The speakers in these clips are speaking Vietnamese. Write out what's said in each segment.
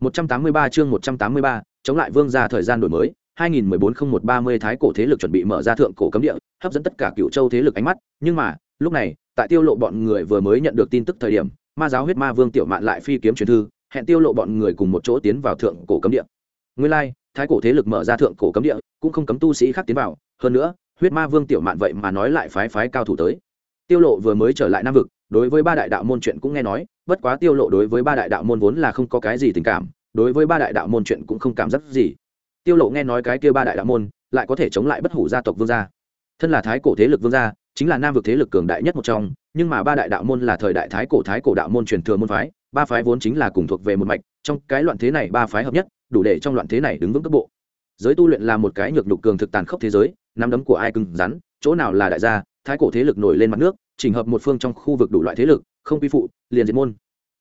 183 chương 183, chống lại vương gia thời gian đổi mới 2014-0130 thái cổ thế lực chuẩn bị mở ra thượng cổ cấm địa hấp dẫn tất cả cựu châu thế lực ánh mắt. Nhưng mà lúc này tại tiêu lộ bọn người vừa mới nhận được tin tức thời điểm ma giáo huyết ma vương tiểu mạn lại phi kiếm truyền thư hẹn tiêu lộ bọn người cùng một chỗ tiến vào thượng cổ cấm địa. Nguyên lai like, thái cổ thế lực mở ra thượng cổ cấm địa cũng không cấm tu sĩ khác tiến vào. Hơn nữa huyết ma vương tiểu mạn vậy mà nói lại phái phái cao thủ tới tiêu lộ vừa mới trở lại nam vực, đối với ba đại đạo môn chuyện cũng nghe nói, bất quá tiêu lộ đối với ba đại đạo môn vốn là không có cái gì tình cảm, đối với ba đại đạo môn chuyện cũng không cảm giác gì. Tiêu lộ nghe nói cái kia ba đại đạo môn, lại có thể chống lại bất hủ gia tộc vương gia. Thân là thái cổ thế lực vương gia, chính là nam vực thế lực cường đại nhất một trong, nhưng mà ba đại đạo môn là thời đại thái cổ thái cổ đạo môn truyền thừa môn phái, ba phái vốn chính là cùng thuộc về một mạch, trong cái loạn thế này ba phái hợp nhất, đủ để trong loạn thế này đứng vững cấp bộ. Giới tu luyện là một cái nhược nhục cường thực tàn khốc thế giới, nắm đấm của ai cứng rắn, chỗ nào là đại gia thái cổ thế lực nổi lên mặt nước, chỉnh hợp một phương trong khu vực đủ loại thế lực, không quy phụ, liền diệt môn.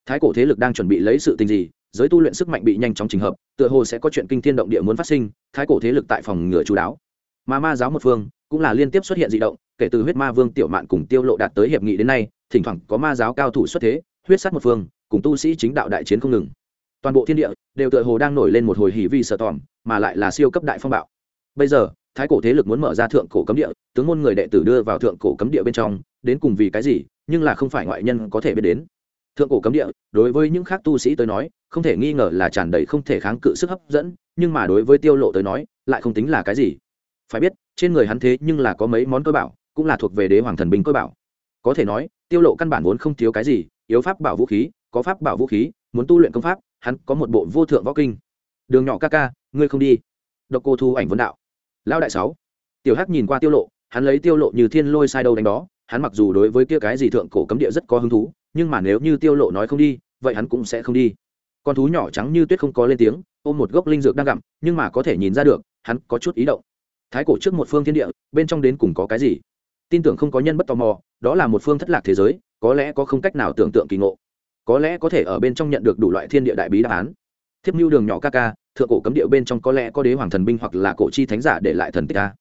Thái cổ thế lực đang chuẩn bị lấy sự tình gì, giới tu luyện sức mạnh bị nhanh chóng chỉnh hợp, tựa hồ sẽ có chuyện kinh thiên động địa muốn phát sinh, thái cổ thế lực tại phòng ngừa chú đáo. Mà ma giáo một phương, cũng là liên tiếp xuất hiện dị động, kể từ huyết ma vương tiểu mạn cùng tiêu lộ đạt tới hiệp nghị đến nay, thỉnh thoảng có ma giáo cao thủ xuất thế, huyết sát một phương, cùng tu sĩ chính đạo đại chiến không ngừng. Toàn bộ thiên địa, đều tựa hồ đang nổi lên một hồi hỉ vi sợ tỏm mà lại là siêu cấp đại phong bạo. Bây giờ thái cổ thế lực muốn mở ra thượng cổ cấm địa, tướng môn người đệ tử đưa vào thượng cổ cấm địa bên trong, đến cùng vì cái gì, nhưng là không phải ngoại nhân có thể biết đến. Thượng cổ cấm địa, đối với những khác tu sĩ tới nói, không thể nghi ngờ là tràn đầy không thể kháng cự sức hấp dẫn, nhưng mà đối với tiêu lộ tới nói, lại không tính là cái gì. Phải biết, trên người hắn thế nhưng là có mấy món cơ bảo, cũng là thuộc về đế hoàng thần binh cơ bảo. Có thể nói, tiêu lộ căn bản vốn không thiếu cái gì, yếu pháp bảo vũ khí, có pháp bảo vũ khí, muốn tu luyện công pháp, hắn có một bộ vô thượng võ kinh. Đường nhỏ ca ca, ngươi không đi. Độc cô thu ảnh vấn đạo lão đại sáu. Tiểu hắc nhìn qua tiêu lộ, hắn lấy tiêu lộ như thiên lôi sai đâu đánh đó, hắn mặc dù đối với kia cái gì thượng cổ cấm địa rất có hứng thú, nhưng mà nếu như tiêu lộ nói không đi, vậy hắn cũng sẽ không đi. Con thú nhỏ trắng như tuyết không có lên tiếng, ôm một gốc linh dược đang gặm, nhưng mà có thể nhìn ra được, hắn có chút ý động. Thái cổ trước một phương thiên địa, bên trong đến cùng có cái gì? Tin tưởng không có nhân bất tò mò, đó là một phương thất lạc thế giới, có lẽ có không cách nào tưởng tượng kỳ ngộ. Có lẽ có thể ở bên trong nhận được đủ loại thiên địa đại bí đáp án. Thiếp mưu đường nhỏ ca ca thượng cổ cấm địa bên trong có lẽ có đế hoàng thần binh hoặc là cổ chi thánh giả để lại thần tích ta.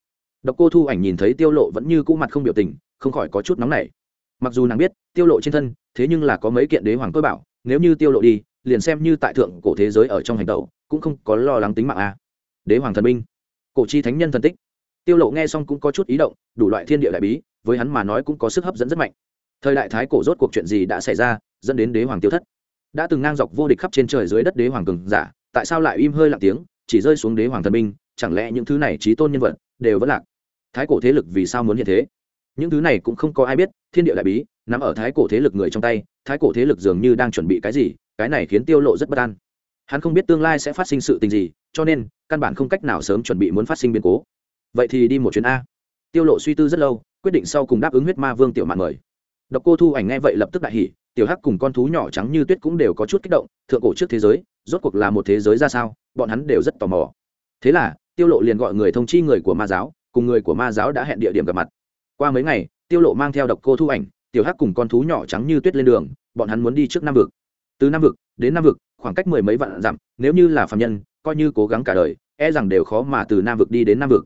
độc cô thu ảnh nhìn thấy tiêu lộ vẫn như cũ mặt không biểu tình, không khỏi có chút nóng nảy. Mặc dù nàng biết, tiêu lộ trên thân, thế nhưng là có mấy kiện đế hoàng cơ bảo, nếu như tiêu lộ đi, liền xem như tại thượng cổ thế giới ở trong hành động cũng không có lo lắng tính mạng a. Đế hoàng thần binh, cổ chi thánh nhân thần tích. Tiêu lộ nghe xong cũng có chút ý động, đủ loại thiên địa đại bí, với hắn mà nói cũng có sức hấp dẫn rất mạnh. Thời đại thái cổ rốt cuộc chuyện gì đã xảy ra, dẫn đến đế hoàng tiêu thất. Đã từng ngang dọc vô địch khắp trên trời dưới đất đế hoàng cường giả tại sao lại im hơi lặng tiếng, chỉ rơi xuống đế hoàng thần binh, chẳng lẽ những thứ này trí tôn nhân vật đều vẫn lạc? Thái cổ thế lực vì sao muốn hiện thế? Những thứ này cũng không có ai biết, thiên địa đại bí, nằm ở thái cổ thế lực người trong tay, thái cổ thế lực dường như đang chuẩn bị cái gì, cái này khiến tiêu lộ rất bất an. Hắn không biết tương lai sẽ phát sinh sự tình gì, cho nên, căn bản không cách nào sớm chuẩn bị muốn phát sinh biến cố. Vậy thì đi một chuyến a. Tiêu lộ suy tư rất lâu, quyết định sau cùng đáp ứng huyết ma vương tiểu mạn mời. Độc cô thu ảnh nghe vậy lập tức đại hỉ, tiểu hắc cùng con thú nhỏ trắng như tuyết cũng đều có chút kích động, thượng cổ trước thế giới rốt cuộc là một thế giới ra sao, bọn hắn đều rất tò mò. Thế là, tiêu lộ liền gọi người thông chi người của ma giáo, cùng người của ma giáo đã hẹn địa điểm gặp mặt. Qua mấy ngày, tiêu lộ mang theo độc cô thu ảnh, tiểu hắc cùng con thú nhỏ trắng như tuyết lên đường, bọn hắn muốn đi trước nam vực. Từ nam vực đến nam vực, khoảng cách mười mấy vạn dặm, nếu như là phạm nhân, coi như cố gắng cả đời e rằng đều khó mà từ nam vực đi đến nam vực.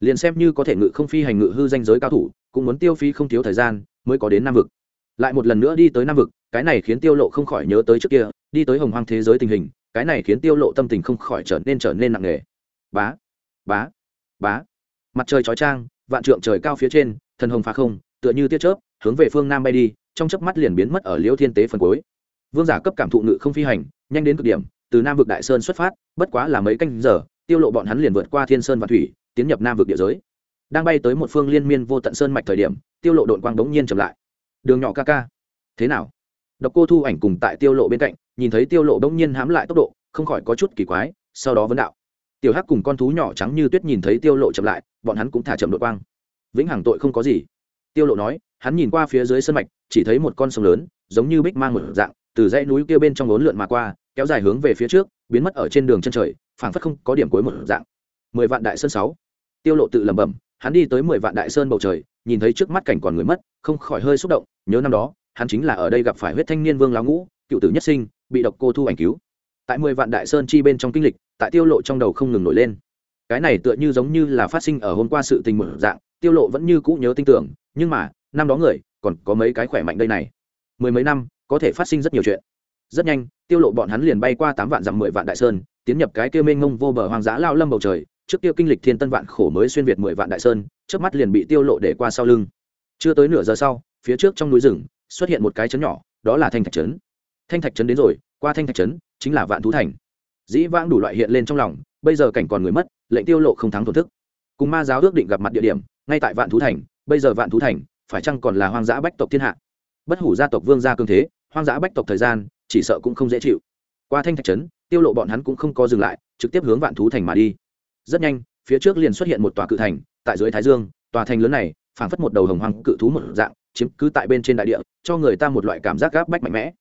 Liền xem như có thể ngự không phi hành ngự hư danh giới cao thủ, cũng muốn tiêu phí không thiếu thời gian mới có đến nam vực. Lại một lần nữa đi tới nam vực, cái này khiến tiêu lộ không khỏi nhớ tới trước kia, đi tới hồng hoang thế giới tình hình cái này khiến tiêu lộ tâm tình không khỏi trở nên trở nên nặng nề. Bá bá bá. Mặt trời chói chang, vạn trượng trời cao phía trên, thần hồng phá không, tựa như tia chớp, hướng về phương nam bay đi, trong chớp mắt liền biến mất ở liễu thiên tế phần cuối. Vương giả cấp cảm thụ ngự không phi hành, nhanh đến cực điểm, từ nam vực đại sơn xuất phát, bất quá là mấy canh giờ, tiêu lộ bọn hắn liền vượt qua thiên sơn và thủy, tiến nhập nam vực địa giới. Đang bay tới một phương liên miên vô tận sơn mạch thời điểm, tiêu lộ đội quang đống nhiên chậm lại. Đường nhỏ ca ca. Thế nào? Độc cô thu ảnh cùng tại tiêu lộ bên cạnh nhìn thấy tiêu lộ đông nhiên hám lại tốc độ, không khỏi có chút kỳ quái, sau đó vấn đạo. Tiểu hắc cùng con thú nhỏ trắng như tuyết nhìn thấy tiêu lộ chậm lại, bọn hắn cũng thả chậm đội quang. Vĩnh hằng tội không có gì. Tiêu lộ nói, hắn nhìn qua phía dưới sân mạch, chỉ thấy một con sông lớn, giống như bích mang một dạng, từ dãy núi kia bên trong lốn lượn mà qua, kéo dài hướng về phía trước, biến mất ở trên đường chân trời, phảng phất không có điểm cuối một dạng. Mười vạn đại sơn sáu. Tiêu lộ tự lẩm bẩm, hắn đi tới mười vạn đại sơn bầu trời, nhìn thấy trước mắt cảnh còn người mất, không khỏi hơi xúc động, nhớ năm đó, hắn chính là ở đây gặp phải huyết thanh niên vương lão ngũ, cựu tử nhất sinh bị độc cô thu ảnh cứu. Tại mười vạn đại sơn chi bên trong kinh lịch, tại tiêu lộ trong đầu không ngừng nổi lên. Cái này tựa như giống như là phát sinh ở hôm qua sự tình mở dạng, tiêu lộ vẫn như cũ nhớ tin tưởng, nhưng mà, năm đó người, còn có mấy cái khỏe mạnh đây này. Mười mấy năm, có thể phát sinh rất nhiều chuyện. Rất nhanh, tiêu lộ bọn hắn liền bay qua tám vạn dặm mười vạn đại sơn, tiến nhập cái kia mênh mông vô bờ hoang dã lao lâm bầu trời. Trước kia kinh lịch thiên tân vạn khổ mới xuyên việt mười vạn đại sơn, trước mắt liền bị tiêu lộ để qua sau lưng. Chưa tới nửa giờ sau, phía trước trong núi rừng, xuất hiện một cái chấn nhỏ, đó là thanh thạch trấn thanh thạch trấn đến rồi, qua thanh thạch trấn chính là vạn thú thành. Dĩ vãng đủ loại hiện lên trong lòng, bây giờ cảnh còn người mất, lệnh tiêu lộ không thắng thổn thức. Cùng ma giáo ước định gặp mặt địa điểm, ngay tại vạn thú thành, bây giờ vạn thú thành, phải chăng còn là hoang dã bách tộc thiên hạ? Bất hủ gia tộc vương gia cương thế, hoang dã bách tộc thời gian, chỉ sợ cũng không dễ chịu. Qua thanh thạch trấn, tiêu lộ bọn hắn cũng không có dừng lại, trực tiếp hướng vạn thú thành mà đi. Rất nhanh, phía trước liền xuất hiện một tòa cự thành, tại dưới thái dương, tòa thành lớn này, phảng phất một đầu hồng hoang cự thú một dạng, chiếm cứ tại bên trên đại địa, cho người ta một loại cảm giác gáp bách mạnh mẽ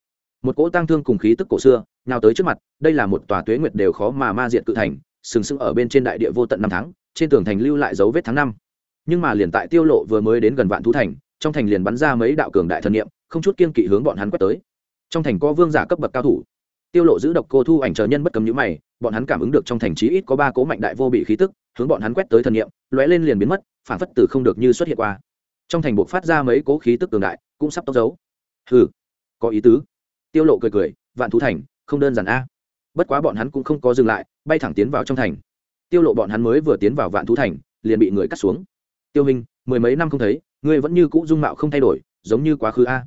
một cỗ tăng thương cùng khí tức cổ xưa nào tới trước mặt, đây là một tòa tuế nguyệt đều khó mà ma diện cự thành, sừng sững ở bên trên đại địa vô tận năm tháng, trên tường thành lưu lại dấu vết tháng năm. Nhưng mà liền tại tiêu lộ vừa mới đến gần vạn thú thành, trong thành liền bắn ra mấy đạo cường đại thần niệm, không chút kiên kỵ hướng bọn hắn quét tới. Trong thành có vương giả cấp bậc cao thủ. Tiêu lộ giữ độc cô thu ảnh chờ nhân bất cầm nhũ mày, bọn hắn cảm ứng được trong thành trí ít có ba cố mạnh đại vô bị khí tức, hướng bọn hắn quét tới thần niệm, lóe lên liền biến mất, phản phất từ không được như xuất hiện qua. Trong thành buộc phát ra mấy cố khí tức cường đại, cũng sắp tốc dấu. Hừ, có ý tứ tiêu lộ cười cười, vạn thú thành, không đơn giản a. Bất quá bọn hắn cũng không có dừng lại, bay thẳng tiến vào trong thành. Tiêu lộ bọn hắn mới vừa tiến vào vạn thú thành, liền bị người cắt xuống. Tiêu hình mười mấy năm không thấy, ngươi vẫn như cũ dung mạo không thay đổi, giống như quá khứ a.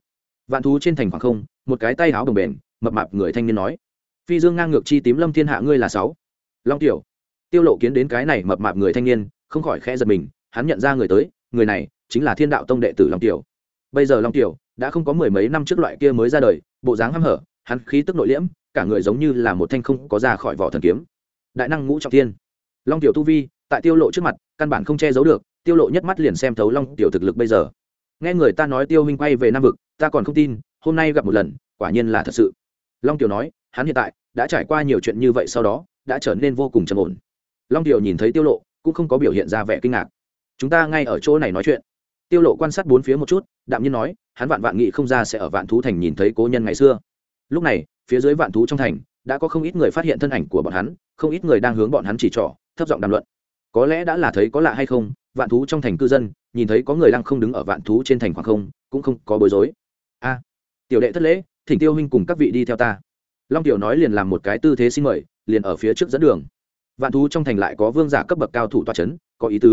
Vạn thú trên thành khoảng không, một cái tay áo đồng bền, mập mạp người thanh niên nói, phi dương ngang ngược chi tím lâm thiên hạ ngươi là sáu. Long tiểu. Tiêu lộ kiến đến cái này mập mạp người thanh niên, không khỏi khẽ giật mình, hắn nhận ra người tới, người này chính là thiên đạo tông đệ tử long tiểu. Bây giờ long tiểu đã không có mười mấy năm trước loại kia mới ra đời, bộ dáng hăm hở, hắn khí tức nội liễm, cả người giống như là một thanh không có ra khỏi vỏ thần kiếm. Đại năng ngũ trọng thiên. Long tiểu tu vi, tại tiêu lộ trước mặt, căn bản không che giấu được, tiêu lộ nhất mắt liền xem thấu long tiểu thực lực bây giờ. Nghe người ta nói tiêu huynh quay về nam vực, ta còn không tin, hôm nay gặp một lần, quả nhiên là thật sự. Long tiểu nói, hắn hiện tại đã trải qua nhiều chuyện như vậy sau đó, đã trở nên vô cùng trầm ổn. Long tiểu nhìn thấy tiêu lộ, cũng không có biểu hiện ra vẻ kinh ngạc. Chúng ta ngay ở chỗ này nói chuyện tiêu lộ quan sát bốn phía một chút, đạm nhiên nói, hắn vạn vạn nghị không ra sẽ ở vạn thú thành nhìn thấy cố nhân ngày xưa. Lúc này, phía dưới vạn thú trong thành, đã có không ít người phát hiện thân ảnh của bọn hắn, không ít người đang hướng bọn hắn chỉ trỏ, thấp giọng đàm luận. Có lẽ đã là thấy có lạ hay không, vạn thú trong thành cư dân, nhìn thấy có người đang không đứng ở vạn thú trên thành khoảng không, cũng không có bối rối. A, tiểu đệ thất lễ, thỉnh tiêu huynh cùng các vị đi theo ta. Long tiểu nói liền làm một cái tư thế xin mời, liền ở phía trước dẫn đường. Vạn thú trong thành lại có vương giả cấp bậc cao thủ toa c h ấ n có ý tứ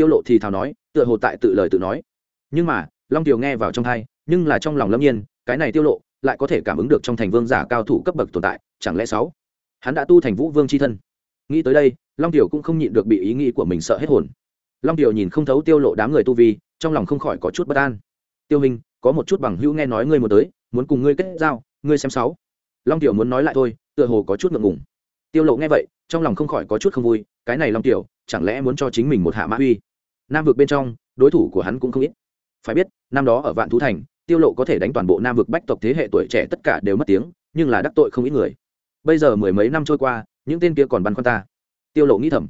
tiêu lộ thì thào nói, tựa hồ tại tự lời tự nói. Nhưng mà, long tiểu nghe vào trong thai nhưng là trong lòng lâm nhiên, cái này tiêu lộ lại có thể cảm ứng được trong thành vương giả cao thủ cấp bậc tồn tại, chẳng lẽ sáu? Hắn đã tu thành vũ vương chi thân. Nghĩ tới đây, long tiểu cũng không nhịn được bị ý nghĩ của mình sợ hết hồn. Long tiểu nhìn không thấu tiêu lộ đám người tu vi, trong lòng không khỏi có chút bất an. Tiêu hình có một chút bằng hữu nghe nói ngươi một tới, muốn cùng ngươi kết giao, ngươi xem sáu. Long tiểu muốn nói lại thôi, tựa hồ có chút ngượng ngùng. Tiêu lộ nghe vậy, trong lòng không khỏi có chút không vui, cái này long tiểu, chẳng lẽ muốn cho chính mình một hạ mã uy? Nam vực bên trong đối thủ của hắn cũng không ít. Phải biết năm đó ở vạn thú thành tiêu lộ có thể đánh toàn bộ nam vực bách tộc thế hệ tuổi trẻ tất cả đều mất tiếng nhưng là đắc tội không ít người. Bây giờ mười mấy năm trôi qua những tên kia còn băn khoăn ta. Tiêu lộ nghĩ thầm.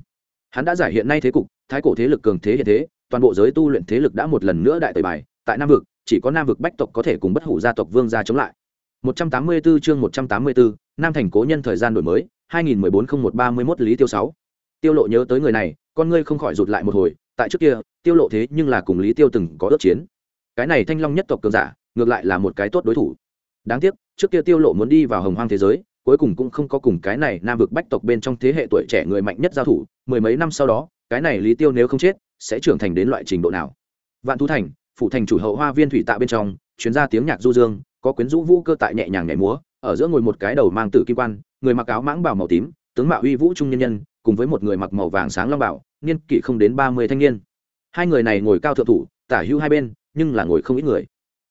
Hắn đã giải hiện nay thế cục thái cổ thế lực cường thế hiện thế toàn bộ giới tu luyện thế lực đã một lần nữa đại tẩy bài. Tại nam vực chỉ có nam vực bách tộc có thể cùng bất hủ gia tộc vương gia chống lại. 184 chương 184, Nam thành cố nhân thời gian đổi mới, 2014 Lý Tiêu 6. Tiêu Lộ nhớ tới người này, con ngươi không khỏi rụt lại một hồi, tại trước kia, Tiêu Lộ thế nhưng là cùng Lý Tiêu từng có ước chiến. Cái này Thanh Long nhất tộc cường giả, ngược lại là một cái tốt đối thủ. Đáng tiếc, trước kia Tiêu Lộ muốn đi vào Hồng Hoang thế giới, cuối cùng cũng không có cùng cái này Nam vực bách tộc bên trong thế hệ tuổi trẻ người mạnh nhất giao thủ, mười mấy năm sau đó, cái này Lý Tiêu nếu không chết, sẽ trưởng thành đến loại trình độ nào? Vạn Thú Thành, phụ thành chủ hậu hoa viên thủy tạ bên trong, chuyến ra tiếng nhạc du dương, có quyến rũ vũ cơ tại nhẹ nhàng nhảy múa ở giữa ngồi một cái đầu mang tử kim quan người mặc áo mãng bảo màu tím tướng mạo uy vũ trung nhân nhân cùng với một người mặc màu vàng sáng long bảo niên kỷ không đến ba mươi thanh niên. Hai người này ngồi cao thượng thủ, tả hữu hai bên, nhưng là ngồi không ít người.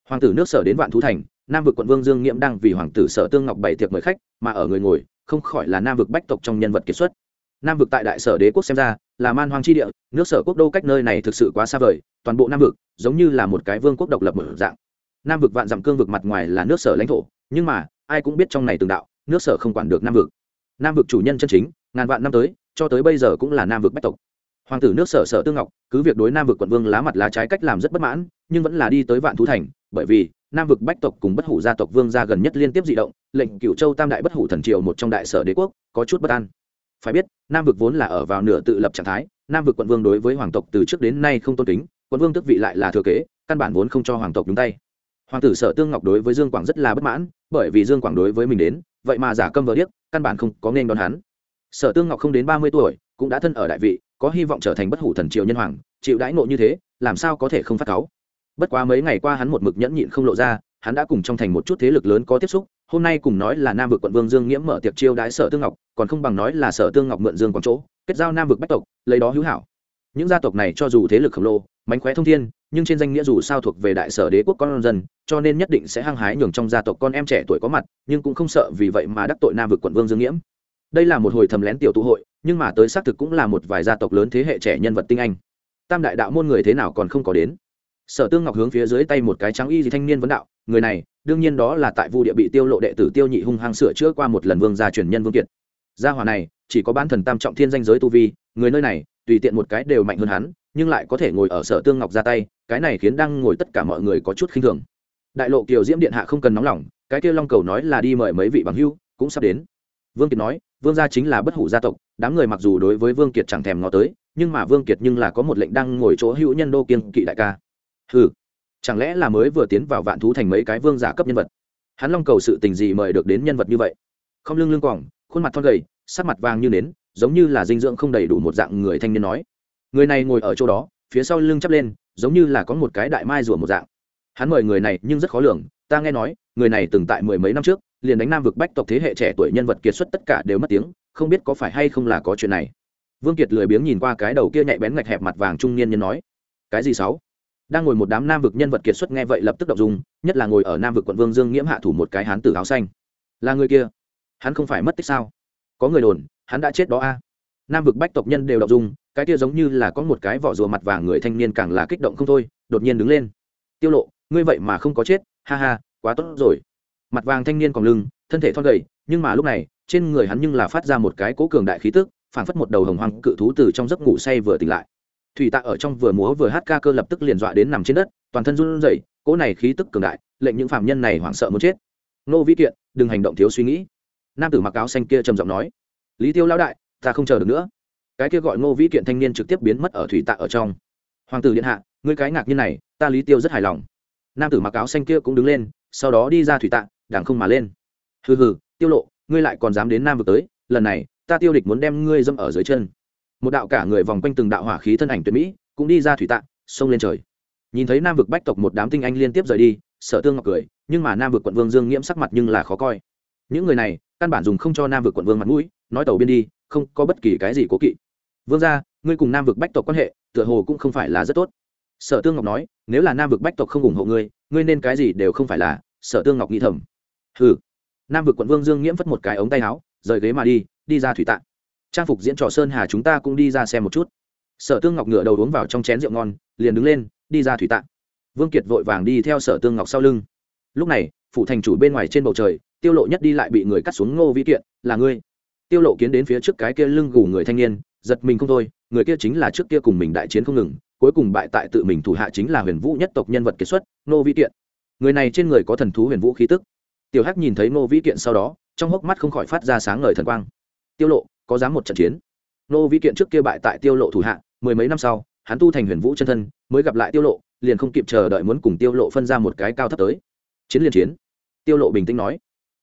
Hoàng tử nước sở đến vạn thú thành, nam vực quận vương dương nghiễm đang vì hoàng tử sở tương ngọc bày tiệc mời khách, mà ở người ngồi, không khỏi là nam vực bách tộc trong nhân vật kiệt xuất. Nam vực tại đại sở đế quốc xem ra, là man hoang chi địa, nước sở quốc đô cách nơi này thực sự quá xa vời, toàn bộ nam vực, giống như là một cái vương quốc độc lập mở dạng. Nam vực vạn dặm cương vực mặt ngoài là nước sở lãnh thổ, nhưng mà, ai cũng biết trong này từng đạo, nước sở không quản được nam vực. Nam vực chủ nhân chân chính, ngàn vạn năm tới, cho tới bây giờ cũng là nam vực bách tộc hoàng tử nước sở sở tương ngọc, cứ việc đối nam vực quận vương lá mặt lá trái cách làm rất bất mãn, nhưng vẫn là đi tới vạn thú thành, bởi vì nam vực bách tộc cùng bất hủ gia tộc vương gia gần nhất liên tiếp di động, lệnh cựu châu tam đại bất hủ thần triều một trong đại sở đế quốc, có chút bất an. Phải biết, nam vực vốn là ở vào nửa tự lập trạng thái, nam vực quận vương đối với hoàng tộc từ trước đến nay không tôn kính, quận vương tức vị lại là thừa kế, căn bản vốn không cho hoàng tộc đúng tay. Hoàng tử sở tương ngọc đối với dương quảng rất là bất mãn, bởi vì dương quảng đối với mình đến, vậy mà giả câm vờ điếc, căn bản không có nên đón hắn. Sở tương ngọc không đến ba mươi tuổi, cũng đã thân ở đại vị có hy vọng trở thành bất hủ thần triều nhân hoàng, chịu đãi nộ như thế, làm sao có thể không phát cáu? Bất quá mấy ngày qua hắn một mực nhẫn nhịn không lộ ra, hắn đã cùng trong thành một chút thế lực lớn có tiếp xúc, hôm nay cùng nói là nam vực quận vương dương nghiễm mở tiệc chiêu đãi sở tương ngọc, còn không bằng nói là sở tương ngọc mượn dương còn chỗ, kết giao nam vực bách tộc, lấy đó hữu hảo. Những gia tộc này cho dù thế lực khổng lồ, mánh khóe thông thiên, nhưng trên danh nghĩa dù sao thuộc về đại sở đế quốc con dân, cho nên nhất định sẽ hăng hái nhường trong gia tộc con em trẻ tuổi có mặt, nhưng cũng không sợ vì vậy mà đắc tội nam vực quận vương dương nghiễm. Đây là một hồi thầm lén tiểu tụ hội nhưng mà tới xác thực cũng là một vài gia tộc lớn thế hệ trẻ nhân vật tinh anh. Tam đại đạo môn người thế nào còn không có đến. Sở tương ngọc hướng phía dưới tay một cái trắng y gì thanh niên vấn đạo, người này, đương nhiên đó là tại vu địa bị tiêu lộ đệ tử tiêu nhị hung hăng sửa chữa qua một lần vương gia truyền nhân vương kiệt. Gia hỏa này, chỉ có bán thần tam trọng thiên danh giới tu vi, người nơi này, tùy tiện một cái đều mạnh hơn hắn, nhưng lại có thể ngồi ở sở tương ngọc ra tay, cái này khiến đang ngồi tất cả mọi người có chút khinh thường. Đại lộ kiều diễm điện hạ không cần nóng lòng, cái kia long cầu nói là đi mời mấy vị bằng hưu, cũng sắp đến. Vương kiệt nói vương gia chính là bất hủ gia tộc, đám người mặc dù đối với vương kiệt chẳng thèm ngó tới, nhưng mà vương kiệt nhưng là có một lệnh đang ngồi chỗ hữu nhân đô kiên kỵ đại ca. Ừ chẳng lẽ là mới vừa tiến vào vạn thú thành mấy cái vương giả cấp nhân vật? Hắn long cầu sự tình gì mời được đến nhân vật như vậy? Không lưng lưng quỏng khuôn mặt thon gầy, sắc mặt vàng như nến, giống như là dinh dưỡng không đầy đủ một dạng người thanh niên nói. Người này ngồi ở chỗ đó, phía sau lưng chắp lên, giống như là có một cái đại mai rùa một dạng. Hắn mời người này nhưng rất khó lường, ta nghe nói, người này từng tại mười mấy năm trước liền đánh nam vực bách tộc thế hệ trẻ tuổi nhân vật kiệt xuất tất cả đều mất tiếng, không biết có phải hay không là có chuyện này. Vương kiệt lười biếng nhìn qua cái đầu kia nhạy bén ngạch hẹp mặt vàng trung niên nhân nói, cái gì sáu? Đang ngồi một đám nam vực nhân vật kiệt xuất nghe vậy lập tức động dung, nhất là ngồi ở nam vực quận vương dương nghiễm hạ thủ một cái hán tử áo xanh. Là người kia? Hắn không phải mất tích sao? Có người đồn, hắn đã chết đó a. À. Nam vực bách tộc nhân đều động dung, cái kia giống như là có một cái vỏ rùa mặt vàng người thanh niên càng là kích động không thôi, đột nhiên đứng lên. Tiêu lộ, ngươi vậy mà không có chết, ha ha, quá tốt rồi mặt vàng thanh niên còn lưng, thân thể thon gầy, nhưng mà lúc này, trên người hắn nhưng là phát ra một cái cố cường đại khí tức, phảng phất một đầu hồng hoang cự thú từ trong giấc ngủ say vừa tỉnh lại. Thủy tạ ở trong vừa múa vừa hát ca cơ lập tức liền dọa đến nằm trên đất, toàn thân run rẩy, cỗ này khí tức cường đại, lệnh những phạm nhân này hoảng sợ muốn chết. Nô vĩ kiện, đừng hành động thiếu suy nghĩ. Nam tử mặc áo xanh kia trầm giọng nói, lý tiêu lão đại, ta không chờ được nữa. Cái kia gọi ngô vĩ kiện thanh niên trực tiếp biến mất ở thủy tạ ở trong. Hoàng tử điện hạ, ngươi cái ngạc như này, ta lý tiêu rất hài lòng. Nam tử mặc áo xanh kia cũng đứng lên, sau đó đi ra thủy tạ đàng không mà lên. Hừ hừ, tiêu lộ, ngươi lại còn dám đến nam vực tới, lần này, ta tiêu địch muốn đem ngươi dâm ở dưới chân. Một đạo cả người vòng quanh từng đạo hỏa khí thân ảnh tuyệt mỹ, cũng đi ra thủy tạ xông lên trời. Nhìn thấy nam vực bách tộc một đám tinh anh liên tiếp rời đi, sở tương ngọc cười, nhưng mà nam vực quận vương dương nghiễm sắc mặt nhưng là khó coi. Những người này, căn bản dùng không cho nam vực quận vương mặt mũi, nói tàu biên đi, không có bất kỳ cái gì cố kỵ. Vương gia, ngươi cùng nam vực bách tộc quan hệ, tựa hồ cũng không phải là rất tốt. Sở tương ngọc nói, nếu là nam vực bách tộc không ủng hộ ngươi ngươi nên cái gì đều không phải là, sở tương ngọc nghĩ thầm hừ. Nam vực quận vương dương nghiễm phất một cái ống tay áo, rời ghế mà đi đi ra thủy tạng. Trang phục diễn trò sơn hà chúng ta cũng đi ra xem một chút. Sở tương ngọc ngửa đầu uống vào trong chén rượu ngon, liền đứng lên, đi ra thủy tạng. Vương kiệt vội vàng đi theo sở tương ngọc sau lưng. Lúc này phụ thành chủ bên ngoài trên bầu trời, tiêu lộ nhất đi lại bị người cắt xuống ngô vĩ kiện, là ngươi? Tiêu lộ kiến đến phía trước cái kia lưng gù người thanh niên, giật mình không thôi, người kia chính là trước kia cùng mình đại chiến không ngừng, cuối cùng bại tại tự mình thủ hạ chính là huyền vũ nhất tộc nhân vật kiệt xuất, ngô vĩ kiện. Người này trên người có thần thú huyền vũ khí tức tiểu hắc nhìn thấy ngô vĩ kiện sau đó, trong hốc mắt không khỏi phát ra sáng ngời thần quang. Tiêu lộ, có dám một trận chiến? Ngô vĩ kiện trước kia bại tại tiêu lộ thủ hạ, mười mấy năm sau, hắn tu thành huyền vũ chân thân, mới gặp lại tiêu lộ, liền không kịp chờ đợi muốn cùng tiêu lộ phân ra một cái cao thấp tới. Chiến liền chiến. Tiêu lộ bình tĩnh nói.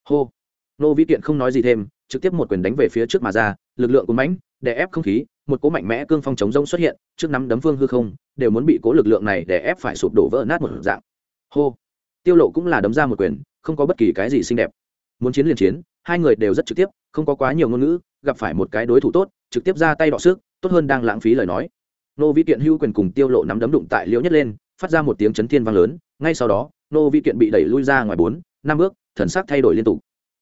Hô. Ngô vĩ kiện không nói gì thêm, trực tiếp một quyền đánh về phía trước mà ra, lực lượng cuốn mãnh, đè ép không khí, một cỗ mạnh mẽ cương phong chống rông xuất hiện, trước nắm đấm phương hư không, đều muốn bị cố lực lượng này đè ép phải sụp đổ vỡ nát một dạng. Hô. Tiêu lộ cũng là đấm ra một quyền không có bất kỳ cái gì xinh đẹp. Muốn chiến liền chiến, hai người đều rất trực tiếp, không có quá nhiều ngôn ngữ, gặp phải một cái đối thủ tốt, trực tiếp ra tay đọ sức, tốt hơn đang lãng phí lời nói. Nô vi kiện hưu quyền cùng tiêu lộ nắm đấm đụng tại liễu nhất lên, phát ra một tiếng chấn thiên vang lớn, ngay sau đó, nô vi kiện bị đẩy lui ra ngoài bốn, năm bước, thần sắc thay đổi liên tục.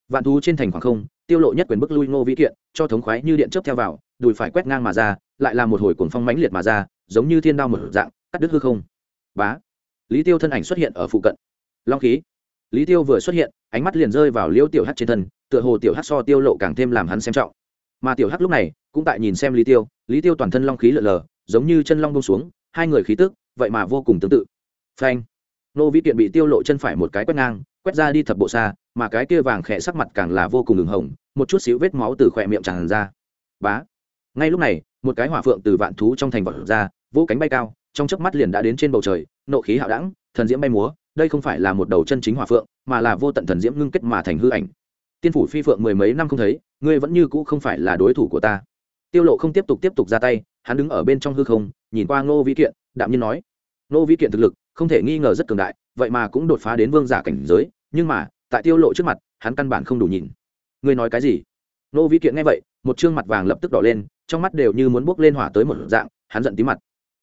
Vạn thú trên thành khoảng không, tiêu lộ nhất quyền bước lui nô vi kiện, cho thống khoái như điện chớp theo vào, đùi phải quét ngang mà ra, lại là một hồi cuồng phong mãnh liệt mà ra, giống như thiên đao một dạng, cắt đứt hư không. Bá! Lý tiêu thân ảnh xuất hiện ở phụ cận. Long khí lý tiêu vừa xuất hiện, ánh mắt liền rơi vào liêu tiểu hắc trên thân, tựa hồ tiểu hắc so tiêu lộ càng thêm làm hắn xem trọng. Mà tiểu hắc lúc này, cũng tại nhìn xem lý tiêu lý tiêu toàn thân long khí lở lờ giống như chân long bông xuống, hai người khí tức, vậy mà vô cùng tương tự. Phanh! Nô vĩ kiện bị tiêu lộ chân phải một cái quét ngang, quét ra đi thập bộ xa, mà cái kia vàng khẽ sắc mặt càng là vô cùng ửng hồng, một chút xíu vết máu từ khỏe miệng tràn ra. Bá! Ngay lúc này, một cái hỏa phượng từ vạn thú trong thành vọt ra, vỗ cánh bay cao, trong chớp mắt liền đã đến trên bầu trời, nộ khí hạo đẳng, thần diễm bay múa đây không phải là một đầu chân chính hỏa phượng, mà là vô tận thần diễm ngưng kết mà thành hư ảnh. Tiên phủ phi phượng mười mấy năm không thấy, ngươi vẫn như cũ không phải là đối thủ của ta. Tiêu lộ không tiếp tục tiếp tục ra tay, hắn đứng ở bên trong hư không, nhìn qua ngô vĩ kiện, đạm nhiên nói, ngô vĩ kiện thực lực, không thể nghi ngờ rất cường đại, vậy mà cũng đột phá đến vương giả cảnh giới, nhưng mà, tại tiêu lộ trước mặt, hắn căn bản không đủ nhìn. Ngươi nói cái gì? Ngô vĩ kiện nghe vậy, một trương mặt vàng lập tức đỏ lên, trong mắt đều như muốn bốc lên hỏa tới một dạng, hắn giận tí mặt.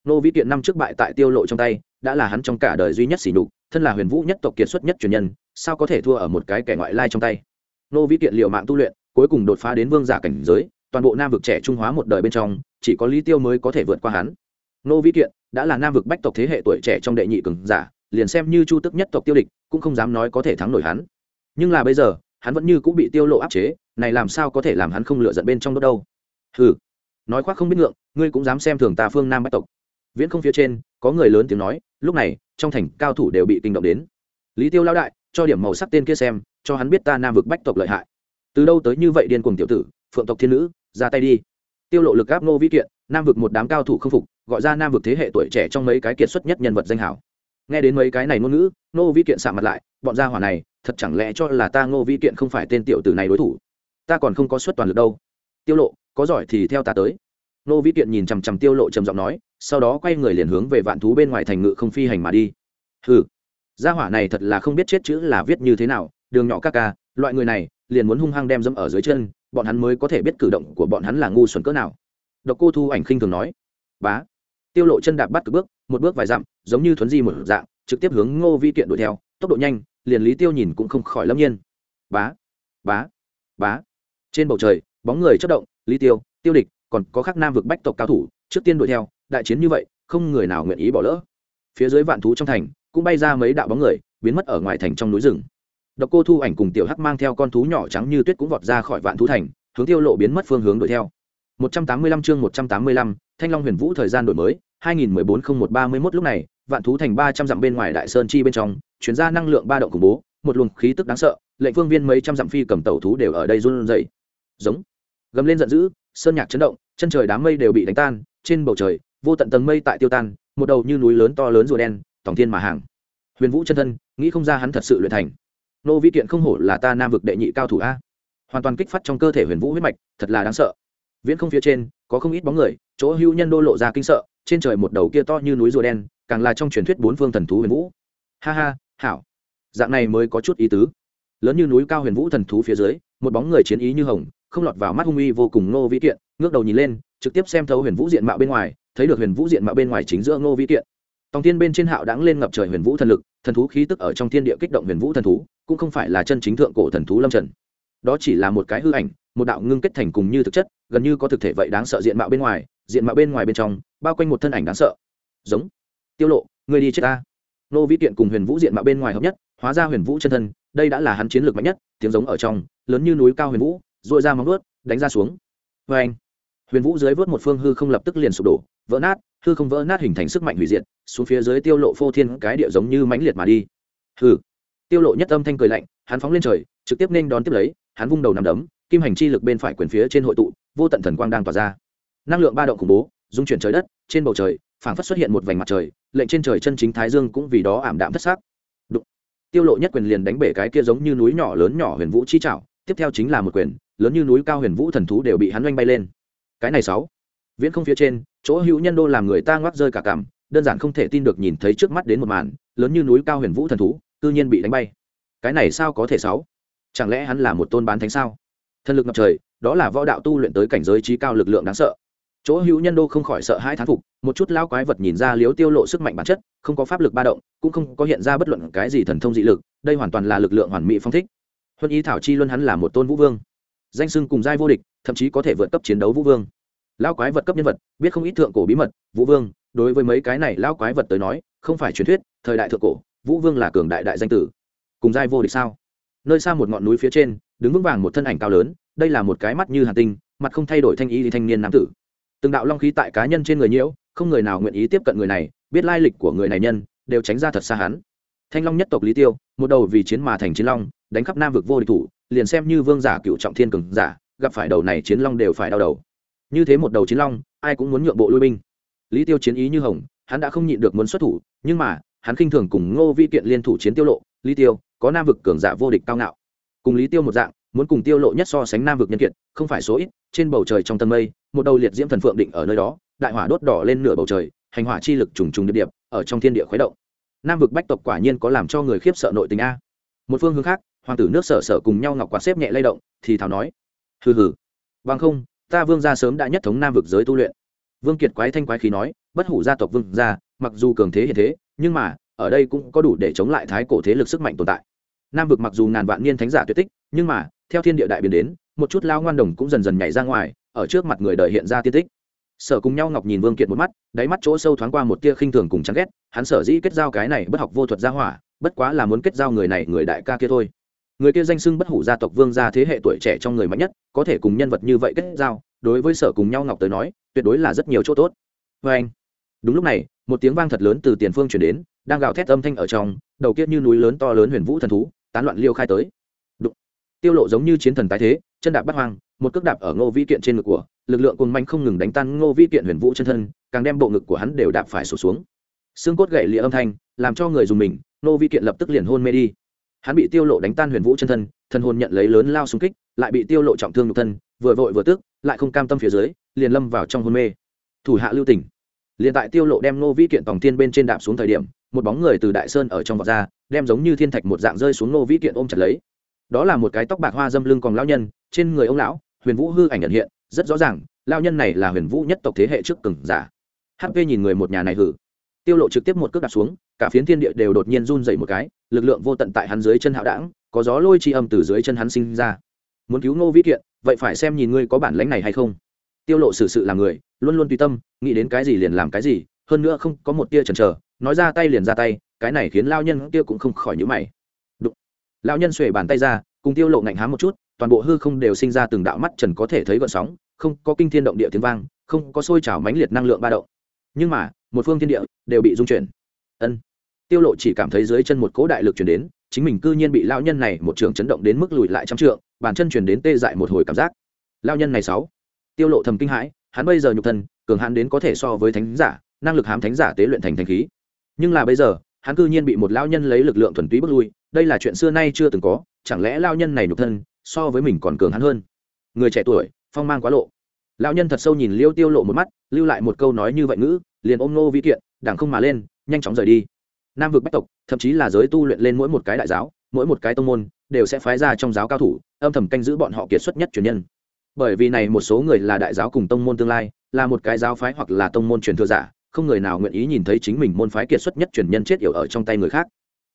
Ngô vĩ kiện năm trước bại tại tiêu lộ trong tay, đã là hắn trong cả đời duy nhất xỉ nhục thân là huyền vũ nhất tộc kiệt xuất nhất truyền nhân, sao có thể thua ở một cái kẻ ngoại lai trong tay? Nô vĩ kiện liệu mạng tu luyện, cuối cùng đột phá đến vương giả cảnh giới, toàn bộ nam vực trẻ trung hóa một đời bên trong, chỉ có lý tiêu mới có thể vượt qua hắn. Nô vĩ kiện đã là nam vực bách tộc thế hệ tuổi trẻ trong đệ nhị cường giả, liền xem như chu tức nhất tộc tiêu địch, cũng không dám nói có thể thắng nổi hắn. Nhưng là bây giờ, hắn vẫn như cũng bị tiêu lộ áp chế, này làm sao có thể làm hắn không lựa giận bên trong đó đâu? Hừ, nói khoác không biết ngượng, ngươi cũng dám xem thường ta phương nam bách tộc viễn không phía trên, có người lớn tiếng nói, lúc này, trong thành cao thủ đều bị kinh động đến. Lý tiêu lao đại, cho điểm màu sắc tên kia xem, cho hắn biết ta nam vực bách tộc lợi hại. Từ đâu tới như vậy điên cuồng tiểu tử, phượng tộc thiên nữ, ra tay đi. Tiêu lộ lực áp nô vĩ kiện, nam vực một đám cao thủ không phục, gọi ra nam vực thế hệ tuổi trẻ trong mấy cái kiệt xuất nhất nhân vật danh hảo nghe đến mấy cái này ngôn ngữ nô vĩ kiện sạm mặt lại, bọn gia hỏa này, thật chẳng lẽ cho là ta ngô vĩ kiện không phải tên tiểu tử này đối thủ? Ta còn không có suất toàn lực đâu. Tiêu lộ, có giỏi thì theo ta tới. Nô vĩ kiện nhìn chằm chằm tiêu lộ trầm giọng nói sau đó quay người liền hướng về vạn thú bên ngoài thành ngự không phi hành mà đi. Hừ, gia hỏa này thật là không biết chết chữ là viết như thế nào, đường nhỏ các ca, loại người này, liền muốn hung hăng đem dẫm ở dưới chân, bọn hắn mới có thể biết cử động của bọn hắn là ngu xuẩn cỡ nào. Độc cô thu ảnh khinh thường nói, bá. Tiêu lộ chân đạp bắt cực bước, một bước vài dặm, giống như thuấn di một dạng, trực tiếp hướng ngô vi kiện đuổi theo, tốc độ nhanh, liền lý tiêu nhìn cũng không khỏi lâm nhiên. Bá bá bá. Trên bầu trời, bóng người chất động, lý tiêu tiêu địch, còn có khắc nam vực bách tộc cao thủ, trước tiên đuổi theo đại chiến như vậy không người nào nguyện ý bỏ lỡ. Phía dưới vạn thú trong thành cũng bay ra mấy đạo bóng người biến mất ở ngoài thành trong núi rừng. Độc cô thu ảnh cùng tiểu hắc mang theo con thú nhỏ trắng như tuyết cũng vọt ra khỏi vạn thú thành hướng tiêu lộ biến mất phương hướng đuổi theo. 185 chương 185, thanh long huyền vũ thời gian đổi mới 2014-0131 lúc này vạn thú thành 300 dặm bên ngoài đại sơn chi bên trong chuyển ra năng lượng ba động khủng bố một luồng khí tức đáng sợ lệnh phương viên mấy trăm dặm phi cầm tẩu thú đều ở đây run rẩy. Giống. Gầm lên giận dữ sơn nhạc chấn động chân trời đám mây đều bị đánh tan trên bầu trời vô tận tầng mây tại tiêu tan, một đầu như núi lớn to lớn rùa đen, tổng thiên mà hàng. Huyền vũ chân thân, nghĩ không ra hắn thật sự luyện thành. Nô vi kiện không hổ là ta nam vực đệ nhị cao thủ a. Hoàn toàn kích phát trong cơ thể huyền vũ huyết mạch, thật là đáng sợ. Viễn không phía trên, có không ít bóng người, chỗ hưu nhân đô lộ ra kinh sợ, trên trời một đầu kia to như núi rùa đen, càng là trong truyền thuyết bốn phương thần thú huyền vũ. Ha ha, hảo. Dạng này mới có chút ý tứ. Lớn như núi cao huyền vũ thần thú phía dưới, một bóng người chiến ý như hồng, không lọt vào mắt hung uy vô cùng Nô Vi kiện, ngước đầu nhìn lên, trực tiếp xem thấu huyền vũ diện mạo bên ngoài thấy được huyền vũ diện mạo bên ngoài chính giữa ngô vĩ kiện. Tòng thiên bên trên hạo đáng lên ngập trời huyền vũ thần lực, thần thú khí tức ở trong thiên địa kích động huyền vũ thần thú, cũng không phải là chân chính thượng cổ thần thú lâm trần. Đó chỉ là một cái hư ảnh, một đạo ngưng kết thành cùng như thực chất, gần như có thực thể vậy đáng sợ diện mạo bên ngoài, diện mạo bên ngoài bên trong, bao quanh một thân ảnh đáng sợ. Giống. Tiêu lộ người đi chết ta. Nô vĩ kiện cùng huyền vũ diện mạo bên ngoài hợp nhất, hóa ra huyền vũ chân thân, đây đã là hắn chiến lược mạnh nhất, tiếng giống ở trong, lớn như núi cao huyền vũ dội ra móng vuốt, đánh ra xuống. Vê anh huyền vũ dưới vớt một phương hư không lập tức liền sụp đổ vỡ nát, hư không vỡ nát hình thành sức mạnh hủy diệt, xuống phía dưới tiêu lộ phô thiên cái địa giống như mãnh liệt mà đi. Hư tiêu lộ nhất âm thanh cười lạnh, hắn phóng lên trời, trực tiếp nên đón tiếp lấy, hắn vung đầu nằm đấm, kim hành chi lực bên phải quyền phía trên hội tụ, vô tận thần quang đang tỏa ra. Năng lượng ba động khủng bố, dung chuyển trời đất, trên bầu trời, phảng phất xuất hiện một vành mặt trời, lệnh trên trời chân chính thái dương cũng vì đó ảm đạm thất sắc. Đụng. tiêu lộ nhất quyền liền đánh bể cái kia giống như núi nhỏ lớn nhỏ huyền vũ chi chảo tiếp theo chính là một quyền, lớn như núi cao huyền vũ thần thú đều bị hắn oanh bay lên. Cái này sáu. Viễn không phía trên chỗ hữu nhân đô làm người ta ngoắc rơi cả cảm, đơn giản không thể tin được nhìn thấy trước mắt đến một màn, lớn như núi cao huyền vũ thần thú tự nhiên bị đánh bay. Cái này sao có thể sáu? Chẳng lẽ hắn là một tôn bán thánh sao? Thần lực ngập trời, đó là võ đạo tu luyện tới cảnh giới trí cao lực lượng đáng sợ. Chỗ hữu nhân đô không khỏi sợ hai thán phục, một chút lao quái vật nhìn ra liếu tiêu lộ sức mạnh bản chất, không có pháp lực ba động, cũng không có hiện ra bất luận cái gì thần thông dị lực, đây hoàn toàn là lực lượng hoàn mỹ phong thích. Huân ý thảo chi luân hắn là một tôn vũ vương. Danh sưng cùng giai vô địch, thậm chí có thể vượt cấp chiến đấu vũ vương lao quái vật cấp nhân vật, biết không ít thượng cổ bí mật, vũ vương, đối với mấy cái này lao quái vật tới nói, không phải truyền thuyết, thời đại thượng cổ, vũ vương là cường đại đại danh tử. Cùng giai vô địch sao? Nơi xa một ngọn núi phía trên, đứng vững vàng một thân ảnh cao lớn, đây là một cái mắt như hàn tinh, mặt không thay đổi thanh ý thì thanh niên nam tử. Từng đạo long khí tại cá nhân trên người nhiễu, không người nào nguyện ý tiếp cận người này, biết lai lịch của người này nhân, đều tránh ra thật xa hắn. Thanh long nhất tộc lý tiêu, một đầu vì chiến mà thành chiến long, đánh khắp nam vực vô địch thủ, liền xem như vương giả cựu trọng thiên cường giả, gặp phải đầu này chiến long đều phải đau đầu như thế một đầu chiến long, ai cũng muốn nhượng bộ lui binh. Lý tiêu chiến ý như hồng, hắn đã không nhịn được muốn xuất thủ, nhưng mà, hắn khinh thường cùng ngô vi kiện liên thủ chiến tiêu lộ. Lý tiêu, có nam vực cường giả vô địch cao ngạo. Cùng lý tiêu một dạng, muốn cùng tiêu lộ nhất so sánh nam vực nhân kiện không phải số ít, trên bầu trời trong tầng mây, một đầu liệt diễm thần phượng định ở nơi đó, đại hỏa đốt đỏ lên nửa bầu trời, hành hỏa chi lực trùng trùng điệp điệp, ở trong thiên địa khuấy động. Nam vực bách tộc quả nhiên có làm cho người khiếp sợ nội tình a. Một phương hướng khác, hoàng tử nước sở sở cùng nhau ngọc quạt xếp nhẹ lay động, thì thảo nói, hừ hừ. Bằng không ta vương gia sớm đã nhất thống nam vực giới tu luyện. Vương kiệt quái thanh quái khí nói, bất hủ gia tộc vương gia, mặc dù cường thế hiện thế, nhưng mà, ở đây cũng có đủ để chống lại thái cổ thế lực sức mạnh tồn tại. Nam vực mặc dù ngàn vạn niên thánh giả tuyệt tích, nhưng mà, theo thiên địa đại biến đến, một chút lao ngoan đồng cũng dần dần nhảy ra ngoài, ở trước mặt người đời hiện ra tiên tích. Sở cùng nhau ngọc nhìn vương kiệt một mắt, đáy mắt chỗ sâu thoáng qua một tia khinh thường cùng chán ghét, hắn sở dĩ kết giao cái này bất học vô thuật gia hỏa, bất quá là muốn kết giao người này người đại ca kia thôi người kia danh xưng bất hủ gia tộc vương gia thế hệ tuổi trẻ trong người mạnh nhất, có thể cùng nhân vật như vậy kết giao, đối với sở cùng nhau ngọc tới nói, tuyệt đối là rất nhiều chỗ tốt. Vê anh, đúng lúc này, một tiếng vang thật lớn từ tiền phương chuyển đến, đang gào thét âm thanh ở trong, đầu kiết như núi lớn to lớn huyền vũ thần thú, tán loạn liêu khai tới. Đụng. tiêu lộ giống như chiến thần tái thế, chân đạp bắt hoang, một cước đạp ở ngô Vi kiện trên ngực của, lực lượng cồn manh không ngừng đánh tan ngô Vi kiện huyền vũ chân thân, càng đem bộ ngực của hắn đều đạp phải sổ xuống. Xương cốt gậy lịa âm thanh, làm cho người dùng mình, ngô Vi kiện lập tức liền hôn mê đi hắn bị tiêu lộ đánh tan huyền vũ chân thân thân hồn nhận lấy lớn lao xung kích, lại bị tiêu lộ trọng thương nhục thân, vừa vội vừa tức, lại không cam tâm phía dưới, liền lâm vào trong hôn mê. Thủ hạ lưu tỉnh. Liền tại tiêu lộ đem nô vĩ kiện tòng thiên bên trên đạp xuống thời điểm, một bóng người từ đại sơn ở trong vọt ra, đem giống như thiên thạch một dạng rơi xuống nô vĩ kiện ôm chặt lấy. Đó là một cái tóc bạc hoa dâm lưng còn lão nhân, trên người ông lão, huyền vũ hư ảnh nhận hiện, rất rõ ràng, lão nhân này là huyền vũ nhất tộc thế hệ trước cường giả. Hp nhìn người một nhà này hử. Tiêu lộ trực tiếp một cước đạp xuống cả phiến thiên địa đều đột nhiên run dậy một cái lực lượng vô tận tại hắn dưới chân hạo đảng có gió lôi chi âm từ dưới chân hắn sinh ra. Muốn cứu ngô vĩ kiện vậy phải xem nhìn ngươi có bản lãnh này hay không. Tiêu lộ xử sự, sự làm người luôn luôn tùy tâm nghĩ đến cái gì liền làm cái gì hơn nữa không có một tia chần chờ nói ra tay liền ra tay cái này khiến lao nhân kia cũng không khỏi nhíu mày. Đụng. lao nhân xuề bàn tay ra cùng tiêu lộ ngạnh há một chút toàn bộ hư không đều sinh ra từng đạo mắt trần có thể thấy gợn sóng không có kinh thiên động địa tiếng vang không có sôi trào mãnh liệt năng lượng ba động. Nhưng mà một phương thiên địa đều bị dung chuyển. Ân tiêu lộ chỉ cảm thấy dưới chân một cỗ đại lực truyền đến, chính mình cư nhiên bị lão nhân này một trường chấn động đến mức lùi lại trăm trượng, bàn chân truyền đến tê dại một hồi cảm giác. Lão nhân này sáu. Tiêu lộ thầm kinh hãi, hắn bây giờ nhục thân, cường hãn đến có thể so với thánh giả, năng lực hám thánh giả tế luyện thành thành khí. Nhưng là bây giờ, hắn cư nhiên bị một lão nhân lấy lực lượng thuần túy bước lui, đây là chuyện xưa nay chưa từng có, chẳng lẽ lão nhân này nhục thân, so với mình còn cường hãn hơn? Người trẻ tuổi, phong mang quá lộ. Lão nhân thật sâu nhìn liêu tiêu lộ một mắt, lưu lại một câu nói như vậy ngữ, liền ôm nô vi kiện đảng không mà lên, nhanh chóng rời đi nam vực bách tộc, thậm chí là giới tu luyện lên mỗi một cái đại giáo, mỗi một cái tông môn, đều sẽ phái ra trong giáo cao thủ, âm thầm canh giữ bọn họ kiệt xuất nhất truyền nhân. Bởi vì này một số người là đại giáo cùng tông môn tương lai, là một cái giáo phái hoặc là tông môn truyền thừa giả, không người nào nguyện ý nhìn thấy chính mình môn phái kiệt xuất nhất truyền nhân chết yểu ở trong tay người khác.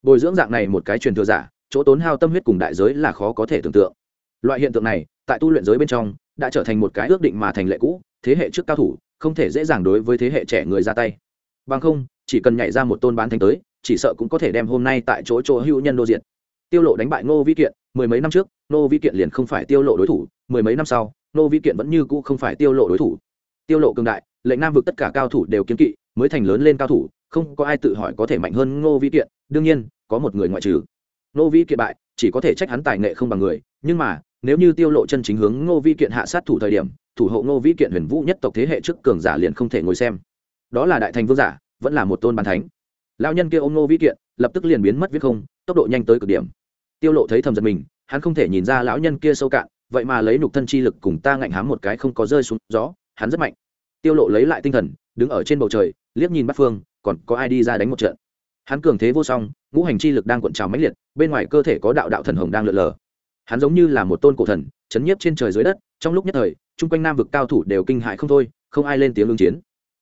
Bồi dưỡng dạng này một cái truyền thừa giả, chỗ tốn hao tâm huyết cùng đại giới là khó có thể tưởng tượng. Loại hiện tượng này, tại tu luyện giới bên trong, đã trở thành một cái ước định mà thành lệ cũ, thế hệ trước cao thủ, không thể dễ dàng đối với thế hệ trẻ người ra tay. Bằng không chỉ cần nhảy ra một tôn bán thánh tới, chỉ sợ cũng có thể đem hôm nay tại chỗ chỗ hữu nhân đô diện tiêu lộ đánh bại ngô vi kiện, mười mấy năm trước, ngô vi kiện liền không phải tiêu lộ đối thủ, mười mấy năm sau, ngô vi kiện vẫn như cũ không phải tiêu lộ đối thủ. Tiêu lộ cường đại, lệnh nam vực tất cả cao thủ đều kiến kỵ, mới thành lớn lên cao thủ, không có ai tự hỏi có thể mạnh hơn ngô vi kiện, đương nhiên, có một người ngoại trừ. Ngô vi kiện bại, chỉ có thể trách hắn tài nghệ không bằng người, nhưng mà, nếu như tiêu lộ chân chính hướng ngô vi kiện hạ sát thủ thời điểm, thủ hộ ngô vi kiện huyền vũ nhất tộc thế hệ trước cường giả liền không thể ngồi xem. Đó là đại thành vương giả vẫn là một tôn bàn thánh. Lão nhân kia ôm nô vĩ kiện, lập tức liền biến mất viết không, tốc độ nhanh tới cực điểm. Tiêu lộ thấy thầm giật mình, hắn không thể nhìn ra lão nhân kia sâu cạn, vậy mà lấy nục thân chi lực cùng ta ngạnh hám một cái không có rơi xuống gió, hắn rất mạnh. Tiêu lộ lấy lại tinh thần, đứng ở trên bầu trời, liếc nhìn bắt phương, còn có ai đi ra đánh một trận. Hắn cường thế vô song, ngũ hành chi lực đang cuộn trào mãnh liệt, bên ngoài cơ thể có đạo đạo thần hồng đang lượn lờ. Hắn giống như là một tôn cổ thần, chấn nhiếp trên trời dưới đất, trong lúc nhất thời, chung quanh nam vực cao thủ đều kinh hại không thôi, không ai lên tiếng lương chiến.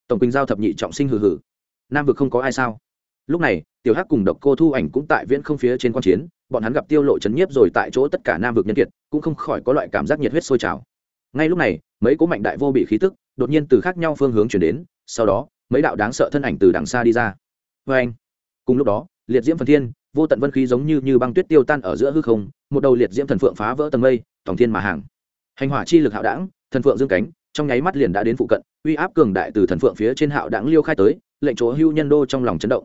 Tổng quỳnh giao thập nhị trọng sinh hừ hừ nam vực không có ai sao? Lúc này, tiểu hắc cùng độc cô thu ảnh cũng tại viễn không phía trên quan chiến, bọn hắn gặp tiêu lộ chấn nhiếp rồi tại chỗ tất cả nam vực nhân kiệt, cũng không khỏi có loại cảm giác nhiệt huyết sôi trào. Ngay lúc này, mấy cố mạnh đại vô bị khí tức, đột nhiên từ khác nhau phương hướng chuyển đến, sau đó, mấy đạo đáng sợ thân ảnh từ đằng xa đi ra. Vê anh, cùng lúc đó, liệt diễm phần thiên, vô tận vân khí giống như như băng tuyết tiêu tan ở giữa hư không, một đầu liệt diễm thần phượng phá vỡ tầng mây tổng thiên mà hàng. Hành hỏa chi lực hạo đảng thần phượng dương cánh, trong nháy mắt liền đã đến phụ cận, uy áp cường đại từ thần phượng phía trên hạo đảng liêu khai tới lệnh chỗ hưu nhân đô trong lòng chấn động.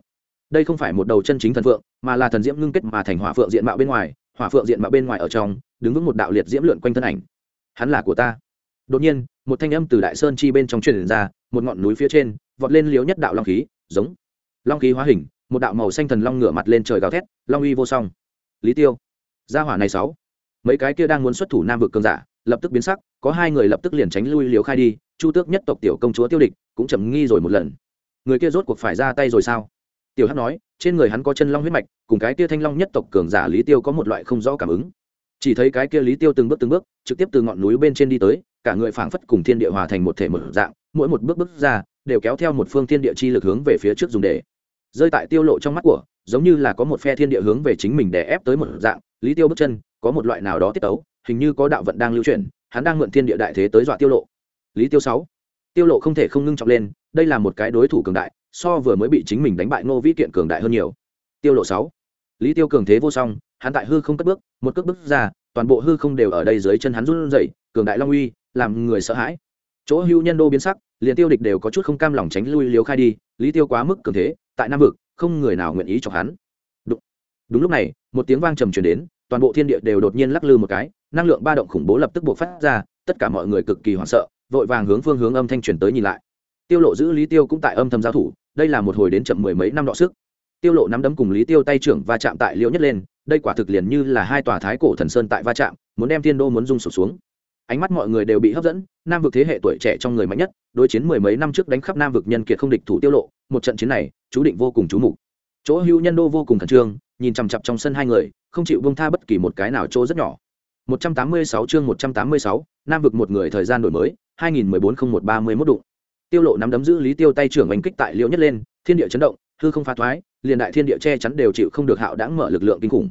Đây không phải một đầu chân chính thần phượng, mà là thần diễm ngưng kết mà thành hỏa phượng diện mạo bên ngoài, hỏa phượng diện mạo bên ngoài ở trong, đứng vững một đạo liệt diễm lượn quanh thân ảnh. Hắn là của ta. Đột nhiên, một thanh âm từ đại sơn chi bên trong truyền ra, một ngọn núi phía trên, vọt lên liếu nhất đạo long khí, giống. Long khí hóa hình, một đạo màu xanh thần long ngửa mặt lên trời gào thét, long uy vô song. Lý tiêu, gia hỏa này sáu. Mấy cái kia đang muốn xuất thủ nam vực cường giả, lập tức biến sắc, có hai người lập tức liền tránh lui liều khai đi, chu tước nhất tộc tiểu công chúa tiêu địch cũng chầm nghi rồi một lần người kia rốt cuộc phải ra tay rồi sao? Tiểu hắc nói, trên người hắn có chân long huyết mạch, cùng cái kia thanh long nhất tộc cường giả lý tiêu có một loại không rõ cảm ứng. Chỉ thấy cái kia lý tiêu từng bước từng bước, trực tiếp từ ngọn núi bên trên đi tới, cả người phảng phất cùng thiên địa hòa thành một thể một dạng, mỗi một bước bước ra, đều kéo theo một phương thiên địa chi lực hướng về phía trước dùng để. Rơi tại tiêu lộ trong mắt của, giống như là có một phe thiên địa hướng về chính mình để ép tới một dạng, lý tiêu bước chân, có một loại nào đó tiết tấu, hình như có đạo vận đang lưu chuyển, hắn đang mượn thiên địa đại thế tới dọa tiêu lộ. Lý tiêu sáu tiêu lộ không thể không ngưng trọng lên đây là một cái đối thủ cường đại so vừa mới bị chính mình đánh bại ngô vĩ kiện cường đại hơn nhiều. Tiêu lộ sáu. Lý tiêu cường thế vô song hắn tại hư không cất bước một cước bước ra toàn bộ hư không đều ở đây dưới chân hắn run rẩy cường đại long uy làm người sợ hãi. Chỗ hưu nhân đô biến sắc liền tiêu địch đều có chút không cam lòng tránh lui liếu khai đi lý tiêu quá mức cường thế tại nam vực không người nào nguyện ý cho hắn. Đúng, đúng lúc này một tiếng vang trầm truyền đến toàn bộ thiên địa đều đột nhiên lắc lư một cái năng lượng ba động khủng bố lập tức buộc phát ra tất cả mọi người cực kỳ hoảng sợ vội vàng hướng phương hướng âm thanh truyền tới nhìn lại. Tiêu lộ giữ lý tiêu cũng tại âm thầm giao thủ, đây là một hồi đến chậm mười mấy năm đọ sức. Tiêu lộ nắm đấm cùng lý tiêu tay trưởng va chạm tại liễu nhất lên, đây quả thực liền như là hai tòa thái cổ thần sơn tại va chạm, muốn đem thiên đô muốn rung sụp xuống. Ánh mắt mọi người đều bị hấp dẫn, nam vực thế hệ tuổi trẻ trong người mạnh nhất, đối chiến mười mấy năm trước đánh khắp nam vực nhân kiệt không địch thủ tiêu lộ, một trận chiến này, chú định vô cùng chú mục. Chỗ hưu nhân đô vô cùng khẩn trương, nhìn chằm chặp trong sân hai người, không chịu bông tha bất kỳ một cái nào chỗ rất nhỏ. 186 chương 186, nam vực một người thời gian đổi mới 2014-01-31 đụng. Tiêu lộ nắm đấm giữ lý tiêu tay trưởng đánh kích tại liễu nhất lên thiên địa chấn động hư không phá thoái liền đại thiên địa che chắn đều chịu không được hạo đãng mở lực lượng kinh khủng.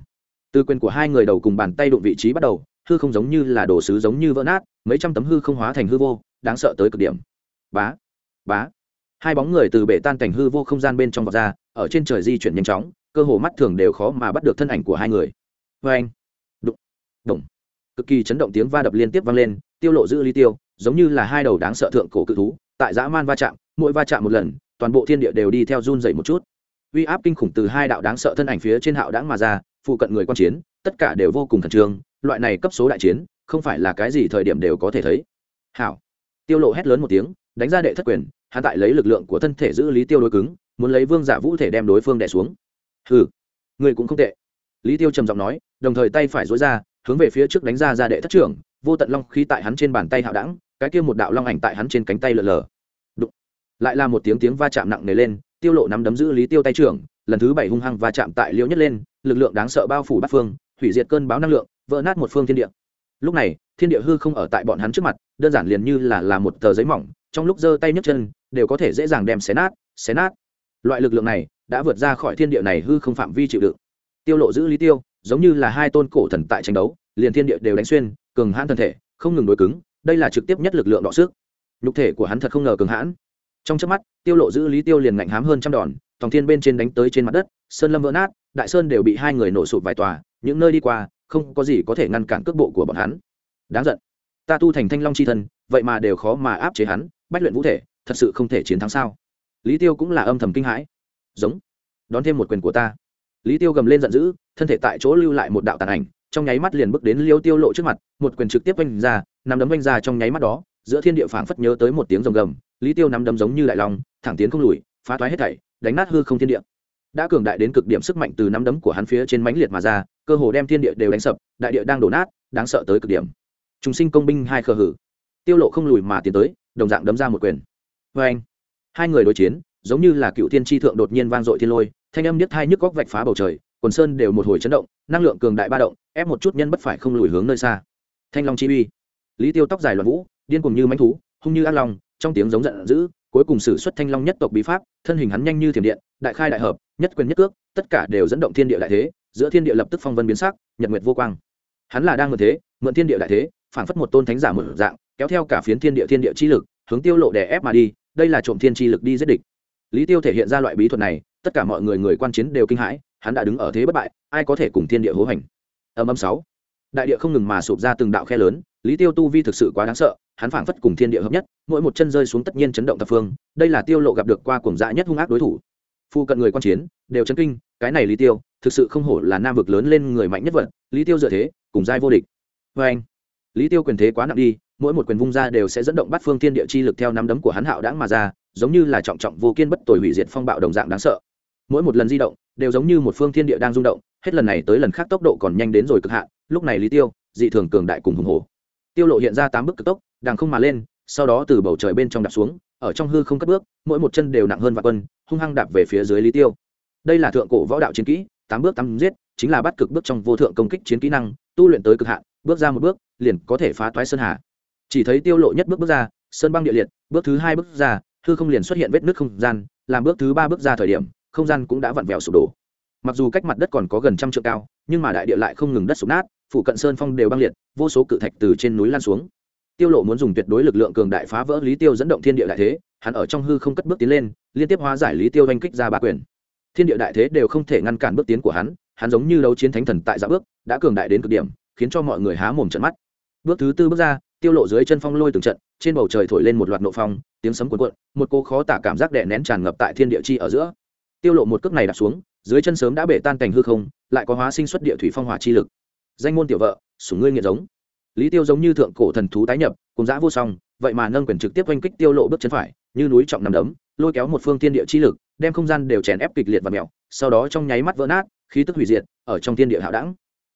Từ quyền của hai người đầu cùng bàn tay đụng vị trí bắt đầu hư không giống như là đồ sứ giống như vỡ nát mấy trăm tấm hư không hóa thành hư vô đáng sợ tới cực điểm. Bá bá. Hai bóng người từ bể tan cảnh hư vô không gian bên trong vọt ra ở trên trời di chuyển nhanh chóng cơ hồ mắt thường đều khó mà bắt được thân ảnh của hai người. Vê anh đụng. Đụng cực kỳ chấn động tiếng va đập liên tiếp vang lên, tiêu lộ giữ ly tiêu, giống như là hai đầu đáng sợ thượng cổ cự thú, tại dã man va chạm, mỗi va chạm một lần, toàn bộ thiên địa đều đi theo run dậy một chút. Uy áp kinh khủng từ hai đạo đáng sợ thân ảnh phía trên hạo đãng mà ra, phụ cận người quan chiến, tất cả đều vô cùng khẩn trương, loại này cấp số đại chiến, không phải là cái gì thời điểm đều có thể thấy. Hảo. Tiêu lộ hét lớn một tiếng, đánh ra đệ thất quyền, hắn tại lấy lực lượng của thân thể giữ lý tiêu đối cứng, muốn lấy vương giả vũ thể đem đối phương đè xuống. Hừ, người cũng không tệ. Lý tiêu trầm giọng nói, đồng thời tay phải duỗi ra hướng về phía trước đánh ra ra đệ thất trưởng, vô tận long khí tại hắn trên bàn tay hạo đẳng, cái kia một đạo long ảnh tại hắn trên cánh tay lờ lờ. Đụng. lại là một tiếng tiếng va chạm nặng nề lên, tiêu lộ nắm đấm giữ lý tiêu tay trưởng, lần thứ bảy hung hăng va chạm tại liễu nhất lên, lực lượng đáng sợ bao phủ bát phương, hủy diệt cơn báo năng lượng, vỡ nát một phương thiên địa. Lúc này, thiên địa hư không ở tại bọn hắn trước mặt, đơn giản liền như là là một tờ giấy mỏng, trong lúc giơ tay nhấc chân, đều có thể dễ dàng đem xé nát xé nát. Loại lực lượng này đã vượt ra khỏi thiên địa này hư không phạm vi chịu đựng. Tiêu lộ giữ lý tiêu giống như là hai tôn cổ thần tại tranh đấu, liền thiên địa đều đánh xuyên, cường hãn thân thể, không ngừng đối cứng, đây là trực tiếp nhất lực lượng đọ sức. Nhục thể của hắn thật không ngờ cường hãn. Trong chớp mắt, tiêu lộ giữ lý tiêu liền ngạnh hám hơn trăm đòn tòng thiên bên trên đánh tới trên mặt đất, sơn lâm vỡ nát, đại sơn đều bị hai người nổ sụp vài tòa, những nơi đi qua, không có gì có thể ngăn cản cước bộ của bọn hắn. Đáng giận. Ta tu thành thanh long chi thân vậy mà đều khó mà áp chế hắn, bách luyện vũ thể, thật sự không thể chiến thắng sao? Lý tiêu cũng là âm thầm kinh hãi. Giống. Đón thêm một quyền của ta lý tiêu gầm lên giận dữ, thân thể tại chỗ lưu lại một đạo tàn ảnh, trong nháy mắt liền bước đến liêu tiêu lộ trước mặt, một quyền trực tiếp oanh ra năm đấm oanh ra trong nháy mắt đó, giữa thiên địa phảng phất nhớ tới một tiếng rồng gầm, lý tiêu nắm đấm giống như đại long, thẳng tiến không lùi, phá toái hết thảy, đánh nát hư không thiên địa. Đã cường đại đến cực điểm sức mạnh từ nắm đấm của hắn phía trên mãnh liệt mà ra, cơ hồ đem thiên địa đều đánh sập, đại địa đang đổ nát, đáng sợ tới cực điểm. Chúng sinh công binh hai khờ hử. Tiêu lộ không lùi mà tiến tới, đồng dạng đấm ra một quyền. Với anh hai người đối chiến, giống như là cựu thiên tri thượng đột nhiên vang dội thiên lôi thanh âm niết thai nhức góc vạch phá bầu trời, quần sơn đều một hồi chấn động, năng lượng cường đại ba động, ép một chút nhân bất phải không lùi hướng nơi xa. Thanh long chi uy. Lý tiêu tóc dài loạn vũ, điên cùng như mánh thú, hung như ác long, trong tiếng giống giận dữ, cuối cùng sử xuất thanh long nhất tộc bí pháp, thân hình hắn nhanh như thiểm điện, đại khai đại hợp, nhất quyền nhất cước, tất cả đều dẫn động thiên địa đại thế, giữa thiên địa lập tức phong vân biến sắc, nhật nguyệt vô quang. Hắn là đang mượn thế, mượn thiên địa đại thế, phản phất một tôn thánh giả mở dạng, kéo theo cả phiến thiên địa thiên địa chi lực, hướng tiêu lộ đè ép mà đi, đây là trộm thiên chi lực đi giết địch. Lý tiêu thể hiện ra loại bí thuật này tất cả mọi người người quan chiến đều kinh hãi, hắn đã đứng ở thế bất bại, ai có thể cùng thiên địa hố hành? Âm âm sáu. Đại địa không ngừng mà sụp ra từng đạo khe lớn, lý tiêu tu vi thực sự quá đáng sợ, hắn phảng phất cùng thiên địa hợp nhất, mỗi một chân rơi xuống tất nhiên chấn động thập phương, đây là tiêu lộ gặp được qua cuồng dã nhất hung ác đối thủ. Phu cận người quan chiến, đều chấn kinh, cái này lý tiêu, thực sự không hổ là nam vực lớn lên người mạnh nhất vật, lý tiêu dựa thế, cùng giai vô địch. Với anh, lý tiêu quyền thế quá nặng đi, mỗi một quyền vung ra đều sẽ dẫn động bắt phương thiên địa chi lực theo nắm đấm của hắn hạo đãng mà ra, giống như là trọng trọng vô kiên bất tồi hủy diệt phong bạo đồng dạng đáng sợ mỗi một lần di động đều giống như một phương thiên địa đang rung động, hết lần này tới lần khác tốc độ còn nhanh đến rồi cực hạn, lúc này lý tiêu, dị thường cường đại cùng hùng hồ tiêu lộ hiện ra tám bước cực tốc đàng không mà lên, sau đó từ bầu trời bên trong đạp xuống, ở trong hư không cất bước, mỗi một chân đều nặng hơn vạn quân, hung hăng đạp về phía dưới lý tiêu. Đây là thượng cổ võ đạo chiến kỹ, tám bước tám giết, chính là bắt cực bước trong vô thượng công kích chiến kỹ năng, tu luyện tới cực hạn, bước ra một bước, liền có thể phá toái sơn hà. Chỉ thấy tiêu lộ nhất bước bước ra, sơn băng địa liệt, bước thứ hai bước ra, hư không liền xuất hiện vết nứt không gian, làm bước thứ ba bước ra thời điểm không gian cũng đã vặn vẹo sụp đổ. Mặc dù cách mặt đất còn có gần trăm trượng cao, nhưng mà đại địa lại không ngừng đất sụp nát phụ cận sơn phong đều băng liệt, vô số cự thạch từ trên núi lan xuống. Tiêu lộ muốn dùng tuyệt đối lực lượng cường đại phá vỡ lý tiêu dẫn động thiên địa đại thế, hắn ở trong hư không cất bước tiến lên, liên tiếp hóa giải lý tiêu oanh kích ra ba quyền. Thiên địa đại thế đều không thể ngăn cản bước tiến của hắn hắn giống như đấu chiến thánh thần tại dạ bước, đã cường đại đến cực điểm, khiến cho mọi người há mồm trận mắt. Bước thứ tư bước ra, tiêu lộ dưới chân phong lôi từng trận, trên bầu trời thổi lên một loạt nộ phong, tiếng sấm cuộn cuộn, một cô khó tả cảm giác đè nén tràn ngập tại thiên địa chi ở giữa tiêu lộ một cước này đặt xuống, dưới chân sớm đã bể tan cảnh hư không, lại có hóa sinh xuất địa thủy phong hỏa chi lực. Danh môn tiểu vợ, sủng ngươi nghiệt giống. Lý tiêu giống như thượng cổ thần thú tái nhập, cùng dã vô song, vậy mà nâng quyền trực tiếp oanh kích tiêu lộ bước chân phải, như núi trọng nằm đấm, lôi kéo một phương thiên địa chi lực, đem không gian đều chèn ép kịch liệt và mèo, sau đó trong nháy mắt vỡ nát, khí tức hủy diệt, ở trong thiên địa hạo đẳng.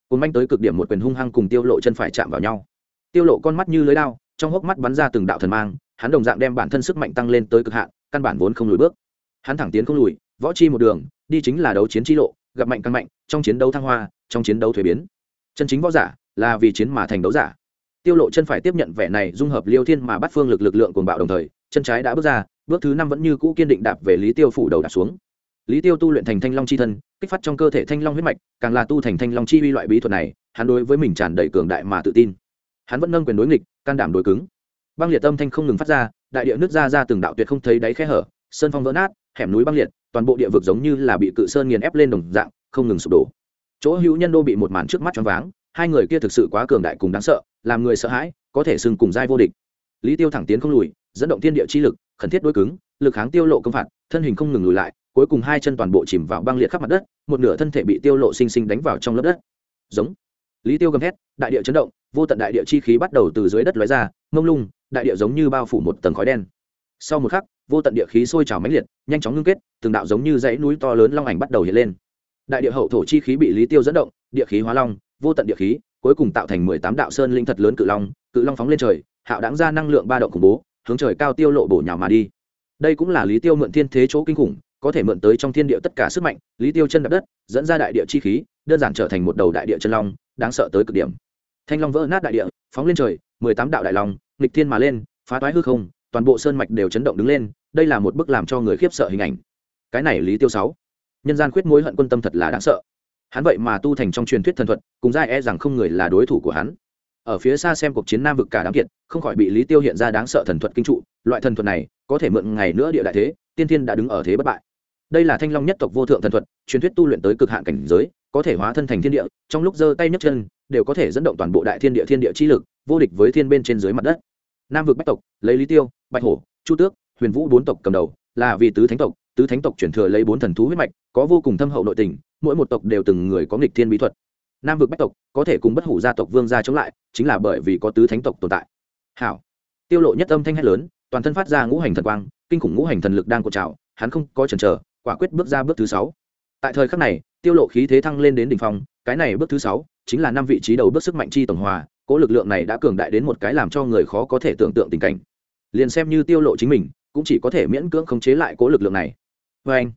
Cùng manh tới cực điểm một quyền hung hăng cùng tiêu lộ chân phải chạm vào nhau. Tiêu lộ con mắt như lưới đao, trong hốc mắt bắn ra từng đạo thần mang, hắn đồng dạng đem bản thân sức mạnh tăng lên tới cực hạn, căn bản vốn không lùi bước. Hắn thẳng tiến không lùi võ chi một đường, đi chính là đấu chiến chi lộ, gặp mạnh càng mạnh, trong chiến đấu thăng hoa, trong chiến đấu thuế biến. Chân chính võ giả là vì chiến mà thành đấu giả. Tiêu lộ chân phải tiếp nhận vẻ này dung hợp liêu thiên mà bắt phương lực lực lượng cuồng bạo đồng thời, chân trái đã bước ra, bước thứ năm vẫn như cũ kiên định đạp về lý tiêu phủ đầu đạp xuống. Lý tiêu tu luyện thành thanh long chi thân, kích phát trong cơ thể thanh long huyết mạch, càng là tu thành thanh long chi uy loại bí thuật này, hắn đối với mình tràn đầy cường đại mà tự tin. Hắn vẫn nâng quyền đối nghịch, can đảm đối cứng. Băng liệt tâm thanh không ngừng phát ra, đại địa nước ra ra từng đạo tuyệt không thấy đáy khe hở, sơn phong vỡ nát, hẻm núi băng liệt toàn bộ địa vực giống như là bị cự sơn nghiền ép lên đồng dạng, không ngừng sụp đổ. Chỗ hữu nhân đô bị một màn trước mắt choáng váng, hai người kia thực sự quá cường đại cùng đáng sợ, làm người sợ hãi, có thể sừng cùng giai vô địch. Lý tiêu thẳng tiến không lùi, dẫn động thiên địa chi lực, khẩn thiết đối cứng, lực kháng tiêu lộ công phạt, thân hình không ngừng lùi lại, cuối cùng hai chân toàn bộ chìm vào băng liệt khắp mặt đất, một nửa thân thể bị tiêu lộ sinh sinh đánh vào trong lớp đất. Giống. Lý tiêu gầm thét, đại địa chấn động, vô tận đại địa chi khí bắt đầu từ dưới đất lóe ra, mông lung, đại địa giống như bao phủ một tầng khói đen. Sau một khắc vô tận địa khí sôi trào mãnh liệt, nhanh chóng ngưng kết, từng đạo giống như dãy núi to lớn long ảnh bắt đầu hiện lên. Đại địa hậu thổ chi khí bị lý tiêu dẫn động, địa khí hóa long, vô tận địa khí, cuối cùng tạo thành mười tám đạo sơn linh thật lớn cự long cự long phóng lên trời, hạo đáng ra năng lượng ba động khủng bố, hướng trời cao tiêu lộ bổ nhào mà đi. Đây cũng là lý tiêu mượn thiên thế chỗ kinh khủng, có thể mượn tới trong thiên địa tất cả sức mạnh, lý tiêu chân đập đất, dẫn ra đại địa chi khí, đơn giản trở thành một đầu đại địa chân long, đáng sợ tới cực điểm. Thanh long vỡ nát đại địa, phóng lên trời, mười tám đạo đại long, nghịch thiên mà lên, phá toái hư không toàn bộ sơn mạch đều chấn động đứng lên, đây là một bức làm cho người khiếp sợ hình ảnh. Cái này lý tiêu sáu, nhân gian khuyết mối hận quân tâm thật là đáng sợ. Hắn vậy mà tu thành trong truyền thuyết thần thuật, cùng giai e rằng không người là đối thủ của hắn. Ở phía xa xem cuộc chiến nam vực cả đám kiệt, không khỏi bị lý tiêu hiện ra đáng sợ thần thuật kinh trụ, loại thần thuật này, có thể mượn ngày nữa địa đại thế, tiên thiên đã đứng ở thế bất bại. Đây là thanh long nhất tộc vô thượng thần thuật, truyền thuyết tu luyện tới cực hạn cảnh giới, có thể hóa thân thành thiên địa, trong lúc giơ tay nhấc chân, đều có thể dẫn động toàn bộ đại thiên địa thiên địa chi lực, vô địch với thiên bên trên dưới mặt đất. Nam vực bách tộc, lấy lý tiêu bạch hổ, chu tước, huyền vũ bốn tộc cầm đầu, là vì tứ thánh tộc, tứ thánh tộc chuyển thừa lấy bốn thần thú huyết mạch, có vô cùng thâm hậu nội tình, mỗi một tộc đều từng người có nghịch thiên bí thuật. Nam vực bách tộc có thể cùng bất hủ gia tộc vương gia chống lại, chính là bởi vì có tứ thánh tộc tồn tại. Hảo. Tiêu lộ nhất âm thanh hét lớn, toàn thân phát ra ngũ hành thần quang, kinh khủng ngũ hành thần lực đang cột trào, hắn không có chần chờ, quả quyết bước ra bước thứ sáu. Tại thời khắc này, tiêu lộ khí thế thăng lên đến đỉnh phong, cái này bước thứ sáu chính là năm vị trí đầu bước sức mạnh chi tổng hòa, cố lực lượng này đã cường đại đến một cái làm cho người khó có thể tưởng tượng tình cảnh liền xem như tiêu lộ chính mình, cũng chỉ có thể miễn cưỡng khống chế lại cố lực lượng này. Với anh,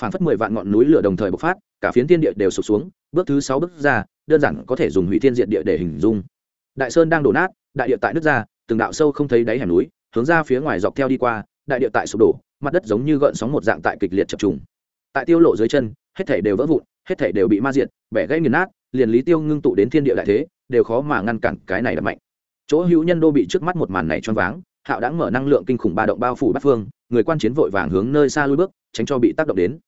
phản phất mười vạn ngọn núi lửa đồng thời bộc phát, cả phiến thiên địa đều sụp xuống, bước thứ sáu bước ra, đơn giản có thể dùng hủy thiên diệt địa để hình dung. Đại sơn đang đổ nát, đại địa tại nước ra, từng đạo sâu không thấy đáy hẻm núi, hướng ra phía ngoài dọc theo đi qua, đại địa tại sụp đổ, mặt đất giống như gợn sóng một dạng tại kịch liệt chập trùng. Tại tiêu lộ dưới chân, hết thể đều vỡ vụn, hết thể đều bị ma diệt, bẻ gãy nghiền nát, liền lý tiêu ngưng tụ đến thiên địa đại thế, đều khó mà ngăn cản cái này là mạnh. Chỗ hữu nhân đô bị trước mắt một màn này choáng váng hạo đã mở năng lượng kinh khủng ba động bao phủ bát phương, người quan chiến vội vàng hướng nơi xa lui bước, tránh cho bị tác động đến.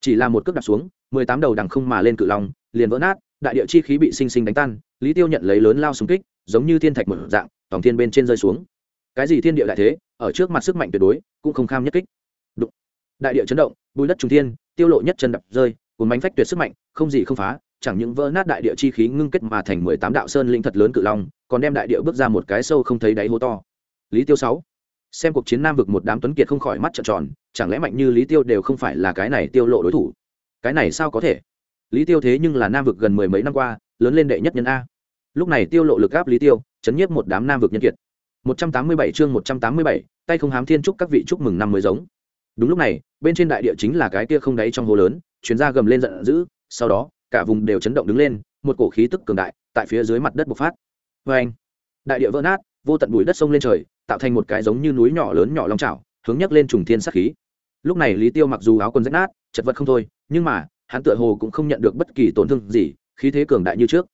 Chỉ là một cước đặt xuống, mười tám đầu đằng không mà lên cự long, liền vỡ nát, đại địa chi khí bị sinh sinh đánh tan, lý tiêu nhận lấy lớn lao xung kích, giống như thiên thạch một dạng, tổng thiên bên trên rơi xuống. Cái gì thiên địa đại thế, ở trước mặt sức mạnh tuyệt đối, cũng không kham nhất kích. Đụng. đại địa chấn động, bùi đất trung thiên, tiêu lộ nhất chân đập rơi, cuốn bánh phách tuyệt sức mạnh, không gì không phá, chẳng những vỡ nát đại địa chi khí ngưng kết mà thành mười tám đạo sơn linh thật lớn cự long, còn đem đại địa bước ra một cái sâu không thấy đáy hố to lý tiêu sáu. Xem cuộc chiến nam vực một đám tuấn kiệt không khỏi mắt trợn tròn chẳng lẽ mạnh như lý tiêu đều không phải là cái này tiêu lộ đối thủ? Cái này sao có thể? Lý tiêu thế nhưng là nam vực gần mười mấy năm qua lớn lên đệ nhất nhân a. Lúc này tiêu lộ lực áp lý tiêu chấn nhiếp một đám nam vực nhân kiệt. 187 chương 187, tay không hám thiên chúc các vị chúc mừng năm mới giống. Đúng lúc này bên trên đại địa chính là cái kia không đáy trong hồ lớn chuyến ra gầm lên giận dữ sau đó cả vùng đều chấn động đứng lên một cổ khí tức cường đại tại phía dưới mặt đất bộc phát. Vê anh đại địa vỡ nát vô tận bụi đất sông lên trời tạo thành một cái giống như núi nhỏ lớn nhỏ long trào hướng nhấc lên trùng thiên sát khí. Lúc này lý tiêu mặc dù áo quần rách nát, chật vật không thôi, nhưng mà, hắn tựa hồ cũng không nhận được bất kỳ tổn thương gì, khí thế cường đại như trước.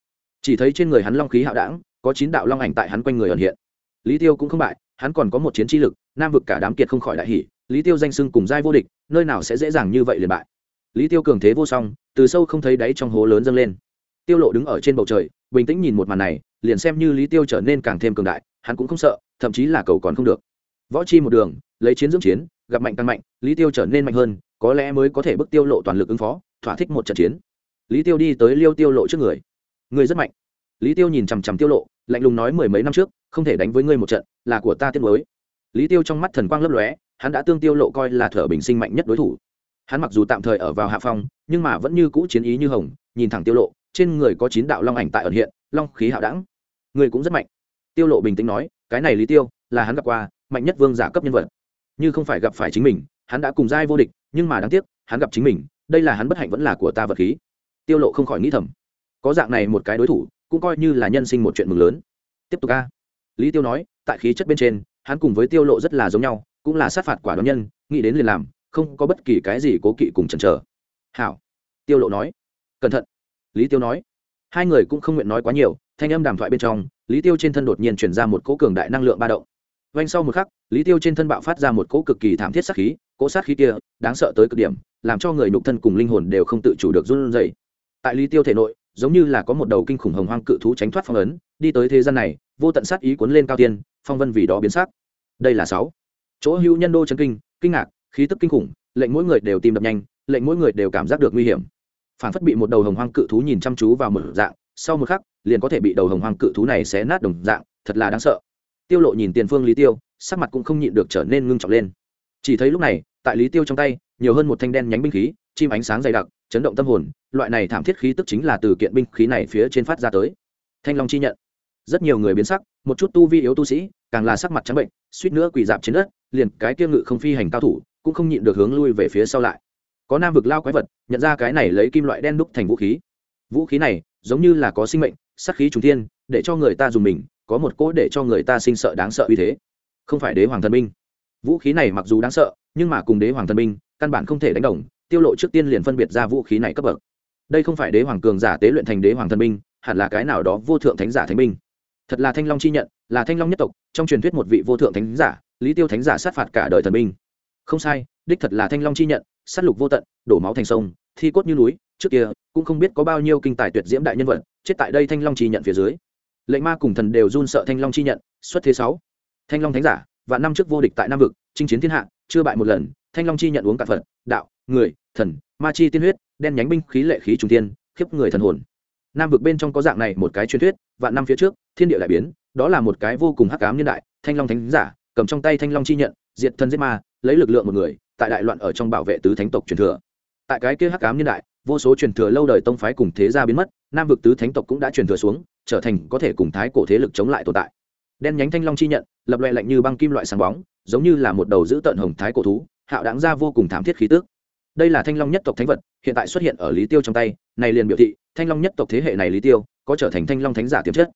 Chỉ thấy trên người hắn long khí hạo đảng có chín đạo long ảnh tại hắn quanh người ẩn hiện. Lý tiêu cũng không bại, hắn còn có một chiến trí lực, nam vực cả đám kiệt không khỏi đại hỷ lý tiêu danh sưng cùng giai vô địch, nơi nào sẽ dễ dàng như vậy liền bại. Lý tiêu cường thế vô song, từ sâu không thấy đáy trong hố lớn dâng lên. Tiêu lộ đứng ở trên bầu trời, bình tĩnh nhìn một màn này, liền xem như lý tiêu trở nên càng thêm cường đại, hắn cũng không sợ thậm chí là cầu còn không được. Võ chi một đường, lấy chiến dưỡng chiến, gặp mạnh càng mạnh, lý tiêu trở nên mạnh hơn, có lẽ mới có thể bức tiêu lộ toàn lực ứng phó, thỏa thích một trận chiến. Lý tiêu đi tới liêu tiêu lộ trước người. Người rất mạnh. Lý tiêu nhìn chằm chằm tiêu lộ, lạnh lùng nói mười mấy năm trước, không thể đánh với ngươi một trận, là của ta tiết mới lý tiêu trong mắt thần quang lấp lóe, hắn đã tương tiêu lộ coi là thở bình sinh mạnh nhất đối thủ. Hắn mặc dù tạm thời ở vào hạ phong, nhưng mà vẫn như cũ chiến ý như hồng, nhìn thẳng tiêu lộ, trên người có chín đạo long ảnh tại ẩn hiện, long khí hạo đẳng. Người cũng rất mạnh. Tiêu lộ bình tĩnh nói cái này lý tiêu là hắn gặp qua mạnh nhất vương giả cấp nhân vật như không phải gặp phải chính mình hắn đã cùng giai vô địch nhưng mà đáng tiếc hắn gặp chính mình đây là hắn bất hạnh vẫn là của ta vật khí tiêu lộ không khỏi nghĩ thầm có dạng này một cái đối thủ cũng coi như là nhân sinh một chuyện mừng lớn tiếp tục a lý tiêu nói tại khí chất bên trên hắn cùng với tiêu lộ rất là giống nhau cũng là sát phạt quả đoán nhân nghĩ đến liền làm không có bất kỳ cái gì cố kỵ cùng chần chờ hảo tiêu lộ nói cẩn thận lý tiêu nói hai người cũng không nguyện nói quá nhiều thanh âm đàm thoại bên trong, lý tiêu trên thân đột nhiên chuyển ra một cỗ cường đại năng lượng ba động. Vanh sau một khắc, lý tiêu trên thân bạo phát ra một cỗ cực kỳ thảm thiết sát khí, cỗ sát khí kia đáng sợ tới cực điểm, làm cho người nhục thân cùng linh hồn đều không tự chủ được run rẩy. Tại lý tiêu thể nội, giống như là có một đầu kinh khủng hồng hoang cự thú tránh thoát phong ấn, đi tới thế gian này, vô tận sát ý cuốn lên cao tiên, phong vân vì đó biến sắc. Đây là sáu. Chỗ hữu nhân đô chấn kinh kinh ngạc, khí tức kinh khủng, lệnh mỗi người đều tìm đập nhanh, lệnh mỗi người đều cảm giác được nguy hiểm. Phản phất bị một đầu hồng hoang cự thú nhìn chăm chú vào một dạng, sau một khắc liền có thể bị đầu hồng hoang cự thú này xé nát đồng dạng, thật là đáng sợ. Tiêu lộ nhìn tiền phương lý tiêu, sắc mặt cũng không nhịn được trở nên ngưng trọng lên. Chỉ thấy lúc này, tại lý tiêu trong tay, nhiều hơn một thanh đen nhánh binh khí, chim ánh sáng dày đặc, chấn động tâm hồn, loại này thảm thiết khí tức chính là từ kiện binh khí này phía trên phát ra tới. Thanh long chi nhận. Rất nhiều người biến sắc, một chút tu vi yếu tu sĩ, càng là sắc mặt trắng bệnh, suýt nữa quỳ dạp trên đất, liền cái kia ngự không phi hành cao thủ, cũng không nhịn được hướng lui về phía sau lại. Có nam vực lao quái vật, nhận ra cái này lấy kim loại đen đúc thành vũ khí. Vũ khí này, giống như là có sinh mệnh sắc khí trùng thiên, để cho người ta dùng mình, có một cỗ để cho người ta sinh sợ đáng sợ uy thế. Không phải đế hoàng thần binh. Vũ khí này mặc dù đáng sợ, nhưng mà cùng đế hoàng thần binh, căn bản không thể đánh đồng, tiêu lộ trước tiên liền phân biệt ra vũ khí này cấp bậc. Đây không phải đế hoàng cường giả tế luyện thành đế hoàng thần binh, hẳn là cái nào đó vô thượng thánh giả thánh binh. Thật là thanh long chi nhận, là thanh long nhất tộc, trong truyền thuyết một vị vô thượng thánh giả, lý tiêu thánh giả sát phạt cả đời thần binh. Không sai, đích thật là thanh long chi nhận, sát lục vô tận, đổ máu thành sông, thi cốt như núi, trước kia cũng không biết có bao nhiêu kinh tài tuyệt diễm đại nhân vật chết tại đây thanh long chi nhận phía dưới. Lệnh ma cùng thần đều run sợ thanh long chi nhận, xuất thế sáu. Thanh long thánh giả và năm trước vô địch tại nam vực, chinh chiến thiên hạ, chưa bại một lần, thanh long chi nhận uống cạn phật, đạo, người, thần, ma chi tiên huyết, đen nhánh binh khí lệ khí trung tiên khiếp người thần hồn. Nam vực bên trong có dạng này một cái truyền thuyết, vạn năm phía trước, thiên địa đại biến, đó là một cái vô cùng hắc ám nhân đại, thanh long thánh giả, cầm trong tay thanh long chi nhận, diệt thân giết ma, lấy lực lượng một người, tại đại loạn ở trong bảo vệ tứ thánh tộc truyền thừa. Tại cái kia hắc ám nhân đại, vô số truyền thừa lâu đời tông phái cùng thế gia biến mất nam vực tứ thánh tộc cũng đã truyền thừa xuống, trở thành có thể cùng thái cổ thế lực chống lại tồn tại. Đen nhánh thanh long chi nhận, lập loại lạnh như băng kim loại sáng bóng, giống như là một đầu giữ tận hồng thái cổ thú, hạo đáng ra vô cùng thảm thiết khí tước đây là thanh long nhất tộc thánh vật, hiện tại xuất hiện ở lý tiêu trong tay, này liền biểu thị, thanh long nhất tộc thế hệ này lý tiêu, có trở thành thanh long thánh giả tiềm chất.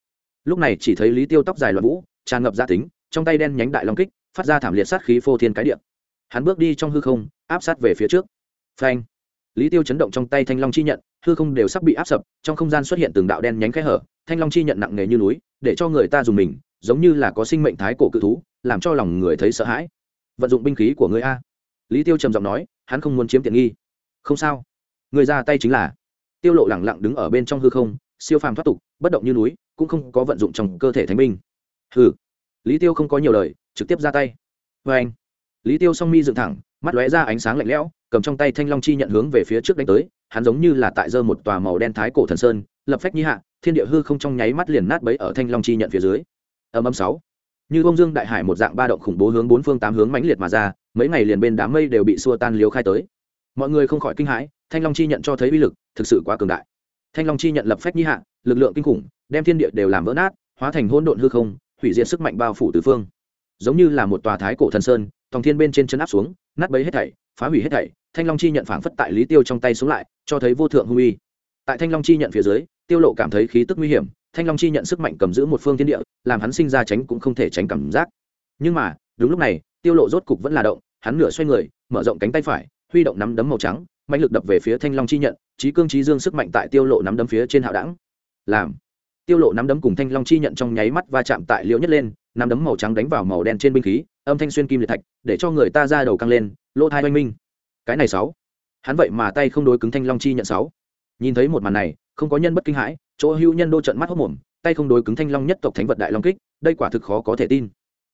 Lúc này chỉ thấy lý tiêu tóc dài loạn vũ, tràn ngập gia tính, trong tay đen nhánh đại long kích, phát ra thảm liệt sát khí phô thiên cái điện hắn bước đi trong hư không, áp sát về phía trước. Phanh! Lý tiêu chấn động trong tay thanh long chi nhận, hư không đều sắp bị áp sập, trong không gian xuất hiện từng đạo đen nhánh khẽ hở, thanh long chi nhận nặng nề như núi, để cho người ta dùng mình, giống như là có sinh mệnh thái cổ cự thú, làm cho lòng người thấy sợ hãi. Vận dụng binh khí của người a. Lý tiêu trầm giọng nói, hắn không muốn chiếm tiện nghi. Không sao. Người ra tay chính là. Tiêu lộ lẳng lặng đứng ở bên trong hư không, siêu phàm thoát tục, bất động như núi, cũng không có vận dụng trong cơ thể thánh binh. Hừ. Lý tiêu không có nhiều lời, trực tiếp ra tay. Vê anh lý tiêu song mi dựng thẳng mắt lóe ra ánh sáng lạnh lẽo, cầm trong tay thanh long chi nhận hướng về phía trước đánh tới, hắn giống như là tại dơ một tòa màu đen thái cổ thần sơn, lập phách nhi hạ, thiên địa hư không trong nháy mắt liền nát bấy ở thanh long chi nhận phía dưới. Âm âm sáu. Như bông dương đại hải một dạng ba động khủng bố hướng bốn phương tám hướng mãnh liệt mà ra, mấy ngày liền bên đám mây đều bị xua tan liếu khai tới. Mọi người không khỏi kinh hãi, thanh long chi nhận cho thấy uy lực thực sự quá cường đại. Thanh long chi nhận lập phách nhi hạ, lực lượng kinh khủng, đem thiên địa đều làm vỡ nát, hóa thành hỗn độn hư không, hủy diệt sức mạnh bao phủ tứ phương. Giống như là một tòa thái cổ thần sơn, tòng thiên bên trên chân áp xuống nát bấy hết thảy, phá hủy hết thảy, thanh long chi nhận phảng phất tại lý tiêu trong tay xuống lại, cho thấy vô thượng hung uy. Tại thanh long chi nhận phía dưới, tiêu lộ cảm thấy khí tức nguy hiểm, thanh long chi nhận sức mạnh cầm giữ một phương thiên địa, làm hắn sinh ra tránh cũng không thể tránh cảm giác. Nhưng mà, đúng lúc này, tiêu lộ rốt cục vẫn là động, hắn nửa xoay người, mở rộng cánh tay phải, huy động nắm đấm màu trắng mạnh lực đập về phía thanh long chi nhận trí cương trí dương sức mạnh tại tiêu lộ nắm đấm phía trên hạo đẳng. Làm, tiêu lộ nắm đấm cùng thanh long chi nhận trong nháy mắt va chạm tại liễu nhất lên, nắm đấm màu trắng đánh vào màu đen trên binh khí âm thanh xuyên kim liệt thạch, để cho người ta ra đầu căng lên, lỗ thai oanh minh. Cái này sáu. Hắn vậy mà tay không đối cứng thanh long chi nhận sáu. Nhìn thấy một màn này, không có nhân bất kinh hãi, chỗ hữu nhân đô trận mắt hốc mồm, tay không đối cứng thanh long nhất tộc thánh vật đại long kích, đây quả thực khó có thể tin.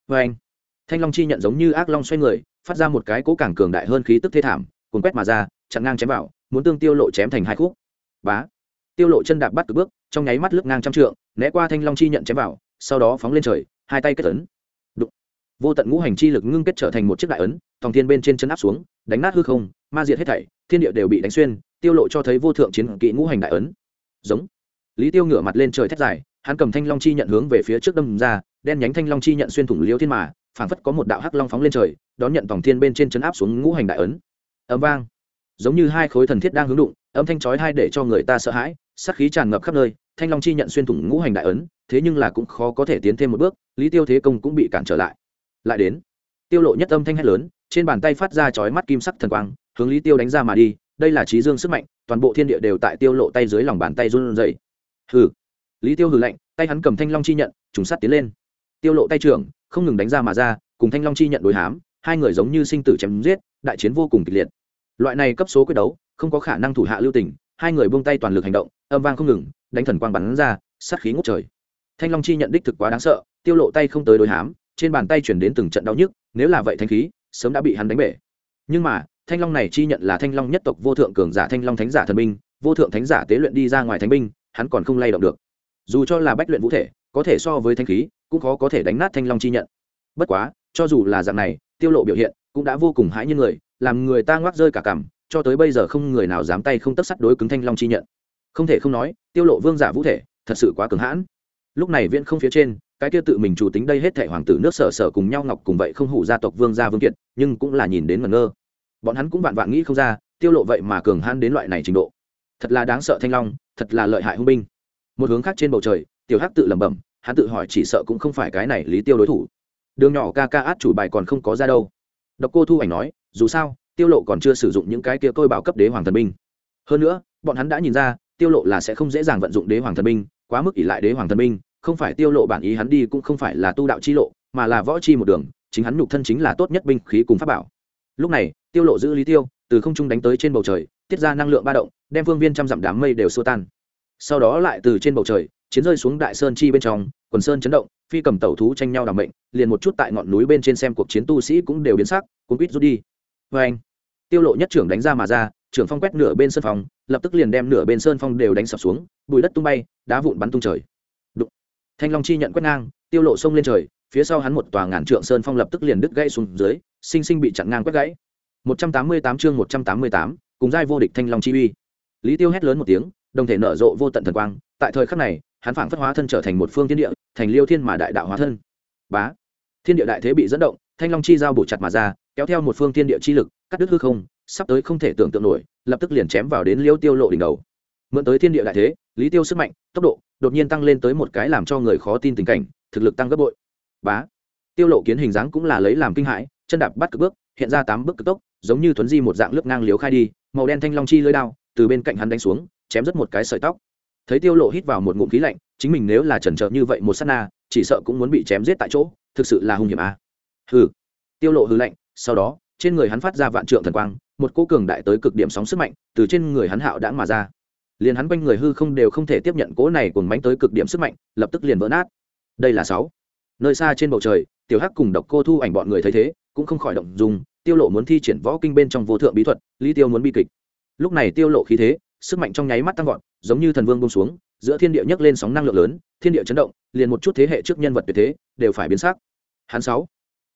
Vê anh, thanh long chi nhận giống như ác long xoay người, phát ra một cái cố càng cường đại hơn khí tức thê thảm, cuốn quét mà ra, chặn ngang chém vào, muốn tương tiêu lộ chém thành hai khúc. Bá. Tiêu lộ chân đạp bắt cực bước, trong nháy mắt lướt ngang trăm trượng, né qua thanh long chi nhận chém vào, sau đó phóng lên trời, hai tay kết ấn vô tận ngũ hành chi lực ngưng kết trở thành một chiếc đại ấn, thòng thiên bên trên chân áp xuống, đánh nát hư không, ma diệt hết thảy, thiên địa đều bị đánh xuyên, tiêu lộ cho thấy vô thượng chiến kỵ ngũ hành đại ấn. Giống. Lý tiêu ngửa mặt lên trời thét dài, hắn cầm thanh long chi nhận hướng về phía trước đâm ra, đen nhánh thanh long chi nhận xuyên thủng liêu thiên mà, phảng phất có một đạo hắc long phóng lên trời, đón nhận tòng thiên bên trên chân áp xuống ngũ hành đại ấn. Ấm vang. Giống như hai khối thần thiết đang hướng đụng, âm thanh chói hai để cho người ta sợ hãi, sát khí tràn ngập khắp nơi, thanh long chi nhận xuyên thủng ngũ hành đại ấn, thế nhưng là cũng khó có thể tiến thêm một bước, lý tiêu thế công cũng bị cản trở lại lại đến. Tiêu lộ nhất âm thanh hét lớn, trên bàn tay phát ra chói mắt kim sắc thần quang, hướng lý tiêu đánh ra mà đi, đây là trí dương sức mạnh, toàn bộ thiên địa đều tại tiêu lộ tay dưới lòng bàn tay run rẩy. Hừ. Lý tiêu hừ lạnh, tay hắn cầm thanh long chi nhận, trùng sát tiến lên. Tiêu lộ tay trưởng, không ngừng đánh ra mà ra, cùng thanh long chi nhận đối hám, hai người giống như sinh tử chém giết, đại chiến vô cùng kịch liệt. Loại này cấp số quyết đấu, không có khả năng thủ hạ lưu tình, hai người buông tay toàn lực hành động, âm vang không ngừng, đánh thần quang bắn ra, sát khí ngút trời. Thanh long chi nhận đích thực quá đáng sợ, tiêu lộ tay không tới đối hám trên bàn tay chuyển đến từng trận đau nhức, nếu là vậy thanh khí, sớm đã bị hắn đánh bể. Nhưng mà, thanh long này chi nhận là thanh long nhất tộc vô thượng cường giả, thanh long thánh giả thần binh, vô thượng thánh giả tế luyện đi ra ngoài thánh binh, hắn còn không lay động được. Dù cho là bách luyện vũ thể, có thể so với thanh khí, cũng khó có thể đánh nát thanh long chi nhận. Bất quá, cho dù là dạng này, tiêu lộ biểu hiện cũng đã vô cùng hãi như người, làm người ta ngoác rơi cả cằm, cho tới bây giờ không người nào dám tay không tất sắt đối cứng thanh long chi nhận. Không thể không nói, tiêu lộ vương giả vũ thể, thật sự quá cường hãn. Lúc này viễn không phía trên cái kia tự mình chủ tính đây hết thảy hoàng tử nước sở sở cùng nhau ngọc cùng vậy không hủ gia tộc vương gia vương kiệt, nhưng cũng là nhìn đến ngẩn ngơ. Bọn hắn cũng vạn vạn nghĩ không ra, tiêu lộ vậy mà cường hãn đến loại này trình độ. Thật là đáng sợ thanh long, thật là lợi hại hung binh. Một hướng khác trên bầu trời, tiểu hắc tự lẩm bẩm, hắn tự hỏi chỉ sợ cũng không phải cái này lý tiêu đối thủ. Đường nhỏ ca ca át chủ bài còn không có ra đâu. Độc cô thu ảnh nói, dù sao, tiêu lộ còn chưa sử dụng những cái kia tôi bảo cấp đế hoàng thần binh. Hơn nữa, bọn hắn đã nhìn ra, tiêu lộ là sẽ không dễ dàng vận dụng đế hoàng thần binh, quá mức ỷ lại đế hoàng thần binh không phải tiêu lộ bản ý hắn đi cũng không phải là tu đạo chi lộ, mà là võ chi một đường, chính hắn nhục thân chính là tốt nhất binh khí cùng pháp bảo. Lúc này, tiêu lộ giữ lý tiêu, từ không trung đánh tới trên bầu trời, tiết ra năng lượng ba động, đem phương viên trăm dặm đám mây đều xua tan. Sau đó lại từ trên bầu trời, chiến rơi xuống đại sơn chi bên trong, quần sơn chấn động, phi cầm tẩu thú tranh nhau đảm mệnh, liền một chút tại ngọn núi bên trên xem cuộc chiến tu sĩ cũng đều biến sắc cũng quýt rút đi. Vê anh, tiêu lộ nhất trưởng đánh ra mà ra, trưởng phong quét nửa bên sơn phòng, lập tức liền đem nửa bên sơn phong đều đánh sập xuống bụi đất tung bay, đá vụn bắn tung trời thanh long chi nhận quét ngang tiêu lộ sông lên trời phía sau hắn một tòa ngàn trượng sơn phong lập tức liền đứt gãy xuống dưới sinh sinh bị chặn ngang quét gãy. 188 chương 188, cùng giai vô địch thanh long chi uy. Lý tiêu hét lớn một tiếng đồng thể nở rộ vô tận thần quang tại thời khắc này hắn phảng phất hóa thân trở thành một phương thiên địa thành liêu thiên mà đại đạo hóa thân. Bá! Thiên địa đại thế bị dẫn động thanh long chi giao bổ chặt mà ra kéo theo một phương thiên địa chi lực cắt đứt hư không sắp tới không thể tưởng tượng nổi lập tức liền chém vào đến liêu tiêu lộ đỉnh đầu. Mượn tới thiên địa đại thế lý tiêu sức mạnh, tốc độ đột nhiên tăng lên tới một cái làm cho người khó tin tình cảnh, thực lực tăng gấp bội. Bá. Tiêu lộ kiến hình dáng cũng là lấy làm kinh hãi, chân đạp bắt cực bước, hiện ra tám bước cực tốc, giống như thuấn di một dạng lướt ngang liếu khai đi, màu đen thanh long chi lưỡi đao từ bên cạnh hắn đánh xuống, chém rất một cái sợi tóc. Thấy tiêu lộ hít vào một ngụm khí lạnh, chính mình nếu là chần chờ như vậy một sát na, chỉ sợ cũng muốn bị chém giết tại chỗ, thực sự là hung hiểm à. hừ. Tiêu lộ hừ lạnh, sau đó, trên người hắn phát ra vạn trượng thần quang, một cô cường đại tới cực điểm sóng sức mạnh từ trên người hắn hạo đã mà ra liền hắn quanh người hư không đều không thể tiếp nhận cố này cùng mánh tới cực điểm sức mạnh, lập tức liền vỡ nát. Đây là sáu. Nơi xa trên bầu trời, tiểu hắc cùng độc cô thu ảnh bọn người thấy thế, cũng không khỏi động dùng tiêu lộ muốn thi triển võ kinh bên trong vô thượng bí thuật, lý tiêu muốn bi kịch. Lúc này tiêu lộ khí thế, sức mạnh trong nháy mắt tăng vọt, giống như thần vương buông xuống, giữa thiên địa nhấc lên sóng năng lượng lớn, thiên địa chấn động, liền một chút thế hệ trước nhân vật tuyệt thế, đều phải biến sắc. Hắn sáu.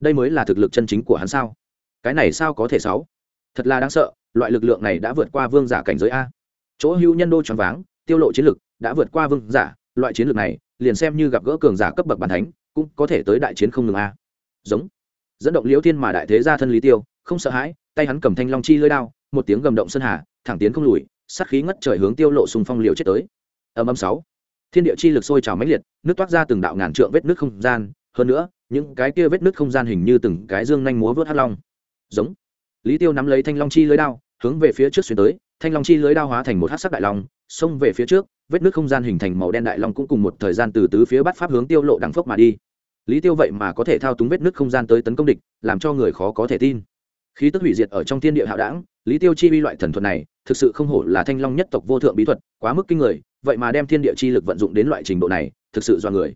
Đây mới là thực lực chân chính của hắn sao? Cái này sao có thể sáu? Thật là đáng sợ, loại lực lượng này đã vượt qua vương giả cảnh giới a chỗ hữu nhân đô choáng váng, tiêu lộ chiến lực đã vượt qua vương giả, loại chiến lược này liền xem như gặp gỡ cường giả cấp bậc bản thánh, cũng có thể tới đại chiến không ngừng a. Giống. Dẫn động liễu thiên mà đại thế gia thân lý tiêu, không sợ hãi, tay hắn cầm thanh long chi lưỡi đao, một tiếng gầm động sơn hà, thẳng tiến không lùi, sát khí ngất trời hướng tiêu lộ xung phong liều chết tới. Âm âm sáu. Thiên địa chi lực sôi trào mãnh liệt, nước toát ra từng đạo ngàn trượng vết nước không gian, hơn nữa, những cái kia vết nước không gian hình như từng cái dương nhanh múa vớt hắc long. Giống. Lý tiêu nắm lấy thanh long chi lưới đao, hướng về phía trước xuyên tới thanh long chi lưới đao hóa thành một hắc sắc đại long, xông về phía trước, vết nước không gian hình thành màu đen đại long cũng cùng một thời gian từ tứ phía bắt pháp hướng tiêu lộ đằng phốc mà đi. Lý tiêu vậy mà có thể thao túng vết nước không gian tới tấn công địch, làm cho người khó có thể tin. Khí tức hủy diệt ở trong thiên địa hạo đảng, lý tiêu chi vi loại thần thuật này, thực sự không hổ là thanh long nhất tộc vô thượng bí thuật, quá mức kinh người, vậy mà đem thiên địa chi lực vận dụng đến loại trình độ này, thực sự do người.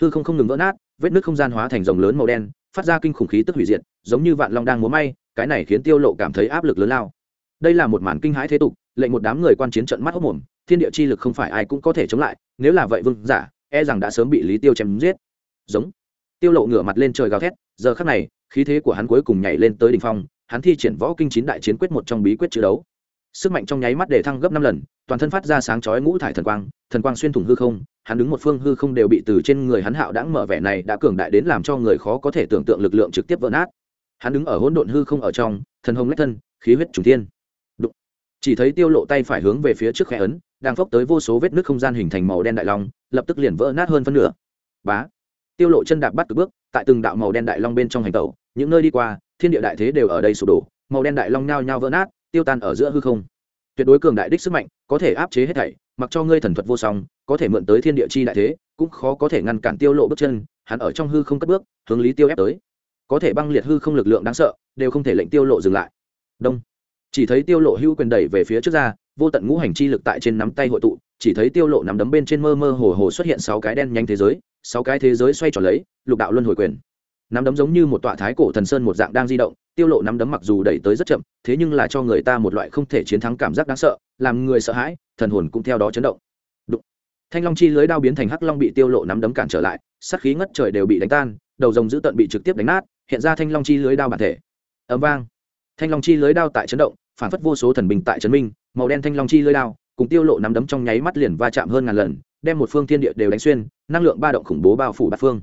Hư không không ngừng vỡ nát, vết nước không gian hóa thành rồng lớn màu đen, phát ra kinh khủng khí tức hủy diệt, giống như vạn long đang múa may, cái này khiến tiêu lộ cảm thấy áp lực lớn lao đây là một màn kinh hãi thế tục, lệnh một đám người quan chiến trận mắt hốc mồm, thiên địa chi lực không phải ai cũng có thể chống lại, nếu là vậy vương giả e rằng đã sớm bị lý tiêu chém giết. Giống. Tiêu lộ ngửa mặt lên trời gào thét, giờ khắc này, khí thế của hắn cuối cùng nhảy lên tới đỉnh phong, hắn thi triển võ kinh chín đại chiến quyết một trong bí quyết chiến đấu. Sức mạnh trong nháy mắt để thăng gấp năm lần, toàn thân phát ra sáng chói ngũ thải thần quang thần quang xuyên thủng hư không, hắn đứng một phương hư không đều bị từ trên người hắn hạo đãng mở vẻ này đã cường đại đến làm cho người khó có thể tưởng tượng lực lượng trực tiếp vỡ nát. Hắn đứng ở hỗn độn hư không ở trong, thần hồng lách thân, khí huyết trùng thiên chỉ thấy tiêu lộ tay phải hướng về phía trước khẽ ấn, đang phốc tới vô số vết nước không gian hình thành màu đen đại long, lập tức liền vỡ nát hơn phân nửa. Bá! Tiêu lộ chân đạp bắt cực bước, tại từng đạo màu đen đại long bên trong hành tẩu, những nơi đi qua, thiên địa đại thế đều ở đây sụp đổ, màu đen đại long nhao nhao vỡ nát, tiêu tan ở giữa hư không. Tuyệt đối cường đại đích sức mạnh, có thể áp chế hết thảy, mặc cho ngươi thần thuật vô song, có thể mượn tới thiên địa chi đại thế, cũng khó có thể ngăn cản tiêu lộ bước chân, hắn ở trong hư không cất bước, hướng lý tiêu ép tới. Có thể băng liệt hư không lực lượng đáng sợ, đều không thể lệnh tiêu lộ dừng lại. Đông! Chỉ thấy tiêu lộ hưu quyền đẩy về phía trước ra, vô tận ngũ hành chi lực tại trên nắm tay hội tụ, chỉ thấy tiêu lộ nắm đấm bên trên mơ mơ hồ hồ xuất hiện sáu cái đen nhanh thế giới, sáu cái thế giới xoay tròn lấy, lục đạo luân hồi quyền. Nắm đấm giống như một tọa thái cổ thần sơn một dạng đang di động, tiêu lộ nắm đấm mặc dù đẩy tới rất chậm, thế nhưng là cho người ta một loại không thể chiến thắng cảm giác đáng sợ, làm người sợ hãi, thần hồn cũng theo đó chấn động. Đụng. thanh long chi lưới đao biến thành hắc long bị tiêu lộ nắm đấm cản trở lại, sát khí ngất trời đều bị đánh tan, đầu rồng giữ tận bị trực tiếp đánh nát, hiện ra thanh long chi lưới đao bản thể. Ầm vang. Thanh long chi lưới đao tại chấn động phản phất vô số thần bình tại trấn minh, màu đen thanh long chi lưới đao, cùng tiêu lộ nắm đấm trong nháy mắt liền va chạm hơn ngàn lần, đem một phương thiên địa đều đánh xuyên, năng lượng ba động khủng bố bao phủ bát phương.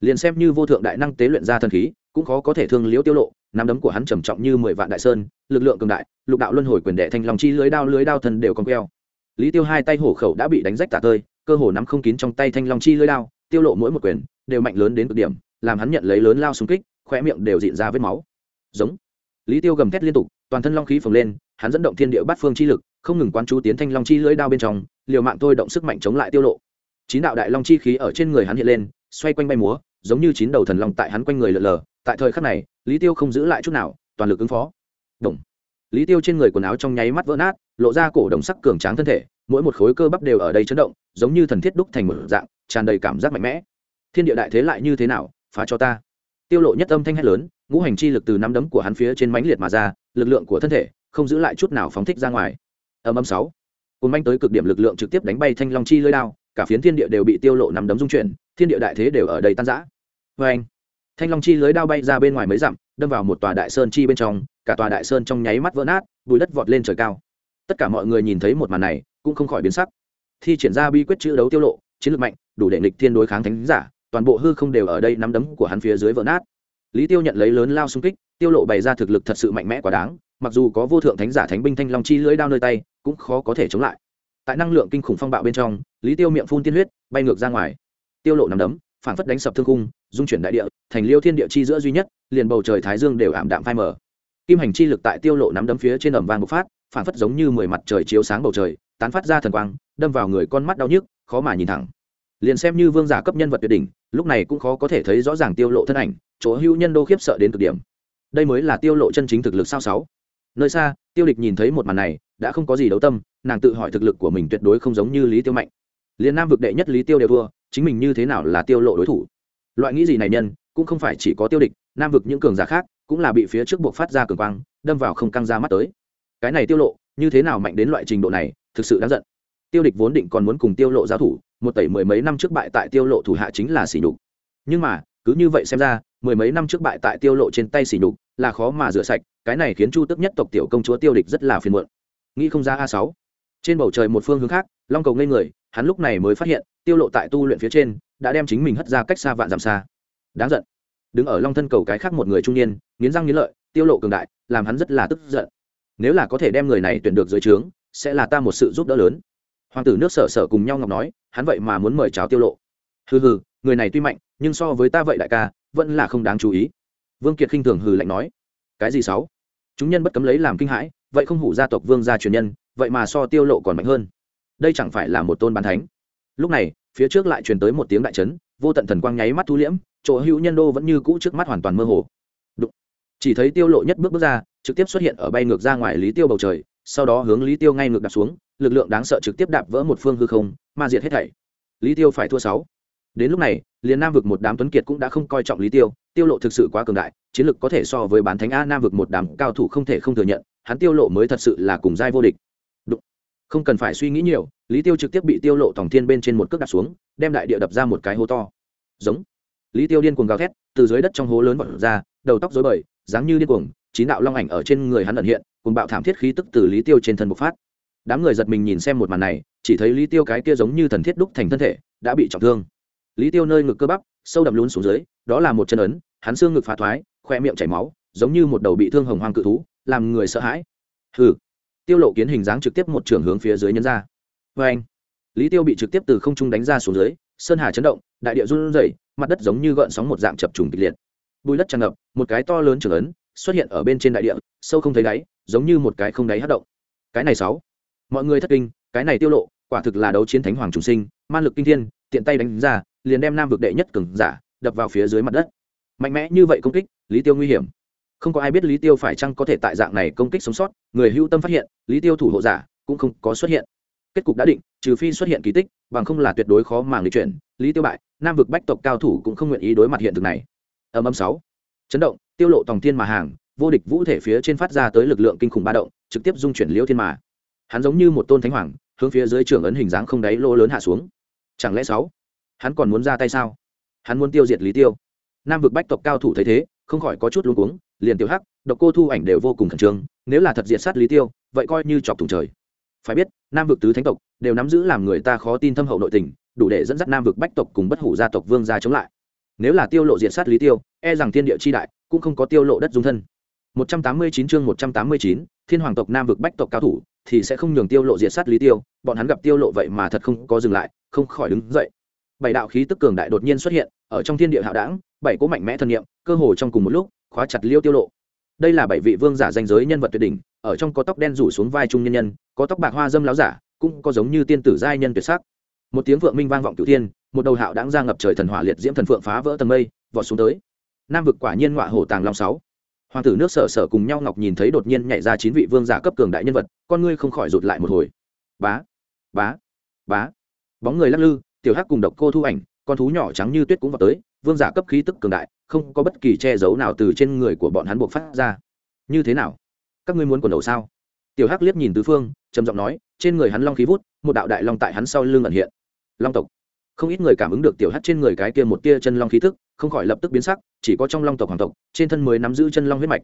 Liền xem như vô thượng đại năng tế luyện ra thần khí, cũng khó có thể thương liễu tiêu lộ, nắm đấm của hắn trầm trọng như mười vạn đại sơn, lực lượng cường đại, lục đạo luân hồi quyền đệ thanh long chi lưới đao lưới đao thần đều cong queo. Lý tiêu hai tay hổ khẩu đã bị đánh rách tả tơi, cơ hồ nắm không kín trong tay thanh long chi lưới đao, tiêu lộ mỗi một quyền đều mạnh lớn đến cực điểm, làm hắn nhận lấy lớn lao xung kích, khóe miệng đều dịn ra vết máu. Giống. Lý tiêu gầm thét liên tục toàn thân long khí phồng lên, hắn dẫn động thiên địa bát phương chi lực, không ngừng quán chú tiến thanh long chi lưới đao bên trong, liều mạng thôi động sức mạnh chống lại tiêu lộ. Chín đạo đại long chi khí ở trên người hắn hiện lên, xoay quanh bay múa, giống như chín đầu thần long tại hắn quanh người lượn lờ. Tại thời khắc này, lý tiêu không giữ lại chút nào, toàn lực ứng phó. Động. lý tiêu trên người quần áo trong nháy mắt vỡ nát, lộ ra cổ đồng sắc cường tráng thân thể, mỗi một khối cơ bắp đều ở đây chấn động, giống như thần thiết đúc thành một dạng, tràn đầy cảm giác mạnh mẽ. Thiên địa đại thế lại như thế nào? Phá cho ta. Tiêu lộ nhất âm thanh hét lớn ngũ hành chi lực từ nắm đấm của hắn phía trên mãnh liệt mà ra, lực lượng của thân thể không giữ lại chút nào phóng thích ra ngoài. Âm âm sáu. Cùng manh tới cực điểm lực lượng trực tiếp đánh bay thanh long chi lưỡi đao, cả phiến thiên địa đều bị tiêu lộ nắm đấm dung chuyển, thiên địa đại thế đều ở đây tan rã. Với anh thanh long chi lưới đao bay ra bên ngoài mấy dặm, đâm vào một tòa đại sơn chi bên trong, cả tòa đại sơn trong nháy mắt vỡ nát, bùi đất vọt lên trời cao. Tất cả mọi người nhìn thấy một màn này, cũng không khỏi biến sắc. Thi triển ra bi quyết chữ đấu tiêu lộ, chiến lược mạnh, đủ để nghịch thiên đối kháng thánh giả, toàn bộ hư không đều ở đây nắm đấm của hắn phía dưới vỡ nát lý tiêu nhận lấy lớn lao xung kích, tiêu lộ bày ra thực lực thật sự mạnh mẽ quá đáng, mặc dù có vô thượng thánh giả thánh binh thanh long chi lưới đao nơi tay, cũng khó có thể chống lại. Tại năng lượng kinh khủng phong bạo bên trong, lý tiêu miệng phun tiên huyết, bay ngược ra ngoài. Tiêu lộ nắm đấm phản phất đánh sập thương cung dung chuyển đại địa, thành liêu thiên địa chi giữa duy nhất, liền bầu trời thái dương đều ảm đạm phai mờ. Kim hành chi lực tại tiêu lộ nắm đấm phía trên ẩm vàng bộc phát phản phất giống như mười mặt trời chiếu sáng bầu trời, tán phát ra thần quang, đâm vào người con mắt đau nhức, khó mà nhìn thẳng. Liền xem như vương giả cấp nhân vật tuyệt đỉnh lúc này cũng khó có thể thấy rõ ràng tiêu lộ thân ảnh, chỗ hưu nhân đô khiếp sợ đến cực điểm. Đây mới là tiêu lộ chân chính thực lực sao sáu. Nơi xa, tiêu địch nhìn thấy một màn này, đã không có gì đấu tâm, nàng tự hỏi thực lực của mình tuyệt đối không giống như lý tiêu mạnh. Liền nam vực đệ nhất lý tiêu đều thua, chính mình như thế nào là tiêu lộ đối thủ? Loại nghĩ gì này nhân, cũng không phải chỉ có tiêu địch, nam vực những cường giả khác, cũng là bị phía trước buộc phát ra cường quang, đâm vào không căng ra mắt tới. Cái này tiêu lộ, như thế nào mạnh đến loại trình độ này, thực sự đáng giận. Tiêu địch vốn định còn muốn cùng tiêu lộ giao thủ một tẩy mười mấy năm trước bại tại tiêu lộ thủ hạ chính là xỉ nhục. Nhưng mà, cứ như vậy xem ra, mười mấy năm trước bại tại tiêu lộ trên tay xỉ nhục là khó mà rửa sạch, cái này khiến chu tức nhất tộc tiểu công chúa tiêu địch rất là phiền muộn. Nghĩ không ra a sáu. Trên bầu trời một phương hướng khác, long cầu ngây người, hắn lúc này mới phát hiện, tiêu lộ tại tu luyện phía trên, đã đem chính mình hất ra cách xa vạn dặm xa. Đáng giận. Đứng ở long thân cầu cái khác một người trung niên, nghiến răng nghiến lợi, tiêu lộ cường đại, làm hắn rất là tức giận. Nếu là có thể đem người này tuyển được dưới trướng, sẽ là ta một sự giúp đỡ lớn hoàng tử nước sở sở cùng nhau ngọc nói, hắn vậy mà muốn mời cháo tiêu lộ. Hừ hừ, người này tuy mạnh, nhưng so với ta vậy đại ca, vẫn là không đáng chú ý. Vương kiệt khinh thường hừ lạnh nói. Cái gì sáu? Chúng nhân bất cấm lấy làm kinh hãi, vậy không hủ gia tộc vương gia truyền nhân, vậy mà so tiêu lộ còn mạnh hơn. Đây chẳng phải là một tôn bàn thánh. Lúc này, phía trước lại truyền tới một tiếng đại chấn, vô tận thần quang nháy mắt thu liễm, chỗ hữu nhân đô vẫn như cũ trước mắt hoàn toàn mơ hồ. Đụng. chỉ thấy tiêu lộ nhất bước bước ra, trực tiếp xuất hiện ở bay ngược ra ngoài lý tiêu bầu trời, sau đó hướng lý tiêu ngay ngược đặt xuống lực lượng đáng sợ trực tiếp đạp vỡ một phương hư không ma diệt hết thảy. Lý tiêu phải thua sáu. Đến lúc này liền nam vực một đám tuấn kiệt cũng đã không coi trọng lý tiêu tiêu lộ thực sự quá cường đại chiến lực có thể so với bán thánh a nam vực một đám cao thủ không thể không thừa nhận hắn tiêu lộ mới thật sự là cùng giai vô địch. Đúng, không cần phải suy nghĩ nhiều lý tiêu trực tiếp bị tiêu lộ thòng thiên bên trên một cước đặt xuống đem đại địa đập ra một cái hố to. Giống. Lý tiêu điên cuồng gào thét từ dưới đất trong hố lớn vọt ra đầu tóc rối bời dáng như điên cuồng chín đạo long ảnh ở trên người hắn ẩn hiện cùng bạo thảm thiết khí tức từ lý tiêu trên thân bộc phát đám người giật mình nhìn xem một màn này, chỉ thấy lý tiêu cái kia giống như thần thiết đúc thành thân thể, đã bị trọng thương. Lý tiêu nơi ngực cơ bắp, sâu đậm lún xuống dưới, đó là một chân ấn, hắn xương ngực phá thoái, khoe miệng chảy máu, giống như một đầu bị thương hồng hoang cự thú, làm người sợ hãi. Hừ. Tiêu lộ kiến hình dáng trực tiếp một trường hướng phía dưới nhân ra. Vê anh lý tiêu bị trực tiếp từ không trung đánh ra xuống dưới, sơn hà chấn động, đại địa run rẩy, mặt đất giống như gợn sóng một dạng chập trùng kịch liệt. Bùi đất tràn ngập, một cái to lớn trường ấn xuất hiện ở bên trên đại địa, sâu không thấy đáy, giống như một cái không đáy hất động. Cái này sáu mọi người thất kinh, cái này tiêu lộ, quả thực là đấu chiến thánh hoàng trùng sinh, man lực kinh thiên, tiện tay đánh ra, liền đem nam vực đệ nhất cường giả, đập vào phía dưới mặt đất. Mạnh mẽ như vậy công kích, lý tiêu nguy hiểm. Không có ai biết lý tiêu phải chăng có thể tại dạng này công kích sống sót, người hưu tâm phát hiện, lý tiêu thủ hộ giả cũng không có xuất hiện. Kết cục đã định, trừ phi xuất hiện kỳ tích, bằng không là tuyệt đối khó mà lý chuyển, lý tiêu bại, nam vực bách tộc cao thủ cũng không nguyện ý đối mặt hiện thực này. Âm âm sáu. Chấn động, tiêu lộ tòng thiên mà hàng, vô địch vũ thể phía trên phát ra tới lực lượng kinh khủng ba động, trực tiếp dung chuyển liêu thiên mà hắn giống như một tôn thánh hoàng hướng phía dưới trưởng ấn hình dáng không đáy lỗ lớn hạ xuống. Chẳng lẽ sáu hắn còn muốn ra tay sao? Hắn muốn tiêu diệt lý tiêu. Nam vực bách tộc cao thủ thấy thế không khỏi có chút luống cuống liền tiểu hắc độc cô thu ảnh đều vô cùng khẩn trương nếu là thật diệt sát lý tiêu vậy coi như chọc thủng trời. Phải biết nam vực tứ thánh tộc đều nắm giữ làm người ta khó tin thâm hậu nội tình đủ để dẫn dắt nam vực bách tộc cùng bất hủ gia tộc vương gia chống lại. Nếu là tiêu lộ diệt sát lý tiêu e rằng thiên địa chi đại cũng không có tiêu lộ đất dung thân. 189 chương 189, thiên hoàng tộc nam vực bách tộc cao thủ thì sẽ không nhường tiêu lộ diệt sát lý tiêu, bọn hắn gặp tiêu lộ vậy mà thật không có dừng lại, không khỏi đứng dậy. Bảy đạo khí tức cường đại đột nhiên xuất hiện, ở trong thiên địa hạo đảng, bảy cố mạnh mẽ thân nhiệm cơ hồ trong cùng một lúc, khóa chặt liêu tiêu lộ. Đây là bảy vị vương giả danh giới nhân vật tuyệt đỉnh, ở trong có tóc đen rủ xuống vai trung nhân nhân, có tóc bạc hoa dâm láo giả, cũng có giống như tiên tử giai nhân tuyệt sắc. Một tiếng vượng minh vang vọng cửu thiên, một đầu hạo đáng ra ngập trời thần hỏa liệt diễm thần phượng phá vỡ tầng mây, vọt xuống tới. Nam vực quả nhiên ngọa hổ tàng long sáu hoàng tử nước sở sở cùng nhau ngọc nhìn thấy đột nhiên nhảy ra chín vị vương giả cấp cường đại nhân vật, con ngươi không khỏi rụt lại một hồi. Bá bá bá. Bóng người lắc lư, tiểu hắc cùng độc cô thu ảnh, con thú nhỏ trắng như tuyết cũng vào tới, vương giả cấp khí tức cường đại, không có bất kỳ che giấu nào từ trên người của bọn hắn buộc phát ra. Như thế nào? Các ngươi muốn quần đầu sao? Tiểu hắc liếc nhìn tứ phương, trầm giọng nói, trên người hắn long khí vút, một đạo đại long tại hắn sau lưng ẩn hiện. Long tộc không ít người cảm ứng được tiểu hắc trên người cái kia một tia chân long khí tức, không khỏi lập tức biến sắc, chỉ có trong long tộc hoàng tộc, trên thân mới nắm giữ chân long huyết mạch.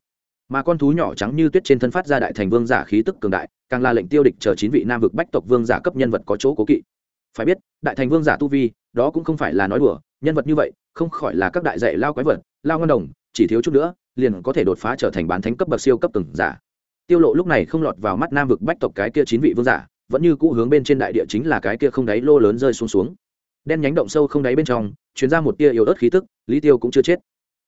Mà con thú nhỏ trắng như tuyết trên thân phát ra đại thành vương giả khí tức cường đại, càng là lệnh tiêu địch chờ chín vị nam vực bách tộc vương giả cấp nhân vật có chỗ cố kỵ. Phải biết, đại thành vương giả tu vi, đó cũng không phải là nói đùa, nhân vật như vậy, không khỏi là các đại dạy lao quái vật, lao ngon đồng, chỉ thiếu chút nữa, liền có thể đột phá trở thành bán thánh cấp bậc siêu cấp từng giả. Tiêu lộ lúc này không lọt vào mắt nam vực bách tộc cái kia chín vị vương giả, vẫn như cũ hướng bên trên đại địa chính là cái kia không đáy lô lớn rơi xuống xuống đen nhánh động sâu không đáy bên trong chuyến ra một tia yếu ớt khí tức, lý tiêu cũng chưa chết.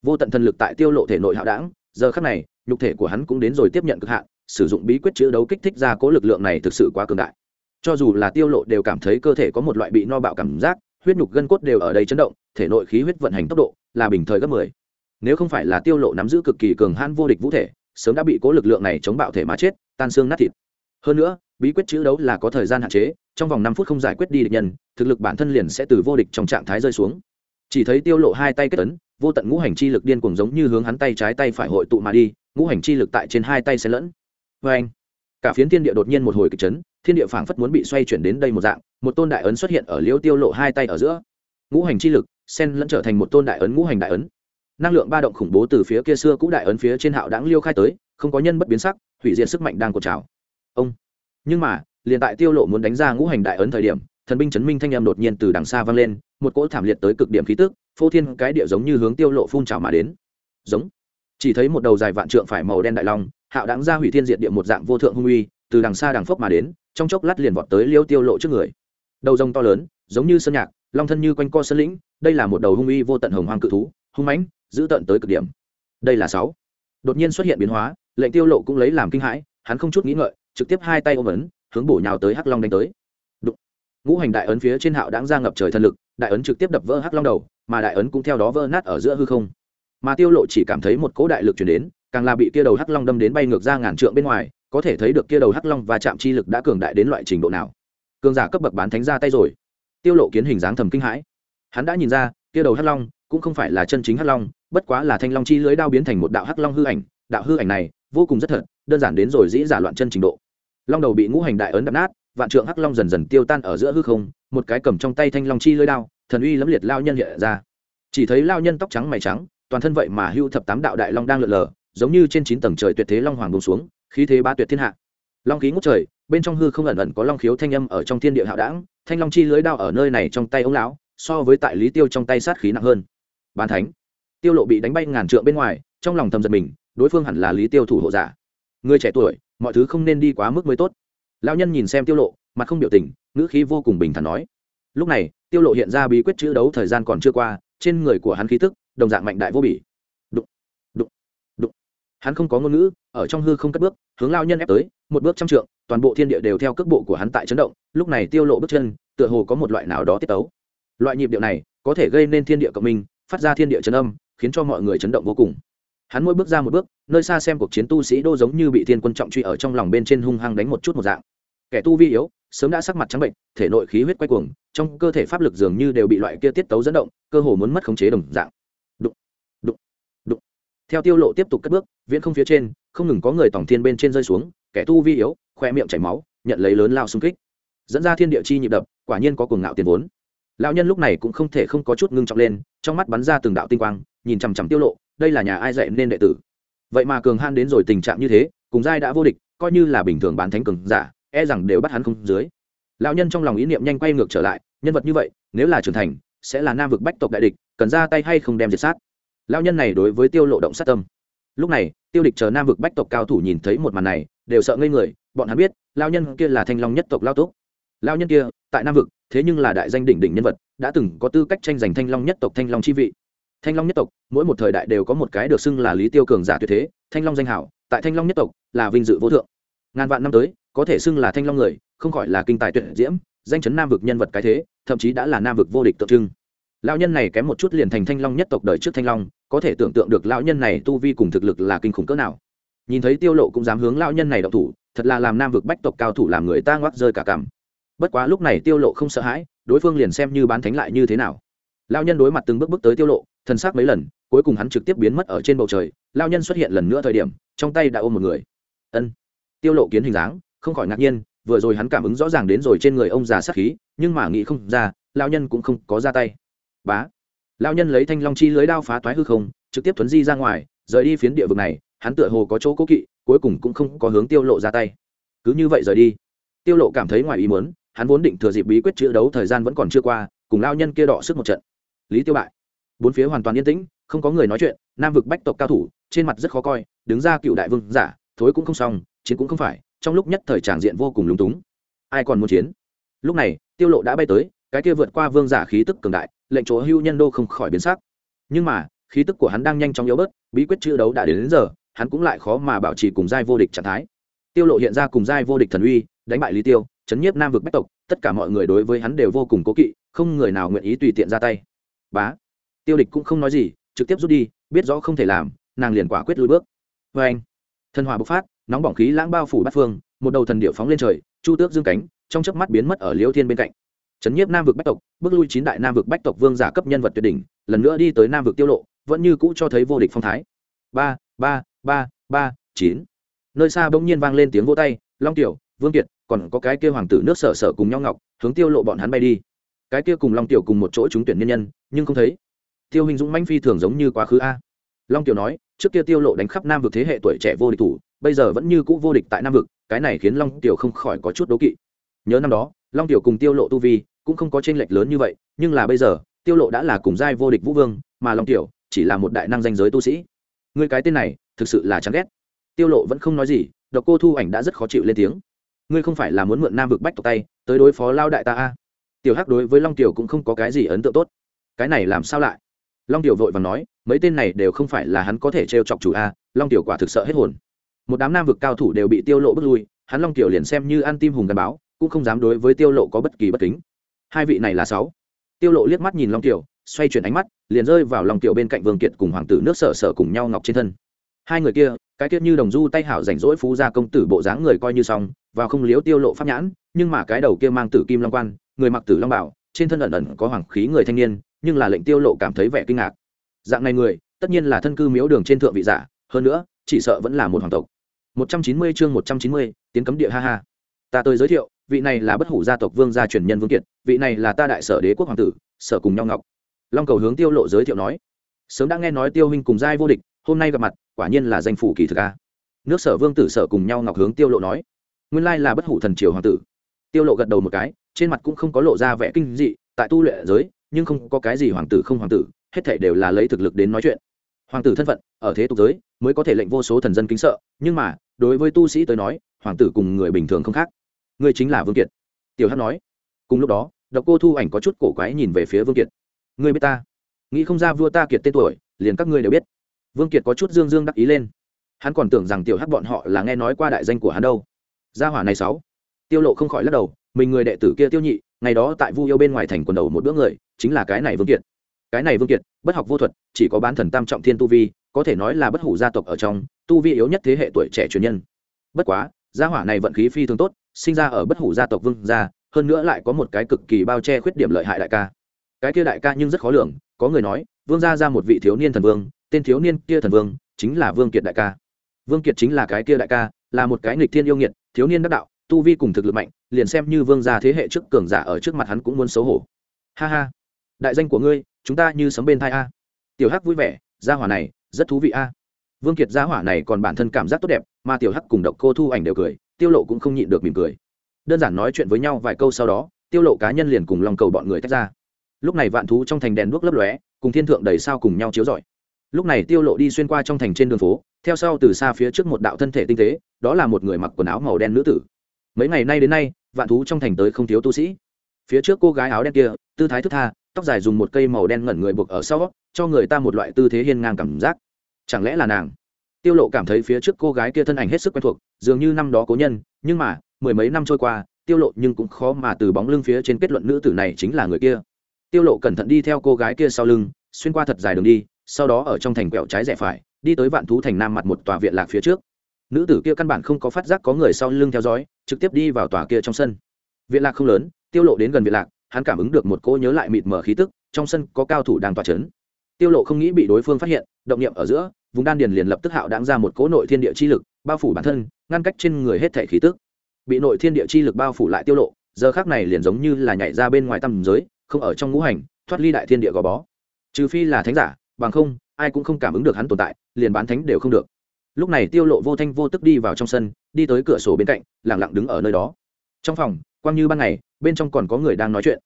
Vô tận thần lực tại tiêu lộ thể nội hạo đảng giờ khắc này, nhục thể của hắn cũng đến rồi tiếp nhận cực hạn, sử dụng bí quyết chữa đấu kích thích ra cố lực lượng này thực sự quá cường đại. Cho dù là tiêu lộ đều cảm thấy cơ thể có một loại bị no bạo cảm giác, huyết nhục gân cốt đều ở đây chấn động, thể nội khí huyết vận hành tốc độ là bình thời gấp 10. nếu không phải là tiêu lộ nắm giữ cực kỳ cường hãn vô địch vũ thể, sớm đã bị cố lực lượng này chống bạo thể mà chết, tan xương nát thịt hơn nữa, bí quyết chữ đấu là có thời gian hạn chế, trong vòng năm phút không giải quyết đi địch nhân, thực lực bản thân liền sẽ từ vô địch trong trạng thái rơi xuống. Chỉ thấy tiêu lộ hai tay kết ấn, vô tận ngũ hành chi lực điên cuồng giống như hướng hắn tay trái tay phải hội tụ mà đi, ngũ hành chi lực tại trên hai tay xen lẫn. Với anh, cả phiến thiên địa đột nhiên một hồi kịch chấn, thiên địa phảng phất muốn bị xoay chuyển đến đây một dạng, một tôn đại ấn xuất hiện ở liễu tiêu lộ hai tay ở giữa. Ngũ hành chi lực xen lẫn trở thành một tôn đại ấn ngũ hành đại ấn. Năng lượng ba động khủng bố từ phía kia xưa cũ đại ấn phía trên hạo đáng liêu khai tới, không có nhân bất biến sắc, hủy diệt sức mạnh đang cột trào ông. Nhưng mà, liền tại tiêu lộ muốn đánh ra ngũ hành đại ấn thời điểm, thần binh chấn minh thanh âm đột nhiên từ đằng xa vang lên, một cỗ thảm liệt tới cực điểm khí tức, phô thiên cái địa giống như hướng tiêu lộ phun trào mà đến. Giống. Chỉ thấy một đầu dài vạn trượng phải màu đen đại long, hạo đáng ra hủy thiên diệt địa một dạng vô thượng hung uy, từ đằng xa đằng phốc mà đến, trong chốc lát liền vọt tới liêu tiêu lộ trước người. Đầu rồng to lớn, giống như sơn nhạc, long thân như quanh co sơn lĩnh, đây là một đầu hung uy vô tận hồng hoang cự thú, hung mãnh, giữ tận tới cực điểm. Đây là sáu. Đột nhiên xuất hiện biến hóa, lệnh tiêu lộ cũng lấy làm kinh hãi, hắn không chút nghĩ ngợi trực tiếp hai tay ôm ấn, hướng bổ nhào tới hắc long đánh tới. Đụng. ngũ hành đại ấn phía trên hạo đáng ra ngập trời thần lực, đại ấn trực tiếp đập vỡ hắc long đầu, mà đại ấn cũng theo đó vỡ nát ở giữa hư không. Mà tiêu lộ chỉ cảm thấy một cỗ đại lực truyền đến, càng là bị kia đầu hắc long đâm đến bay ngược ra ngàn trượng bên ngoài, có thể thấy được kia đầu hắc long và chạm chi lực đã cường đại đến loại trình độ nào. Cường giả cấp bậc bán thánh ra tay rồi. Tiêu lộ kiến hình dáng thầm kinh hãi. Hắn đã nhìn ra, kia đầu hắc long cũng không phải là chân chính hắc long, bất quá là thanh long chi lưới đao biến thành một đạo hắc long hư ảnh. Đạo hư ảnh này vô cùng rất thật, đơn giản đến rồi dĩ giả loạn chân trình độ. Long đầu bị ngũ hành đại ấn đập nát, vạn trượng hắc long dần dần tiêu tan ở giữa hư không, một cái cầm trong tay thanh long chi lưới đao, thần uy lẫm liệt lao nhân hiện ra. Chỉ thấy lao nhân tóc trắng mày trắng, toàn thân vậy mà hưu thập tám đạo đại long đang lượn lờ, giống như trên chín tầng trời tuyệt thế long hoàng bùng xuống, khí thế ba tuyệt thiên hạ. Long khí ngút trời, bên trong hư không ẩn ẩn có long khiếu thanh âm ở trong thiên địa hạo đảng, thanh long chi lưới đao ở nơi này trong tay ông lão, so với tại lý tiêu trong tay sát khí nặng hơn. Bàn thánh, tiêu lộ bị đánh bay ngàn trượng bên ngoài, trong lòng thầm giật mình đối phương hẳn là lý tiêu thủ hộ giả. Người trẻ tuổi, mọi thứ không nên đi quá mức mới tốt. Lão nhân nhìn xem tiêu lộ, mặt không biểu tình, ngữ khí vô cùng bình thản nói. Lúc này, tiêu lộ hiện ra bí quyết chữ đấu thời gian còn chưa qua, trên người của hắn khí tức, đồng dạng mạnh đại vô bỉ. Đụng đụng đụng. Hắn không có ngôn ngữ, ở trong hư không cất bước, hướng lao nhân ép tới, một bước trăm trượng, toàn bộ thiên địa đều theo cước bộ của hắn tại chấn động. Lúc này tiêu lộ bước chân, tựa hồ có một loại nào đó tiết tấu. Loại nhịp điệu này, có thể gây nên thiên địa cộng minh, phát ra thiên địa chấn âm, khiến cho mọi người chấn động vô cùng hắn mỗi bước ra một bước, nơi xa xem cuộc chiến tu sĩ đô giống như bị thiên quân trọng truy ở trong lòng bên trên hung hăng đánh một chút một dạng. Kẻ tu vi yếu, sớm đã sắc mặt trắng bệnh, thể nội khí huyết quay cuồng, trong cơ thể pháp lực dường như đều bị loại kia tiết tấu dẫn động, cơ hồ muốn mất khống chế đồng dạng. Đụng đụng đụng. Theo tiêu lộ tiếp tục cất bước, viễn không phía trên, không ngừng có người tòng thiên bên trên rơi xuống, kẻ tu vi yếu, khoe miệng chảy máu, nhận lấy lớn lao xung kích. Dẫn ra thiên địa chi nhịp đập, quả nhiên có cuồng ngạo tiền vốn. Lão nhân lúc này cũng không thể không có chút ngưng trọng lên, trong mắt bắn ra từng đạo tinh quang, nhìn chằm chằm tiêu lộ đây là nhà ai dạy nên đệ tử. Vậy mà cường han đến rồi tình trạng như thế, cùng giai đã vô địch, coi như là bình thường bán thánh cường giả e rằng đều bắt hắn không dưới. Lão nhân trong lòng ý niệm nhanh quay ngược trở lại, nhân vật như vậy, nếu là trưởng thành, sẽ là nam vực bách tộc đại địch, cần ra tay hay không đem diệt sát. Lão nhân này đối với tiêu lộ động sát tâm. Lúc này, tiêu địch chờ nam vực bách tộc cao thủ nhìn thấy một màn này, đều sợ ngây người, bọn hắn biết, lão nhân kia là thanh long nhất tộc lao túc. Lão nhân kia, tại nam vực, thế nhưng là đại danh đỉnh đỉnh nhân vật, đã từng có tư cách tranh giành thanh long nhất tộc thanh long chi vị thanh long nhất tộc, mỗi một thời đại đều có một cái được xưng là lý tiêu cường giả tuyệt thế, thanh long danh hảo, tại thanh long nhất tộc là vinh dự vô thượng. Ngàn vạn năm tới, có thể xưng là thanh long người, không khỏi là kinh tài tuyệt diễm, danh chấn nam vực nhân vật cái thế, thậm chí đã là nam vực vô địch tượng trưng. Lão nhân này kém một chút liền thành thanh long nhất tộc đời trước thanh long, có thể tưởng tượng được lão nhân này tu vi cùng thực lực là kinh khủng cỡ nào. Nhìn thấy tiêu lộ cũng dám hướng lão nhân này động thủ, thật là làm nam vực bách tộc cao thủ làm người ta ngoắc rơi cả cằm. Bất quá lúc này tiêu lộ không sợ hãi, đối phương liền xem như bán thánh lại như thế nào. Lão nhân đối mặt từng bước bước tới tiêu lộ thân xác mấy lần, cuối cùng hắn trực tiếp biến mất ở trên bầu trời, lão nhân xuất hiện lần nữa thời điểm, trong tay đã ôm một người. Ân. Tiêu lộ kiến hình dáng, không khỏi ngạc nhiên, vừa rồi hắn cảm ứng rõ ràng đến rồi trên người ông già sát khí, nhưng mà nghĩ không ra, lão nhân cũng không có ra tay. Bá. Lão nhân lấy thanh long chi lưới đao phá toái hư không, trực tiếp thuấn di ra ngoài, rời đi phiến địa vực này, hắn tựa hồ có chỗ cố kỵ, cuối cùng cũng không có hướng tiêu lộ ra tay. Cứ như vậy rời đi. Tiêu lộ cảm thấy ngoài ý muốn, hắn vốn định thừa dịp bí quyết chữa đấu thời gian vẫn còn chưa qua, cùng lao nhân kia đọ sức một trận. Lý tiêu bại bốn phía hoàn toàn yên tĩnh không có người nói chuyện nam vực bách tộc cao thủ trên mặt rất khó coi đứng ra cựu đại vương giả thối cũng không xong chiến cũng không phải trong lúc nhất thời tràng diện vô cùng lúng túng. Ai còn muốn chiến? Lúc này tiêu lộ đã bay tới cái kia vượt qua vương giả khí tức cường đại lệnh chỗ hưu nhân đô không khỏi biến sắc. Nhưng mà khí tức của hắn đang nhanh chóng yếu bớt bí quyết chữ đấu đã đến, đến giờ hắn cũng lại khó mà bảo trì cùng giai vô địch trạng thái. Tiêu lộ hiện ra cùng giai vô địch thần uy đánh bại lý tiêu chấn nhiếp nam vực bách tộc tất cả mọi người đối với hắn đều vô cùng cố kỵ không người nào nguyện ý tùy tiện ra tay. Bá! Tiêu địch cũng không nói gì, trực tiếp rút đi, biết rõ không thể làm, nàng liền quả quyết lùi bước. Vê anh, thần hỏa bộc phát, nóng bỏng khí lãng bao phủ bát phương, một đầu thần điệu phóng lên trời, chu tước dương cánh, trong chớp mắt biến mất ở liêu thiên bên cạnh. Chấn nhiếp nam vực bách tộc, bước lui chín đại nam vực bách tộc vương giả cấp nhân vật tuyệt đỉnh, lần nữa đi tới nam vực tiêu lộ, vẫn như cũ cho thấy vô địch phong thái. Ba ba ba ba, chín. Nơi xa bỗng nhiên vang lên tiếng vỗ tay, long tiểu, vương kiệt, còn có cái kia hoàng tử nước sở sở cùng nhau ngọc, hướng tiêu lộ bọn hắn bay đi. Cái kia cùng long tiểu cùng một chỗ chúng tuyển nhân nhân, nhưng không thấy tiêu hình dũng manh phi thường giống như quá khứ a. Long tiểu nói, trước kia tiêu lộ đánh khắp nam vực thế hệ tuổi trẻ vô địch thủ, bây giờ vẫn như cũ vô địch tại nam vực, cái này khiến long tiểu không khỏi có chút đố kỵ. Nhớ năm đó, long tiểu cùng tiêu lộ tu vi cũng không có tranh lệch lớn như vậy, nhưng là bây giờ, tiêu lộ đã là cùng giai vô địch vũ vương, mà long tiểu chỉ là một đại năng danh giới tu sĩ. Người cái tên này, thực sự là chán ghét. Tiêu lộ vẫn không nói gì, độc cô thu ảnh đã rất khó chịu lên tiếng. Ngươi không phải là muốn mượn nam vực bách tộc tay, tới đối phó lao đại ta a. Tiểu hắc đối với long tiểu cũng không có cái gì ấn tượng tốt. Cái này làm sao lại? Long tiểu vội và nói, mấy tên này đều không phải là hắn có thể t chọc chủ a, long tiểu quả thực sợ hết hồn. Một đám nam vực cao thủ đều bị tiêu lộ bước lui, hắn long tiểu liền xem như ăn tim hùng gắn báo, cũng không dám đối với tiêu lộ có bất kỳ bất kính. Hai vị này là sáu. Tiêu lộ liếc mắt nhìn long tiểu, xoay chuyển ánh mắt, liền rơi vào long tiểu bên cạnh vương kiệt cùng hoàng tử nước sở sở cùng nhau ngọc trên thân. Hai người kia, cái kia như đồng du tay hảo rảnh rỗi phú gia công tử bộ dáng người coi như xong và không liếu tiêu lộ pháp nhãn, nhưng mà cái đầu kia mang tử kim long quan, người mặc tử long bảo, trên thân ẩn ẩn có hoàng khí người thanh niên nhưng là lệnh tiêu lộ cảm thấy vẻ kinh ngạc. Dạng này người tất nhiên là thân cư miếu đường trên thượng vị giả hơn nữa chỉ sợ vẫn là một hoàng tộc. 190 chương 190, tiến cấm địa ha ha. Ta tôi giới thiệu vị này là bất hủ gia tộc vương gia truyền nhân vương kiệt vị này là ta đại sở đế quốc hoàng tử sở cùng nhau ngọc. Long cầu hướng tiêu lộ giới thiệu nói. Sớm đã nghe nói tiêu huynh cùng giai vô địch hôm nay gặp mặt quả nhiên là danh phủ kỳ thực a. Nước sở vương tử sở cùng nhau ngọc hướng tiêu lộ nói. Nguyên lai là bất hủ thần triều hoàng tử. Tiêu lộ gật đầu một cái trên mặt cũng không có lộ ra vẻ kinh dị tại tu luyện giới nhưng không có cái gì hoàng tử không hoàng tử, hết thể đều là lấy thực lực đến nói chuyện. Hoàng tử thân phận, ở thế tục giới, mới có thể lệnh vô số thần dân kính sợ, nhưng mà, đối với tu sĩ tới nói, hoàng tử cùng người bình thường không khác. Ngươi chính là vương kiệt. Tiểu hát nói. Cùng lúc đó, độc cô thu ảnh có chút cổ quái nhìn về phía vương kiệt. Ngươi biết ta? Nghĩ không ra vua ta kiệt tên tuổi, liền các ngươi đều biết. Vương kiệt có chút dương dương đắc ý lên. Hắn còn tưởng rằng tiểu hát bọn họ là nghe nói qua đại danh của hắn đâu. Gia hỏa này sáu tiêu lộ không khỏi lắc đầu, mình người đệ tử kia tiêu nhị ngày đó tại vu yêu bên ngoài thành quần đầu một bữa người, chính là cái này vương kiệt. Cái này vương kiệt, bất học vô thuật, chỉ có bán thần tam trọng thiên tu vi, có thể nói là bất hủ gia tộc ở trong, tu vi yếu nhất thế hệ tuổi trẻ truyền nhân. Bất quá, gia hỏa này vận khí phi thường tốt, sinh ra ở bất hủ gia tộc vương gia, hơn nữa lại có một cái cực kỳ bao che khuyết điểm lợi hại đại ca. Cái kia đại ca nhưng rất khó lường, có người nói, vương gia ra một vị thiếu niên thần vương, tên thiếu niên kia thần vương, chính là vương kiệt đại ca. Vương kiệt chính là cái kia đại ca, là một cái nghịch thiên yêu nghiệt, thiếu niên đắc đạo tu vi cùng thực lực mạnh, liền xem như vương gia thế hệ trước cường giả ở trước mặt hắn cũng muốn xấu hổ. Ha ha, đại danh của ngươi, chúng ta như sấm bên thai a. Tiểu hắc vui vẻ, gia hỏa này, rất thú vị a. Vương kiệt gia hỏa này còn bản thân cảm giác tốt đẹp, mà tiểu hắc cùng độc cô thu ảnh đều cười, tiêu lộ cũng không nhịn được mỉm cười. Đơn giản nói chuyện với nhau vài câu sau đó, tiêu lộ cá nhân liền cùng lòng cầu bọn người tách ra. Lúc này vạn thú trong thành đèn đuốc lấp lóe, cùng thiên thượng đầy sao cùng nhau chiếu rọi. Lúc này tiêu lộ đi xuyên qua trong thành trên đường phố, theo sau từ xa phía trước một đạo thân thể tinh tế, đó là một người mặc quần áo màu đen nữ tử mấy ngày nay đến nay, vạn thú trong thành tới không thiếu tu sĩ. Phía trước cô gái áo đen kia, tư thái thức tha, tóc dài dùng một cây màu đen ngẩn người buộc ở sau, cho người ta một loại tư thế hiên ngang cảm giác. Chẳng lẽ là nàng? Tiêu lộ cảm thấy phía trước cô gái kia thân ảnh hết sức quen thuộc, dường như năm đó cố nhân, nhưng mà, mười mấy năm trôi qua, tiêu lộ nhưng cũng khó mà từ bóng lưng phía trên kết luận nữ tử này chính là người kia. Tiêu lộ cẩn thận đi theo cô gái kia sau lưng, xuyên qua thật dài đường đi, sau đó ở trong thành quẹo trái rẽ phải, đi tới vạn thú thành nam mặt một tòa viện lạc phía trước nữ tử kia căn bản không có phát giác có người sau lưng theo dõi, trực tiếp đi vào tòa kia trong sân. Viện lạc không lớn, tiêu lộ đến gần viện lạc, hắn cảm ứng được một cô nhớ lại mịt mờ khí tức, trong sân có cao thủ đang tỏa chấn. Tiêu lộ không nghĩ bị đối phương phát hiện, động niệm ở giữa, vùng đan điền liền lập tức hạo đáng ra một cỗ nội thiên địa chi lực, bao phủ bản thân, ngăn cách trên người hết thể khí tức. Bị nội thiên địa chi lực bao phủ lại tiêu lộ, giờ khắc này liền giống như là nhảy ra bên ngoài tâm giới, không ở trong ngũ hành, thoát ly đại thiên địa gò bó. Trừ phi là thánh giả, bằng không, ai cũng không cảm ứng được hắn tồn tại, liền bán thánh đều không được lúc này tiêu lộ vô thanh vô tức đi vào trong sân, đi tới cửa sổ bên cạnh, lặng lặng đứng ở nơi đó. Trong phòng, quang như ban ngày, bên trong còn có người đang nói chuyện.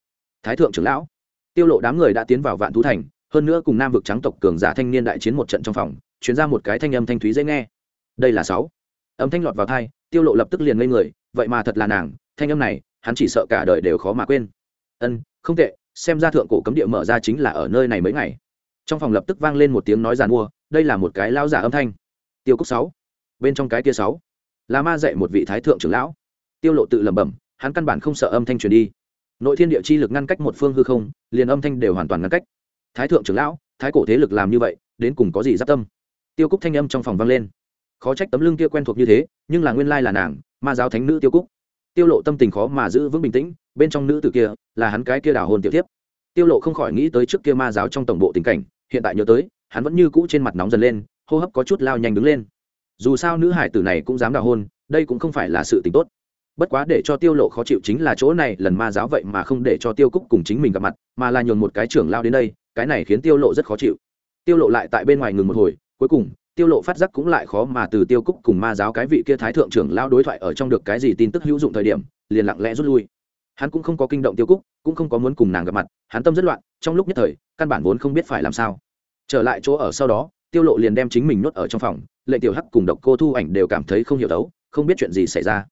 Thái thượng trưởng lão. Tiêu lộ đám người đã tiến vào vạn thú thành, hơn nữa cùng nam vực trắng tộc cường giả thanh niên đại chiến một trận trong phòng chuyển ra một cái thanh âm thanh thúy dễ nghe. Đây là sáu. Âm thanh lọt vào thai tiêu lộ lập tức liền ngây người, vậy mà thật là nàng, thanh âm này, hắn chỉ sợ cả đời đều khó mà quên. Ân, không tệ, xem ra thượng cổ cấm địa mở ra chính là ở nơi này mấy ngày. Trong phòng lập tức vang lên một tiếng nói giàn mua, đây là một cái lao giả âm thanh tiêu cúc sáu. Bên trong cái kia sáu. Là ma dạy một vị thái thượng trưởng lão. Tiêu lộ tự lẩm bẩm, hắn căn bản không sợ âm thanh truyền đi. Nội thiên địa chi lực ngăn cách một phương hư không, liền âm thanh đều hoàn toàn ngăn cách. Thái thượng trưởng lão, thái cổ thế lực làm như vậy, đến cùng có gì giáp tâm? Tiêu cúc thanh âm trong phòng vang lên. Khó trách tấm lưng kia quen thuộc như thế, nhưng là nguyên lai là nàng, ma giáo thánh nữ tiêu cúc. Tiêu lộ tâm tình khó mà giữ vững bình tĩnh, bên trong nữ tử kia, là hắn cái kia đảo hồn tiểu tiếp. Tiêu lộ không khỏi nghĩ tới trước kia ma giáo trong tổng bộ tình cảnh, hiện tại nhớ tới, hắn vẫn như cũ trên mặt nóng dần lên hô hấp có chút lao nhanh đứng lên. Dù sao nữ hải tử này cũng dám đào hôn, đây cũng không phải là sự tình tốt. Bất quá để cho tiêu lộ khó chịu chính là chỗ này, lần ma giáo vậy mà không để cho tiêu cúc cùng chính mình gặp mặt, mà là nhường một cái trưởng lao đến đây, cái này khiến tiêu lộ rất khó chịu. Tiêu lộ lại tại bên ngoài ngừng một hồi, cuối cùng, tiêu lộ phát giác cũng lại khó mà từ tiêu cúc cùng ma giáo cái vị kia thái thượng trưởng lao đối thoại ở trong được cái gì tin tức hữu dụng thời điểm, liền lặng lẽ rút lui. Hắn cũng không có kinh động tiêu cúc, cũng không có muốn cùng nàng gặp mặt, hắn tâm rất loạn, trong lúc nhất thời, căn bản vốn không biết phải làm sao. Trở lại chỗ ở sau đó tiêu lộ liền đem chính mình nuốt ở trong phòng, lệ tiểu hắc cùng độc cô thu ảnh đều cảm thấy không hiểu đấu không biết chuyện gì xảy ra.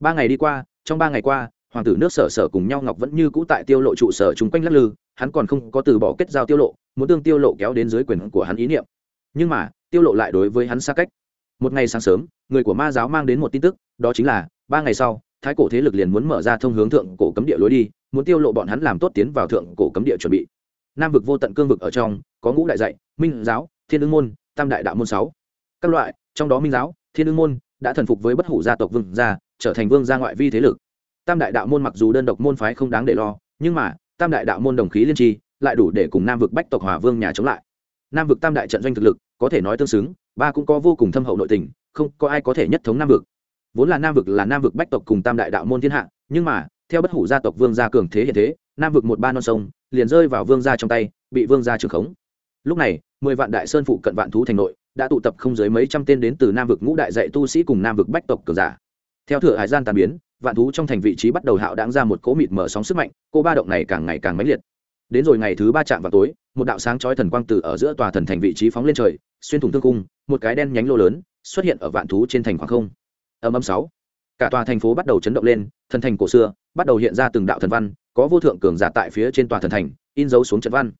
Ba ngày đi qua, trong ba ngày qua, hoàng tử nước sở sở cùng nhau ngọc vẫn như cũ tại tiêu lộ trụ sở chung quanh lắc lư, hắn còn không có từ bỏ kết giao tiêu lộ, muốn tương tiêu lộ kéo đến dưới quyền của hắn ý niệm. Nhưng mà, tiêu lộ lại đối với hắn xa cách. Một ngày sáng sớm, người của ma giáo mang đến một tin tức, đó chính là, ba ngày sau, thái cổ thế lực liền muốn mở ra thông hướng thượng cổ cấm địa lối đi, muốn tiêu lộ bọn hắn làm tốt tiến vào thượng cổ cấm địa chuẩn bị. Nam vực vô tận cương vực ở trong, có ngũ đại dạy, minh giáo thiên ương môn, tam đại đạo môn sáu. Các loại, trong đó minh giáo, thiên ương môn đã thần phục với bất hủ gia tộc vương gia, trở thành vương gia ngoại vi thế lực. Tam đại đạo môn mặc dù đơn độc môn phái không đáng để lo, nhưng mà, tam đại đạo môn đồng khí liên tri, lại đủ để cùng nam vực bách tộc hòa vương nhà chống lại. Nam vực tam đại trận doanh thực lực, có thể nói tương xứng, ba cũng có vô cùng thâm hậu nội tình, không có ai có thể nhất thống nam vực. Vốn là nam vực là nam vực bách tộc cùng tam đại đạo môn thiên hạ, nhưng mà, theo bất hủ gia tộc vương gia cường thế hiện thế, nam vực một ba non sông, liền rơi vào vương gia trong tay, bị vương gia trưởng khống lúc này, mười vạn đại sơn phụ cận vạn thú thành nội, đã tụ tập không dưới mấy trăm tên đến từ nam vực ngũ đại dạy tu sĩ cùng nam vực bách tộc cường giả. Theo thừa hải gian tàn biến, vạn thú trong thành vị trí bắt đầu hạo đáng ra một cỗ mịt mở sóng sức mạnh, cô ba động này càng ngày càng mãnh liệt. Đến rồi ngày thứ ba chạm vào tối, một đạo sáng chói thần quang từ ở giữa tòa thần thành vị trí phóng lên trời, xuyên thủng thương cung, một cái đen nhánh lô lớn xuất hiện ở vạn thú trên thành khoảng không. Âm âm sáu. Cả tòa thành phố bắt đầu chấn động lên, thần thành cổ xưa bắt đầu hiện ra từng đạo thần văn, có vô thượng cường giả tại phía trên tòa thần thành, in dấu xuống trận văn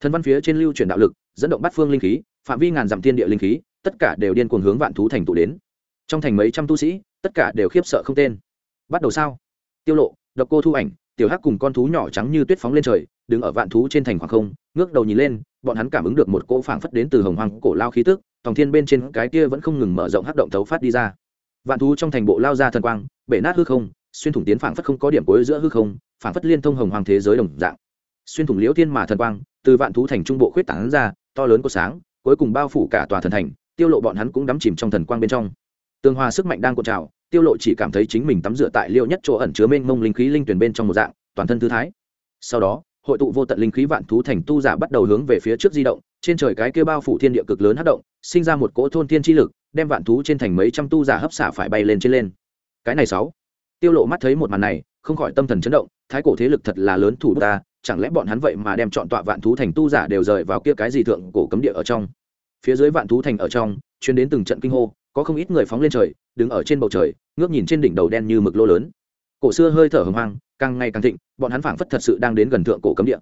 thần văn phía trên lưu chuyển đạo lực, dẫn động bắt phương linh khí, phạm vi ngàn dặm thiên địa linh khí, tất cả đều điên cuồng hướng vạn thú thành tụ đến. Trong thành mấy trăm tu sĩ, tất cả đều khiếp sợ không tên. Bắt đầu sao? Tiêu lộ, độc cô thu ảnh, tiểu hắc cùng con thú nhỏ trắng như tuyết phóng lên trời, đứng ở vạn thú trên thành khoảng không, ngước đầu nhìn lên, bọn hắn cảm ứng được một cỗ phảng phất đến từ hồng hoàng cổ lao khí tức, tòng thiên bên trên cái kia vẫn không ngừng mở rộng hắc động thấu phát đi ra. Vạn thú trong thành bộ lao ra thần quang, bể nát hư không, xuyên thủng tiến phảng phất không có điểm cuối giữa hư không, phảng phất liên thông hồng hoàng thế giới đồng dạng. Xuyên thủng liễu thiên mà thần quang từ vạn thú thành trung bộ khuyết tảng ra, to lớn có sáng, cuối cùng bao phủ cả tòa thần thành, tiêu lộ bọn hắn cũng đắm chìm trong thần quang bên trong. Tương hòa sức mạnh đang cuộn trào, tiêu lộ chỉ cảm thấy chính mình tắm rửa tại liêu nhất chỗ ẩn chứa mênh mông linh khí linh tuyển bên trong một dạng, toàn thân thư thái. Sau đó, hội tụ vô tận linh khí vạn thú thành tu giả bắt đầu hướng về phía trước di động, trên trời cái kia bao phủ thiên địa cực lớn hất động, sinh ra một cỗ thôn thiên chi lực, đem vạn thú trên thành mấy trăm tu giả hấp xả phải bay lên trên lên. Cái này sáu, tiêu lộ mắt thấy một màn này, không khỏi tâm thần chấn động, thái cổ thế lực thật là lớn thủ ta chẳng lẽ bọn hắn vậy mà đem chọn tọa vạn thú thành tu giả đều rời vào kia cái gì thượng cổ cấm địa ở trong? Phía dưới vạn thú thành ở trong, chuyến đến từng trận kinh hô, có không ít người phóng lên trời, đứng ở trên bầu trời, ngước nhìn trên đỉnh đầu đen như mực lô lớn. Cổ xưa hơi thở hồng hoang, càng ngày càng thịnh, bọn hắn phảng phất thật sự đang đến gần thượng cổ cấm địa.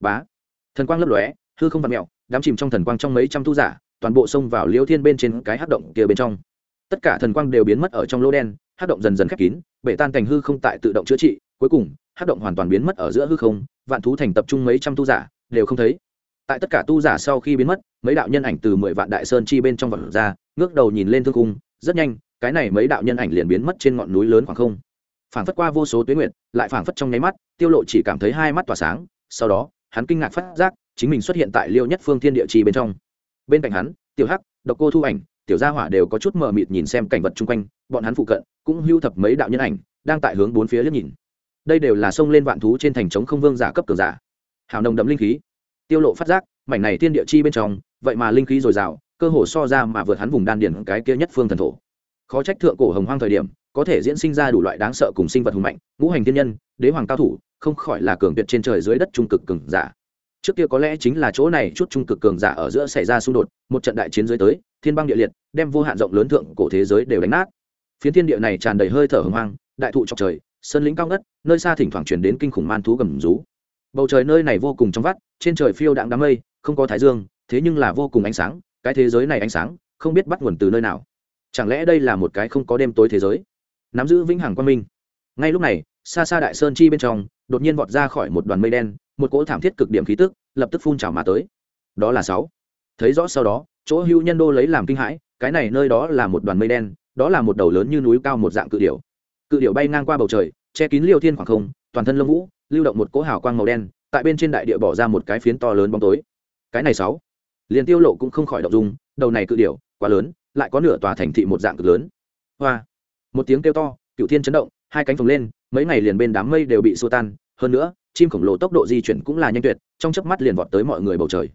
Bá! Thần quang lấp lóe, hư không vặt mẹo đám chìm trong thần quang trong mấy trăm tu giả, toàn bộ xông vào liêu thiên bên trên cái hát động kia bên trong. Tất cả thần quang đều biến mất ở trong lô đen hát động dần dần khép kín, bể tan thành hư không tại tự động chữa trị, cuối cùng hát động hoàn toàn biến mất ở giữa hư không vạn thú thành tập trung mấy trăm tu giả, đều không thấy. Tại tất cả tu giả sau khi biến mất, mấy đạo nhân ảnh từ mười vạn đại sơn chi bên trong vật ra, ngước đầu nhìn lên thương cung, rất nhanh, cái này mấy đạo nhân ảnh liền biến mất trên ngọn núi lớn khoảng không. Phảng phất qua vô số tuyến nguyện lại phảng phất trong nháy mắt, tiêu lộ chỉ cảm thấy hai mắt tỏa sáng, sau đó, hắn kinh ngạc phát giác, chính mình xuất hiện tại liêu nhất phương thiên địa chi bên trong. Bên cạnh hắn, tiểu hắc, độc cô thu ảnh, tiểu gia hỏa đều có chút mờ mịt nhìn xem cảnh vật chung quanh, bọn hắn phụ cận cũng hưu thập mấy đạo nhân ảnh, đang tại hướng bốn phía liếc nhìn đây đều là sông lên vạn thú trên thành trống không vương giả cấp cường giả. Hào nồng đậm linh khí. Tiêu lộ phát giác, mảnh này thiên địa chi bên trong, vậy mà linh khí dồi dào, cơ hồ so ra mà vượt hắn vùng đan điển cái kia nhất phương thần thổ. Khó trách thượng cổ hồng hoang thời điểm, có thể diễn sinh ra đủ loại đáng sợ cùng sinh vật hùng mạnh, ngũ hành thiên nhân, đế hoàng cao thủ, không khỏi là cường tuyệt trên trời dưới đất trung cực cường giả. Trước kia có lẽ chính là chỗ này chút trung cực cường giả ở giữa xảy ra xung đột, một trận đại chiến dưới tới, thiên băng địa liệt, đem vô hạn rộng lớn thượng cổ thế giới đều đánh nát. Phiến thiên địa này tràn đầy hơi thở hồng hoang, đại thụ trọc trời sơn lĩnh cao ngất, nơi xa thỉnh thoảng truyền đến kinh khủng man thú gầm rú. Bầu trời nơi này vô cùng trong vắt, trên trời phiêu đạm đám mây, không có thái dương, thế nhưng là vô cùng ánh sáng, cái thế giới này ánh sáng, không biết bắt nguồn từ nơi nào. Chẳng lẽ đây là một cái không có đêm tối thế giới? Nắm giữ vĩnh hằng quan minh. Ngay lúc này, xa xa đại sơn chi bên trong, đột nhiên vọt ra khỏi một đoàn mây đen, một cỗ thảm thiết cực điểm khí tức, lập tức phun trào mà tới. Đó là sáu. Thấy rõ sau đó, chỗ hưu nhân đô lấy làm kinh hãi, cái này nơi đó là một đoàn mây đen, đó là một đầu lớn như núi cao một dạng cự điểu cự điểu bay ngang qua bầu trời, che kín liêu thiên khoảng không, toàn thân lông vũ, lưu động một cỗ hào quang màu đen, tại bên trên đại địa bỏ ra một cái phiến to lớn bóng tối. Cái này sáu, liền tiêu lộ cũng không khỏi động dung, đầu này cự điểu, quá lớn, lại có nửa tòa thành thị một dạng cực lớn. Hoa, một tiếng kêu to cựu thiên chấn động, hai cánh phồng lên, mấy ngày liền bên đám mây đều bị xua tan, hơn nữa, chim khổng lồ tốc độ di chuyển cũng là nhanh tuyệt, trong chớp mắt liền vọt tới mọi người bầu trời.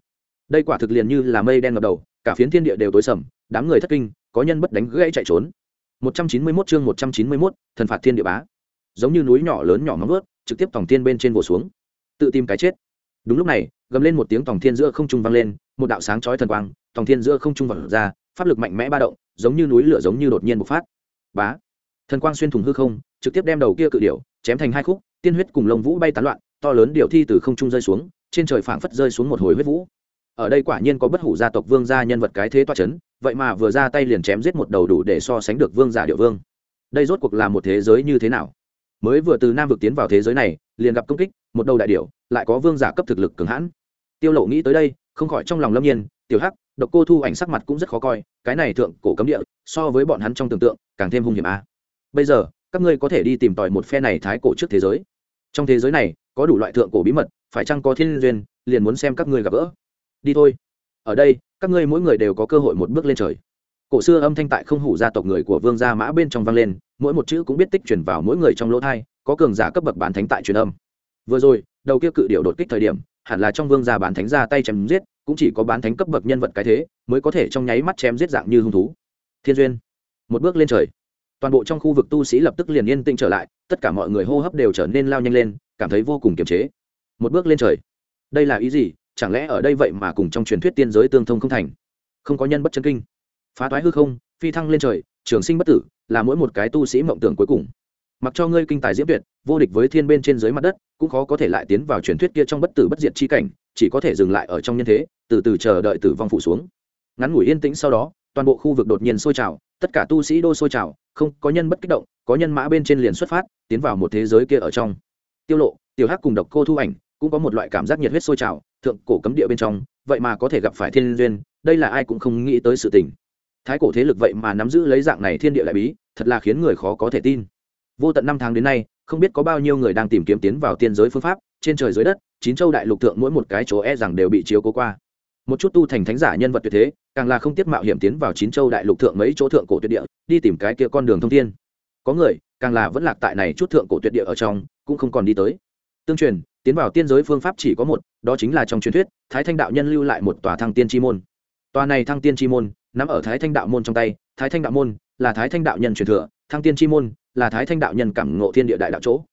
Đây quả thực liền như là mây đen ngập đầu, cả phiến thiên địa đều tối sầm, đám người thất kinh, có nhân bất đánh gãy chạy trốn. 191 chương 191, thần phạt thiên địa bá. Giống như núi nhỏ lớn nhỏ móng ướt trực tiếp tòng thiên bên trên vồ xuống. Tự tìm cái chết. Đúng lúc này gầm lên một tiếng tòng thiên giữa không trung vang lên một đạo sáng chói thần quang tòng thiên giữa không trung vọt ra pháp lực mạnh mẽ ba động giống như núi lửa giống như đột nhiên bộc phát. Bá. Thần quang xuyên thủng hư không trực tiếp đem đầu kia cự điểu chém thành hai khúc tiên huyết cùng lông vũ bay tán loạn to lớn điểu thi từ không trung rơi xuống trên trời phảng phất rơi xuống một hồi huyết vũ ở đây quả nhiên có bất hủ gia tộc vương gia nhân vật cái thế toa c h ấ n vậy mà vừa ra tay liền chém giết một đầu đủ để so sánh được vương giả địa vương. Đây rốt cuộc là một thế giới như thế nào? Mới vừa từ nam vực tiến vào thế giới này, liền gặp công kích, một đầu đại điệu lại có vương giả cấp thực lực cường hãn. Tiêu lộ nghĩ tới đây, không khỏi trong lòng lâm nhiên, tiểu hắc, độc cô thu ảnh sắc mặt cũng rất khó coi, cái này thượng cổ cấm địa, so với bọn hắn trong tưởng tượng, càng thêm hung hiểm a. Bây giờ, các ngươi có thể đi tìm tòi một phe này thái cổ trước thế giới. Trong thế giới này, có đủ loại thượng cổ bí mật, phải chăng có thiên duyên, liền muốn xem các ngươi gặp gỡ đi thôi. Ở đây, các ngươi mỗi người đều có cơ hội một bước lên trời. Cổ xưa âm thanh tại không hủ gia tộc người của vương gia mã bên trong vang lên, mỗi một chữ cũng biết tích chuyển vào mỗi người trong lỗ thai, có cường giả cấp bậc bán thánh tại truyền âm. Vừa rồi, đầu kia cự điệu đột kích thời điểm, hẳn là trong vương gia bán thánh ra tay chém giết, cũng chỉ có bán thánh cấp bậc nhân vật cái thế, mới có thể trong nháy mắt chém giết dạng như hung thú. Thiên duyên, một bước lên trời. Toàn bộ trong khu vực tu sĩ lập tức liền yên tĩnh trở lại, tất cả mọi người hô hấp đều trở nên lao nhanh lên, cảm thấy vô cùng kiềm chế. Một bước lên trời. Đây là ý gì? Chẳng lẽ ở đây vậy mà cùng trong truyền thuyết tiên giới tương thông không thành? Không có nhân bất chân kinh. Phá toái hư không, phi thăng lên trời, trường sinh bất tử, là mỗi một cái tu sĩ mộng tưởng cuối cùng. Mặc cho ngươi kinh tài diễm tuyệt, vô địch với thiên bên trên dưới mặt đất, cũng khó có thể lại tiến vào truyền thuyết kia trong bất tử bất diệt chi cảnh, chỉ có thể dừng lại ở trong nhân thế, từ từ chờ đợi tử vong phủ xuống. Ngắn ngủi yên tĩnh sau đó, toàn bộ khu vực đột nhiên sôi trào, tất cả tu sĩ đô sôi trào, không có nhân bất kích động, có nhân mã bên trên liền xuất phát, tiến vào một thế giới kia ở trong. Tiêu lộ, tiểu hắc cùng độc cô thu ảnh, cũng có một loại cảm giác nhiệt huyết sôi trào thượng cổ cấm địa bên trong, vậy mà có thể gặp phải thiên duyên, đây là ai cũng không nghĩ tới sự tình. Thái cổ thế lực vậy mà nắm giữ lấy dạng này thiên địa đại bí, thật là khiến người khó có thể tin. Vô tận năm tháng đến nay, không biết có bao nhiêu người đang tìm kiếm tiến vào tiên giới phương pháp, trên trời dưới đất, chín châu đại lục thượng mỗi một cái chỗ e rằng đều bị chiếu cố qua. Một chút tu thành thánh giả nhân vật tuyệt thế, càng là không tiết mạo hiểm tiến vào chín châu đại lục thượng mấy chỗ thượng cổ tuyệt địa, đi tìm cái kia con đường thông thiên. Có người, càng là vẫn lạc tại này chút thượng cổ tuyệt địa ở trong, cũng không còn đi tới tương truyền, tiến vào tiên giới phương pháp chỉ có một, đó chính là trong truyền thuyết, thái thanh đạo nhân lưu lại một tòa thăng tiên chi môn. Tòa này thăng tiên chi môn, nằm ở thái thanh đạo môn trong tay, thái thanh đạo môn là thái thanh đạo nhân truyền thừa, thăng tiên chi môn là thái thanh đạo nhân cảm ngộ thiên địa đại đạo chỗ.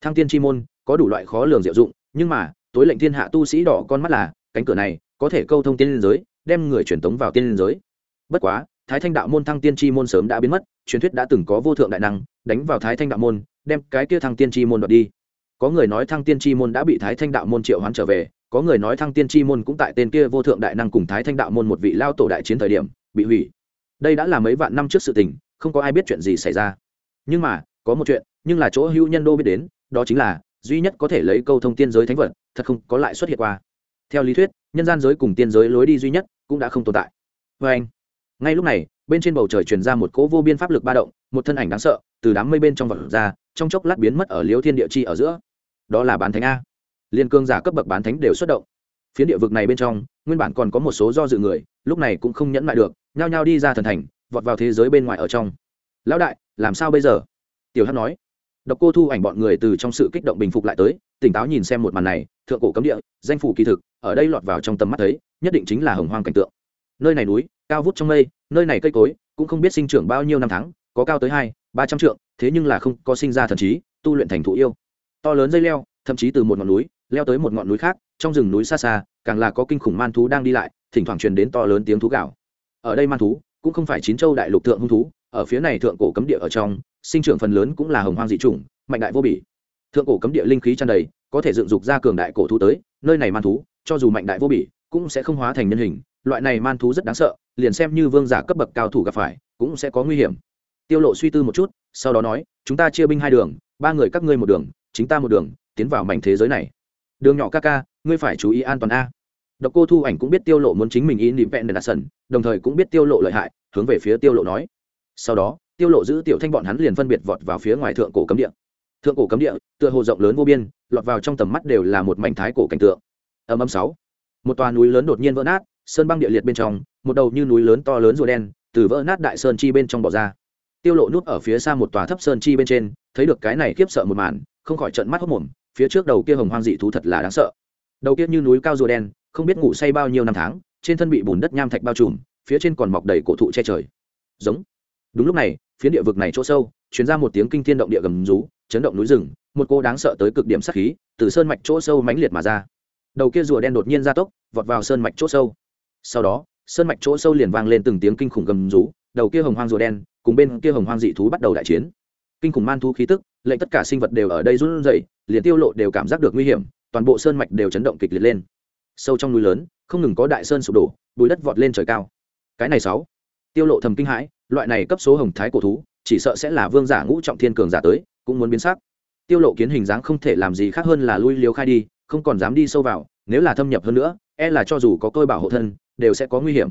Thăng tiên chi môn có đủ loại khó lường diệu dụng, nhưng mà, tối lệnh thiên hạ tu sĩ đỏ con mắt là, cánh cửa này có thể câu thông tiên liên giới, đem người truyền tống vào tiên liên giới. Bất quá, thái thanh đạo môn thăng tiên chi môn sớm đã biến mất, truyền thuyết đã từng có vô thượng đại năng, đánh vào thái thanh đạo môn, đem cái kia thăng tiên chi môn đoạt đi có người nói thăng tiên chi môn đã bị thái thanh đạo môn triệu hoán trở về, có người nói thăng tiên chi môn cũng tại tên kia vô thượng đại năng cùng thái thanh đạo môn một vị lao tổ đại chiến thời điểm, bị hủy. Đây đã là mấy vạn năm trước sự tình, không có ai biết chuyện gì xảy ra. Nhưng mà, có một chuyện, nhưng là chỗ hữu nhân đô biết đến, đó chính là, duy nhất có thể lấy câu thông tiên giới thánh vật, thật không có lại xuất hiện qua. Theo lý thuyết, nhân gian giới cùng tiên giới lối đi duy nhất cũng đã không tồn tại. Vê anh, ngay lúc này, bên trên bầu trời truyền ra một cỗ vô biên pháp lực ba động, một thân ảnh đáng sợ, từ đám mây bên trong vật ra, trong chốc lát biến mất ở liếu thiên địa chi ở giữa đó là bán thánh a. Liên cương giả cấp bậc bán thánh đều xuất động. Phiến địa vực này bên trong, nguyên bản còn có một số do dự người, lúc này cũng không nhẫn lại được, nhao nhao đi ra thần thành, vọt vào thế giới bên ngoài ở trong. Lão đại, làm sao bây giờ? Tiểu hát nói. Độc cô thu ảnh bọn người từ trong sự kích động bình phục lại tới, tỉnh táo nhìn xem một màn này, thượng cổ cấm địa, danh phủ kỳ thực, ở đây lọt vào trong tầm mắt thấy, nhất định chính là hồng hoang cảnh tượng. Nơi này núi, cao vút trong mây, nơi này cây cối, cũng không biết sinh trưởng bao nhiêu năm tháng, có cao tới hai, ba trăm trượng, thế nhưng là không có sinh ra thần trí, tu luyện thành thụ yêu to lớn dây leo, thậm chí từ một ngọn núi, leo tới một ngọn núi khác, trong rừng núi xa xa, càng là có kinh khủng man thú đang đi lại, thỉnh thoảng truyền đến to lớn tiếng thú gạo ở đây man thú cũng không phải chín châu đại lục thượng hung thú, ở phía này thượng cổ cấm địa ở trong, sinh trưởng phần lớn cũng là hồng hoang dị chủng, mạnh đại vô bỉ. Thượng cổ cấm địa linh khí tràn đầy, có thể dựng dục ra cường đại cổ thú tới, nơi này man thú, cho dù mạnh đại vô bỉ, cũng sẽ không hóa thành nhân hình. Loại này man thú rất đáng sợ, liền xem như vương giả cấp bậc cao thủ gặp phải, cũng sẽ có nguy hiểm. Tiêu lộ suy tư một chút, sau đó nói, chúng ta chia binh hai đường, ba người các ngươi một đường chính ta một đường, tiến vào mảnh thế giới này. Đường nhỏ ca ca, ngươi phải chú ý an toàn a. Độc cô thu ảnh cũng biết tiêu lộ muốn chính mình in đi vẹn để đạt sần, đồng thời cũng biết tiêu lộ lợi hại, hướng về phía tiêu lộ nói. Sau đó, tiêu lộ giữ tiểu thanh bọn hắn liền phân biệt vọt vào phía ngoài thượng cổ cấm địa. Thượng cổ cấm địa, tựa hồ rộng lớn vô biên, lọt vào trong tầm mắt đều là một mảnh thái cổ cảnh tượng. Âm âm sáu. Một tòa núi lớn đột nhiên vỡ nát, sơn băng địa liệt bên trong, một đầu như núi lớn to lớn rùa đen, từ vỡ nát đại sơn chi bên trong bỏ ra. Tiêu lộ núp ở phía xa một tòa thấp sơn chi bên trên, thấy được cái này khiếp sợ một màn không khỏi trận mắt hốc mồm, phía trước đầu kia hồng hoang dị thú thật là đáng sợ. Đầu kia như núi cao rùa đen, không biết ngủ say bao nhiêu năm tháng, trên thân bị bùn đất nham thạch bao trùm, phía trên còn mọc đầy cổ thụ che trời. Giống. Đúng lúc này phía địa vực này chỗ sâu chuyển ra một tiếng kinh thiên động địa gầm rú, chấn động núi rừng, một cô đáng sợ tới cực điểm sắc khí, từ sơn mạch chỗ sâu mãnh liệt mà ra. Đầu kia rùa đen đột nhiên ra tốc, vọt vào sơn mạch chỗ sâu. Sau đó, sơn mạch chỗ sâu liền vang lên từng tiếng kinh khủng gầm rú, đầu kia hồng hoang rùa đen, cùng bên kia hồng hoang dị thú bắt đầu đại chiến. Kinh khủng man thú khí tức lệnh tất cả sinh vật đều ở đây run rẩy, liền tiêu lộ đều cảm giác được nguy hiểm, toàn bộ sơn mạch đều chấn động kịch liệt lên. Sâu trong núi lớn, không ngừng có đại sơn sụp đổ, bùi đất vọt lên trời cao. Cái này sáu. Tiêu lộ thầm kinh hãi, loại này cấp số hồng thái cổ thú, chỉ sợ sẽ là vương giả ngũ trọng thiên cường giả tới, cũng muốn biến sắc. Tiêu lộ kiến hình dáng không thể làm gì khác hơn là lui liếu khai đi, không còn dám đi sâu vào, nếu là thâm nhập hơn nữa e là cho dù có tôi bảo hộ thân, đều sẽ có nguy hiểm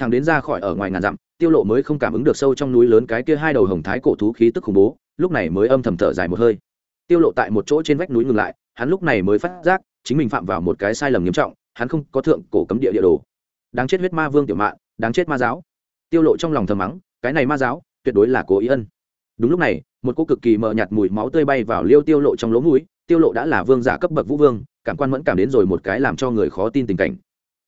thằng đến ra khỏi ở ngoài ngàn dặm, tiêu lộ mới không cảm ứng được sâu trong núi lớn cái kia hai đầu hồng thái cổ thú khí tức khủng bố, lúc này mới âm thầm thở dài một hơi. Tiêu lộ tại một chỗ trên vách núi ngừng lại, hắn lúc này mới phát giác, chính mình phạm vào một cái sai lầm nghiêm trọng, hắn không có thượng cổ cấm địa địa đồ. Đáng chết huyết ma vương tiểu mạn, đáng chết ma giáo. Tiêu lộ trong lòng thầm mắng, cái này ma giáo, tuyệt đối là cố ý ân. Đúng lúc này, một cô cực kỳ mờ nhạt mùi máu tươi bay vào liêu tiêu lộ trong lỗ mũi, tiêu lộ đã là vương giả cấp bậc vũ vương, cảm quan mẫn cảm đến rồi một cái làm cho người khó tin tình cảnh.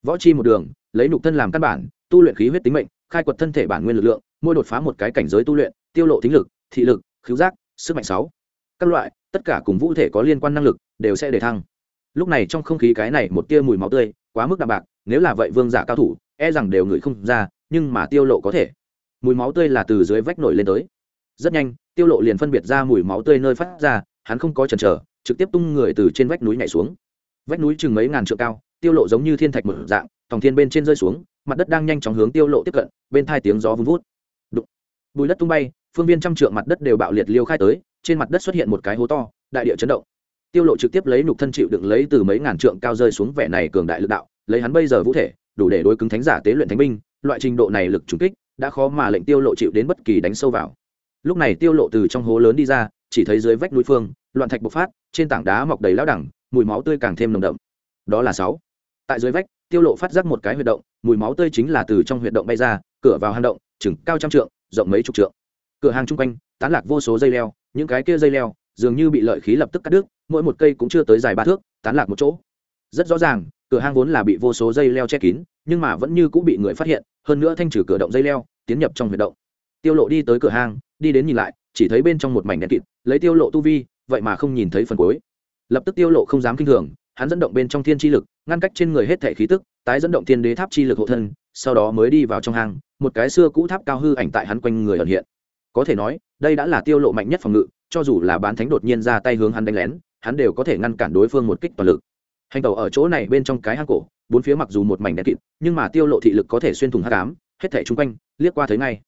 Võ chi một đường, lấy nục thân làm căn bản tu luyện khí huyết tính mệnh, khai quật thân thể bản nguyên lực lượng, mỗi đột phá một cái cảnh giới tu luyện, tiêu lộ tính lực, thị lực khiếu giác, sức mạnh sáu. Các loại, tất cả cùng vũ thể có liên quan năng lực, đều sẽ để thăng. Lúc này trong không khí cái này một tia mùi máu tươi, quá mức đạm bạc, nếu là vậy vương giả cao thủ e rằng đều ngửi không ra, nhưng mà tiêu lộ có thể. Mùi máu tươi là từ dưới vách nổi lên tới. Rất nhanh, tiêu lộ liền phân biệt ra mùi máu tươi nơi phát ra, hắn không có chần chờ, trực tiếp tung người từ trên vách núi nhảy xuống. Vách núi chừng mấy ngàn trượng cao, tiêu lộ giống như thiên thạch mở dạng tòng thiên bên trên rơi xuống mặt đất đang nhanh chóng hướng tiêu lộ tiếp cận, bên thai tiếng gió vun vút. Đụng. bùi đất tung bay, phương viên trăm trượng mặt đất đều bạo liệt liêu khai tới, trên mặt đất xuất hiện một cái hố to, đại địa chấn động. Tiêu lộ trực tiếp lấy nhục thân chịu đựng lấy từ mấy ngàn trượng cao rơi xuống vẻ này cường đại lực đạo, lấy hắn bây giờ vũ thể, đủ để đối cứng thánh giả tế luyện thánh binh, loại trình độ này lực trùng kích, đã khó mà lệnh tiêu lộ chịu đến bất kỳ đánh sâu vào. Lúc này tiêu lộ từ trong hố lớn đi ra, chỉ thấy dưới vách núi phương, loạn thạch bộc phát, trên tảng đá mọc đầy lão đẳng, mùi máu tươi càng thêm nồng đậm. Đó là sáu tại dưới vách, tiêu lộ phát giác một cái huyệt động, mùi máu tươi chính là từ trong huyệt động bay ra, cửa vào hang động, chừng cao trăm trượng, rộng mấy chục trượng. Cửa hàng chung quanh, tán lạc vô số dây leo, những cái kia dây leo, dường như bị lợi khí lập tức cắt đứt, mỗi một cây cũng chưa tới dài ba thước, tán lạc một chỗ. Rất rõ ràng, cửa hang vốn là bị vô số dây leo che kín, nhưng mà vẫn như cũng bị người phát hiện, hơn nữa thanh trừ cửa động dây leo, tiến nhập trong huyệt động. Tiêu lộ đi tới cửa hang, đi đến nhìn lại, chỉ thấy bên trong một mảnh đen kịt, lấy tiêu lộ tu vi, vậy mà không nhìn thấy phần cuối. Lập tức tiêu lộ không dám kinh thường hắn dẫn động bên trong thiên chi lực, ngăn cách trên người hết thể khí tức, tái dẫn động thiên đế tháp chi lực hộ thân, sau đó mới đi vào trong hang, một cái xưa cũ tháp cao hư ảnh tại hắn quanh người ẩn hiện. Có thể nói, đây đã là tiêu lộ mạnh nhất phòng ngự, cho dù là bán thánh đột nhiên ra tay hướng hắn đánh lén, hắn đều có thể ngăn cản đối phương một kích toàn lực. Hành tàu ở chỗ này bên trong cái hang cổ, bốn phía mặc dù một mảnh đen kịt, nhưng mà tiêu lộ thị lực có thể xuyên thủng hắc ám, hết thảy chung quanh, liếc qua thấy ngay.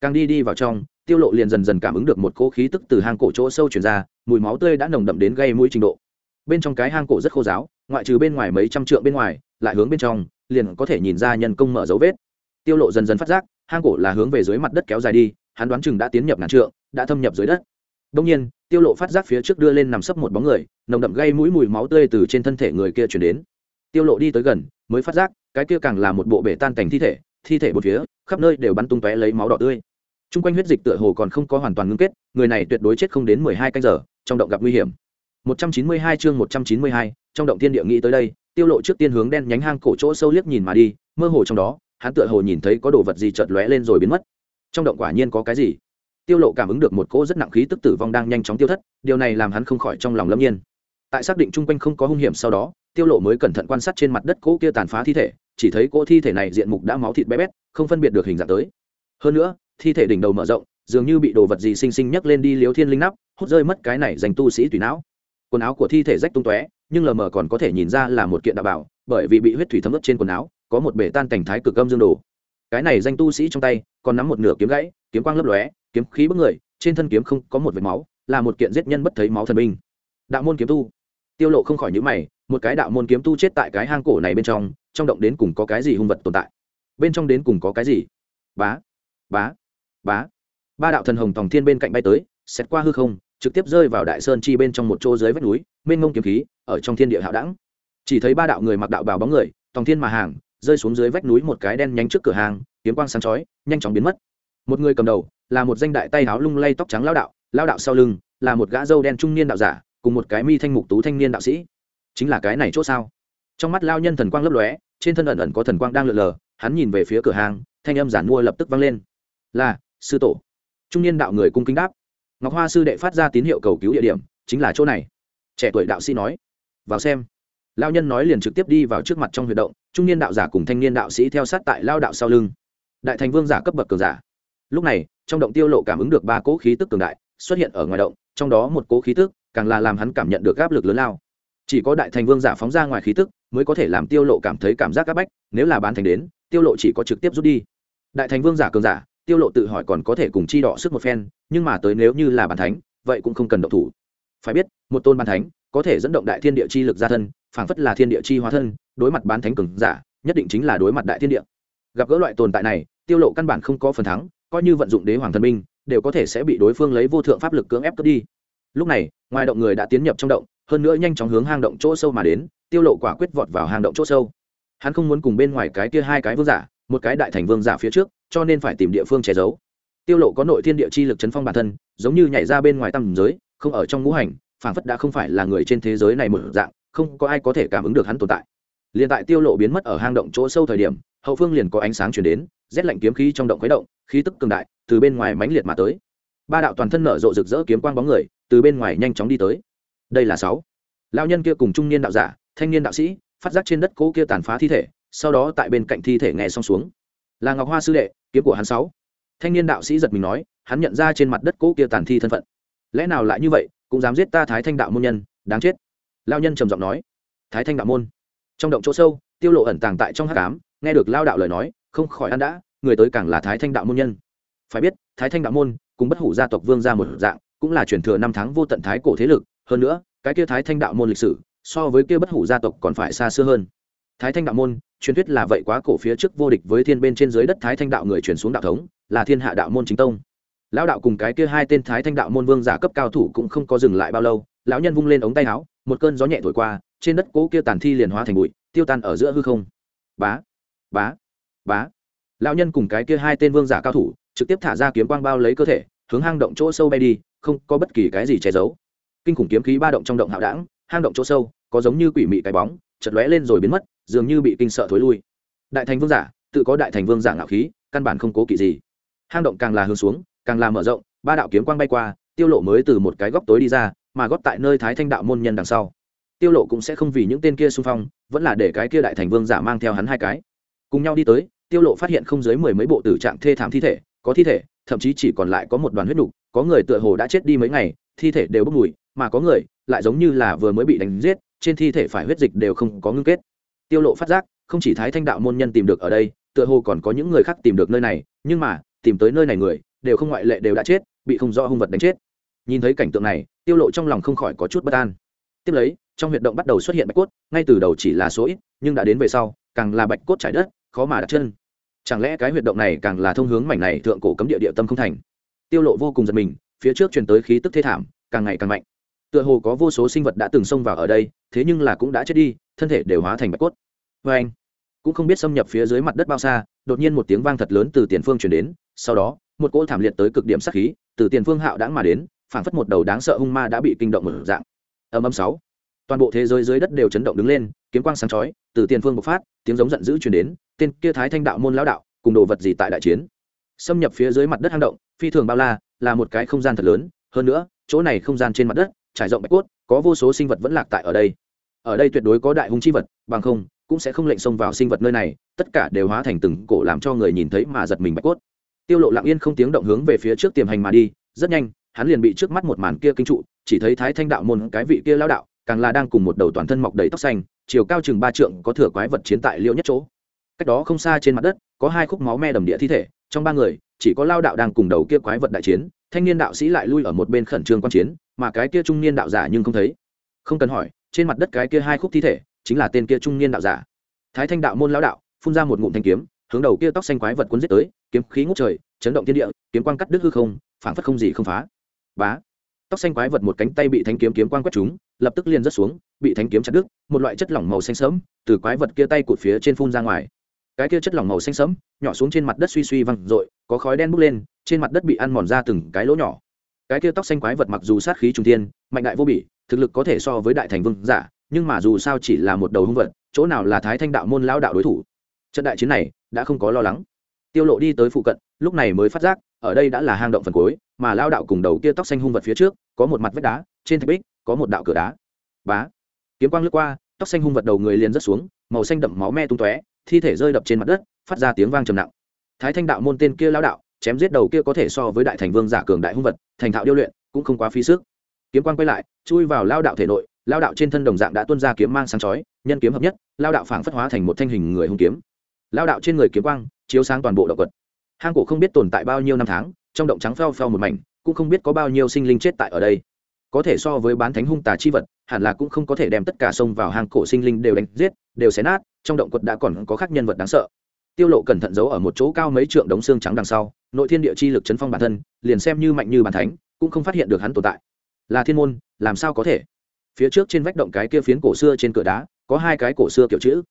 Càng đi đi vào trong, tiêu lộ liền dần dần cảm ứng được một cỗ khí tức từ hang cổ chỗ sâu truyền ra, mùi máu tươi đã nồng đậm đến gây mũi trình độ bên trong cái hang cổ rất khô giáo ngoại trừ bên ngoài mấy trăm trượng bên ngoài lại hướng bên trong liền có thể nhìn ra nhân công mở dấu vết. Tiêu lộ dần dần phát giác hang cổ là hướng về dưới mặt đất kéo dài đi hắn đoán chừng đã tiến nhập ngàn trượng đã thâm nhập dưới đất. Đông nhiên tiêu lộ phát giác phía trước đưa lên nằm sấp một bóng người nồng đậm gây mũi mùi máu tươi từ trên thân thể người kia truyền đến. Tiêu lộ đi tới gần mới phát giác cái kia càng là một bộ bể tan cảnh thi thể thi thể một phía khắp nơi đều bắn tung tóe lấy máu đỏ tươi. Trung quanh huyết dịch tựa hồ còn không có hoàn toàn ngưng kết, người này tuyệt đối chết không đến mười hai canh giờ, trong động gặp nguy hiểm. Một trăm chín mươi hai chương một trăm chín mươi hai, trong động Thiên địa nghĩ tới đây, Tiêu Lộ trước tiên hướng đen nhánh hang cổ chỗ sâu liếc nhìn mà đi, mơ hồ trong đó, hắn tựa hồ nhìn thấy có đồ vật gì chợt lóe lên rồi biến mất. Trong động quả nhiên có cái gì? Tiêu Lộ cảm ứng được một cỗ rất nặng khí tức tử vong đang nhanh chóng tiêu thất, điều này làm hắn không khỏi trong lòng lâm nhiên. Tại xác định trung quanh không có hung hiểm sau đó, Tiêu Lộ mới cẩn thận quan sát trên mặt đất cỗ kia tàn phá thi thể, chỉ thấy cỗ thi thể này diện mục đã máu thịt bé bét, không phân biệt được hình dạng tới. Hơn nữa, thi thể đỉnh đầu mở rộng, dường như bị đồ vật gì sinh sinh nhấc lên đi liếu thiên linh nắp hút rơi mất cái này dành tu sĩ tùy não quần áo của thi thể rách tung tóe, nhưng lờ mờ còn có thể nhìn ra là một kiện đạo bảo, bởi vì bị huyết thủy thấm ướt trên quần áo, có một bể tan cảnh thái cực âm dương đồ. Cái này danh tu sĩ trong tay, còn nắm một nửa kiếm gãy, kiếm quang lấp lóe, kiếm khí bức người, trên thân kiếm không có một vệt máu, là một kiện giết nhân bất thấy máu thần binh. Đạo môn kiếm tu. Tiêu lộ không khỏi nhíu mày, một cái đạo môn kiếm tu chết tại cái hang cổ này bên trong trong động đến cùng có cái gì hung vật tồn tại? Bên trong đến cùng có cái gì? Bá bá bá. Ba đạo thần hồng tòng thiên bên cạnh bay tới xét qua hư không trực tiếp rơi vào đại sơn chi bên trong một chỗ dưới vách núi, mênh ngông kiếm khí, ở trong thiên địa hạo đẳng. Chỉ thấy ba đạo người mặc đạo bào bóng người, tòng thiên mà hàng, rơi xuống dưới vách núi một cái đen nhánh trước cửa hàng, kiếm quang sáng chói, nhanh chóng biến mất. Một người cầm đầu, là một danh đại tay áo lung lay tóc trắng lao đạo lao đạo sau lưng, là một gã dâu đen trung niên đạo giả, cùng một cái mi thanh mục tú thanh niên đạo sĩ. Chính là cái này chỗ sao? Trong mắt lao nhân thần quang lấp lóe, trên thân ẩn ẩn có thần quang đang lượn lờ, hắn nhìn về phía cửa hàng, thanh âm giản mua lập tức vang lên. Là, sư tổ. Trung niên đạo người cung kính đáp ngọc hoa sư đệ phát ra tín hiệu cầu cứu địa điểm, chính là chỗ này. Trẻ tuổi đạo sĩ nói, vào xem. Lao nhân nói liền trực tiếp đi vào trước mặt trong huyệt động, trung niên đạo giả cùng thanh niên đạo sĩ theo sát tại lao đạo sau lưng. Đại thành vương giả cấp bậc cường giả. Lúc này, trong động tiêu lộ cảm ứng được ba cỗ khí tức cường đại xuất hiện ở ngoài động, trong đó một cỗ khí tức càng là làm hắn cảm nhận được áp lực lớn lao. Chỉ có đại thành vương giả phóng ra ngoài khí tức mới có thể làm tiêu lộ cảm thấy cảm giác áp bách, nếu là bán thành đến, tiêu lộ chỉ có trực tiếp rút đi. Đại thành vương giả cường giả tiêu lộ tự hỏi còn có thể cùng chi đọ sức một phen, nhưng mà tới nếu như là bàn thánh, vậy cũng không cần động thủ. Phải biết, một tôn bàn thánh có thể dẫn động đại thiên địa chi lực ra thân, phảng phất là thiên địa chi hóa thân, đối mặt bán thánh cường giả, nhất định chính là đối mặt đại thiên địa. Gặp gỡ loại tồn tại này, tiêu lộ căn bản không có phần thắng, coi như vận dụng đế hoàng thần minh đều có thể sẽ bị đối phương lấy vô thượng pháp lực cưỡng ép cướp đi. Lúc này, ngoài động người đã tiến nhập trong động, hơn nữa nhanh chóng hướng hang động chỗ sâu mà đến, tiêu lộ quả quyết vọt vào hang động chỗ sâu. Hắn không muốn cùng bên ngoài cái kia hai cái vương giả, một cái đại thành vương giả phía trước cho nên phải tìm địa phương che giấu. Tiêu lộ có nội thiên địa chi lực chấn phong bản thân, giống như nhảy ra bên ngoài tầng giới, không ở trong ngũ hành phảng phất đã không phải là người trên thế giới này một dạng, không có ai có thể cảm ứng được hắn tồn tại. Liền tại tiêu lộ biến mất ở hang động chỗ sâu thời điểm, hậu phương liền có ánh sáng truyền đến, rét lạnh kiếm khí trong động khuấy động, khí tức cường đại, từ bên ngoài mãnh liệt mà tới. Ba đạo toàn thân nở rộ rực rỡ kiếm quang bóng người, từ bên ngoài nhanh chóng đi tới. Đây là sáu. Lão nhân kia cùng trung niên đạo giả, thanh niên đạo sĩ, phát giác trên đất cố kia tàn phá thi thể, sau đó tại bên cạnh thi thể nghe xong xuống. Là ngọc hoa sư đệ kiếm của hắn sáu. Thanh niên đạo sĩ giật mình nói, hắn nhận ra trên mặt đất cỗ kia tàn thi thân phận. Lẽ nào lại như vậy, cũng dám giết ta thái thanh đạo môn nhân, đáng chết. Lao nhân trầm giọng nói, thái thanh đạo môn. Trong động chỗ sâu, tiêu lộ ẩn tàng tại trong hát cám nghe được lao đạo lời nói, không khỏi ăn đã, người tới càng là thái thanh đạo môn nhân. Phải biết, thái thanh đạo môn, cùng bất hủ gia tộc vương gia một dạng, cũng là truyền thừa năm tháng vô tận thái cổ thế lực, hơn nữa, cái kia thái thanh đạo môn lịch sử, so với kia bất hủ gia tộc còn phải xa xưa hơn. Thái thanh đạo môn truyền thuyết là vậy quá cổ phía trước vô địch với thiên bên trên dưới đất thái thanh đạo người truyền xuống đạo thống, là thiên hạ đạo môn chính tông. Lão đạo cùng cái kia hai tên thái thanh đạo môn vương giả cấp cao thủ cũng không có dừng lại bao lâu, lão nhân vung lên ống tay áo, một cơn gió nhẹ thổi qua, trên đất cố kia tàn thi liền hóa thành bụi, tiêu tan ở giữa hư không. Bá bá bá. Lão nhân cùng cái kia hai tên vương giả cao thủ, trực tiếp thả ra kiếm quang bao lấy cơ thể, hướng hang động chỗ sâu bay đi, không có bất kỳ cái gì che giấu. Kinh khủng kiếm khí ba động trong động hạo đảng hang động chỗ sâu, có giống như quỷ mị cái bóng chật lóe lên rồi biến mất, dường như bị kinh sợ thối lui. Đại thành vương giả, tự có đại thành vương giả ngạo khí, căn bản không cố kỵ gì. Hang động càng là hướng xuống, càng là mở rộng, ba đạo kiếm quang bay qua, tiêu lộ mới từ một cái góc tối đi ra, mà góp tại nơi thái thanh đạo môn nhân đằng sau. Tiêu lộ cũng sẽ không vì những tên kia xung phong, vẫn là để cái kia đại thành vương giả mang theo hắn hai cái. Cùng nhau đi tới, tiêu lộ phát hiện không dưới mười mấy bộ tử trạng thê thảm thi thể, có thi thể, thậm chí chỉ còn lại có một đoàn huyết nục, có người tựa hồ đã chết đi mấy ngày, thi thể đều bốc mùi mà có người lại giống như là vừa mới bị đánh giết, trên thi thể phải huyết dịch đều không có ngưng kết. Tiêu lộ phát giác, không chỉ thái thanh đạo môn nhân tìm được ở đây, tựa hồ còn có những người khác tìm được nơi này, nhưng mà, tìm tới nơi này người, đều không ngoại lệ đều đã chết, bị không rõ hung vật đánh chết. Nhìn thấy cảnh tượng này, tiêu lộ trong lòng không khỏi có chút bất an. Tiếp lấy, trong huyệt động bắt đầu xuất hiện bạch cốt, ngay từ đầu chỉ là số ít, nhưng đã đến về sau, càng là bạch cốt trải đất, khó mà đặt chân. Chẳng lẽ cái huyệt động này càng là thông hướng mảnh này thượng cổ cấm địa địa tâm không thành? Tiêu lộ vô cùng giật mình, phía trước truyền tới khí tức thê thảm, càng ngày càng mạnh tựa hồ có vô số sinh vật đã từng xông vào ở đây, thế nhưng là cũng đã chết đi, thân thể đều hóa thành bạch cốt. Vê anh, cũng không biết xâm nhập phía dưới mặt đất bao xa, đột nhiên một tiếng vang thật lớn từ tiền phương truyền đến, sau đó, một cỗ thảm liệt tới cực điểm sát khí, từ tiền phương hạo đãng mà đến, phảng phất một đầu đáng sợ hung ma đã bị kinh động một dạng. Âm âm sáu, toàn bộ thế giới dưới đất đều chấn động đứng lên, kiếm quang sáng chói, từ tiền phương bộc phát, tiếng giống giận dữ truyền đến, tên kia thái thanh đạo môn lão đạo, cùng đồ vật gì tại đại chiến? Xâm nhập phía dưới mặt đất hang động, phi thường bao la, là một cái không gian thật lớn, hơn nữa, chỗ này không gian trên mặt đất trải rộng bạch cốt, có vô số sinh vật vẫn lạc tại ở đây. Ở đây tuyệt đối có đại hung chi vật, bằng không, cũng sẽ không lệnh xông vào sinh vật nơi này, tất cả đều hóa thành từng cổ làm cho người nhìn thấy mà giật mình bạch cốt. Tiêu lộ lặng yên không tiếng động hướng về phía trước tiềm hành mà đi, rất nhanh, hắn liền bị trước mắt một màn kia kinh trụ, chỉ thấy thái thanh đạo môn cái vị kia lao đạo, càng là đang cùng một đầu toàn thân mọc đầy tóc xanh, chiều cao chừng ba trượng, có thừa quái vật chiến tại liễu nhất chỗ. Cách đó không xa trên mặt đất, có hai khúc máu me đầm địa thi thể, trong ba người, chỉ có lao đạo đang cùng đầu kia quái vật đại chiến, thanh niên đạo sĩ lại lui ở một bên khẩn trương quan chiến mà cái kia trung niên đạo giả nhưng không thấy. Không cần hỏi, trên mặt đất cái kia hai khúc thi thể chính là tên kia trung niên đạo giả. Thái thanh đạo môn lão đạo, phun ra một ngụm thanh kiếm, hướng đầu kia tóc xanh quái vật cuốn giết tới, kiếm khí ngút trời, chấn động thiên địa, kiếm quang cắt đứt hư không, phảng phất không gì không phá. Bá! Tóc xanh quái vật một cánh tay bị thanh kiếm kiếm quang quét trúng, lập tức liền rớt xuống, bị thanh kiếm chặt đứt, một loại chất lỏng màu xanh sớm từ quái vật kia tay cụt phía trên phun ra ngoài. Cái kia chất lỏng màu xanh sẫm, nhỏ xuống trên mặt đất suy suy văng rội có khói đen bốc lên, trên mặt đất bị ăn mòn ra từng cái lỗ nhỏ cái kia tóc xanh quái vật mặc dù sát khí trung thiên, mạnh đại vô bỉ, thực lực có thể so với đại thành vương giả, nhưng mà dù sao chỉ là một đầu hung vật, chỗ nào là thái thanh đạo môn lao đạo đối thủ. Trận đại chiến này, đã không có lo lắng. Tiêu lộ đi tới phụ cận, lúc này mới phát giác, ở đây đã là hang động phần cuối, mà lao đạo cùng đầu kia tóc xanh hung vật phía trước, có một mặt vách đá, trên thạch bích, có một đạo cửa đá. Bá! Kiếm quang lướt qua, tóc xanh hung vật đầu người liền rớt xuống, màu xanh đậm máu me tung tóe, thi thể rơi đập trên mặt đất, phát ra tiếng vang trầm nặng. Thái thanh đạo môn tên kia lao đạo chém giết đầu kia có thể so với đại thành vương giả cường đại hung vật, thành thạo điêu luyện, cũng không quá phí sức. Kiếm quang quay lại, chui vào lao đạo thể nội, lao đạo trên thân đồng dạng đã tuôn ra kiếm mang sáng chói, nhân kiếm hợp nhất, lao đạo phảng phất hóa thành một thanh hình người hung kiếm. Lao đạo trên người kiếm quang, chiếu sáng toàn bộ động vật. Hang cổ không biết tồn tại bao nhiêu năm tháng, trong động trắng phèo phèo một mảnh, cũng không biết có bao nhiêu sinh linh chết tại ở đây. Có thể so với bán thánh hung tà chi vật, hẳn là cũng không có thể đem tất cả sông vào hang cổ sinh linh đều đánh giết, đều xé nát, trong động quật đã còn có khác nhân vật đáng sợ tiêu lộ cẩn thận giấu ở một chỗ cao mấy trượng đống xương trắng đằng sau, nội thiên địa chi lực chấn phong bản thân, liền xem như mạnh như bản thánh, cũng không phát hiện được hắn tồn tại. Là thiên môn, làm sao có thể? Phía trước trên vách động cái kia phiến cổ xưa trên cửa đá, có hai cái cổ xưa kiểu chữ.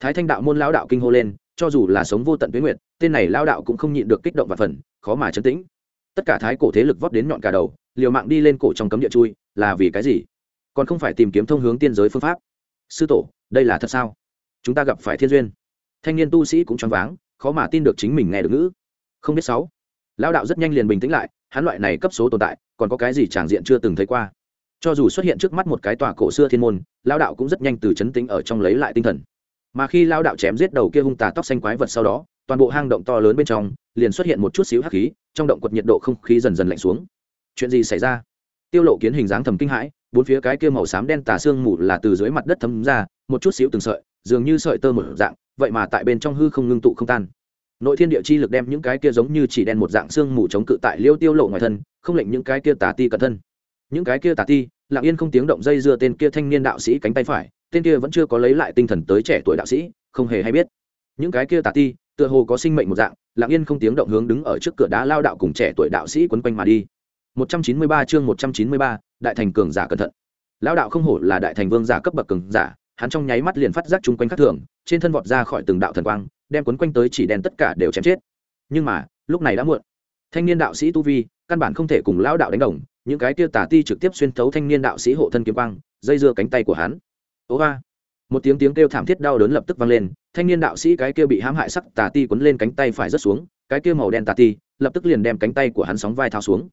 Thái thanh đạo môn lão đạo kinh hô lên, cho dù là sống vô tận tuyến nguyện tên này lao đạo cũng không nhịn được kích động và phần, khó mà chấn tĩnh. Tất cả thái cổ thế lực vót đến nhọn cả đầu, liều mạng đi lên cổ trong cấm địa chui, là vì cái gì? Còn không phải tìm kiếm thông hướng tiên giới phương pháp. Sư tổ, đây là thật sao? Chúng ta gặp phải thiên duyên thanh niên tu sĩ cũng choáng váng, khó mà tin được chính mình nghe được ngữ. Không biết sáu. Lao đạo rất nhanh liền bình tĩnh lại, hắn loại này cấp số tồn tại, còn có cái gì tràng diện chưa từng thấy qua. Cho dù xuất hiện trước mắt một cái tòa cổ xưa thiên môn lao đạo cũng rất nhanh từ chấn tính ở trong lấy lại tinh thần. Mà khi lao đạo chém giết đầu kia hung tà tóc xanh quái vật sau đó, toàn bộ hang động to lớn bên trong, liền xuất hiện một chút xíu hắc khí, trong động quật nhiệt độ không khí dần dần lạnh xuống. Chuyện gì xảy ra? Tiêu lộ kiến hình dáng thầm kinh hãi, bốn phía cái kia màu xám đen tà xương mù là từ dưới mặt đất thấm ra, một chút xíu từng sợi, dường như sợi tơ một dạng vậy mà tại bên trong hư không ngưng tụ không tan. Nội thiên địa chi lực đem những cái kia giống như chỉ đen một dạng xương mù chống cự tại liêu tiêu lộ ngoài thân không lệnh những cái kia tà ti cẩn thân. Những cái kia tà ti lặng yên không tiếng động dây dưa tên kia thanh niên đạo sĩ cánh tay phải tên kia vẫn chưa có lấy lại tinh thần tới trẻ tuổi đạo sĩ không hề hay biết. Những cái kia tà ti tựa hồ có sinh mệnh một dạng lặng yên không tiếng động hướng đứng ở trước cửa đá lao đạo cùng trẻ tuổi đạo sĩ quấn quanh mà đi. 193 chương 193, đại thành cường giả cẩn thận. Lao đạo không hổ là đại thành vương giả cấp bậc cường giả hắn trong nháy mắt liền phát giác chung quanh các thường, trên thân vọt ra khỏi từng đạo thần quang, đem quấn quanh tới chỉ đen tất cả đều chém chết. Nhưng mà, lúc này đã muộn. Thanh niên đạo sĩ tu vi, căn bản không thể cùng lao đạo đánh đồng, những cái kia tà ti trực tiếp xuyên thấu thanh niên đạo sĩ hộ thân kiếm quang, dây dưa cánh tay của hắn. Ố ba một tiếng tiếng kêu thảm thiết đau đớn lập tức vang lên, thanh niên đạo sĩ cái kia bị hãm hại sắc tà ti quấn lên cánh tay phải rớt xuống, cái kia màu đen tà ti lập tức liền đem cánh tay của hắn sóng vai tháo xuống.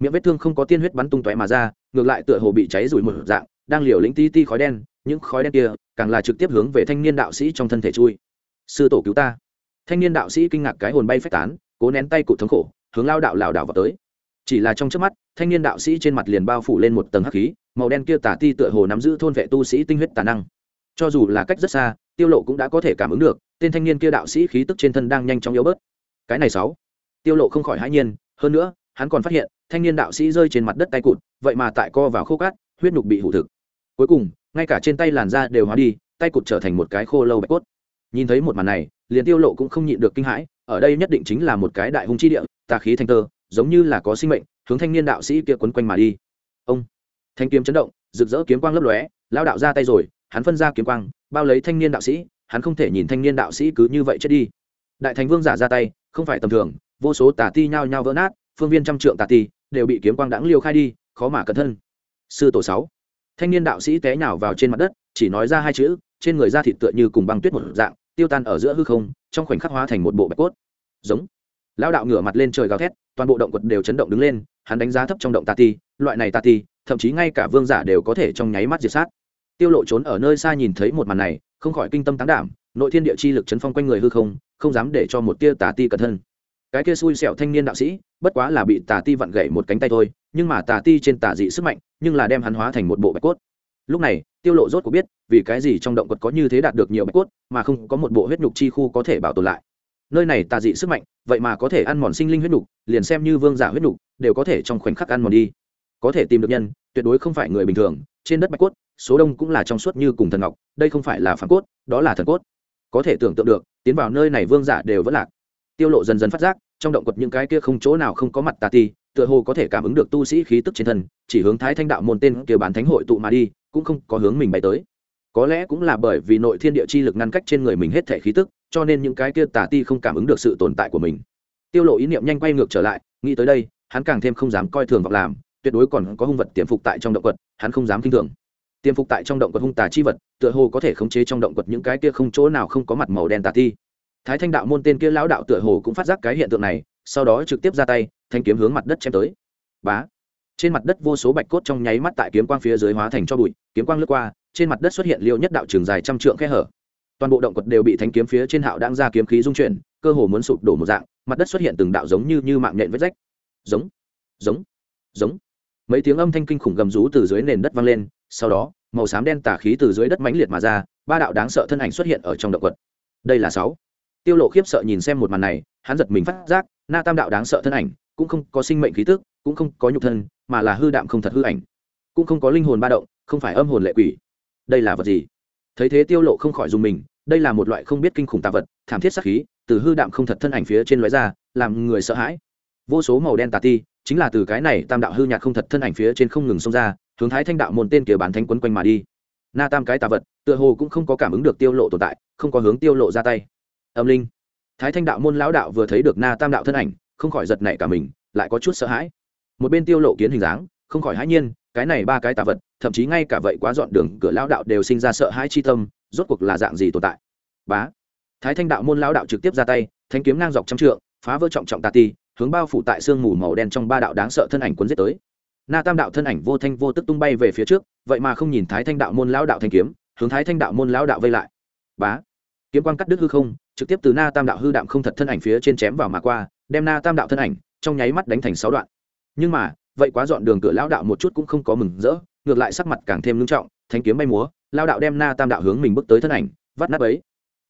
Miệng vết thương không có tiên huyết bắn tung tóe mà ra, ngược lại tựa hồ bị cháy rủi một dạng, đang liều lĩnh ti ti khói đen những khói đen kia, càng là trực tiếp hướng về thanh niên đạo sĩ trong thân thể chui. Sư tổ cứu ta. Thanh niên đạo sĩ kinh ngạc cái hồn bay phách tán, cố nén tay cụt thống khổ, hướng lao đạo lảo đảo vào tới. Chỉ là trong trước mắt, thanh niên đạo sĩ trên mặt liền bao phủ lên một tầng hắc khí, màu đen kia tả ti tựa hồ nắm giữ thôn vệ tu sĩ tinh huyết tà năng. Cho dù là cách rất xa, tiêu lộ cũng đã có thể cảm ứng được, tên thanh niên kia đạo sĩ khí tức trên thân đang nhanh chóng yếu bớt. Cái này sáu. Tiêu lộ không khỏi hãi nhiên, hơn nữa, hắn còn phát hiện, thanh niên đạo sĩ rơi trên mặt đất tay cụt, vậy mà tại co vào khô cát, huyết nhục bị hủ thực. Cuối cùng ngay cả trên tay làn da đều hóa đi, tay cụt trở thành một cái khô lâu bạch cốt. Nhìn thấy một màn này, liền tiêu lộ cũng không nhịn được kinh hãi, ở đây nhất định chính là một cái đại hung chi địa, tà khí thanh tơ, giống như là có sinh mệnh, hướng thanh niên đạo sĩ kia quấn quanh mà đi. Ông, thanh kiếm chấn động, rực rỡ kiếm quang lấp lóe lao đạo ra tay rồi, hắn phân ra kiếm quang, bao lấy thanh niên đạo sĩ, hắn không thể nhìn thanh niên đạo sĩ cứ như vậy chết đi. Đại thành vương giả ra tay, không phải tầm thường, vô số tà ti nhao nhao vỡ nát, phương viên trăm trượng tà ti, đều bị kiếm quang đãng liêu khai đi, khó mà cẩn thân. Sư tổ sáu thanh niên đạo sĩ té nhào vào trên mặt đất, chỉ nói ra hai chữ, trên người da thịt tựa như cùng băng tuyết một dạng, tiêu tan ở giữa hư không, trong khoảnh khắc hóa thành một bộ bạch cốt. Giống. Lao đạo ngửa mặt lên trời gào thét, toàn bộ động quật đều chấn động đứng lên, hắn đánh giá thấp trong động tà ti, loại này tà ti, thậm chí ngay cả vương giả đều có thể trong nháy mắt diệt sát. Tiêu lộ trốn ở nơi xa nhìn thấy một màn này, không khỏi kinh tâm tán đảm, nội thiên địa chi lực chấn phong quanh người hư không không dám để cho một tia tà ti cẩn thân. Cái kia xui xẻo thanh niên đạo sĩ, bất quá là bị tà ti vặn gãy một cánh tay thôi nhưng mà tà ti trên tà dị sức mạnh, nhưng là đem hắn hóa thành một bộ bạch cốt. Lúc này, tiêu lộ rốt cuộc biết, vì cái gì trong động vật có như thế đạt được nhiều bạch cốt, mà không có một bộ huyết nhục chi khu có thể bảo tồn lại. Nơi này tà dị sức mạnh, vậy mà có thể ăn mòn sinh linh huyết nhục, liền xem như vương giả huyết nhục, đều có thể trong khoảnh khắc ăn mòn đi. Có thể tìm được nhân, tuyệt đối không phải người bình thường, trên đất bạch cốt, số đông cũng là trong suốt như cùng thần ngọc, đây không phải là phản cốt, đó là thần cốt. Có thể tưởng tượng được, tiến vào nơi này vương giả đều vẫn lạc. Tiêu lộ dần dần phát giác, trong động quật những cái kia không chỗ nào không có mặt tà ti tựa hồ có thể cảm ứng được tu sĩ khí tức trên thân, chỉ hướng thái thanh đạo môn tên kia bán thánh hội tụ mà đi, cũng không có hướng mình bay tới. Có lẽ cũng là bởi vì nội thiên địa chi lực ngăn cách trên người mình hết thể khí tức, cho nên những cái kia tà ti không cảm ứng được sự tồn tại của mình. Tiêu lộ ý niệm nhanh quay ngược trở lại, nghĩ tới đây, hắn càng thêm không dám coi thường vọng làm, tuyệt đối còn có hung vật tiềm phục tại trong động quật, hắn không dám kinh thường. Tiềm phục tại trong động quật hung tà chi vật, tựa hồ có thể khống chế trong động quật những cái kia không chỗ nào không có mặt màu đen tà ti. Thái thanh đạo môn tên kia lão đạo tựa hồ cũng phát giác cái hiện tượng này sau đó trực tiếp ra tay, thanh kiếm hướng mặt đất chém tới. Bá! Trên mặt đất vô số bạch cốt trong nháy mắt tại kiếm quang phía dưới hóa thành cho bụi, kiếm quang lướt qua, trên mặt đất xuất hiện liêu nhất đạo trường dài trăm trượng khe hở. Toàn bộ động quật đều bị thanh kiếm phía trên hạo đang ra kiếm khí dung chuyển, cơ hồ muốn sụp đổ một dạng, mặt đất xuất hiện từng đạo giống như như mạng nhện vết rách. Giống! Giống! Giống! Mấy tiếng âm thanh kinh khủng gầm rú từ dưới nền đất vang lên, sau đó, màu xám đen tả khí từ dưới đất mãnh liệt mà ra, ba đạo đáng sợ thân ảnh xuất hiện ở trong động quật. Đây là sáu tiêu lộ khiếp sợ nhìn xem một màn này, hắn giật mình phát giác, na tam đạo đáng sợ thân ảnh, cũng không có sinh mệnh khí tức, cũng không có nhục thân, mà là hư đạm không thật hư ảnh. Cũng không có linh hồn ba động, không phải âm hồn lệ quỷ. Đây là vật gì? Thấy thế tiêu lộ không khỏi dùng mình, đây là một loại không biết kinh khủng tà vật, thảm thiết sát khí, từ hư đạm không thật thân ảnh phía trên lóe ra, làm người sợ hãi. Vô số màu đen tà ti, chính là từ cái này tam đạo hư nhạt không thật thân ảnh phía trên không ngừng xông ra, hướng thái thanh đạo môn tên kia bán thánh quấn quanh mà đi. Na tam cái tà vật, tựa hồ cũng không có cảm ứng được tiêu lộ tồn tại, không có hướng tiêu lộ ra tay âm linh. Thái thanh đạo môn lão đạo vừa thấy được na tam đạo thân ảnh, không khỏi giật nảy cả mình, lại có chút sợ hãi. Một bên tiêu lộ kiến hình dáng, không khỏi hãi nhiên, cái này ba cái tà vật, thậm chí ngay cả vậy quá dọn đường, cửa lão đạo đều sinh ra sợ hãi chi tâm, rốt cuộc là dạng gì tồn tại? Bá. Thái thanh đạo môn lão đạo trực tiếp ra tay, thanh kiếm ngang dọc trăm trượng, phá vỡ trọng trọng tà ti, hướng bao phủ tại sương mù màu đen trong ba đạo đáng sợ thân ảnh cuốn giết tới. Na tam đạo thân ảnh vô thanh vô tức tung bay về phía trước, vậy mà không nhìn thái thanh đạo môn lão đạo thanh kiếm, hướng thái thanh đạo môn lão đạo vây lại. Bá kiếm quang cắt đứt hư không, trực tiếp từ na tam đạo hư đạm không thật thân ảnh phía trên chém vào mà qua, đem na tam đạo thân ảnh trong nháy mắt đánh thành sáu đoạn. Nhưng mà, vậy quá dọn đường cửa lão đạo một chút cũng không có mừng rỡ, ngược lại sắc mặt càng thêm nghiêm trọng, thanh kiếm bay múa lao đạo đem na tam đạo hướng mình bước tới thân ảnh, vắt nắp ấy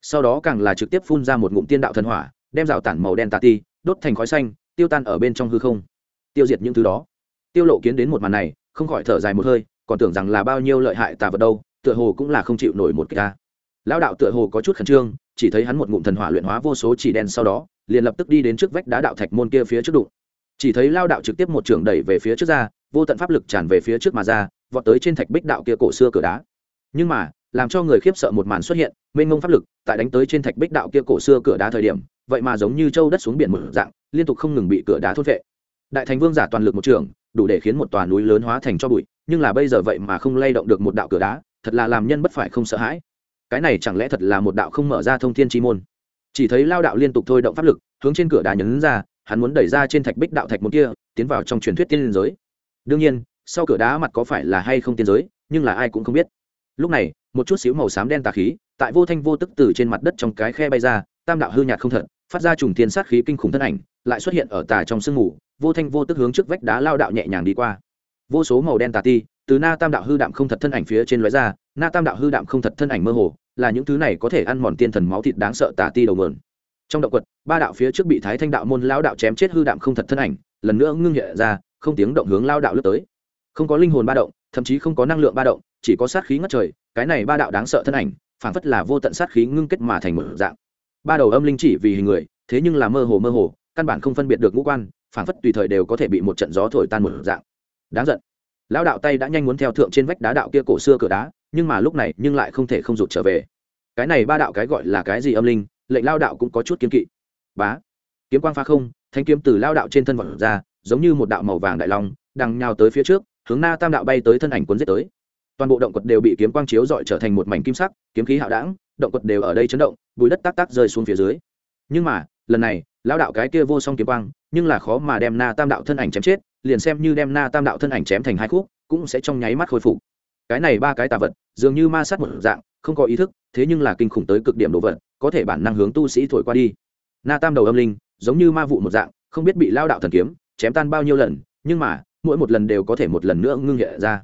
sau đó càng là trực tiếp phun ra một ngụm tiên đạo thần hỏa, đem rào tản màu đen tà ti, đốt thành khói xanh, tiêu tan ở bên trong hư không. Tiêu diệt những thứ đó. Tiêu lộ kiến đến một màn này, không khỏi thở dài một hơi, còn tưởng rằng là bao nhiêu lợi hại tà vật đâu, tựa hồ cũng là không chịu nổi một cái ta lão đạo tựa hồ có chút khẩn trương, chỉ thấy hắn một ngụm thần hỏa luyện hóa vô số chỉ đen sau đó, liền lập tức đi đến trước vách đá đạo thạch môn kia phía trước đụng. Chỉ thấy lao đạo trực tiếp một trường đẩy về phía trước ra, vô tận pháp lực tràn về phía trước mà ra, vọt tới trên thạch bích đạo kia cổ xưa cửa đá. Nhưng mà, làm cho người khiếp sợ một màn xuất hiện, mênh mông pháp lực tại đánh tới trên thạch bích đạo kia cổ xưa cửa đá thời điểm, vậy mà giống như châu đất xuống biển một dạng, liên tục không ngừng bị cửa đá thốt vệ đại thành vương giả toàn lực một trường đủ để khiến một tòa núi lớn hóa thành cho bụi, nhưng là bây giờ vậy mà không lay động được một đạo cửa đá, thật là làm nhân bất phải không sợ hãi cái này chẳng lẽ thật là một đạo không mở ra thông thiên chi môn? Chỉ thấy lao đạo liên tục thôi động pháp lực, hướng trên cửa đá nhấn ra, hắn muốn đẩy ra trên thạch bích đạo thạch môn kia, tiến vào trong truyền thuyết tiên liên giới. Đương nhiên, sau cửa đá mặt có phải là hay không tiên giới, nhưng là ai cũng không biết. Lúc này, một chút xíu màu xám đen tà khí, tại vô thanh vô tức từ trên mặt đất trong cái khe bay ra, tam đạo hư nhạt không thật, phát ra trùng thiên sát khí kinh khủng thân ảnh, lại xuất hiện ở tà trong sương mù, vô thanh vô tức hướng trước vách đá lao đạo nhẹ nhàng đi qua. Vô số màu đen tà ti từ na tam đạo hư đạm không thật thân ảnh phía trên lóe ra, na tam đạo hư đạm không thật thân ảnh mơ hồ, là những thứ này có thể ăn mòn tiên thần máu thịt đáng sợ tả ti đầu mườn trong động quật, ba đạo phía trước bị thái thanh đạo môn lao đạo chém chết hư đạm không thật thân ảnh, lần nữa ngưng nhẹ ra, không tiếng động hướng lao đạo lướt tới. Không có linh hồn ba động, thậm chí không có năng lượng ba động, chỉ có sát khí ngất trời, cái này ba đạo đáng sợ thân ảnh, phảng phất là vô tận sát khí ngưng kết mà thành một dạng. Ba đầu âm linh chỉ vì hình người, thế nhưng là mơ hồ mơ hồ, căn bản không phân biệt được ngũ quan, phảng phất tùy thời đều có thể bị một trận gió thổi tan một dạng. Đáng giận lão đạo tay đã nhanh muốn theo thượng trên vách đá đạo kia cổ xưa cửa đá, nhưng mà lúc này nhưng lại không thể không rụt trở về. Cái này ba đạo cái gọi là cái gì âm linh, lệnh lao đạo cũng có chút kiếm kỵ. Bá, kiếm quang pha không, thanh kiếm từ lao đạo trên thân vật ra, giống như một đạo màu vàng đại long, đằng nhào tới phía trước, hướng na tam đạo bay tới thân ảnh cuốn giết tới. Toàn bộ động quật đều bị kiếm quang chiếu dọi trở thành một mảnh kim sắc, kiếm khí hạo đảng động quật đều ở đây chấn động bùi đất tác tác rơi xuống phía dưới. Nhưng mà, lần này, lão đạo cái kia vô song kiếm quang, nhưng là khó mà đem na tam đạo thân ảnh chém chết liền xem như đem na tam đạo thân ảnh chém thành hai khúc, cũng sẽ trong nháy mắt khôi phục. Cái này ba cái tà vật, dường như ma sát một dạng, không có ý thức, thế nhưng là kinh khủng tới cực điểm đồ vật, có thể bản năng hướng tu sĩ thổi qua đi. Na tam đầu âm linh, giống như ma vụ một dạng, không biết bị lao đạo thần kiếm, chém tan bao nhiêu lần, nhưng mà, mỗi một lần đều có thể một lần nữa ngưng hiện ra.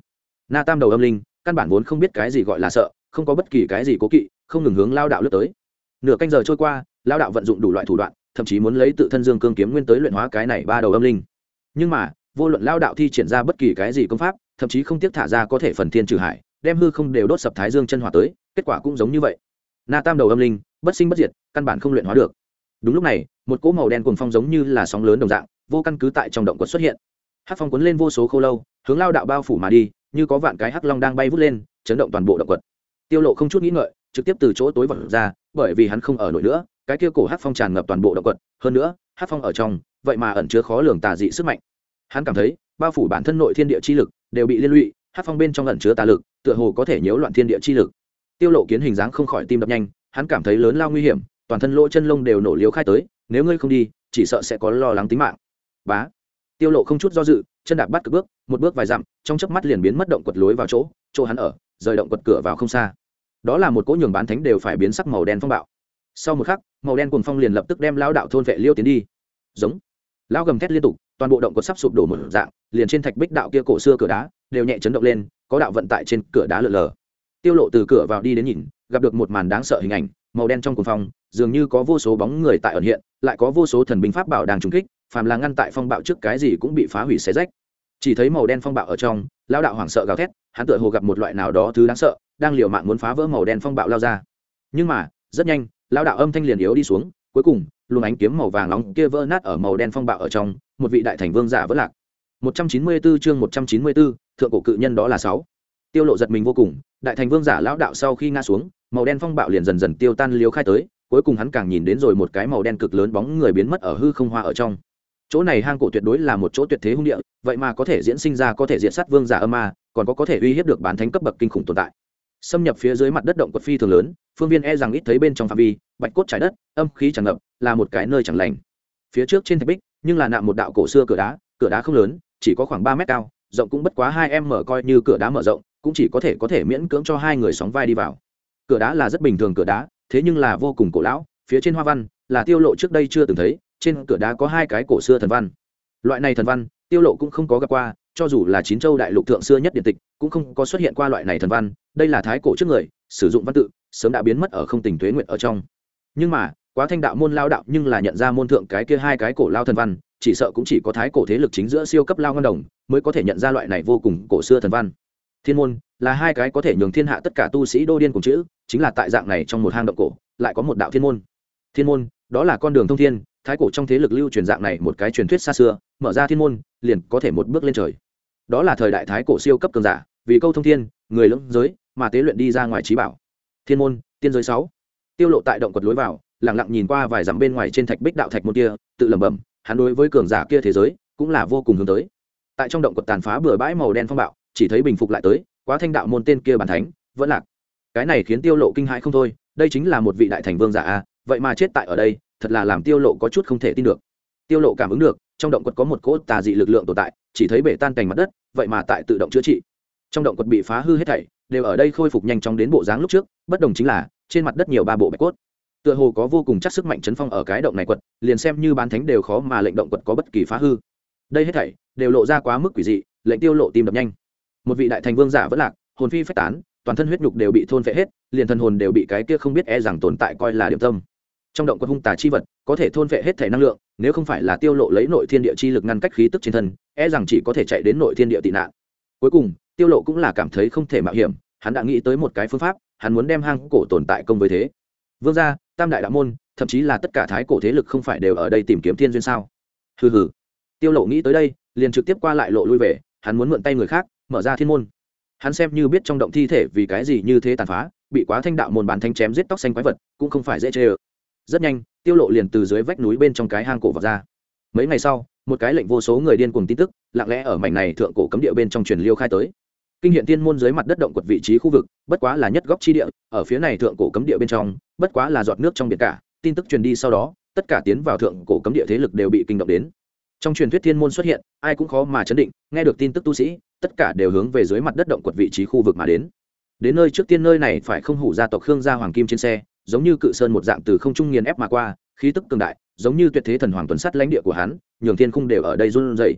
Na tam đầu âm linh, căn bản vốn không biết cái gì gọi là sợ, không có bất kỳ cái gì cố kỵ, không ngừng hướng lao đạo lướt tới. Nửa canh giờ trôi qua, lao đạo vận dụng đủ loại thủ đoạn, thậm chí muốn lấy tự thân dương cương kiếm nguyên tới luyện hóa cái này ba đầu âm linh. Nhưng mà vô luận lao đạo thi triển ra bất kỳ cái gì công pháp, thậm chí không tiếc thả ra có thể phần thiên trừ hải, đem hư không đều đốt sập thái dương chân hỏa tới, kết quả cũng giống như vậy. Na tam đầu âm linh, bất sinh bất diệt, căn bản không luyện hóa được. Đúng lúc này, một cỗ màu đen cuồng phong giống như là sóng lớn đồng dạng, vô căn cứ tại trong động quật xuất hiện. Hát phong cuốn lên vô số khô lâu, hướng lao đạo bao phủ mà đi, như có vạn cái hắc long đang bay vút lên, chấn động toàn bộ động quật. Tiêu lộ không chút nghĩ ngợi, trực tiếp từ chỗ tối vật ra, bởi vì hắn không ở nổi nữa, cái kia cổ hắc phong tràn ngập toàn bộ động quật. Hơn nữa, hắc phong ở trong, vậy mà ẩn chứa khó lường tà dị sức mạnh hắn cảm thấy, bao phủ bản thân nội thiên địa chi lực đều bị liên lụy, hát phong bên trong lẩn chứa tà lực, tựa hồ có thể nhiễu loạn thiên địa chi lực. Tiêu lộ kiến hình dáng không khỏi tim đập nhanh, hắn cảm thấy lớn lao nguy hiểm, toàn thân lỗ chân lông đều nổ liếu khai tới, nếu ngươi không đi, chỉ sợ sẽ có lo lắng tính mạng. Bá. Tiêu lộ không chút do dự, chân đạp bắt cực bước, một bước vài dặm, trong chớp mắt liền biến mất động quật lối vào chỗ chỗ hắn ở, rời động quật cửa vào không xa. Đó là một cỗ nhường bán thánh đều phải biến sắc màu đen phong bạo. Sau một khắc, màu đen cuồng phong liền lập tức đem lao đạo thôn vệ liêu tiến đi. Giống. Lao gầm thét liên tục toàn bộ động cột sắp sụp đổ một dạng, liền trên thạch bích đạo kia cổ xưa cửa đá đều nhẹ chấn động lên, có đạo vận tải trên cửa đá lở lờ. Tiêu lộ từ cửa vào đi đến nhìn, gặp được một màn đáng sợ hình ảnh, màu đen trong cuồng phong, dường như có vô số bóng người tại ẩn hiện, lại có vô số thần binh pháp bảo đang trúng kích, phàm là ngăn tại phong bạo trước cái gì cũng bị phá hủy xé rách. Chỉ thấy màu đen phong bạo ở trong lao đạo hoảng sợ gào thét, hắn tựa hồ gặp một loại nào đó thứ đáng sợ, đang liều mạng muốn phá vỡ màu đen phong bạo lao ra. Nhưng mà, rất nhanh lao đạo âm thanh liền yếu đi xuống, cuối cùng, luồng ánh kiếm màu vàng nóng kia vỡ nát ở màu đen phong bạo ở trong một vị đại thành vương giả vỡ lạc 194 chương 194, thượng cổ cự nhân đó là 6. Tiêu Lộ giật mình vô cùng, đại thành vương giả lão đạo sau khi ngã xuống, màu đen phong bạo liền dần dần tiêu tan liếu khai tới, cuối cùng hắn càng nhìn đến rồi một cái màu đen cực lớn bóng người biến mất ở hư không hoa ở trong. Chỗ này hang cổ tuyệt đối là một chỗ tuyệt thế hung địa, vậy mà có thể diễn sinh ra có thể diện sát vương giả âm ma, còn có có thể uy hiếp được bán thánh cấp bậc kinh khủng tồn tại. Xâm nhập phía dưới mặt đất động quật phi thường lớn, phương viên e rằng ít thấy bên trong phạm vi, bạch cốt trải đất, âm khí tràn ngập, là một cái nơi chẳng lành. Phía trước trên thạch bích, nhưng là nạm một đạo cổ xưa cửa đá, cửa đá không lớn, chỉ có khoảng ba mét cao rộng cũng bất quá hai em mở coi như cửa đá mở rộng cũng chỉ có thể có thể miễn cưỡng cho hai người sóng vai đi vào. Cửa đá là rất bình thường cửa đá thế nhưng là vô cùng cổ lão phía trên hoa văn là tiêu lộ trước đây chưa từng thấy trên cửa đá có hai cái cổ xưa thần văn. Loại này thần văn tiêu lộ cũng không có gặp qua cho dù là chín châu đại lục thượng xưa nhất điện tịch cũng không có xuất hiện qua loại này thần văn đây là thái cổ trước người sử dụng văn tự sớm đã biến mất ở không tình tuế nguyện ở trong. Nhưng mà quá thanh đạo môn lao đạo nhưng là nhận ra môn thượng cái kia hai cái cổ lao thần văn, chỉ sợ cũng chỉ có thái cổ thế lực chính giữa siêu cấp lao ngân đồng mới có thể nhận ra loại này vô cùng cổ xưa thần văn. Thiên môn là hai cái có thể nhường thiên hạ tất cả tu sĩ đô điên cùng chữ, chính là tại dạng này trong một hang động cổ, lại có một đạo thiên môn. Thiên môn, đó là con đường thông thiên, thái cổ trong thế lực lưu truyền dạng này một cái truyền thuyết xa xưa, mở ra thiên môn, liền có thể một bước lên trời. Đó là thời đại thái cổ siêu cấp cường giả, vì câu thông thiên, người lưỡng giới, mà tế luyện đi ra ngoài trí bảo. Thiên môn, tiên giới sáu. Tiêu lộ tại động quật lối vào lặng lặng nhìn qua vài dặm bên ngoài trên thạch bích đạo thạch môn kia, tự lẩm bẩm, hắn đối với cường giả kia thế giới, cũng là vô cùng hướng tới. Tại trong động quật tàn phá bừa bãi màu đen phong bạo, chỉ thấy bình phục lại tới, quá thanh đạo môn tên kia bàn thánh, vẫn lạc. Cái này khiến tiêu lộ kinh hãi không thôi, đây chính là một vị đại thành vương giả a, vậy mà chết tại ở đây, thật là làm tiêu lộ có chút không thể tin được. Tiêu lộ cảm ứng được, trong động quật có một cỗ tà dị lực lượng tồn tại, chỉ thấy bể tan cành mặt đất, vậy mà tại tự động chữa trị. Trong động quật bị phá hư hết thảy, đều ở đây khôi phục nhanh chóng đến bộ dáng lúc trước, bất đồng chính là, trên mặt đất nhiều ba bộ bạch cốt tựa hồ có vô cùng chắc sức mạnh chấn phong ở cái động này quật, liền xem như bán thánh đều khó mà lệnh động quật có bất kỳ phá hư. Đây hết thảy đều lộ ra quá mức quỷ dị, lệnh tiêu lộ tim đập nhanh. Một vị đại thành vương giả vẫn lạc, hồn phi phách tán, toàn thân huyết nhục đều bị thôn phệ hết, liền thần hồn đều bị cái kia không biết e rằng tồn tại coi là điểm tâm. Trong động quật hung tà chi vật, có thể thôn phệ hết thể năng lượng, nếu không phải là tiêu lộ lấy nội thiên địa chi lực ngăn cách khí tức trên thân e rằng chỉ có thể chạy đến nội thiên địa tị nạn. Cuối cùng, tiêu lộ cũng là cảm thấy không thể mạo hiểm, hắn đã nghĩ tới một cái phương pháp, hắn muốn đem hang cổ tồn tại công với thế. Vương gia tam đại đạo môn, thậm chí là tất cả thái cổ thế lực không phải đều ở đây tìm kiếm thiên duyên sao? Hừ hừ. Tiêu lộ nghĩ tới đây, liền trực tiếp qua lại lộ lui về, hắn muốn mượn tay người khác, mở ra thiên môn. Hắn xem như biết trong động thi thể vì cái gì như thế tàn phá, bị quá thanh đạo môn bàn thanh chém giết tóc xanh quái vật, cũng không phải dễ chê ơ. Rất nhanh, tiêu lộ liền từ dưới vách núi bên trong cái hang cổ vào ra. Mấy ngày sau, một cái lệnh vô số người điên cuồng tin tức, lặng lẽ ở mảnh này thượng cổ cấm địa bên trong truyền liêu khai tới kinh hiện tiên môn dưới mặt đất động quật vị trí khu vực, bất quá là nhất góc chi địa, ở phía này thượng cổ cấm địa bên trong, bất quá là giọt nước trong biển cả, tin tức truyền đi sau đó, tất cả tiến vào thượng cổ cấm địa thế lực đều bị kinh động đến. Trong truyền thuyết thiên môn xuất hiện, ai cũng khó mà chấn định, nghe được tin tức tu sĩ, tất cả đều hướng về dưới mặt đất động quật vị trí khu vực mà đến. Đến nơi trước tiên nơi này phải không hủ gia tộc khương gia hoàng kim trên xe, giống như cự sơn một dạng từ không trung nghiền ép mà qua, khí tức cường đại, giống như tuyệt thế thần hoàng tuần sắt lãnh địa của hắn, nhường thiên khung đều ở đây run rẩy.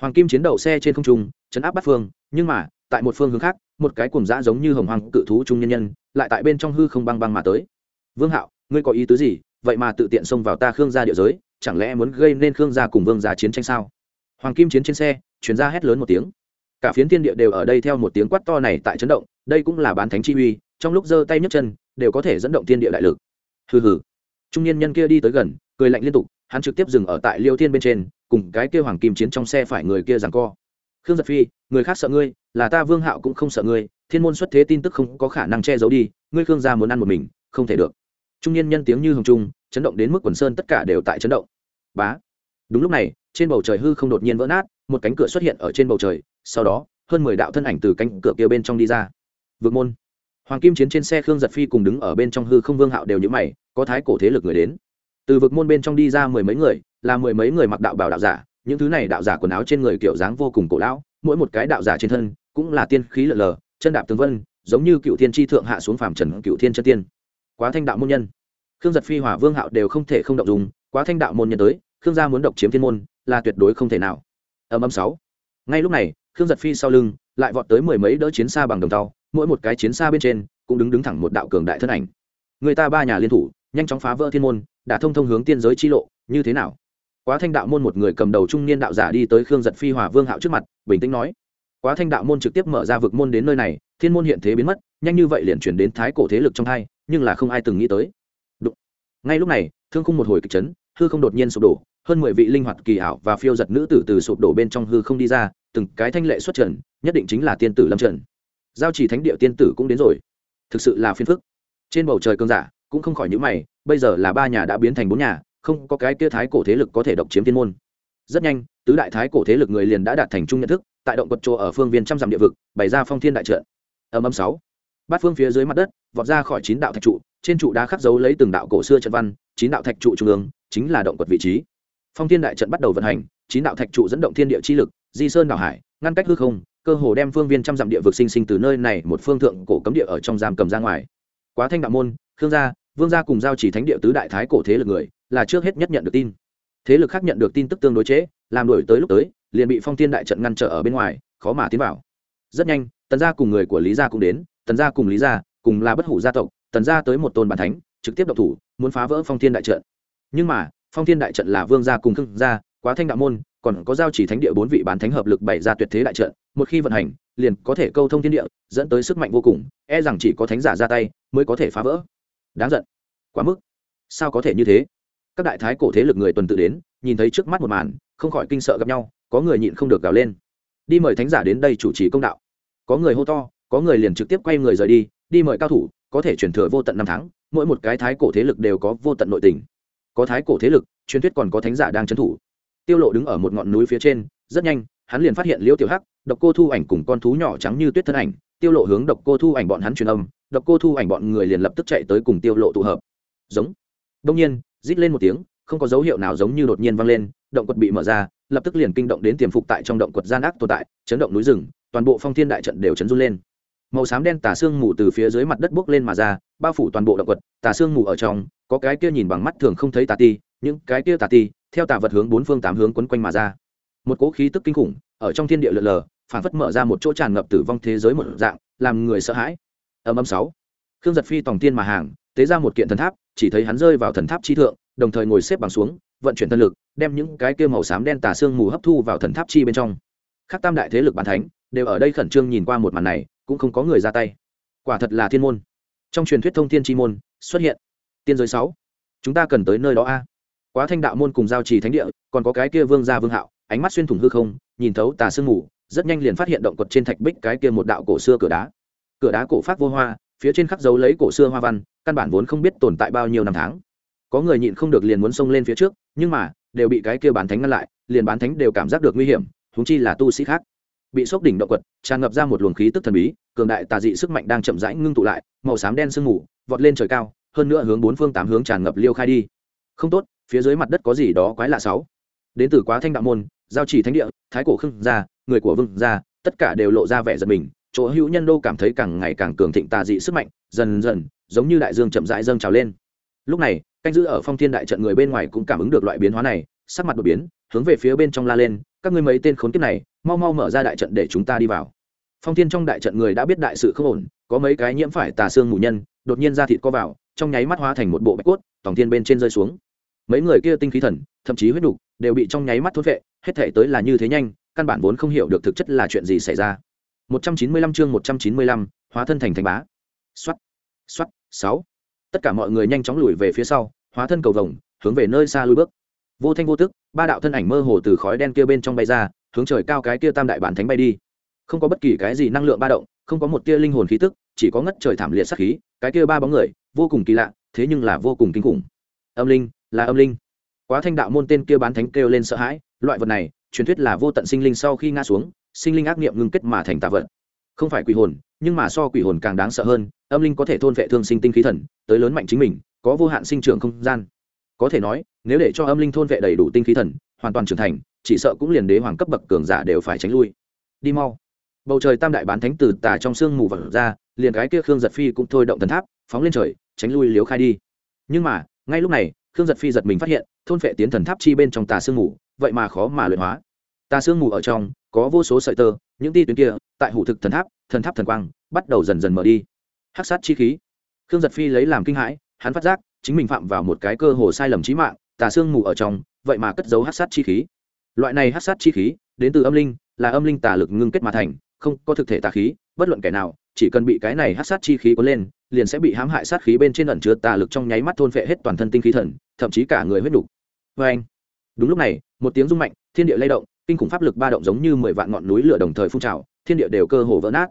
Hoàng kim chiến đậu xe trên không trung, chấn áp bát phương, nhưng mà tại một phương hướng khác, một cái cùng dã giống như hồng hoàng cự thú trung nhân nhân, lại tại bên trong hư không băng băng mà tới. Vương hạo, ngươi có ý tứ gì? Vậy mà tự tiện xông vào ta khương gia địa giới, chẳng lẽ muốn gây nên khương gia cùng vương gia chiến tranh sao? Hoàng kim chiến trên xe chuyển ra hét lớn một tiếng. Cả phiến thiên địa đều ở đây theo một tiếng quát to này tại chấn động, đây cũng là bán thánh chi uy, trong lúc giơ tay nhấc chân, đều có thể dẫn động thiên địa đại lực. Hừ hừ. Trung niên nhân kia đi tới gần, cười lạnh liên tục, hắn trực tiếp dừng ở tại liêu thiên bên trên, cùng cái kia hoàng kim chiến trong xe phải người kia giằng co. Khương giật phi, người khác sợ ngươi là ta vương hạo cũng không sợ ngươi, thiên môn xuất thế tin tức không có khả năng che giấu đi, ngươi khương gia muốn ăn một mình, không thể được. Trung niên nhân tiếng như hồng trung, chấn động đến mức quần sơn tất cả đều tại chấn động. Bá. Đúng lúc này, trên bầu trời hư không đột nhiên vỡ nát, một cánh cửa xuất hiện ở trên bầu trời, sau đó, hơn mười đạo thân ảnh từ cánh cửa kia bên trong đi ra. Vượt môn. Hoàng kim chiến trên xe khương giật phi cùng đứng ở bên trong hư không vương hạo đều nhữ mày, có thái cổ thế lực người đến. Từ vực môn bên trong đi ra mười mấy người, là mười mấy người mặc đạo bảo đạo giả, những thứ này đạo giả quần áo trên người kiểu dáng vô cùng cổ lão, mỗi một cái đạo giả trên thân cũng là tiên khí lở lờ, chân đạp tướng vân, giống như cựu thiên tri thượng hạ xuống phàm trần cựu thiên chân tiên. Quá thanh đạo môn nhân. Khương giật phi, hỏa vương hạo đều không thể không động dùng quá thanh đạo môn nhân tới, khương gia muốn độc chiếm thiên môn, là tuyệt đối không thể nào. Âm âm sáu. Ngay lúc này, khương giật phi sau lưng, lại vọt tới mười mấy đỡ chiến xa bằng đồng tàu, mỗi một cái chiến xa bên trên, cũng đứng đứng thẳng một đạo cường đại thân ảnh. Người ta ba nhà liên thủ, nhanh chóng phá vỡ thiên môn, đã thông thông hướng tiên giới chi lộ, như thế nào? Quá thanh đạo môn một người cầm đầu trung niên đạo giả đi tới khương giật phi hòa vương hạo trước mặt, bình tĩnh nói quá thanh đạo môn trực tiếp mở ra vực môn đến nơi này, thiên môn hiện thế biến mất, nhanh như vậy liền chuyển đến thái cổ thế lực trong hai, nhưng là không ai từng nghĩ tới. Ngay lúc này, thương khung một hồi kịch chấn, hư không đột nhiên sụp đổ, hơn mười vị linh hoạt kỳ ảo và phiêu giật nữ tử từ sụp đổ bên trong hư không đi ra, từng cái thanh lệ xuất trần, nhất định chính là tiên tử lâm trần. Giao chỉ thánh địa tiên tử cũng đến rồi. Thực sự là phiền phức. Trên bầu trời cơn giả cũng không khỏi những mày, bây giờ là ba nhà đã biến thành bốn nhà, không có cái kia thái cổ thế lực có thể độc chiếm thiên môn. Rất nhanh, tứ đại thái cổ thế lực người liền đã đạt thành chung nhận thức tại động quật chỗ ở phương viên trăm dặm địa vực bày ra phong thiên đại trận. Âm âm sáu. Bát phương phía dưới mặt đất vọt ra khỏi chín đạo thạch trụ trên trụ đá khắc dấu lấy từng đạo cổ xưa trận văn chín đạo thạch trụ trung ương chính là động quật vị trí. Phong thiên đại trận bắt đầu vận hành chín đạo thạch trụ dẫn động thiên địa chi lực di sơn đảo hải ngăn cách hư không cơ hồ đem phương viên trăm dặm địa vực sinh sinh từ nơi này một phương thượng cổ cấm địa ở trong giam cầm ra ngoài. Quá thanh đạo môn khương gia vương gia cùng giao chỉ thánh địa tứ đại thái cổ thế lực người là trước hết nhất nhận được tin. Thế lực khác nhận được tin tức tương đối chế, làm đổi tới lúc tới liền bị phong thiên đại trận ngăn trở ở bên ngoài, khó mà tiến vào. Rất nhanh, tần gia cùng người của lý gia cũng đến, tần gia cùng lý gia, cùng là bất hủ gia tộc, tần gia tới một tôn bản thánh, trực tiếp độc thủ, muốn phá vỡ phong thiên đại trận. Nhưng mà, phong thiên đại trận là vương gia cùng khương gia, quá thanh đạo môn, còn có giao chỉ thánh địa bốn vị bán thánh hợp lực bày ra tuyệt thế đại trận, một khi vận hành, liền có thể câu thông thiên địa, dẫn tới sức mạnh vô cùng e rằng chỉ có thánh giả ra tay mới có thể phá vỡ. Đáng giận. Quá mức. Sao có thể như thế? Các đại thái cổ thế lực người tuần tự đến, nhìn thấy trước mắt một màn, không khỏi kinh sợ gặp nhau có người nhịn không được gào lên. Đi mời thánh giả đến đây chủ trì công đạo. Có người hô to, có người liền trực tiếp quay người rời đi đi mời cao thủ, có thể truyền thừa vô tận năm tháng, mỗi một cái thái cổ thế lực đều có vô tận nội tình. Có thái cổ thế lực, truyền thuyết còn có thánh giả đang trấn thủ. Tiêu lộ đứng ở một ngọn núi phía trên, rất nhanh, hắn liền phát hiện liễu tiểu hắc, độc cô thu ảnh cùng con thú nhỏ trắng như tuyết thân ảnh. Tiêu lộ hướng độc cô thu ảnh bọn hắn truyền âm, độc cô thu ảnh bọn người liền lập tức chạy tới cùng tiêu lộ tụ hợp. Giống. Đông nhiên, rít lên một tiếng, không có dấu hiệu nào giống như đột nhiên vang lên động quật bị mở ra, lập tức liền kinh động đến tiềm phục tại trong động quật gian ác tồn tại, chấn động núi rừng, toàn bộ phong thiên đại trận đều chấn run lên. Màu xám đen tà xương mù từ phía dưới mặt đất bốc lên mà ra, bao phủ toàn bộ động quật, tà xương mù ở trong, có cái kia nhìn bằng mắt thường không thấy tà ti, những cái kia tà ti, theo tà vật hướng bốn phương tám hướng quấn quanh mà ra. Một cỗ khí tức kinh khủng, ở trong thiên địa lượn lờ phản phất mở ra một chỗ tràn ngập tử vong thế giới một dạng, làm người sợ hãi. Âm âm sáu. Khương giật phi tòng tiên mà hàng, tế ra một kiện thần tháp, chỉ thấy hắn rơi vào thần tháp chi thượng, đồng thời ngồi xếp bằng xuống, vận chuyển thân lực đem những cái kia màu xám đen tà xương mù hấp thu vào thần tháp chi bên trong. Các tam đại thế lực bàn thánh đều ở đây khẩn trương nhìn qua một màn này, cũng không có người ra tay. Quả thật là thiên môn. Trong truyền thuyết thông thiên chi môn xuất hiện. Tiên giới sáu. Chúng ta cần tới nơi đó a. Quá thanh đạo môn cùng giao trì thánh địa, còn có cái kia vương gia vương hạo, ánh mắt xuyên thủng hư không, nhìn thấu tà sương mù, rất nhanh liền phát hiện động quật trên thạch bích cái kia một đạo cổ xưa cửa đá. Cửa đá cổ phát vô hoa, phía trên khắc dấu lấy cổ xưa hoa văn, căn bản vốn không biết tồn tại bao nhiêu năm tháng. Có người nhịn không được liền muốn xông lên phía trước, nhưng mà đều bị cái kia bán thánh ngăn lại, liền bán thánh đều cảm giác được nguy hiểm húng chi là tu sĩ khác. Bị sốc đỉnh động quật, tràn ngập ra một luồng khí tức thần bí, cường đại tà dị sức mạnh đang chậm rãi ngưng tụ lại, màu xám đen sương mù, vọt lên trời cao, hơn nữa hướng bốn phương tám hướng tràn ngập liêu khai đi. Không tốt, phía dưới mặt đất có gì đó quái lạ sáu. Đến từ quá thanh đạo môn, giao chỉ thánh địa, thái cổ khương gia, người của vương gia, tất cả đều lộ ra vẻ giật mình, chỗ hữu nhân đô cảm thấy càng ngày càng cường thịnh tà dị sức mạnh, dần dần, giống như đại dương chậm rãi dâng trào lên lúc này canh giữ ở phong thiên đại trận người bên ngoài cũng cảm ứng được loại biến hóa này sắc mặt đột biến hướng về phía bên trong la lên các ngươi mấy tên khốn kiếp này mau mau mở ra đại trận để chúng ta đi vào. Phong thiên trong đại trận người đã biết đại sự không ổn có mấy cái nhiễm phải tà xương mù nhân đột nhiên ra thịt co vào trong nháy mắt hóa thành một bộ bạch cốt tổng thiên bên trên rơi xuống. Mấy người kia tinh khí thần thậm chí huyết đục đều bị trong nháy mắt thốt vệ hết thể tới là như thế nhanh căn bản vốn không hiểu được thực chất là chuyện gì xảy ra. 195 chương 195, hóa thân thành thành bá. Xoát xoát sáu tất cả mọi người nhanh chóng lùi về phía sau, hóa thân cầu vồng, hướng về nơi xa lui bước. Vô thanh vô tức, ba đạo thân ảnh mơ hồ từ khói đen kia bên trong bay ra, hướng trời cao cái kia tam đại bản thánh bay đi. Không có bất kỳ cái gì năng lượng ba động, không có một tia linh hồn khí tức, chỉ có ngất trời thảm liệt sắc khí, cái kia ba bóng người, vô cùng kỳ lạ, thế nhưng là vô cùng kinh khủng. Âm linh, là âm linh. Quá thanh đạo môn tên kia bán thánh kêu lên sợ hãi, loại vật này, truyền thuyết là vô tận sinh linh sau khi ngã xuống, sinh linh ác niệm ngưng kết mà thành tà vật. Không phải quỷ hồn, nhưng mà so quỷ hồn càng đáng sợ hơn âm linh có thể thôn vệ thương sinh tinh khí thần, tới lớn mạnh chính mình, có vô hạn sinh trưởng không gian. Có thể nói, nếu để cho âm linh thôn vệ đầy đủ tinh khí thần, hoàn toàn trưởng thành, chỉ sợ cũng liền đế hoàng cấp bậc cường giả đều phải tránh lui. Đi mau. Bầu trời tam đại bán thánh từ tà trong sương mù vật ra, liền cái kia khương giật phi cũng thôi động thần tháp, phóng lên trời, tránh lui liếu khai đi. Nhưng mà, ngay lúc này, khương giật phi giật mình phát hiện, thôn vệ tiến thần tháp chi bên trong tà sương mù, vậy mà khó mà luyện hóa. Tà sương mù ở trong, có vô số sợi tơ, những ti tuyến kia, tại hủ thực thần tháp thần tháp thần quang, bắt đầu dần dần mở đi hắc sát chi khí. Khương giật phi lấy làm kinh hãi, hắn phát giác chính mình phạm vào một cái cơ hồ sai lầm trí mạng, tà sương mù ở trong, vậy mà cất giấu hắc sát chi khí. Loại này hắc sát chi khí, đến từ âm linh, là âm linh tà lực ngưng kết mà thành, không có thực thể tà khí, bất luận kẻ nào, chỉ cần bị cái này hắc sát chi khí có lên, liền sẽ bị hãm hại sát khí bên trên ẩn chứa tà lực trong nháy mắt thôn phệ hết toàn thân tinh khí thần, thậm chí cả người huyết đủ. vê anh, đúng lúc này, một tiếng rung mạnh, thiên địa lay động, kinh khủng pháp lực ba động giống như mười vạn ngọn núi lửa đồng thời phun trào, thiên địa đều cơ hồ vỡ nát.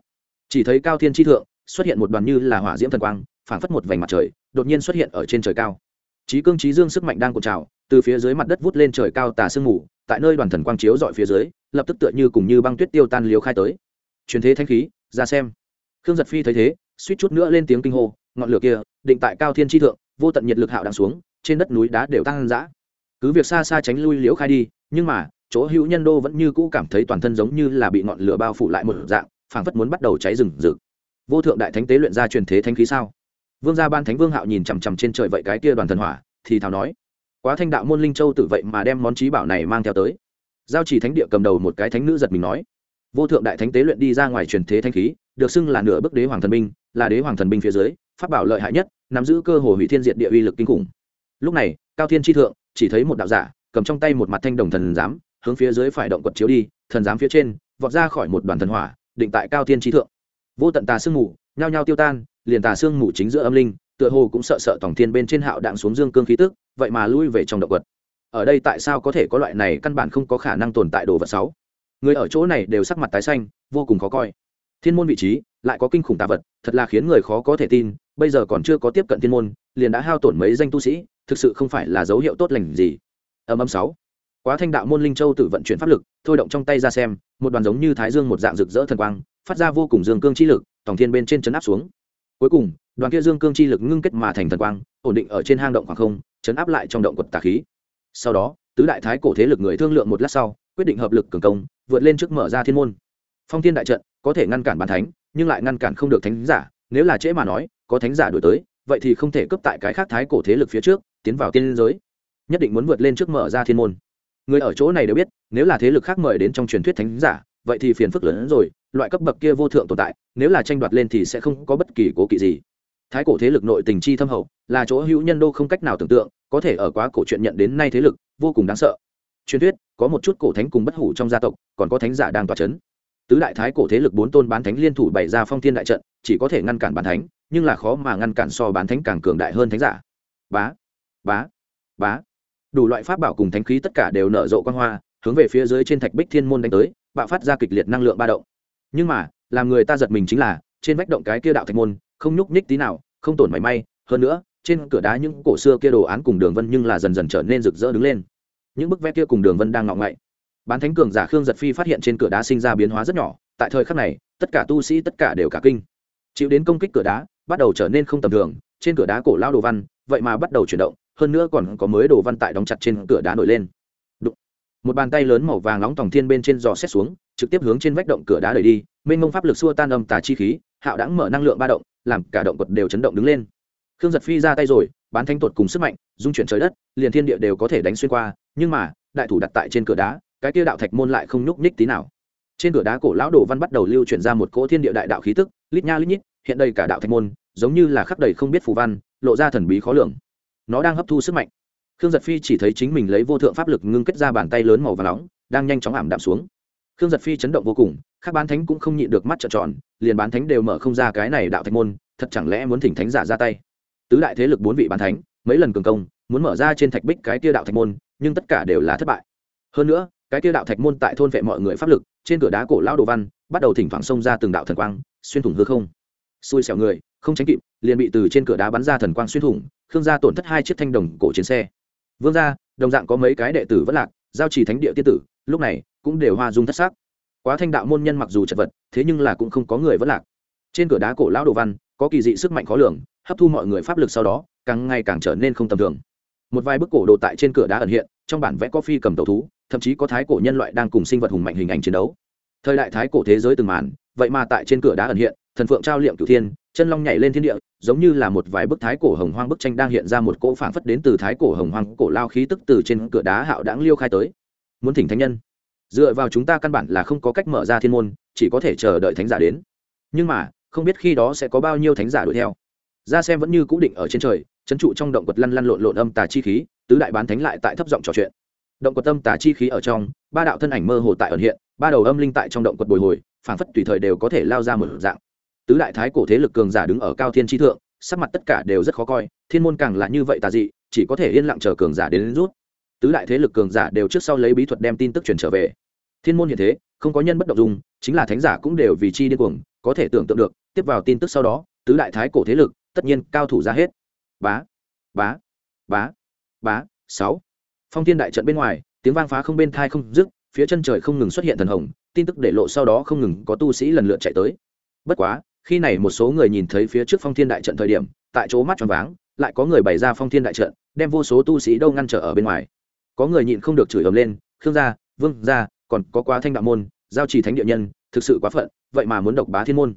Chỉ thấy cao thiên tri thượng xuất hiện một đoàn như là hỏa diễm thần quang, phảng phất một vành mặt trời, đột nhiên xuất hiện ở trên trời cao. Trí cương trí dương sức mạnh đang cuộn trào, từ phía dưới mặt đất vút lên trời cao tà sương mù, tại nơi đoàn thần quang chiếu dọi phía dưới, lập tức tựa như cùng như băng tuyết tiêu tan liếu khai tới. Truyền thế thanh khí, ra xem. Khương giật phi thấy thế, suýt chút nữa lên tiếng kinh hô, ngọn lửa kia, định tại cao thiên tri thượng, vô tận nhiệt lực hạo đang xuống, trên đất núi đá đều tăng dã cứ việc xa xa tránh lui liễu khai đi, nhưng mà, chỗ hữu nhân đô vẫn như cũ cảm thấy toàn thân giống như là bị ngọn lửa bao phủ lại một dạng, phảng phất muốn bắt đầu cháy rừng rực vô thượng đại thánh tế luyện ra truyền thế thanh khí sao? Vương gia ban thánh vương hạo nhìn chằm chằm trên trời vậy cái kia đoàn thần hỏa, thì thào nói, quá thanh đạo môn linh châu tự vậy mà đem món trí bảo này mang theo tới. Giao chỉ thánh địa cầm đầu một cái thánh nữ giật mình nói, vô thượng đại thánh tế luyện đi ra ngoài truyền thế thanh khí, được xưng là nửa bức đế hoàng thần binh, là đế hoàng thần binh phía dưới, pháp bảo lợi hại nhất, nắm giữ cơ hồ hủy thiên diệt địa uy lực kinh khủng. Lúc này, cao thiên tri thượng, chỉ thấy một đạo giả, cầm trong tay một mặt thanh đồng thần giám, hướng phía dưới phải động quật chiếu đi, thần giám phía trên, vọt ra khỏi một đoàn thần hỏa, định tại cao thiên tri thượng vô tận tà sương mù, nhao nhao tiêu tan, liền tà sương mù chính giữa âm linh, tựa hồ cũng sợ sợ tổng thiên bên trên hạo đạn xuống dương cương khí tức, vậy mà lui về trong động vật. ở đây tại sao có thể có loại này căn bản không có khả năng tồn tại đồ vật sáu? Người ở chỗ này đều sắc mặt tái xanh, vô cùng khó coi. Thiên môn vị trí, lại có kinh khủng tà vật, thật là khiến người khó có thể tin, bây giờ còn chưa có tiếp cận thiên môn, liền đã hao tổn mấy danh tu sĩ, thực sự không phải là dấu hiệu tốt lành gì. Âm âm sáu. Quá thanh đạo môn linh châu tự vận chuyển pháp lực, thôi động trong tay ra xem, một đoàn giống như thái dương một dạng rực rỡ thần quang phát ra vô cùng dương cương chi lực, tổng thiên bên trên chấn áp xuống. Cuối cùng, đoàn kia dương cương chi lực ngưng kết mà thành thần quang, ổn định ở trên hang động khoảng không, chấn áp lại trong động quật tà khí. Sau đó, tứ đại thái cổ thế lực người thương lượng một lát sau, quyết định hợp lực cường công, vượt lên trước mở ra thiên môn. Phong thiên đại trận có thể ngăn cản bàn thánh, nhưng lại ngăn cản không được thánh giả, nếu là trễ mà nói, có thánh giả đổi tới, vậy thì không thể cấp tại cái khác thái cổ thế lực phía trước, tiến vào tiên giới. Nhất định muốn vượt lên trước mở ra thiên môn. Người ở chỗ này đều biết, nếu là thế lực khác mời đến trong truyền thuyết thánh giả vậy thì phiền phức lớn hơn rồi, loại cấp bậc kia vô thượng tồn tại, nếu là tranh đoạt lên thì sẽ không có bất kỳ cố kỵ gì. Thái cổ thế lực nội tình chi thâm hậu, là chỗ hữu nhân đô không cách nào tưởng tượng, có thể ở quá cổ chuyện nhận đến nay thế lực, vô cùng đáng sợ. Truyền thuyết, có một chút cổ thánh cùng bất hủ trong gia tộc, còn có thánh giả đang tỏa chấn. Tứ đại thái cổ thế lực bốn tôn bán thánh liên thủ bày ra phong thiên đại trận, chỉ có thể ngăn cản bán thánh, nhưng là khó mà ngăn cản so bán thánh càng cường đại hơn thánh giả. Bá bá bá. Đủ loại pháp bảo cùng thánh khí tất cả đều nở rộ quan hoa, hướng về phía dưới trên thạch bích thiên môn đánh tới bạo phát ra kịch liệt năng lượng ba động. Nhưng mà, làm người ta giật mình chính là, trên vách động cái kia đạo thạch môn, không nhúc nhích tí nào, không tổn mảy may. Hơn nữa, trên cửa đá những cổ xưa kia đồ án cùng đường vân nhưng là dần dần trở nên rực rỡ đứng lên. Những bức vẽ kia cùng đường vân đang ngọng ngậy bán thánh cường giả khương giật phi phát hiện trên cửa đá sinh ra biến hóa rất nhỏ, tại thời khắc này, tất cả tu sĩ, tất cả đều cả kinh. Chịu đến công kích cửa đá, bắt đầu trở nên không tầm thường, trên cửa đá cổ lao đồ văn, vậy mà bắt đầu chuyển động, hơn nữa còn có mới đồ văn tại đóng chặt trên cửa đá nổi lên một bàn tay lớn màu vàng nóng tòng thiên bên trên giò xét xuống, trực tiếp hướng trên vách động cửa đá đẩy đi, mênh mông pháp lực xua tan âm tà chi khí, hạo đãng mở năng lượng ba động, làm cả động quật đều chấn động đứng lên. Khương giật phi ra tay rồi, bán thanh tuột cùng sức mạnh, dung chuyển trời đất, liền thiên địa đều có thể đánh xuyên qua, nhưng mà, đại thủ đặt tại trên cửa đá, cái kia đạo thạch môn lại không nhúc nhích tí nào. Trên cửa đá cổ lão đồ văn bắt đầu lưu chuyển ra một cỗ thiên địa đại đạo khí tức, lít nha lít nhít, hiện đây cả đạo thạch môn, giống như là khắc đầy không biết phù văn, lộ ra thần bí khó lường. Nó đang hấp thu sức mạnh khương giật phi chỉ thấy chính mình lấy vô thượng pháp lực ngưng kết ra bàn tay lớn màu và nóng, đang nhanh chóng ảm đạm xuống. Khương giật phi chấn động vô cùng các bán thánh cũng không nhịn được mắt trợn tròn, liền bán thánh đều mở không ra cái này đạo thạch môn, thật chẳng lẽ muốn thỉnh thánh giả ra tay? Tứ đại thế lực bốn vị bán thánh, mấy lần cường công, muốn mở ra trên thạch bích cái kia đạo thạch môn, nhưng tất cả đều là thất bại. Hơn nữa, cái kia đạo thạch môn tại thôn vệ mọi người pháp lực, trên cửa đá cổ lão đồ văn, bắt đầu thỉnh thoảng xông ra từng đạo thần quang, xuyên thủng hư không. Xui xẻo người, không tránh kịp, liền bị từ trên cửa đá bắn ra thần quang xuyên thủng, khương gia tổn thất hai chiếc thanh đồng cổ chiến xe vương gia, đồng dạng có mấy cái đệ tử vẫn lạc, giao trì thánh địa tiên tử, lúc này cũng đều hoa dung thất sắc. Quá thanh đạo môn nhân mặc dù chật vật, thế nhưng là cũng không có người vẫn lạc. Trên cửa đá cổ lão đồ văn, có kỳ dị sức mạnh khó lường, hấp thu mọi người pháp lực sau đó, càng ngày càng trở nên không tầm thường. Một vài bức cổ đồ tại trên cửa đá ẩn hiện, trong bản vẽ có phi cầm tàu thú, thậm chí có thái cổ nhân loại đang cùng sinh vật hùng mạnh hình ảnh chiến đấu. Thời đại thái cổ thế giới từng màn, vậy mà tại trên cửa đá ẩn hiện, thần phượng trao liệm cửu thiên chân long nhảy lên thiên địa, giống như là một vài bức thái cổ hồng hoang bức tranh đang hiện ra một cỗ phảng phất đến từ thái cổ hồng hoang cổ lao khí tức từ trên cửa đá hạo đãng liêu khai tới. Muốn thỉnh thánh nhân. Dựa vào chúng ta căn bản là không có cách mở ra thiên môn, chỉ có thể chờ đợi thánh giả đến. Nhưng mà, không biết khi đó sẽ có bao nhiêu thánh giả đuổi theo. Ra xem vẫn như cũ định ở trên trời trấn trụ trong động quật lăn lăn lộn lộn âm tà chi khí, tứ đại bán thánh lại tại thấp giọng trò chuyện. Động quật âm tà chi khí ở trong, ba đạo thân ảnh mơ hồ tại ẩn hiện, ba đầu âm linh tại trong động quật bồi hồi, phảng phất tùy thời đều có thể lao ra một dạng tứ đại thái cổ thế lực cường giả đứng ở cao thiên tri thượng sắc mặt tất cả đều rất khó coi thiên môn càng là như vậy tà dị chỉ có thể yên lặng chờ cường giả đến, đến rút. Tứ đại thế lực cường giả đều trước sau lấy bí thuật đem tin tức truyền trở về. Thiên môn hiện thế không có nhân bất động dung chính là thánh giả cũng đều vì chi điên cuồng có thể tưởng tượng được tiếp vào tin tức sau đó tứ đại thái cổ thế lực tất nhiên cao thủ ra hết. Bá bá bá bá sáu. Phong thiên đại trận bên ngoài tiếng vang phá không bên thai không dứt phía chân trời không ngừng xuất hiện thần hồng tin tức để lộ sau đó không ngừng có tu sĩ lần lượt chạy tới. Bất quá khi này một số người nhìn thấy phía trước phong thiên đại trận thời điểm, tại chỗ mắt tròn váng, lại có người bày ra phong thiên đại trận, đem vô số tu sĩ đâu ngăn trở ở bên ngoài. Có người nhịn không được chửi ầm lên, khương gia, vương gia, còn có quá thanh đạo môn, giao trì thánh địa nhân, thực sự quá phận, vậy mà muốn độc bá thiên môn.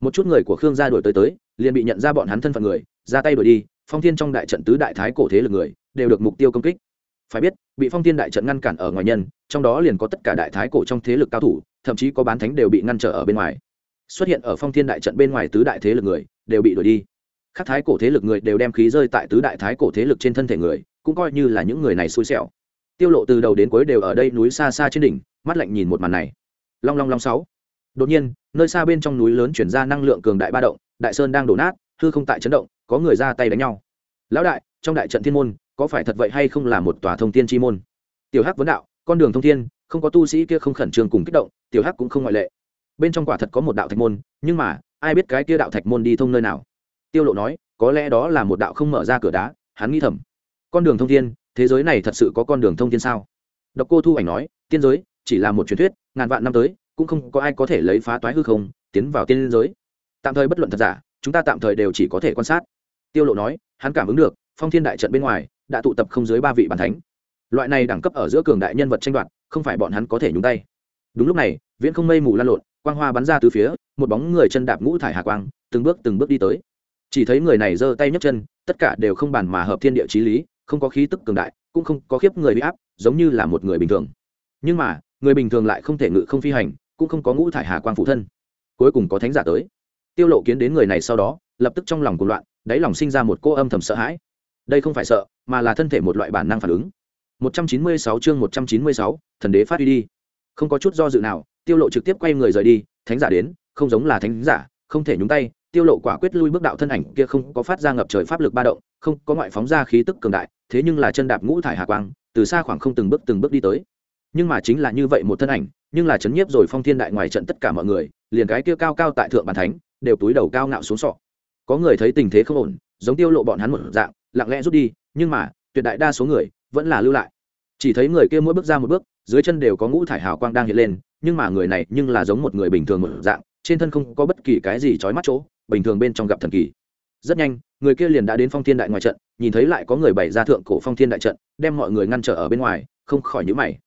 Một chút người của khương gia đuổi tới tới, liền bị nhận ra bọn hắn thân phận người, ra tay đuổi đi, phong thiên trong đại trận tứ đại thái cổ thế lực người, đều được mục tiêu công kích. Phải biết, bị phong thiên đại trận ngăn cản ở ngoài nhân, trong đó liền có tất cả đại thái cổ trong thế lực cao thủ, thậm chí có bán thánh đều bị ngăn trở ở bên ngoài xuất hiện ở phong thiên đại trận bên ngoài tứ đại thế lực người, đều bị đuổi đi. Các thái cổ thế lực người đều đem khí rơi tại tứ đại thái cổ thế lực trên thân thể người, cũng coi như là những người này xui xẻo. Tiêu lộ từ đầu đến cuối đều ở đây núi xa xa trên đỉnh, mắt lạnh nhìn một màn này. Long long long sáu. Đột nhiên, nơi xa bên trong núi lớn chuyển ra năng lượng cường đại ba động, đại sơn đang đổ nát, hư không tại chấn động, có người ra tay đánh nhau. Lão đại, trong đại trận thiên môn, có phải thật vậy hay không là một tòa thông thiên chi môn? Tiểu hắc vấn đạo, con đường thông thiên, không có tu sĩ kia không khẩn trương cùng kích động, tiểu hắc cũng không ngoại lệ bên trong quả thật có một đạo thạch môn, nhưng mà, ai biết cái kia đạo thạch môn đi thông nơi nào? Tiêu lộ nói, có lẽ đó là một đạo không mở ra cửa đá, hắn nghĩ thầm. Con đường thông thiên, thế giới này thật sự có con đường thông thiên sao? Độc cô thu ảnh nói, tiên giới, chỉ là một truyền thuyết, ngàn vạn năm tới, cũng không có ai có thể lấy phá toái hư không, tiến vào tiên giới. Tạm thời bất luận thật giả, chúng ta tạm thời đều chỉ có thể quan sát. Tiêu lộ nói, hắn cảm ứng được, phong thiên đại trận bên ngoài, đã tụ tập không dưới ba vị bản thánh. Loại này đẳng cấp ở giữa cường đại nhân vật tranh đoạt, không phải bọn hắn có thể nhúng tay đúng lúc này viễn không mây mù lan lộn quang hoa bắn ra từ phía một bóng người chân đạp ngũ thải hà quang từng bước từng bước đi tới. Chỉ thấy người này giơ tay nhấc chân tất cả đều không bàn mà hợp thiên địa chí lý không có khí tức cường đại cũng không có khiếp người bị áp giống như là một người bình thường. Nhưng mà người bình thường lại không thể ngự không phi hành cũng không có ngũ thải hà quang phụ thân. Cuối cùng có thánh giả tới. Tiêu lộ kiến đến người này sau đó lập tức trong lòng cuồng loạn đáy lòng sinh ra một cô âm thầm sợ hãi. Đây không phải sợ mà là thân thể một loại bản năng phản ứng. 196 chương 196, thần đế phát đi đi không có chút do dự nào, tiêu lộ trực tiếp quay người rời đi, thánh giả đến, không giống là thánh giả, không thể nhúng tay. Tiêu lộ quả quyết lui bước đạo thân ảnh kia không có phát ra ngập trời pháp lực ba động, không có ngoại phóng ra khí tức cường đại, thế nhưng là chân đạp ngũ thải hà quang, từ xa khoảng không từng bước từng bước đi tới. Nhưng mà chính là như vậy một thân ảnh, nhưng là chấn nhiếp rồi phong thiên đại ngoài trận tất cả mọi người, liền cái kia cao cao tại thượng bàn thánh, đều túi đầu cao ngạo xuống sọ. Có người thấy tình thế không ổn, giống tiêu lộ bọn hắn một dạng, lặng lẽ rút đi, nhưng mà, tuyệt đại đa số người vẫn là lưu lại. Chỉ thấy người kia mỗi bước ra một bước dưới chân đều có ngũ thải hào quang đang hiện lên, nhưng mà người này nhưng là giống một người bình thường một dạng, trên thân không có bất kỳ cái gì trói mắt chỗ, bình thường bên trong gặp thần kỳ. Rất nhanh, người kia liền đã đến phong thiên đại ngoài trận, nhìn thấy lại có người bày ra thượng cổ phong thiên đại trận, đem mọi người ngăn trở ở bên ngoài, không khỏi nhữ mày.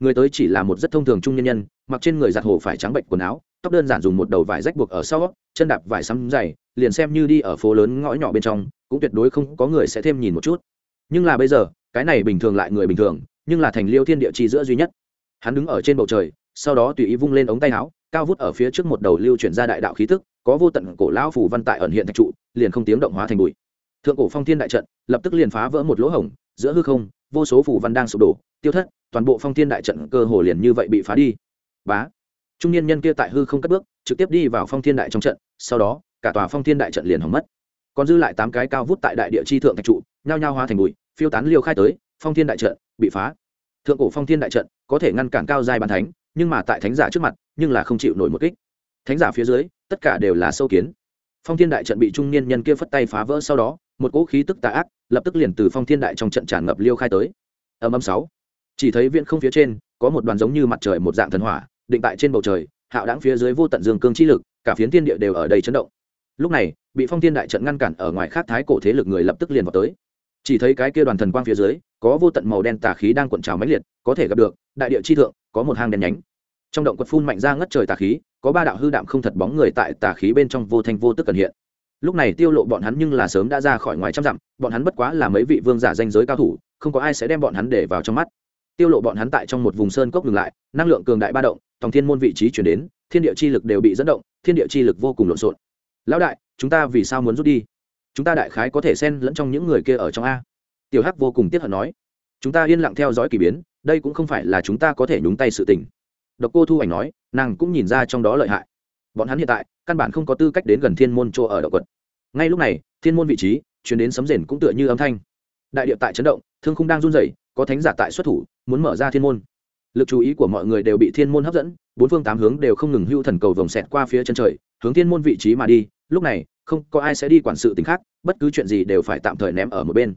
Người tới chỉ là một rất thông thường trung nhân nhân, mặc trên người giặt hồ phải trắng bệnh quần áo, tóc đơn giản dùng một đầu vải rách buộc ở sau, chân đạp vải sắm dày liền xem như đi ở phố lớn ngõ nhỏ bên trong, cũng tuyệt đối không có người sẽ thêm nhìn một chút. Nhưng là bây giờ, cái này bình thường lại người bình thường nhưng là thành liêu thiên địa chi giữa duy nhất. Hắn đứng ở trên bầu trời, sau đó tùy ý vung lên ống tay áo, cao vút ở phía trước một đầu lưu chuyển ra đại đạo khí tức, có vô tận cổ lão phủ văn tại ẩn hiện thạch trụ, liền không tiếng động hóa thành bụi. Thượng cổ phong thiên đại trận, lập tức liền phá vỡ một lỗ hổng, giữa hư không, vô số phủ văn đang sụp đổ, tiêu thất, toàn bộ phong thiên đại trận cơ hồ liền như vậy bị phá đi. Bá! Trung niên nhân kia tại hư không cất bước, trực tiếp đi vào phong thiên đại trong trận, sau đó, cả tòa phong thiên đại trận liền hỏng mất. Còn dư lại tám cái cao vút tại đại địa chi thượng thạch trụ, nhao nhao hóa thành bụi phiêu tán liêu khai tới, phong thiên đại trận, bị phá. Thượng cổ phong thiên đại trận có thể ngăn cản cao giai bàn thánh, nhưng mà tại thánh giả trước mặt, nhưng là không chịu nổi một kích. Thánh giả phía dưới, tất cả đều là sâu kiến. Phong thiên đại trận bị trung niên nhân kia phất tay phá vỡ sau đó, một cỗ khí tức tà ác, lập tức liền từ phong thiên đại trong trận tràn ngập liêu khai tới. Âm âm sáu. Chỉ thấy viện không phía trên, có một đoàn giống như mặt trời một dạng thần hỏa, định tại trên bầu trời, hạo đáng phía dưới vô tận dương cương chi lực, cả phiến thiên địa đều ở đây chấn động. Lúc này, bị phong thiên đại trận ngăn cản ở ngoài khác thái cổ thế lực người lập tức liền vào tới chỉ thấy cái kia đoàn thần quang phía dưới, có vô tận màu đen tà khí đang cuộn trào mãnh liệt, có thể gặp được, đại địa chi thượng, có một hang đen nhánh. Trong động quật phun mạnh ra ngất trời tà khí, có ba đạo hư đạm không thật bóng người tại tà khí bên trong vô thanh vô tức cần hiện. Lúc này tiêu lộ bọn hắn nhưng là sớm đã ra khỏi ngoài trăm dặm, bọn hắn bất quá là mấy vị vương giả danh giới cao thủ, không có ai sẽ đem bọn hắn để vào trong mắt. Tiêu lộ bọn hắn tại trong một vùng sơn cốc dừng lại, năng lượng cường đại ba động, tòng thiên môn vị trí chuyển đến, thiên địa chi lực đều bị dẫn động, thiên địa chi lực vô cùng lộn xộn. Lão đại, chúng ta vì sao muốn rút đi? Chúng ta đại khái có thể xen lẫn trong những người kia ở trong a. Tiểu hắc vô cùng tiếc hận nói. Chúng ta yên lặng theo dõi kỳ biến, đây cũng không phải là chúng ta có thể nhúng tay sự tình. Độc cô thu ảnh nói, nàng cũng nhìn ra trong đó lợi hại. Bọn hắn hiện tại, căn bản không có tư cách đến gần thiên môn chỗ ở động quật. Ngay lúc này, thiên môn vị trí chuyển đến sấm rền cũng tựa như âm thanh. Đại địa tại chấn động, thương không đang run rẩy, có thánh giả tại xuất thủ, muốn mở ra thiên môn. Lực chú ý của mọi người đều bị thiên môn hấp dẫn, bốn phương tám hướng đều không ngừng hưu thần cầu vồng xẹt qua phía chân trời, hướng thiên môn vị trí mà đi. Lúc này không có ai sẽ đi quản sự t khác, bất cứ chuyện gì đều phải tạm thời ném ở một bên.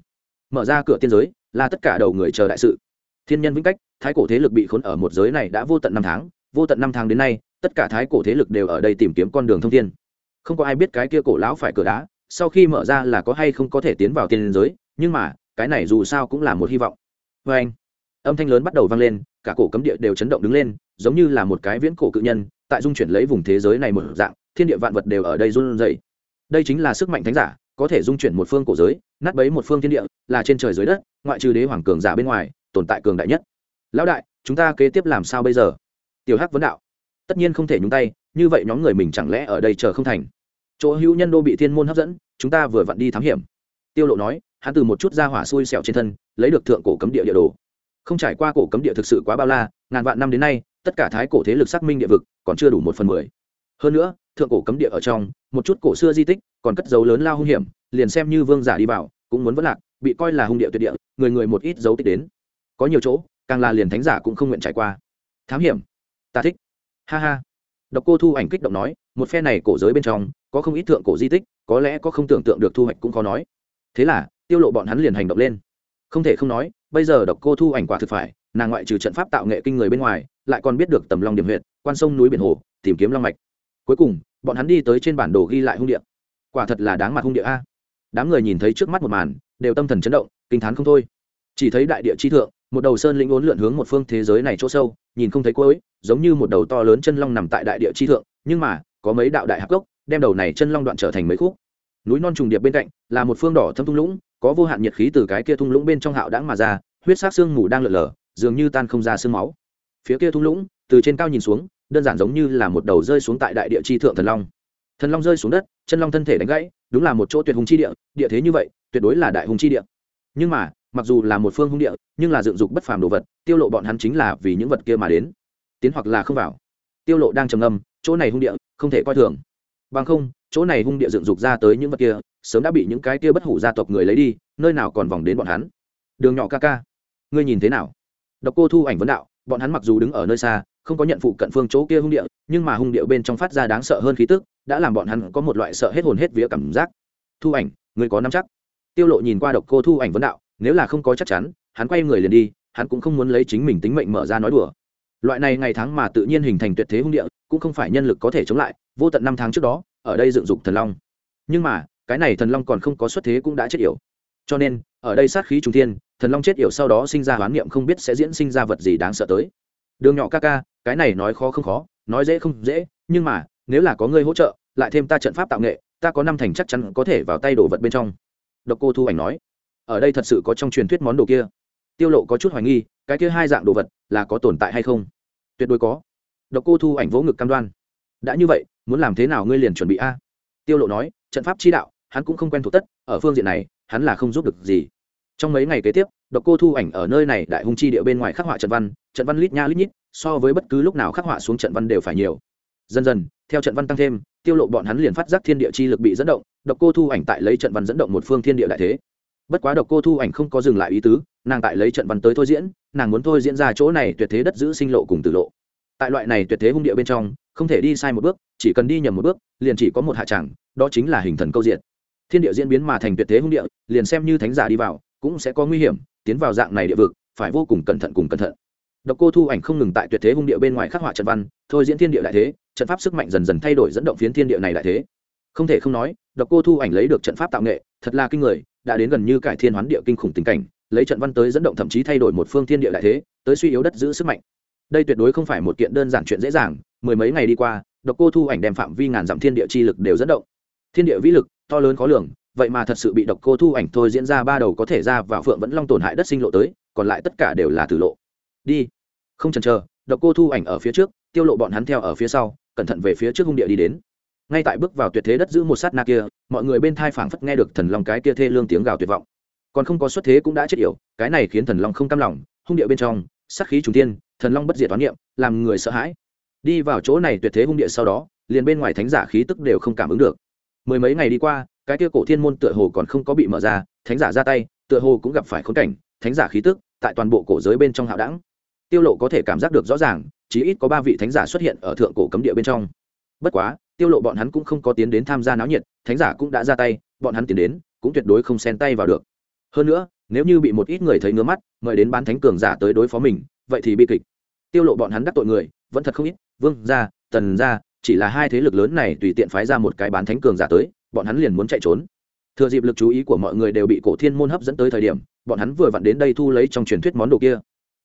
Mở ra cửa tiên giới, là tất cả đầu người chờ đại sự. Thiên nhân vĩnh cách, thái cổ thế lực bị khốn ở một giới này đã vô tận năm tháng, vô tận năm tháng đến nay, tất cả thái cổ thế lực đều ở đây tìm kiếm con đường thông thiên. Không có ai biết cái kia cổ lão phải cửa đá, sau khi mở ra là có hay không có thể tiến vào tiên giới, nhưng mà, cái này dù sao cũng là một hy vọng. Vê anh, âm thanh lớn bắt đầu vang lên, cả cổ cấm địa đều chấn động đứng lên, giống như là một cái viễn cổ cự nhân, tại dung chuyển lấy vùng thế giới này một dạng, thiên địa vạn vật đều ở đây run rẩy đây chính là sức mạnh thánh giả, có thể dung chuyển một phương cổ giới, nát bấy một phương thiên địa, là trên trời dưới đất, ngoại trừ đế hoàng cường giả bên ngoài, tồn tại cường đại nhất. Lão đại, chúng ta kế tiếp làm sao bây giờ? Tiểu hắc vấn đạo. Tất nhiên không thể nhúng tay, như vậy nhóm người mình chẳng lẽ ở đây chờ không thành? Chỗ hữu nhân đô bị thiên môn hấp dẫn, chúng ta vừa vặn đi thám hiểm. Tiêu lộ nói, hắn từ một chút ra hỏa xui xẻo trên thân, lấy được thượng cổ cấm địa địa đồ. Không trải qua cổ cấm địa thực sự quá bao la, ngàn vạn năm đến nay, tất cả thái cổ thế lực xác minh địa vực còn chưa đủ một phần mười. Hơn nữa, thượng cổ cấm địa ở trong một chút cổ xưa di tích, còn cất dấu lớn lao hung hiểm, liền xem như vương giả đi vào, cũng muốn vất lạc, bị coi là hung địa tuyệt địa, người người một ít dấu tích đến. Có nhiều chỗ, càng là liền thánh giả cũng không nguyện trải qua. Thám hiểm. Ta thích. Ha ha. Độc cô thu ảnh kích động nói, một phe này cổ giới bên trong, có không ít thượng cổ di tích, có lẽ có không tưởng tượng được thu hoạch cũng khó nói. Thế là, tiêu lộ bọn hắn liền hành động lên. Không thể không nói, bây giờ độc cô thu ảnh quả thực phải, nàng ngoại trừ trận pháp tạo nghệ kinh người bên ngoài, lại còn biết được tầm long điểm huyện quan sông núi biển hồ, tìm kiếm long mạch. Cuối cùng bọn hắn đi tới trên bản đồ ghi lại hung địa. Quả thật là đáng mặt hung địa a. Đám người nhìn thấy trước mắt một màn, đều tâm thần chấn động, kinh thán không thôi. Chỉ thấy đại địa chi thượng, một đầu sơn lĩnh uốn lượn hướng một phương thế giới này chỗ sâu, nhìn không thấy cuối, giống như một đầu to lớn chân long nằm tại đại địa chi thượng, nhưng mà, có mấy đạo đại hạc gốc, đem đầu này chân long đoạn trở thành mấy khúc. Núi non trùng điệp bên cạnh, là một phương đỏ thâm thung lũng, có vô hạn nhiệt khí từ cái kia thung lũng bên trong hạo đãng mà ra, huyết sắc xương mù đang lợn lờ dường như tan không ra xương máu. Phía kia thung lũng, từ trên cao nhìn xuống đơn giản giống như là một đầu rơi xuống tại đại địa chi thượng thần long. Thần long rơi xuống đất, chân long thân thể đánh gãy, đúng là một chỗ tuyệt hùng chi địa địa thế như vậy, tuyệt đối là đại hùng chi địa. Nhưng mà, mặc dù là một phương hung địa, nhưng là dựng dục bất phàm đồ vật, tiêu lộ bọn hắn chính là vì những vật kia mà đến. Tiến hoặc là không vào. Tiêu lộ đang trầm ngâm, chỗ này hung địa, không thể coi thường. Bằng không, chỗ này hung địa dựng dục ra tới những vật kia, sớm đã bị những cái kia bất hủ gia tộc người lấy đi, nơi nào còn vòng đến bọn hắn. Đường nhỏ ca ca, ngươi nhìn thế nào? Độc cô thu ảnh vấn đạo, bọn hắn mặc dù đứng ở nơi xa không có nhận phụ cận phương chỗ kia hung địa, nhưng mà hung địa bên trong phát ra đáng sợ hơn khí tức, đã làm bọn hắn có một loại sợ hết hồn hết vía cảm giác. Thu ảnh ngươi có nắm chắc. Tiêu lộ nhìn qua độc cô thu ảnh vấn đạo, nếu là không có chắc chắn, hắn quay người liền đi, hắn cũng không muốn lấy chính mình tính mệnh mở ra nói đùa. Loại này ngày tháng mà tự nhiên hình thành tuyệt thế hung địa, cũng không phải nhân lực có thể chống lại, vô tận năm tháng trước đó, ở đây dựng dục thần long. Nhưng mà, cái này thần long còn không có xuất thế cũng đã chết yểu. Cho nên, ở đây sát khí trung thiên, thần long chết yểu sau đó sinh ra hoán niệm không biết sẽ diễn sinh ra vật gì đáng sợ tới đường nhỏ ca ca, cái này nói khó không khó, nói dễ không dễ, nhưng mà, nếu là có người hỗ trợ, lại thêm ta trận pháp tạo nghệ, ta có năm thành chắc chắn có thể vào tay đồ vật bên trong. Độc cô thu ảnh nói. Ở đây thật sự có trong truyền thuyết món đồ kia. Tiêu lộ có chút hoài nghi, cái kia hai dạng đồ vật là có tồn tại hay không? Tuyệt đối có. Độc cô thu ảnh vỗ ngực cam đoan. Đã như vậy, muốn làm thế nào ngươi liền chuẩn bị a? Tiêu lộ nói, trận pháp chi đạo, hắn cũng không quen thuộc tất, ở phương diện này, hắn là không giúp được gì trong mấy ngày kế tiếp, độc cô thu ảnh ở nơi này đại hung chi địa bên ngoài khắc họa trận văn trận văn lít nha lít nhít, so với bất cứ lúc nào khắc họa xuống trận văn đều phải nhiều. Dần dần, theo trận văn tăng thêm, tiêu lộ bọn hắn liền phát giác thiên địa chi lực bị dẫn động, độc cô thu ảnh tại lấy trận văn dẫn động một phương thiên địa đại thế. Bất quá độc cô thu ảnh không có dừng lại ý tứ, nàng tại lấy trận văn tới thôi diễn, nàng muốn thôi diễn ra chỗ này tuyệt thế đất giữ sinh lộ cùng tử lộ. Tại loại này tuyệt thế hung địa bên trong, không thể đi sai một bước, chỉ cần đi nhầm một bước, liền chỉ có một hạ tràng đó chính là hình thần câu diện thiên địa diễn biến mà thành tuyệt thế hung địa, liền xem như thánh giả đi vào cũng sẽ có nguy hiểm, tiến vào dạng này địa vực, phải vô cùng cẩn thận cùng cẩn thận. Độc cô thu ảnh không ngừng tại tuyệt thế hung địa bên ngoài khắc họa trận văn, thôi diễn thiên địa đại thế, trận pháp sức mạnh dần dần thay đổi dẫn động phiến thiên địa này đại thế. Không thể không nói, độc cô thu ảnh lấy được trận pháp tạo nghệ, thật là kinh người, đã đến gần như cải thiên hoán địa kinh khủng tình cảnh, lấy trận văn tới dẫn động thậm chí thay đổi một phương thiên địa đại thế, tới suy yếu đất giữ sức mạnh. Đây tuyệt đối không phải một kiện đơn giản chuyện dễ dàng, mười mấy ngày đi qua, độc cô thu ảnh đem phạm vi ngàn dặm thiên địa chi lực đều dẫn động. Thiên địa vĩ lực, to lớn khó lường vậy mà thật sự bị độc cô thu ảnh thôi diễn ra ba đầu có thể ra vào phượng vẫn long tổn hại đất sinh lộ tới, còn lại tất cả đều là tử lộ. Đi. Không chần chờ, độc cô thu ảnh ở phía trước, tiêu lộ bọn hắn theo ở phía sau, cẩn thận về phía trước hung địa đi đến. Ngay tại bước vào tuyệt thế đất giữ một sát na kia, mọi người bên thai phảng phất nghe được thần long cái kia thê lương tiếng gào tuyệt vọng. Còn không có xuất thế cũng đã chết yểu, cái này khiến thần long không cam lòng, hung địa bên trong, sát khí trùng tiên thần long bất diệt toán niệm, làm người sợ hãi. Đi vào chỗ này tuyệt thế hung địa sau đó, liền bên ngoài thánh giả khí tức đều không cảm ứng được. Mười mấy ngày đi qua cái kia cổ thiên môn tựa hồ còn không có bị mở ra, thánh giả ra tay, tựa hồ cũng gặp phải khốn cảnh, thánh giả khí tức tại toàn bộ cổ giới bên trong hạo đẳng. Tiêu lộ có thể cảm giác được rõ ràng, chí ít có ba vị thánh giả xuất hiện ở thượng cổ cấm địa bên trong. Bất quá, tiêu lộ bọn hắn cũng không có tiến đến tham gia náo nhiệt, thánh giả cũng đã ra tay, bọn hắn tiến đến cũng tuyệt đối không xen tay vào được. Hơn nữa, nếu như bị một ít người thấy ngứa mắt, mời đến bán thánh cường giả tới đối phó mình, vậy thì bi kịch. Tiêu lộ bọn hắn đắc tội người, vẫn thật không ít, vương gia, tần gia, chỉ là hai thế lực lớn này tùy tiện phái ra một cái bán thánh cường giả tới bọn hắn liền muốn chạy trốn. Thừa dịp lực chú ý của mọi người đều bị cổ thiên môn hấp dẫn tới thời điểm bọn hắn vừa vặn đến đây thu lấy trong truyền thuyết món đồ kia.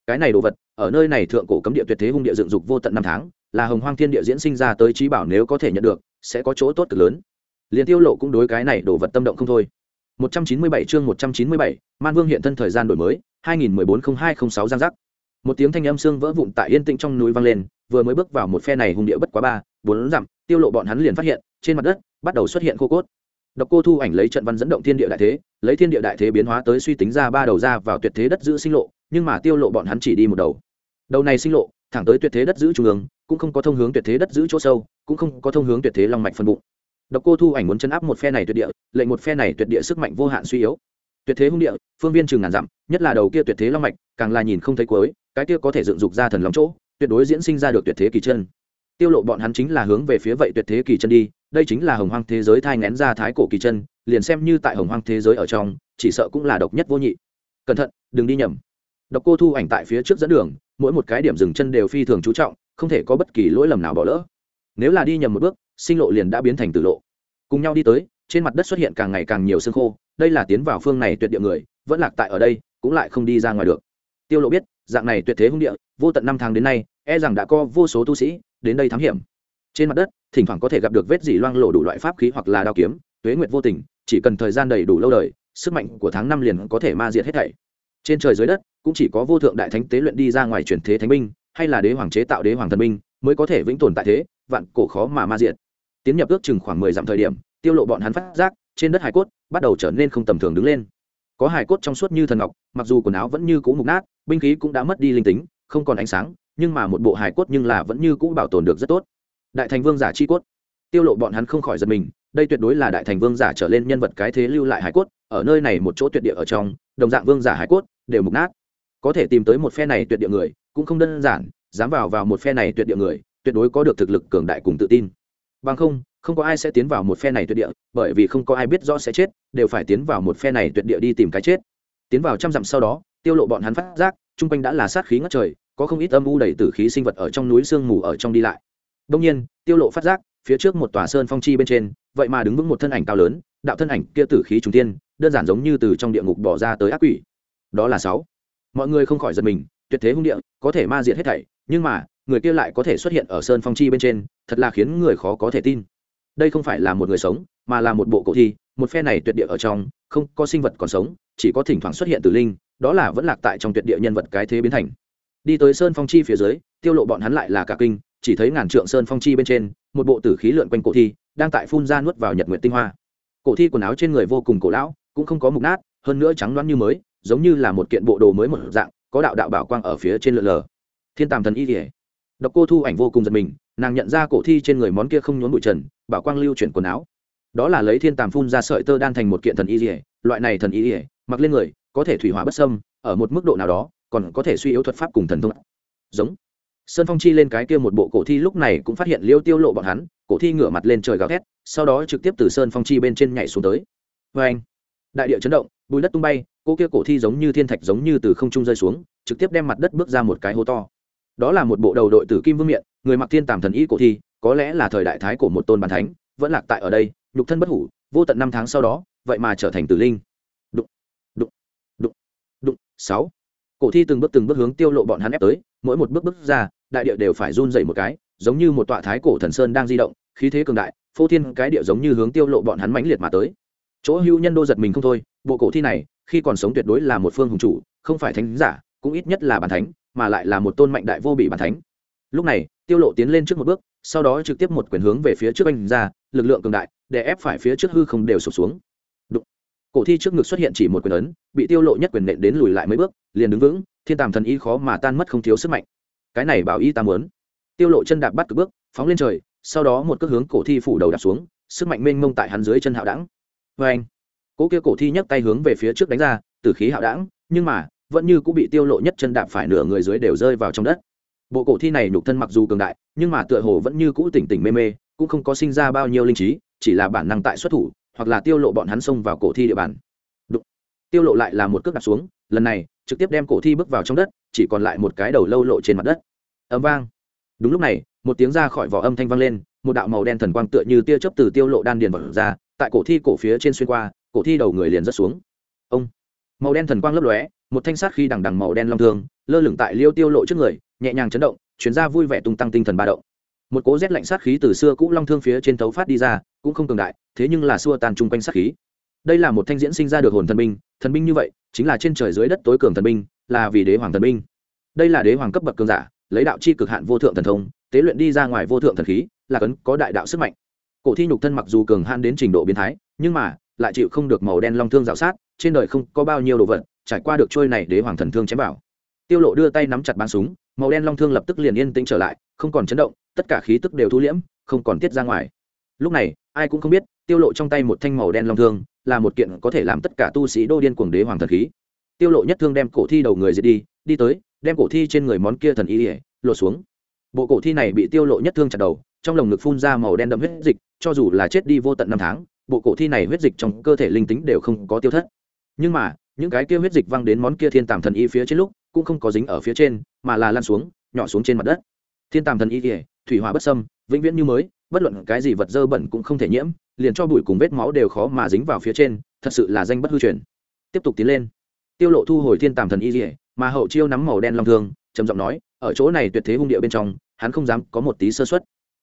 Cái này đồ vật ở nơi này thượng cổ cấm địa tuyệt thế hung địa dựng dục vô tận năm tháng là hồng hoang thiên địa diễn sinh ra tới trí bảo nếu có thể nhận được sẽ có chỗ tốt cực lớn. Liền tiêu lộ cũng đối cái này đồ vật tâm động không thôi. 197 chương 197, Man Vương hiện thân thời gian đổi mới 2014-0206 giang giác. Một tiếng thanh âm xương vỡ vụn tại yên tĩnh trong núi vang lên vừa mới bước vào một phe này hung địa bất quá ba bốn dặm tiêu lộ bọn hắn liền phát hiện, trên mặt đất bắt đầu xuất hiện khô cốt. Độc cô thu ảnh lấy trận văn dẫn động thiên địa đại thế, lấy thiên địa đại thế biến hóa tới suy tính ra ba đầu ra vào tuyệt thế đất giữ sinh lộ, nhưng mà tiêu lộ bọn hắn chỉ đi một đầu. Đầu này sinh lộ, thẳng tới tuyệt thế đất giữ trung ương, cũng không có thông hướng tuyệt thế đất giữ chỗ sâu, cũng không có thông hướng tuyệt thế long mạch phân bụng. Độc cô thu ảnh muốn chân áp một phe này tuyệt địa, lệnh một phe này tuyệt địa sức mạnh vô hạn suy yếu. Tuyệt thế hung địa, phương viên trường ngàn dặm, nhất là đầu kia tuyệt thế long mạch, càng là nhìn không thấy cuối, cái kia có thể dựng dục ra thần long chỗ, tuyệt đối diễn sinh ra được tuyệt thế kỳ chân tiêu lộ bọn hắn chính là hướng về phía vậy tuyệt thế kỳ chân đi, đây chính là hồng hoang thế giới thai ngén ra thái cổ kỳ chân, liền xem như tại hồng hoang thế giới ở trong, chỉ sợ cũng là độc nhất vô nhị. Cẩn thận, đừng đi nhầm. Độc cô thu ảnh tại phía trước dẫn đường, mỗi một cái điểm dừng chân đều phi thường chú trọng, không thể có bất kỳ lỗi lầm nào bỏ lỡ. Nếu là đi nhầm một bước, sinh lộ liền đã biến thành tử lộ. Cùng nhau đi tới, trên mặt đất xuất hiện càng ngày càng nhiều xương khô, đây là tiến vào phương này tuyệt địa người, vẫn lạc tại ở đây, cũng lại không đi ra ngoài được. Tiêu lộ biết, dạng này tuyệt thế hung địa, vô tận năm tháng đến nay e rằng đã có vô số tu sĩ đến đây thám hiểm. Trên mặt đất, thỉnh thoảng có thể gặp được vết dỉ loang lộ đủ loại pháp khí hoặc là đao kiếm, tuế nguyệt vô tình, chỉ cần thời gian đầy đủ lâu đời, sức mạnh của tháng năm liền có thể ma diệt hết thảy. Trên trời dưới đất, cũng chỉ có vô thượng đại thánh tế luyện đi ra ngoài chuyển thế thánh binh, hay là đế hoàng chế tạo đế hoàng thần binh, mới có thể vĩnh tồn tại thế, vạn cổ khó mà ma diệt. Tiến nhập ước chừng khoảng mười dặm thời điểm, tiêu lộ bọn hắn phát giác, trên đất hải cốt bắt đầu trở nên không tầm thường đứng lên. Có hải cốt trong suốt như thần ngọc, mặc dù quần áo vẫn như cũ mục nát, binh khí cũng đã mất đi linh tính, không còn ánh sáng nhưng mà một bộ hải cốt nhưng là vẫn như cũ bảo tồn được rất tốt. Đại thành vương giả chi cốt. Tiêu lộ bọn hắn không khỏi giật mình, đây tuyệt đối là đại thành vương giả trở lên nhân vật cái thế lưu lại hải cốt, ở nơi này một chỗ tuyệt địa ở trong, đồng dạng vương giả hải cốt, đều mục nát. Có thể tìm tới một phe này tuyệt địa người, cũng không đơn giản, dám vào vào một phe này tuyệt địa người, tuyệt đối có được thực lực cường đại cùng tự tin. Bằng không không có ai sẽ tiến vào một phe này tuyệt địa, bởi vì không có ai biết rõ sẽ chết, đều phải tiến vào một phe này tuyệt địa đi tìm cái chết. Tiến vào trăm dặm sau đó, tiêu lộ bọn hắn phát giác, chung quanh đã là sát khí ngất trời có không ít âm u đầy tử khí sinh vật ở trong núi sương mù ở trong đi lại. Đông nhiên, tiêu lộ phát giác, phía trước một tòa sơn phong chi bên trên, vậy mà đứng vững một thân ảnh cao lớn, đạo thân ảnh kia tử khí trùng tiên đơn giản giống như từ trong địa ngục bỏ ra tới ác quỷ. Đó là sáu. Mọi người không khỏi giật mình, tuyệt thế hung địa, có thể ma diệt hết thảy, nhưng mà, người kia lại có thể xuất hiện ở sơn phong chi bên trên, thật là khiến người khó có thể tin. Đây không phải là một người sống, mà là một bộ cổ thi, một phe này tuyệt địa ở trong, không có sinh vật còn sống, chỉ có thỉnh thoảng xuất hiện từ linh, đó là vẫn lạc tại trong tuyệt địa nhân vật cái thế biến thành đi tới sơn phong chi phía dưới, tiêu lộ bọn hắn lại là cả kinh, chỉ thấy ngàn trượng sơn phong chi bên trên, một bộ tử khí lượn quanh cổ thi, đang tại phun ra nuốt vào nhật nguyện tinh hoa. Cổ thi quần áo trên người vô cùng cổ lão, cũng không có mục nát, hơn nữa trắng loáng như mới, giống như là một kiện bộ đồ mới một dạng, có đạo đạo bảo quang ở phía trên lượn lờ. Thiên tàm thần y kỉa độc cô thu ảnh vô cùng giật mình, nàng nhận ra cổ thi trên người món kia không nhốn bụi trần, bảo quang lưu chuyển quần áo. Đó là lấy thiên tàm phun ra sợi tơ đan thành một kiện thần y kỉa loại này thần y kỉa mặc lên người, có thể thủy hỏa bất sâm ở một mức độ nào đó còn có thể suy yếu thuật pháp cùng thần thông. Giống. Sơn phong chi lên cái kia một bộ cổ thi lúc này cũng phát hiện liêu tiêu lộ bọn hắn, cổ thi ngửa mặt lên trời gào thét, sau đó trực tiếp từ sơn phong chi bên trên nhảy xuống tới. Vê anh đại địa chấn động, bùi đất tung bay, cô kia cổ thi giống như thiên thạch giống như từ không trung rơi xuống, trực tiếp đem mặt đất bước ra một cái hố to. Đó là một bộ đầu đội tử kim vương miện, người mặc thiên tàm thần y cổ thi, có lẽ là thời đại thái của một tôn bàn thánh, vẫn lạc tại ở đây, nhục thân bất hủ, vô tận năm tháng sau đó, vậy mà trở thành tử linh. Đụng đụng đụng đụng, sáu cổ thi từng bước từng bước hướng tiêu lộ bọn hắn ép tới, mỗi một bước bước ra, đại địa đều phải run rẩy một cái, giống như một tọa thái cổ thần sơn đang di động, khí thế cường đại, phô thiên cái địa giống như hướng tiêu lộ bọn hắn mãnh liệt mà tới. Chỗ hưu nhân đô giật mình không thôi, bộ cổ thi này, khi còn sống tuyệt đối là một phương hùng chủ, không phải thánh giả, cũng ít nhất là bản thánh, mà lại là một tôn mạnh đại vô bị bản thánh. Lúc này, tiêu lộ tiến lên trước một bước, sau đó trực tiếp một quyền hướng về phía trước anh ra, lực lượng cường đại để ép phải phía trước hư không đều sụp xuống cổ thi trước ngực xuất hiện chỉ một quyền ấn, bị tiêu lộ nhất quyền nện đến lùi lại mấy bước, liền đứng vững, thiên tàm thần y khó mà tan mất không thiếu sức mạnh. Cái này bảo y ta muốn. Tiêu lộ chân đạp bắt cực bước, phóng lên trời, sau đó một cước hướng cổ thi phủ đầu đạp xuống, sức mạnh mênh mông tại hắn dưới chân hạo đẳng. Với anh cỗ kia cổ thi nhấc tay hướng về phía trước đánh ra từ khí hạo đẳng, nhưng mà, vẫn như cũng bị tiêu lộ nhất chân đạp phải nửa người dưới đều rơi vào trong đất. Bộ cổ thi này nhục thân mặc dù cường đại, nhưng mà tựa hồ vẫn như cũ tỉnh tỉnh mê mê, cũng không có sinh ra bao nhiêu linh trí, chỉ là bản năng tại xuất thủ hoặc là tiêu lộ bọn hắn xông vào cổ thi địa bàn. Đụng. tiêu lộ lại là một cước đạp xuống, lần này, trực tiếp đem cổ thi bước vào trong đất, chỉ còn lại một cái đầu lâu lộ trên mặt đất. Âm vang. Đúng lúc này, một tiếng ra khỏi vỏ âm thanh vang lên, một đạo màu đen thần quang tựa như tia chớp từ tiêu lộ đan điền vào ra, tại cổ thi cổ phía trên xuyên qua, cổ thi đầu người liền rất xuống. Ông. Màu đen thần quang lấp lóe, một thanh sát khi đằng đằng màu đen long thương, lơ lửng tại liêu tiêu lộ trước người, nhẹ nhàng chấn động, chuyến ra vui vẻ tung tăng tinh thần ba động một cố rét lạnh sát khí từ xưa cũ long thương phía trên tấu phát đi ra, cũng không cường đại, thế nhưng là xua tàn chung quanh sát khí. Đây là một thanh diễn sinh ra được hồn thần binh thần binh như vậy, chính là trên trời dưới đất tối cường thần binh, là vì đế hoàng thần binh. Đây là đế hoàng cấp bậc cường giả, lấy đạo chi cực hạn vô thượng thần thông, tế luyện đi ra ngoài vô thượng thần khí, là cấn có đại đạo sức mạnh. Cổ thi nhục thân mặc dù cường hạn đến trình độ biến thái, nhưng mà, lại chịu không được màu đen long thương dạo sát, trên đời không có bao nhiêu đồ vật, trải qua được trôi này đế hoàng thần thương chém vào. Tiêu lộ đưa tay nắm chặt bắn súng, màu đen long thương lập tức liền yên tĩnh trở lại, không còn chấn động tất cả khí tức đều thu liễm, không còn tiết ra ngoài. Lúc này, ai cũng không biết, tiêu lộ trong tay một thanh màu đen long thương, là một kiện có thể làm tất cả tu sĩ đô điên cuồng đế hoàng thần khí. Tiêu lộ nhất thương đem cổ thi đầu người diệt đi đi tới, đem cổ thi trên người món kia thần y ỉa lột xuống. Bộ cổ thi này bị tiêu lộ nhất thương chặt đầu, trong lồng ngực phun ra màu đen đậm huyết dịch, cho dù là chết đi vô tận năm tháng, bộ cổ thi này huyết dịch trong cơ thể linh tính đều không có tiêu thất. Nhưng mà, những cái kia huyết dịch văng đến món kia thiên tàm thần y phía trên lúc, cũng không có dính ở phía trên, mà là lan xuống, nhỏ xuống trên mặt đất. Thiên tàm thần y ỉa thủy hòa bất sâm vĩnh viễn như mới, bất luận cái gì vật dơ bẩn cũng không thể nhiễm, liền cho bụi cùng vết máu đều khó mà dính vào phía trên, thật sự là danh bất hư truyền. Tiếp tục tiến lên. Tiêu lộ thu hồi thiên tàm thần y dỉa mà hậu chiêu nắm màu đen long thương, trầm giọng nói, ở chỗ này tuyệt thế hung địa bên trong, hắn không dám có một tí sơ suất.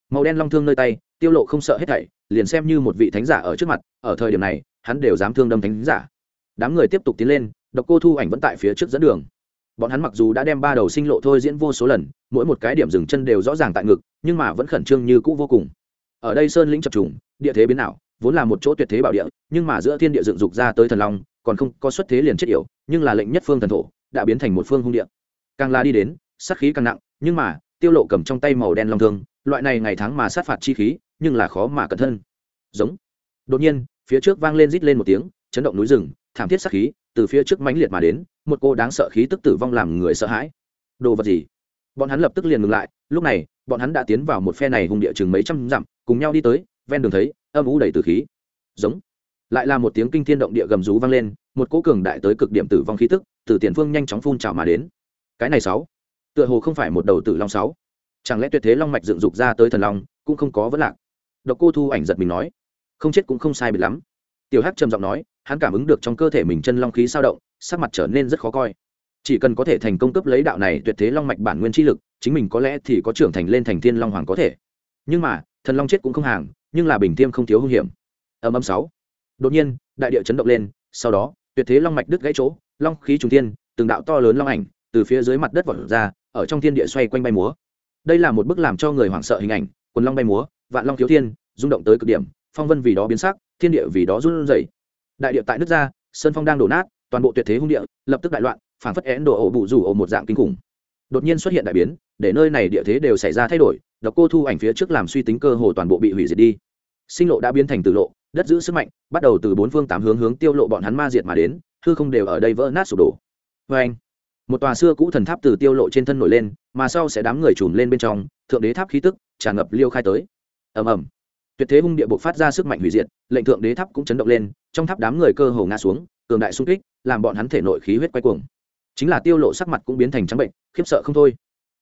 Màu đen long thương nơi tay, tiêu lộ không sợ hết thảy, liền xem như một vị thánh giả ở trước mặt, ở thời điểm này, hắn đều dám thương đâm thánh giả. Đám người tiếp tục tiến lên, độc cô thu ảnh vẫn tại phía trước dẫn đường bọn hắn mặc dù đã đem ba đầu sinh lộ thôi diễn vô số lần, mỗi một cái điểm dừng chân đều rõ ràng tại ngực, nhưng mà vẫn khẩn trương như cũ vô cùng. Ở đây sơn lĩnh chập trùng, địa thế biến ảo, vốn là một chỗ tuyệt thế bảo địa, nhưng mà giữa thiên địa dựng dục ra tới thần long, còn không có xuất thế liền chết yểu, nhưng là lệnh nhất phương thần thổ, đã biến thành một phương hung địa. Càng la đi đến, sát khí càng nặng, nhưng mà, tiêu lộ cầm trong tay màu đen long thương, loại này ngày tháng mà sát phạt chi khí, nhưng là khó mà cẩn thân. Giống. Đột nhiên, phía trước vang lên rít lên một tiếng, chấn động núi rừng, thảm thiết sát khí từ phía trước mãnh liệt mà đến, một cô đáng sợ khí tức tử vong làm người sợ hãi. Đồ vật gì? Bọn hắn lập tức liền ngừng lại, lúc này, bọn hắn đã tiến vào một phe này hung địa chừng mấy trăm dặm, cùng nhau đi tới, ven đường thấy, âm u đầy từ khí. Giống. Lại là một tiếng kinh thiên động địa gầm rú vang lên, một cỗ cường đại tới cực điểm tử vong khí tức, từ tiền phương nhanh chóng phun trào mà đến. Cái này sáu. Tựa hồ không phải một đầu tử long sáu. Chẳng lẽ tuyệt thế long mạch dựng dục ra tới thần long, cũng không có vấn lạc? Độc cô thu ảnh giật mình nói. Không chết cũng không sai biệt lắm. Tiểu hắc trầm giọng nói hắn cảm ứng được trong cơ thể mình chân long khí sao động, sắc mặt trở nên rất khó coi. Chỉ cần có thể thành công cấp lấy đạo này tuyệt thế long mạch bản nguyên chi lực, chính mình có lẽ thì có trưởng thành lên thành thiên long hoàng có thể. Nhưng mà, thần long chết cũng không hàng, nhưng là bình tiêm không thiếu hung hiểm. Âm âm sáu. Đột nhiên, đại địa chấn động lên, sau đó, tuyệt thế long mạch đứt gãy chỗ, long khí trùng thiên, từng đạo to lớn long ảnh từ phía dưới mặt đất vọt ra, ở trong thiên địa xoay quanh bay múa. Đây là một bức làm cho người hoảng sợ hình ảnh, quần long bay múa, vạn long thiếu thiên, rung động tới cực điểm, phong vân vì đó biến sắc, thiên địa vì đó run rẩy đại địa tại nước ra, sơn phong đang đổ nát, toàn bộ tuyệt thế hung địa lập tức đại loạn phản phất én đổ ổ bụ rủ ổ một dạng kinh khủng. Đột nhiên xuất hiện đại biến, để nơi này địa thế đều xảy ra thay đổi, độc cô thu ảnh phía trước làm suy tính cơ hồ toàn bộ bị hủy diệt đi. Sinh lộ đã biến thành tử lộ, đất giữ sức mạnh, bắt đầu từ bốn phương tám hướng hướng tiêu lộ bọn hắn ma diệt mà đến, hư không đều ở đây vỡ nát sụp đổ. Vê anh, một tòa xưa cũ thần tháp từ tiêu lộ trên thân nổi lên, mà sau sẽ đám người trùm lên bên trong, thượng đế tháp khí tức tràn ngập liêu khai tới. Ầm ầm tuyệt thế hung địa bộ phát ra sức mạnh hủy diệt lệnh thượng đế tháp cũng chấn động lên trong tháp đám người cơ hồ ngã xuống cường đại xung kích làm bọn hắn thể nội khí huyết quay cuồng. Chính là tiêu lộ sắc mặt cũng biến thành trắng bệnh khiếp sợ không thôi.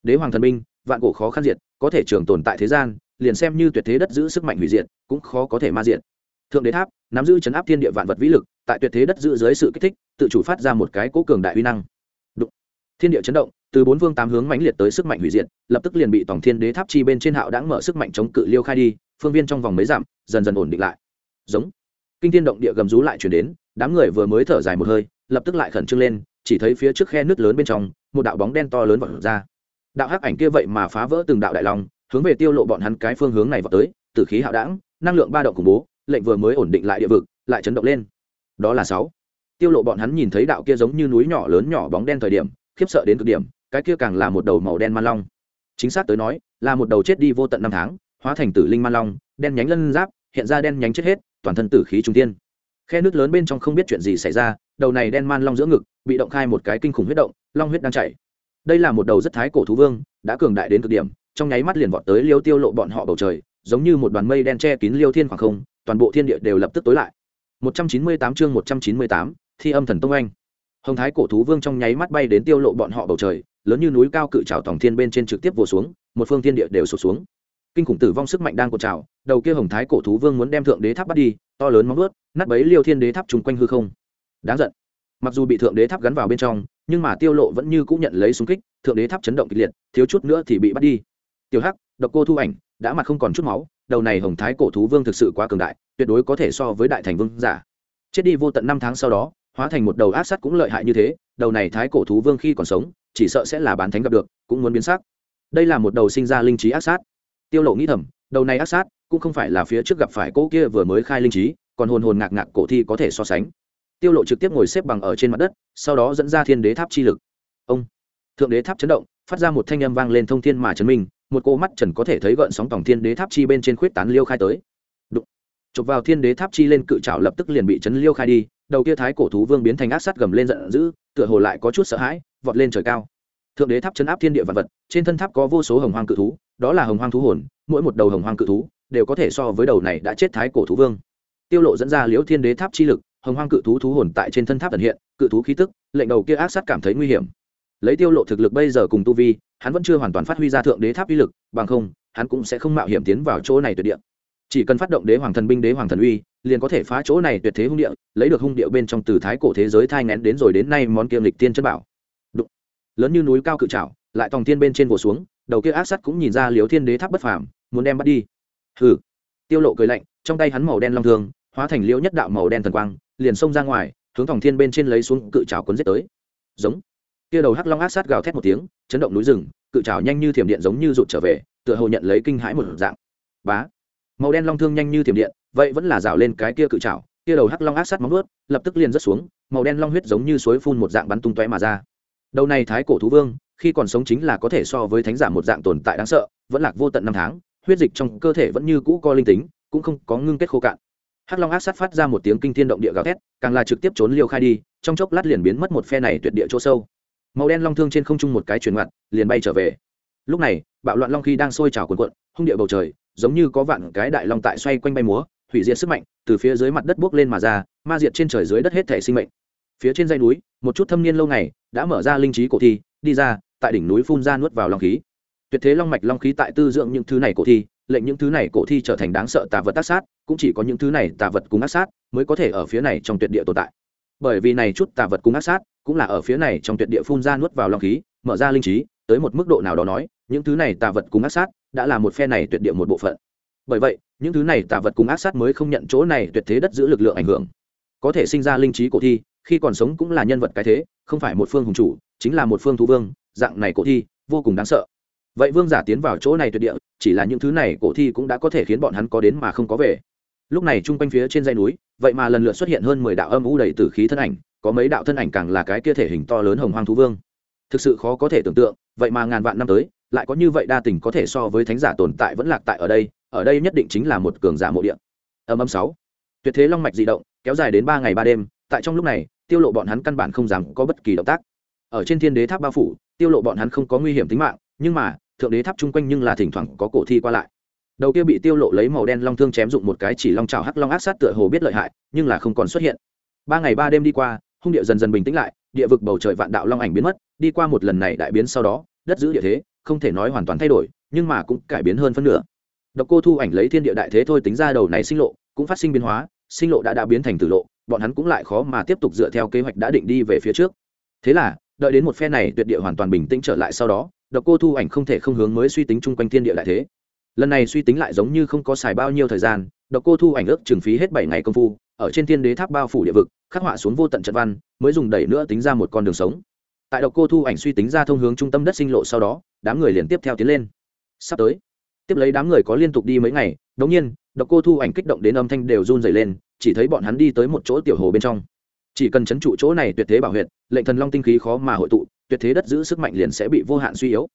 Đế hoàng thần minh, vạn cổ khó khăn diệt có thể trường tồn tại thế gian liền xem như tuyệt thế đất giữ sức mạnh hủy diệt cũng khó có thể ma diệt. Thượng đế tháp nắm giữ chấn áp thiên địa vạn vật vĩ lực tại tuyệt thế đất giữ dưới sự kích thích tự chủ phát ra một cái cố cường đại uy năng. Đụng. thiên địa chấn động từ bốn vương tám hướng mãnh liệt tới sức mạnh hủy diệt lập tức liền bị tổng thiên đế tháp chi bên trên hạo đãng mở sức mạnh chống cự liêu khai đi phương viên trong vòng mấy dặm, dần dần ổn định lại. Giống. Kinh thiên động địa gầm rú lại chuyển đến, đám người vừa mới thở dài một hơi, lập tức lại khẩn trương lên, chỉ thấy phía trước khe nước lớn bên trong, một đạo bóng đen to lớn vọt ra. Đạo hắc ảnh kia vậy mà phá vỡ từng đạo đại long, hướng về tiêu lộ bọn hắn cái phương hướng này vào tới, tử khí hạo đảng năng lượng ba động khủng bố, lệnh vừa mới ổn định lại địa vực, lại chấn động lên. Đó là sáu. Tiêu lộ bọn hắn nhìn thấy đạo kia giống như núi nhỏ lớn nhỏ bóng đen thời điểm, khiếp sợ đến cực điểm, cái kia càng là một đầu màu đen man long. Chính xác tới nói, là một đầu chết đi vô tận năm tháng hóa thành tử linh man long đen nhánh lân giáp hiện ra đen nhánh chết hết toàn thân tử khí trung tiên khe nước lớn bên trong không biết chuyện gì xảy ra đầu này đen man long giữa ngực bị động khai một cái kinh khủng huyết động long huyết đang chảy. Đây là một đầu rất thái cổ thú vương đã cường đại đến cực điểm trong nháy mắt liền vọt tới liêu tiêu lộ bọn họ bầu trời giống như một đoàn mây đen che kín liêu thiên khoảng không toàn bộ thiên địa đều lập tức tối lại. 198 chương 198, thi âm thần tông anh. Hồng thái cổ thú vương trong nháy mắt bay đến tiêu lộ bọn họ bầu trời lớn như núi cao cự trào tổng thiên bên trên trực tiếp vồ xuống một phương thiên địa đều sụp xuống kinh khủng tử vong sức mạnh đang cột trào, đầu kia hồng thái cổ thú vương muốn đem thượng đế tháp bắt đi, to lớn móng ướt nát bấy liêu thiên đế tháp chung quanh hư không. Đáng giận. Mặc dù bị thượng đế tháp gắn vào bên trong, nhưng mà tiêu lộ vẫn như cũng nhận lấy súng kích, thượng đế tháp chấn động kịch liệt, thiếu chút nữa thì bị bắt đi. Tiểu hắc, độc cô thu ảnh, đã mặt không còn chút máu, đầu này hồng thái cổ thú vương thực sự quá cường đại, tuyệt đối có thể so với đại thành vương giả. Chết đi vô tận năm tháng sau đó, hóa thành một đầu ác sắt cũng lợi hại như thế, đầu này thái cổ thú vương khi còn sống, chỉ sợ sẽ là bán thánh gặp được, cũng muốn biến sắc. Đây là một đầu sinh ra linh trí ác sát tiêu lộ nghĩ thầm, đầu này ác sát, cũng không phải là phía trước gặp phải cỗ kia vừa mới khai linh trí, còn hồn hồn ngạc ngạc cổ thi có thể so sánh. Tiêu lộ trực tiếp ngồi xếp bằng ở trên mặt đất, sau đó dẫn ra thiên đế tháp chi lực. Ông! Thượng đế tháp chấn động, phát ra một thanh âm vang lên thông thiên mà chấn minh, một cô mắt trần có thể thấy gợn sóng tổng thiên đế tháp chi bên trên khuyết tán liêu khai tới. Đụng. chụp vào thiên đế tháp chi lên cự trảo lập tức liền bị chấn liêu khai đi, đầu kia thái cổ thú vương biến thành ác sát gầm lên giận dữ, tựa hồ lại có chút sợ hãi, vọt lên trời cao. Thượng đế tháp chấn áp thiên địa vật vật, trên thân tháp có vô số hồng hoang cự thú đó là hồng hoang thú hồn, mỗi một đầu hồng hoang cự thú đều có thể so với đầu này đã chết thái cổ thú vương. Tiêu lộ dẫn ra liễu thiên đế tháp chi lực, hồng hoang cự thú thú hồn tại trên thân tháp ẩn hiện, cự thú khí tức, lệnh đầu kia ác sát cảm thấy nguy hiểm. Lấy tiêu lộ thực lực bây giờ cùng tu vi, hắn vẫn chưa hoàn toàn phát huy ra thượng đế tháp uy lực, bằng không, hắn cũng sẽ không mạo hiểm tiến vào chỗ này tuyệt địa. Chỉ cần phát động đế hoàng thần binh, đế hoàng thần uy, liền có thể phá chỗ này tuyệt thế hung địa, lấy được hung địa bên trong từ thái cổ thế giới thai ngén đến rồi đến nay món kiêm lịch tiên chân bảo. Đụng. lớn như núi cao cự trảo, lại tòng tiên bên trên vồ xuống đầu kia ác sắt cũng nhìn ra liếu thiên đế tháp bất phàm, muốn đem bắt đi. Hừ. Tiêu lộ cười lạnh, trong tay hắn màu đen long thương, hóa thành liễu nhất đạo màu đen thần quang, liền xông ra ngoài, hướng thòng thiên bên trên lấy xuống cự trào cuốn giết tới. Giống. Kia đầu hắc long ác sát gào thét một tiếng, chấn động núi rừng, cự trào nhanh như thiểm điện giống như rụt trở về, tựa hồ nhận lấy kinh hãi một dạng. Bá. Màu đen long thương nhanh như thiểm điện, vậy vẫn là rào lên cái kia cự trào kia đầu hắc long ác sát móng ướt lập tức liền rớt xuống, màu đen long huyết giống như suối phun một dạng bắn tung tóe mà ra. Đầu này thái cổ thú vương khi còn sống chính là có thể so với thánh giả một dạng tồn tại đáng sợ, vẫn lạc vô tận năm tháng, huyết dịch trong cơ thể vẫn như cũ co linh tính, cũng không có ngưng kết khô cạn. Hắc long ác sát phát ra một tiếng kinh thiên động địa gào thét, càng là trực tiếp trốn liêu khai đi, trong chốc lát liền biến mất một phe này tuyệt địa chỗ sâu. Màu đen long thương trên không trung một cái chuyển ngoặt, liền bay trở về. Lúc này, bạo loạn long khi đang sôi trào cuồn cuộn, hung địa bầu trời, giống như có vạn cái đại long tại xoay quanh bay múa, hủy diệt sức mạnh, từ phía dưới mặt đất buốc lên mà ra, ma diệt trên trời dưới đất hết thể sinh mệnh. Phía trên dây núi, một chút thâm niên lâu ngày, đã mở ra linh trí cổ thi, đi ra tại đỉnh núi phun ra nuốt vào long khí. Tuyệt thế long mạch long khí tại tư dưỡng những thứ này cổ thi, lệnh những thứ này cổ thi trở thành đáng sợ tà vật tác sát, cũng chỉ có những thứ này tà vật cùng ác sát mới có thể ở phía này trong tuyệt địa tồn tại. Bởi vì này chút tà vật cùng ác sát cũng là ở phía này trong tuyệt địa phun ra nuốt vào long khí, mở ra linh trí, tới một mức độ nào đó nói, những thứ này tà vật cùng ác sát đã là một phe này tuyệt địa một bộ phận. Bởi vậy, những thứ này tà vật cùng ác sát mới không nhận chỗ này tuyệt thế đất giữ lực lượng ảnh hưởng. Có thể sinh ra linh trí cổ thi, khi còn sống cũng là nhân vật cái thế, không phải một phương hùng chủ, chính là một phương thú vương dạng này cổ thi, vô cùng đáng sợ. Vậy vương giả tiến vào chỗ này tuyệt địa, chỉ là những thứ này cổ thi cũng đã có thể khiến bọn hắn có đến mà không có về. Lúc này chung quanh phía trên dãy núi, vậy mà lần lượt xuất hiện hơn mười đạo âm u đầy tử khí thân ảnh, có mấy đạo thân ảnh càng là cái kia thể hình to lớn hồng hoang thú vương. Thực sự khó có thể tưởng tượng, vậy mà ngàn vạn năm tới, lại có như vậy đa tình có thể so với thánh giả tồn tại vẫn lạc tại ở đây ở đây nhất định chính là một cường giả mộ địa. Âm âm sáu. Tuyệt thế long mạch di động, kéo dài đến ba ngày ba đêm, tại trong lúc này, tiêu lộ bọn hắn căn bản không dám có bất kỳ động tác. Ở trên thiên đế tháp bao phủ tiêu lộ bọn hắn không có nguy hiểm tính mạng, nhưng mà, thượng đế tháp chung quanh nhưng là thỉnh thoảng có cổ thi qua lại. Đầu kia bị tiêu lộ lấy màu đen long thương chém dụng một cái chỉ long chảo hắc long ác sát tựa hồ biết lợi hại, nhưng là không còn xuất hiện. Ba ngày ba đêm đi qua, hung địa dần dần bình tĩnh lại, địa vực bầu trời vạn đạo long ảnh biến mất, đi qua một lần này đại biến sau đó, đất giữ địa thế, không thể nói hoàn toàn thay đổi, nhưng mà cũng cải biến hơn phân nửa. Độc cô thu ảnh lấy thiên địa đại thế thôi tính ra đầu này sinh lộ, cũng phát sinh biến hóa, sinh lộ đã đã biến thành tử lộ, bọn hắn cũng lại khó mà tiếp tục dựa theo kế hoạch đã định đi về phía trước. Thế là đợi đến một phe này tuyệt địa hoàn toàn bình tĩnh trở lại sau đó, độc cô thu ảnh không thể không hướng mới suy tính chung quanh thiên địa đại thế. Lần này suy tính lại giống như không có xài bao nhiêu thời gian, độc cô thu ảnh ước trừng phí hết bảy ngày công phu, ở trên thiên đế tháp bao phủ địa vực, khắc họa xuống vô tận trận văn, mới dùng đẩy nữa tính ra một con đường sống. Tại độc cô thu ảnh suy tính ra thông hướng trung tâm đất sinh lộ sau đó, đám người liền tiếp theo tiến lên. Sắp tới, tiếp lấy đám người có liên tục đi mấy ngày đống nhiên, độc cô thu ảnh kích động đến âm thanh đều run dày lên, chỉ thấy bọn hắn đi tới một chỗ tiểu hồ bên trong chỉ cần chấn trụ chỗ này tuyệt thế bảo huyệt, lệnh thần long tinh khí khó mà hội tụ, tuyệt thế đất giữ sức mạnh liền sẽ bị vô hạn suy yếu.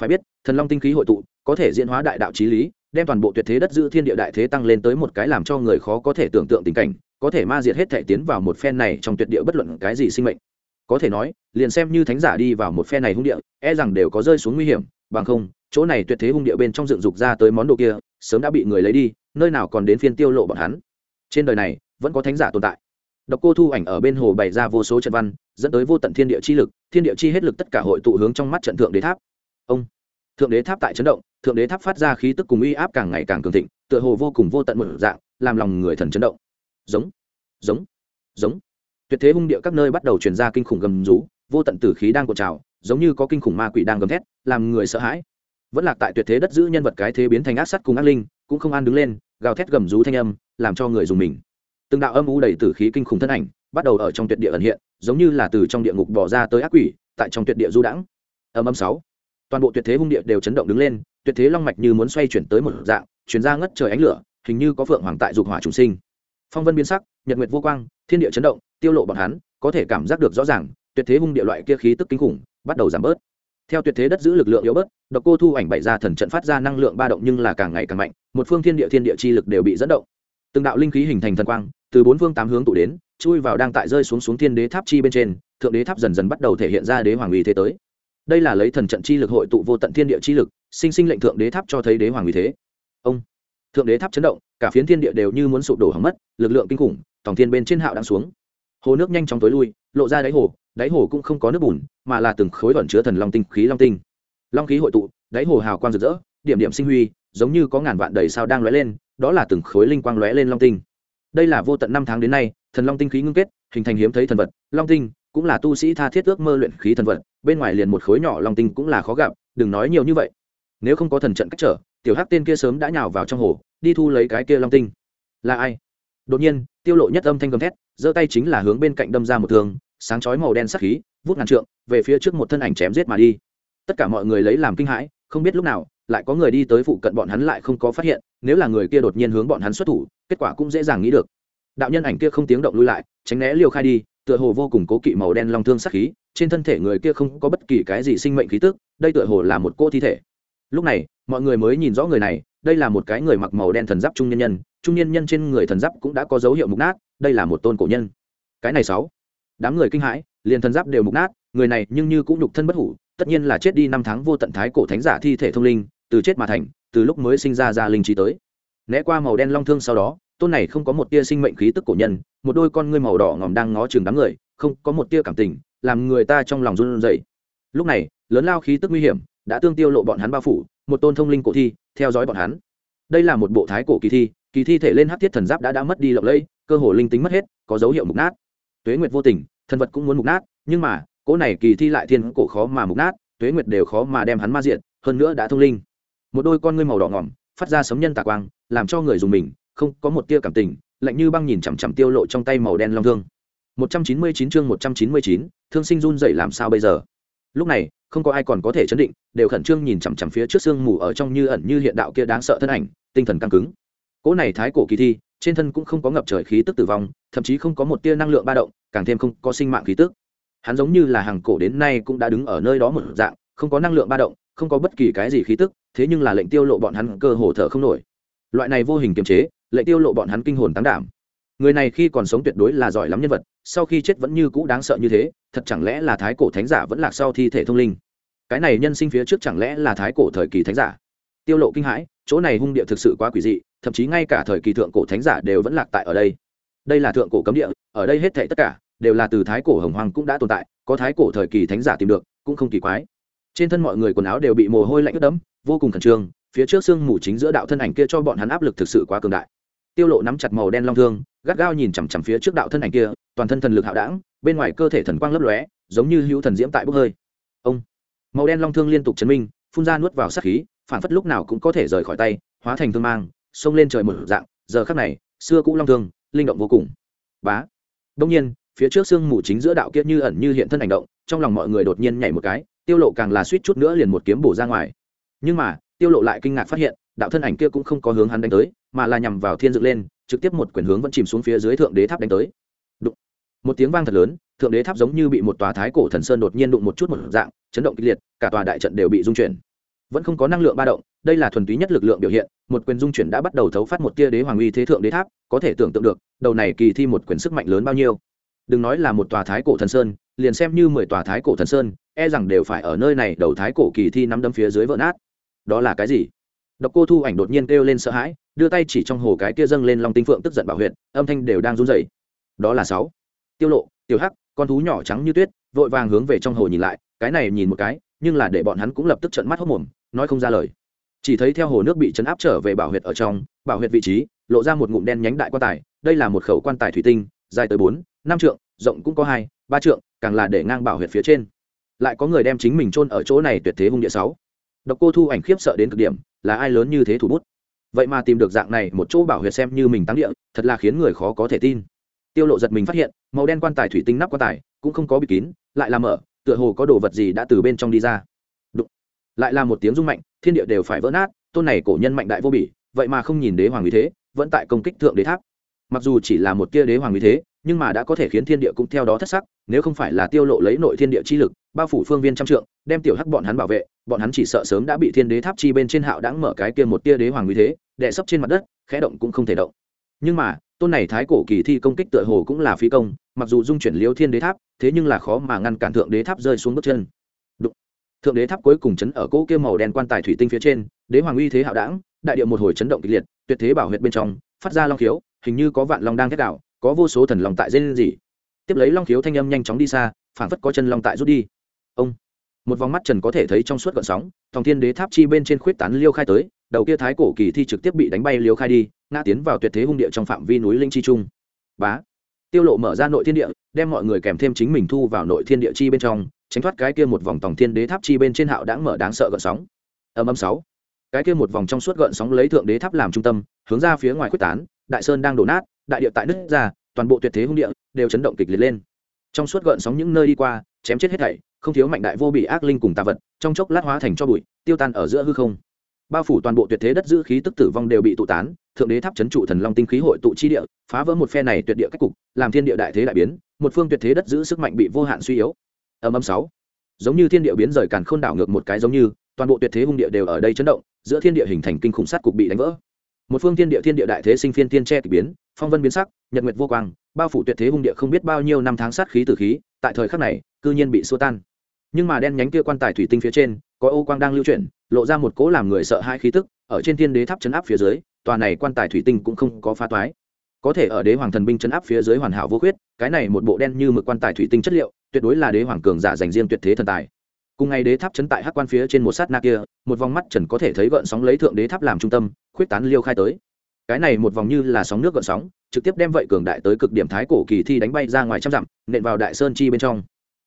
Phải biết, thần long tinh khí hội tụ, có thể diễn hóa đại đạo trí lý, đem toàn bộ tuyệt thế đất giữ thiên địa đại thế tăng lên tới một cái làm cho người khó có thể tưởng tượng tình cảnh, có thể ma diệt hết thể tiến vào một phen này trong tuyệt địa bất luận cái gì sinh mệnh. Có thể nói, liền xem như thánh giả đi vào một phe này hung địa e rằng đều có rơi xuống nguy hiểm, bằng không, chỗ này tuyệt thế hung địa bên trong dựng dục ra tới món đồ kia, sớm đã bị người lấy đi, nơi nào còn đến phiên tiêu lộ bọn hắn. Trên đời này, vẫn có thánh giả tồn tại độc cô thu ảnh ở bên hồ bày ra vô số trận văn, dẫn tới vô tận thiên địa chi lực, thiên địa chi hết lực tất cả hội tụ hướng trong mắt trận thượng đế tháp. Ông, thượng đế tháp tại chấn động, thượng đế tháp phát ra khí tức cùng uy áp càng ngày càng cường thịnh, tựa hồ vô cùng vô tận một dạng, làm lòng người thần chấn động. Giống giống giống. Tuyệt thế hung địa các nơi bắt đầu truyền ra kinh khủng gầm rú, vô tận tử khí đang cuộn trào, giống như có kinh khủng ma quỷ đang gầm thét, làm người sợ hãi. Vẫn lạc tại tuyệt thế đất giữ nhân vật cái thế biến thành ác sắt cùng ác linh, cũng không an đứng lên, gào thét gầm rú thanh âm, làm cho người dùng mình từng đạo âm u đầy tử khí kinh khủng thân ảnh bắt đầu ở trong tuyệt địa ẩn hiện, giống như là từ trong địa ngục bỏ ra tới ác quỷ, tại trong tuyệt địa du đãng. Âm âm sáu. Toàn bộ tuyệt thế hung địa đều chấn động đứng lên, tuyệt thế long mạch như muốn xoay chuyển tới một dạng chuyển ra ngất trời ánh lửa, hình như có phượng hoàng tại dục hỏa trùng sinh. Phong vân biến sắc, nhật nguyệt vô quang, thiên địa chấn động, tiêu lộ bọn hắn, có thể cảm giác được rõ ràng, tuyệt thế hung địa loại kia khí tức kinh khủng, bắt đầu giảm bớt. Theo tuyệt thế đất giữ lực lượng yếu bớt, độc cô thu ảnh bày ra thần trận phát ra năng lượng ba động nhưng là càng ngày càng mạnh, một phương thiên địa thiên địa chi lực đều bị dẫn động. Từng đạo linh khí hình thành thần quang từ bốn phương tám hướng tụ đến, chui vào đang tại rơi xuống xuống thiên đế tháp chi bên trên, thượng đế tháp dần dần bắt đầu thể hiện ra đế hoàng uy thế tới. Đây là lấy thần trận chi lực hội tụ vô tận thiên địa chi lực, sinh sinh lệnh thượng đế tháp cho thấy đế hoàng uy thế. Ông, thượng đế tháp chấn động, cả phiến thiên địa đều như muốn sụp đổ hỏng mất, lực lượng kinh khủng tổng thiên bên trên hạo đang xuống. Hồ nước nhanh chóng tối lui, lộ ra đáy hồ đáy hồ cũng không có nước bùn, mà là từng khối vẩn chứa thần long tinh khí long tinh. Long khí hội tụ, đáy hồ hào quang rực rỡ, điểm điểm sinh huy, giống như có ngàn vạn đầy sao đang lóe lên, đó là từng khối linh quang lóe lên long tinh đây là vô tận năm tháng đến nay, thần long tinh khí ngưng kết, hình thành hiếm thấy thần vật. Long tinh cũng là tu sĩ tha thiết ước mơ luyện khí thần vật, bên ngoài liền một khối nhỏ long tinh cũng là khó gặp, đừng nói nhiều như vậy. Nếu không có thần trận cách trở, tiểu hắc tên kia sớm đã nhào vào trong hồ, đi thu lấy cái kia long tinh. Là ai? Đột nhiên, tiêu lộ nhất âm thanh gầm thét, giơ tay chính là hướng bên cạnh đâm ra một thương, sáng chói màu đen sắc khí, vút ngàn trượng, về phía trước một thân ảnh chém giết mà đi. Tất cả mọi người lấy làm kinh hãi không biết lúc nào, lại có người đi tới phụ cận bọn hắn lại không có phát hiện, nếu là người kia đột nhiên hướng bọn hắn xuất thủ, kết quả cũng dễ dàng nghĩ được. Đạo nhân ảnh kia không tiếng động lui lại, tránh né liều khai đi, tựa hồ vô cùng cố kỵ màu đen long thương sắc khí, trên thân thể người kia không có bất kỳ cái gì sinh mệnh khí tức, đây tựa hồ là một cô thi thể. Lúc này, mọi người mới nhìn rõ người này, đây là một cái người mặc màu đen thần giáp trung nhân nhân, trung nhân nhân trên người thần giáp cũng đã có dấu hiệu mục nát, đây là một tôn cổ nhân. Cái này sáu, đám người kinh hãi, liền thần giáp đều mục nát người này nhưng như cũng nhục thân bất hủ, tất nhiên là chết đi năm tháng vô tận thái cổ thánh giả thi thể thông linh, từ chết mà thành, từ lúc mới sinh ra ra linh trí tới. Né qua màu đen long thương sau đó, tôn này không có một tia sinh mệnh khí tức cổ nhân, một đôi con ngươi màu đỏ ngòm đang ngó chừng đám người, không có một tia cảm tình, làm người ta trong lòng run rẩy. Lúc này, lớn lao khí tức nguy hiểm đã tương tiêu lộ bọn hắn bao phủ, một tôn thông linh cổ thi, theo dõi bọn hắn. Đây là một bộ thái cổ kỳ thi kỳ thi thể lên hát thiết thần giáp đã đã mất đi lộng lẫy, cơ hồ linh tính mất hết, có dấu hiệu mục nát. Tuế nguyệt vô tình, thần vật cũng muốn mục nát, nhưng mà cỗ này kỳ thi lại thiên cổ khó mà mục nát tuế nguyệt đều khó mà đem hắn ma diện hơn nữa đã thông linh. Một đôi con ngươi màu đỏ ngỏm phát ra sấm nhân tà quang làm cho người dùng mình không có một tia cảm tình lạnh như băng nhìn chằm chằm tiêu lộ trong tay màu đen long thương. 199 chương 199, thương sinh run dậy làm sao bây giờ? Lúc này không có ai còn có thể chấn định đều khẩn trương nhìn chằm chằm phía trước xương mù ở trong như ẩn như hiện đạo kia đáng sợ thân ảnh tinh thần căng cứng. Cỗ này thái cổ kỳ thi trên thân cũng không có ngập trời khí tức tử vong thậm chí không có một tia năng lượng ba động càng thêm không có sinh mạng khí tức hắn giống như là hàng cổ đến nay cũng đã đứng ở nơi đó một dạng, không có năng lượng ba động, không có bất kỳ cái gì khí tức, thế nhưng là lệnh tiêu lộ bọn hắn cơ hồ thở không nổi. Loại này vô hình kiềm chế, lệnh tiêu lộ bọn hắn kinh hồn tăng đảm. Người này khi còn sống tuyệt đối là giỏi lắm nhân vật, sau khi chết vẫn như cũ đáng sợ như thế, thật chẳng lẽ là thái cổ thánh giả vẫn lạc sau thi thể thông linh? Cái này nhân sinh phía trước chẳng lẽ là thái cổ thời kỳ thánh giả? Tiêu lộ kinh hãi, chỗ này hung địa thực sự quá quỷ dị, thậm chí ngay cả thời kỳ thượng cổ thánh giả đều vẫn lạc tại ở đây. Đây là thượng cổ cấm địa, ở đây hết thảy tất cả đều là từ thái cổ hồng hoàng cũng đã tồn tại, có thái cổ thời kỳ thánh giả tìm được, cũng không kỳ quái. Trên thân mọi người quần áo đều bị mồ hôi lạnh ướt đẫm, vô cùng khẩn trương, phía trước sương mù chính giữa đạo thân ảnh kia cho bọn hắn áp lực thực sự quá cường đại. Tiêu lộ nắm chặt màu đen long thương, gắt gao nhìn chằm chằm phía trước đạo thân ảnh kia, toàn thân thần lực hạo đảng bên ngoài cơ thể thần quang lấp lóe, giống như hữu thần diễm tại bốc hơi. Ông! Màu đen long thương liên tục chấn minh, phun ra nuốt vào sát khí, phản phất lúc nào cũng có thể rời khỏi tay, hóa thành thương mang, xông lên trời một dạng. Giờ khắc này, xưa cũ long thương, linh động vô cùng. Bá! Đông nhiên phía trước sương mù chính giữa đạo kiết như ẩn như hiện thân hành động, trong lòng mọi người đột nhiên nhảy một cái, tiêu lộ càng là suýt chút nữa liền một kiếm bổ ra ngoài. Nhưng mà, tiêu lộ lại kinh ngạc phát hiện, đạo thân ảnh kia cũng không có hướng hắn đánh tới, mà là nhằm vào thiên dựng lên, trực tiếp một quyền hướng vẫn chìm xuống phía dưới thượng đế tháp đánh tới. Đụng. Một tiếng vang thật lớn, thượng đế tháp giống như bị một tòa thái cổ thần sơn đột nhiên đụng một chút một dạng, chấn động kịch liệt, cả tòa đại trận đều bị rung chuyển. Vẫn không có năng lượng ba động, đây là thuần túy nhất lực lượng biểu hiện, một quyền dung chuyển đã bắt đầu thấu phát một tia đế hoàng uy thế thượng đế tháp, có thể tưởng tượng được, đầu này kỳ thi một quyền sức mạnh lớn bao nhiêu đừng nói là một tòa thái cổ thần sơn, liền xem như mười tòa thái cổ thần sơn e rằng đều phải ở nơi này đầu thái cổ kỳ thi nắm đấm phía dưới vỡ nát. Đó là cái gì? Độc cô thu ảnh đột nhiên kêu lên sợ hãi, đưa tay chỉ trong hồ cái kia dâng lên long tinh phượng tức giận bảo huyện âm thanh đều đang run rẩy. Đó là sáu. Tiêu lộ, tiểu hắc, con thú nhỏ trắng như tuyết, vội vàng hướng về trong hồ nhìn lại, cái này nhìn một cái, nhưng là để bọn hắn cũng lập tức trợn mắt hốt mồm, nói không ra lời. Chỉ thấy theo hồ nước bị chấn áp trở về bảo huyệt ở trong bảo huyệt vị trí, lộ ra một ngụm đen nhánh đại quan tài, đây là một khẩu quan tài thủy tinh, dài tới bốn năm trượng, rộng cũng có hai, ba trượng, càng là để ngang bảo huyệt phía trên. Lại có người đem chính mình chôn ở chỗ này tuyệt thế hung địa sáu. Độc cô thu ảnh khiếp sợ đến cực điểm, là ai lớn như thế thủ bút? Vậy mà tìm được dạng này một chỗ bảo huyệt xem như mình tăng địa, thật là khiến người khó có thể tin. Tiêu lộ giật mình phát hiện, màu đen quan tài thủy tinh nắp quan tài, cũng không có bị kín, lại làm mở, tựa hồ có đồ vật gì đã từ bên trong đi ra. Đụng. lại là một tiếng rung mạnh, thiên địa đều phải vỡ nát, tôn này cổ nhân mạnh đại vô bỉ, vậy mà không nhìn đế hoàng như thế, vẫn tại công kích thượng đế tháp. Mặc dù chỉ là một tia đế hoàng như thế nhưng mà đã có thể khiến thiên địa cũng theo đó thất sắc, nếu không phải là tiêu lộ lấy nội thiên địa chi lực, bao phủ phương viên trăm trượng, đem tiểu hắc bọn hắn bảo vệ, bọn hắn chỉ sợ sớm đã bị thiên đế tháp chi bên trên hạo đãng mở cái kia một tia đế hoàng như thế, đè sấp trên mặt đất, khẽ động cũng không thể động. Nhưng mà, tôn này thái cổ kỳ thi công kích tựa hồ cũng là phi công, mặc dù dung chuyển liêu thiên đế tháp, thế nhưng là khó mà ngăn cản thượng đế tháp rơi xuống bước chân. Đụng. thượng đế tháp cuối cùng chấn ở cỗ kia màu đen quan tài thủy tinh phía trên, đế hoàng uy thế hạo đãng, đại địa một hồi chấn động kịch liệt, tuyệt thế bảo huyệt bên trong, phát ra long khiếu, hình như có vạn long đang thét đảo có vô số thần long tại dây lên gì tiếp lấy long khiếu thanh âm nhanh chóng đi xa, phảng phất có chân long tại rút đi. Ông, một vòng mắt trần có thể thấy trong suốt gợn sóng thòng thiên đế tháp chi bên trên khuyết tán liêu khai tới, đầu kia thái cổ kỳ thi trực tiếp bị đánh bay liêu khai đi, ngã tiến vào tuyệt thế hung địa trong phạm vi núi linh chi trung. Bá, tiêu lộ mở ra nội thiên địa, đem mọi người kèm thêm chính mình thu vào nội thiên địa chi bên trong, tránh thoát cái kia một vòng tòng thiên đế tháp chi bên trên hạo đãng mở đáng sợ gợn sóng. Âm âm sáu, cái kia một vòng trong suốt gợn sóng lấy thượng đế tháp làm trung tâm, hướng ra phía ngoài quyết tán, đại sơn đang đổ nát đại địa tại nứt ra, toàn bộ tuyệt thế hung địa đều chấn động kịch liệt lên. Trong suốt gợn sóng những nơi đi qua, chém chết hết thảy, không thiếu mạnh đại vô bị ác linh cùng tà vật, trong chốc lát hóa thành cho bụi, tiêu tan ở giữa hư không. Bao phủ toàn bộ tuyệt thế đất giữ khí tức tử vong đều bị tụ tán, thượng đế tháp chấn trụ thần long tinh khí hội tụ chi địa, phá vỡ một phe này tuyệt địa cách cục, làm thiên địa đại thế đại biến, một phương tuyệt thế đất giữ sức mạnh bị vô hạn suy yếu. Âm âm sáu. Giống như thiên địa biến rời càn khôn đảo ngược một cái giống như, toàn bộ tuyệt thế hung địa đều ở đây chấn động, giữa thiên địa hình thành kinh khủng sát cục bị đánh vỡ một phương thiên địa thiên địa đại thế sinh phiên tiên che kỳ biến, phong vân biến sắc, nhật nguyệt vô quang, bao phủ tuyệt thế hung địa không biết bao nhiêu năm tháng sát khí tử khí, tại thời khắc này, cư nhiên bị xua tan. Nhưng mà đen nhánh kia quan tài thủy tinh phía trên, có ô quang đang lưu chuyển, lộ ra một cỗ làm người sợ hai khí tức, ở trên thiên đế tháp chấn áp phía dưới, tòa này quan tài thủy tinh cũng không có phá toái. Có thể ở đế hoàng thần binh chấn áp phía dưới hoàn hảo vô khuyết, cái này một bộ đen như mực quan tài thủy tinh chất liệu, tuyệt đối là đế hoàng cường giả dành riêng tuyệt thế thần tài cùng ngày đế tháp chấn tại hắc quan phía trên một sát na kia, một vòng mắt trần có thể thấy gợn sóng lấy thượng đế tháp làm trung tâm, khuyết tán liêu khai tới. Cái này một vòng như là sóng nước gợn sóng, trực tiếp đem vậy cường đại tới cực điểm thái cổ kỳ thi đánh bay ra ngoài trăm dặm, nện vào đại sơn chi bên trong.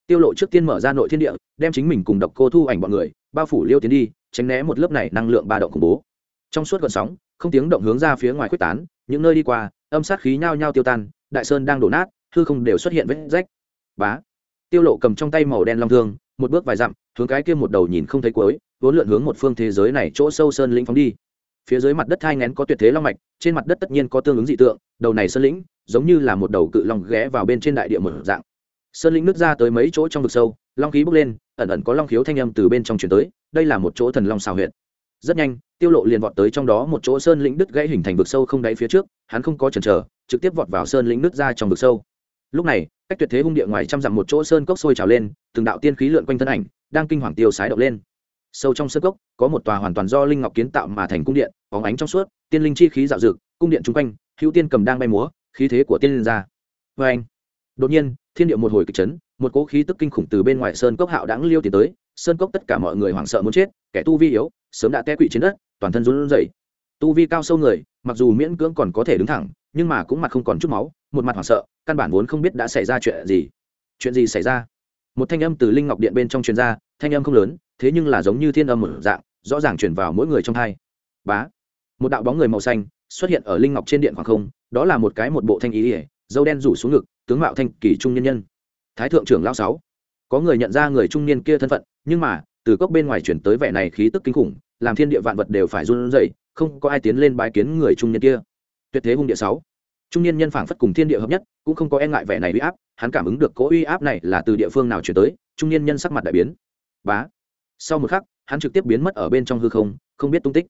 Tiêu lộ trước tiên mở ra nội thiên địa, đem chính mình cùng độc cô thu ảnh bọn người, bao phủ liêu tiến đi, tránh né một lớp này năng lượng ba động khủng bố. Trong suốt gợn sóng, không tiếng động hướng ra phía ngoài quyết tán, những nơi đi qua, âm sát khí nhao nhao tiêu tan, đại sơn đang đổ nát, hư không đều xuất hiện vết rách. Bá! Tiêu lộ cầm trong tay màu đen long thương một bước vài dặm, hướng cái kia một đầu nhìn không thấy cuối, vốn lượn hướng một phương thế giới này chỗ sâu sơn lĩnh phóng đi. Phía dưới mặt đất thai ngén có tuyệt thế long mạch, trên mặt đất tất nhiên có tương ứng dị tượng, đầu này sơn lĩnh giống như là một đầu cự long ghé vào bên trên đại địa một dạng. Sơn lĩnh nứt ra tới mấy chỗ trong vực sâu, long khí bốc lên, ẩn ẩn có long khiếu thanh âm từ bên trong chuyển tới, đây là một chỗ thần long xào huyện rất nhanh, tiêu lộ liền vọt tới trong đó một chỗ sơn lĩnh đứt gãy hình thành vực sâu không đáy phía trước, hắn không có chần chờ, trực tiếp vọt vào sơn lĩnh nứt ra trong vực sâu. Lúc này cách tuyệt thế hung địa ngoài trăm dặm một chỗ sơn cốc sôi trào lên, từng đạo tiên khí lượn quanh thân ảnh, đang kinh hoàng tiêu sái động lên. Sâu trong sơn cốc, có một tòa hoàn toàn do linh ngọc kiến tạo mà thành cung điện, bóng ánh trong suốt, tiên linh chi khí dạo dực, cung điện chung quanh, hữu tiên cầm đang bay múa, khí thế của tiên linh ra. Vê anh, đột nhiên, thiên địa một hồi kịch chấn, một cỗ khí tức kinh khủng từ bên ngoài sơn cốc hạo đáng liêu tiến tới, sơn cốc tất cả mọi người hoảng sợ muốn chết, kẻ tu vi yếu, sớm đã té quỵ trên đất, toàn thân run rẩy. Tu vi cao sâu người, mặc dù miễn cưỡng còn có thể đứng thẳng, nhưng mà cũng mặt không còn chút máu, một mặt hoảng sợ căn bản vốn không biết đã xảy ra chuyện gì. Chuyện gì xảy ra? Một thanh âm từ linh ngọc điện bên trong truyền ra, thanh âm không lớn, thế nhưng là giống như thiên âm một dạng, rõ ràng truyền vào mỗi người trong hai. Bá! Một đạo bóng người màu xanh xuất hiện ở linh ngọc trên điện khoảng không, đó là một cái một bộ thanh ý ỉa dâu đen rủ xuống ngực, tướng mạo thanh kỳ trung nhân nhân. Thái thượng trưởng lao sáu. Có người nhận ra người trung niên kia thân phận, nhưng mà, từ cốc bên ngoài chuyển tới vẻ này khí tức kinh khủng, làm thiên địa vạn vật đều phải run rẩy, không có ai tiến lên bái kiến người trung niên kia. Tuyệt thế hung địa sáu trung niên nhân phảng phất cùng thiên địa hợp nhất, cũng không có e ngại vẻ này uy áp, hắn cảm ứng được cỗ uy áp này là từ địa phương nào chuyển tới, trung niên nhân sắc mặt đại biến. Bá. Sau một khắc, hắn trực tiếp biến mất ở bên trong hư không không biết tung tích.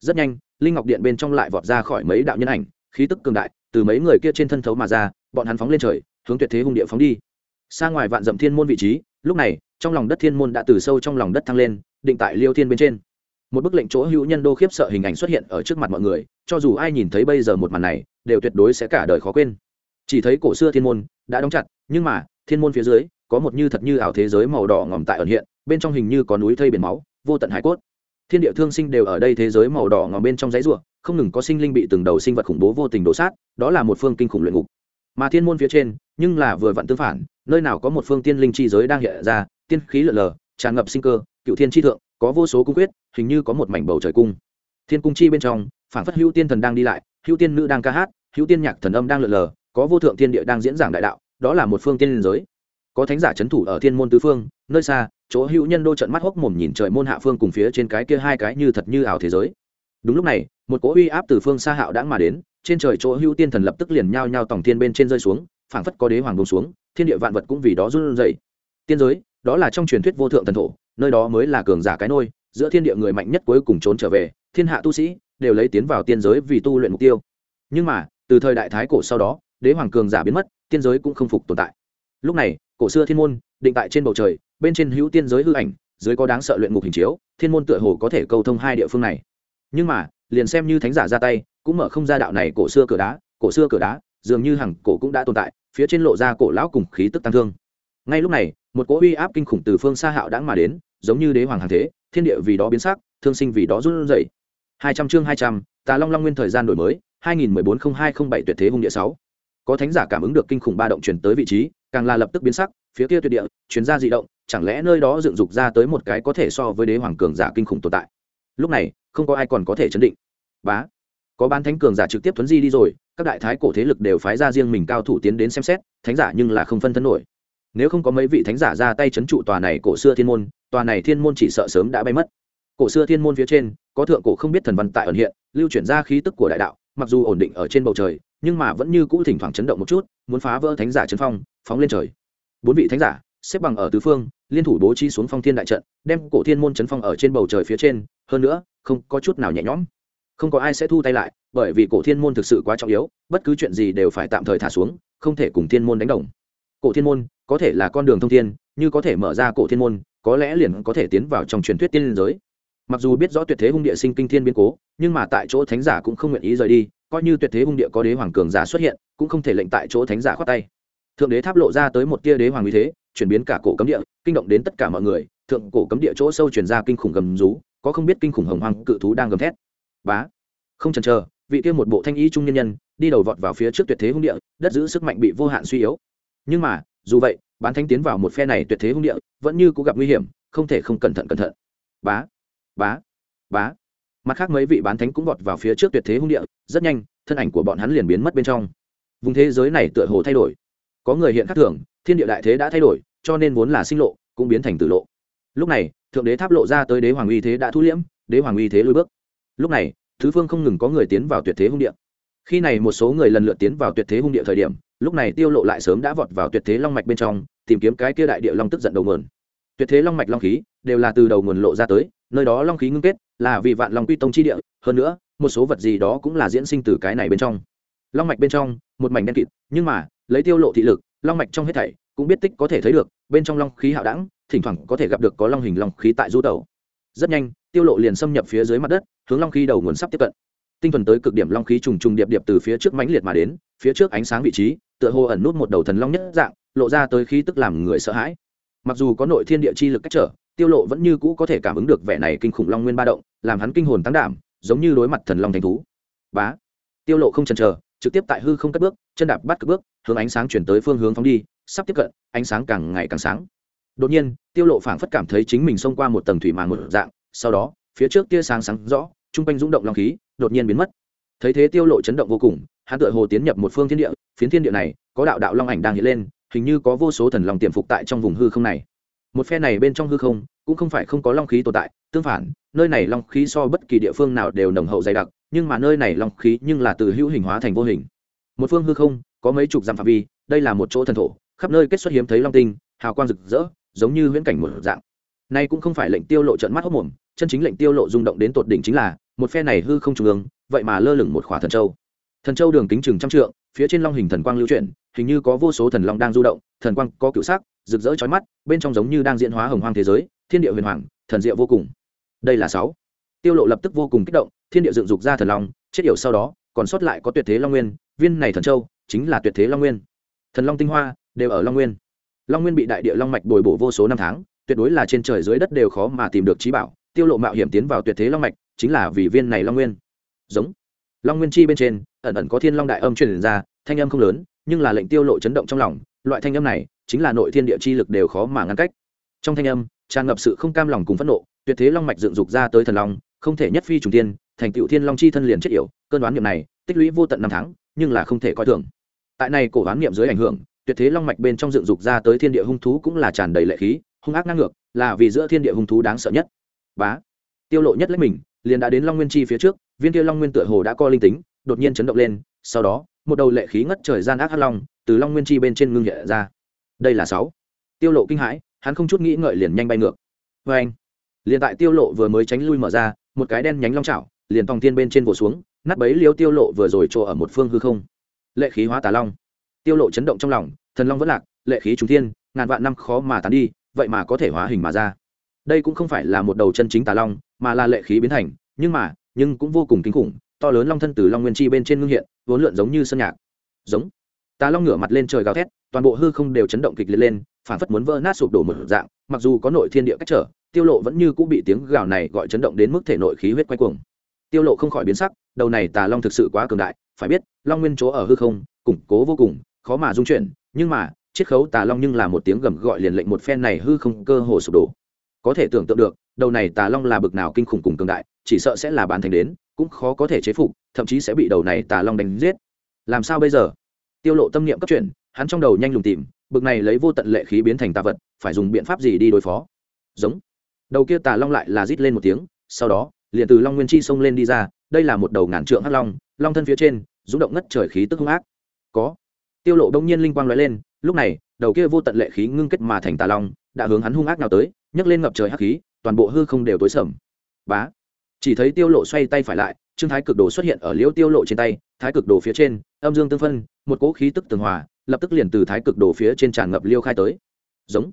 Rất nhanh, linh ngọc điện bên trong lại vọt ra khỏi mấy đạo nhân ảnh, khí tức cường đại, từ mấy người kia trên thân thấu mà ra, bọn hắn phóng lên trời, hướng tuyệt thế hung địa phóng đi. Xa ngoài vạn dậm thiên môn vị trí, lúc này, trong lòng đất thiên môn đã từ sâu trong lòng đất thăng lên, định tại liêu thiên bên trên. Một bức lệnh chỗ hữu nhân đô khiếp sợ hình ảnh xuất hiện ở trước mặt mọi người, cho dù ai nhìn thấy bây giờ một màn này đều tuyệt đối sẽ cả đời khó quên. Chỉ thấy cổ xưa thiên môn đã đóng chặt, nhưng mà, thiên môn phía dưới, có một như thật như ảo thế giới màu đỏ ngòm tại ẩn hiện, bên trong hình như có núi thây biển máu, vô tận hải cốt. Thiên địa thương sinh đều ở đây thế giới màu đỏ ngòm bên trong giấy ruộng không ngừng có sinh linh bị từng đầu sinh vật khủng bố vô tình đổ sát, đó là một phương kinh khủng luyện ngục. Mà thiên môn phía trên, nhưng là vừa vặn tương phản, nơi nào có một phương tiên linh chi giới đang hiện ra, tiên khí lở lờ, tràn ngập sinh cơ, cựu thiên chi thượng, có vô số cung quyết, hình như có một mảnh bầu trời cung. Thiên cung chi bên trong phản phất hữu tiên thần đang đi lại hữu tiên nữ đang ca hát, hữu tiên nhạc thần âm đang lượn lờ, có vô thượng thiên địa đang diễn giảng đại đạo, đó là một phương tiên liên giới. Có thánh giả c h ấ n thủ ở thiên môn tứ phương, nơi xa, chỗ hữu nhân đô trận mắt hốc mồm nhìn trời môn hạ phương cùng phía trên cái kia hai cái như thật như ảo thế giới. Đúng lúc này, một cỗ uy áp từ phương xa hạo đãng mà đến, trên trời chỗ hữu tiên thần lập tức liền nhao nhao tòng thiên bên trên rơi xuống, phảng phất có đế hoàng bông xuống, thiên địa vạn vật cũng vì đó run rẩy. Tiên giới, đó là trong truyền thuyết vô thượng thần thổ, nơi đó mới là cường giả cái nôi, giữa thiên địa người mạnh nhất cuối cùng trốn trở về, thiên hạ tu sĩ đều lấy tiến vào tiên giới vì tu luyện mục tiêu. Nhưng mà, từ thời đại thái cổ sau đó, đế hoàng cường giả biến mất, tiên giới cũng không phục tồn tại. Lúc này, cổ xưa thiên môn, định tại trên bầu trời, bên trên hữu tiên giới hư ảnh, dưới có đáng sợ luyện ngục hình chiếu, thiên môn tựa hồ có thể câu thông hai địa phương này. Nhưng mà, liền xem như thánh giả ra tay, cũng mở không ra đạo này cổ xưa cửa đá, cổ xưa cửa đá, dường như hằng cổ cũng đã tồn tại, phía trên lộ ra cổ lão cùng khí tức tăng thương. Ngay lúc này, một cỗ uy áp kinh khủng từ phương xa hạo đãng mà đến, giống như đế hoàng hàng thế, thiên địa vì đó biến sắc, thương sinh vì đó run rẩy hai trăm chương hai trăm, tà long long nguyên thời gian đổi mới, hai nghìn mười bốn không hai không bảy tuyệt thế hung địa sáu. Có thánh giả cảm ứng được kinh khủng ba động chuyển tới vị trí, càng là lập tức biến sắc, phía kia tuyệt địa truyền ra dị động, chẳng lẽ nơi đó dựng dục ra tới một cái có thể so với đế hoàng cường giả kinh khủng tồn tại? Lúc này, không có ai còn có thể chấn định. Bá! Có bán thánh cường giả trực tiếp tuấn di đi rồi, các đại thái cổ thế lực đều phái ra riêng mình cao thủ tiến đến xem xét, thánh giả nhưng là không phân thân nổi. Nếu không có mấy vị thánh giả ra tay chấn trụ tòa này cổ xưa thiên môn, tòa này thiên môn chỉ sợ sớm đã bay mất cổ xưa thiên môn phía trên, có thượng cổ không biết thần văn tại ẩn hiện, lưu chuyển ra khí tức của đại đạo, mặc dù ổn định ở trên bầu trời, nhưng mà vẫn như cũ thỉnh thoảng chấn động một chút, muốn phá vỡ thánh giả chấn phong, phóng lên trời. Bốn vị thánh giả, xếp bằng ở tứ phương, liên thủ bố trí xuống phong thiên đại trận, đem cổ thiên môn chấn phong ở trên bầu trời phía trên, hơn nữa, không có chút nào nhẹ nhõm. Không có ai sẽ thu tay lại, bởi vì cổ thiên môn thực sự quá trọng yếu, bất cứ chuyện gì đều phải tạm thời thả xuống, không thể cùng thiên môn đánh đồng. Cổ thiên môn, có thể là con đường thông thiên, như có thể mở ra cổ thiên môn, có lẽ liền có thể tiến vào trong truyền thuyết tiên liên giới mặc dù biết rõ tuyệt thế hung địa sinh kinh thiên biến cố, nhưng mà tại chỗ thánh giả cũng không nguyện ý rời đi, coi như tuyệt thế hung địa có đế hoàng cường giả xuất hiện, cũng không thể lệnh tại chỗ thánh giả khoát tay. Thượng đế tháp lộ ra tới một tia đế hoàng uy thế, chuyển biến cả cổ cấm địa, kinh động đến tất cả mọi người, thượng cổ cấm địa chỗ sâu chuyển ra kinh khủng gầm rú, có không biết kinh khủng hồng hoàng cự thú đang gầm thét. Bá! Không chần chờ, vị kia một bộ thanh ý trung nhân nhân, đi đầu vọt vào phía trước tuyệt thế hung địa, đất giữ sức mạnh bị vô hạn suy yếu. Nhưng mà, dù vậy, bán thanh tiến vào một phe này tuyệt thế hung địa, vẫn như cũng gặp nguy hiểm, không thể không cẩn thận cẩn thận. Bá! Bá bá. Mặt khác mấy vị bán thánh cũng vọt vào phía trước tuyệt thế hung địa, rất nhanh, thân ảnh của bọn hắn liền biến mất bên trong. Vùng thế giới này tựa hồ thay đổi. Có người hiện khắc thường, thiên địa đại thế đã thay đổi, cho nên vốn là sinh lộ, cũng biến thành tử lộ. Lúc này, thượng đế tháp lộ ra tới đế hoàng uy thế đã thu liễm, đế hoàng uy thế lùi bước. Lúc này, thứ phương không ngừng có người tiến vào tuyệt thế hung địa. Khi này một số người lần lượt tiến vào tuyệt thế hung địa thời điểm, lúc này tiêu lộ lại sớm đã vọt vào tuyệt thế long mạch bên trong, tìm kiếm cái kia đại địa long tức giận đầu nguồn tuyệt thế long mạch long khí đều là từ đầu nguồn lộ ra tới, nơi đó long khí ngưng kết là vì vạn long quy tông chi địa, hơn nữa, một số vật gì đó cũng là diễn sinh từ cái này bên trong. Long mạch bên trong, một mảnh đen kịt, nhưng mà, lấy tiêu lộ thị lực, long mạch trong hết thảy cũng biết tích có thể thấy được, bên trong long khí hạo đẳng, thỉnh thoảng có thể gặp được có long hình long khí tại du tàu rất nhanh, tiêu lộ liền xâm nhập phía dưới mặt đất, hướng long khí đầu nguồn sắp tiếp cận. Tinh thuần tới cực điểm long khí trùng trùng điệp điệp từ phía trước mãnh liệt mà đến, phía trước ánh sáng vị trí, tựa hồ ẩn nút một đầu thần long nhất dạng, lộ ra tới khí tức làm người sợ hãi mặc dù có nội thiên địa chi lực cách trở, tiêu lộ vẫn như cũ có thể cảm ứng được vẻ này kinh khủng long nguyên ba động, làm hắn kinh hồn tăng đảm, giống như đối mặt thần long thành thú. Bá! Tiêu lộ không chần chờ, trực tiếp tại hư không cất bước, chân đạp bắt cất bước, hướng ánh sáng chuyển tới phương hướng phóng đi, sắp tiếp cận, ánh sáng càng ngày càng sáng. Đột nhiên, tiêu lộ phảng phất cảm thấy chính mình xông qua một tầng thủy màng một dạng, sau đó, phía trước tia sáng sáng rõ, trung quanh rung động long khí, đột nhiên biến mất. Thấy thế tiêu lộ chấn động vô cùng, hắn tựa hồ tiến nhập một phương thiên địa, phiến thiên địa này, có đạo đạo long ảnh đang hiện lên hình như có vô số thần long tiềm phục tại trong vùng hư không này. Một phe này bên trong hư không, cũng không phải không có long khí tồn tại, tương phản, nơi này long khí so bất kỳ địa phương nào đều nồng hậu dày đặc, nhưng mà nơi này long khí nhưng là từ hữu hình hóa thành vô hình. Một phương hư không, có mấy chục dặm phạm vi, đây là một chỗ thần thổ, khắp nơi kết xuất hiếm thấy long tinh, hào quang rực rỡ, giống như huyễn cảnh một dạng. Nay cũng không phải lệnh tiêu lộ trận mắt hốc mồm, chân chính lệnh tiêu lộ rung động đến tột đỉnh chính là, một phe này hư không trung ương, vậy mà lơ lửng một khỏa thần châu. Thần châu đường kính chừng trăm trượng, phía trên long hình thần quang lưu chuyển hình như có vô số thần long đang du động, thần quang có cựu sắc, rực rỡ chói mắt, bên trong giống như đang diễn hóa hồng hoang thế giới, thiên địa huyền hoàng, thần diệu vô cùng. Đây là sáu. Tiêu lộ lập tức vô cùng kích động, thiên địa dựng dục ra thần long, chết yểu sau đó, còn sót lại có tuyệt thế long nguyên, viên này thần châu chính là tuyệt thế long nguyên. Thần long tinh hoa đều ở long nguyên. Long nguyên bị đại địa long mạch bồi bổ vô số năm tháng, tuyệt đối là trên trời dưới đất đều khó mà tìm được trí bảo, tiêu lộ mạo hiểm tiến vào tuyệt thế long mạch chính là vì viên này long nguyên. Giống. Long nguyên chi bên trên, ẩn ẩn có thiên long đại âm truyền ra thanh âm không lớn, nhưng là lệnh tiêu lộ chấn động trong lòng, loại thanh âm này chính là nội thiên địa chi lực đều khó mà ngăn cách. Trong thanh âm, tràn ngập sự không cam lòng cùng phẫn nộ, tuyệt thế long mạch dựng dục ra tới thần long, không thể nhất phi trùng tiên thành tựu thiên long chi thân liền chết yểu, cơn đoán niệm này, tích lũy vô tận năm tháng, nhưng là không thể coi thường. Tại này cổ đoán niệm dưới ảnh hưởng, tuyệt thế long mạch bên trong dựng dục ra tới thiên địa hung thú cũng là tràn đầy lệ khí, hung ác ngang ngược, là vì giữa thiên địa hung thú đáng sợ nhất. Bá. Tiêu lộ nhất lấy mình, liền đã đến long nguyên chi phía trước, viên kia long nguyên tựa hồ đã co linh tính, đột nhiên chấn động lên, sau đó một đầu lệ khí ngất trời gian ác hắc long từ long nguyên chi bên trên ngưng nhẹ ra. Đây là sáu. Tiêu lộ kinh hãi, hắn không chút nghĩ ngợi liền nhanh bay ngược. Với anh, liền tại tiêu lộ vừa mới tránh lui mở ra, một cái đen nhánh long chảo liền tòng tiên bên trên vồ xuống, nát bấy liếu tiêu lộ vừa rồi chỗ ở một phương hư không. Lệ khí hóa tà long. Tiêu lộ chấn động trong lòng, thần long vẫn lạc, lệ khí trùng thiên, ngàn vạn năm khó mà tán đi, vậy mà có thể hóa hình mà ra. Đây cũng không phải là một đầu chân chính tà long, mà là lệ khí biến thành, nhưng mà, nhưng cũng vô cùng kinh khủng to lớn long thân từ long nguyên chi bên trên ngưng hiện, vốn lượn giống như sơn nhạc. Giống. Tà long ngửa mặt lên trời gào thét, toàn bộ hư không đều chấn động kịch liệt lên, phản phất muốn vỡ nát sụp đổ một dạng, mặc dù có nội thiên địa cách trở, tiêu lộ vẫn như cũng bị tiếng gào này gọi chấn động đến mức thể nội khí huyết quay cuồng. Tiêu lộ không khỏi biến sắc, đầu này tà long thực sự quá cường đại, phải biết, long nguyên chỗ ở hư không, củng cố vô cùng, khó mà dung chuyển, nhưng mà, chiết khấu tà long nhưng là một tiếng gầm gọi liền lệnh một phen này hư không cơ hồ sụp đổ. Có thể tưởng tượng được, đầu này tà long là bực nào kinh khủng cùng cường đại chỉ sợ sẽ là bán thành đến, cũng khó có thể chế phục, thậm chí sẽ bị đầu này tà long đánh giết. Làm sao bây giờ? Tiêu lộ tâm niệm cấp chuyển, hắn trong đầu nhanh lùng tìm, bực này lấy vô tận lệ khí biến thành tà vật, phải dùng biện pháp gì đi đối phó? Giống. Đầu kia tà long lại là rít lên một tiếng, sau đó, liền từ long nguyên chi xông lên đi ra, đây là một đầu ngàn trượng hắc long long thân phía trên, rung động ngất trời khí tức hung ác. Có. Tiêu lộ đông nhiên linh quang lóe lên, lúc này, đầu kia vô tận lệ khí ngưng kết mà thành tà long, đã hướng hắn hung ác nào tới, nhấc lên ngập trời hắc khí, toàn bộ hư không đều tối sầm. Bá chỉ thấy tiêu lộ xoay tay phải lại, trương thái cực đồ xuất hiện ở liễu tiêu lộ trên tay, thái cực đồ phía trên, âm dương tương phân, một cỗ khí tức tường hòa, lập tức liền từ thái cực đồ phía trên tràn ngập liêu khai tới. Giống.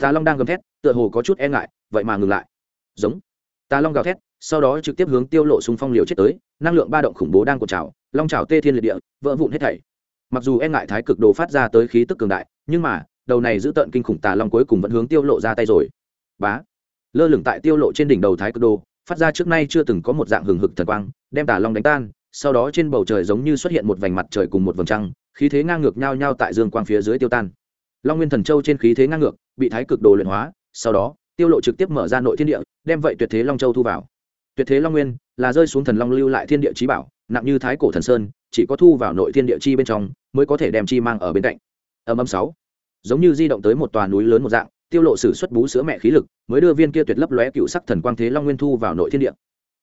Tà long đang gầm thét, tựa hồ có chút e ngại, vậy mà ngừng lại. Giống. Tà long gào thét, sau đó trực tiếp hướng tiêu lộ xung phong liều chết tới, năng lượng ba động khủng bố đang cột trào, long trào tê thiên liệt địa, vỡ vụn hết thảy. Mặc dù e ngại thái cực đồ phát ra tới khí tức cường đại, nhưng mà, đầu này giữ tận kinh khủng tà long cuối cùng vẫn hướng tiêu lộ ra tay rồi. Bá. Lơ lửng tại tiêu lộ trên đỉnh đầu thái cực đồ phát ra trước nay chưa từng có một dạng hừng hực thần quang, đem tà long đánh tan, sau đó trên bầu trời giống như xuất hiện một vành mặt trời cùng một vầng trăng, khí thế ngang ngược nhau nhau tại dương quang phía dưới tiêu tan. Long nguyên thần châu trên khí thế ngang ngược, bị thái cực đồ luyện hóa, sau đó, tiêu lộ trực tiếp mở ra nội thiên địa, đem vậy tuyệt thế long châu thu vào. Tuyệt thế long nguyên là rơi xuống thần long lưu lại thiên địa trí bảo, nặng như thái cổ thần sơn, chỉ có thu vào nội thiên địa chi bên trong, mới có thể đem chi mang ở bên cạnh. Âm âm sáu, giống như di động tới một tòa núi lớn một dạng tiêu lộ sử xuất bú sữa mẹ khí lực, mới đưa viên kia tuyệt lấp lóe cựu sắc thần quang thế long nguyên thu vào nội thiên địa.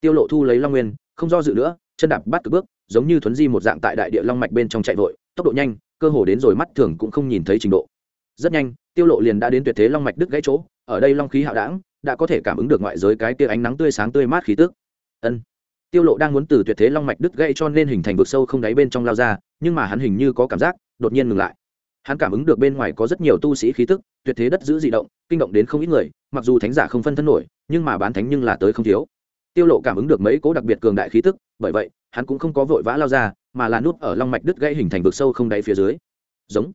Tiêu lộ thu lấy long nguyên, không do dự nữa, chân đạp bắt cực bước, giống như thuấn di một dạng tại đại địa long mạch bên trong chạy vội, tốc độ nhanh, cơ hồ đến rồi mắt thường cũng không nhìn thấy trình độ. Rất nhanh, tiêu lộ liền đã đến tuyệt thế long mạch đứt gãy chỗ, ở đây long khí hạo đãng, đã có thể cảm ứng được ngoại giới cái tia ánh nắng tươi sáng tươi mát khí tức. Ân. Tiêu lộ đang muốn từ tuyệt thế long mạch đứt gãy cho nên hình thành vực sâu không đáy bên trong lao ra, nhưng mà hắn hình như có cảm giác, đột nhiên ngừng lại. Hắn cảm ứng được bên ngoài có rất nhiều tu sĩ khí tức tuyệt thế đất giữ dị động, kinh động đến không ít người, mặc dù thánh giả không phân thân nổi, nhưng mà bán thánh nhưng là tới không thiếu. Tiêu lộ cảm ứng được mấy cố đặc biệt cường đại khí tức, bởi vậy, hắn cũng không có vội vã lao ra, mà là núp ở long mạch đứt gãy hình thành vực sâu không đáy phía dưới. Giống.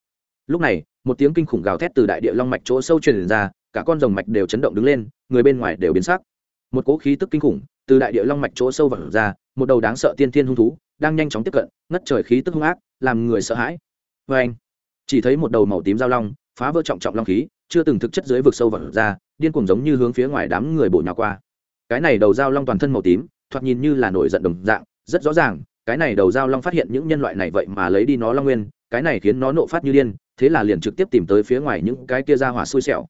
Lúc này, một tiếng kinh khủng gào thét từ đại địa long mạch chỗ sâu truyền ra, cả con rồng mạch đều chấn động đứng lên, người bên ngoài đều biến sắc. Một cỗ khí tức kinh khủng từ đại địa long mạch chỗ sâu vẳng ra, một đầu đáng sợ tiên thiên hung thú đang nhanh chóng tiếp cận, ngất trời khí tức hung ác, làm người sợ hãi. Vê anh chỉ thấy một đầu màu tím giao long phá vỡ trọng trọng long khí, chưa từng thực chất dưới vực sâu vật ra, điên cuồng giống như hướng phía ngoài đám người bổ nhào qua. Cái này đầu giao long toàn thân màu tím, thoạt nhìn như là nổi giận đồng dạng, rất rõ ràng, cái này đầu giao long phát hiện những nhân loại này vậy mà lấy đi nó long nguyên, cái này khiến nó nộ phát như điên, thế là liền trực tiếp tìm tới phía ngoài những cái kia ra hỏa xui xẻo.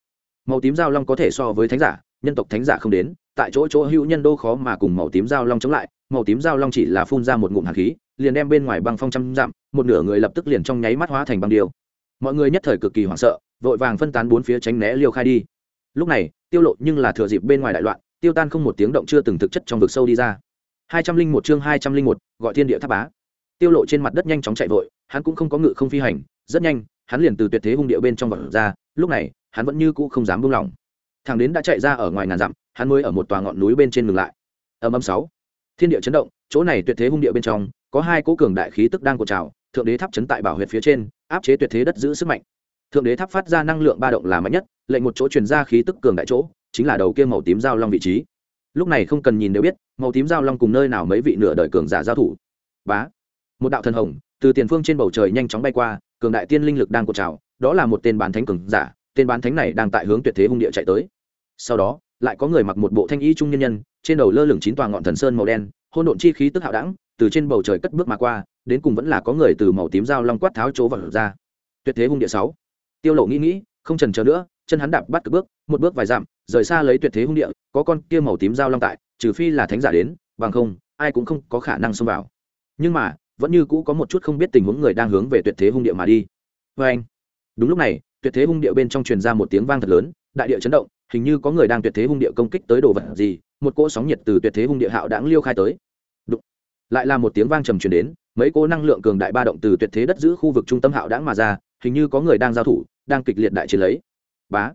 Màu tím giao long có thể so với thánh giả, nhân tộc thánh giả không đến, tại chỗ chỗ hữu nhân đô khó mà cùng màu tím giao long chống lại, màu tím giao long chỉ là phun ra một ngụm hạt khí, liền đem bên ngoài băng phong trăm dặm, một nửa người lập tức liền trong nháy mắt hóa thành băng điêu mọi người nhất thời cực kỳ hoảng sợ, vội vàng phân tán bốn phía tránh né liêu khai đi. Lúc này, tiêu lộ nhưng là thừa dịp bên ngoài đại loạn, tiêu tan không một tiếng động chưa từng thực chất trong vực sâu đi ra. Hai trăm linh một chương hai trăm linh một, gọi thiên địa tháp bá. Tiêu lộ trên mặt đất nhanh chóng chạy vội, hắn cũng không có ngự không phi hành, rất nhanh, hắn liền từ tuyệt thế hung địa bên trong vật ra, lúc này, hắn vẫn như cũ không dám buông lỏng. Thằng đến đã chạy ra ở ngoài ngàn dặm, hắn mới ở một tòa ngọn núi bên trên ngừng lại. Âm âm sáu. Thiên địa chấn động, chỗ này tuyệt thế hung địa bên trong, có hai cỗ cường đại khí tức đang cột trào thượng đế tháp chấn tại bảo huyệt phía trên, áp chế tuyệt thế đất giữ sức mạnh. Thượng đế tháp phát ra năng lượng ba động là mạnh nhất, lệnh một chỗ truyền ra khí tức cường đại chỗ, chính là đầu kia màu tím giao long vị trí. Lúc này không cần nhìn đều biết, màu tím giao long cùng nơi nào mấy vị nửa đời cường giả giao thủ. Bá! Một đạo thần hồng, từ tiền phương trên bầu trời nhanh chóng bay qua, cường đại tiên linh lực đang cột trào, đó là một tên bán thánh cường giả, tên bán thánh này đang tại hướng tuyệt thế hung địa chạy tới. Sau đó, lại có người mặc một bộ thanh y trung nhân nhân, trên đầu lơ lửng chín tòa ngọn thần sơn màu đen hôn độn chi khí tức hạo đẳng, từ trên bầu trời cất bước mà qua, đến cùng vẫn là có người từ màu tím dao long quát tháo chỗ vào ra. Tuyệt thế hung địa sáu. Tiêu lộ nghĩ nghĩ, không chần chờ nữa, chân hắn đạp bắt cực bước, một bước vài dặm, rời xa lấy tuyệt thế hung địa, có con kia màu tím dao long tại, trừ phi là thánh giả đến, bằng không, ai cũng không có khả năng xông vào. Nhưng mà, vẫn như cũ có một chút không biết tình huống người đang hướng về tuyệt thế hung địa mà đi. Vê anh đúng lúc này, tuyệt thế hung địa bên trong truyền ra một tiếng vang thật lớn, đại địa chấn động hình như có người đang tuyệt thế hung địa công kích tới đồ vật gì, một cỗ sóng nhiệt từ tuyệt thế hung địa hạo đãng liêu khai tới. Đụng. lại là một tiếng vang trầm truyền đến, mấy cỗ năng lượng cường đại ba động từ tuyệt thế đất giữ khu vực trung tâm hạo đãng mà ra, hình như có người đang giao thủ, đang kịch liệt đại chiến lấy. Bá.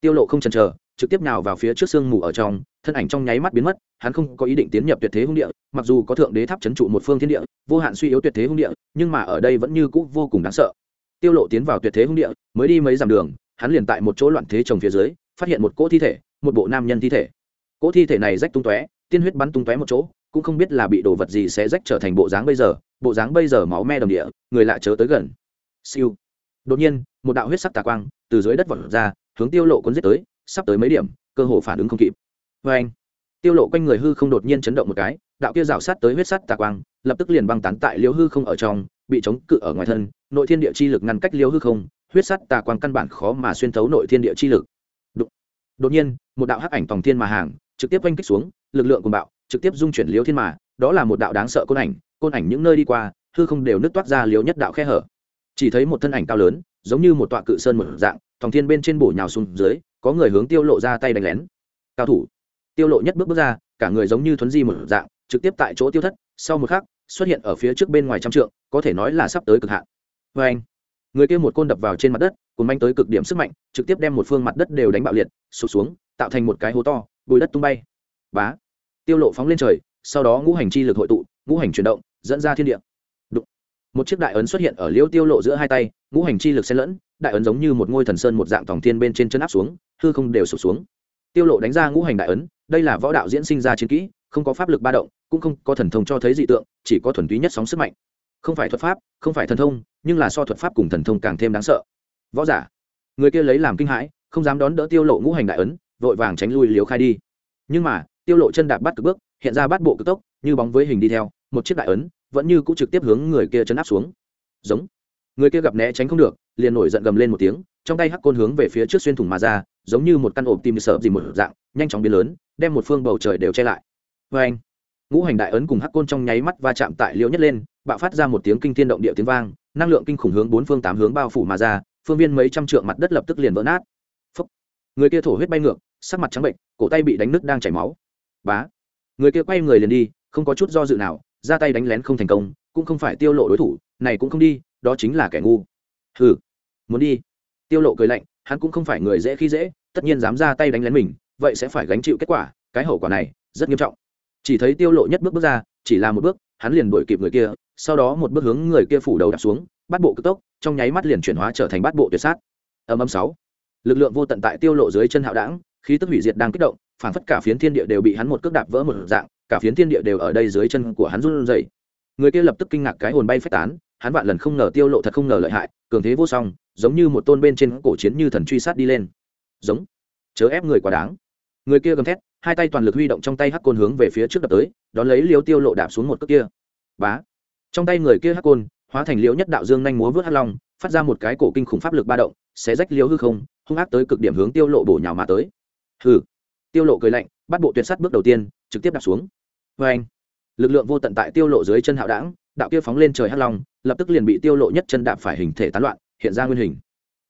Tiêu lộ không chần chờ, trực tiếp nhào vào phía trước xương mù ở trong, thân ảnh trong nháy mắt biến mất, hắn không có ý định tiến nhập tuyệt thế hung địa, mặc dù có thượng đế tháp chấn trụ một phương thiên địa, vô hạn suy yếu tuyệt thế hung địa, nhưng mà ở đây vẫn như cũ vô cùng đáng sợ. Tiêu lộ tiến vào tuyệt thế hung địa, mới đi mấy dặm đường, hắn liền tại một chỗ loạn thế trồng phía dưới phát hiện một cỗ thi thể, một bộ nam nhân thi thể. Cỗ thi thể này rách tung tóe, tiên huyết bắn tung tóe một chỗ, cũng không biết là bị đồ vật gì sẽ rách trở thành bộ dáng bây giờ, bộ dáng bây giờ máu me đồng địa, người lạ chớ tới gần. Siêu. Đột nhiên, một đạo huyết sắc tà quang từ dưới đất vọt ra, hướng tiêu lộ cuốn giết tới, sắp tới mấy điểm, cơ hồ phản ứng không kịp. Với anh tiêu lộ quanh người hư không đột nhiên chấn động một cái, đạo kia rào sát tới huyết sắt tà quang, lập tức liền băng tán tại liêu hư không ở trong, bị chống cự ở ngoài thân, nội thiên địa chi lực ngăn cách liêu hư không, huyết sắt tà quang căn bản khó mà xuyên thấu nội thiên địa chi lực. Đột, nhiên một đạo hắc ảnh tòng thiên mà hàng trực tiếp oanh kích xuống lực lượng của bạo trực tiếp dung chuyển liếu thiên mà đó là một đạo đáng sợ côn ảnh côn ảnh những nơi đi qua hư không đều nứt toát ra liếu nhất đạo khe hở. Chỉ thấy một thân ảnh cao lớn giống như một tọa cự sơn một dạng tòng thiên bên trên bổ nhào xuống dưới có người hướng tiêu lộ ra tay đánh lén. Cao thủ. Tiêu lộ nhất bước bước ra cả người giống như thuấn di một dạng trực tiếp tại chỗ tiêu thất sau một khắc xuất hiện ở phía trước bên ngoài trăm trượng có thể nói là sắp tới cực hạn. Với anh người kia một côn đập vào trên mặt đất cùng manh tới cực điểm sức mạnh, trực tiếp đem một phương mặt đất đều đánh bạo liệt, sụp xuống, tạo thành một cái hố to, bùi đất tung bay. Bá! Tiêu lộ phóng lên trời, sau đó ngũ hành chi lực hội tụ, ngũ hành chuyển động, dẫn ra thiên địa. Đụng. một chiếc đại ấn xuất hiện ở liêu tiêu lộ giữa hai tay, ngũ hành chi lực xen lẫn, đại ấn giống như một ngôi thần sơn một dạng tòng thiên bên trên chân áp xuống, hư không đều sụp xuống. Tiêu lộ đánh ra ngũ hành đại ấn, đây là võ đạo diễn sinh ra chiến kỹ, không có pháp lực ba động, cũng không có thần thông cho thấy dị tượng, chỉ có thuần túy nhất sóng sức mạnh không phải thuật pháp, không phải thần thông, nhưng là so thuật pháp cùng thần thông càng thêm đáng sợ. Võ giả. Người kia lấy làm kinh hãi, không dám đón đỡ tiêu lộ ngũ hành đại ấn, vội vàng tránh lui liếu khai đi. Nhưng mà, tiêu lộ chân đạp bắt cực bước, hiện ra bắt bộ cực tốc, như bóng với hình đi theo, một chiếc đại ấn, vẫn như cũng trực tiếp hướng người kia chân áp xuống. Giống. Người kia gặp né tránh không được, liền nổi giận gầm lên một tiếng, trong tay hắc côn hướng về phía trước xuyên thủng mà ra, giống như một căn ộp tìm sợ gì một dạng, nhanh chóng biến lớn, đem một phương bầu trời đều che lại. Vê anh, ngũ hành đại ấn cùng hắc côn trong nháy mắt va chạm tại liễu nhất lên bạo phát ra một tiếng kinh thiên động địa tiếng vang, năng lượng kinh khủng hướng bốn phương tám hướng bao phủ mà ra, phương viên mấy trăm trượng mặt đất lập tức liền vỡ nát. Phúc. người kia thổ huyết bay ngược, sắc mặt trắng bệnh, cổ tay bị đánh nứt đang chảy máu. Bá. Người kia quay người liền đi, không có chút do dự nào, ra tay đánh lén không thành công, cũng không phải tiêu lộ đối thủ, này cũng không đi, đó chính là kẻ ngu. Hừ. Muốn đi. Tiêu lộ cười lạnh, hắn cũng không phải người dễ khi dễ, tất nhiên dám ra tay đánh lén mình, vậy sẽ phải gánh chịu kết quả, cái hậu quả này, rất nghiêm trọng. Chỉ thấy tiêu lộ nhất bước bước ra, chỉ là một bước, hắn liền đuổi kịp người kia sau đó một bước hướng người kia phủ đầu đạp xuống bát bộ cực tốc, trong nháy mắt liền chuyển hóa trở thành bát bộ tuyệt sát. Âm âm sáu. Lực lượng vô tận tại tiêu lộ dưới chân hạo đảng, khí tức hủy diệt đang kích động, phản phất cả phiến thiên địa đều bị hắn một cước đạp vỡ một dạng, cả phiến thiên địa đều ở đây dưới chân của hắn run rẩy. Người kia lập tức kinh ngạc cái hồn bay phách tán, hắn vạn lần không ngờ tiêu lộ thật không ngờ lợi hại, cường thế vô song, giống như một tôn bên trên cổ chiến như thần truy sát đi lên. Giống. Chớ ép người quá đáng. Người kia gầm thét, hai tay toàn lực huy động trong tay hắc côn hướng về phía trước đập tới, đón lấy liêu tiêu lộ đạp xuống một cước kia. Bá trong tay người kia hắc côn, hóa thành liễu nhất đạo dương nhanh múa vớt hắc long, phát ra một cái cổ kinh khủng pháp lực ba động, xé rách liễu hư không, hung ác tới cực điểm hướng tiêu lộ bổ nhào mà tới. Hừ. Tiêu lộ cười lạnh, bắt bộ tuyệt sát bước đầu tiên, trực tiếp đặt xuống. Với anh lực lượng vô tận tại tiêu lộ dưới chân hạo đảng, đạo kia phóng lên trời hắc long, lập tức liền bị tiêu lộ nhất chân đạp phải hình thể tán loạn, hiện ra nguyên hình.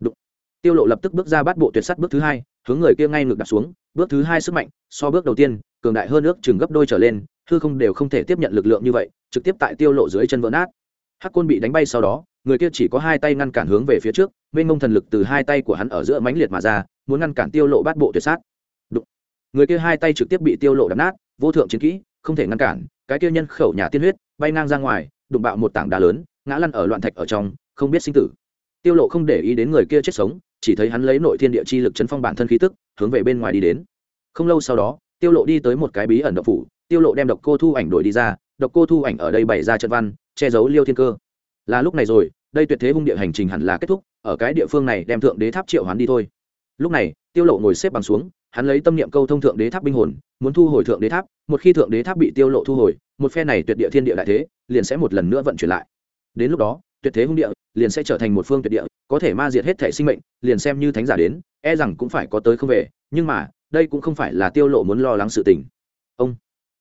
Đụng. tiêu lộ lập tức bước ra bắt bộ tuyệt sát bước thứ hai, hướng người kia ngay ngược đặt xuống, bước thứ hai sức mạnh, so bước đầu tiên, cường đại hơn nước chừng gấp đôi trở lên hư không đều không thể tiếp nhận lực lượng như vậy, trực tiếp tại tiêu lộ dưới chân vỡ nát. Hắc côn bị đánh bay sau đó, người kia chỉ có hai tay ngăn cản hướng về phía trước, mênh mông thần lực từ hai tay của hắn ở giữa mãnh liệt mà ra, muốn ngăn cản tiêu lộ bát bộ tuyệt sát. Đụng. người kia hai tay trực tiếp bị tiêu lộ đập nát, vô thượng chiến kỹ, không thể ngăn cản, cái kia nhân khẩu nhà tiên huyết, bay ngang ra ngoài, đụng bạo một tảng đá lớn, ngã lăn ở loạn thạch ở trong, không biết sinh tử. Tiêu lộ không để ý đến người kia chết sống, chỉ thấy hắn lấy nội thiên địa chi lực chấn phong bản thân khí tức, hướng về bên ngoài đi đến. Không lâu sau đó, tiêu lộ đi tới một cái bí ẩn động phủ tiêu lộ đem độc cô thu ảnh đổi đi ra, độc cô thu ảnh ở đây bày ra trận văn, che giấu liêu thiên cơ. Là lúc này rồi, đây tuyệt thế hung địa hành trình hẳn là kết thúc, ở cái địa phương này đem thượng đế tháp triệu hoán đi thôi. Lúc này, tiêu lộ ngồi xếp bằng xuống, hắn lấy tâm niệm câu thông thượng đế tháp binh hồn, muốn thu hồi thượng đế tháp, một khi thượng đế tháp bị tiêu lộ thu hồi, một phe này tuyệt địa thiên địa đại thế, liền sẽ một lần nữa vận chuyển lại. Đến lúc đó, tuyệt thế hung địa liền sẽ trở thành một phương tuyệt địa, có thể ma diệt hết thể sinh mệnh, liền xem như thánh giả đến e rằng cũng phải có tới không về, nhưng mà, đây cũng không phải là tiêu lộ muốn lo lắng sự tình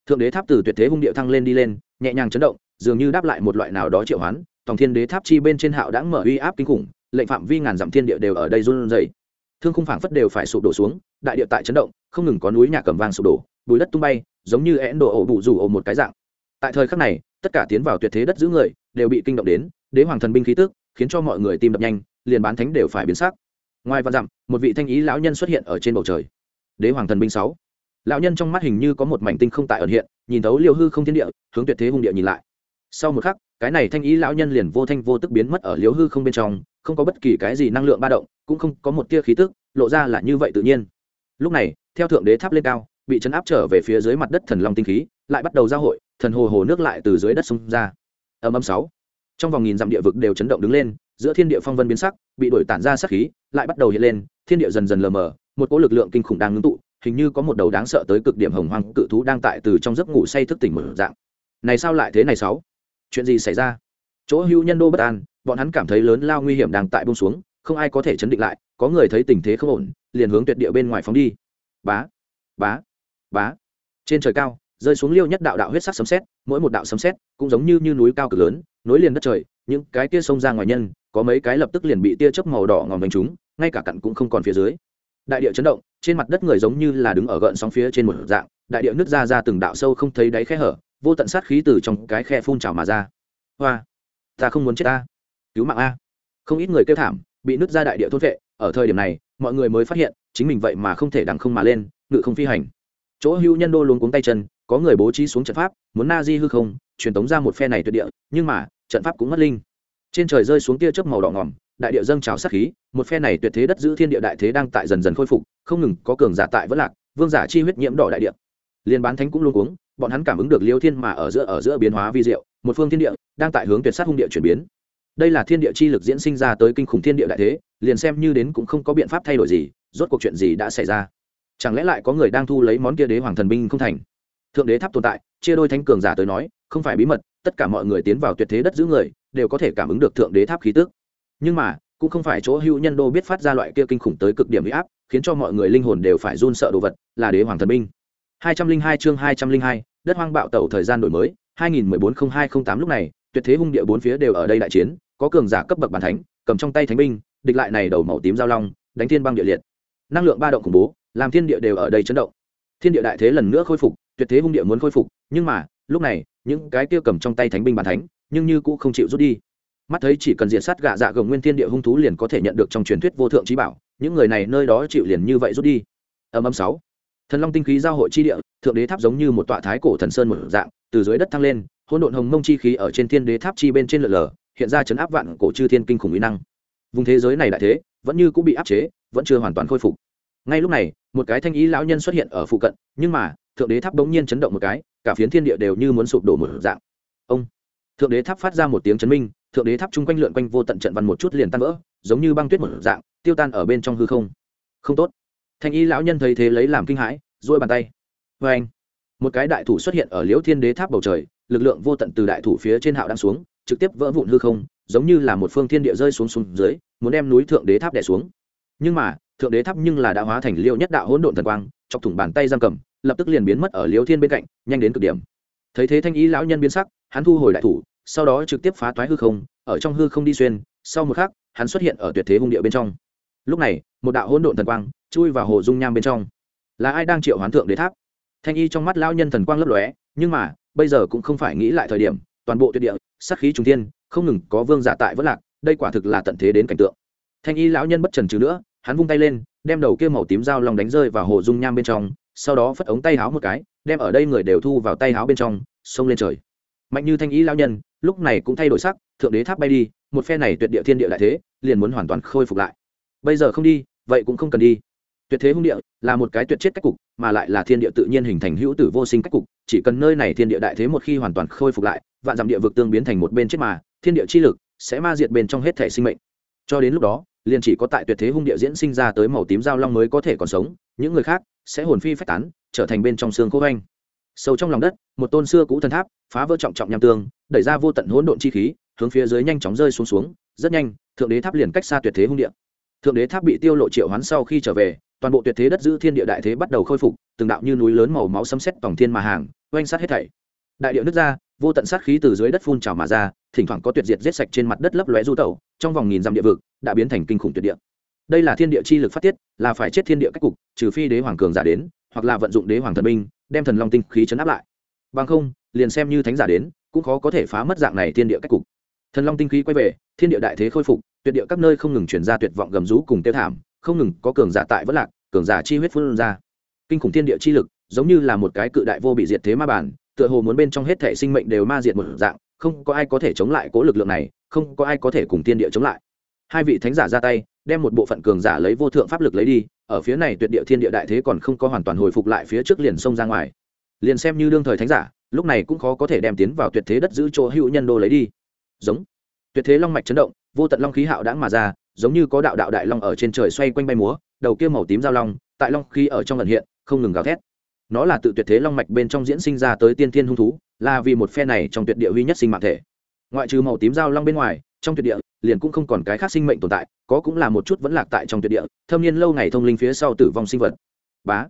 thượng đế tháp từ tuyệt thế hung địa thăng lên đi lên, nhẹ nhàng chấn động, dường như đáp lại một loại nào đó triệu hoán tổng thiên đế tháp chi bên trên hạo đã mở uy áp kinh khủng, lệnh phạm vi ngàn dặm thiên địa đều ở đây run rẩy. Thương khung phảng phất đều phải sụp đổ xuống, đại địa tại chấn động, không ngừng có núi nhà cầm vang sụp đổ, bùi đất tung bay, giống như én đổ ổ bụ rủ ổ một cái dạng. Tại thời khắc này, tất cả tiến vào tuyệt thế đất giữ người đều bị kinh động đến, đế hoàng thần binh khí tức khiến cho mọi người tim đập nhanh, liền bán thánh đều phải biến sắc. Ngoài vạn dặm, một vị thanh ý lão nhân xuất hiện ở trên bầu trời. Đế hoàng thần binh sáu lão nhân trong mắt hình như có một mảnh tinh không tại ẩn hiện, nhìn thấu liêu hư không thiên địa, hướng tuyệt thế hung địa nhìn lại. Sau một khắc, cái này thanh ý lão nhân liền vô thanh vô tức biến mất ở liêu hư không bên trong, không có bất kỳ cái gì năng lượng ba động, cũng không có một tia khí tức, lộ ra là như vậy tự nhiên. Lúc này, theo thượng đế tháp lên cao, bị chấn áp trở về phía dưới mặt đất thần long tinh khí, lại bắt đầu giao hội, thần hồ hồ nước lại từ dưới đất xông ra. Âm âm sáu. Trong vòng nghìn dặm địa vực đều chấn động đứng lên, giữa thiên địa phong vân biến sắc, bị đổi tản ra sắc khí, lại bắt đầu hiện lên, thiên địa dần dần lờ mờ, một cỗ lực lượng kinh khủng đang ngưng tụ hình như có một đầu đáng sợ tới cực điểm hồng hoang cự thú đang tại từ trong giấc ngủ say thức tỉnh một dạng. Này sao lại thế này sáu? Chuyện gì xảy ra? Chỗ hữu nhân đô bất an bọn hắn cảm thấy lớn lao nguy hiểm đang tại bông xuống không ai có thể chấn định lại có người thấy tình thế không ổn liền hướng tuyệt địa bên ngoài phóng đi. Bá bá bá. Trên trời cao rơi xuống liêu nhất đạo đạo huyết sắc sấm sét mỗi một đạo sấm sét cũng giống như, như núi cao cực lớn nối liền đất trời những cái kia sông ra ngoài nhân có mấy cái lập tức liền bị tia chớp màu đỏ ngòm đánh chúng ngay cả cặn cũng không còn phía dưới đại địa chấn động, trên mặt đất người giống như là đứng ở gợn sóng phía trên một dạng, đại địa nứt ra ra từng đạo sâu không thấy đáy khe hở, vô tận sát khí từ trong cái khe phun trào mà ra. Hoa, ta không muốn chết ta. Cứu mạng a. Không ít người kêu thảm, bị nứt ra đại địa thôn vệ, ở thời điểm này, mọi người mới phát hiện, chính mình vậy mà không thể đằng không mà lên, ngự không phi hành. Chỗ hưu nhân đô luôn cuống tay chân, có người bố trí xuống trận pháp, muốn na di hư không, truyền tống ra một phe này tuyệt địa, nhưng mà, trận pháp cũng mất linh. Trên trời rơi xuống tia chớp màu đỏ ngỏm đại địa dâng trào sát khí, một phe này tuyệt thế đất giữ thiên địa đại thế đang tại dần dần khôi phục, không ngừng có cường giả tại vẫn lạc, vương giả chi huyết nhiễm đỏ đại địa. Liên bán thánh cũng luôn uống bọn hắn cảm ứng được liêu thiên mà ở giữa ở giữa biến hóa vi diệu, một phương thiên địa đang tại hướng tuyệt sát hung địa chuyển biến. Đây là thiên địa chi lực diễn sinh ra tới kinh khủng thiên địa đại thế, liền xem như đến cũng không có biện pháp thay đổi gì, rốt cuộc chuyện gì đã xảy ra? Chẳng lẽ lại có người đang thu lấy món kia đế hoàng thần binh không thành? Thượng đế tháp tồn tại, chia đôi thánh cường giả tới nói, không phải bí mật, tất cả mọi người tiến vào tuyệt thế đất giữ người, đều có thể cảm ứng được thượng đế tháp khí tức nhưng mà cũng không phải chỗ hữu nhân đô biết phát ra loại kia kinh khủng tới cực điểm huy áp khiến cho mọi người linh hồn đều phải run sợ đồ vật là đế hoàng thần binh. 202 chương 202, đất hoang bạo tẩu thời gian đổi mới 2014-0208 lúc này tuyệt thế hung địa bốn phía đều ở đây đại chiến có cường giả cấp bậc bản thánh cầm trong tay thánh binh địch lại này đầu màu tím giao long đánh thiên băng địa liệt. Năng lượng ba động khủng bố làm thiên địa đều ở đây chấn động. Thiên địa đại thế lần nữa khôi phục tuyệt thế hung địa muốn khôi phục nhưng mà lúc này những cái kia cầm trong tay thánh binh bản thánh nhưng như cũng không chịu rút đi mắt thấy chỉ cần diện sát gạ dạ gồng nguyên thiên địa hung thú liền có thể nhận được trong truyền thuyết vô thượng trí bảo, những người này nơi đó chịu liền như vậy rút đi. Âm âm sáu. Thần long tinh khí giao hội chi địa, thượng đế tháp giống như một tọa thái cổ thần sơn một dạng, từ dưới đất thăng lên, hỗn độn hồng mông chi khí ở trên thiên đế tháp chi bên trên lở lờ, hiện ra chấn áp vạn cổ chư thiên kinh khủng uy năng. Vùng thế giới này đại thế, vẫn như cũng bị áp chế, vẫn chưa hoàn toàn khôi phục. Ngay lúc này, một cái thanh ý lão nhân xuất hiện ở phụ cận, nhưng mà, thượng đế tháp bỗng nhiên chấn động một cái, cả phiến thiên địa đều như muốn sụp đổ một dạng. Ông. Thượng đế tháp phát ra một tiếng chấn minh thượng đế tháp chung quanh lượn quanh vô tận trận văn một chút liền tan vỡ, giống như băng tuyết một dạng, tiêu tan ở bên trong hư không. Không tốt. Thanh y lão nhân thấy thế lấy làm kinh hãi dôi bàn tay. Vê anh, một cái đại thủ xuất hiện ở liễu thiên đế tháp bầu trời, lực lượng vô tận từ đại thủ phía trên hạo đang xuống, trực tiếp vỡ vụn hư không, giống như là một phương thiên địa rơi xuống xuống dưới, muốn đem núi thượng đế tháp đè xuống. Nhưng mà, thượng đế tháp nhưng là đã hóa thành liêu nhất đạo hỗn độn thần quang, chọc thủng bàn tay giam cầm, lập tức liền biến mất ở liêu thiên bên cạnh, nhanh đến cực điểm. Thấy thế thanh y lão nhân biến sắc, hắn thu hồi đại thủ sau đó trực tiếp phá toái hư không, ở trong hư không đi xuyên, sau một khắc, hắn xuất hiện ở tuyệt thế hung địa bên trong. Lúc này, một đạo hỗn độn thần quang chui vào hồ dung nham bên trong. Là ai đang triệu hoán thượng đế tháp? Thanh y trong mắt lão nhân thần quang lấp lóe, nhưng mà, bây giờ cũng không phải nghĩ lại thời điểm, toàn bộ tuyệt địa, sát khí trung thiên, không ngừng có vương giả tại vất lạc, đây quả thực là tận thế đến cảnh tượng. Thanh y lão nhân bất trần trừ nữa, hắn vung tay lên, đem đầu kia màu tím dao lòng đánh rơi vào hồ dung nham bên trong, sau đó phất ống tay háo một cái, đem ở đây người đều thu vào tay háo bên trong, xông lên trời mạnh như thanh ý lão nhân, lúc này cũng thay đổi sắc, thượng đế tháp bay đi, một phe này tuyệt địa thiên địa lại thế, liền muốn hoàn toàn khôi phục lại. Bây giờ không đi, vậy cũng không cần đi. Tuyệt thế hung địa là một cái tuyệt chết cách cục, mà lại là thiên địa tự nhiên hình thành hữu tử vô sinh cách cục, chỉ cần nơi này thiên địa đại thế một khi hoàn toàn khôi phục lại, vạn dặm địa vực tương biến thành một bên chết mà, thiên địa chi lực sẽ ma diệt bên trong hết thể sinh mệnh. Cho đến lúc đó, liền chỉ có tại tuyệt thế hung địa diễn sinh ra tới màu tím giao long mới có thể còn sống, những người khác sẽ hồn phi phách tán, trở thành bên trong xương khô anh sâu trong lòng đất, một tôn xưa cũ thần tháp, phá vỡ trọng trọng nham tương, đẩy ra vô tận hỗn độn chi khí, hướng phía dưới nhanh chóng rơi xuống xuống, rất nhanh, thượng đế tháp liền cách xa tuyệt thế hung địa. Thượng đế tháp bị tiêu lộ triệu hoán sau khi trở về, toàn bộ tuyệt thế đất giữ thiên địa đại thế bắt đầu khôi phục, từng đạo như núi lớn màu máu sấm sét tổng thiên mà hàng, oanh sát hết thảy. Đại điệu nước ra, vô tận sát khí từ dưới đất phun trào mà ra, thỉnh thoảng có tuyệt diệt giết sạch trên mặt đất lấp lóe du tẩu, trong vòng nghìn dặm địa vực, đã biến thành kinh khủng tuyệt địa. Đây là thiên địa chi lực phát tiết, là phải chết thiên địa cách cục, trừ phi đế hoàng cường giả đến, hoặc là vận dụng đế hoàng thần binh đem thần long tinh khí chấn áp lại. Bằng không, liền xem như thánh giả đến, cũng khó có thể phá mất dạng này thiên địa cách cục. Thần long tinh khí quay về, thiên địa đại thế khôi phục, tuyệt địa các nơi không ngừng chuyển ra tuyệt vọng gầm rú cùng tiêu thảm, không ngừng có cường giả tại vất lạc, cường giả chi huyết phun ra. Kinh khủng thiên địa chi lực, giống như là một cái cự đại vô bị diệt thế ma bản tựa hồ muốn bên trong hết thể sinh mệnh đều ma diệt một dạng, không có ai có thể chống lại cố lực lượng này, không có ai có thể cùng thiên địa chống lại. Hai vị thánh giả ra tay đem một bộ phận cường giả lấy vô thượng pháp lực lấy đi, ở phía này tuyệt địa thiên địa đại thế còn không có hoàn toàn hồi phục lại phía trước liền xông ra ngoài. Liền xem như đương thời thánh giả, lúc này cũng khó có thể đem tiến vào tuyệt thế đất giữ chỗ hữu nhân đô lấy đi. Giống. Tuyệt thế long mạch chấn động, vô tận long khí hạo đãng mà ra, giống như có đạo đạo đại long ở trên trời xoay quanh bay múa, đầu kia màu tím giao long, tại long khí ở trong lần hiện, không ngừng gào thét. Nó là tự tuyệt thế long mạch bên trong diễn sinh ra tới tiên thiên hung thú, là vì một phe này trong tuyệt địa huy nhất sinh mạng thể. Ngoại trừ màu tím giao long bên ngoài trong tuyệt địa, liền cũng không còn cái khác sinh mệnh tồn tại, có cũng là một chút vẫn lạc tại trong tuyệt địa, thâm niên lâu ngày thông linh phía sau tử vong sinh vật. Bá.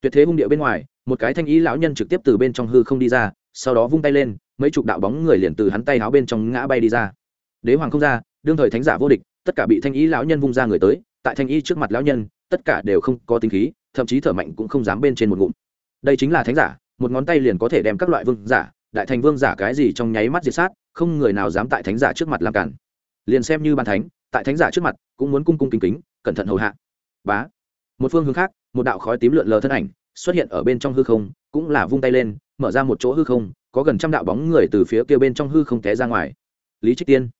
Tuyệt thế hung địa bên ngoài, một cái thanh ý lão nhân trực tiếp từ bên trong hư không đi ra, sau đó vung tay lên, mấy chục đạo bóng người liền từ hắn tay áo bên trong ngã bay đi ra. Đế hoàng không ra, đương thời thánh giả vô địch, tất cả bị thanh ý lão nhân vung ra người tới, tại thanh ý trước mặt lão nhân, tất cả đều không có tính khí, thậm chí thở mạnh cũng không dám bên trên một ngụm. Đây chính là thánh giả, một ngón tay liền có thể đem các loại vương giả, đại thành vương giả cái gì trong nháy mắt diệt sát không người nào dám tại thánh giả trước mặt làm cản. Liền xem như ban thánh, tại thánh giả trước mặt, cũng muốn cung cung kính kính, cẩn thận hầu hạ. Bá. Một phương hướng khác, một đạo khói tím lượn lờ thân ảnh xuất hiện ở bên trong hư không, cũng là vung tay lên, mở ra một chỗ hư không, có gần trăm đạo bóng người từ phía kia bên trong hư không té ra ngoài. Lý trích tiên.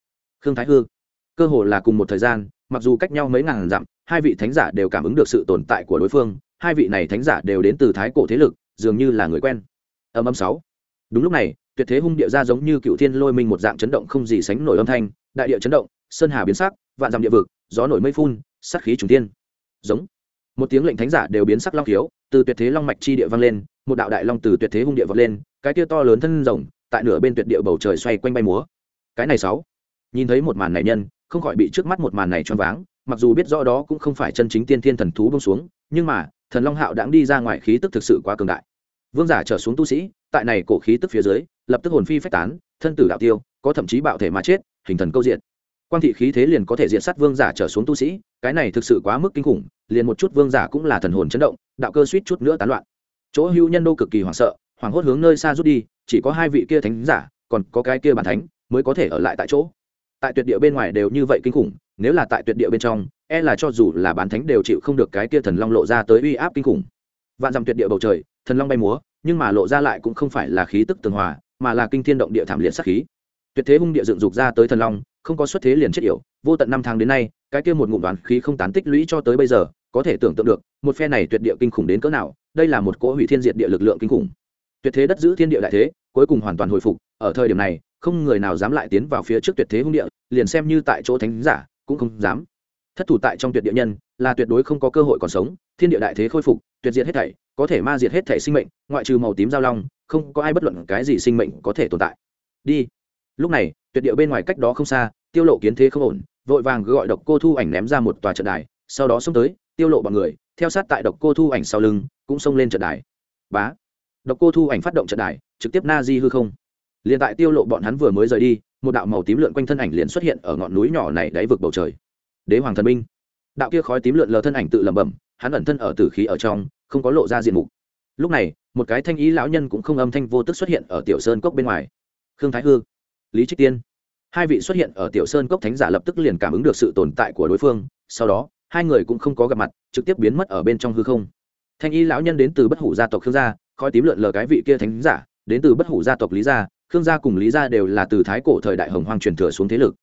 Khương thái hư. Cơ hồ là cùng một thời gian, mặc dù cách nhau mấy ngàn dặm, hai vị thánh giả đều cảm ứng được sự tồn tại của đối phương, hai vị này thánh giả đều đến từ thái cổ thế lực, dường như là người quen. Âm âm sáu. Đúng lúc này tuyệt thế hung địa ra giống như cựu thiên lôi minh một dạng chấn động không gì sánh nổi âm thanh, đại địa chấn động, sơn hà biến sắc, vạn dặm địa vực, gió nổi mây phun, sát khí trùng tiên giống. Một tiếng lệnh thánh giả đều biến sắc long thiếu từ tuyệt thế long mạch chi địa vang lên, một đạo đại long từ tuyệt thế hung địa vọt lên, cái kia to lớn thân rồng, tại nửa bên tuyệt địa bầu trời xoay quanh bay múa. Cái này sáu. Nhìn thấy một màn này nhân, không khỏi bị trước mắt một màn này choáng váng, mặc dù biết rõ đó cũng không phải chân chính tiên thiên thần thú bông xuống, nhưng mà, thần long hạo đãng đi ra ngoài khí tức thực sự quá cường đại. Vương giả trở xuống tu sĩ tại này cổ khí tức phía dưới, lập tức hồn phi phách tán, thân tử đạo tiêu, có thậm chí bạo thể mà chết, hình thần câu diện. Quan thị khí thế liền có thể diện sát vương giả trở xuống tu sĩ, cái này thực sự quá mức kinh khủng, liền một chút vương giả cũng là thần hồn chấn động, đạo cơ suýt chút nữa tán loạn. Chỗ hưu nhân đô cực kỳ hoảng sợ, hoảng hốt hướng nơi xa rút đi, chỉ có hai vị kia thánh giả, còn có cái kia bản thánh mới có thể ở lại tại chỗ. Tại tuyệt địa bên ngoài đều như vậy kinh khủng, nếu là tại tuyệt địa bên trong e là cho dù là bán thánh đều chịu không được cái kia thần long lộ ra tới uy áp kinh khủng. Vạn dặm tuyệt địa bầu trời thần long bay múa, nhưng mà lộ ra lại cũng không phải là khí tức tường hòa, mà là kinh thiên động địa thảm liệt sát khí. Tuyệt thế hung địa dựng dục ra tới thần long, không có xuất thế liền chết yểu. Vô tận năm tháng đến nay, cái kia một ngụm đoán khí không tán tích lũy cho tới bây giờ, có thể tưởng tượng được, một phe này tuyệt địa kinh khủng đến cỡ nào, đây là một cỗ hủy thiên diệt địa lực lượng kinh khủng. Tuyệt thế đất giữ thiên địa đại thế, cuối cùng hoàn toàn hồi phục, ở thời điểm này, không người nào dám lại tiến vào phía trước tuyệt thế hung địa, liền xem như tại chỗ thánh giả, cũng không dám. Thất thủ tại trong tuyệt địa nhân, là tuyệt đối không có cơ hội còn sống, thiên địa đại thế khôi phục, tuyệt diệt hết thảy có thể ma diệt hết thể sinh mệnh, ngoại trừ màu tím giao long, không có ai bất luận cái gì sinh mệnh có thể tồn tại. Đi. Lúc này, tuyệt địa bên ngoài cách đó không xa, tiêu lộ kiến thế không ổn, vội vàng gọi độc cô thu ảnh ném ra một tòa trận đài, sau đó xông tới, tiêu lộ bọn người, theo sát tại độc cô thu ảnh sau lưng, cũng xông lên trận đài. Bá. Độc cô thu ảnh phát động trận đài, trực tiếp na di hư không. Liền tại tiêu lộ bọn hắn vừa mới rời đi, một đạo màu tím lượn quanh thân ảnh liền xuất hiện ở ngọn núi nhỏ này đáy vực bầu trời. Đế hoàng thần minh. Đạo kia khói tím lượn lờ thân ảnh tự lẩm bẩm, hắn ẩn thân ở tử khí ở trong không có lộ ra diện mục. Lúc này, một cái thanh ý lão nhân cũng không âm thanh vô tức xuất hiện ở tiểu sơn cốc bên ngoài. Khương thái hư, lý trích tiên. Hai vị xuất hiện ở tiểu sơn cốc thánh giả lập tức liền cảm ứng được sự tồn tại của đối phương, sau đó, hai người cũng không có gặp mặt, trực tiếp biến mất ở bên trong hư không. Thanh y lão nhân đến từ bất hủ gia tộc khương gia, khói tím lượn lờ cái vị kia thánh giả, đến từ bất hủ gia tộc lý gia, khương gia cùng lý gia đều là từ thái cổ thời đại hồng hoàng truyền thừa xuống thế lực.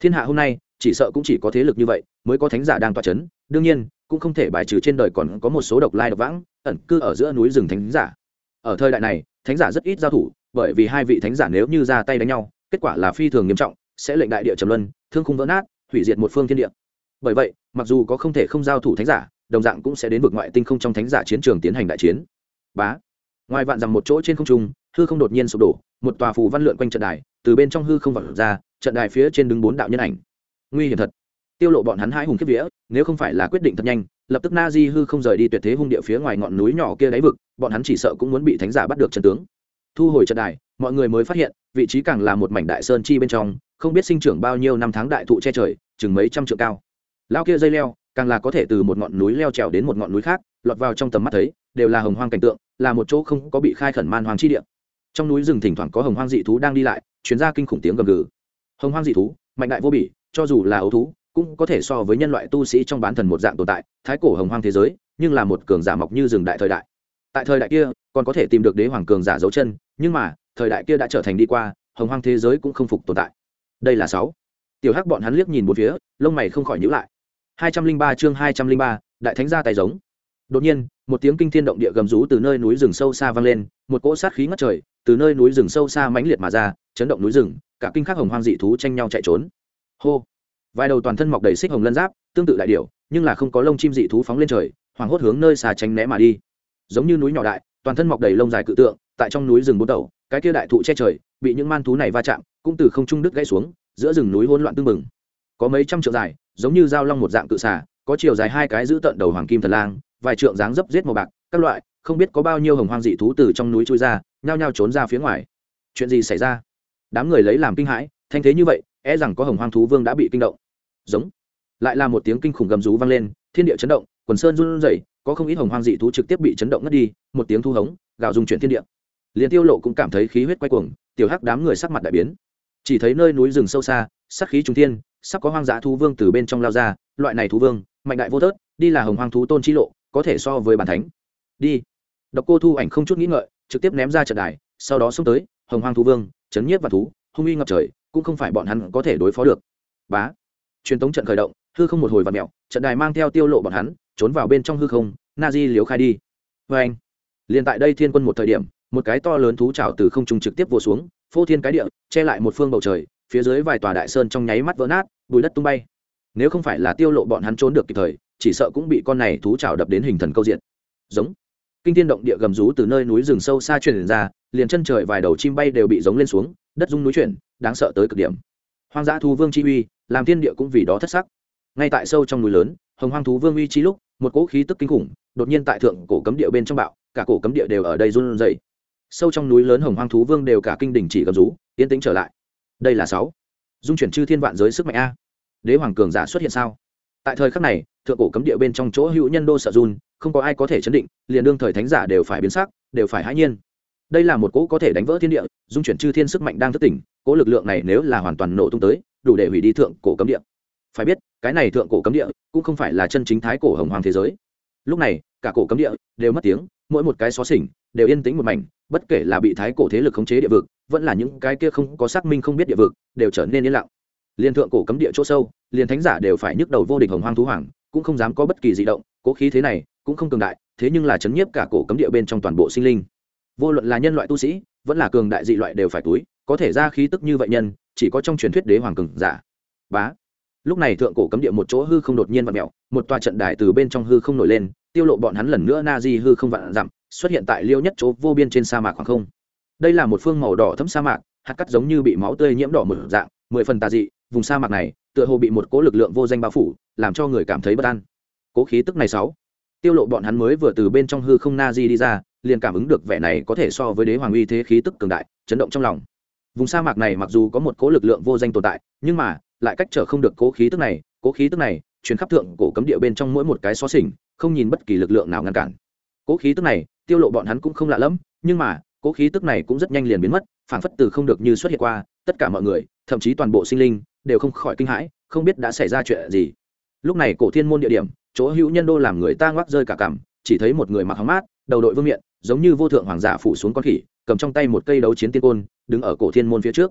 Thiên hạ hôm nay, chỉ sợ cũng chỉ có thế lực như vậy, mới có thánh giả đang tỏa c h ấ n đương nhiên cũng không thể bài trừ trên đời còn có một số độc lai độc vãng, ẩn cư ở giữa núi rừng thánh giả. Ở thời đại này, thánh giả rất ít giao thủ, bởi vì hai vị thánh giả nếu như ra tay đánh nhau, kết quả là phi thường nghiêm trọng, sẽ lệnh đại địa trầm luân, thương khung vỡ nát, hủy diệt một phương thiên địa. Bởi vậy, mặc dù có không thể không giao thủ thánh giả, đồng dạng cũng sẽ đến vực ngoại tinh không trong thánh giả chiến trường tiến hành đại chiến. Bá. Ngoài vạn rằng một chỗ trên không trung, hư không đột nhiên sụp đổ, một tòa phù văn lượn quanh trận đài, từ bên trong hư không vọt ra, trận đài phía trên đứng bốn đạo nhân ảnh. Nguy hiểm thật tiêu lộ bọn hắn hai hùng kiếp vía, nếu không phải là quyết định thật nhanh, lập tức na di hư không rời đi tuyệt thế hung địa phía ngoài ngọn núi nhỏ kia đáy vực, bọn hắn chỉ sợ cũng muốn bị thánh giả bắt được trận tướng. Thu hồi trận đài, mọi người mới phát hiện, vị trí càng là một mảnh đại sơn chi bên trong, không biết sinh trưởng bao nhiêu năm tháng đại thụ che trời, chừng mấy trăm trượng cao. Lao kia dây leo, càng là có thể từ một ngọn núi leo trèo đến một ngọn núi khác, lọt vào trong tầm mắt thấy, đều là hồng hoang cảnh tượng, là một chỗ không có bị khai khẩn man hoàng chi địa. Trong núi rừng thỉnh thoảng có hồng hoang dị thú đang đi lại chuyến ra kinh khủng tiếng gầm gừ. Hồng hoang dị thú, mạnh đại vô bỉ, cho dù là ấu thú cũng có thể so với nhân loại tu sĩ trong bán thần một dạng tồn tại, thái cổ hồng hoang thế giới, nhưng là một cường giả mọc như rừng đại thời đại. Tại thời đại kia, còn có thể tìm được đế hoàng cường giả dấu chân, nhưng mà, thời đại kia đã trở thành đi qua, hồng hoang thế giới cũng không phục tồn tại. Đây là sáu. Tiểu hắc bọn hắn liếc nhìn một phía, lông mày không khỏi nhíu lại. hai trăm linh ba chương hai trăm linh ba, đại thánh gia tài giống. Đột nhiên, một tiếng kinh thiên động địa gầm rú từ nơi núi rừng sâu xa vang lên, một cỗ sát khí ngất trời, từ nơi núi rừng sâu xa mãnh liệt mà ra, chấn động núi rừng, cả kinh khắc hồng hoang dị thú tranh nhau chạy trốn. Hô! Vài đầu toàn thân mọc đầy xích hồng lân giáp, tương tự đại điểu, nhưng là không có lông chim dị thú phóng lên trời, hoảng hốt hướng nơi xà tránh né mà đi. Giống như núi nhỏ đại, toàn thân mọc đầy lông dài cự tượng, tại trong núi rừng bốn tàu cái kia đại thụ che trời, bị những man thú này va chạm, cũng từ không trung đứt gãy xuống, giữa rừng núi hỗn loạn tương bừng. Có mấy trăm trượng dài, giống như dao long một dạng cự xà, có chiều dài hai cái giữ tận đầu hoàng kim thần lang, vài trượng dáng dấp giết màu bạc, các loại, không biết có bao nhiêu hồng hoang dị thú từ trong núi trôi ra, nhao nhao trốn ra phía ngoài. Chuyện gì xảy ra? Đám người lấy làm kinh hãi, thanh thế như vậy e rằng có hồng hoang thú vương đã bị kinh động giống. Lại là một tiếng kinh khủng gầm rú vang lên, thiên địa chấn động, quần sơn run rẩy, có không ít hồng hoang dị thú trực tiếp bị chấn động ngất đi, một tiếng thu hống gạo dùng chuyển thiên địa. Liền tiêu lộ cũng cảm thấy khí huyết quay cuồng, tiểu hắc đám người sắc mặt đại biến. Chỉ thấy nơi núi rừng sâu xa sắc khí trung thiên, sắp có hoang dã thú vương từ bên trong lao ra, loại này thú vương, mạnh đại vô tớt, đi là hồng hoang thú tôn chi lộ, có thể so với bản thánh. Đi. Độc cô thu ảnh không chút nghĩ ngợi, trực tiếp ném ra trận đài, sau đó xông tới, hồng hoang thú vương, chấn nhiếp và thú, hung uy ngập trời, cũng không phải bọn hắn có thể đối phó được. Bá truyền tống trận khởi động, hư không một hồi và mẹo trận đài mang theo tiêu lộ bọn hắn, trốn vào bên trong hư không na di liếu khai đi. Vê anh, liền tại đây thiên quân một thời điểm, một cái to lớn thú trào từ không trung trực tiếp vô xuống, phô thiên cái địa, che lại một phương bầu trời, phía dưới vài tòa đại sơn trong nháy mắt vỡ nát, bùi đất tung bay. Nếu không phải là tiêu lộ bọn hắn trốn được kịp thời, chỉ sợ cũng bị con này thú trào đập đến hình thần câu diện. Giống. Kinh thiên động địa gầm rú từ nơi núi rừng sâu xa truyền ra, liền chân trời vài đầu chim bay đều bị giống lên xuống, đất rung núi chuyển, đáng sợ tới cực điểm. Hoang dã thu vương chi uy làm thiên địa cũng vì đó thất sắc. Ngay tại sâu trong núi lớn, hồng hoang thú vương uy chi lúc, một cỗ khí tức kinh khủng, đột nhiên tại thượng cổ cấm địa bên trong bạo, cả cổ cấm địa đều ở đây run rẩy. Sâu trong núi lớn hồng hoang thú vương đều cả kinh đỉnh chỉ gầm rú, yên tĩnh trở lại. Đây là sáu. Dung chuyển chư thiên vạn giới sức mạnh a. Đế hoàng cường giả xuất hiện sao? Tại thời khắc này, thượng cổ cấm địa bên trong chỗ hữu nhân đô sợ run, không có ai có thể chấn định, liền đương thời thánh giả đều phải biến sắc, đều phải hãi nhiên. Đây là một cỗ có thể đánh vỡ thiên địa, dung chuyển chư thiên sức mạnh đang thức tỉnh, cỗ lực lượng này nếu là hoàn toàn nổ tung tới đủ để hủy đi thượng cổ cấm địa. Phải biết, cái này thượng cổ cấm địa cũng không phải là chân chính thái cổ hồng hoàng thế giới. Lúc này, cả cổ cấm địa đều mất tiếng, mỗi một cái xó xỉnh đều yên tĩnh một mảnh, bất kể là bị thái cổ thế lực khống chế địa vực, vẫn là những cái kia không có xác minh không biết địa vực, đều trở nên yên lặng. Liên thượng cổ cấm địa chỗ sâu, liền thánh giả đều phải nhức đầu vô địch hồng hoang thú hoàng, cũng không dám có bất kỳ di động, cố khí thế này cũng không cường đại, thế nhưng là chấn nhiếp cả cổ cấm địa bên trong toàn bộ sinh linh. Vô luận là nhân loại tu sĩ, vẫn là cường đại dị loại đều phải túi có thể ra khí tức như vậy nhân, chỉ có trong truyền thuyết đế hoàng cường giả. Bá. Lúc này thượng cổ cấm địa một chỗ hư không đột nhiên vặn mẹo một tòa trận đài từ bên trong hư không nổi lên, tiêu lộ bọn hắn lần nữa na di hư không vạn dặm, xuất hiện tại liêu nhất chỗ vô biên trên sa mạc khoảng không. Đây là một phương màu đỏ thấm sa mạc, hạt cắt giống như bị máu tươi nhiễm đỏ mở dạng, mười phần tà dị, vùng sa mạc này, tựa hồ bị một cố lực lượng vô danh bao phủ, làm cho người cảm thấy bất an. Cố khí tức này sáu. Tiêu lộ bọn hắn mới vừa từ bên trong hư không na di đi ra, liền cảm ứng được vẻ này có thể so với đế hoàng uy thế khí tức cường đại, chấn động trong lòng vùng sa mạc này mặc dù có một cố lực lượng vô danh tồn tại nhưng mà lại cách trở không được cố khí tức này cố khí tức này truyền khắp thượng cổ cấm địa bên trong mỗi một cái xó xỉnh không nhìn bất kỳ lực lượng nào ngăn cản. Cố khí tức này tiêu lộ bọn hắn cũng không lạ lắm nhưng mà cố khí tức này cũng rất nhanh liền biến mất phản phất từ không được như xuất hiện qua tất cả mọi người thậm chí toàn bộ sinh linh đều không khỏi kinh hãi không biết đã xảy ra chuyện gì. Lúc này cổ thiên môn địa điểm chỗ hữu nhân đô làm người ta ngoắc rơi cả cảm, chỉ thấy một người mặc hóng mát đầu đội vương miện giống như vô thượng hoàng giả phủ xuống con khỉ cầm trong tay một cây đấu chiến tiên côn, đứng ở cổ thiên môn phía trước.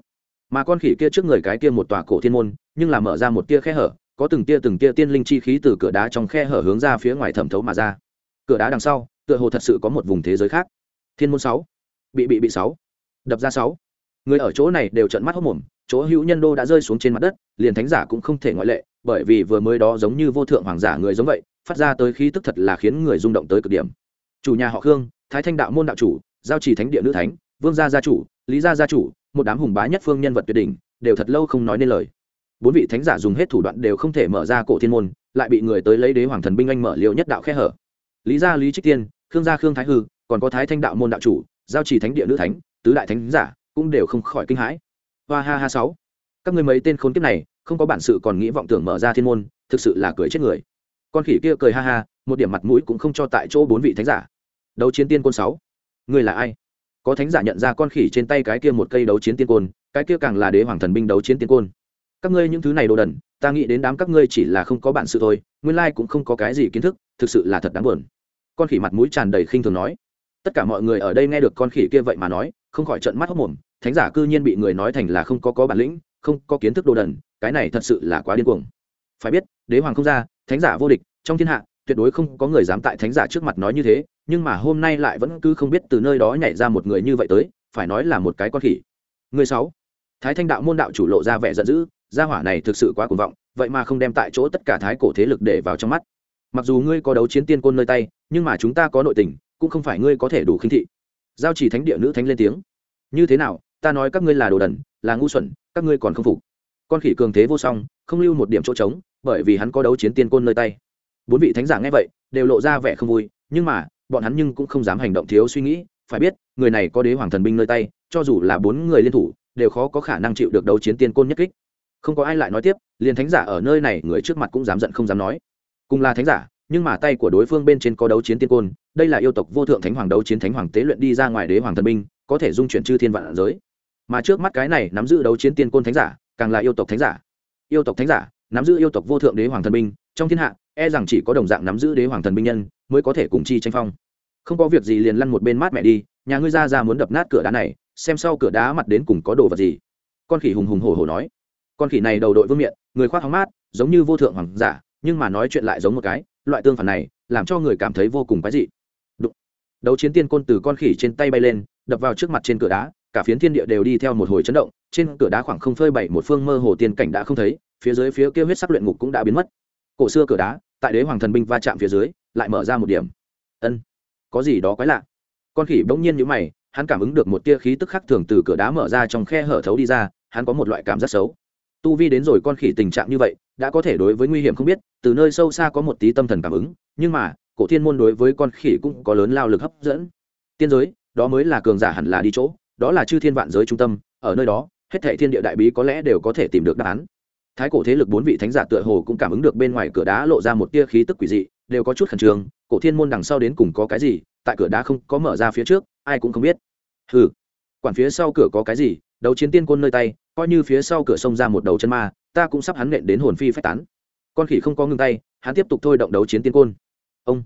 Mà con khỉ kia trước người cái kia một tòa cổ thiên môn, nhưng là mở ra một tia khe hở, có từng tia từng tia tiên linh chi khí từ cửa đá trong khe hở hướng ra phía ngoài thẩm thấu mà ra. Cửa đá đằng sau, tựa hồ thật sự có một vùng thế giới khác. Thiên môn sáu, bị bị bị sáu, đập ra sáu. Người ở chỗ này đều trợn mắt hốc mồm, chỗ hữu nhân đô đã rơi xuống trên mặt đất, liền thánh giả cũng không thể ngoại lệ, bởi vì vừa mới đó giống như vô thượng hoàng giả người giống vậy, phát ra tới khí tức thật là khiến người rung động tới cực điểm. Chủ nhà họ khương, thái thanh đạo môn đạo chủ giao chỉ thánh địa nữ thánh, vương gia gia chủ, lý gia gia chủ, một đám hùng bá nhất phương nhân vật tuyệt đỉnh, đều thật lâu không nói nên lời. Bốn vị thánh giả dùng hết thủ đoạn đều không thể mở ra cổ thiên môn, lại bị người tới lấy đế hoàng thần binh anh mở liệu nhất đạo khe hở. Lý gia lý trích tiên, khương gia khương thái hư, còn có thái thanh đạo môn đạo chủ, giao chỉ thánh địa nữ thánh, tứ đại thánh giả cũng đều không khỏi kinh hãi. Hoa ha ha sáu. Các người mấy tên khốn kiếp này, không có bản sự còn nghĩ vọng tưởng mở ra thiên môn, thực sự là cười chết người. Con khỉ kia cười ha ha, một điểm mặt mũi cũng không cho tại chỗ bốn vị thánh giả. Đấu chiến tiên côn sáu. Ngươi là ai? Có thánh giả nhận ra con khỉ trên tay cái kia một cây đấu chiến tiên côn, cái kia càng là đế hoàng thần binh đấu chiến tiên côn. Các ngươi những thứ này đồ đần, ta nghĩ đến đám các ngươi chỉ là không có bản sự thôi, nguyên lai cũng không có cái gì kiến thức, thực sự là thật đáng buồn. Con khỉ mặt mũi tràn đầy khinh thường nói. Tất cả mọi người ở đây nghe được con khỉ kia vậy mà nói, không khỏi trận mắt hốc mồm, thánh giả cư nhiên bị người nói thành là không có có bản lĩnh, không có kiến thức đồ đần, cái này thật sự là quá điên cuồng. Phải biết, đế hoàng không ra, thánh giả vô địch, trong thiên hạ, tuyệt đối không có người dám tại thánh giả trước mặt nói như thế nhưng mà hôm nay lại vẫn cứ không biết từ nơi đó nhảy ra một người như vậy tới, phải nói là một cái con khỉ. Người sáu. Thái thanh đạo môn đạo chủ lộ ra vẻ giận dữ, gia hỏa này thực sự quá cuồng vọng, vậy mà không đem tại chỗ tất cả thái cổ thế lực để vào trong mắt. Mặc dù ngươi có đấu chiến tiên côn nơi tay, nhưng mà chúng ta có nội tình, cũng không phải ngươi có thể đủ khinh thị. Giao chỉ thánh địa nữ thánh lên tiếng. Như thế nào, ta nói các ngươi là đồ đần, là ngu xuẩn, các ngươi còn không phục. Con khỉ cường thế vô song, không lưu một điểm chỗ trống, bởi vì hắn có đấu chiến tiên côn nơi tay. Bốn vị thánh giả nghe vậy, đều lộ ra vẻ không vui, nhưng mà bọn hắn nhưng cũng không dám hành động thiếu suy nghĩ, phải biết, người này có đế hoàng thần binh nơi tay, cho dù là bốn người liên thủ, đều khó có khả năng chịu được đấu chiến tiên côn nhất kích. Không có ai lại nói tiếp, liền thánh giả ở nơi này, người trước mặt cũng dám giận không dám nói. Cùng là thánh giả, nhưng mà tay của đối phương bên trên có đấu chiến tiên côn, đây là yêu tộc vô thượng thánh hoàng đấu chiến thánh hoàng tế luyện đi ra ngoài đế hoàng thần binh, có thể dung chuyển chư thiên vạn giới. Mà trước mắt cái này nắm giữ đấu chiến tiên côn thánh giả, càng là yêu tộc thánh giả. Yêu tộc thánh giả, nắm giữ yêu tộc vô thượng đế hoàng thần binh, trong thiên hạ e rằng chỉ có đồng dạng nắm giữ đế hoàng thần binh nhân mới có thể cùng chi tranh phong. Không có việc gì liền lăn một bên mát mẹ đi, nhà ngươi ra ra muốn đập nát cửa đá này, xem sau cửa đá mặt đến cùng có đồ vật gì. Con khỉ hùng hùng hổ hổ nói. Con khỉ này đầu đội vương miện, người khoác hóng mát, giống như vô thượng hoàng giả, nhưng mà nói chuyện lại giống một cái, loại tương phản này, làm cho người cảm thấy vô cùng quái dị. Đụng. đấu chiến tiên côn từ con khỉ trên tay bay lên, đập vào trước mặt trên cửa đá, cả phiến thiên địa đều đi theo một hồi chấn động, trên cửa đá khoảng không phơi bảy một phương mơ hồ tiên cảnh đã không thấy, phía dưới phía kia huyết sắc luyện ngục cũng đã biến mất. Cổ xưa cửa đá tại đế hoàng thần binh va chạm phía dưới, lại mở ra một điểm. Ân, có gì đó quái lạ. Con khỉ bỗng nhiên nhữ mày, hắn cảm ứng được một tia khí tức khác thường từ cửa đá mở ra trong khe hở thấu đi ra, hắn có một loại cảm giác xấu. Tu vi đến rồi con khỉ tình trạng như vậy, đã có thể đối với nguy hiểm không biết, từ nơi sâu xa có một tí tâm thần cảm ứng, nhưng mà, cổ thiên môn đối với con khỉ cũng có lớn lao lực hấp dẫn. Tiên giới, đó mới là cường giả hẳn là đi chỗ, đó là chư thiên vạn giới trung tâm, ở nơi đó, hết thệ thiên địa đại bí có lẽ đều có thể tìm được đáp án thái cổ thế lực bốn vị thánh giả tựa hồ cũng cảm ứng được bên ngoài cửa đá lộ ra một tia khí tức quỷ dị, đều có chút khẩn trương, cổ thiên môn đằng sau đến cùng có cái gì, tại cửa đá không có mở ra phía trước, ai cũng không biết. Ừ quản phía sau cửa có cái gì, đấu chiến tiên côn nơi tay, coi như phía sau cửa sông ra một đầu chân ma, ta cũng sắp hắn nện đến hồn phi phách tán. Con khỉ không có ngừng tay, hắn tiếp tục thôi động đấu chiến tiên côn. Ông,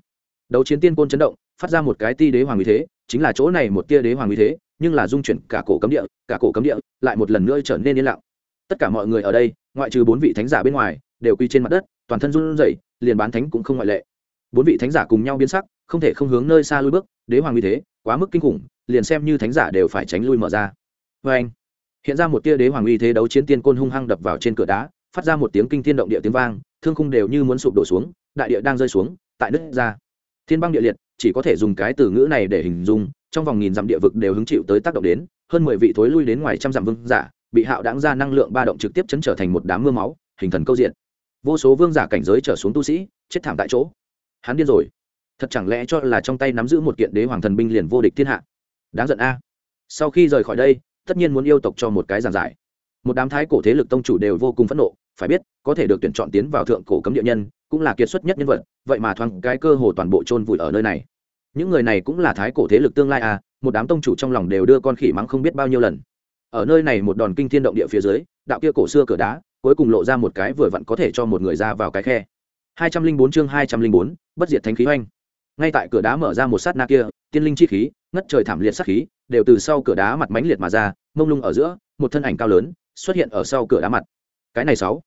đấu chiến tiên côn chấn động, phát ra một cái ti đế hoàng uy thế, chính là chỗ này một tia đế hoàng uy thế, nhưng là dung chuyển cả cổ cấm địa, cả cổ cấm địa lại một lần nữa trở nên yên lặng. Tất cả mọi người ở đây ngoại trừ bốn vị thánh giả bên ngoài, đều quy trên mặt đất, toàn thân run rẩy, liền bán thánh cũng không ngoại lệ. Bốn vị thánh giả cùng nhau biến sắc, không thể không hướng nơi xa lui bước, đế hoàng uy thế, quá mức kinh khủng, liền xem như thánh giả đều phải tránh lui mở ra. Vê anh, hiện ra một tia đế hoàng uy thế đấu chiến tiên côn hung hăng đập vào trên cửa đá, phát ra một tiếng kinh thiên động địa tiếng vang, thương khung đều như muốn sụp đổ xuống, đại địa đang rơi xuống, tại đất ra. Thiên băng địa liệt, chỉ có thể dùng cái từ ngữ này để hình dung, trong vòng nghìn dặm địa vực đều hứng chịu tới tác động đến, hơn mười vị thối lui đến ngoài trăm dặm vương giả bị hạo đáng ra năng lượng ba động trực tiếp chấn trở thành một đám mưa máu, hình thần câu diện. Vô số vương giả cảnh giới trở xuống tu sĩ, chết thảm tại chỗ. Hắn điên rồi. Thật chẳng lẽ cho là trong tay nắm giữ một kiện đế hoàng thần binh liền vô địch thiên hạ? Đáng giận a. Sau khi rời khỏi đây, tất nhiên muốn yêu tộc cho một cái giàn giải. Một đám thái cổ thế lực tông chủ đều vô cùng phẫn nộ, phải biết, có thể được tuyển chọn tiến vào thượng cổ cấm địa nhân, cũng là kiệt xuất nhất nhân vật, vậy mà thoáng cái cơ hồ toàn bộ chôn vùi ở nơi này. Những người này cũng là thái cổ thế lực tương lai à một đám tông chủ trong lòng đều đưa con khỉ mắng không biết bao nhiêu lần ở nơi này một đòn kinh thiên động địa phía dưới, đạo kia cổ xưa cửa đá, cuối cùng lộ ra một cái vừa vặn có thể cho một người ra vào cái khe. hai trăm linh bốn chương hai trăm linh bốn, bất diệt thánh khí oanh ngay tại cửa đá mở ra một sát na kia, tiên linh chi khí, ngất trời thảm liệt sát khí, đều từ sau cửa đá mặt mánh liệt mà ra, mông lung ở giữa, một thân ảnh cao lớn, xuất hiện ở sau cửa đá mặt. Cái này sáu.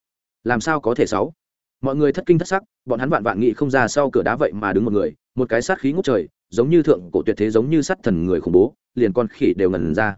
Làm sao có thể sáu? Mọi người thất kinh thất sắc, bọn hắn vạn vạn nghị không ra sau cửa đá vậy mà đứng một người, một cái sát khí ngút trời, giống như thượng cổ tuyệt thế giống như sát thần người khủng bố, liền con khỉ đều ngần ra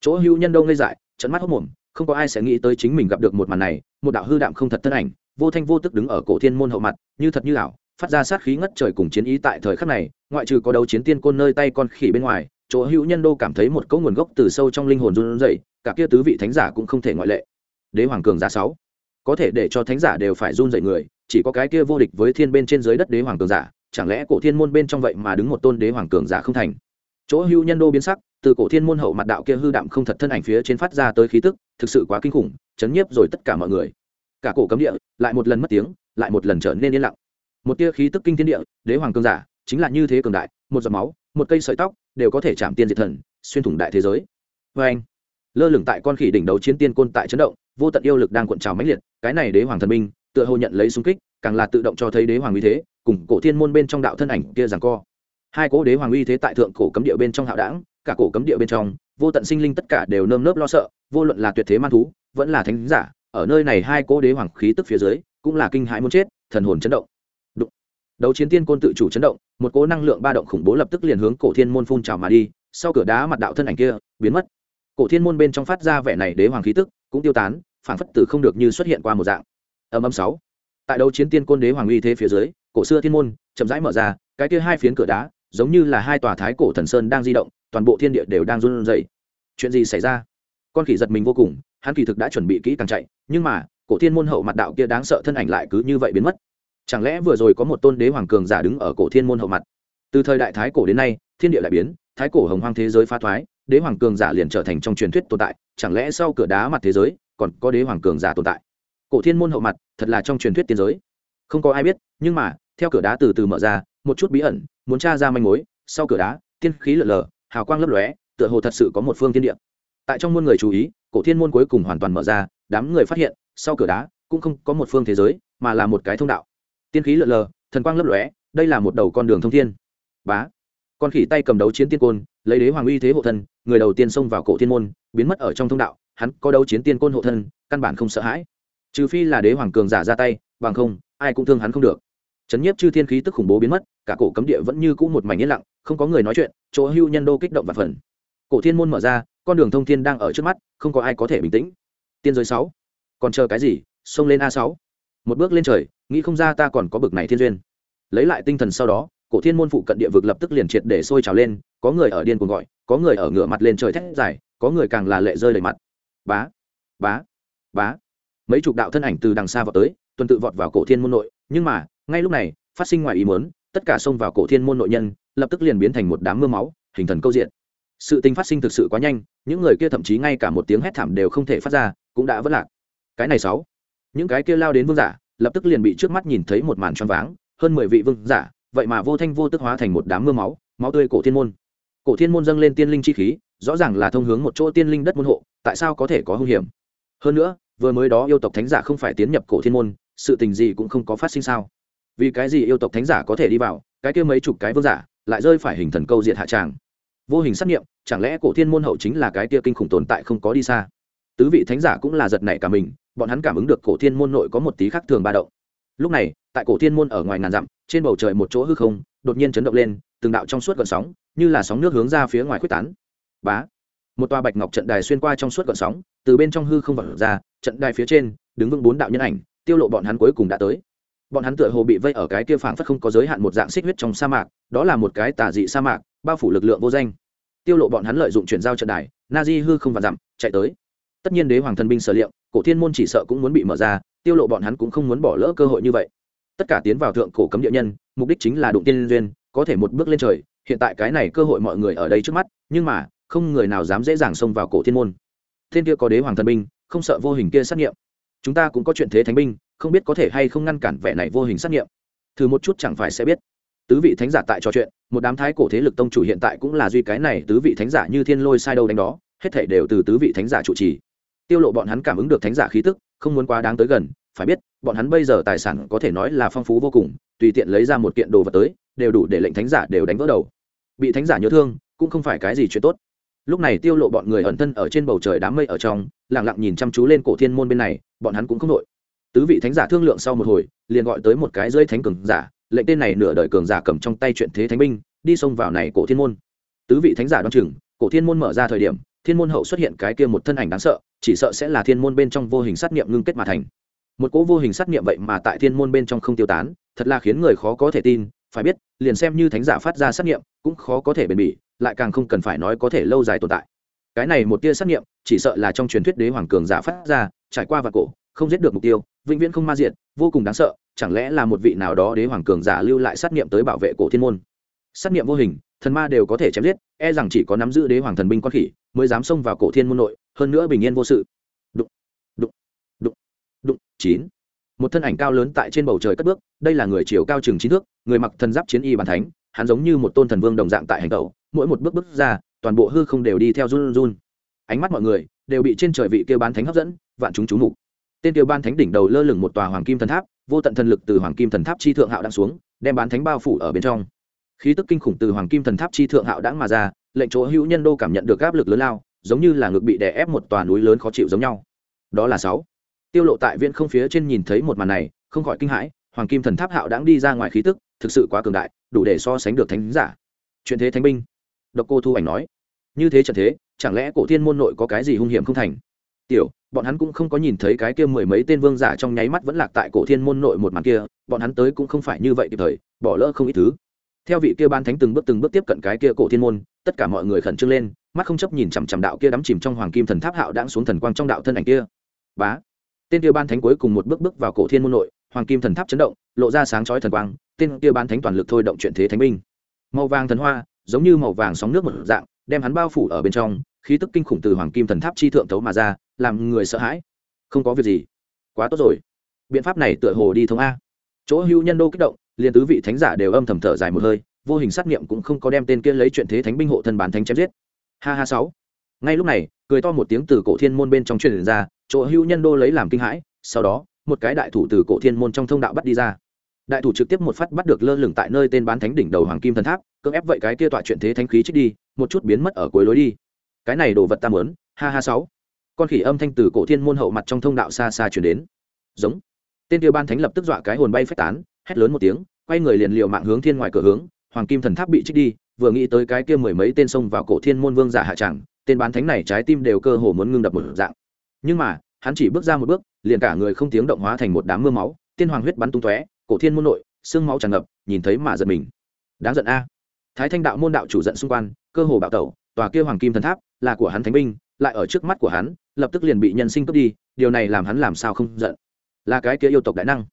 chỗ hưu nhân đâu ngây dại trận mắt hốc mồm, không có ai sẽ nghĩ tới chính mình gặp được một màn này, một đạo hư đạm không thật thân ảnh, vô thanh vô tức đứng ở cổ thiên môn hậu mặt, như thật như ảo, phát ra sát khí ngất trời cùng chiến ý tại thời khắc này, ngoại trừ có đấu chiến tiên côn nơi tay con khỉ bên ngoài, chỗ hữu nhân đô cảm thấy một cấu nguồn gốc từ sâu trong linh hồn run rẩy, cả kia tứ vị thánh giả cũng không thể ngoại lệ. Đế hoàng cường giả sáu, có thể để cho thánh giả đều phải run rẩy người, chỉ có cái kia vô địch với thiên bên trên dưới đất đế hoàng cường giả, chẳng lẽ cổ thiên môn bên trong vậy mà đứng một tôn đế hoàng cường giả không thành? Chỗ hữu nhân đô biến sắc từ cổ thiên môn hậu mặt đạo kia hư đạm không thật thân ảnh phía trên phát ra tới khí tức, thực sự quá kinh khủng, chấn nhiếp rồi tất cả mọi người. Cả cổ cấm địa, lại một lần mất tiếng, lại một lần trở nên yên lặng. Một tia khí tức kinh thiên địa, đế hoàng cường giả, chính là như thế cường đại, một giọt máu, một cây sợi tóc, đều có thể chạm tiên diệt thần, xuyên thủng đại thế giới. Vê anh, lơ lửng tại con khỉ đỉnh đầu chiến tiên côn tại chấn động, vô tận yêu lực đang cuộn trào mãnh liệt, cái này đế hoàng thần minh, tựa hồ nhận lấy xung kích, càng là tự động cho thấy đế hoàng uy thế, cùng cổ thiên môn bên trong đạo thân ảnh kia giằng co. Hai cỗ đế hoàng uy thế tại thượng cổ cấm địa bên trong hạo đảng cả cổ cấm địa bên trong, vô tận sinh linh tất cả đều nơm nớp lo sợ, vô luận là tuyệt thế man thú, vẫn là thánh giả, ở nơi này hai cỗ đế hoàng khí tức phía dưới, cũng là kinh hãi muốn chết, thần hồn chấn động. Đụng. đấu chiến tiên côn tự chủ chấn động, một cỗ năng lượng ba động khủng bố lập tức liền hướng cổ thiên môn phun trào mà đi, sau cửa đá mặt đạo thân ảnh kia, biến mất. Cổ thiên môn bên trong phát ra vẻ này đế hoàng khí tức, cũng tiêu tán phản phất từ không được như xuất hiện qua một dạng. Âm âm sáu. Tại đấu chiến tiên côn đế hoàng uy thế phía dưới, cổ xưa thiên môn chậm rãi mở ra, cái kia hai phiến cửa đá, giống như là hai tòa thái cổ thần sơn đang di động toàn bộ thiên địa đều đang run rẩy. Chuyện gì xảy ra? Con khỉ giật mình vô cùng, hắn kỳ thực đã chuẩn bị kỹ càng chạy, nhưng mà, cổ thiên môn hậu mặt đạo kia đáng sợ thân ảnh lại cứ như vậy biến mất. Chẳng lẽ vừa rồi có một tôn đế hoàng cường giả đứng ở cổ thiên môn hậu mặt? Từ thời đại thái cổ đến nay, thiên địa lại biến, thái cổ hồng hoang thế giới phá thoái, đế hoàng cường giả liền trở thành trong truyền thuyết tồn tại, chẳng lẽ sau cửa đá mặt thế giới, còn có đế hoàng cường giả tồn tại? Cổ thiên môn hậu mặt, thật là trong truyền thuyết tiên giới. Không có ai biết, nhưng mà, theo cửa đá từ từ mở ra, một chút bí ẩn, muốn tra ra manh mối, sau cửa đá, tiên khí lở lờ hào quang lấp lóe, tựa hồ thật sự có một phương thiên địa. Tại trong muôn người chú ý, cổ thiên môn cuối cùng hoàn toàn mở ra, đám người phát hiện, sau cửa đá cũng không có một phương thế giới, mà là một cái thông đạo. Tiên khí lượn lờ, thần quang lấp lóe, đây là một đầu con đường thông thiên. Bá! Con khỉ tay cầm đấu chiến tiên côn, lấy đế hoàng uy thế hộ thân, người đầu tiên xông vào cổ thiên môn, biến mất ở trong thông đạo, hắn có đấu chiến tiên côn hộ thân, căn bản không sợ hãi. Trừ phi là đế hoàng cường giả ra tay, bằng không, ai cũng thương hắn không được chấn nhiếp chư thiên khí tức khủng bố biến mất, cả cổ cấm địa vẫn như cũ một mảnh yên lặng, không có người nói chuyện, chỗ hưu nhân đô kích động và phần. Cổ thiên môn mở ra, con đường thông thiên đang ở trước mắt, không có ai có thể bình tĩnh. Tiên giới sáu, còn chờ cái gì? Xông lên a sáu. Một bước lên trời, nghĩ không ra ta còn có bực này thiên duyên. Lấy lại tinh thần sau đó, cổ thiên môn phụ cận địa vực lập tức liền triệt để sôi trào lên, có người ở điên cuồng gọi, có người ở ngửa mặt lên trời thét dài, có người càng là lệ rơi đầy mặt. Bá bá bá. Mấy chục đạo thân ảnh từ đằng xa vào tới, tuần tự vọt vào cổ thiên môn nội, nhưng mà ngay lúc này, phát sinh ngoài ý muốn, tất cả xông vào cổ thiên môn nội nhân, lập tức liền biến thành một đám mưa máu, hình thần câu diện. Sự tình phát sinh thực sự quá nhanh, những người kia thậm chí ngay cả một tiếng hét thảm đều không thể phát ra, cũng đã vất lạc. Cái này sáu. Những cái kia lao đến vương giả, lập tức liền bị trước mắt nhìn thấy một màn choáng váng, hơn mười vị vương giả, vậy mà vô thanh vô tức hóa thành một đám mưa máu máu tươi cổ thiên môn. Cổ thiên môn dâng lên tiên linh chi khí, rõ ràng là thông hướng một chỗ tiên linh đất môn hộ, tại sao có thể có hung hiểm? Hơn nữa, vừa mới đó yêu tộc thánh giả không phải tiến nhập cổ thiên môn, sự tình gì cũng không có phát sinh sao? Vì cái gì yêu tộc thánh giả có thể đi vào, cái kia mấy chục cái vương giả lại rơi phải hình thần câu diệt hạ tràng. Vô hình sát nghiệm, chẳng lẽ cổ thiên môn hậu chính là cái kia kinh khủng tồn tại không có đi xa? Tứ vị thánh giả cũng là giật nảy cả mình, bọn hắn cảm ứng được cổ thiên môn nội có một tí khác thường ba động. Lúc này, tại cổ thiên môn ở ngoài ngàn dặm, trên bầu trời một chỗ hư không, đột nhiên chấn động lên, từng đạo trong suốt gợn sóng, như là sóng nước hướng ra phía ngoài quyết tán. Bá! Một tòa bạch ngọc trận đài xuyên qua trong suốt gợn sóng, từ bên trong hư không vật ra, trận đài phía trên, đứng vững bốn đạo nhân ảnh, tiêu lộ bọn hắn cuối cùng đã tới bọn hắn tựa hồ bị vây ở cái kia phảng phất không có giới hạn một dạng xích huyết trong sa mạc, đó là một cái tà dị sa mạc, bao phủ lực lượng vô danh. Tiêu lộ bọn hắn lợi dụng chuyển giao trận đài na di hư không và dặm, chạy tới. Tất nhiên đế hoàng thần binh sở liệu, cổ thiên môn chỉ sợ cũng muốn bị mở ra, tiêu lộ bọn hắn cũng không muốn bỏ lỡ cơ hội như vậy. Tất cả tiến vào thượng cổ cấm địa nhân, mục đích chính là đụng tiên duyên, có thể một bước lên trời, hiện tại cái này cơ hội mọi người ở đây trước mắt, nhưng mà, không người nào dám dễ dàng xông vào cổ thiên môn. Thiên kia có đế hoàng thần binh, không sợ vô hình kia sát nghiệm. Chúng ta cũng có chuyện thế thánh binh không biết có thể hay không ngăn cản vẻ này vô hình sát nghiệm. Thử một chút chẳng phải sẽ biết. Tứ vị thánh giả tại trò chuyện, một đám thái cổ thế lực tông chủ hiện tại cũng là duy cái này tứ vị thánh giả như thiên lôi sai đâu đánh đó, hết thể đều từ tứ vị thánh giả chủ trì. Tiêu lộ bọn hắn cảm ứng được thánh giả khí tức, không muốn quá đáng tới gần, phải biết, bọn hắn bây giờ tài sản có thể nói là phong phú vô cùng, tùy tiện lấy ra một kiện đồ vật tới, đều đủ để lệnh thánh giả đều đánh vỡ đầu. Bị thánh giả nhớ thương, cũng không phải cái gì chuyện tốt. Lúc này tiêu lộ bọn người ẩn thân ở trên bầu trời đám mây ở trong, lặng lặng nhìn chăm chú lên cổ thiên môn bên này, bọn hắn cũng không nội tứ vị thánh giả thương lượng sau một hồi, liền gọi tới một cái dưới thánh cường giả, lệnh tên này nửa đời cường giả cầm trong tay chuyện thế thánh binh, đi xông vào này cổ thiên môn. Tứ vị thánh giả đoan chừng, cổ thiên môn mở ra thời điểm, thiên môn hậu xuất hiện cái kia một thân ảnh đáng sợ, chỉ sợ sẽ là thiên môn bên trong vô hình sát nghiệm ngưng kết mà thành. Một cỗ vô hình sát nghiệm vậy mà tại thiên môn bên trong không tiêu tán, thật là khiến người khó có thể tin, phải biết, liền xem như thánh giả phát ra sát nghiệm cũng khó có thể bền bỉ, lại càng không cần phải nói có thể lâu dài tồn tại. Cái này một tia sát nghiệm chỉ sợ là trong truyền thuyết đế hoàng cường giả phát ra, trải qua và cổ không giết được mục tiêu, vĩnh viễn không ma diện vô cùng đáng sợ, chẳng lẽ là một vị nào đó đế hoàng cường giả lưu lại sát nghiệm tới bảo vệ cổ thiên môn? Sát nghiệm vô hình, thần ma đều có thể chém giết e rằng chỉ có nắm giữ đế hoàng thần binh con khỉ mới dám xông vào cổ thiên môn nội, hơn nữa bình yên vô sự. Đụng đụng đụng đụng, chín. Một thân ảnh cao lớn tại trên bầu trời cất bước, đây là người chiều cao chừng chín thước, người mặc thần giáp chiến y bàn thánh, hắn giống như một tôn thần vương đồng dạng tại hành tẩu, mỗi một bước bước ra, toàn bộ hư không đều đi theo run run. Ánh mắt mọi người đều bị trên trời vị kia bán thánh hấp dẫn, vạn chúng chú mục tên tiêu ban thánh đỉnh đầu lơ lửng một tòa hoàng kim thần tháp, vô tận thần lực từ hoàng kim thần tháp chi thượng hạo đang xuống, đem bán thánh bao phủ ở bên trong. Khí tức kinh khủng từ hoàng kim thần tháp chi thượng hạo đãng mà ra, lệnh chỗ hữu nhân đô cảm nhận được áp lực lớn lao, giống như là ngực bị đè ép một tòa núi lớn khó chịu giống nhau. Đó là sáu. Tiêu lộ tại viễn không phía trên nhìn thấy một màn này, không khỏi kinh hãi, hoàng kim thần tháp hạo đãng đi ra ngoài khí tức, thực sự quá cường đại, đủ để so sánh được thánh giả. Chuyện thế thánh binh. Độc cô thu ảnh nói. Như thế trận thế, chẳng lẽ cổ thiên môn nội có cái gì hung hiểm không thành? Tiểu, bọn hắn cũng không có nhìn thấy cái kia mười mấy tên vương giả trong nháy mắt vẫn lạc tại cổ thiên môn nội một màn kia, bọn hắn tới cũng không phải như vậy kịp thời, bỏ lỡ không ít thứ. Theo vị kia ban thánh từng bước từng bước tiếp cận cái kia cổ thiên môn, tất cả mọi người khẩn trương lên, mắt không chấp nhìn chằm chằm đạo kia đắm chìm trong hoàng kim thần tháp hạo đang xuống thần quang trong đạo thân ảnh kia. Bá! Tên kia ban thánh cuối cùng một bước bước vào cổ thiên môn nội, hoàng kim thần tháp chấn động, lộ ra sáng chói thần quang, tên kia ban thánh toàn lực thôi động chuyện thế thánh binh. Màu vàng thần hoa, giống như màu vàng sóng nước một dạng, đem hắn bao phủ ở bên trong khí tức kinh khủng từ hoàng kim thần tháp chi thượng tấu mà ra, làm người sợ hãi. Không có việc gì. Quá tốt rồi. Biện pháp này tựa hồ đi thông a. Chỗ Hưu nhân đô kích động, liền tứ vị thánh giả đều âm thầm thở dài một hơi, vô hình sát nghiệm cũng không có đem tên kia lấy chuyện thế thánh binh hộ thân bán thánh chém giết. Ha ha sáu. Ngay lúc này, cười to một tiếng từ cổ thiên môn bên trong truyền ra, chỗ Hưu nhân đô lấy làm kinh hãi, sau đó, một cái đại thủ từ cổ thiên môn trong thông đạo bắt đi ra. Đại thủ trực tiếp một phát bắt được lơ lửng tại nơi tên bán thánh đỉnh đầu hoàng kim thần tháp, cưỡng ép vậy cái kia tọa chuyện thế thánh khí trích đi, một chút biến mất ở cuối lối đi cái này đồ vật ta muốn, ha ha sáu. Con khỉ âm thanh từ cổ thiên môn hậu mặt trong thông đạo xa xa chuyển đến. Giống. Tên tiêu ban thánh lập tức dọa cái hồn bay phách tán hét lớn một tiếng quay người liền liều mạng hướng thiên ngoài cửa hướng hoàng kim thần tháp bị trích đi vừa nghĩ tới cái kia mười mấy tên xông vào cổ thiên môn vương giả hạ tràng tên bán thánh này trái tim đều cơ hồ muốn ngưng đập một dạng. Nhưng mà hắn chỉ bước ra một bước liền cả người không tiếng động hóa thành một đám mưa máu tiên hoàng huyết bắn tung tóe cổ thiên môn nội xương máu tràn ngập nhìn thấy mà giật mình. Đáng giận a. Thái thanh đạo môn đạo chủ giận xung quanh cơ hồ bạo tẩu tòa kia hoàng kim thần tháp là của hắn thánh binh, lại ở trước mắt của hắn, lập tức liền bị nhân sinh cướp đi, điều này làm hắn làm sao không giận. Là cái kia yêu tộc đại năng.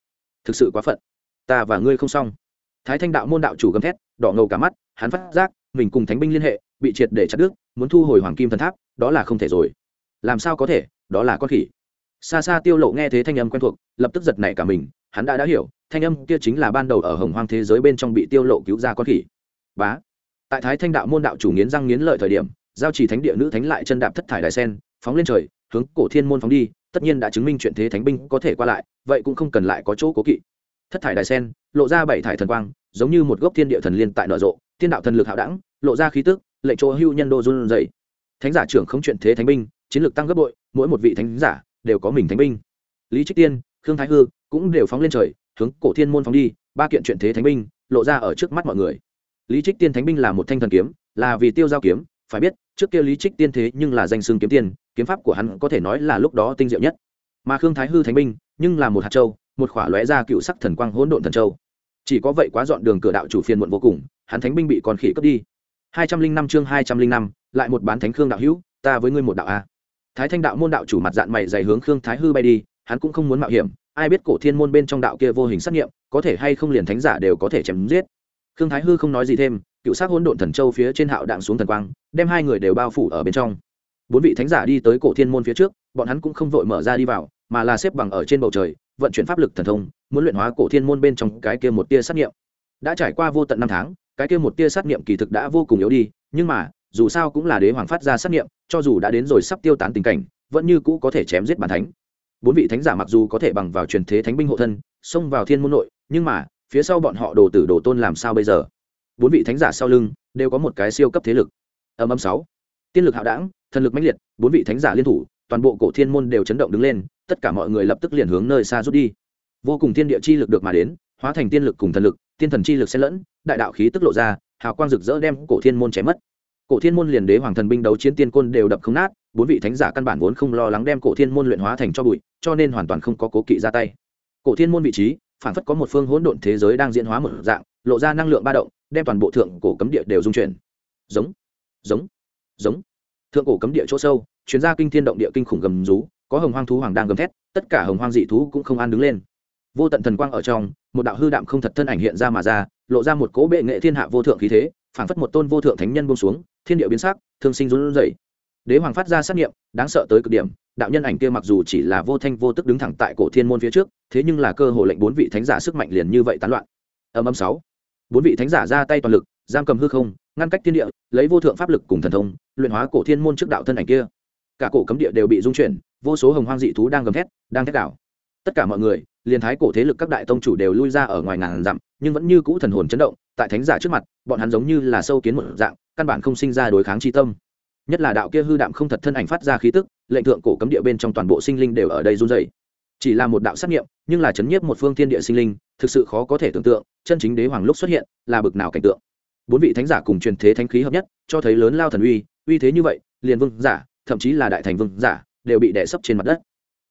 Thực sự quá phận. Ta và ngươi không xong. Thái thanh đạo môn đạo chủ gầm thét, đỏ ngầu cả mắt, hắn phát giác, mình cùng thánh binh liên hệ, bị triệt để chặt đứt, muốn thu hồi hoàng kim thần tháp, đó là không thể rồi. Làm sao có thể, đó là con khỉ. Xa xa tiêu lộ nghe thế thanh âm quen thuộc, lập tức giật nảy cả mình, hắn đã đã hiểu, thanh âm kia chính là ban đầu ở hồng hoang thế giới bên trong bị tiêu lộ cứu ra con khỉ. Bá tại thái thanh đạo môn đạo chủ nghiến răng nghiến lợi thời điểm, giao chỉ thánh địa nữ thánh lại chân đạp thất thải đại sen, phóng lên trời, hướng cổ thiên môn phóng đi, tất nhiên đã chứng minh chuyện thế thánh binh có thể qua lại, vậy cũng không cần lại có chỗ cố kỵ. Thất thải đại sen, lộ ra bảy thải thần quang, giống như một gốc thiên địa thần liên tại nở rộ, thiên đạo thần lực hạo đẳng, lộ ra khí tức, lệnh chỗ hưu nhân đô run dậy thánh giả trưởng không chuyện thế thánh binh, chiến lược tăng gấp bội, mỗi một vị thánh giả đều có mình thánh binh. Lý trích tiên, khương thái hư cũng đều phóng lên trời, hướng cổ thiên môn phóng đi, ba kiện chuyện thế thánh binh, lộ ra ở trước mắt mọi người lý trích tiên thánh binh là một thanh thần kiếm, là vì tiêu giao kiếm, phải biết, trước kia lý trích tiên thế nhưng là danh xương kiếm tiên, kiếm pháp của hắn có thể nói là lúc đó tinh diệu nhất. Mà khương thái hư thánh binh, nhưng là một hạt châu, một khỏa lóe ra cựu sắc thần quang hỗn độn thần châu. Chỉ có vậy quá dọn đường cửa đạo chủ phiền muộn vô cùng, hắn thánh binh bị con khỉ cướp đi. Hai trăm linh năm chương hai trăm linh năm, lại một bán thánh khương đạo hữu, ta với ngươi một đạo a. Thái thanh đạo môn đạo chủ mặt dạng mày dày hướng khương thái hư bay đi, hắn cũng không muốn mạo hiểm, ai biết cổ thiên môn bên trong đạo kia vô hình xác nghiệm, có thể hay không liền thánh giả đều có thể chém giết. Thương thái hư không nói gì thêm cựu sắc hỗn độn thần châu phía trên hạo đạn xuống thần quang đem hai người đều bao phủ ở bên trong bốn vị thánh giả đi tới cổ thiên môn phía trước bọn hắn cũng không vội mở ra đi vào mà là xếp bằng ở trên bầu trời vận chuyển pháp lực thần thông muốn luyện hóa cổ thiên môn bên trong cái kia một tia sát niệm. đã trải qua vô tận năm tháng cái kia một tia sát niệm kỳ thực đã vô cùng yếu đi nhưng mà dù sao cũng là đế hoàng phát ra sát niệm, cho dù đã đến rồi sắp tiêu tán tình cảnh vẫn như cũ có thể chém giết bản thánh bốn vị thánh giả mặc dù có thể bằng vào truyền thế thánh binh hộ thân xông vào thiên môn nội nhưng mà phía sau bọn họ đồ tử đồ tôn làm sao bây giờ? Bốn vị thánh giả sau lưng đều có một cái siêu cấp thế lực. Âm âm sáu. Tiên lực hạo đảng, thần lực mãnh liệt, bốn vị thánh giả liên thủ, toàn bộ cổ thiên môn đều chấn động đứng lên, tất cả mọi người lập tức liền hướng nơi xa rút đi. Vô cùng thiên địa chi lực được mà đến, hóa thành tiên lực cùng thần lực, tiên thần chi lực xen lẫn, đại đạo khí tức lộ ra, hào quang rực rỡ đem cổ thiên môn chém mất. Cổ thiên môn liền đế hoàng thần binh đấu chiến tiên côn đều đập không nát, bốn vị thánh giả căn bản vốn không lo lắng đem cổ thiên môn luyện hóa thành cho bụi, cho nên hoàn toàn không có cố kỵ ra tay. Cổ thiên môn vị trí phản phất có một phương hỗn độn thế giới đang diễn hóa một dạng, lộ ra năng lượng ba động, đem toàn bộ thượng cổ cấm địa đều dung chuyển. Giống giống giống. Thượng cổ cấm địa chỗ sâu, chuyến ra kinh thiên động địa kinh khủng gầm rú, có hồng hoang thú hoàng đang gầm thét, tất cả hồng hoang dị thú cũng không an đứng lên. Vô tận thần quang ở trong, một đạo hư đạm không thật thân ảnh hiện ra mà ra, lộ ra một cỗ bệ nghệ thiên hạ vô thượng khí thế, phảng phất một tôn vô thượng thánh nhân buông xuống, thiên địa biến sắc, thương sinh run rẩy đế hoàng phát ra sát nghiệm, đáng sợ tới cực điểm, đạo nhân ảnh kia mặc dù chỉ là vô thanh vô tức đứng thẳng tại cổ thiên môn phía trước, thế nhưng là cơ hội lệnh bốn vị thánh giả sức mạnh liền như vậy tán loạn. Âm âm sáu. Bốn vị thánh giả ra tay toàn lực, giam cầm hư không, ngăn cách thiên địa, lấy vô thượng pháp lực cùng thần thông, luyện hóa cổ thiên môn trước đạo thân ảnh kia. Cả cổ cấm địa đều bị dung chuyển, vô số hồng hoang dị thú đang gầm thét, đang thét đảo tất cả mọi người, liền thái cổ thế lực các đại tông chủ đều lui ra ở ngoài ngàn dặm, nhưng vẫn như cũ thần hồn chấn động, tại thánh giả trước mặt, bọn hắn giống như là sâu kiến một dạng, căn bản không sinh ra đối kháng chi tâm nhất là đạo kia hư đạm không thật thân ảnh phát ra khí tức, lệnh thượng cổ cấm địa bên trong toàn bộ sinh linh đều ở đây run dày chỉ là một đạo xác nghiệm, nhưng là chấn nhiếp một phương thiên địa sinh linh, thực sự khó có thể tưởng tượng, chân chính đế hoàng lúc xuất hiện, là bực nào cảnh tượng. Bốn vị thánh giả cùng truyền thế thánh khí hợp nhất, cho thấy lớn lao thần uy uy thế như vậy, liền vương giả, thậm chí là đại thành vương giả, đều bị đè sấp trên mặt đất.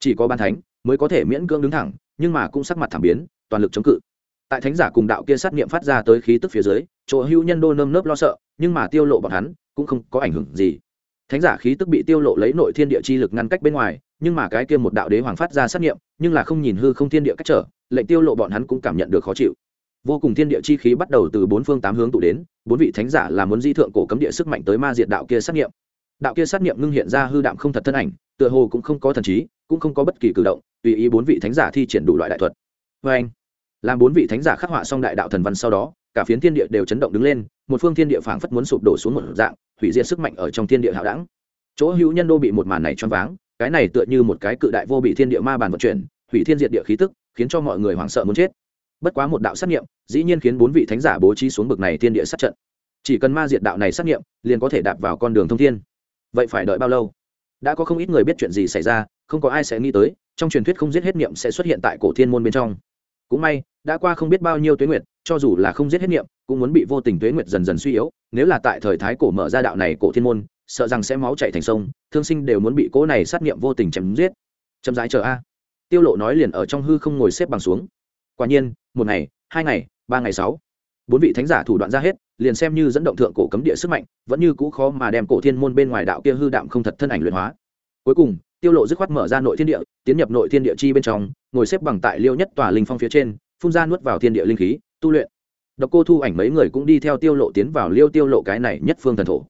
Chỉ có ban thánh mới có thể miễn cưỡng đứng thẳng, nhưng mà cũng sắc mặt thảm biến, toàn lực chống cự tại thánh giả cùng đạo kia sát nghiệm phát ra tới khí tức phía dưới, chỗ hưu nhân đô nơm nớp lo sợ, nhưng mà tiêu lộ bọn hắn cũng không có ảnh hưởng gì. Thánh giả khí tức bị tiêu lộ lấy nội thiên địa chi lực ngăn cách bên ngoài, nhưng mà cái kia một đạo đế hoàng phát ra sát nghiệm nhưng là không nhìn hư không thiên địa cách trở, lệnh tiêu lộ bọn hắn cũng cảm nhận được khó chịu. Vô cùng thiên địa chi khí bắt đầu từ bốn phương tám hướng tụ đến, bốn vị thánh giả là muốn di thượng cổ cấm địa sức mạnh tới ma diệt đạo kia sát nghiệm đạo kia sát nghiệm ngưng hiện ra hư đạm không thật thân ảnh, tựa hồ cũng không có thần trí, cũng không có bất kỳ cử động, tùy ý bốn vị thánh giả thi triển đủ loại đại thuật. Vê anh làm bốn vị thánh giả khắc họa xong đại đạo thần văn sau đó, cả phiến thiên địa đều chấn động đứng lên, một phương thiên địa phảng phất muốn sụp đổ xuống một dạng, hủy diệt sức mạnh ở trong thiên địa hạo đẳng. Chỗ hữu nhân đô bị một màn này choáng váng, cái này tựa như một cái cự đại vô bị thiên địa ma bàn vận chuyển, hủy thiên diệt địa khí tức, khiến cho mọi người hoảng sợ muốn chết. Bất quá một đạo sát nghiệm dĩ nhiên khiến bốn vị thánh giả bố trí xuống bực này thiên địa sát trận. Chỉ cần ma diệt đạo này sát nghiệm liền có thể đạp vào con đường thông thiên. Vậy phải đợi bao lâu? Đã có không ít người biết chuyện gì xảy ra, không có ai sẽ nghĩ tới, trong truyền thuyết không giết hết niệm sẽ xuất hiện tại cổ thiên môn bên trong cũng may, đã qua không biết bao nhiêu tuế nguyệt, cho dù là không giết hết niệm, cũng muốn bị vô tình tuế nguyệt dần dần suy yếu. Nếu là tại thời thái cổ mở ra đạo này cổ thiên môn, sợ rằng sẽ máu chảy thành sông, thương sinh đều muốn bị cỗ này sát niệm vô tình chém giết. Chậm rãi chờ a. Tiêu lộ nói liền ở trong hư không ngồi xếp bằng xuống. Quả nhiên, một ngày, hai ngày, ba ngày sáu. Bốn vị thánh giả thủ đoạn ra hết, liền xem như dẫn động thượng cổ cấm địa sức mạnh, vẫn như cũ khó mà đem cổ thiên môn bên ngoài đạo kia hư đạm không thật thân ảnh luyện hóa. Cuối cùng tiêu lộ dứt khoát mở ra nội thiên địa, tiến nhập nội thiên địa chi bên trong, ngồi xếp bằng tại liêu nhất tòa linh phong phía trên, phun ra nuốt vào thiên địa linh khí, tu luyện. Độc cô thu ảnh mấy người cũng đi theo tiêu lộ tiến vào liêu tiêu lộ cái này nhất phương thần thổ.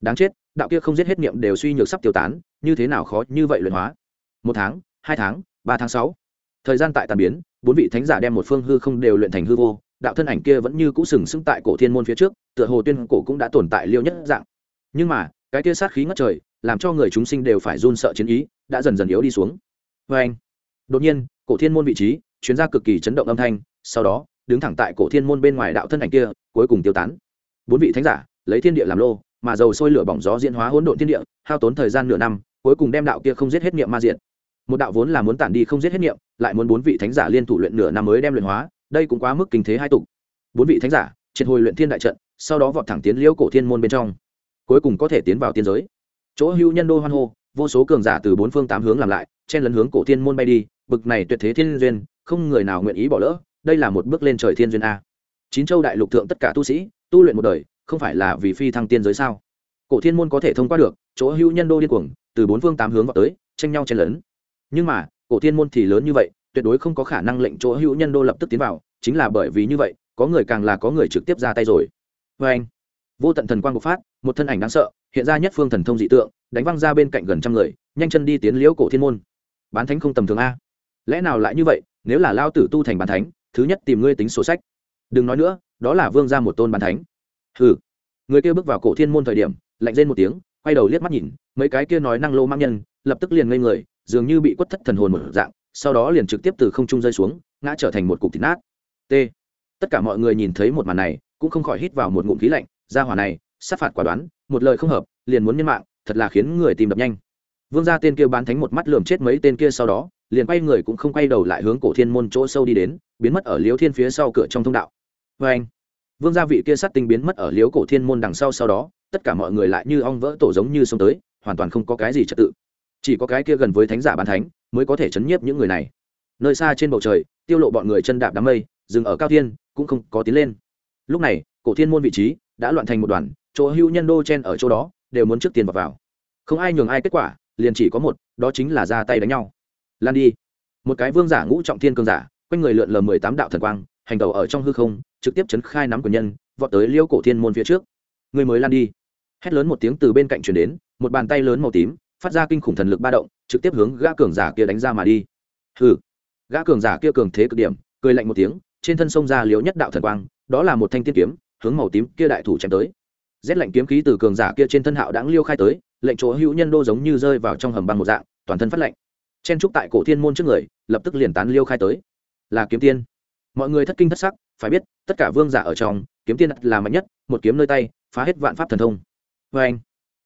Đáng chết, đạo kia không giết hết niệm đều suy nhược sắp tiêu tán, như thế nào khó như vậy luyện hóa? Một tháng, hai tháng, ba tháng sáu. Thời gian tại tàn biến, bốn vị thánh giả đem một phương hư không đều luyện thành hư vô, đạo thân ảnh kia vẫn như cũ sừng sững tại cổ thiên môn phía trước, tựa hồ tuyên cổ cũng đã tồn tại liêu nhất dạng. Nhưng mà, cái kia sát khí ngất trời, làm cho người chúng sinh đều phải run sợ chiến ý đã dần dần yếu đi xuống. Vê anh, đột nhiên, cổ thiên môn vị trí, chuyến ra cực kỳ chấn động âm thanh, sau đó, đứng thẳng tại cổ thiên môn bên ngoài đạo thân ảnh kia, cuối cùng tiêu tán. Bốn vị thánh giả, lấy thiên địa làm lô, mà dầu sôi lửa bỏng gió diễn hóa hỗn độn thiên địa, hao tốn thời gian nửa năm, cuối cùng đem đạo kia không giết hết niệm ma diện một đạo vốn là muốn tản đi không giết hết niệm, lại muốn bốn vị thánh giả liên thủ luyện nửa năm mới đem luyện hóa, đây cũng quá mức kinh thế hai tục. Bốn vị thánh giả, triệt hồi luyện thiên đại trận, sau đó vọt thẳng tiến liễu cổ thiên môn bên trong, cuối cùng có thể tiến vào tiên giới. Chỗ hữu nhân đô hoan hô vô số cường giả từ bốn phương tám hướng làm lại, chen lấn hướng cổ thiên môn bay đi, bực này tuyệt thế thiên duyên, không người nào nguyện ý bỏ lỡ, đây là một bước lên trời thiên duyên a. Chín châu đại lục thượng tất cả tu sĩ, tu luyện một đời, không phải là vì phi thăng tiên giới sao? Cổ thiên môn có thể thông qua được, chỗ hữu nhân đô điên cuồng, từ bốn phương tám hướng vào tới, tranh nhau chen lấn. Nhưng mà, cổ thiên môn thì lớn như vậy, tuyệt đối không có khả năng lệnh chỗ hữu nhân đô lập tức tiến vào, chính là bởi vì như vậy, có người càng là có người trực tiếp ra tay rồi. Vê anh vô tận thần quang bộc phát, một thân ảnh đáng sợ hiện ra nhất phương thần thông dị tượng, đánh văng ra bên cạnh gần trăm người, nhanh chân đi tiến liễu cổ thiên môn. Bán thánh không tầm thường a. Lẽ nào lại như vậy, nếu là lao tử tu thành bán thánh, thứ nhất tìm ngươi tính sổ sách. Đừng nói nữa, đó là vương ra một tôn bán thánh. Hừ. Người kia bước vào cổ thiên môn thời điểm, lạnh lên một tiếng, quay đầu liếc mắt nhìn, mấy cái kia nói năng lô mang nhân, lập tức liền ngây người, dường như bị quất thất thần hồn một dạng, sau đó liền trực tiếp từ không trung rơi xuống, ngã trở thành một cục thịt nát. T. Tất cả mọi người nhìn thấy một màn này, cũng không khỏi hít vào một ngụm khí lạnh, ra hỏa này sát phạt quả đoán, một lời không hợp, liền muốn nhân mạng, thật là khiến người tìm đập nhanh. Vương gia tên kia bán thánh một mắt lườm chết mấy tên kia sau đó, liền quay người cũng không quay đầu lại hướng cổ thiên môn chỗ sâu đi đến, biến mất ở liếu thiên phía sau cửa trong thông đạo. Vê anh, vương gia vị kia sát tinh biến mất ở liếu cổ thiên môn đằng sau sau đó, tất cả mọi người lại như ong vỡ tổ giống như xông tới, hoàn toàn không có cái gì trật tự. Chỉ có cái kia gần với thánh giả bán thánh, mới có thể chấn nhiếp những người này. Nơi xa trên bầu trời, tiêu lộ bọn người chân đạp đám mây, dừng ở cao thiên, cũng không có tiến lên. Lúc này, cổ thiên môn vị trí đã loạn thành một đoàn chỗ hưu nhân đô chen ở chỗ đó đều muốn trước tiền vào, vào. Không ai nhường ai kết quả liền chỉ có một đó chính là ra tay đánh nhau. Lan đi. Một cái vương giả ngũ trọng thiên cường giả quanh người lượn lờ mười tám đạo thần quang hành tàu ở trong hư không trực tiếp chấn khai nắm của nhân vọt tới liêu cổ thiên môn phía trước. Người mới lan đi. Hét lớn một tiếng từ bên cạnh chuyển đến một bàn tay lớn màu tím phát ra kinh khủng thần lực ba động trực tiếp hướng gã cường giả kia đánh ra mà đi. Hừ. Gã cường giả kia cường thế cực điểm cười lạnh một tiếng trên thân sông ra liếu nhất đạo thần quang đó là một thanh tiên kiếm hướng màu tím kia đại thủ chém tới rét lạnh kiếm khí từ cường giả kia trên thân hạo đáng liêu khai tới, lệnh chỗ hữu nhân đô giống như rơi vào trong hầm băng một dạng, toàn thân phát lạnh. Chen trúc tại cổ thiên môn trước người, lập tức liền tán liêu khai tới. Là kiếm tiên. Mọi người thất kinh thất sắc, phải biết, tất cả vương giả ở trong, kiếm tiên là mạnh nhất, một kiếm nơi tay, phá hết vạn pháp thần thông. Vê anh,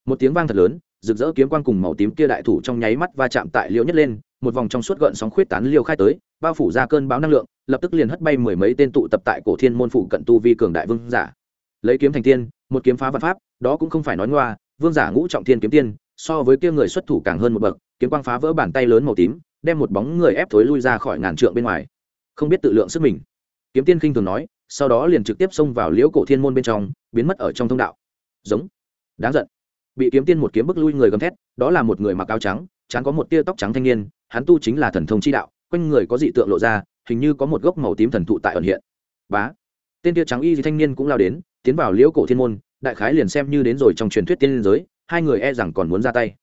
một tiếng vang thật lớn, rực rỡ kiếm quang cùng màu tím kia đại thủ trong nháy mắt va chạm tại liêu nhất lên, một vòng trong suốt gợn sóng khuyết tán liêu khai tới, bao phủ ra cơn bão năng lượng, lập tức liền hất bay mười mấy tên tụ tập tại cổ thiên môn phụ cận tu vi cường đại vương giả. Lấy kiếm thành tiên một kiếm phá vạn pháp, đó cũng không phải nói ngoa, vương giả ngũ trọng thiên kiếm tiên, so với kia người xuất thủ càng hơn một bậc, kiếm quang phá vỡ bàn tay lớn màu tím, đem một bóng người ép thối lui ra khỏi ngàn trượng bên ngoài. Không biết tự lượng sức mình. Kiếm tiên khinh thường nói, sau đó liền trực tiếp xông vào liễu cổ thiên môn bên trong, biến mất ở trong thông đạo. Giống. Đáng giận. Bị kiếm tiên một kiếm bức lui người gầm thét, đó là một người mặc áo trắng trắng có một tia tóc trắng thanh niên, hắn tu chính là thần thông chi đạo, quanh người có dị tượng lộ ra, hình như có một gốc màu tím thần thụ tại ẩn hiện. Bá. Tên tia trắng y thanh niên cũng lao đến tiến vào liễu cổ thiên môn, đại khái liền xem như đến rồi trong truyền thuyết tiên liên giới, hai người e rằng còn muốn ra tay.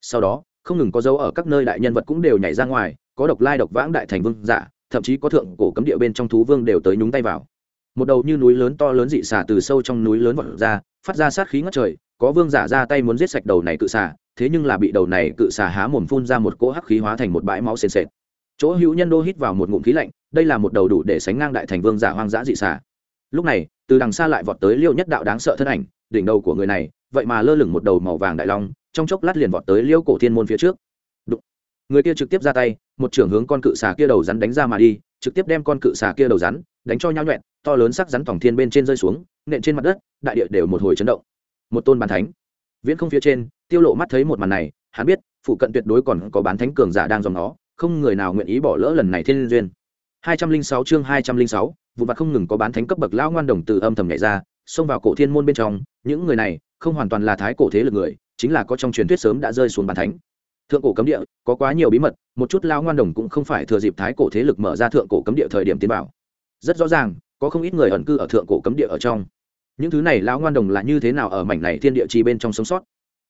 Sau đó, không ngừng có dấu ở các nơi đại nhân vật cũng đều nhảy ra ngoài, có độc lai độc vãng đại thành vương giả, thậm chí có thượng cổ cấm địa bên trong thú vương đều tới nhúng tay vào. Một đầu như núi lớn to lớn dị xả từ sâu trong núi lớn vọt ra, phát ra sát khí ngất trời, có vương giả ra tay muốn giết sạch đầu này cự xả thế nhưng là bị đầu này cự xả há mồm phun ra một cỗ hắc khí hóa thành một bãi máu sền sệt. Chỗ hữu nhân đô hít vào một ngụm khí lạnh, đây là một đầu đủ để sánh ngang đại thành vương giả hoang dã dị xả lúc này từ đằng xa lại vọt tới liêu nhất đạo đáng sợ thân ảnh đỉnh đầu của người này vậy mà lơ lửng một đầu màu vàng đại long trong chốc lát liền vọt tới liêu cổ thiên môn phía trước. Đụng. người kia trực tiếp ra tay một trưởng hướng con cự xà kia đầu rắn đánh ra mà đi trực tiếp đem con cự xà kia đầu rắn đánh cho nhau nhuẹn to lớn sắc rắn tổng thiên bên trên rơi xuống nện trên mặt đất đại địa đều một hồi chấn động. Một tôn bàn thánh. Viễn không phía trên tiêu lộ mắt thấy một màn này hắn biết phụ cận tuyệt đối còn có bán thánh cường giả đang dòng nó không người nào nguyện ý bỏ lỡ lần này thiên duyên. 206 chương 206, vụ vặt không ngừng có bán thánh cấp bậc lão ngoan đồng từ âm thầm nhảy ra, xông vào cổ thiên môn bên trong. Những người này không hoàn toàn là thái cổ thế lực người, chính là có trong truyền thuyết sớm đã rơi xuống bàn thánh. Thượng cổ cấm địa, có quá nhiều bí mật, một chút lao ngoan đồng cũng không phải thừa dịp thái cổ thế lực mở ra thượng cổ cấm địa thời điểm tiến bảo rất rõ ràng, có không ít người ẩn cư ở thượng cổ cấm địa ở trong. Những thứ này lão ngoan đồng là như thế nào ở mảnh này thiên địa chi bên trong sống sót?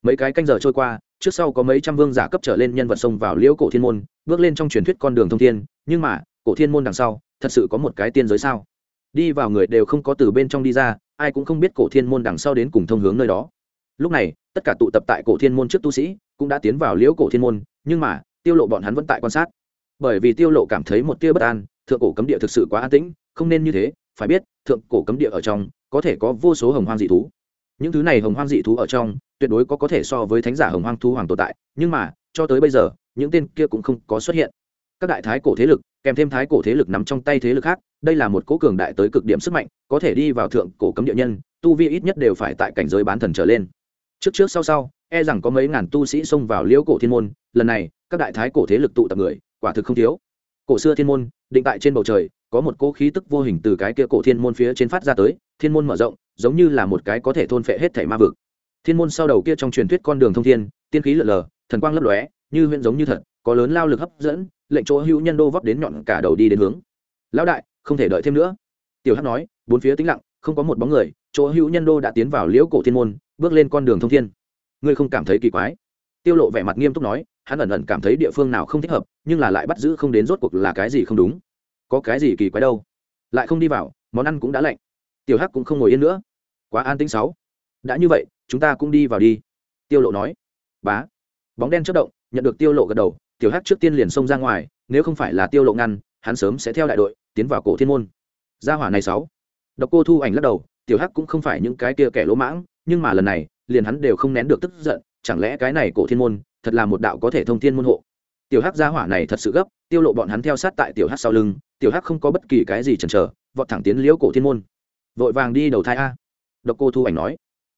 Mấy cái canh giờ trôi qua, trước sau có mấy trăm vương giả cấp trở lên nhân vật xông vào liễu cổ thiên môn, bước lên trong truyền thuyết con đường thông thiên, nhưng mà, cổ thiên môn đằng sau thật sự có một cái tiên giới sao? Đi vào người đều không có từ bên trong đi ra, ai cũng không biết cổ thiên môn đằng sau đến cùng thông hướng nơi đó. Lúc này, tất cả tụ tập tại cổ thiên môn trước tu sĩ cũng đã tiến vào liễu cổ thiên môn, nhưng mà, tiêu lộ bọn hắn vẫn tại quan sát. Bởi vì tiêu lộ cảm thấy một tia bất an, thượng cổ cấm địa thực sự quá an tĩnh, không nên như thế, phải biết, thượng cổ cấm địa ở trong, có thể có vô số hồng hoang dị thú. Những thứ này hồng hoang dị thú ở trong, tuyệt đối có có thể so với thánh giả hồng hoang thú hoàng tồn tại, nhưng mà, cho tới bây giờ, những tên kia cũng không có xuất hiện. Các đại thái cổ thế lực kèm thêm thái cổ thế lực nắm trong tay thế lực khác, đây là một cố cường đại tới cực điểm sức mạnh, có thể đi vào thượng cổ cấm địa nhân, tu vi ít nhất đều phải tại cảnh giới bán thần trở lên. Trước trước sau sau e rằng có mấy ngàn tu sĩ xông vào liễu cổ thiên môn, lần này, các đại thái cổ thế lực tụ tập người, quả thực không thiếu. Cổ xưa thiên môn, định tại trên bầu trời, có một cỗ khí tức vô hình từ cái kia cổ thiên môn phía trên phát ra tới, thiên môn mở rộng, giống như là một cái có thể thôn phệ hết thảy ma vực. Thiên môn sau đầu kia trong truyền thuyết con đường thông thiên, tiên khí lượn lờ, thần quang lấp lóe như huyện giống như thật, có lớn lao lực hấp dẫn, lệnh chỗ hữu nhân đô vấp đến nhọn cả đầu đi đến hướng. Lão đại, không thể đợi thêm nữa. Tiểu hắc nói, bốn phía tĩnh lặng, không có một bóng người, chỗ hữu nhân đô đã tiến vào liễu cổ thiên môn, bước lên con đường thông thiên. Ngươi không cảm thấy kỳ quái? Tiêu lộ vẻ mặt nghiêm túc nói, hắn ẩn ẩn cảm thấy địa phương nào không thích hợp, nhưng là lại bắt giữ không đến rốt cuộc là cái gì không đúng. Có cái gì kỳ quái đâu? Lại không đi vào, món ăn cũng đã lạnh. Tiểu hắc cũng không ngồi yên nữa. Quá an tĩnh sáu. Đã như vậy, chúng ta cũng đi vào đi. Tiêu lộ nói. Bá. Bóng đen chớp động nhận được tiêu lộ gật đầu, tiểu hắc trước tiên liền xông ra ngoài, nếu không phải là tiêu lộ ngăn, hắn sớm sẽ theo đại đội, tiến vào cổ thiên môn. Gia hỏa này sáu. Độc cô thu ảnh lắc đầu, tiểu hắc cũng không phải những cái kia kẻ lỗ mãng, nhưng mà lần này, liền hắn đều không nén được tức giận, chẳng lẽ cái này cổ thiên môn, thật là một đạo có thể thông thiên môn hộ? Tiểu hắc gia hỏa này thật sự gấp, tiêu lộ bọn hắn theo sát tại tiểu hắc sau lưng, tiểu hắc không có bất kỳ cái gì chần chờ, vọt thẳng tiến liễu cổ thiên môn. Vội vàng đi đầu thai a. Độc cô thu ảnh nói.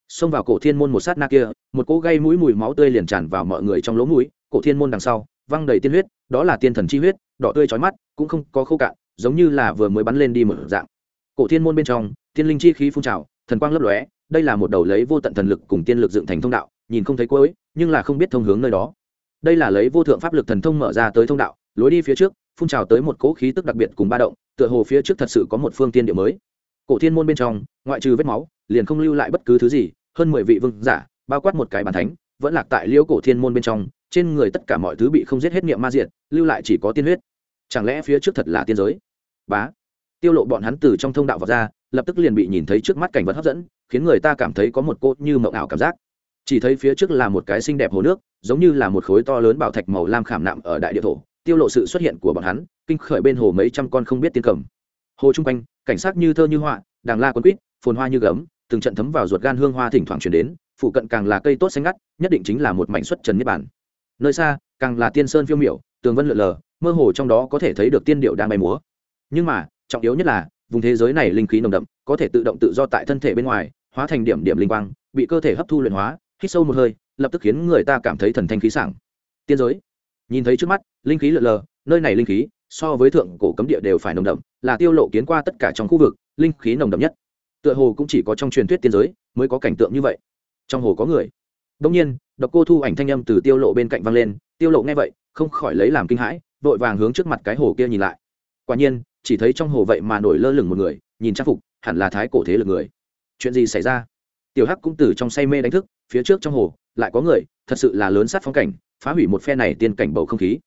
Xông vào cổ thiên môn một sát na kia, một cỗ gây mũi mùi máu tươi liền tràn vào mọi người trong lỗ mũi cổ thiên môn đằng sau, văng đầy tiên huyết, đó là tiên thần chi huyết, đỏ tươi chói mắt, cũng không có khô cạn, giống như là vừa mới bắn lên đi một dạng. Cổ thiên môn bên trong, tiên linh chi khí phun trào, thần quang lấp lóe, đây là một đầu lấy vô tận thần lực cùng tiên lực dựng thành thông đạo, nhìn không thấy cuối, nhưng là không biết thông hướng nơi đó. Đây là lấy vô thượng pháp lực thần thông mở ra tới thông đạo, lối đi phía trước, phun trào tới một cỗ khí tức đặc biệt cùng ba động, tựa hồ phía trước thật sự có một phương tiên địa mới. Cổ thiên môn bên trong, ngoại trừ vết máu, liền không lưu lại bất cứ thứ gì, hơn mười vị vương giả, bao quát một cái bàn thánh, vẫn lạc tại liễu cổ thiên môn bên trong trên người tất cả mọi thứ bị không giết hết niệm ma diệt, lưu lại chỉ có tiên huyết. Chẳng lẽ phía trước thật là tiên giới? Bá. Tiêu lộ bọn hắn từ trong thông đạo vào ra, lập tức liền bị nhìn thấy trước mắt cảnh vật hấp dẫn, khiến người ta cảm thấy có một cốt như mộng ảo cảm giác. Chỉ thấy phía trước là một cái xinh đẹp hồ nước, giống như là một khối to lớn bảo thạch màu lam khảm nạm ở đại địa thổ. Tiêu lộ sự xuất hiện của bọn hắn, kinh khởi bên hồ mấy trăm con không biết tiên cầm. Hồ trung quanh, cảnh sắc như thơ như họa, đàng la quấn quýt, phồn hoa như gấm, từng trận thấm vào ruột gan hương hoa thỉnh thoảng truyền đến, phụ cận càng là cây tốt xanh ngắt, nhất định chính là một mảnh xuất trần niết bản nơi xa, càng là tiên sơn phiêu miểu, tường vân lượn lờ, mơ hồ trong đó có thể thấy được tiên điệu đang bay múa. Nhưng mà, trọng yếu nhất là, vùng thế giới này linh khí nồng đậm, có thể tự động tự do tại thân thể bên ngoài, hóa thành điểm điểm linh quang, bị cơ thể hấp thu luyện hóa, hít sâu một hơi, lập tức khiến người ta cảm thấy thần thanh khí sảng. Tiên giới. Nhìn thấy trước mắt, linh khí lượn lờ, nơi này linh khí, so với thượng cổ cấm địa đều phải nồng đậm, là tiêu lộ kiến qua tất cả trong khu vực, linh khí nồng đậm nhất. Tựa hồ cũng chỉ có trong truyền thuyết tiên giới mới có cảnh tượng như vậy. Trong hồ có người. Đông nhiên độc cô thu ảnh thanh âm từ tiêu lộ bên cạnh vang lên, tiêu lộ nghe vậy, không khỏi lấy làm kinh hãi, vội vàng hướng trước mặt cái hồ kia nhìn lại. Quả nhiên, chỉ thấy trong hồ vậy mà nổi lơ lửng một người, nhìn trang phục, hẳn là thái cổ thế lực người. Chuyện gì xảy ra? Tiểu hắc cũng từ trong say mê đánh thức, phía trước trong hồ, lại có người, thật sự là lớn sát phong cảnh, phá hủy một phe này tiên cảnh bầu không khí.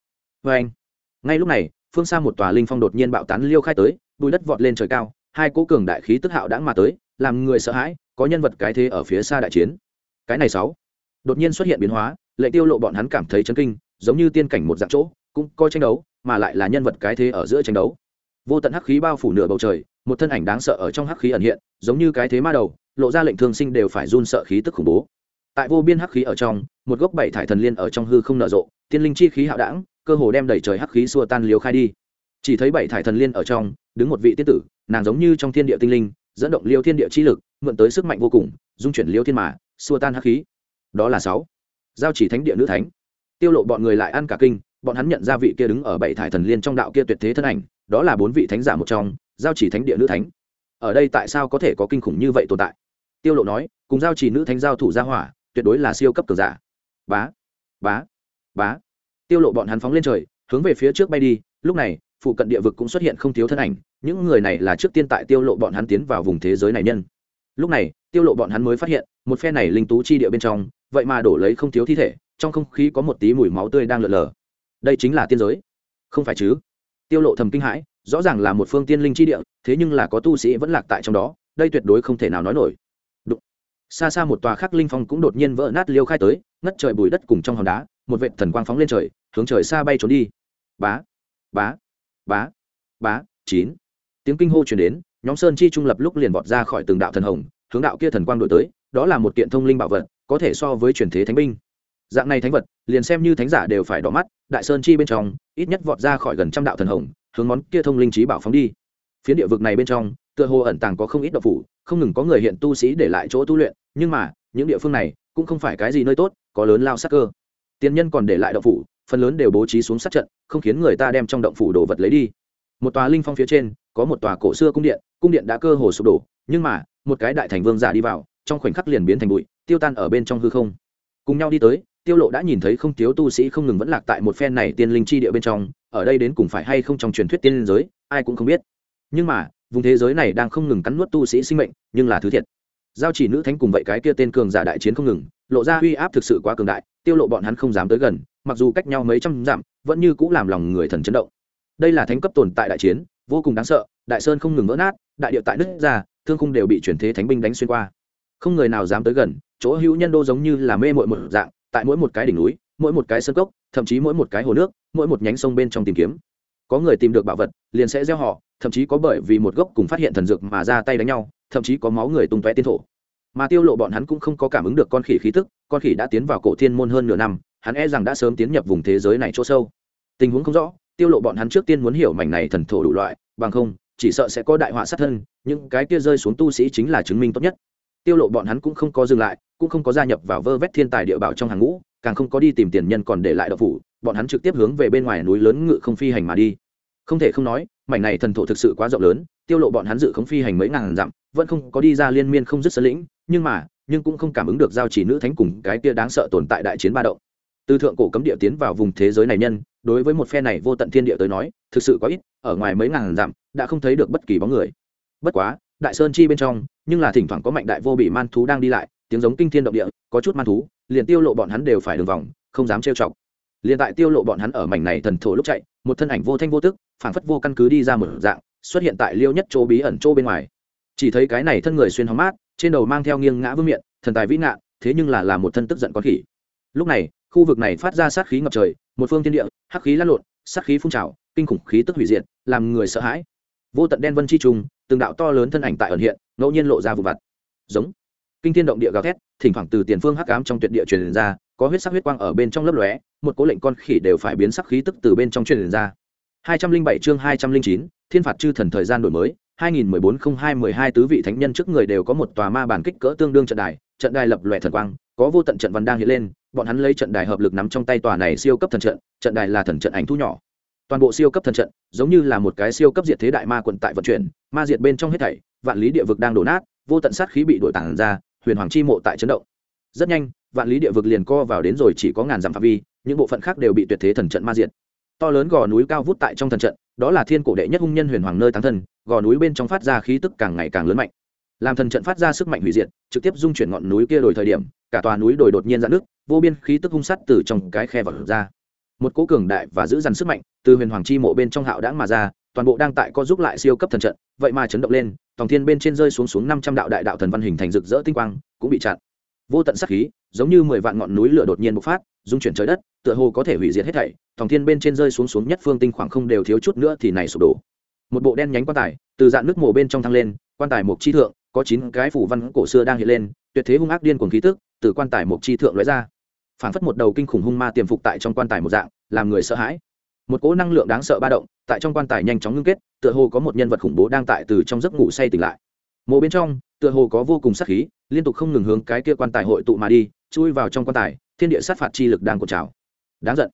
Vê anh, ngay lúc này, phương xa một tòa linh phong đột nhiên bạo tán liêu khai tới, bùi đất vọt lên trời cao, hai cỗ cường đại khí tức hạo đãng mà tới, làm người sợ hãi, có nhân vật cái thế ở phía xa đại chiến. Cái này sáu đột nhiên xuất hiện biến hóa, lệ tiêu lộ bọn hắn cảm thấy chấn kinh, giống như tiên cảnh một dạng chỗ, cũng coi tranh đấu, mà lại là nhân vật cái thế ở giữa tranh đấu. Vô tận hắc khí bao phủ nửa bầu trời, một thân ảnh đáng sợ ở trong hắc khí ẩn hiện, giống như cái thế ma đầu, lộ ra lệnh thương sinh đều phải run sợ khí tức khủng bố. Tại vô biên hắc khí ở trong, một gốc bảy thải thần liên ở trong hư không nở rộ, tiên linh chi khí hạo đảng cơ hồ đem đẩy trời hắc khí xua tan liều khai đi. Chỉ thấy bảy thải thần liên ở trong, đứng một vị tiên tử, nàng giống như trong thiên địa tinh linh, dẫn động liêu thiên địa chi lực, mượn tới sức mạnh vô cùng, dung chuyển liêu thiên mà, xua tan hắc khí đó là sáu. Giao chỉ thánh địa nữ thánh. Tiêu lộ bọn người lại ăn cả kinh, bọn hắn nhận ra vị kia đứng ở bảy thải thần liên trong đạo kia tuyệt thế thân ảnh, đó là bốn vị thánh giả một trong, giao chỉ thánh địa nữ thánh. Ở đây tại sao có thể có kinh khủng như vậy tồn tại? Tiêu lộ nói, cùng giao chỉ nữ thánh giao thủ gia hỏa, tuyệt đối là siêu cấp cường giả. Bá bá bá. Tiêu lộ bọn hắn phóng lên trời, hướng về phía trước bay đi, lúc này, phụ cận địa vực cũng xuất hiện không thiếu thân ảnh, những người này là trước tiên tại tiêu lộ bọn hắn tiến vào vùng thế giới này nhân. Lúc này, tiêu lộ bọn hắn mới phát hiện, một phe này linh tú chi địa bên trong vậy mà đổ lấy không thiếu thi thể, trong không khí có một tí mùi máu tươi đang lợn lờ. Đây chính là tiên giới. Không phải chứ? Tiêu lộ thầm kinh hãi, rõ ràng là một phương tiên linh chi địa, thế nhưng là có tu sĩ vẫn lạc tại trong đó, đây tuyệt đối không thể nào nói nổi. Đụng. xa xa một tòa khắc linh phong cũng đột nhiên vỡ nát liêu khai tới, ngất trời bùi đất cùng trong hòn đá, một vệt thần quang phóng lên trời, hướng trời xa bay trốn đi. Bá. Bá. Bá. Bá. Chín. Tiếng kinh hô truyền đến, nhóm sơn chi trung lập lúc liền vọt ra khỏi từng đạo thần hồng, hướng đạo kia thần quang đổi tới, đó là một kiện thông linh bảo vật có thể so với truyền thế thánh binh. Dạng này thánh vật, liền xem như thánh giả đều phải đỏ mắt, đại sơn chi bên trong, ít nhất vọt ra khỏi gần trăm đạo thần hồng, hướng món kia thông linh trí bảo phóng đi. Phiến địa vực này bên trong, tựa hồ ẩn tàng có không ít độc phủ, không ngừng có người hiện tu sĩ để lại chỗ tu luyện, nhưng mà, những địa phương này cũng không phải cái gì nơi tốt, có lớn lao sắc cơ. Tiền nhân còn để lại động phủ, phần lớn đều bố trí xuống sát trận, không khiến người ta đem trong động phủ đồ vật lấy đi. Một tòa linh phong phía trên, có một tòa cổ xưa cung điện cung điện đã cơ hồ sụp đổ, nhưng mà, một cái đại thành vương giả đi vào, trong khoảnh khắc liền biến thành bụi tiêu tan ở bên trong hư không. Cùng nhau đi tới, tiêu lộ đã nhìn thấy không thiếu tu sĩ không ngừng vẫn lạc tại một phen này tiên linh chi địa bên trong, ở đây đến cùng phải hay không trong truyền thuyết tiên linh giới, ai cũng không biết. Nhưng mà, vùng thế giới này đang không ngừng cắn nuốt tu sĩ sinh mệnh, nhưng là thứ thiệt. Giao chỉ nữ thánh cùng vậy cái kia tên cường giả đại chiến không ngừng, lộ ra uy áp thực sự quá cường đại, tiêu lộ bọn hắn không dám tới gần, mặc dù cách nhau mấy trăm dặm, vẫn như cũ làm lòng người thần chấn động. Đây là thánh cấp tồn tại đại chiến, vô cùng đáng sợ, đại sơn không ngừng vỡ nát, đại địa tại nứt ra, thương khung đều bị chuyển thế thánh binh đánh xuyên qua không người nào dám tới gần, chỗ hữu nhân đô giống như là mê mội một dạng, tại mỗi một cái đỉnh núi, mỗi một cái sân cốc, thậm chí mỗi một cái hồ nước, mỗi một nhánh sông bên trong tìm kiếm. Có người tìm được bảo vật, liền sẽ gieo họ, thậm chí có bởi vì một gốc cùng phát hiện thần dược mà ra tay đánh nhau, thậm chí có máu người tung tóe tiên thổ. Mà tiêu lộ bọn hắn cũng không có cảm ứng được con khỉ khí tức, con khỉ đã tiến vào cổ thiên môn hơn nửa năm, hắn e rằng đã sớm tiến nhập vùng thế giới này chỗ sâu. Tình huống không rõ, tiêu lộ bọn hắn trước tiên muốn hiểu mảnh này thần thổ đủ loại, bằng không, chỉ sợ sẽ có đại họa sát thân, những cái kia rơi xuống tu sĩ chính là chứng minh tốt nhất tiêu lộ bọn hắn cũng không có dừng lại, cũng không có gia nhập vào vơ vét thiên tài địa bảo trong hàng ngũ, càng không có đi tìm tiền nhân còn để lại độc phủ, bọn hắn trực tiếp hướng về bên ngoài núi lớn ngự không phi hành mà đi. Không thể không nói, mảnh này thần thổ thực sự quá rộng lớn, tiêu lộ bọn hắn dự không phi hành mấy ngàn dặm, vẫn không có đi ra liên miên không dứt sơn lĩnh, nhưng mà, nhưng cũng không cảm ứng được giao chỉ nữ thánh cùng cái kia đáng sợ tồn tại đại chiến ba động. Từ thượng cổ cấm địa tiến vào vùng thế giới này nhân, đối với một phe này vô tận thiên địa tới nói, thực sự quá ít, ở ngoài mấy ngàn dặm, đã không thấy được bất kỳ bóng người. Bất quá đại sơn chi bên trong, nhưng là thỉnh thoảng có mạnh đại vô bị man thú đang đi lại, tiếng giống kinh thiên động địa, có chút man thú, liền tiêu lộ bọn hắn đều phải đường vòng, không dám trêu chọc. Liền tại tiêu lộ bọn hắn ở mảnh này thần thổ lúc chạy, một thân ảnh vô thanh vô tức, phảng phất vô căn cứ đi ra một dạng, xuất hiện tại liêu nhất chỗ bí ẩn chỗ bên ngoài. Chỉ thấy cái này thân người xuyên hóng mát, trên đầu mang theo nghiêng ngã vương miệng thần tài vĩ ngạ, thế nhưng là là một thân tức giận con khỉ. Lúc này, khu vực này phát ra sát khí ngập trời, một phương thiên địa, hắc khí lan lộn, sát khí phun trào, kinh khủng khí tức hủy diệt, làm người sợ hãi vô tận đen vân chi trùng từng đạo to lớn thân ảnh tại ẩn hiện ngẫu nhiên lộ ra vụ vặt. Giống. Kinh thiên động địa gào thét thỉnh thoảng từ tiền phương hắc ám trong tuyệt địa truyền ra có huyết sắc huyết quang ở bên trong lớp lóe một cố lệnh con khỉ đều phải biến sắc khí tức từ bên trong truyền ra. 207 chương 209, thiên phạt chư thần thời gian đổi mới 2014-02-12 tứ vị thánh nhân trước người đều có một tòa ma bản kích cỡ tương đương trận đài trận đài lập lòe thần quang có vô tận trận văn đang hiện lên bọn hắn lấy trận đài hợp lực nắm trong tay tòa này siêu cấp thần trận trận đài là thần trận ảnh thu nhỏ toàn bộ siêu cấp thần trận, giống như là một cái siêu cấp diệt thế đại ma quận tại vận chuyển, ma diệt bên trong hết thảy, vạn lý địa vực đang đổ nát, vô tận sát khí bị đổi tản ra, huyền hoàng chi mộ tại chấn động. Rất nhanh, vạn lý địa vực liền co vào đến rồi chỉ có ngàn dặm phạm vi, những bộ phận khác đều bị tuyệt thế thần trận ma diệt. To lớn gò núi cao vút tại trong thần trận, đó là thiên cổ đệ nhất hung nhân huyền hoàng nơi thắng thần gò núi bên trong phát ra khí tức càng ngày càng lớn mạnh. Làm thần trận phát ra sức mạnh hủy diệt, trực tiếp dung chuyển ngọn núi kia đổi thời điểm, cả tòa núi đổi đột nhiên dạn nước vô biên khí tức hung sắt từ trong cái khe vật ra một cố cường đại và giữ dằn sức mạnh từ huyền hoàng chi mộ bên trong hạo đãng mà ra, toàn bộ đang tại co giúp lại siêu cấp thần trận, vậy mà chấn động lên, tòng thiên bên trên rơi xuống xuống năm trăm đạo đại đạo thần văn hình thành rực rỡ tinh quang, cũng bị chặn. Vô tận sắc khí, giống như mười vạn ngọn núi lửa đột nhiên bộc phát dung chuyển trời đất, tựa hồ có thể hủy diệt hết thảy, tòng thiên bên trên rơi xuống xuống nhất phương tinh khoảng không đều thiếu chút nữa thì này sụp đổ. Một bộ đen nhánh quan tài, từ dạng nước mồ bên trong thăng lên, quan tài mục chi thượng, có chín cái phủ văn cổ xưa đang hiện lên, tuyệt thế hung ác điên cuồng khí tức, từ quan tài mục chi thượng lóe ra phảng phất một đầu kinh khủng hung ma tiềm phục tại trong quan tài một dạng, làm người sợ hãi. Một cỗ năng lượng đáng sợ ba động, tại trong quan tài nhanh chóng ngưng kết, tựa hồ có một nhân vật khủng bố đang tại từ trong giấc ngủ say tỉnh lại. Mộ bên trong, tựa hồ có vô cùng sát khí, liên tục không ngừng hướng cái kia quan tài hội tụ mà đi, chui vào trong quan tài, thiên địa sát phạt chi lực đang cột trào. Đáng giận.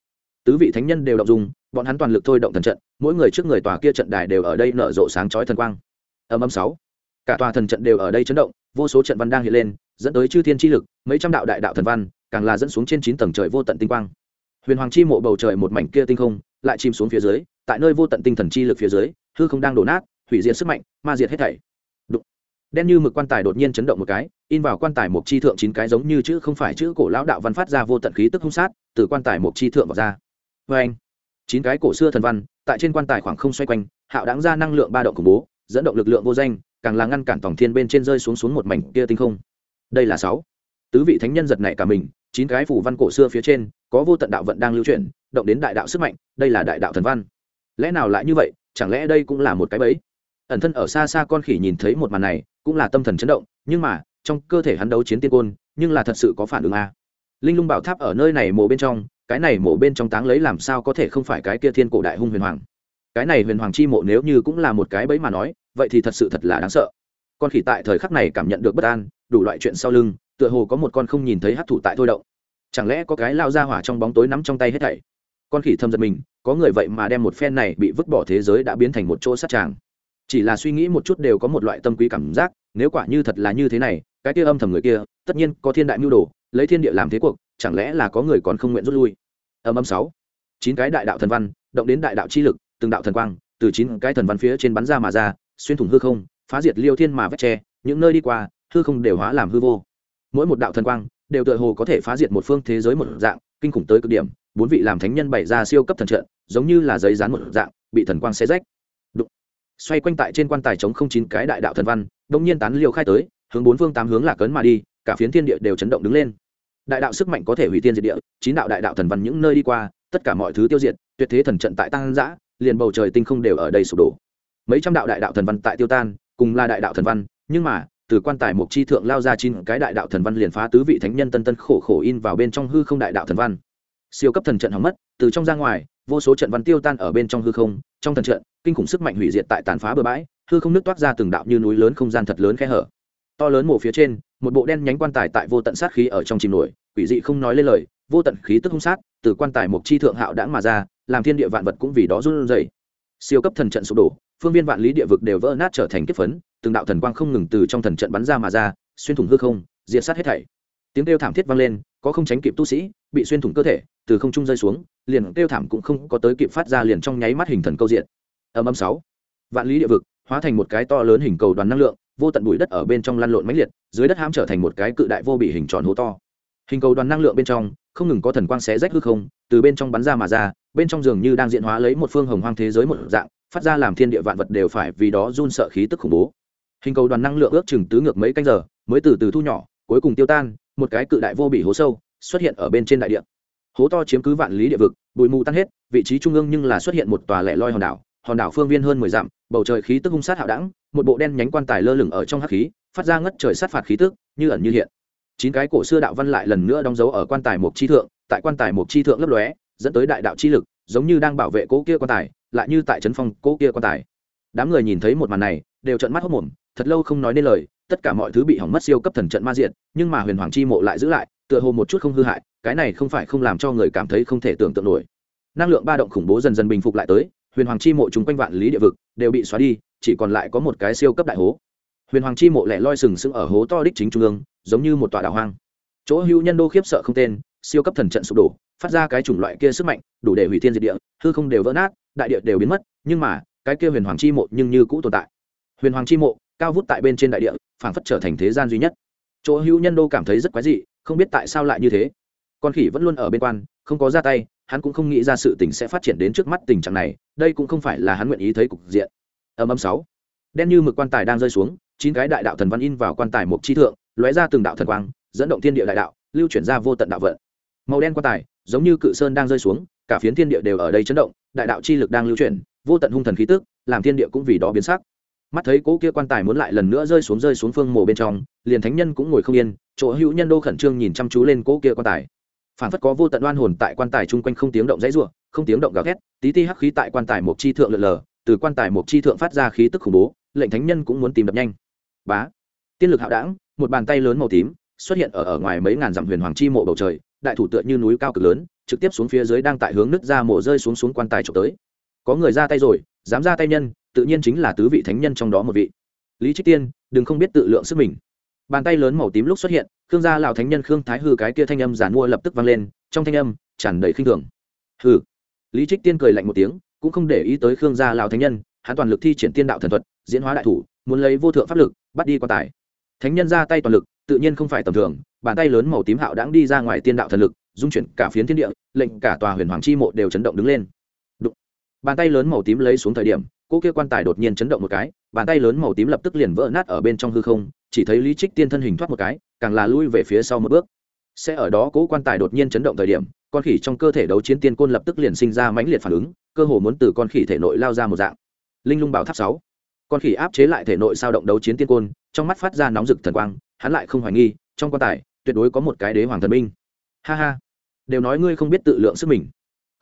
Tứ vị thánh nhân đều động dùng bọn hắn toàn lực thôi động thần trận, mỗi người trước người tòa kia trận đài đều ở đây nở rộ sáng chói thần quang. Âm âm sáu. Cả tòa thần trận đều ở đây chấn động, vô số trận văn đang hiện lên, dẫn tới chư thiên chi lực, mấy trăm đạo đại đạo thần văn càng là dẫn xuống trên chín tầng trời vô tận tinh quang. Huyền hoàng chi mộ bầu trời một mảnh kia tinh không, lại chìm xuống phía dưới, tại nơi vô tận tinh thần chi lực phía dưới, hư không đang đổ nát, hủy diệt sức mạnh, ma diệt hết thảy. Đụng. đen như mực quan tài đột nhiên chấn động một cái, in vào quan tài một chi thượng chín cái giống như chữ không phải chữ cổ lão đạo văn phát ra vô tận khí tức hung sát, từ quan tài một chi thượng vào ra. Vê anh chín cái cổ xưa thần văn, tại trên quan tài khoảng không xoay quanh, hạo đáng ra năng lượng ba động khủng bố, dẫn động lực lượng vô danh, càng là ngăn cản tổng thiên bên trên rơi xuống xuống một mảnh kia tinh không. Đây là sáu tứ vị thánh nhân giật này cả mình, chín cái phủ văn cổ xưa phía trên, có vô tận đạo vận đang lưu chuyển, động đến đại đạo sức mạnh, đây là đại đạo thần văn. Lẽ nào lại như vậy, chẳng lẽ đây cũng là một cái bẫy? Ẩn thân ở xa xa con khỉ nhìn thấy một màn này, cũng là tâm thần chấn động, nhưng mà, trong cơ thể hắn đấu chiến tiên côn, nhưng là thật sự có phản ứng a. Linh lung bảo tháp ở nơi này mổ bên trong, cái này mổ bên trong táng lấy làm sao có thể không phải cái kia thiên cổ đại hung huyền hoàng? Cái này huyền hoàng chi mộ nếu như cũng là một cái bẫy mà nói, vậy thì thật sự thật là đáng sợ. Con khỉ tại thời khắc này cảm nhận được bất an, đủ loại chuyện sau lưng tựa hồ có một con không nhìn thấy hát thủ tại thôi động. Chẳng lẽ có cái lao ra hỏa trong bóng tối nắm trong tay hết thảy? Con khỉ thâm giật mình, có người vậy mà đem một phen này bị vứt bỏ thế giới đã biến thành một chỗ sát tràng. Chỉ là suy nghĩ một chút đều có một loại tâm quý cảm giác, nếu quả như thật là như thế này, cái kia âm thầm người kia, tất nhiên có thiên đại mưu đồ, lấy thiên địa làm thế cuộc, chẳng lẽ là có người còn không nguyện rút lui? Âm âm sáu. Chín cái đại đạo thần văn, động đến đại đạo chi lực, từng đạo thần quang, từ chín cái thần văn phía trên bắn ra mà ra, xuyên thủng hư không, phá diệt liêu thiên mà vách tre, những nơi đi qua, hư không đều hóa làm hư vô mỗi một đạo thần quang đều tựa hồ có thể phá diệt một phương thế giới một dạng, kinh khủng tới cực điểm, bốn vị làm thánh nhân bày ra siêu cấp thần trận, giống như là giấy dán một dạng, bị thần quang xé rách. Đụng. xoay quanh tại trên quan tài chống không chín cái đại đạo thần văn, đông nhiên tán liều khai tới, hướng bốn phương tám hướng là cấn mà đi, cả phiến thiên địa đều chấn động đứng lên. Đại đạo sức mạnh có thể hủy tiên diệt địa, chín đạo đại đạo thần văn những nơi đi qua, tất cả mọi thứ tiêu diệt, tuyệt thế thần trận tại tăng giã liền bầu trời tinh không đều ở đây sụp đổ. Mấy trăm đạo đại đạo thần văn tại tiêu tan, cùng là đại đạo thần văn, nhưng mà từ quan tài mục chi thượng lao ra chín cái đại đạo thần văn liền phá tứ vị thánh nhân tân tân khổ khổ in vào bên trong hư không đại đạo thần văn. Siêu cấp thần trận hỏng mất, từ trong ra ngoài, vô số trận văn tiêu tan ở bên trong hư không, trong thần trận, kinh khủng sức mạnh hủy diệt tại tàn phá bờ bãi, hư không nước toát ra từng đạo như núi lớn không gian thật lớn khe hở. To lớn mổ phía trên, một bộ đen nhánh quan tài tại vô tận sát khí ở trong chìm nổi, quỷ dị không nói lên lời, vô tận khí tức hung sát, từ quan tài mục chi thượng hạo đãng mà ra, làm thiên địa vạn vật cũng vì đó run rẩy. Siêu cấp thần trận sụp đổ, phương viên vạn lý địa vực đều vỡ nát trở thành kiếp phấn từng đạo thần quang không ngừng từ trong thần trận bắn ra mà ra, xuyên thủng hư không, diệt sát hết thảy. Tiếng kêu thảm thiết vang lên, có không tránh kịp tu sĩ, bị xuyên thủng cơ thể, từ không trung rơi xuống, liền kêu thảm cũng không có tới kịp phát ra liền trong nháy mắt hình thần câu diện. Âm âm sáu. Vạn lý địa vực, hóa thành một cái to lớn hình cầu đoàn năng lượng, vô tận bụi đất ở bên trong lăn lộn mãnh liệt, dưới đất hãm trở thành một cái cự đại vô bị hình tròn hố to. Hình cầu đoàn năng lượng bên trong, không ngừng có thần quang xé rách hư không, từ bên trong bắn ra mà ra, bên trong dường như đang diễn hóa lấy một phương hồng hoang thế giới một dạng, phát ra làm thiên địa vạn vật đều phải vì đó run sợ khí tức khủng bố hình cầu đoàn năng lượng ước chừng tứ ngược mấy canh giờ, mới từ từ thu nhỏ, cuối cùng tiêu tan, một cái cự đại vô bị hố sâu, xuất hiện ở bên trên đại địa. Hố to chiếm cứ vạn lý địa vực, bụi mù tan hết, vị trí trung ương nhưng là xuất hiện một tòa lẻ loi hòn đảo hòn đảo phương viên hơn mười dặm, bầu trời khí tức hung sát hạo đẳng, một bộ đen nhánh quan tài lơ lửng ở trong hắc khí, phát ra ngất trời sát phạt khí tức, như ẩn như hiện. Chín cái cổ xưa đạo văn lại lần nữa đóng dấu ở quan tài mục chi thượng, tại quan tài mục chi thượng lấp lóe, dẫn tới đại đạo chi lực, giống như đang bảo vệ cố kia quan tài, lại như tại trấn phong cố kia quan tài. Đám người nhìn thấy một màn này, đều trợn mắt hốc mồm thật lâu không nói nên lời, tất cả mọi thứ bị hỏng mất siêu cấp thần trận ma diện nhưng mà huyền hoàng chi mộ lại giữ lại, tựa hồ một chút không hư hại, cái này không phải không làm cho người cảm thấy không thể tưởng tượng nổi. Năng lượng ba động khủng bố dần dần bình phục lại tới, huyền hoàng chi mộ chúng quanh vạn lý địa vực đều bị xóa đi, chỉ còn lại có một cái siêu cấp đại hố. Huyền hoàng chi mộ lẻ loi sừng sững ở hố to đích chính trung ương, giống như một tòa đảo hoang. Chỗ hữu nhân đô khiếp sợ không tên, siêu cấp thần trận sụp đổ, phát ra cái chủng loại kia sức mạnh, đủ để hủy thiên diệt địa, hư không đều vỡ nát, đại địa đều biến mất, nhưng mà, cái kia huyền hoàng chi mộ nhưng như cũ tồn tại. Huyền hoàng chi mộ cao vút tại bên trên đại địa, phảng phất trở thành thế gian duy nhất. Chỗ hữu nhân đô cảm thấy rất quái dị, không biết tại sao lại như thế. Con khỉ vẫn luôn ở bên quan, không có ra tay, hắn cũng không nghĩ ra sự tình sẽ phát triển đến trước mắt tình trạng này, đây cũng không phải là hắn nguyện ý thấy cục diện. Âm âm sáu. Đen như mực quan tài đang rơi xuống, chín cái đại đạo thần văn in vào quan tài mục chi thượng, lóe ra từng đạo thần quang, dẫn động thiên địa đại đạo, lưu chuyển ra vô tận đạo vận. Màu đen quan tài, giống như cự sơn đang rơi xuống, cả phiến thiên địa đều ở đây chấn động, đại đạo chi lực đang lưu chuyển, vô tận hung thần khí tức, làm thiên địa cũng vì đó biến sắc mắt thấy cỗ kia quan tài muốn lại lần nữa rơi xuống rơi xuống phương mồ bên trong, liền thánh nhân cũng ngồi không yên, chỗ hữu nhân đô khẩn trương nhìn chăm chú lên cỗ kia quan tài. Phản phất có vô tận oan hồn tại quan tài chung quanh không tiếng động dãy rủa, không tiếng động gào thét, tí ti hắc khí tại quan tài một chi thượng lượn lờ, từ quan tài một chi thượng phát ra khí tức khủng bố, lệnh thánh nhân cũng muốn tìm đập nhanh. Bá, tiên lực hạo đảng, một bàn tay lớn màu tím, xuất hiện ở ở ngoài mấy ngàn dặm huyền hoàng chi mộ bầu trời, đại thủ tựa như núi cao cực lớn, trực tiếp xuống phía dưới đang tại hướng nứt ra mộ rơi xuống xuống quan tài trộm tới. Có người ra tay rồi, dám ra tay nhân tự nhiên chính là tứ vị thánh nhân trong đó một vị. Lý trích tiên, đừng không biết tự lượng sức mình. Bàn tay lớn màu tím lúc xuất hiện, khương gia lào thánh nhân khương thái hư cái kia thanh âm giản mua lập tức vang lên, trong thanh âm tràn đầy khinh thường. Hư lý trích tiên cười lạnh một tiếng, cũng không để ý tới khương gia lào thánh nhân, hắn toàn lực thi triển tiên đạo thần thuật, diễn hóa đại thủ, muốn lấy vô thượng pháp lực, bắt đi quan tài. Thánh nhân ra tay toàn lực, tự nhiên không phải tầm thường, bàn tay lớn màu tím hạo đãng đi ra ngoài tiên đạo thần lực, dung chuyển cả phiến thiên địa, lệnh cả tòa huyền hoàng chi mộ đều chấn động đứng lên bàn tay lớn màu tím lấy xuống thời điểm, cô kia quan tài đột nhiên chấn động một cái, bàn tay lớn màu tím lập tức liền vỡ nát ở bên trong hư không, chỉ thấy lý trích tiên thân hình thoát một cái, càng là lui về phía sau một bước. Sẽ ở đó cố quan tài đột nhiên chấn động thời điểm, con khỉ trong cơ thể đấu chiến tiên côn lập tức liền sinh ra mãnh liệt phản ứng, cơ hồ muốn từ con khỉ thể nội lao ra một dạng. Linh lung bảo tháp sáu. Con khỉ áp chế lại thể nội sao động đấu chiến tiên côn, trong mắt phát ra nóng rực thần quang, hắn lại không hoài nghi, trong quan tài, tuyệt đối có một cái đế hoàng thần minh. Ha ha. Đều nói ngươi không biết tự lượng sức mình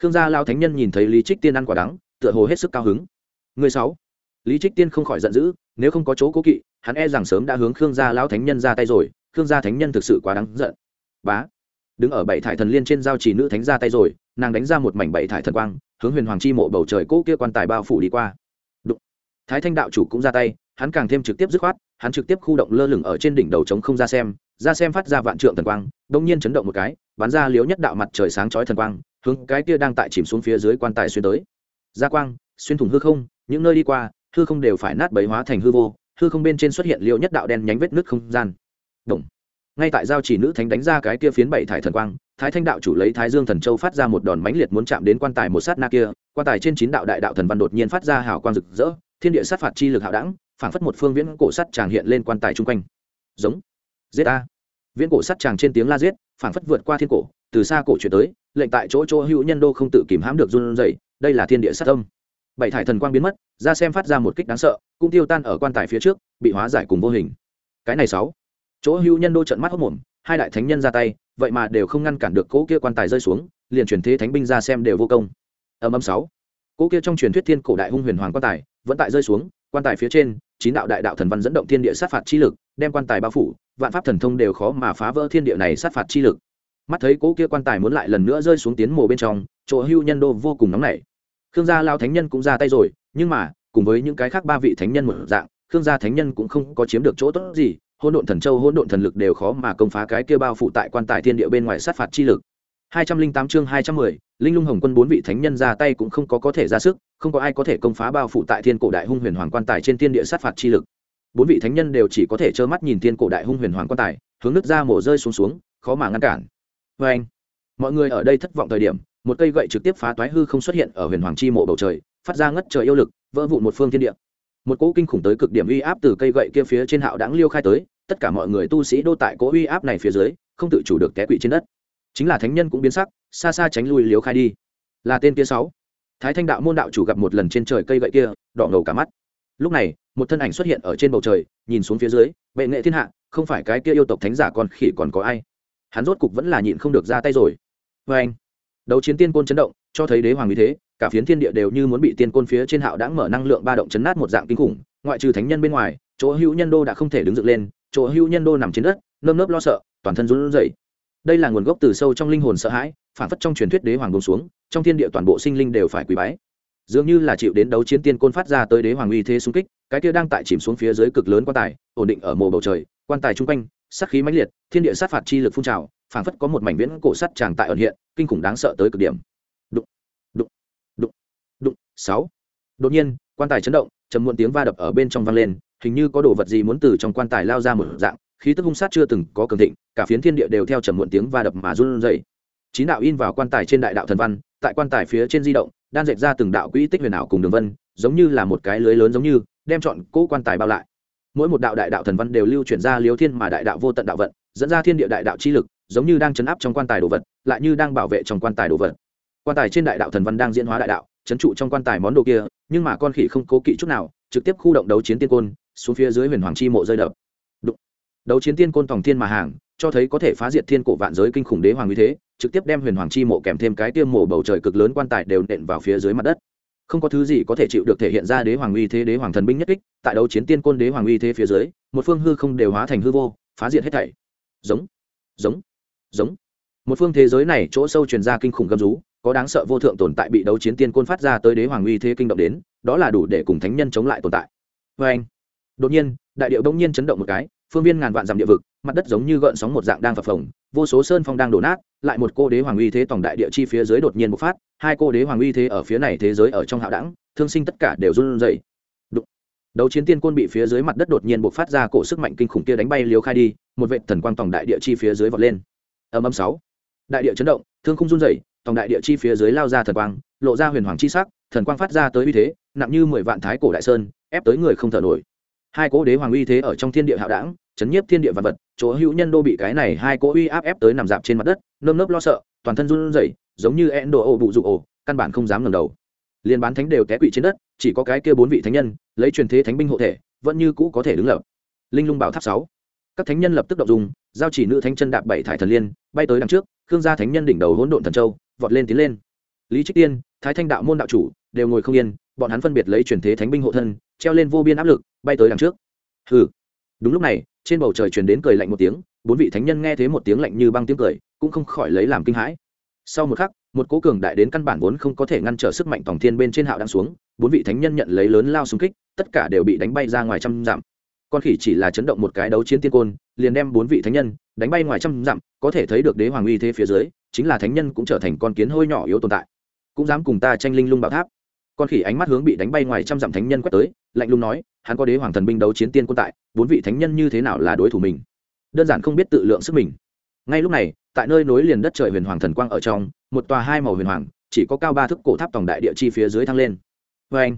khương gia lao thánh nhân nhìn thấy lý trích tiên ăn quả đắng, tựa hồ hết sức cao hứng. Người sáu. Lý trích tiên không khỏi giận dữ, nếu không có chỗ cố kỵ, hắn e rằng sớm đã hướng khương gia lao thánh nhân ra tay rồi, khương gia thánh nhân thực sự quá đáng giận. Bá. Đứng ở bảy thải thần liên trên giao chỉ nữ thánh ra tay rồi, nàng đánh ra một mảnh bảy thải thần quang, hướng huyền hoàng chi mộ bầu trời cỗ kia quan tài bao phủ đi qua. Đụng. thái thanh đạo chủ cũng ra tay, hắn càng thêm trực tiếp dứt khoát, hắn trực tiếp khu động lơ lửng ở trên đỉnh đầu trống không ra xem ra xem phát ra vạn trượng thần quang, đông nhiên chấn động một cái, bắn ra liếu nhất đạo mặt trời sáng chói thần quang hướng cái kia đang tại chìm xuống phía dưới quan tài xuyên tới. Gia quang, xuyên thủng hư không, những nơi đi qua, hư không đều phải nát bấy hóa thành hư vô, hư không bên trên xuất hiện liêu nhất đạo đen nhánh vết nước không gian. Động. ngay tại giao chỉ nữ thánh đánh ra cái kia phiến bảy thải thần quang, thái thanh đạo chủ lấy thái dương thần châu phát ra một đòn mãnh liệt muốn chạm đến quan tài một sát na kia, quan tài trên chín đạo đại đạo thần văn đột nhiên phát ra hào quang rực rỡ, thiên địa sát phạt chi lực hạo đẳng, phảng phất một phương viễn cổ sắt tràng hiện lên quan tài chung quanh. Giống. Giết a. Viễn cổ sắt tràng trên tiếng la giết, phảng phất vượt qua thiên cổ từ xa cổ chuyển tới, lệnh tại chỗ chỗ hữu nhân đô không tự kìm hãm được run rẩy, đây là thiên địa sát tâm. Bảy thải thần quang biến mất, ra xem phát ra một kích đáng sợ, cũng tiêu tan ở quan tài phía trước, bị hóa giải cùng vô hình. Cái này sáu. Chỗ hữu nhân đô trận mắt hốc mồm, hai đại thánh nhân ra tay, vậy mà đều không ngăn cản được cỗ kia quan tài rơi xuống, liền truyền thế thánh binh ra xem đều vô công. Âm âm sáu. Cỗ kia trong truyền thuyết thiên cổ đại hung huyền hoàng quan tài, vẫn tại rơi xuống, quan tài phía trên, chín đạo đại đạo thần văn dẫn động thiên địa sát phạt chi lực, đem quan tài bao phủ, vạn pháp thần thông đều khó mà phá vỡ thiên địa này sát phạt chi lực mắt thấy cỗ kia quan tài muốn lại lần nữa rơi xuống tiến mồ bên trong chỗ hưu nhân đô vô cùng nóng nảy. Khương gia lao thánh nhân cũng ra tay rồi nhưng mà cùng với những cái khác ba vị thánh nhân một dạng khương gia thánh nhân cũng không có chiếm được chỗ tốt gì hôn độn thần châu hôn độn thần lực đều khó mà công phá cái kia bao phủ tại quan tài thiên địa bên ngoài sát phạt chi lực. 208 chương 210, linh lung hồng quân bốn vị thánh nhân ra tay cũng không có có thể ra sức không có ai có thể công phá bao phủ tại thiên cổ đại hung huyền hoàng quan tài trên thiên địa sát phạt chi lực. Bốn vị thánh nhân đều chỉ có thể trơ mắt nhìn thiên cổ đại hung huyền hoàng quan tài hướng nước ra mổ rơi xuống xuống khó mà ngăn cản vê anh, mọi người ở đây thất vọng thời điểm, một cây gậy trực tiếp phá toái hư không xuất hiện ở huyền hoàng chi mộ bầu trời, phát ra ngất trời yêu lực, vỡ vụn một phương thiên địa. Một cỗ kinh khủng tới cực điểm uy áp từ cây gậy kia phía trên hạo đáng liêu khai tới, tất cả mọi người tu sĩ đô tại cỗ uy áp này phía dưới, không tự chủ được té quỵ trên đất. Chính là thánh nhân cũng biến sắc, xa xa tránh lui liếu khai đi. Là tên kia sáu. Thái thanh đạo môn đạo chủ gặp một lần trên trời cây gậy kia, đỏ ngầu cả mắt. Lúc này, một thân ảnh xuất hiện ở trên bầu trời, nhìn xuống phía dưới, bệ nghệ thiên hạ, không phải cái kia yêu tộc thánh giả còn khỉ còn có ai? Hắn rốt cục vẫn là nhịn không được ra tay rồi. Vê anh, đấu chiến tiên côn chấn động, cho thấy đế hoàng như thế, cả phiến thiên địa đều như muốn bị tiên côn phía trên hạo đã mở năng lượng ba động chấn nát một dạng kinh khủng, ngoại trừ thánh nhân bên ngoài, chỗ hữu nhân đô đã không thể đứng dựng lên, chỗ hữu nhân đô nằm trên đất, nơm nớp lo sợ, toàn thân run rẩy. Đây là nguồn gốc từ sâu trong linh hồn sợ hãi, phản phất trong truyền thuyết đế hoàng buông xuống, trong thiên địa toàn bộ sinh linh đều phải quỳ bái. Dường như là chịu đến đấu chiến tiên côn phát ra tới đế hoàng uy thế xung kích, cái kia đang tại chìm xuống phía dưới cực lớn quan tài, ổn định ở mồ bầu trời, quan tài chung quanh sát khí mãnh liệt, thiên địa sát phạt chi lực phun trào, phảng phất có một mảnh viễn cổ sắt tràng tại ẩn hiện, kinh khủng đáng sợ tới cực điểm. Đụng đụng đụng đụng, sáu. Đột nhiên, quan tài chấn động, trầm muộn tiếng va đập ở bên trong vang lên, hình như có đồ vật gì muốn từ trong quan tài lao ra một dạng, khí tức hung sát chưa từng có cường thịnh, cả phiến thiên địa đều theo trầm muộn tiếng va đập mà run rẩy. Chín đạo in vào quan tài trên đại đạo thần văn, tại quan tài phía trên di động, đan dệt ra từng đạo quỹ tích huyền ảo cùng đường vân, giống như là một cái lưới lớn giống như, đem chọn cỗ quan tài bao lại mỗi một đạo đại đạo thần văn đều lưu chuyển ra liếu thiên mà đại đạo vô tận đạo vận, dẫn ra thiên địa đại đạo chi lực, giống như đang chấn áp trong quan tài đồ vật, lại như đang bảo vệ trong quan tài đồ vật. Quan tài trên đại đạo thần văn đang diễn hóa đại đạo, chấn trụ trong quan tài món đồ kia, nhưng mà con khỉ không cố kỵ chút nào, trực tiếp khu động đấu chiến tiên côn, xuống phía dưới huyền hoàng chi mộ rơi đập. Đụng. đấu chiến tiên côn tòng thiên mà hàng, cho thấy có thể phá diệt thiên cổ vạn giới kinh khủng đế hoàng như thế, trực tiếp đem huyền hoàng chi mộ kèm thêm cái tiêm mộ bầu trời cực lớn quan tài đều nện vào phía dưới mặt đất không có thứ gì có thể chịu được thể hiện ra đế hoàng uy thế đế hoàng thần binh nhất kích, tại đấu chiến tiên côn đế hoàng uy thế phía dưới, một phương hư không đều hóa thành hư vô, phá diệt hết thảy. Giống giống giống. Một phương thế giới này chỗ sâu truyền ra kinh khủng gầm rú, có đáng sợ vô thượng tồn tại bị đấu chiến tiên côn phát ra tới đế hoàng uy thế kinh động đến, đó là đủ để cùng thánh nhân chống lại tồn tại. Vê anh, đột nhiên, đại điệu đông nhiên chấn động một cái, phương viên ngàn vạn dặm địa vực, mặt đất giống như gợn sóng một dạng đang phập phồng vô số sơn phong đang đổ nát, lại một cô đế hoàng uy thế tổng đại địa chi phía dưới đột nhiên bộc phát, hai cô đế hoàng uy thế ở phía này thế giới ở trong hạo đẳng, thương sinh tất cả đều run rẩy. Đấu chiến tiên côn bị phía dưới mặt đất đột nhiên bộc phát ra cổ sức mạnh kinh khủng kia đánh bay liều khai đi, một vệ thần quang tổng đại địa chi phía dưới vọt lên. Âm âm sáu. Đại địa chấn động, thương không run rẩy, tổng đại địa chi phía dưới lao ra thần quang, lộ ra huyền hoàng chi sắc, thần quang phát ra tới uy thế, nặng như mười vạn thái cổ đại sơn, ép tới người không thở nổi. Hai cố đế hoàng uy thế ở trong thiên địa hạo đảng chấn nhiếp thiên địa vật vật chỗ hữu nhân đô bị cái này hai cỗ uy áp ép tới nằm dạp trên mặt đất, nơm nớp lo sợ, toàn thân run rẩy, giống như endo đồ ổ bụ rụ ổ, căn bản không dám ngẩng đầu. Liên bán thánh đều té quỵ trên đất, chỉ có cái kia bốn vị thánh nhân, lấy truyền thế thánh binh hộ thể, vẫn như cũ có thể đứng lập. Linh lung bảo tháp sáu. Các thánh nhân lập tức động dùng giao chỉ nữ thánh chân đạp bảy thải thần liên, bay tới đằng trước, khương gia thánh nhân đỉnh đầu hỗn độn thần châu, vọt lên tiến lên. Lý trích tiên, thái thanh đạo môn đạo chủ, đều ngồi không yên, bọn hắn phân biệt lấy truyền thế thánh binh hộ thân, treo lên vô biên áp lực, bay tới đằng trước. Hừ. Đúng lúc này trên bầu trời truyền đến cười lạnh một tiếng, bốn vị thánh nhân nghe thấy một tiếng lạnh như băng tiếng cười, cũng không khỏi lấy làm kinh hãi. Sau một khắc, một cố cường đại đến căn bản vốn không có thể ngăn trở sức mạnh tổng thiên bên trên hạo đang xuống, bốn vị thánh nhân nhận lấy lớn lao xung kích, tất cả đều bị đánh bay ra ngoài trăm dặm. Con khỉ chỉ là chấn động một cái đấu chiến tiên côn, liền đem bốn vị thánh nhân đánh bay ngoài trăm dặm, có thể thấy được đế hoàng uy thế phía dưới, chính là thánh nhân cũng trở thành con kiến hôi nhỏ yếu tồn tại. Cũng dám cùng ta tranh linh lung bảo tháp con khỉ ánh mắt hướng bị đánh bay ngoài trăm dặm thánh nhân quét tới, lạnh lùng nói, hắn có đế hoàng thần binh đấu chiến tiên quân tại, bốn vị thánh nhân như thế nào là đối thủ mình? Đơn giản không biết tự lượng sức mình. Ngay lúc này, tại nơi nối liền đất trời huyền hoàng thần quang ở trong, một tòa hai màu huyền hoàng, chỉ có cao ba thước cổ tháp tổng đại địa chi phía dưới thăng lên. Vê anh,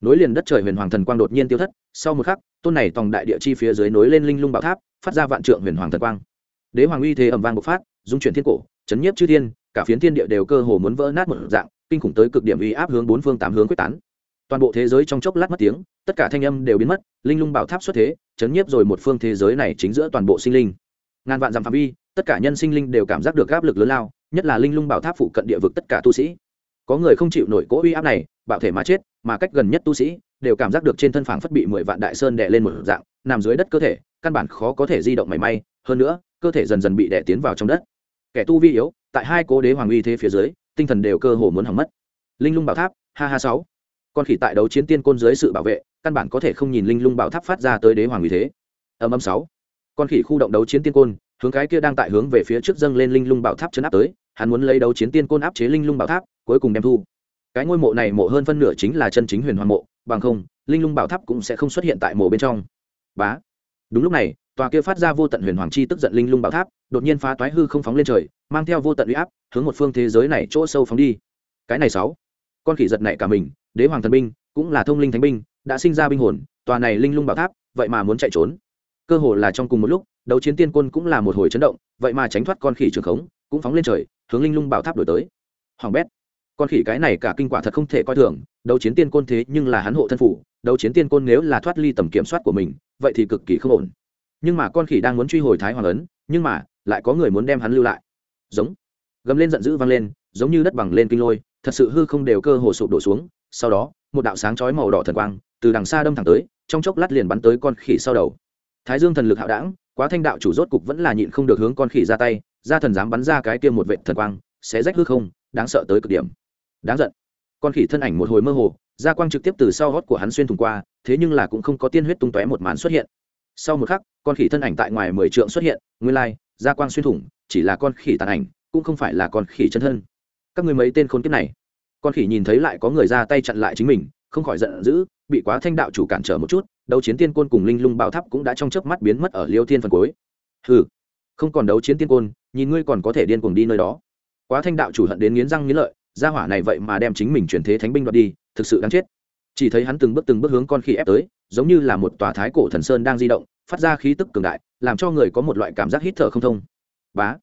nối liền đất trời huyền hoàng thần quang đột nhiên tiêu thất, sau một khắc, tôn này tổng đại địa chi phía dưới nối lên linh lung bảo tháp, phát ra vạn trượng huyền hoàng thần quang. Đế hoàng uy thế ẩm vang bộc phát, dung chuyển thiên cổ, chấn nhiếp chư thiên, cả phiến thiên địa đều cơ hồ muốn vỡ nát một dạng kinh khủng tới cực điểm uy áp hướng bốn phương tám hướng quyết tán. Toàn bộ thế giới trong chốc lát mất tiếng, tất cả thanh âm đều biến mất, linh lung bảo tháp xuất thế, chấn nhiếp rồi một phương thế giới này chính giữa toàn bộ sinh linh. Ngàn vạn dặm phạm vi, tất cả nhân sinh linh đều cảm giác được áp lực lớn lao, nhất là linh lung bảo tháp phụ cận địa vực tất cả tu sĩ. Có người không chịu nổi cỗ uy áp này, bạo thể mà chết, mà cách gần nhất tu sĩ đều cảm giác được trên thân phản phất bị mười vạn đại sơn đè lên một dạng, nằm dưới đất cơ thể, căn bản khó có thể di động mảy may, hơn nữa, cơ thể dần dần bị đè tiến vào trong đất. Kẻ tu vi yếu, tại hai cố đế hoàng uy thế phía dưới tinh thần đều cơ hồ muốn hỏng mất. Linh lung bảo tháp, ha ha sáu. Con khỉ tại đấu chiến tiên côn dưới sự bảo vệ, căn bản có thể không nhìn linh lung bảo tháp phát ra tới đế hoàng uy thế. Âm âm sáu. Con khỉ khu động đấu chiến tiên côn, hướng cái kia đang tại hướng về phía trước dâng lên linh lung bảo tháp chấn áp tới, hắn muốn lấy đấu chiến tiên côn áp chế linh lung bảo tháp, cuối cùng đem thu. Cái ngôi mộ này mộ hơn phân nửa chính là chân chính huyền hoàng mộ, bằng không, linh lung bảo tháp cũng sẽ không xuất hiện tại mộ bên trong. Bá. Đúng lúc này tòa kia phát ra vô tận huyền hoàng chi tức giận linh lung bảo tháp, đột nhiên phá toái hư không phóng lên trời, mang theo vô tận uy áp, hướng một phương thế giới này chỗ sâu phóng đi. Cái này sáu, con khỉ giật này cả mình, đế hoàng thần binh, cũng là thông linh thánh binh, đã sinh ra binh hồn, tòa này linh lung bảo tháp, vậy mà muốn chạy trốn. Cơ hồ là trong cùng một lúc, đấu chiến tiên quân cũng là một hồi chấn động, vậy mà tránh thoát con khỉ trường khống, cũng phóng lên trời, hướng linh lung bảo tháp đổi tới. Hoàng bét, con khỉ cái này cả kinh quả thật không thể coi thường, đấu chiến tiên côn thế nhưng là hắn hộ thân phủ, đấu chiến tiên côn nếu là thoát ly tầm kiểm soát của mình, vậy thì cực kỳ không ổn nhưng mà con khỉ đang muốn truy hồi thái hoàng ấn, nhưng mà lại có người muốn đem hắn lưu lại. Giống. Gầm lên giận dữ vang lên, giống như đất bằng lên kinh lôi, thật sự hư không đều cơ hồ sụp đổ xuống. Sau đó, một đạo sáng chói màu đỏ thần quang từ đằng xa đâm thẳng tới, trong chốc lát liền bắn tới con khỉ sau đầu. Thái dương thần lực hạo đảng, quá thanh đạo chủ rốt cục vẫn là nhịn không được hướng con khỉ ra tay, ra thần dám bắn ra cái kia một vệ thần quang, sẽ rách hư không, đáng sợ tới cực điểm. Đáng giận. Con khỉ thân ảnh một hồi mơ hồ, ra quang trực tiếp từ sau hót của hắn xuyên thủng qua, thế nhưng là cũng không có tiên huyết tung tóe một màn xuất hiện sau một khắc, con khỉ thân ảnh tại ngoài mười trượng xuất hiện, nguyên lai gia quang xuyên thủng, chỉ là con khỉ tàn ảnh, cũng không phải là con khỉ chân thân. Các người mấy tên khốn kiếp này. Con khỉ nhìn thấy lại có người ra tay chặn lại chính mình, không khỏi giận dữ, bị quá thanh đạo chủ cản trở một chút, đấu chiến tiên côn cùng linh lung bảo tháp cũng đã trong chớp mắt biến mất ở liêu thiên phần cuối. Hừ, không còn đấu chiến tiên côn, nhìn ngươi còn có thể điên cuồng đi nơi đó. Quá thanh đạo chủ hận đến nghiến răng nghiến lợi, gia hỏa này vậy mà đem chính mình chuyển thế thánh binh đoạt đi, thực sự đáng chết chỉ thấy hắn từng bước từng bước hướng con khỉ ép tới, giống như là một tòa thái cổ thần sơn đang di động, phát ra khí tức cường đại, làm cho người có một loại cảm giác hít thở không thông. Bá.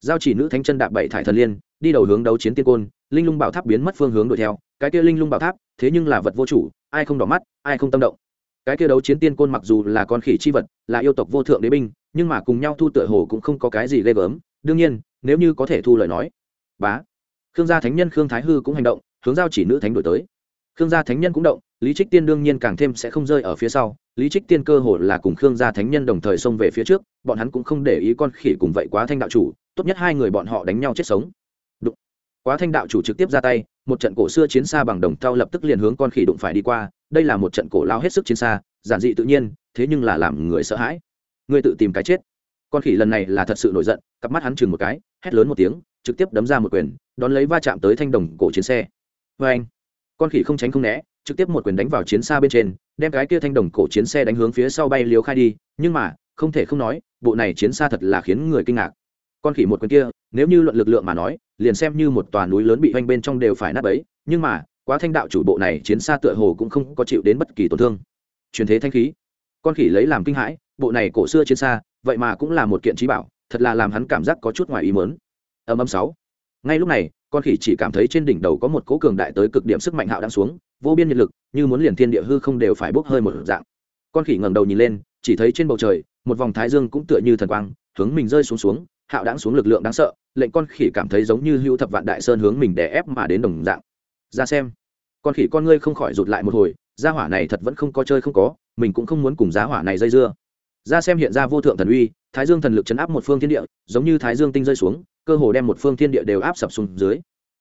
Giao chỉ nữ thánh chân đạp bảy thải thần liên, đi đầu hướng đấu chiến tiên côn, linh lung bảo tháp biến mất phương hướng đuổi theo. Cái kia linh lung bảo tháp, thế nhưng là vật vô chủ, ai không đỏ mắt, ai không tâm động. Cái kia đấu chiến tiên côn mặc dù là con khỉ chi vật, là yêu tộc vô thượng đế binh, nhưng mà cùng nhau thu tựa hồ cũng không có cái gì ghê gớm. Đương nhiên, nếu như có thể thu lời nói. Bá. Khương gia thánh nhân khương thái hư cũng hành động, hướng giao chỉ nữ thánh đổi tới khương gia thánh nhân cũng động, lý trích tiên đương nhiên càng thêm sẽ không rơi ở phía sau. Lý trích tiên cơ hồ là cùng khương gia thánh nhân đồng thời xông về phía trước, bọn hắn cũng không để ý con khỉ cùng vậy quá thanh đạo chủ, tốt nhất hai người bọn họ đánh nhau chết sống. Đụng. Quá thanh đạo chủ trực tiếp ra tay, một trận cổ xưa chiến xa bằng đồng thau lập tức liền hướng con khỉ đụng phải đi qua, đây là một trận cổ lao hết sức chiến xa, giản dị tự nhiên, thế nhưng là làm người sợ hãi. Người tự tìm cái chết. Con khỉ lần này là thật sự nổi giận, cặp mắt hắn chừng một cái, hét lớn một tiếng, trực tiếp đấm ra một quyền, đón lấy va chạm tới thanh đồng cổ chiến xe. Vê anh con khỉ không tránh không né, trực tiếp một quyền đánh vào chiến xa bên trên, đem cái kia thanh đồng cổ chiến xe đánh hướng phía sau bay liều khai đi, nhưng mà, không thể không nói, bộ này chiến xa thật là khiến người kinh ngạc. Con khỉ một quyền kia, nếu như luận lực lượng mà nói, liền xem như một tòa núi lớn bị hoanh bên trong đều phải nát ấy. nhưng mà, quá thanh đạo chủ bộ này chiến xa tựa hồ cũng không có chịu đến bất kỳ tổn thương. Truyền thế thanh khí. Con khỉ lấy làm kinh hãi, bộ này cổ xưa chiến xa, vậy mà cũng là một kiện trí bảo, thật là làm hắn cảm giác có chút ngoài ý mớn âm âm sáu. Ngay lúc này con khỉ chỉ cảm thấy trên đỉnh đầu có một cố cường đại tới cực điểm sức mạnh hạo đang xuống, vô biên nhiệt lực, như muốn liền thiên địa hư không đều phải bốc hơi một dạng. Con khỉ ngẩng đầu nhìn lên, chỉ thấy trên bầu trời, một vòng thái dương cũng tựa như thần quang, hướng mình rơi xuống xuống, hạo đáng xuống lực lượng đáng sợ, lệnh con khỉ cảm thấy giống như hữu thập vạn đại sơn hướng mình đè ép mà đến đồng dạng. Ra xem. Con khỉ con ngươi không khỏi rụt lại một hồi, gia hỏa này thật vẫn không có chơi không có, mình cũng không muốn cùng giá hỏa này dây dưa. Ra xem hiện ra vô thượng thần uy, thái dương thần lực chấn áp một phương thiên địa, giống như thái dương tinh rơi xuống cơ hồ đem một phương thiên địa đều áp sập xuống dưới.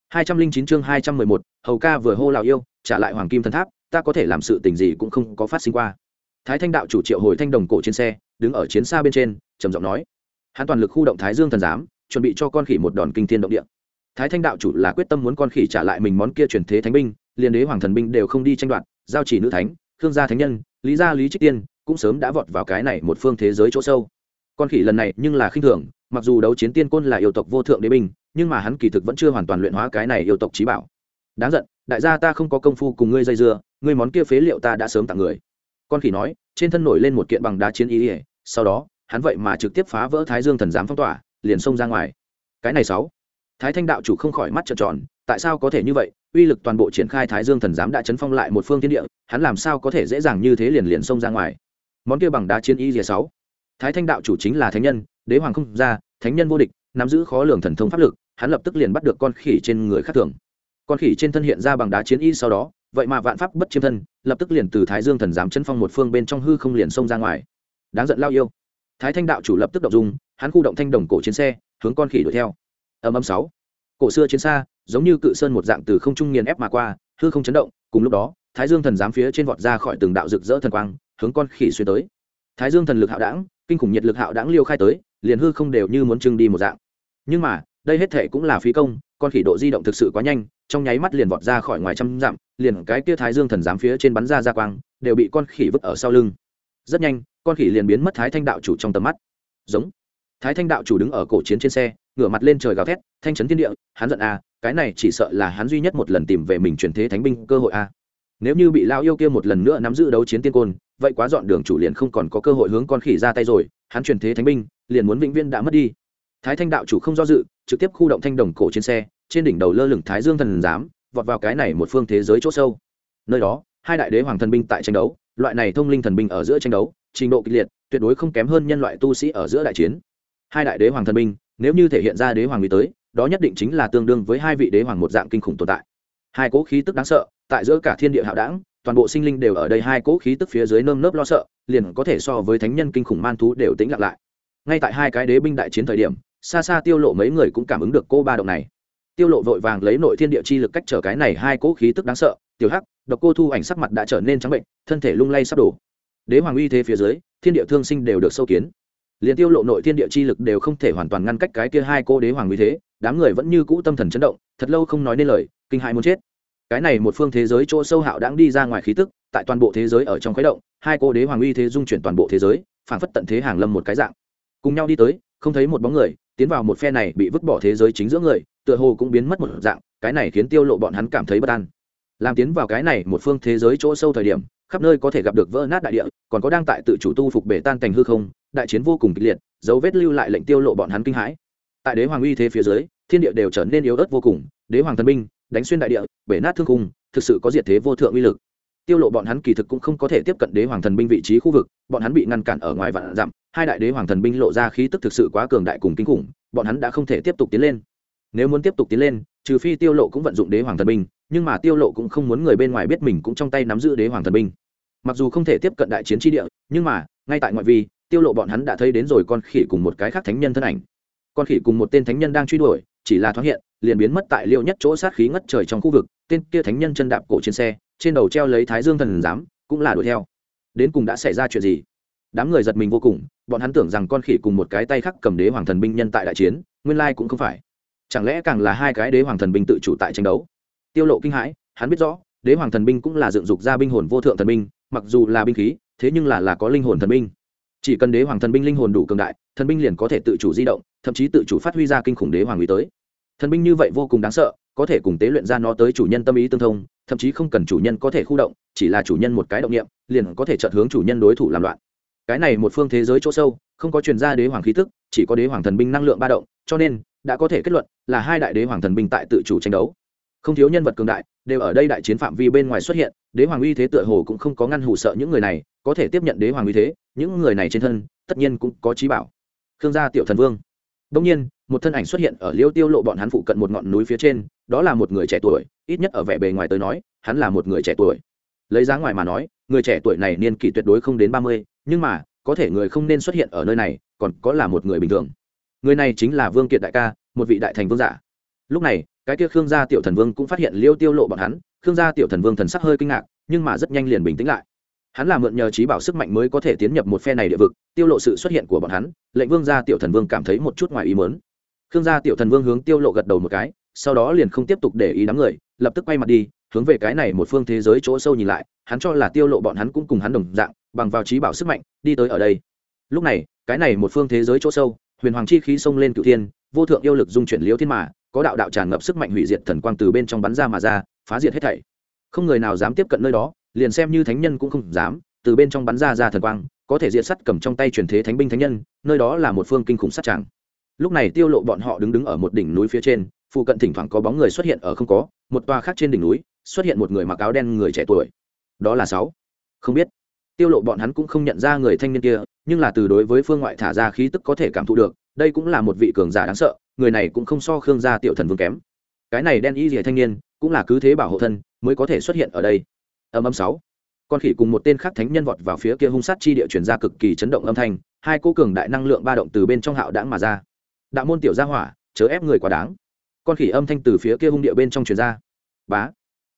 hai trăm linh chín chương hai trăm mười một, hầu ca vừa hô lào yêu, trả lại hoàng kim thần tháp, ta có thể làm sự tình gì cũng không có phát sinh qua. Thái thanh đạo chủ triệu hồi thanh đồng cổ trên xe, đứng ở chiến xa bên trên, trầm giọng nói. Hắn toàn lực khu động thái dương thần giám, chuẩn bị cho con khỉ một đòn kinh thiên động địa. Thái thanh đạo chủ là quyết tâm muốn con khỉ trả lại mình món kia truyền thế thánh binh, liền đế hoàng thần binh đều không đi tranh đoạt, giao chỉ nữ thánh thương gia thánh nhân, lý gia lý trích tiên, cũng sớm đã vọt vào cái này một phương thế giới chỗ sâu. Con khỉ lần này nhưng là khinh thường mặc dù đấu chiến tiên côn là yêu tộc vô thượng đế binh, nhưng mà hắn kỳ thực vẫn chưa hoàn toàn luyện hóa cái này yêu tộc trí bảo. Đáng giận, đại gia ta không có công phu cùng ngươi dây dưa, ngươi món kia phế liệu ta đã sớm tặng người. Con khỉ nói, trên thân nổi lên một kiện bằng đá chiến ý ỉa sau đó, hắn vậy mà trực tiếp phá vỡ thái dương thần giám phong tỏa, liền xông ra ngoài. Cái này sáu. Thái thanh đạo chủ không khỏi mắt trợn tròn, tại sao có thể như vậy? Uy lực toàn bộ triển khai thái dương thần giám đã chấn phong lại một phương thiên địa, hắn làm sao có thể dễ dàng như thế liền liền xông ra ngoài? Món kia bằng đá chiến ý ỉa sáu. Thái thanh đạo chủ chính là thánh nhân đế hoàng không ra, thánh nhân vô địch, nắm giữ khó lường thần thông pháp lực, hắn lập tức liền bắt được con khỉ trên người khác thường. Con khỉ trên thân hiện ra bằng đá chiến y sau đó, vậy mà vạn pháp bất chiêm thân, lập tức liền từ thái dương thần giám chân phong một phương bên trong hư không liền xông ra ngoài. Đáng giận lao yêu. Thái thanh đạo chủ lập tức động dung, hắn khu động thanh đồng cổ chiến xe, hướng con khỉ đuổi theo. Âm âm sáu. Cổ xưa chiến xa, giống như cự sơn một dạng từ không trung nghiền ép mà qua, hư không chấn động, cùng lúc đó, thái dương thần giám phía trên vọt ra khỏi từng đạo rực rỡ thần quang, hướng con khỉ xuyên tới thái dương thần lực hạo đảng, kinh khủng nhiệt lực hạo đảng liêu khai tới, liền hư không đều như muốn trưng đi một dạng. Nhưng mà, đây hết thể cũng là phí công, con khỉ độ di động thực sự quá nhanh, trong nháy mắt liền vọt ra khỏi ngoài trăm dặm, liền cái kia thái dương thần giám phía trên bắn ra ra quang, đều bị con khỉ vứt ở sau lưng. Rất nhanh, con khỉ liền biến mất thái thanh đạo chủ trong tầm mắt. Giống. Thái thanh đạo chủ đứng ở cổ chiến trên xe, ngửa mặt lên trời gào thét, thanh trấn thiên địa, hắn giận à cái này chỉ sợ là hắn duy nhất một lần tìm về mình truyền thế thánh binh cơ hội a nếu như bị lao yêu kia một lần nữa nắm giữ đấu chiến tiên côn vậy quá dọn đường chủ liền không còn có cơ hội hướng con khỉ ra tay rồi, hắn truyền thế thánh binh, liền muốn vĩnh viên đã mất đi. Thái thanh đạo chủ không do dự, trực tiếp khu động thanh đồng cổ trên xe, trên đỉnh đầu lơ lửng thái dương thần giám, vọt vào cái này một phương thế giới chỗ sâu. Nơi đó, hai đại đế hoàng thần binh tại tranh đấu, loại này thông linh thần binh ở giữa tranh đấu, trình độ kịch liệt, tuyệt đối không kém hơn nhân loại tu sĩ ở giữa đại chiến. Hai đại đế hoàng thần binh, nếu như thể hiện ra đế hoàng mỹ tới, đó nhất định chính là tương đương với hai vị đế hoàng một dạng kinh khủng tồn tại. Hai cỗ khí tức đáng sợ, tại giữa cả thiên địa hạo đảng toàn bộ sinh linh đều ở đây hai cỗ khí tức phía dưới nơm nớp lo sợ, liền có thể so với thánh nhân kinh khủng man thú đều tĩnh lặng lại. Ngay tại hai cái đế binh đại chiến thời điểm, xa xa tiêu lộ mấy người cũng cảm ứng được cô ba động này. Tiêu lộ vội vàng lấy nội thiên địa chi lực cách trở cái này hai cỗ khí tức đáng sợ, tiểu hắc, độc cô thu ảnh sắc mặt đã trở nên trắng bệnh, thân thể lung lay sắp đổ. Đế hoàng uy thế phía dưới, thiên địa thương sinh đều được sâu kiến. Liền tiêu lộ nội thiên địa chi lực đều không thể hoàn toàn ngăn cách cái kia hai cô đế hoàng uy thế, đám người vẫn như cũ tâm thần chấn động, thật lâu không nói nên lời, kinh hãi muốn chết cái này một phương thế giới chỗ sâu hạo đang đi ra ngoài khí tức, tại toàn bộ thế giới ở trong khuấy động, hai cô đế hoàng uy thế dung chuyển toàn bộ thế giới, phảng phất tận thế hàng lâm một cái dạng. Cùng nhau đi tới, không thấy một bóng người, tiến vào một phe này bị vứt bỏ thế giới chính giữa người, tựa hồ cũng biến mất một dạng, cái này khiến tiêu lộ bọn hắn cảm thấy bất an. Làm tiến vào cái này một phương thế giới chỗ sâu thời điểm, khắp nơi có thể gặp được vỡ nát đại địa, còn có đang tại tự chủ tu phục bể tan thành hư không, đại chiến vô cùng kịch liệt, dấu vết lưu lại lệnh tiêu lộ bọn hắn kinh hãi. Tại đế hoàng uy thế phía dưới, thiên địa đều trở nên yếu ớt vô cùng, đế hoàng thần binh đánh xuyên đại địa, bể nát thương khung, thực sự có diệt thế vô thượng uy lực. Tiêu lộ bọn hắn kỳ thực cũng không có thể tiếp cận đế hoàng thần binh vị trí khu vực, bọn hắn bị ngăn cản ở ngoài vạn dặm, hai đại đế hoàng thần binh lộ ra khí tức thực sự quá cường đại cùng kinh khủng, bọn hắn đã không thể tiếp tục tiến lên. Nếu muốn tiếp tục tiến lên, trừ phi tiêu lộ cũng vận dụng đế hoàng thần binh, nhưng mà tiêu lộ cũng không muốn người bên ngoài biết mình cũng trong tay nắm giữ đế hoàng thần binh. Mặc dù không thể tiếp cận đại chiến tri địa, nhưng mà, ngay tại ngoại vi, tiêu lộ bọn hắn đã thấy đến rồi con khỉ cùng một cái khác thánh nhân thân ảnh. Con khỉ cùng một tên thánh nhân đang truy đuổi chỉ là thoáng hiện, liền biến mất tại liệu nhất chỗ sát khí ngất trời trong khu vực, tên kia thánh nhân chân đạp cổ trên xe, trên đầu treo lấy thái dương thần giám, cũng là đuổi theo. Đến cùng đã xảy ra chuyện gì? Đám người giật mình vô cùng, bọn hắn tưởng rằng con khỉ cùng một cái tay khác cầm đế hoàng thần binh nhân tại đại chiến, nguyên lai cũng không phải. Chẳng lẽ càng là hai cái đế hoàng thần binh tự chủ tại tranh đấu? Tiêu lộ kinh hãi, hắn biết rõ, đế hoàng thần binh cũng là dựng dục ra binh hồn vô thượng thần binh, mặc dù là binh khí, thế nhưng là là có linh hồn thần binh chỉ cần đế hoàng thần binh linh hồn đủ cường đại, thần binh liền có thể tự chủ di động, thậm chí tự chủ phát huy ra kinh khủng đế hoàng uy tới. Thần binh như vậy vô cùng đáng sợ, có thể cùng tế luyện ra nó tới chủ nhân tâm ý tương thông, thậm chí không cần chủ nhân có thể khu động, chỉ là chủ nhân một cái động niệm, liền có thể chợt hướng chủ nhân đối thủ làm loạn. Cái này một phương thế giới chỗ sâu, không có truyền ra đế hoàng khí tức, chỉ có đế hoàng thần binh năng lượng ba động, cho nên, đã có thể kết luận là hai đại đế hoàng thần binh tại tự chủ tranh đấu không thiếu nhân vật cường đại, đều ở đây đại chiến phạm vi bên ngoài xuất hiện, đế hoàng uy thế tựa hồ cũng không có ngăn hủ sợ những người này, có thể tiếp nhận đế hoàng uy thế, những người này trên thân, tất nhiên cũng có trí bảo. Khương gia tiểu thần vương. Đông nhiên, một thân ảnh xuất hiện ở liêu tiêu lộ bọn hắn phụ cận một ngọn núi phía trên, đó là một người trẻ tuổi, ít nhất ở vẻ bề ngoài tới nói, hắn là một người trẻ tuổi. Lấy giá ngoài mà nói, người trẻ tuổi này niên kỷ tuyệt đối không đến ba mươi, nhưng mà, có thể người không nên xuất hiện ở nơi này, còn có là một người bình thường. Người này chính là vương kiệt đại ca, một vị đại thành vương giả. Lúc này cái kia khương gia tiểu thần vương cũng phát hiện liêu tiêu lộ bọn hắn, khương gia tiểu thần vương thần sắc hơi kinh ngạc, nhưng mà rất nhanh liền bình tĩnh lại hắn là mượn nhờ trí bảo sức mạnh mới có thể tiến nhập một phe này địa vực, tiêu lộ sự xuất hiện của bọn hắn, lệnh vương gia tiểu thần vương cảm thấy một chút ngoài ý muốn. khương gia tiểu thần vương hướng tiêu lộ gật đầu một cái, sau đó liền không tiếp tục để ý đám người, lập tức quay mặt đi, hướng về cái này một phương thế giới chỗ sâu nhìn lại, hắn cho là tiêu lộ bọn hắn cũng cùng hắn đồng dạng, bằng vào trí bảo sức mạnh, đi tới ở đây lúc này, cái này một phương thế giới chỗ sâu, huyền hoàng chi khí xông lên cửu thiên, vô thượng yêu lực dung chuyển liễu thiên mà có đạo đạo tràn ngập sức mạnh hủy diệt thần quang từ bên trong bắn ra mà ra, phá diệt hết thảy. Không người nào dám tiếp cận nơi đó, liền xem như thánh nhân cũng không dám, từ bên trong bắn ra ra thần quang, có thể diệt sắt cầm trong tay truyền thế thánh binh thánh nhân, nơi đó là một phương kinh khủng sát tràng. Lúc này tiêu lộ bọn họ đứng đứng ở một đỉnh núi phía trên, phụ cận thỉnh thoảng có bóng người xuất hiện ở không có, một toa khác trên đỉnh núi, xuất hiện một người mặc áo đen người trẻ tuổi. Đó là sáu. Không biết. Tiêu lộ bọn hắn cũng không nhận ra người thanh niên kia, nhưng là từ đối với phương ngoại thả ra khí tức có thể cảm thụ được, đây cũng là một vị cường giả đáng sợ người này cũng không so khương gia tiểu thần vương kém. Cái này đen y rìa thanh niên, cũng là cứ thế bảo hộ thân, mới có thể xuất hiện ở đây. Âm âm sáu. Con khỉ cùng một tên khác thánh nhân vọt vào phía kia hung sát chi địa chuyển ra cực kỳ chấn động âm thanh, hai cô cường đại năng lượng ba động từ bên trong hạo đãng mà ra. Đạo môn tiểu gia hỏa, chớ ép người quá đáng. Con khỉ âm thanh từ phía kia hung địa bên trong truyền ra. Bá.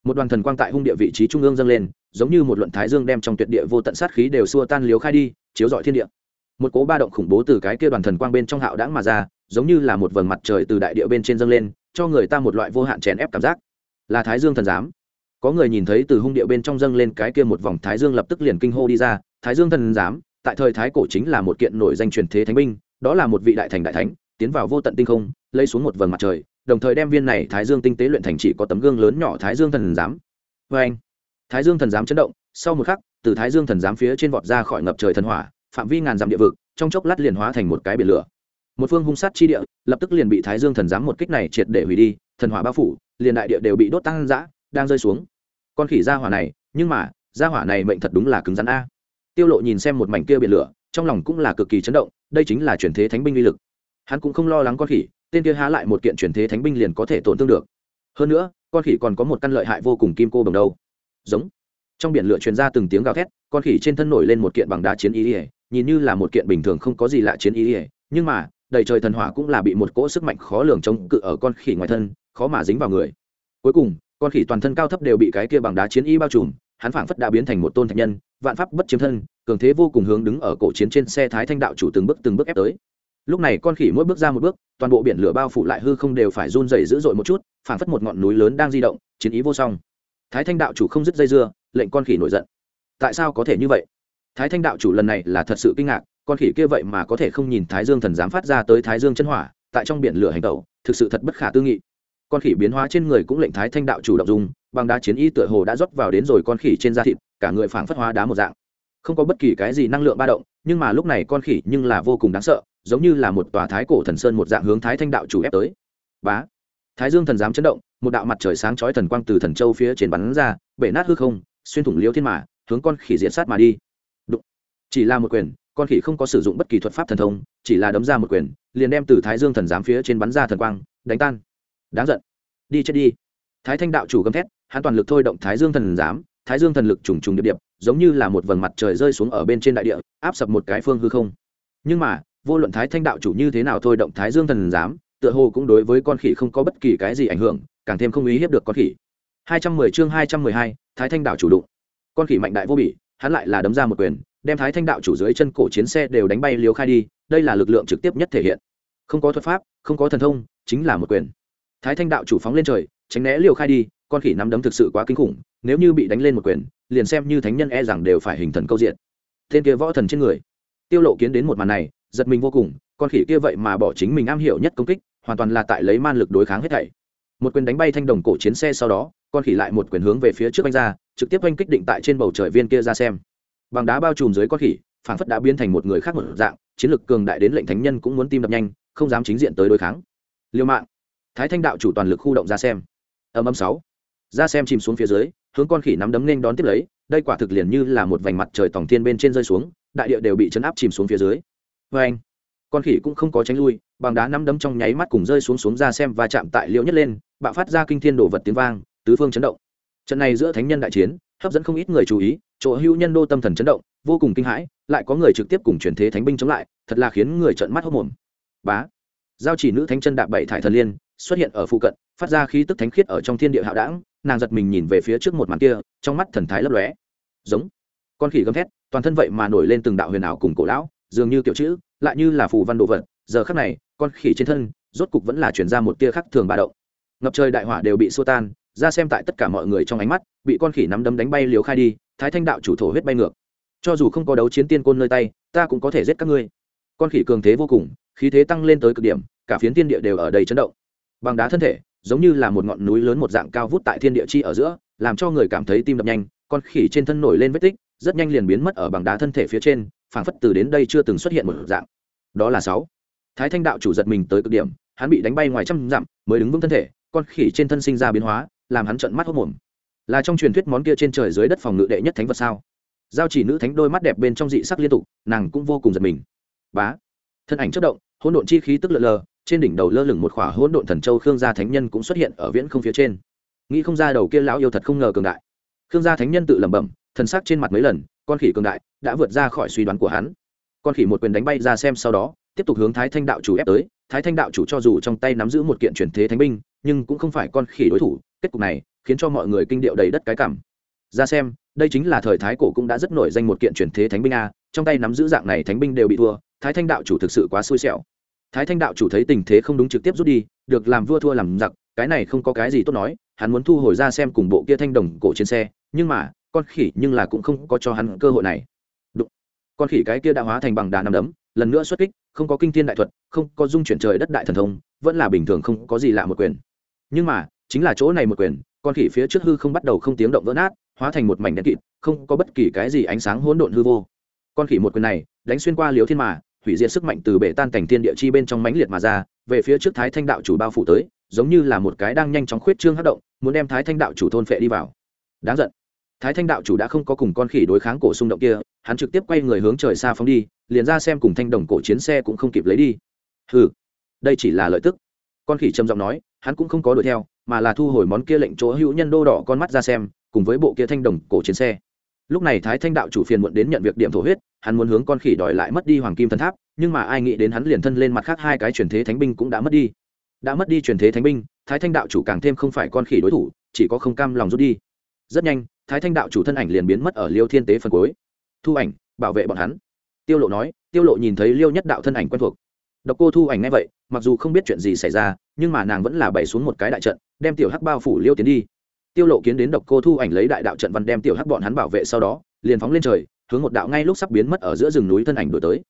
Một đoàn thần quang tại hung địa vị trí trung ương dâng lên, giống như một luận thái dương đem trong tuyệt địa vô tận sát khí đều xua tan liếu khai đi, chiếu rọi thiên địa. Một cố ba động khủng bố từ cái kia đoàn thần quang bên trong hạo đãng mà ra giống như là một vầng mặt trời từ đại địa bên trên dâng lên, cho người ta một loại vô hạn chèn ép cảm giác. Là thái dương thần giám. Có người nhìn thấy từ hung địa bên trong dâng lên cái kia một vòng thái dương lập tức liền kinh hô đi ra, thái dương thần giám, tại thời thái cổ chính là một kiện nổi danh truyền thế thánh binh, đó là một vị đại thành đại thánh, tiến vào vô tận tinh không, lấy xuống một vầng mặt trời, đồng thời đem viên này thái dương tinh tế luyện thành chỉ có tấm gương lớn nhỏ thái dương thần giám. Vê anh, thái dương thần giám chấn động, sau một khắc, từ thái dương thần giám phía trên vọt ra khỏi ngập trời thần hỏa, phạm vi ngàn dặm địa vực, trong chốc lát liền hóa thành một cái biển lửa một phương hung sát chi địa, lập tức liền bị thái dương thần giám một kích này triệt để hủy đi, thần hỏa bao phủ, liền đại địa đều bị đốt tăng dã, đang rơi xuống. Con khỉ ra hỏa này, nhưng mà ra hỏa này mệnh thật đúng là cứng rắn a. Tiêu lộ nhìn xem một mảnh kia biển lửa, trong lòng cũng là cực kỳ chấn động, đây chính là chuyển thế thánh binh uy lực. Hắn cũng không lo lắng con khỉ, tên kia há lại một kiện chuyển thế thánh binh liền có thể tổn thương được. Hơn nữa, con khỉ còn có một căn lợi hại vô cùng kim cô đồng đâu. Giống. Trong biển lửa truyền ra từng tiếng gào thét, con khỉ trên thân nổi lên một kiện bằng đá chiến ý ỉa nhìn như là một kiện bình thường không có gì lạ chiến ý ỉa nhưng mà đầy trời thần hỏa cũng là bị một cỗ sức mạnh khó lường chống cự ở con khỉ ngoài thân, khó mà dính vào người. Cuối cùng, con khỉ toàn thân cao thấp đều bị cái kia bằng đá chiến y bao trùm, hắn phảng phất đã biến thành một tôn thạch nhân, vạn pháp bất chiếm thân, cường thế vô cùng hướng đứng ở cổ chiến trên xe thái thanh đạo chủ từng bước từng bước ép tới. Lúc này con khỉ mỗi bước ra một bước, toàn bộ biển lửa bao phủ lại hư không đều phải run rẩy dữ dội một chút, phảng phất một ngọn núi lớn đang di động, chiến ý vô song. Thái thanh đạo chủ không dứt dây dưa, lệnh con khỉ nổi giận. Tại sao có thể như vậy? Thái thanh đạo chủ lần này là thật sự kinh ngạc con khỉ kia vậy mà có thể không nhìn thái dương thần dám phát ra tới thái dương chân hỏa tại trong biển lửa hành tẩu thực sự thật bất khả tư nghị. Con khỉ biến hóa trên người cũng lệnh thái thanh đạo chủ động dùng bằng đá chiến y tựa hồ đã rót vào đến rồi con khỉ trên da thịt cả người phảng phất hóa đá một dạng. Không có bất kỳ cái gì năng lượng ba động nhưng mà lúc này con khỉ nhưng là vô cùng đáng sợ giống như là một tòa thái cổ thần sơn một dạng hướng thái thanh đạo chủ ép tới. Bá! Thái dương thần dám chấn động một đạo mặt trời sáng chói thần quang từ thần châu phía trên bắn ra bể nát hư không xuyên thủng liêu thiên mà, hướng con khỉ diện sát mà đi. Đụng. chỉ là một quyền con khỉ không có sử dụng bất kỳ thuật pháp thần thông chỉ là đấm ra một quyền liền đem từ thái dương thần giám phía trên bắn ra thần quang đánh tan. Đáng giận. Đi chết đi. Thái thanh đạo chủ gầm thét hắn toàn lực thôi động thái dương thần giám thái dương thần lực trùng trùng điệp điệp giống như là một vầng mặt trời rơi xuống ở bên trên đại địa áp sập một cái phương hư không. Nhưng mà vô luận thái thanh đạo chủ như thế nào thôi động thái dương thần giám tựa hồ cũng đối với con khỉ không có bất kỳ cái gì ảnh hưởng càng thêm không ý hiếp được con khỉ. 210 chương 212, thái thanh đạo chủ đụng. Con khỉ mạnh đại vô bỉ hắn lại là đấm ra một quyền đem thái thanh đạo chủ dưới chân cổ chiến xe đều đánh bay liều khai đi, đây là lực lượng trực tiếp nhất thể hiện. Không có thuật pháp, không có thần thông, chính là một quyền. Thái thanh đạo chủ phóng lên trời, tránh né liều khai đi, con khỉ nắm đấm thực sự quá kinh khủng, nếu như bị đánh lên một quyền, liền xem như thánh nhân e rằng đều phải hình thần câu diện. Tên kia võ thần trên người. Tiêu lộ kiến đến một màn này, giật mình vô cùng, con khỉ kia vậy mà bỏ chính mình am hiểu nhất công kích, hoàn toàn là tại lấy man lực đối kháng hết thảy. Một quyền đánh bay thanh đồng cổ chiến xe sau đó, con khỉ lại một quyền hướng về phía trước anh ra, trực tiếp oanh kích định tại trên bầu trời viên kia ra xem bằng đá bao trùm dưới con khỉ, phảng phất đã biến thành một người khác một dạng, chiến lực cường đại đến lệnh thánh nhân cũng muốn tim đập nhanh, không dám chính diện tới đối kháng. Liêu mạng. Thái thanh đạo chủ toàn lực khu động ra xem. Âm âm sáu. Ra xem chìm xuống phía dưới, hướng con khỉ nắm đấm nên đón tiếp lấy, đây quả thực liền như là một vành mặt trời tổng thiên bên trên rơi xuống, đại địa đều bị chấn áp chìm xuống phía dưới. Vê anh, con khỉ cũng không có tránh lui, bằng đá nắm đấm trong nháy mắt cùng rơi xuống xuống ra xem và chạm tại liễu nhất lên, bạo phát ra kinh thiên đổ vật tiếng vang, tứ phương chấn động. Trận này giữa thánh nhân đại chiến hấp dẫn không ít người chú ý, chỗ hữu nhân đô tâm thần chấn động, vô cùng kinh hãi, lại có người trực tiếp cùng truyền thế thánh binh chống lại, thật là khiến người trợn mắt hốc mồm. Bá, giao chỉ nữ thánh chân đạp bảy thải thần liên, xuất hiện ở phụ cận, phát ra khí tức thánh khiết ở trong thiên địa hạo đảng nàng giật mình nhìn về phía trước một màn kia, trong mắt thần thái lấp lóe. Giống, con khỉ gầm thét, toàn thân vậy mà nổi lên từng đạo huyền ảo cùng cổ lão, dường như kiểu chữ, lại như là phù văn đồ vật, giờ khắc này, con khỉ trên thân, rốt cục vẫn là chuyển ra một tia khắc thường ba động. Ngập trời đại hỏa đều bị xua tan ra xem tại tất cả mọi người trong ánh mắt, bị con khỉ nắm đấm đánh bay liều khai đi, thái thanh đạo chủ thổ huyết bay ngược. Cho dù không có đấu chiến tiên côn nơi tay, ta cũng có thể giết các ngươi. Con khỉ cường thế vô cùng, khí thế tăng lên tới cực điểm, cả phiến tiên địa đều ở đầy chấn động. Bằng đá thân thể, giống như là một ngọn núi lớn một dạng cao vút tại thiên địa chi ở giữa, làm cho người cảm thấy tim đập nhanh, con khỉ trên thân nổi lên vết tích, rất nhanh liền biến mất ở bằng đá thân thể phía trên, phảng phất từ đến đây chưa từng xuất hiện một dạng. Đó là sáu. Thái thanh đạo chủ giật mình tới cực điểm, hắn bị đánh bay ngoài trăm dặm, mới đứng vững thân thể, con khỉ trên thân sinh ra biến hóa làm hắn trợn mắt hốt mồm. Là trong truyền thuyết món kia trên trời dưới đất phòng ngự đệ nhất thánh vật sao? Giao chỉ nữ thánh đôi mắt đẹp bên trong dị sắc liên tục, nàng cũng vô cùng giật mình. Bá. Thân ảnh chất động, hỗn độn chi khí tức lờ lờ, trên đỉnh đầu lơ lửng một khỏa hỗn độn thần châu khương gia thánh nhân cũng xuất hiện ở viễn không phía trên. Nghĩ không ra đầu kia lão yêu thật không ngờ cường đại. Khương gia thánh nhân tự lẩm bẩm, thần sắc trên mặt mấy lần, con khỉ cường đại, đã vượt ra khỏi suy đoán của hắn. Con khỉ một quyền đánh bay ra xem sau đó, tiếp tục hướng thái thanh đạo chủ ép tới thái thanh đạo chủ cho dù trong tay nắm giữ một kiện truyền thế thánh binh, nhưng cũng không phải con khỉ đối thủ, kết cục này khiến cho mọi người kinh điệu đầy đất cái cảm. Ra xem, đây chính là thời thái cổ cũng đã rất nổi danh một kiện truyền thế thánh binh a, trong tay nắm giữ dạng này thánh binh đều bị thua, thái thanh đạo chủ thực sự quá xui xẻo. Thái thanh đạo chủ thấy tình thế không đúng trực tiếp rút đi, được làm vua thua làm giặc, cái này không có cái gì tốt nói, hắn muốn thu hồi ra xem cùng bộ kia thanh đồng cổ trên xe, nhưng mà, con khỉ nhưng là cũng không có cho hắn cơ hội này. Đụng. con khỉ cái kia đã hóa thành bằng đá nằm đấm, lần nữa xuất kích không có kinh thiên đại thuật, không có dung chuyển trời đất đại thần thông, vẫn là bình thường không có gì lạ một quyền. Nhưng mà, chính là chỗ này một quyền, con khỉ phía trước hư không bắt đầu không tiếng động vỡ nát, hóa thành một mảnh đen kịt, không có bất kỳ cái gì ánh sáng hỗn độn hư vô. Con khỉ một quyền này, đánh xuyên qua liếu thiên mà, hủy diệt sức mạnh từ bể tan cảnh thiên địa chi bên trong mãnh liệt mà ra, về phía trước thái thanh đạo chủ bao phủ tới, giống như là một cái đang nhanh chóng khuyết trương hất động, muốn đem thái thanh đạo chủ thôn phệ đi vào. Đáng giận. Thái thanh đạo chủ đã không có cùng con khỉ đối kháng cổ xung động kia hắn trực tiếp quay người hướng trời xa phóng đi liền ra xem cùng thanh đồng cổ chiến xe cũng không kịp lấy đi. Hừ, đây chỉ là lợi tức. Con khỉ trầm giọng nói hắn cũng không có đuổi theo mà là thu hồi món kia lệnh chỗ hữu nhân đô đỏ con mắt ra xem cùng với bộ kia thanh đồng cổ chiến xe. Lúc này thái thanh đạo chủ phiền muộn đến nhận việc điểm thổ huyết hắn muốn hướng con khỉ đòi lại mất đi hoàng kim thần tháp nhưng mà ai nghĩ đến hắn liền thân lên mặt khác hai cái truyền thế thánh binh cũng đã mất đi. Đã mất đi truyền thế thánh binh thái thanh đạo chủ càng thêm không phải con khỉ đối thủ chỉ có không cam lòng rút đi. Rất nhanh thái thanh đạo chủ thân ảnh liền biến mất ở liêu thiên tế phần cuối thu ảnh, bảo vệ bọn hắn. Tiêu lộ nói, tiêu lộ nhìn thấy liêu nhất đạo thân ảnh quen thuộc. Độc cô thu ảnh ngay vậy, mặc dù không biết chuyện gì xảy ra, nhưng mà nàng vẫn là bày xuống một cái đại trận, đem tiểu hắc bao phủ liêu tiến đi. Tiêu lộ kiến đến độc cô thu ảnh lấy đại đạo trận văn đem tiểu hắc bọn hắn bảo vệ sau đó, liền phóng lên trời, hướng một đạo ngay lúc sắp biến mất ở giữa rừng núi thân ảnh đổi tới.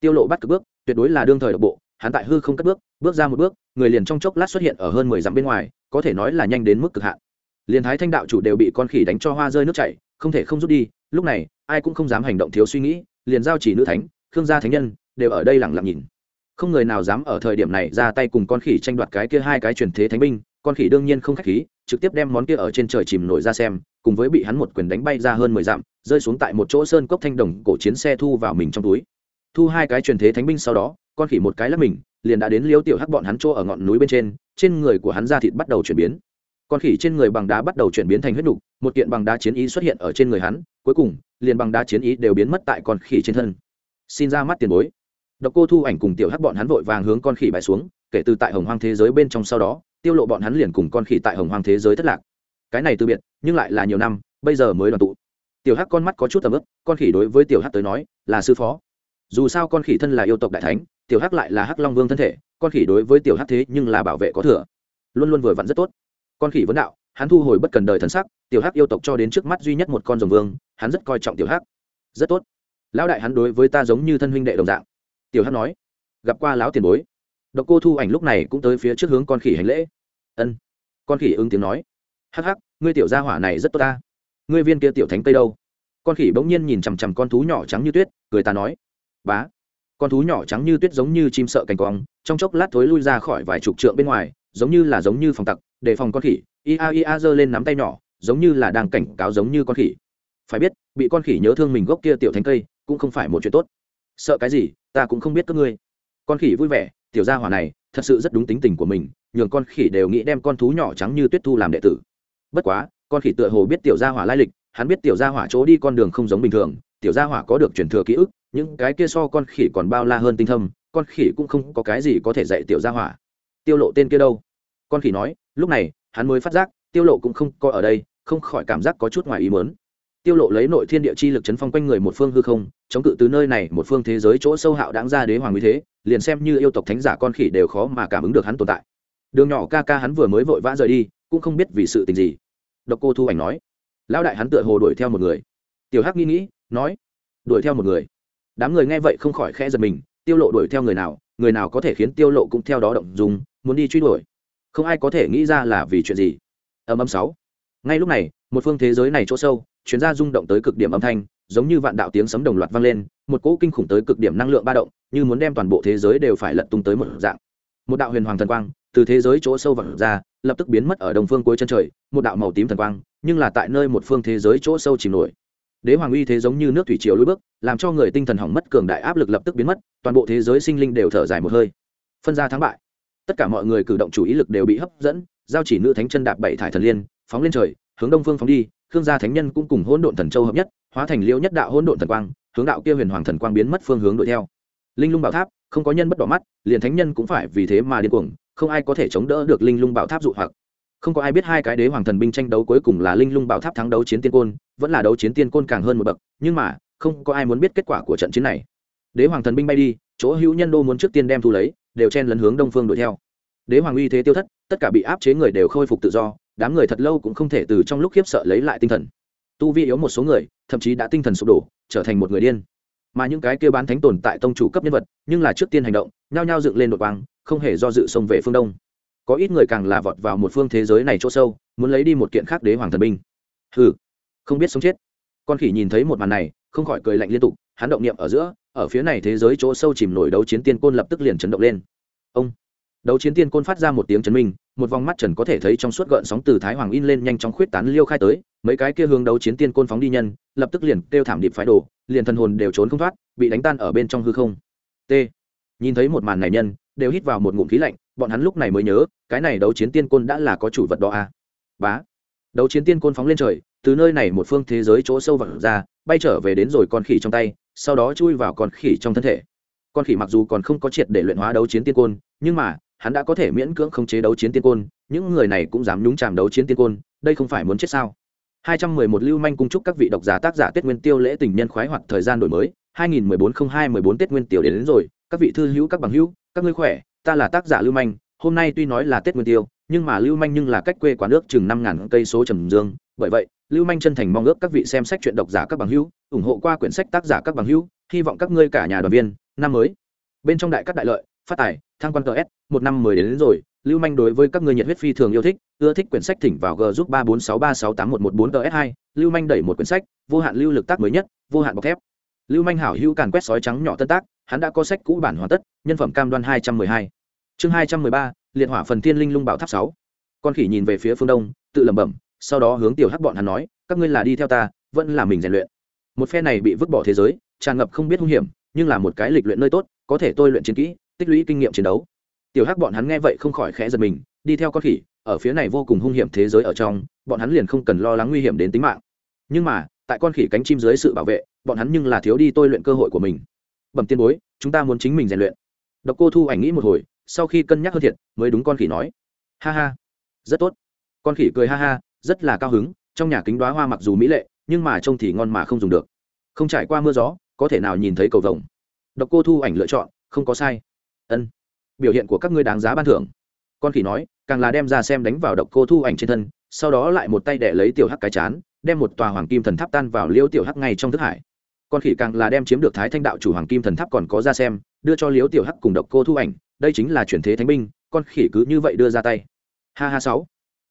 Tiêu lộ bắt cực bước, tuyệt đối là đương thời độc bộ, hắn tại hư không cất bước bước ra một bước, người liền trong chốc lát xuất hiện ở hơn mười dặm bên ngoài, có thể nói là nhanh đến mức cực hạn. Liền thái thanh đạo chủ đều bị con khỉ đánh cho hoa rơi nước chảy không thể không rút đi, lúc này, ai cũng không dám hành động thiếu suy nghĩ, liền giao chỉ nữ thánh, khương gia thánh nhân, đều ở đây lặng lặng nhìn. Không người nào dám ở thời điểm này ra tay cùng con khỉ tranh đoạt cái kia hai cái truyền thế thánh binh, con khỉ đương nhiên không khách khí, trực tiếp đem món kia ở trên trời chìm nổi ra xem, cùng với bị hắn một quyền đánh bay ra hơn mười dặm, rơi xuống tại một chỗ sơn cốc thanh đồng cổ chiến xe thu vào mình trong túi. Thu hai cái truyền thế thánh binh sau đó, con khỉ một cái lắp mình, liền đã đến liêu tiểu hắc bọn hắn chỗ ở ngọn núi bên trên trên người của hắn da thịt bắt đầu chuyển biến con khỉ trên người bằng đá bắt đầu chuyển biến thành huyết đục, một kiện bằng đá chiến ý xuất hiện ở trên người hắn cuối cùng liền bằng đá chiến ý đều biến mất tại con khỉ trên thân. Xin ra mắt tiền bối. Độc cô thu ảnh cùng tiểu hắc bọn hắn vội vàng hướng con khỉ bài xuống kể từ tại hồng hoang thế giới bên trong sau đó tiêu lộ bọn hắn liền cùng con khỉ tại hồng hoang thế giới thất lạc. Cái này từ biệt nhưng lại là nhiều năm bây giờ mới đoàn tụ. Tiểu hắc con mắt có chút tầm ức con khỉ đối với tiểu hắc tới nói là sư phó. Dù sao con khỉ thân là yêu tộc đại thánh tiểu hắc lại là hắc long vương thân thể con khỉ đối với tiểu hắc thế nhưng là bảo vệ có thừa. Luôn luôn vừa vặn rất tốt con khỉ vấn đạo, hắn thu hồi bất cần đời thần sắc, tiểu hắc yêu tộc cho đến trước mắt duy nhất một con rồng vương, hắn rất coi trọng tiểu hắc. Rất tốt. Lão đại hắn đối với ta giống như thân huynh đệ đồng dạng. Tiểu hắc nói, gặp qua lão tiền bối. Độc cô thu ảnh lúc này cũng tới phía trước hướng con khỉ hành lễ. Ân. Con khỉ ứng tiếng nói, hắc hắc, ngươi tiểu gia hỏa này rất tốt ta. Ngươi viên kia tiểu thánh tây đâu? Con khỉ bỗng nhiên nhìn chằm chằm con thú nhỏ trắng như tuyết, cười ta nói, bá. Con thú nhỏ trắng như tuyết giống như chim sợ cành cong, trong chốc lát thối lui ra khỏi vài chục trượng bên ngoài, giống như là giống như phòng tặc đề phòng con khỉ, ia ia giơ lên nắm tay nhỏ, giống như là đang cảnh cáo giống như con khỉ. Phải biết, bị con khỉ nhớ thương mình gốc kia tiểu thánh cây, cũng không phải một chuyện tốt. Sợ cái gì, ta cũng không biết các ngươi. Con khỉ vui vẻ, tiểu gia hỏa này, thật sự rất đúng tính tình của mình, nhường con khỉ đều nghĩ đem con thú nhỏ trắng như tuyết thu làm đệ tử. Bất quá, con khỉ tựa hồ biết tiểu gia hỏa lai lịch, hắn biết tiểu gia hỏa chỗ đi con đường không giống bình thường, tiểu gia hỏa có được truyền thừa ký ức, những cái kia so con khỉ còn bao la hơn tinh thâm, con khỉ cũng không có cái gì có thể dạy tiểu gia hỏa. Tiêu lộ tên kia đâu? Con khỉ nói lúc này, hắn mới phát giác, tiêu lộ cũng không coi ở đây, không khỏi cảm giác có chút ngoài ý muốn. Tiêu lộ lấy nội thiên địa chi lực chấn phong quanh người một phương hư không, chống cự từ nơi này một phương thế giới chỗ sâu hạo đáng ra đế hoàng như thế, liền xem như yêu tộc thánh giả con khỉ đều khó mà cảm ứng được hắn tồn tại. Đường nhỏ ca ca hắn vừa mới vội vã rời đi, cũng không biết vì sự tình gì. Độc cô thu ảnh nói, lão đại hắn tựa hồ đuổi theo một người. Tiểu hắc nghĩ nghĩ, nói, đuổi theo một người? Đám người nghe vậy không khỏi khẽ giật mình, tiêu lộ đuổi theo người nào? Người nào có thể khiến tiêu lộ cũng theo đó động dùng muốn đi truy đuổi? Không ai có thể nghĩ ra là vì chuyện gì. Âm âm sáu. Ngay lúc này, một phương thế giới này chỗ sâu chuyến ra rung động tới cực điểm âm thanh, giống như vạn đạo tiếng sấm đồng loạt vang lên, một cỗ kinh khủng tới cực điểm năng lượng ba động, như muốn đem toàn bộ thế giới đều phải lật tung tới một dạng. Một đạo huyền hoàng thần quang, từ thế giới chỗ sâu vẳng ra, lập tức biến mất ở đồng phương cuối chân trời, một đạo màu tím thần quang, nhưng là tại nơi một phương thế giới chỗ sâu chìm nổi. Đế hoàng uy thế giống như nước thủy triều lối bước, làm cho người tinh thần hỏng mất cường đại áp lực lập tức biến mất, toàn bộ thế giới sinh linh đều thở dài một hơi. Phân ra thắng bại tất cả mọi người cử động chủ ý lực đều bị hấp dẫn, giao chỉ nữ thánh chân đạp bảy thải thần liên, phóng lên trời, hướng đông phương phóng đi, khương gia thánh nhân cũng cùng hỗn độn thần châu hợp nhất, hóa thành liễu nhất đạo hỗn độn thần quang, hướng đạo kia huyền hoàng thần quang biến mất phương hướng đuổi theo. Linh lung bảo tháp, không có nhân bất đỏ mắt, liền thánh nhân cũng phải vì thế mà điên cuồng, không ai có thể chống đỡ được linh lung bảo tháp dụ hoặc. Không có ai biết hai cái đế hoàng thần binh tranh đấu cuối cùng là linh lung bảo tháp thắng đấu chiến tiên côn, vẫn là đấu chiến tiên côn càng hơn một bậc, nhưng mà, không có ai muốn biết kết quả của trận chiến này. Đế hoàng thần binh bay đi, chỗ hữu nhân đô muốn trước tiên đem thu lấy đều chen lấn hướng đông phương đuổi theo. Đế hoàng uy thế tiêu thất, tất cả bị áp chế người đều khôi phục tự do, đám người thật lâu cũng không thể từ trong lúc khiếp sợ lấy lại tinh thần. Tu vi yếu một số người, thậm chí đã tinh thần sụp đổ, trở thành một người điên. Mà những cái kêu bán thánh tồn tại tông chủ cấp nhân vật, nhưng là trước tiên hành động, nhao nhao dựng lên đội băng không hề do dự xông về phương đông. Có ít người càng là vọt vào một phương thế giới này chỗ sâu, muốn lấy đi một kiện khác đế hoàng thần binh. Hừ, không biết sống chết. Con khỉ nhìn thấy một màn này, không khỏi cười lạnh liên tục, hắn động niệm ở giữa ở phía này thế giới chỗ sâu chìm nổi đấu chiến tiên côn lập tức liền chấn động lên. Ông! Đấu chiến tiên côn phát ra một tiếng chấn minh một vòng mắt trần có thể thấy trong suốt gợn sóng từ thái hoàng in lên nhanh chóng khuyết tán liêu khai tới mấy cái kia hướng đấu chiến tiên côn phóng đi nhân lập tức liền kêu thảm điệp phái đổ, liền thần hồn đều trốn không thoát bị đánh tan ở bên trong hư không. T. Nhìn thấy một màn này nhân đều hít vào một ngụm khí lạnh bọn hắn lúc này mới nhớ cái này đấu chiến tiên côn đã là có chủ vật đó à. bá! Đấu chiến tiên côn phóng lên trời từ nơi này một phương thế giới chỗ sâu vẳng ra bay trở về đến rồi con khỉ trong tay sau đó chui vào con khỉ trong thân thể. Con khỉ mặc dù còn không có triệt để luyện hóa đấu chiến tiên côn nhưng mà hắn đã có thể miễn cưỡng khống chế đấu chiến tiên côn những người này cũng dám nhúng chàm đấu chiến tiên côn đây không phải muốn chết sao? 211 lưu manh cung chúc các vị độc giả tác giả Tết Nguyên Tiêu lễ tình nhân khoái hoặc thời gian đổi mới. 2014-02-14 Tết Nguyên Tiêu đến, đến rồi. Các vị thư hữu các bằng hữu các ngươi khỏe. Ta là tác giả lưu manh. Hôm nay tuy nói là Tết Nguyên Tiêu nhưng mà lưu manh nhưng là cách quê quán nước chừng năm ngàn cây số trầm dương. Bởi vậy lưu manh chân thành mong ước các vị xem sách chuyện độc giả các bằng hữu ủng hộ qua quyển sách tác giả các bằng hữu hy vọng các ngươi cả nhà đoàn viên năm mới. Bên trong đại các đại lợi phát tài thăng quan ts một năm mười đến, đến rồi lưu manh đối với các người nhiệt huyết phi thường yêu thích ưa thích quyển sách thỉnh vào g giúp ba bốn sáu ba sáu tám một một bốn ts hai lưu manh đẩy một quyển sách vô hạn lưu lực tác mới nhất vô hạn bọc thép. Lưu manh hảo hữu càn quét sói trắng nhỏ tân tác hắn đã có sách cũ bản hoàn tất nhân phẩm cam đoan hai trăm mười hai. Chương hai trăm mười ba liệt hỏa phần thiên linh lung bảo tháp sáu. Con khỉ nhìn về phía phương đông tự lẩm bẩm sau đó hướng tiểu hắc bọn hắn nói, các ngươi là đi theo ta, vẫn là mình rèn luyện. Một phe này bị vứt bỏ thế giới, tràn ngập không biết hung hiểm, nhưng là một cái lịch luyện nơi tốt, có thể tôi luyện chiến kỹ, tích lũy kinh nghiệm chiến đấu. Tiểu hắc bọn hắn nghe vậy không khỏi khẽ giật mình, đi theo con khỉ, ở phía này vô cùng hung hiểm thế giới ở trong, bọn hắn liền không cần lo lắng nguy hiểm đến tính mạng. Nhưng mà, tại con khỉ cánh chim dưới sự bảo vệ, bọn hắn nhưng là thiếu đi tôi luyện cơ hội của mình. Bẩm tiên bối, chúng ta muốn chính mình rèn luyện. Độc cô thu ảnh nghĩ một hồi, sau khi cân nhắc hơn thiệt, mới đúng con khỉ nói. Ha ha, rất tốt. Con khỉ cười ha ha rất là cao hứng, trong nhà kính đoá hoa mặc dù mỹ lệ, nhưng mà trông thì ngon mà không dùng được. Không trải qua mưa gió, có thể nào nhìn thấy cầu vồng. Độc cô thu ảnh lựa chọn, không có sai. Ân. Biểu hiện của các ngươi đáng giá ban thưởng. Con khỉ nói, càng là đem ra xem đánh vào độc cô thu ảnh trên thân, sau đó lại một tay đẻ lấy tiểu hắc cái chán, đem một tòa hoàng kim thần tháp tan vào liêu tiểu hắc ngay trong thức hải. Con khỉ càng là đem chiếm được thái thanh đạo chủ hoàng kim thần tháp còn có ra xem, đưa cho liếu tiểu hắc cùng độc cô thu ảnh, đây chính là chuyển thế thánh binh, con khỉ cứ như vậy đưa ra tay. Ha ha sáu.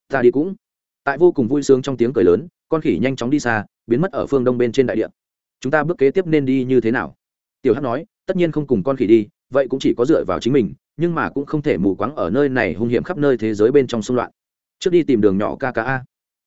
Ta đi cũng tại vô cùng vui sướng trong tiếng cười lớn, con khỉ nhanh chóng đi xa, biến mất ở phương đông bên trên đại địa. Chúng ta bước kế tiếp nên đi như thế nào? Tiểu hắc nói, tất nhiên không cùng con khỉ đi, vậy cũng chỉ có dựa vào chính mình, nhưng mà cũng không thể mù quáng ở nơi này hung hiểm khắp nơi thế giới bên trong xung loạn. Trước đi tìm đường nhỏ kka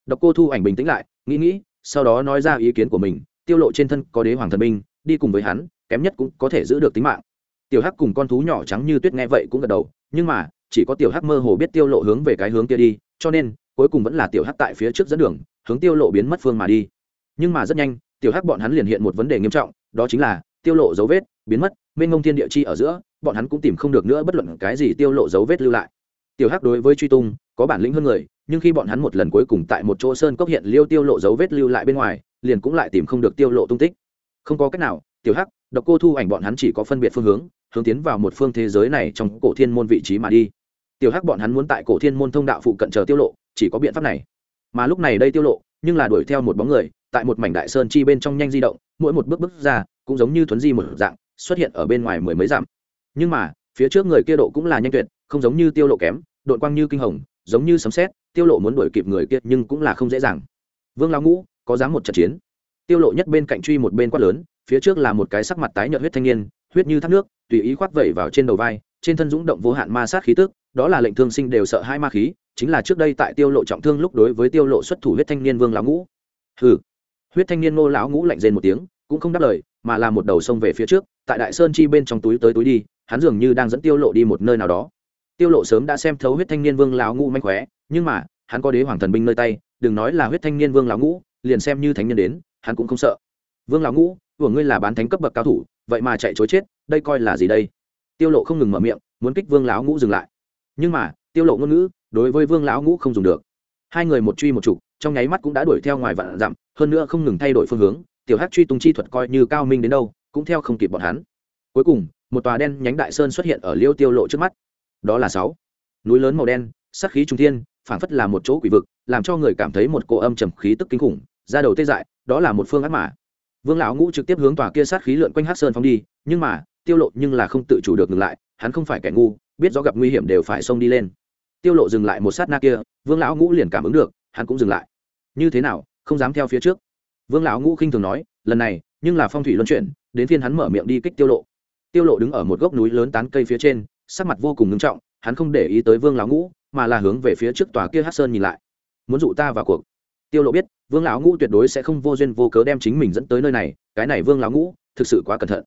độc cô thu ảnh bình tĩnh lại, nghĩ nghĩ, sau đó nói ra ý kiến của mình, tiêu lộ trên thân có đế hoàng thần binh, đi cùng với hắn, kém nhất cũng có thể giữ được tính mạng. Tiểu hắc cùng con thú nhỏ trắng như tuyết nghe vậy cũng gật đầu, nhưng mà, chỉ có tiểu hắc mơ hồ biết tiêu lộ hướng về cái hướng kia đi, cho nên cuối cùng vẫn là tiểu hắc tại phía trước dẫn đường, hướng tiêu lộ biến mất phương mà đi. Nhưng mà rất nhanh, tiểu hắc bọn hắn liền hiện một vấn đề nghiêm trọng, đó chính là, tiêu lộ dấu vết biến mất, mênh ngông thiên địa chi ở giữa, bọn hắn cũng tìm không được nữa bất luận cái gì tiêu lộ dấu vết lưu lại. Tiểu hắc đối với truy tung, có bản lĩnh hơn người, nhưng khi bọn hắn một lần cuối cùng tại một chỗ sơn cốc hiện liêu tiêu lộ dấu vết lưu lại bên ngoài, liền cũng lại tìm không được tiêu lộ tung tích. Không có cách nào, tiểu hắc, độc cô thu ảnh bọn hắn chỉ có phân biệt phương hướng hướng tiến vào một phương thế giới này trong cổ thiên môn vị trí mà đi tiểu hắc bọn hắn muốn tại cổ thiên môn thông đạo phụ cận chờ tiêu lộ, chỉ có biện pháp này. Mà lúc này đây tiêu lộ, nhưng là đuổi theo một bóng người, tại một mảnh đại sơn chi bên trong nhanh di động, mỗi một bước bước ra, cũng giống như thuấn di một dạng, xuất hiện ở bên ngoài mười mấy dặm. Nhưng mà, phía trước người kia độ cũng là nhanh tuyệt, không giống như tiêu lộ kém, đội quang như kinh hồng, giống như sấm sét, tiêu lộ muốn đuổi kịp người kia nhưng cũng là không dễ dàng. Vương lão ngũ, có dám một trận chiến? Tiêu lộ nhất bên cạnh truy một bên quát lớn, phía trước là một cái sắc mặt tái nhợt huyết thanh niên, huyết như thác nước, tùy ý khoát vẩy vào trên đầu vai, trên thân dũng động vô hạn ma sát khí tức đó là lệnh thương sinh đều sợ hai ma khí, chính là trước đây tại tiêu lộ trọng thương lúc đối với tiêu lộ xuất thủ huyết thanh niên vương lão ngũ. Hừ. Huyết thanh niên ngô lão ngũ lạnh rên một tiếng, cũng không đáp lời, mà là một đầu sông về phía trước, tại đại sơn chi bên trong túi tới túi đi, hắn dường như đang dẫn tiêu lộ đi một nơi nào đó. Tiêu lộ sớm đã xem thấu huyết thanh niên vương lão ngũ manh khóe, nhưng mà, hắn có đế hoàng thần binh nơi tay, đừng nói là huyết thanh niên vương lão ngũ, liền xem như thánh nhân đến, hắn cũng không sợ. Vương lão ngũ, của ngươi là bán thánh cấp bậc cao thủ, vậy mà chạy chối chết, đây coi là gì đây? Tiêu lộ không ngừng mở miệng, muốn kích vương lão ngũ dừng lại nhưng mà, tiêu lộ ngôn ngữ, đối với vương lão ngũ không dùng được. Hai người một truy một trục, trong nháy mắt cũng đã đuổi theo ngoài vạn dặm, hơn nữa không ngừng thay đổi phương hướng, tiểu hắc truy tung chi thuật coi như cao minh đến đâu, cũng theo không kịp bọn hắn. Cuối cùng, một tòa đen nhánh đại sơn xuất hiện ở liêu tiêu lộ trước mắt. Đó là sáu. Núi lớn màu đen sắc khí trung thiên, phảng phất là một chỗ quỷ vực, làm cho người cảm thấy một cỗ âm trầm khí tức kinh khủng ra đầu tê dại, đó là một phương ác mã vương lão ngũ trực tiếp hướng tòa kia sát khí lượn quanh hắc sơn phóng đi, nhưng mà, tiêu lộ nhưng là không tự chủ được ngừng lại, hắn không phải kẻ ngu biết rõ gặp nguy hiểm đều phải xông đi lên. Tiêu lộ dừng lại một sát na kia, vương lão ngũ liền cảm ứng được, hắn cũng dừng lại. Như thế nào, không dám theo phía trước. Vương lão ngũ khinh thường nói, lần này, nhưng là phong thủy luân chuyển, đến phiên hắn mở miệng đi kích tiêu lộ. Tiêu lộ đứng ở một gốc núi lớn tán cây phía trên, sắc mặt vô cùng nghiêm trọng, hắn không để ý tới vương lão ngũ, mà là hướng về phía trước tòa kia hát sơn nhìn lại. Muốn dụ ta vào cuộc. Tiêu lộ biết, vương lão ngũ tuyệt đối sẽ không vô duyên vô cớ đem chính mình dẫn tới nơi này, cái này vương lão ngũ thực sự quá cẩn thận.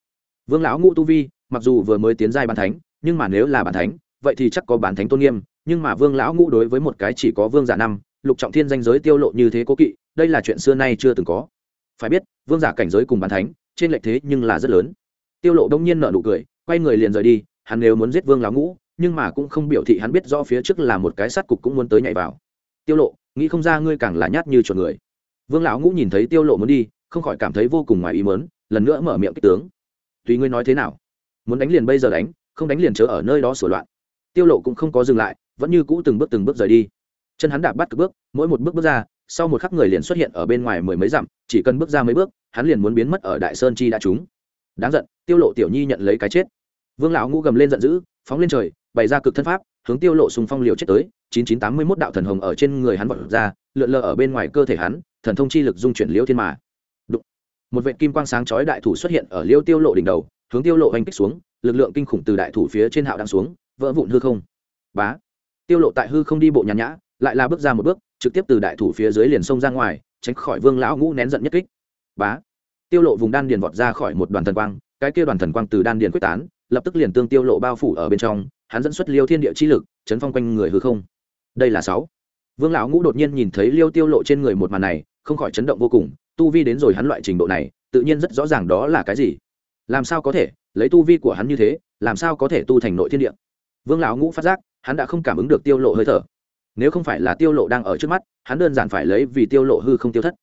Vương lão ngũ tu vi, mặc dù vừa mới tiến giai ban thánh nhưng mà nếu là bản thánh, vậy thì chắc có bản thánh tôn nghiêm, nhưng mà vương lão ngũ đối với một cái chỉ có vương giả năm, lục trọng thiên danh giới tiêu lộ như thế cố kỵ, đây là chuyện xưa nay chưa từng có. Phải biết, vương giả cảnh giới cùng bản thánh, trên lệch thế nhưng là rất lớn. Tiêu lộ đông nhiên nở nụ cười, quay người liền rời đi, hắn nếu muốn giết vương lão ngũ, nhưng mà cũng không biểu thị hắn biết rõ phía trước là một cái sát cục cũng muốn tới nhảy vào. Tiêu lộ, nghĩ không ra ngươi càng là nhát như chuột người. Vương lão ngũ nhìn thấy tiêu lộ muốn đi, không khỏi cảm thấy vô cùng ngoài ý muốn, lần nữa mở miệng kích tướng. Tùy ngươi nói thế nào? Muốn đánh liền bây giờ đánh không đánh liền chớ ở nơi đó sửa loạn. Tiêu lộ cũng không có dừng lại, vẫn như cũ từng bước từng bước rời đi. Chân hắn đạp bắt cực bước, mỗi một bước bước ra, sau một khắc người liền xuất hiện ở bên ngoài mười mấy dặm, chỉ cần bước ra mấy bước, hắn liền muốn biến mất ở đại sơn chi đã trúng. Đáng giận, tiêu lộ tiểu nhi nhận lấy cái chết. Vương lão ngũ gầm lên giận dữ, phóng lên trời, bày ra cực thân pháp, hướng tiêu lộ xung phong liều chết tới 9981 đạo thần hồng ở trên người hắn vọt ra, lượn lờ ở bên ngoài cơ thể hắn, thần thông chi lực dung chuyển liễu thiên mà. Đụng. một vệt kim quang sáng chói đại thủ xuất hiện ở liêu tiêu lộ đỉnh đầu, hướng tiêu lộ hành kích xuống lực lượng kinh khủng từ đại thủ phía trên hạo đang xuống, vỡ vụn hư không. Bá. Tiêu lộ tại hư không đi bộ nhàn nhã, lại là bước ra một bước, trực tiếp từ đại thủ phía dưới liền xông ra ngoài, tránh khỏi vương lão ngũ nén giận nhất kích. Bá. Tiêu lộ vùng đan điền vọt ra khỏi một đoàn thần quang, cái kia đoàn thần quang từ đan điền quyết tán, lập tức liền tương tiêu lộ bao phủ ở bên trong, hắn dẫn xuất liêu thiên địa chi lực, chấn phong quanh người hư không. Đây là sáu. Vương lão ngũ đột nhiên nhìn thấy liêu tiêu lộ trên người một màn này, không khỏi chấn động vô cùng, tu vi đến rồi hắn loại trình độ này, tự nhiên rất rõ ràng đó là cái gì. Làm sao có thể? Lấy tu vi của hắn như thế, làm sao có thể tu thành nội thiên địa? Vương lão ngũ phát giác, hắn đã không cảm ứng được tiêu lộ hơi thở. Nếu không phải là tiêu lộ đang ở trước mắt, hắn đơn giản phải lấy vì tiêu lộ hư không tiêu thất.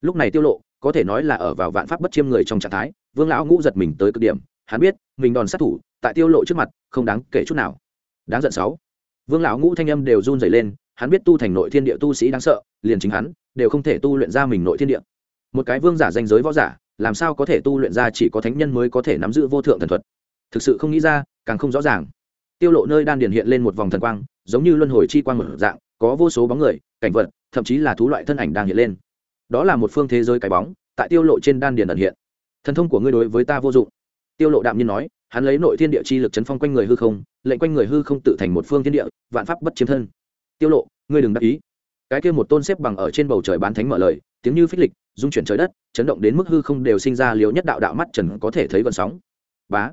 Lúc này tiêu lộ, có thể nói là ở vào vạn pháp bất chiêm người trong trạng thái, vương lão ngũ giật mình tới cực điểm. Hắn biết, mình đòn sát thủ, tại tiêu lộ trước mặt, không đáng kể chút nào. Đáng giận sáu. Vương lão ngũ thanh âm đều run rẩy lên, hắn biết tu thành nội thiên địa tu sĩ đáng sợ, liền chính hắn, đều không thể tu luyện ra mình nội thiên địa. Một cái vương giả danh giới võ giả làm sao có thể tu luyện ra chỉ có thánh nhân mới có thể nắm giữ vô thượng thần thuật? Thực sự không nghĩ ra, càng không rõ ràng. Tiêu lộ nơi đan điền hiện lên một vòng thần quang, giống như luân hồi chi quang một dạng, có vô số bóng người, cảnh vật, thậm chí là thú loại thân ảnh đang hiện lên. Đó là một phương thế giới cái bóng, tại tiêu lộ trên đan điền ẩn hiện. Thần thông của ngươi đối với ta vô dụng. Tiêu lộ đạm nhiên nói, hắn lấy nội thiên địa chi lực chấn phong quanh người hư không, lệnh quanh người hư không tự thành một phương thiên địa, vạn pháp bất chiếm thân. Tiêu lộ, ngươi đừng đắc ý. Cái kia một tôn xếp bằng ở trên bầu trời bán thánh mở lời, tiếng như phích lịch dung chuyển trời đất, chấn động đến mức hư không đều sinh ra liếu nhất đạo đạo mắt trần có thể thấy gọn sóng. Bá,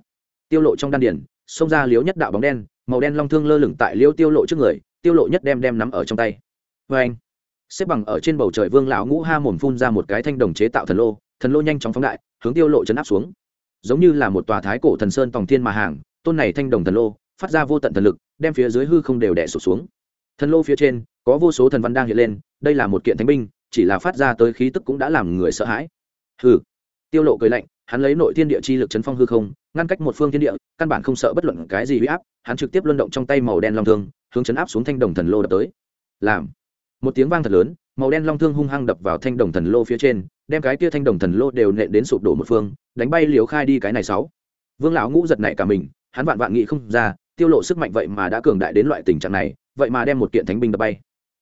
tiêu lộ trong đan điển xông ra liếu nhất đạo bóng đen, màu đen long thương lơ lửng tại liêu tiêu lộ trước người, tiêu lộ nhất đem đem nắm ở trong tay. Với anh xếp bằng ở trên bầu trời vương lão ngũ ha mồm phun ra một cái thanh đồng chế tạo thần lô thần lô nhanh chóng phóng đại, hướng tiêu lộ chấn áp xuống. Giống như là một tòa thái cổ thần sơn tòng thiên mà hàng, tôn này thanh đồng thần lô, phát ra vô tận thần lực, đem phía dưới hư không đều đè sụp xuống. Thần lô phía trên, có vô số thần văn đang hiện lên, đây là một kiện thánh binh chỉ là phát ra tới khí tức cũng đã làm người sợ hãi. Hừ, tiêu lộ cười lạnh hắn lấy nội thiên địa chi lực chấn phong hư không ngăn cách một phương thiên địa căn bản không sợ bất luận cái gì huy áp hắn trực tiếp luân động trong tay màu đen long thương hướng chấn áp xuống thanh đồng thần lô đập tới. Làm. Một tiếng vang thật lớn màu đen long thương hung hăng đập vào thanh đồng thần lô phía trên đem cái kia thanh đồng thần lô đều nện đến sụp đổ một phương đánh bay liều khai đi cái này sáu. Vương lão ngũ giật nảy cả mình hắn vạn vạn nghĩ không ra tiêu lộ sức mạnh vậy mà đã cường đại đến loại tình trạng này vậy mà đem một kiện thánh binh đập bay.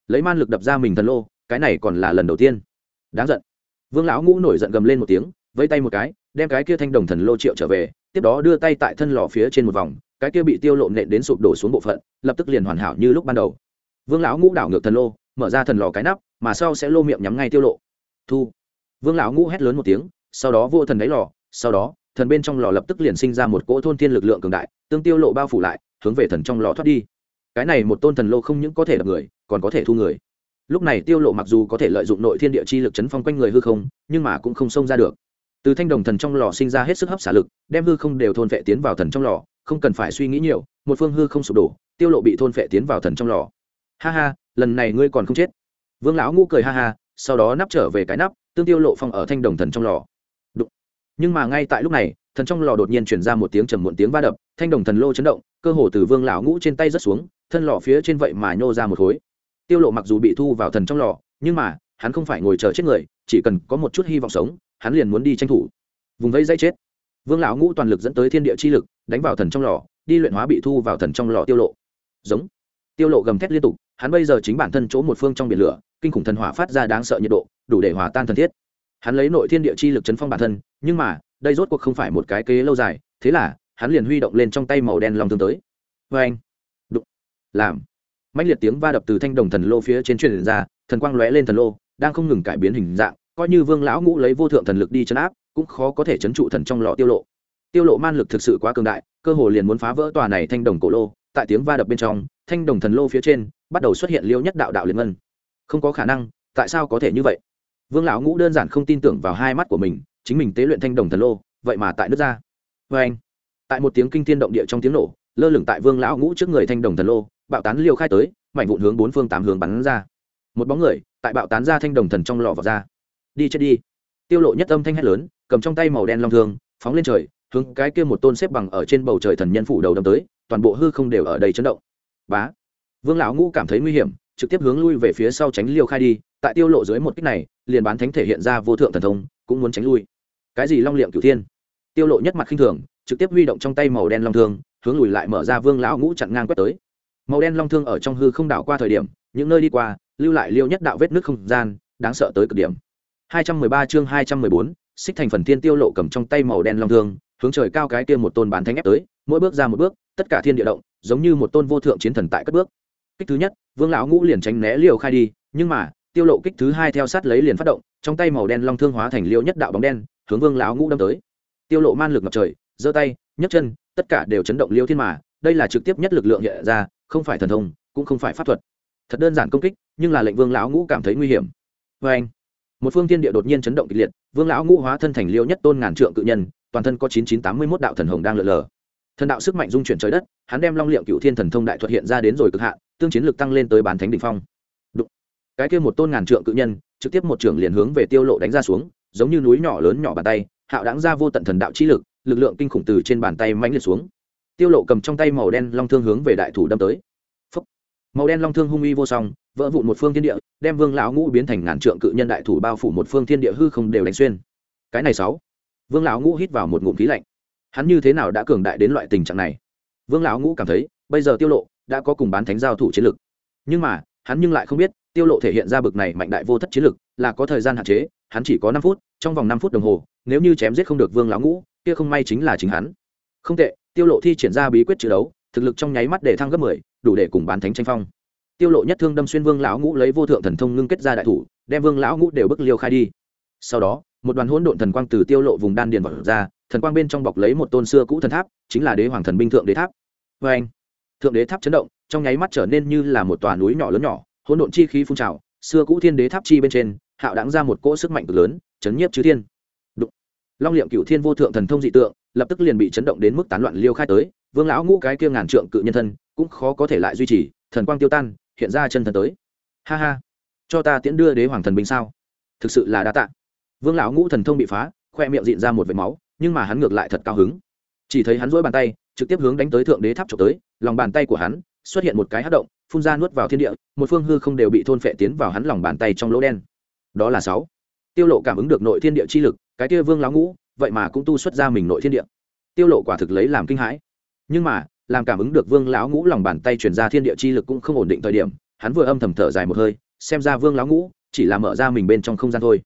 Lấy man lực đập ra mình thần lô cái này còn là lần đầu tiên. Đáng giận. Vương lão ngũ nổi giận gầm lên một tiếng, vẫy tay một cái, đem cái kia thanh đồng thần lô triệu trở về, tiếp đó đưa tay tại thân lò phía trên một vòng, cái kia bị tiêu lộn nện đến sụp đổ xuống bộ phận, lập tức liền hoàn hảo như lúc ban đầu. Vương lão ngũ đảo ngược thần lô, mở ra thần lò cái nắp, mà sau sẽ lô miệng nhắm ngay tiêu lộ. Thu. Vương lão ngũ hét lớn một tiếng, sau đó vô thần đáy lò, sau đó, thần bên trong lò lập tức liền sinh ra một cỗ thôn thiên lực lượng cường đại, tương tiêu lộ bao phủ lại, hướng về thần trong lò thoát đi. Cái này một tôn thần lô không những có thể đập người, còn có thể thu người lúc này tiêu lộ mặc dù có thể lợi dụng nội thiên địa chi lực chấn phong quanh người hư không, nhưng mà cũng không xông ra được. Từ thanh đồng thần trong lò sinh ra hết sức hấp xả lực, đem hư không đều thôn vệ tiến vào thần trong lò, không cần phải suy nghĩ nhiều, một phương hư không sụp đổ, tiêu lộ bị thôn vệ tiến vào thần trong lò. Ha ha, lần này ngươi còn không chết. Vương lão ngũ cười ha ha, sau đó nắp trở về cái nắp, tương tiêu lộ phong ở thanh đồng thần trong lò. Đụng. nhưng mà ngay tại lúc này, thần trong lò đột nhiên truyền ra một tiếng trầm muộn tiếng va đập, thanh đồng thần lô chấn động, cơ hồ từ vương lão ngũ trên tay rớt xuống, thân lò phía trên vậy mà nhô ra một khối tiêu lộ mặc dù bị thu vào thần trong lò, nhưng mà, hắn không phải ngồi chờ chết người, chỉ cần có một chút hy vọng sống, hắn liền muốn đi tranh thủ. Vùng vây dây chết. Vương lão ngũ toàn lực dẫn tới thiên địa chi lực, đánh vào thần trong lò, đi luyện hóa bị thu vào thần trong lò tiêu lộ. Giống. Tiêu lộ gầm thét liên tục, hắn bây giờ chính bản thân chỗ một phương trong biển lửa, kinh khủng thần hỏa phát ra đáng sợ nhiệt độ, đủ để hòa tan thần thiết. Hắn lấy nội thiên địa chi lực chấn phong bản thân, nhưng mà, đây rốt cuộc không phải một cái kế lâu dài, thế là, hắn liền huy động lên trong tay màu đen long thương tới. Vê anh đụng. Làm mãnh liệt tiếng va đập từ thanh đồng thần lô phía trên truyền ra, thần quang lóe lên thần lô, đang không ngừng cải biến hình dạng, coi như vương lão ngũ lấy vô thượng thần lực đi chấn áp, cũng khó có thể chấn trụ thần trong lò tiêu lộ. Tiêu lộ man lực thực sự quá cường đại, cơ hồ liền muốn phá vỡ tòa này thanh đồng cổ lô, tại tiếng va đập bên trong, thanh đồng thần lô phía trên, bắt đầu xuất hiện liêu nhất đạo đạo liền ngân. Không có khả năng, tại sao có thể như vậy? Vương lão ngũ đơn giản không tin tưởng vào hai mắt của mình, chính mình tế luyện thanh đồng thần lô, vậy mà tại nước ra. Vê anh tại một tiếng kinh thiên động địa trong tiếng nổ lơ lửng tại vương lão ngũ trước người thanh đồng thần lô, bạo tán liêu khai tới, mảnh vụn hướng bốn phương tám hướng bắn ra. Một bóng người, tại bạo tán ra thanh đồng thần trong lò vào ra. Đi chết đi. Tiêu lộ nhất âm thanh hét lớn, cầm trong tay màu đen long thương, phóng lên trời, hướng cái kia một tôn xếp bằng ở trên bầu trời thần nhân phủ đầu đâm tới, toàn bộ hư không đều ở đây chấn động. Bá. Vương lão ngũ cảm thấy nguy hiểm, trực tiếp hướng lui về phía sau tránh liêu khai đi, tại tiêu lộ dưới một kích này, liền bán thánh thể hiện ra vô thượng thần thông, cũng muốn tránh lui. Cái gì long liệm cửu thiên? Tiêu lộ nhất mặt khinh thường, trực tiếp huy động trong tay màu đen long thương hướng lùi lại mở ra vương lão ngũ chặn ngang quét tới. Màu đen long thương ở trong hư không đảo qua thời điểm những nơi đi qua lưu lại liêu nhất đạo vết nước không gian đáng sợ tới cực điểm. 213 chương 214, xích thành phần thiên tiêu lộ cầm trong tay màu đen long thương hướng trời cao cái kia một tôn bán thánh ép tới mỗi bước ra một bước tất cả thiên địa động giống như một tôn vô thượng chiến thần tại cất bước. Kích thứ nhất vương lão ngũ liền tránh né liều khai đi nhưng mà tiêu lộ kích thứ hai theo sát lấy liền phát động trong tay màu đen long thương hóa thành liêu nhất đạo bóng đen hướng vương lão ngũ đâm tới. Tiêu lộ man lực ngập trời giơ tay nhấc chân, tất cả đều chấn động liêu thiên mà, đây là trực tiếp nhất lực lượng hiện ra, không phải thần thông, cũng không phải pháp thuật. Thật đơn giản công kích, nhưng là lệnh vương lão ngũ cảm thấy nguy hiểm. Với anh, một phương thiên địa đột nhiên chấn động kịch liệt, vương lão ngũ hóa thân thành liêu nhất tôn ngàn trượng cự nhân, toàn thân có chín chín tám mươi mốt đạo thần hồng đang lượn lờ. Thần đạo sức mạnh dung chuyển trời đất, hắn đem long liệm cựu thiên thần thông đại thuật hiện ra đến rồi cực hạn, tương chiến lực tăng lên tới bán thánh đ ỉ n h phong. Đụng. cái kia một tôn ngàn trượng cự nhân, trực tiếp một trưởng liền hướng về tiêu lộ đánh ra xuống, giống như núi nhỏ lớn nhỏ bàn tay, hạo đáng ra vô tận thần đạo chi lực lực lượng kinh khủng từ trên bàn tay mãnh liệt xuống. Tiêu lộ cầm trong tay màu đen long thương hướng về đại thủ đâm tới. Phúc. màu đen long thương hung uy vô song, vỡ vụn một phương thiên địa, đem vương lão ngũ biến thành ngàn trượng cự nhân đại thủ bao phủ một phương thiên địa hư không đều đánh xuyên. Cái này sáu. Vương lão ngũ hít vào một ngụm khí lạnh. Hắn như thế nào đã cường đại đến loại tình trạng này? Vương lão ngũ cảm thấy, bây giờ tiêu lộ đã có cùng bán thánh giao thủ chiến lực. Nhưng mà, hắn nhưng lại không biết, tiêu lộ thể hiện ra bực này mạnh đại vô thất chiến lực là có thời gian hạn chế, hắn chỉ có 5 phút, trong vòng 5 phút đồng hồ, nếu như chém giết không được vương lão ngũ kia không may chính là chính hắn. Không tệ tiêu lộ thi triển ra bí quyết chữ đấu thực lực trong nháy mắt để thăng gấp 10, đủ để cùng bán thánh tranh phong. Tiêu lộ nhất thương đâm xuyên vương lão ngũ lấy vô thượng thần thông ngưng kết ra đại thủ đem vương lão ngũ đều bức liêu khai đi. Sau đó một đoàn hỗn độn thần quang từ tiêu lộ vùng đan điền vọt ra thần quang bên trong bọc lấy một tôn xưa cũ thần tháp chính là đế hoàng thần binh thượng đế tháp. Với anh thượng đế tháp chấn động trong nháy mắt trở nên như là một tòa núi nhỏ lớn nhỏ hỗn độn chi khí phun trào xưa cũ thiên đế tháp chi bên trên hạo đáng ra một cỗ sức mạnh cực lớn chấn nhiếp chư thiên long liệm cựu thiên vô thượng thần thông dị tượng, lập tức liền bị chấn động đến mức tán loạn liêu khai tới. Vương lão ngũ cái kia ngàn trượng cự nhân thân, cũng khó có thể lại duy trì, thần quang tiêu tan, hiện ra chân thần tới. Ha ha, cho ta tiễn đưa đế hoàng thần binh sao? Thực sự là đa tạ. Vương lão ngũ thần thông bị phá, khoe miệng dịn ra một vệt máu, nhưng mà hắn ngược lại thật cao hứng. Chỉ thấy hắn rỗi bàn tay, trực tiếp hướng đánh tới thượng đế tháp trộm tới, lòng bàn tay của hắn xuất hiện một cái hát động, phun ra nuốt vào thiên địa, một phương hư không đều bị thôn phệ tiến vào hắn lòng bàn tay trong lỗ đen. Đó là sáu. Tiêu lộ cảm ứng được nội thiên địa chi lực cái kia vương lão ngũ, vậy mà cũng tu xuất ra mình nội thiên địa. Tiêu lộ quả thực lấy làm kinh hãi. Nhưng mà, làm cảm ứng được vương lão ngũ lòng bàn tay truyền ra thiên địa chi lực cũng không ổn định thời điểm, hắn vừa âm thầm thở dài một hơi, xem ra vương lão ngũ chỉ là mở ra mình bên trong không gian thôi.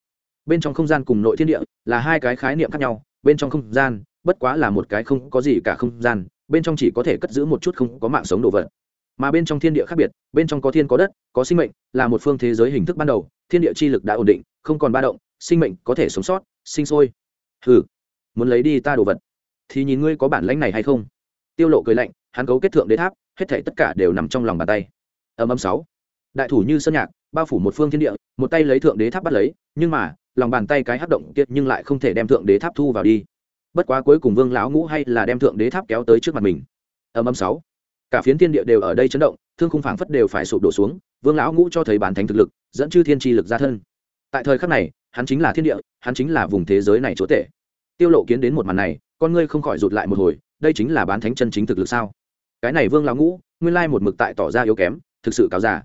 Bên trong không gian cùng nội thiên địa là hai cái khái niệm khác nhau, bên trong không gian bất quá là một cái không có gì cả không gian, bên trong chỉ có thể cất giữ một chút không có mạng sống đồ vật. Mà bên trong thiên địa khác biệt, bên trong có thiên có đất, có sinh mệnh là một phương thế giới hình thức ban đầu, thiên địa chi lực đã ổn định, không còn ba động, sinh mệnh có thể sống sót sinh sôi. Hừ, muốn lấy đi ta đồ vật thì nhìn ngươi có bản lãnh này hay không? Tiêu lộ cười lạnh hắn cấu kết thượng đế tháp hết thảy tất cả đều nằm trong lòng bàn tay. Âm âm sáu. Đại thủ như sơn nhạc bao phủ một phương thiên địa một tay lấy thượng đế tháp bắt lấy nhưng mà lòng bàn tay cái hấp động kiệt nhưng lại không thể đem thượng đế tháp thu vào đi. Bất quá cuối cùng vương lão ngũ hay là đem thượng đế tháp kéo tới trước mặt mình. Âm âm sáu. Cả phiến thiên địa đều ở đây chấn động thương khung phảng phất đều phải sụp đổ xuống vương lão ngũ cho thấy bản thánh thực lực dẫn chư thiên tri lực ra thân. Tại thời khắc này hắn chính là thiên địa, hắn chính là vùng thế giới này chỗ tệ tiêu lộ kiến đến một màn này, con ngươi không khỏi rụt lại một hồi, đây chính là bán thánh chân chính thực lực sao? Cái này vương lão ngũ, nguyên lai một mực tại tỏ ra yếu kém, thực sự cáo giả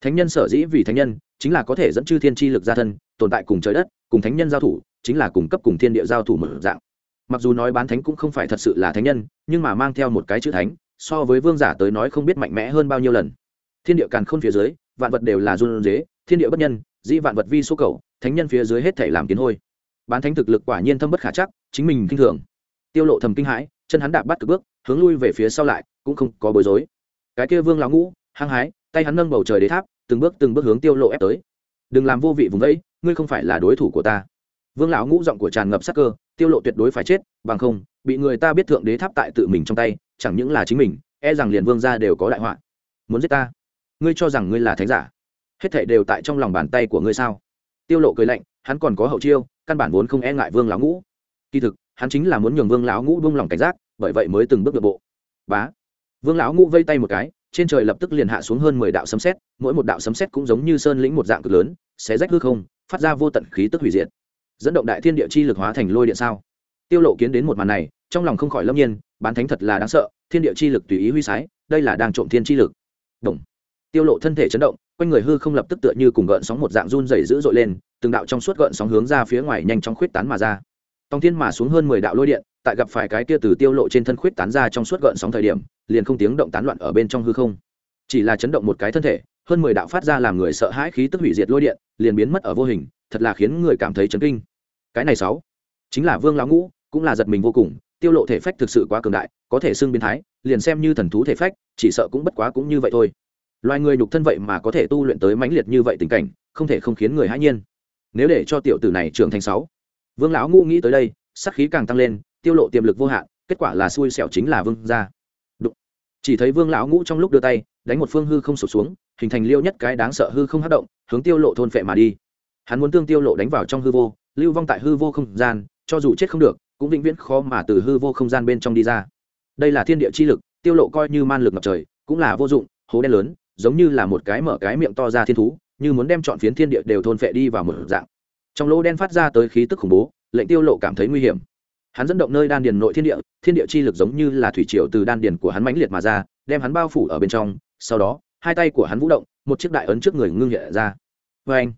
thánh nhân sở dĩ vì thánh nhân, chính là có thể dẫn chư thiên tri lực ra thân, tồn tại cùng trời đất, cùng thánh nhân giao thủ, chính là cùng cấp cùng thiên địa giao thủ mở dạng. Mặc dù nói bán thánh cũng không phải thật sự là thánh nhân, nhưng mà mang theo một cái chữ thánh, so với vương giả tới nói không biết mạnh mẽ hơn bao nhiêu lần. Thiên địa càn không phía dưới, vạn vật đều là run dế thiên địa bất nhân, dĩ vạn vật vi số cầu thánh nhân phía dưới hết thể làm kiến hôi. Bán thánh thực lực quả nhiên thâm bất khả chắc, chính mình kinh thường. Tiêu lộ thầm kinh hãi, chân hắn đạp bắt cực bước, hướng lui về phía sau lại, cũng không có bối rối. Cái kia vương lão ngũ, hăng hái, tay hắn nâng bầu trời đế tháp, từng bước từng bước hướng tiêu lộ ép tới. Đừng làm vô vị vùng vẫy, ngươi không phải là đối thủ của ta. Vương lão ngũ giọng của tràn ngập sắc cơ, tiêu lộ tuyệt đối phải chết, bằng không, bị người ta biết thượng đế tháp tại tự mình trong tay, chẳng những là chính mình e rằng liền vương gia đều có đại họa. Muốn giết ta? Ngươi cho rằng ngươi là thánh giả? Hết thảy đều tại trong lòng bàn tay của ngươi sao? Tiêu lộ cười lạnh, hắn còn có hậu chiêu, căn bản vốn không e ngại vương lão ngũ. Kỳ thực, hắn chính là muốn nhường vương lão ngũ buông lòng cảnh giác, bởi vậy mới từng bước được bộ. Bá. Vương lão ngũ vây tay một cái, trên trời lập tức liền hạ xuống hơn mười đạo sấm sét, mỗi một đạo sấm sét cũng giống như sơn lĩnh một dạng cực lớn, xé rách hư không, phát ra vô tận khí tức hủy diệt. Dẫn động đại thiên địa chi lực hóa thành lôi điện sao? Tiêu lộ kiến đến một màn này, trong lòng không khỏi lâm nhiên, bán thánh thật là đáng sợ, thiên địa chi lực tùy ý huy sái, đây là đang trộm thiên chi lực. Động. tiêu lộ thân thể chấn động quanh người hư không lập tức tựa như cùng gợn sóng một dạng run rẩy dữ dội lên, từng đạo trong suốt gợn sóng hướng ra phía ngoài nhanh chóng khuyết tán mà ra. Tòng thiên mà xuống hơn mười đạo lôi điện, tại gặp phải cái kia từ tiêu lộ trên thân khuyết tán ra trong suốt gợn sóng thời điểm, liền không tiếng động tán loạn ở bên trong hư không. Chỉ là chấn động một cái thân thể, hơn mười đạo phát ra làm người sợ hãi khí tức hủy diệt lôi điện, liền biến mất ở vô hình, thật là khiến người cảm thấy chấn kinh. Cái này sáu, chính là vương lão ngũ, cũng là giật mình vô cùng, tiêu lộ thể phách thực sự quá cường đại, có thể xưng biến thái, liền xem như thần thú thể phách, chỉ sợ cũng bất quá cũng như vậy thôi loài người nhục thân vậy mà có thể tu luyện tới mãnh liệt như vậy tình cảnh, không thể không khiến người hãi nhiên. Nếu để cho tiểu tử này trưởng thành sáu, vương lão ngũ nghĩ tới đây sắc khí càng tăng lên, tiêu lộ tiềm lực vô hạn, kết quả là xui xẻo chính là vương gia. Đụng. chỉ thấy vương lão ngũ trong lúc đưa tay, đánh một phương hư không sụp xuống, hình thành liêu nhất cái đáng sợ hư không hất động, hướng tiêu lộ thôn phệ mà đi. Hắn muốn tương tiêu lộ đánh vào trong hư vô, lưu vong tại hư vô không gian, cho dù chết không được, cũng vĩnh viễn khó mà từ hư vô không gian bên trong đi ra. Đây là thiên địa chi lực, tiêu lộ coi như man lực ngập trời, cũng là vô dụng, hố đen lớn giống như là một cái mở cái miệng to ra thiên thú, như muốn đem chọn phiến thiên địa đều thôn phệ đi vào một dạng. Trong lỗ đen phát ra tới khí tức khủng bố, lệnh tiêu lộ cảm thấy nguy hiểm. Hắn dẫn động nơi đan điền nội thiên địa thiên địa chi lực giống như là thủy triều từ đan điền của hắn mãnh liệt mà ra, đem hắn bao phủ ở bên trong, sau đó, hai tay của hắn vũ động, một chiếc đại ấn trước người ngưng hiện ra. Vê anh,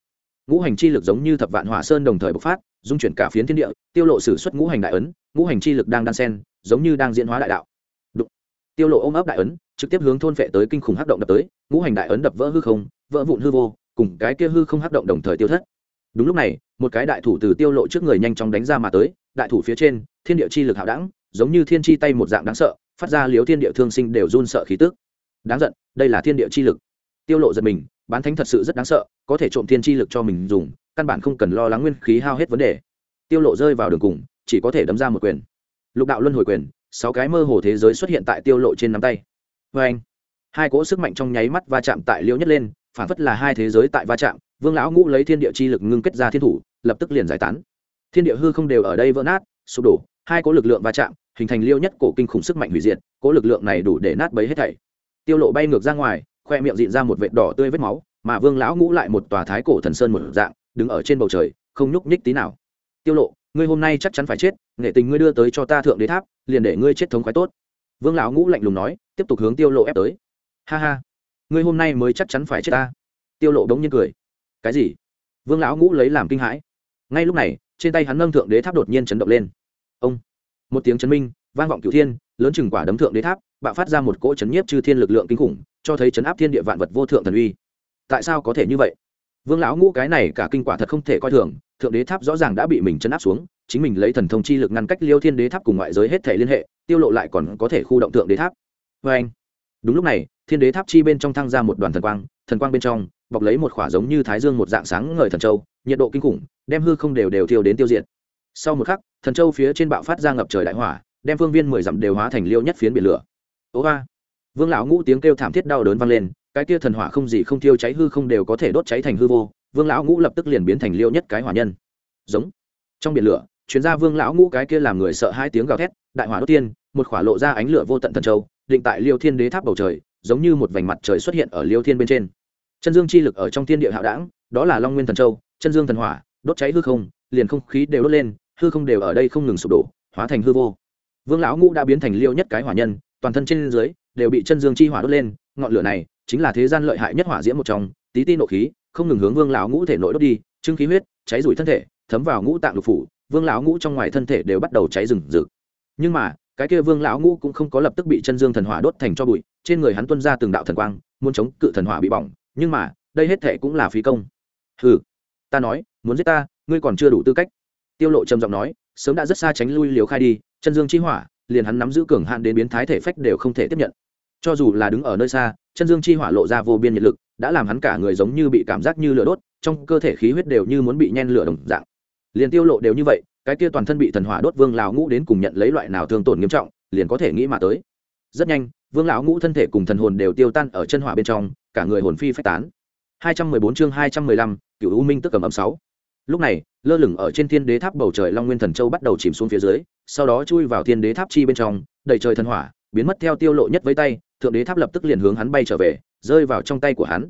ngũ hành chi lực giống như thập vạn hỏa sơn đồng thời bộc phát, dung chuyển cả phiến thiên địa, tiêu lộ sử xuất ngũ hành đại ấn, ngũ hành chi lực đang đan sen, giống như đang diễn hóa đại đạo tiêu lộ ôm ấp đại ấn, trực tiếp hướng thôn phệ tới kinh khủng hắc động đập tới, ngũ hành đại ấn đập vỡ hư không, vỡ vụn hư vô, cùng cái kia hư không hắc động đồng thời tiêu thất. Đúng lúc này, một cái đại thủ từ tiêu lộ trước người nhanh chóng đánh ra mà tới, đại thủ phía trên, thiên địa chi lực hạo đẳng, giống như thiên chi tay một dạng đáng sợ, phát ra liếu thiên địa thương sinh đều run sợ khí tức. Đáng giận, đây là thiên địa chi lực. Tiêu lộ giật mình, bán thánh thật sự rất đáng sợ, có thể trộm thiên chi lực cho mình dùng, căn bản không cần lo lắng nguyên khí hao hết vấn đề. Tiêu lộ rơi vào đường cùng, chỉ có thể đấm ra một quyền. Lục đạo luân hồi quyền sáu cái mơ hồ thế giới xuất hiện tại tiêu lộ trên nắm tay. Với anh, hai cỗ sức mạnh trong nháy mắt va chạm tại liễu nhất lên, phản phất là hai thế giới tại va chạm, vương lão ngũ lấy thiên địa chi lực ngưng kết ra thiên thủ, lập tức liền giải tán. Thiên địa hư không đều ở đây vỡ nát, sụp đổ, hai cỗ lực lượng va chạm, hình thành liêu nhất cổ kinh khủng sức mạnh hủy diệt, cỗ lực lượng này đủ để nát bấy hết thảy. Tiêu lộ bay ngược ra ngoài, khoe miệng dịn ra một vệt đỏ tươi vết máu, mà vương lão ngũ lại một tòa thái cổ thần sơn một dạng, đứng ở trên bầu trời, không nhúc nhích tí nào. Tiêu lộ ngươi hôm nay chắc chắn phải chết, nghệ tình ngươi đưa tới cho ta thượng đế tháp, liền để ngươi chết thống khoái tốt. Vương lão ngũ lạnh lùng nói, tiếp tục hướng tiêu lộ ép tới. Ha ha, ngươi hôm nay mới chắc chắn phải chết ta. Tiêu lộ đống nhiên cười. Cái gì? Vương lão ngũ lấy làm kinh hãi. Ngay lúc này, trên tay hắn nâng thượng đế tháp đột nhiên chấn động lên. Ông! Một tiếng chấn minh, vang vọng cửu thiên, lớn chừng quả đấm thượng đế tháp, bạo phát ra một cỗ chấn nhiếp chư thiên lực lượng kinh khủng, cho thấy chấn áp thiên địa vạn vật vô thượng thần uy. Tại sao có thể như vậy? Vương lão ngũ cái này cả kinh quả thật không thể coi thường, thượng đế tháp rõ ràng đã bị mình chấn áp xuống, chính mình lấy thần thông chi lực ngăn cách liêu thiên đế tháp cùng ngoại giới hết thể liên hệ, tiêu lộ lại còn có thể khu động thượng đế tháp. Vê anh, đúng lúc này, thiên đế tháp chi bên trong thăng ra một đoàn thần quang thần quang bên trong, bọc lấy một khỏa giống như thái dương một dạng sáng ngời thần châu, nhiệt độ kinh khủng, đem hư không đều đều thiêu đến tiêu diệt. Sau một khắc, thần châu phía trên bạo phát ra ngập trời đại hỏa, đem phương viên mười dặm đều hóa thành liêu nhất phiến biển lửa. Ố ba vương lão ngũ tiếng kêu thảm thiết đau đớn vang lên cái kia thần hỏa không gì không thiêu cháy hư không đều có thể đốt cháy thành hư vô, vương lão ngũ lập tức liền biến thành liêu nhất cái hỏa nhân. Giống. Trong biển lửa, chuyên gia vương lão ngũ cái kia làm người sợ hai tiếng gào thét, đại hỏa đốt tiên, một khỏa lộ ra ánh lửa vô tận thần châu, định tại liêu thiên đế tháp bầu trời, giống như một vành mặt trời xuất hiện ở liêu thiên bên trên. Chân dương chi lực ở trong thiên địa hạo đảng đó là long nguyên thần châu, chân dương thần hỏa, đốt cháy hư không, liền không khí đều đốt lên, hư không đều ở đây không ngừng sụp đổ, hóa thành hư vô. Vương lão ngũ đã biến thành liêu nhất cái hỏa nhân, toàn thân trên dưới, đều bị chân dương chi hỏa đốt lên, ngọn lửa này chính là thế gian lợi hại nhất hỏa diễm một trong, tí ti nộ khí, không ngừng hướng vương lão ngũ thể nội đốt đi, trưng khí huyết, cháy rủi thân thể, thấm vào ngũ tạng lục phủ, vương lão ngũ trong ngoài thân thể đều bắt đầu cháy rừng rực. Nhưng mà, cái kia vương lão ngũ cũng không có lập tức bị chân dương thần hỏa đốt thành cho bụi, trên người hắn tuân ra từng đạo thần quang, muốn chống cự thần hỏa bị bỏng, nhưng mà, đây hết thể cũng là phí công. Hừ, ta nói, muốn giết ta, ngươi còn chưa đủ tư cách. Tiêu lộ trầm giọng nói, sớm đã rất xa tránh lui liều khai đi, chân dương chi hỏa, liền hắn nắm giữ cường hạn đến biến thái thể phách đều không thể tiếp nhận. Cho dù là đứng ở nơi xa chân dương chi hỏa lộ ra vô biên nhiệt lực đã làm hắn cả người giống như bị cảm giác như lửa đốt trong cơ thể khí huyết đều như muốn bị nhen lửa đồng dạng. Liền tiêu lộ đều như vậy cái kia toàn thân bị thần hỏa đốt vương lão ngũ đến cùng nhận lấy loại nào thương tổn nghiêm trọng liền có thể nghĩ mà tới. Rất nhanh vương lão ngũ thân thể cùng thần hồn đều tiêu tan ở chân hỏa bên trong cả người hồn phi phách tán. 214 chương 215, cửu u minh tức cầm ấm 6. lúc này lơ lửng ở trên thiên đế tháp bầu trời long nguyên thần châu bắt đầu chìm xuống phía dưới sau đó chui vào thiên đế tháp chi bên trong đầy trời thần hỏa biến mất theo tiêu lộ nhất với tay, thượng đế tháp lập tức liền hướng hắn bay trở về, rơi vào trong tay của hắn.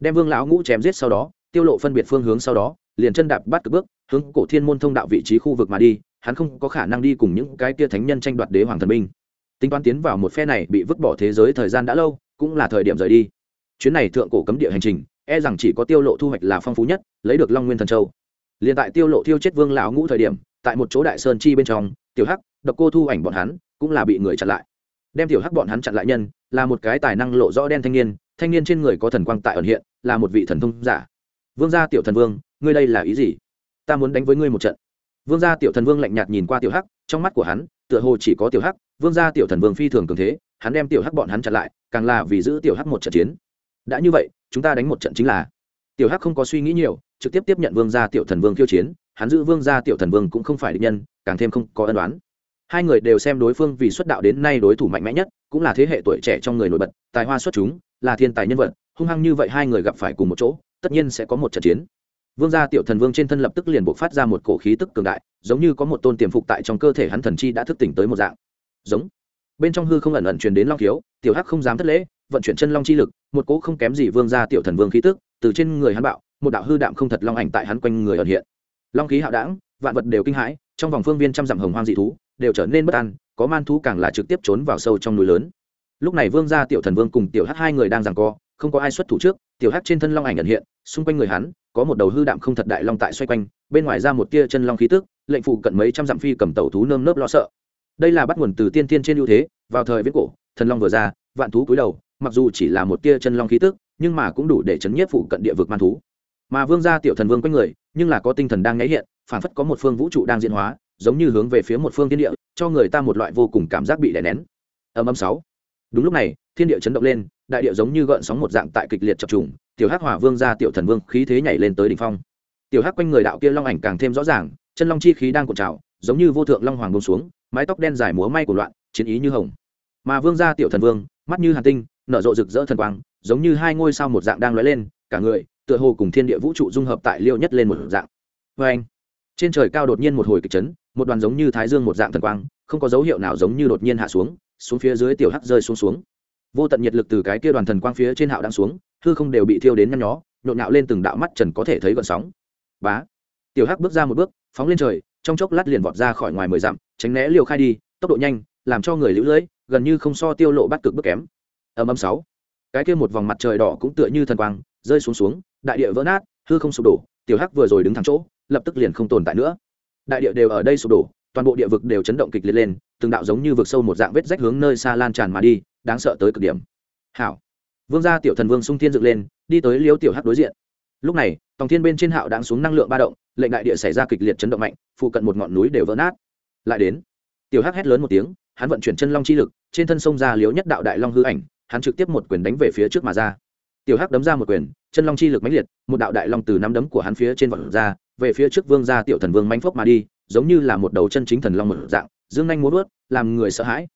Đem vương lão ngũ chém giết sau đó, tiêu lộ phân biệt phương hướng sau đó, liền chân đạp bắt cực bước, hướng cổ thiên môn thông đạo vị trí khu vực mà đi, hắn không có khả năng đi cùng những cái kia thánh nhân tranh đoạt đế hoàng thần binh. Tính toán tiến vào một phe này bị vứt bỏ thế giới thời gian đã lâu, cũng là thời điểm rời đi. Chuyến này thượng cổ cấm địa hành trình e rằng chỉ có tiêu lộ thu hoạch là phong phú nhất, lấy được long nguyên thần châu. Liền tại tiêu lộ thiêu chết vương lão ngũ thời điểm, tại một chỗ đại sơn chi bên trong, tiểu hắc, độc cô thu ảnh bọn hắn, cũng là bị người chặn lại đem tiểu hắc bọn hắn chặn lại nhân, là một cái tài năng lộ rõ đen thanh niên thanh niên trên người có thần quang tại ẩn hiện, là một vị thần thông giả. Vương gia tiểu thần vương, ngươi đây là ý gì? Ta muốn đánh với ngươi một trận. Vương gia tiểu thần vương lạnh nhạt nhìn qua tiểu hắc, trong mắt của hắn, tựa hồ chỉ có tiểu hắc, vương gia tiểu thần vương phi thường cường thế, hắn đem tiểu hắc bọn hắn chặn lại, càng là vì giữ tiểu hắc một trận chiến. Đã như vậy, chúng ta đánh một trận chính là. Tiểu hắc không có suy nghĩ nhiều, trực tiếp tiếp nhận vương gia tiểu thần vương khiêu chiến, hắn giữ vương gia tiểu thần vương cũng không phải định nhân, càng thêm không có ân đoán hai người đều xem đối phương vì xuất đạo đến nay đối thủ mạnh mẽ nhất, cũng là thế hệ tuổi trẻ trong người nổi bật, tài hoa xuất chúng, là thiên tài nhân vật, hung hăng như vậy hai người gặp phải cùng một chỗ, tất nhiên sẽ có một trận chiến. Vương gia tiểu thần vương trên thân lập tức liền buộc phát ra một cổ khí tức cường đại, giống như có một tôn tiềm phục tại trong cơ thể hắn thần chi đã thức tỉnh tới một dạng. Giống. Bên trong hư không ẩn ẩn truyền đến long thiếu tiểu hắc không dám thất lễ, vận chuyển chân long chi lực, một cỗ không kém gì vương gia tiểu thần vương khí tức, từ trên người hắn bạo, một đạo hư đạm không thật long ảnh tại hắn quanh người ẩn hiện. Long khí hạo đảng vạn vật đều kinh hãi, trong vòng phương viên trăm dặm hồng hoang dị thú đều trở nên bất an, có man thú càng là trực tiếp trốn vào sâu trong núi lớn. Lúc này vương gia tiểu thần vương cùng tiểu hắc hai người đang giằng co, không có ai xuất thủ trước, tiểu hắc trên thân long ảnh ẩn hiện, xung quanh người hắn, có một đầu hư đạm không thật đại long tại xoay quanh, bên ngoài ra một tia chân long khí tức, lệnh phụ cận mấy trăm dặm phi cầm tẩu thú nơm nớp lo sợ. Đây là bắt nguồn từ tiên tiên trên ưu thế, vào thời viết cổ, thần long vừa ra, vạn thú cúi đầu, mặc dù chỉ là một tia chân long khí tức, nhưng mà cũng đủ để chấn nhiếp phụ cận địa vực man thú. Mà vương gia tiểu thần vương quanh người, nhưng là có tinh thần đang nhảy hiện, phản phất có một phương vũ trụ đang diễn hóa giống như hướng về phía một phương thiên địa, cho người ta một loại vô cùng cảm giác bị đè nén. Âm âm sáu. Đúng lúc này, thiên địa chấn động lên, đại địa giống như gợn sóng một dạng tại kịch liệt chập trùng, tiểu hắc hỏa vương ra tiểu thần vương khí thế nhảy lên tới đỉnh phong. Tiểu hắc quanh người đạo kia long ảnh càng thêm rõ ràng, chân long chi khí đang cuộn trào, giống như vô thượng long hoàng bông xuống, mái tóc đen dài múa may của loạn, chiến ý như hồng. Mà vương gia tiểu thần vương, mắt như hàn tinh, nở rộ rực rỡ thần quang, giống như hai ngôi sao một dạng đang lóe lên, cả người, tựa hồ cùng thiên địa vũ trụ dung hợp tại liêu nhất lên một dạng. Vê anh trên trời cao đột nhiên một hồi kịch chấn, một đoàn giống như thái dương một dạng thần quang, không có dấu hiệu nào giống như đột nhiên hạ xuống xuống phía dưới tiểu hắc rơi xuống xuống. Vô tận nhiệt lực từ cái kia đoàn thần quang phía trên hạo đang xuống, hư không đều bị thiêu đến nhăn nhó, nhộn nhạo lên từng đạo mắt trần có thể thấy gợn sóng. Bá! Tiểu hắc bước ra một bước, phóng lên trời, trong chốc lát liền vọt ra khỏi ngoài mười dặm, tránh né liều khai đi, tốc độ nhanh, làm cho người lũ lưỡi, gần như không so tiêu lộ bắt cực bước kém. Âm âm sáu. Cái kia một vòng mặt trời đỏ cũng tựa như thần quang, rơi xuống xuống, đại địa vỡ nát, hư không sụp đổ, tiểu hắc vừa rồi đứng thẳng chỗ lập tức liền không tồn tại nữa. Đại địa đều ở đây sụp đổ, toàn bộ địa vực đều chấn động kịch liệt lên, từng đạo giống như vực sâu một dạng vết rách hướng nơi xa lan tràn mà đi, đáng sợ tới cực điểm. Hảo. Vương gia tiểu thần vương sung thiên dựng lên, đi tới liếu tiểu hắc đối diện. Lúc này, tòng thiên bên trên hạo đang xuống năng lượng ba động, lệnh đại địa xảy ra kịch liệt chấn động mạnh, phụ cận một ngọn núi đều vỡ nát. Lại đến, tiểu hắc hét lớn một tiếng, hắn vận chuyển chân long chi lực, trên thân sông ra liếu nhất đạo đại long hư ảnh, hắn trực tiếp một quyền đánh về phía trước mà ra. Tiểu hắc đấm ra một quyền, chân long chi lực mãnh liệt, một đạo đại long từ năm đấm của hắn phía trên vọt ra về phía trước vương gia tiểu thần vương manh phốc mà đi, giống như là một đầu chân chính thần long một dạng, dương nhanh muốn vớt làm người sợ hãi.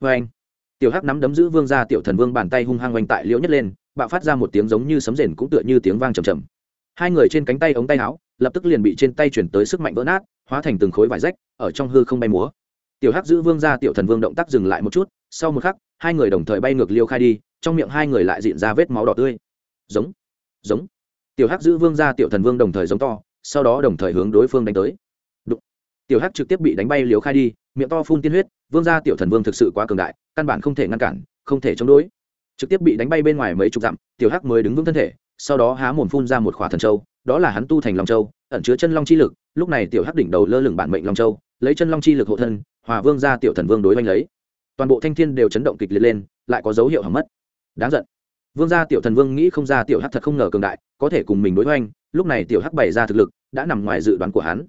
Vê anh, tiểu hắc nắm đấm giữ vương gia tiểu thần vương bàn tay hung hăng oanh tại liễu nhất lên, bạo phát ra một tiếng giống như sấm rền cũng tựa như tiếng vang trầm trầm. Hai người trên cánh tay ống tay áo, lập tức liền bị trên tay chuyển tới sức mạnh vỡ nát, hóa thành từng khối vải rách, ở trong hư không bay múa. Tiểu hắc giữ vương gia tiểu thần vương động tác dừng lại một chút, sau một khắc, hai người đồng thời bay ngược liêu khai đi, trong miệng hai người lại diện ra vết máu đỏ tươi. Giống giống. Tiểu hắc giữ vương gia tiểu thần vương đồng thời giống to sau đó đồng thời hướng đối phương đánh tới. Đụng. tiểu hắc trực tiếp bị đánh bay liều khai đi, miệng to phun tiên huyết, vương gia tiểu thần vương thực sự quá cường đại, căn bản không thể ngăn cản, không thể chống đối. Trực tiếp bị đánh bay bên ngoài mấy chục dặm, tiểu hắc mới đứng vững thân thể, sau đó há mồm phun ra một khỏa thần châu, đó là hắn tu thành long châu, ẩn chứa chân long chi lực, lúc này tiểu hắc đỉnh đầu lơ lửng bản mệnh long châu, lấy chân long chi lực hộ thân, hòa vương gia tiểu thần vương đối oanh lấy. Toàn bộ thanh thiên đều chấn động kịch liệt lên, lại có dấu hiệu hỏng mất. Đáng giận. Vương gia tiểu thần vương nghĩ không ra tiểu hắc thật không ngờ cường đại, có thể cùng mình đối oanh lúc này tiểu hắc bày ra thực lực, đã nằm ngoài dự đoán của hắn.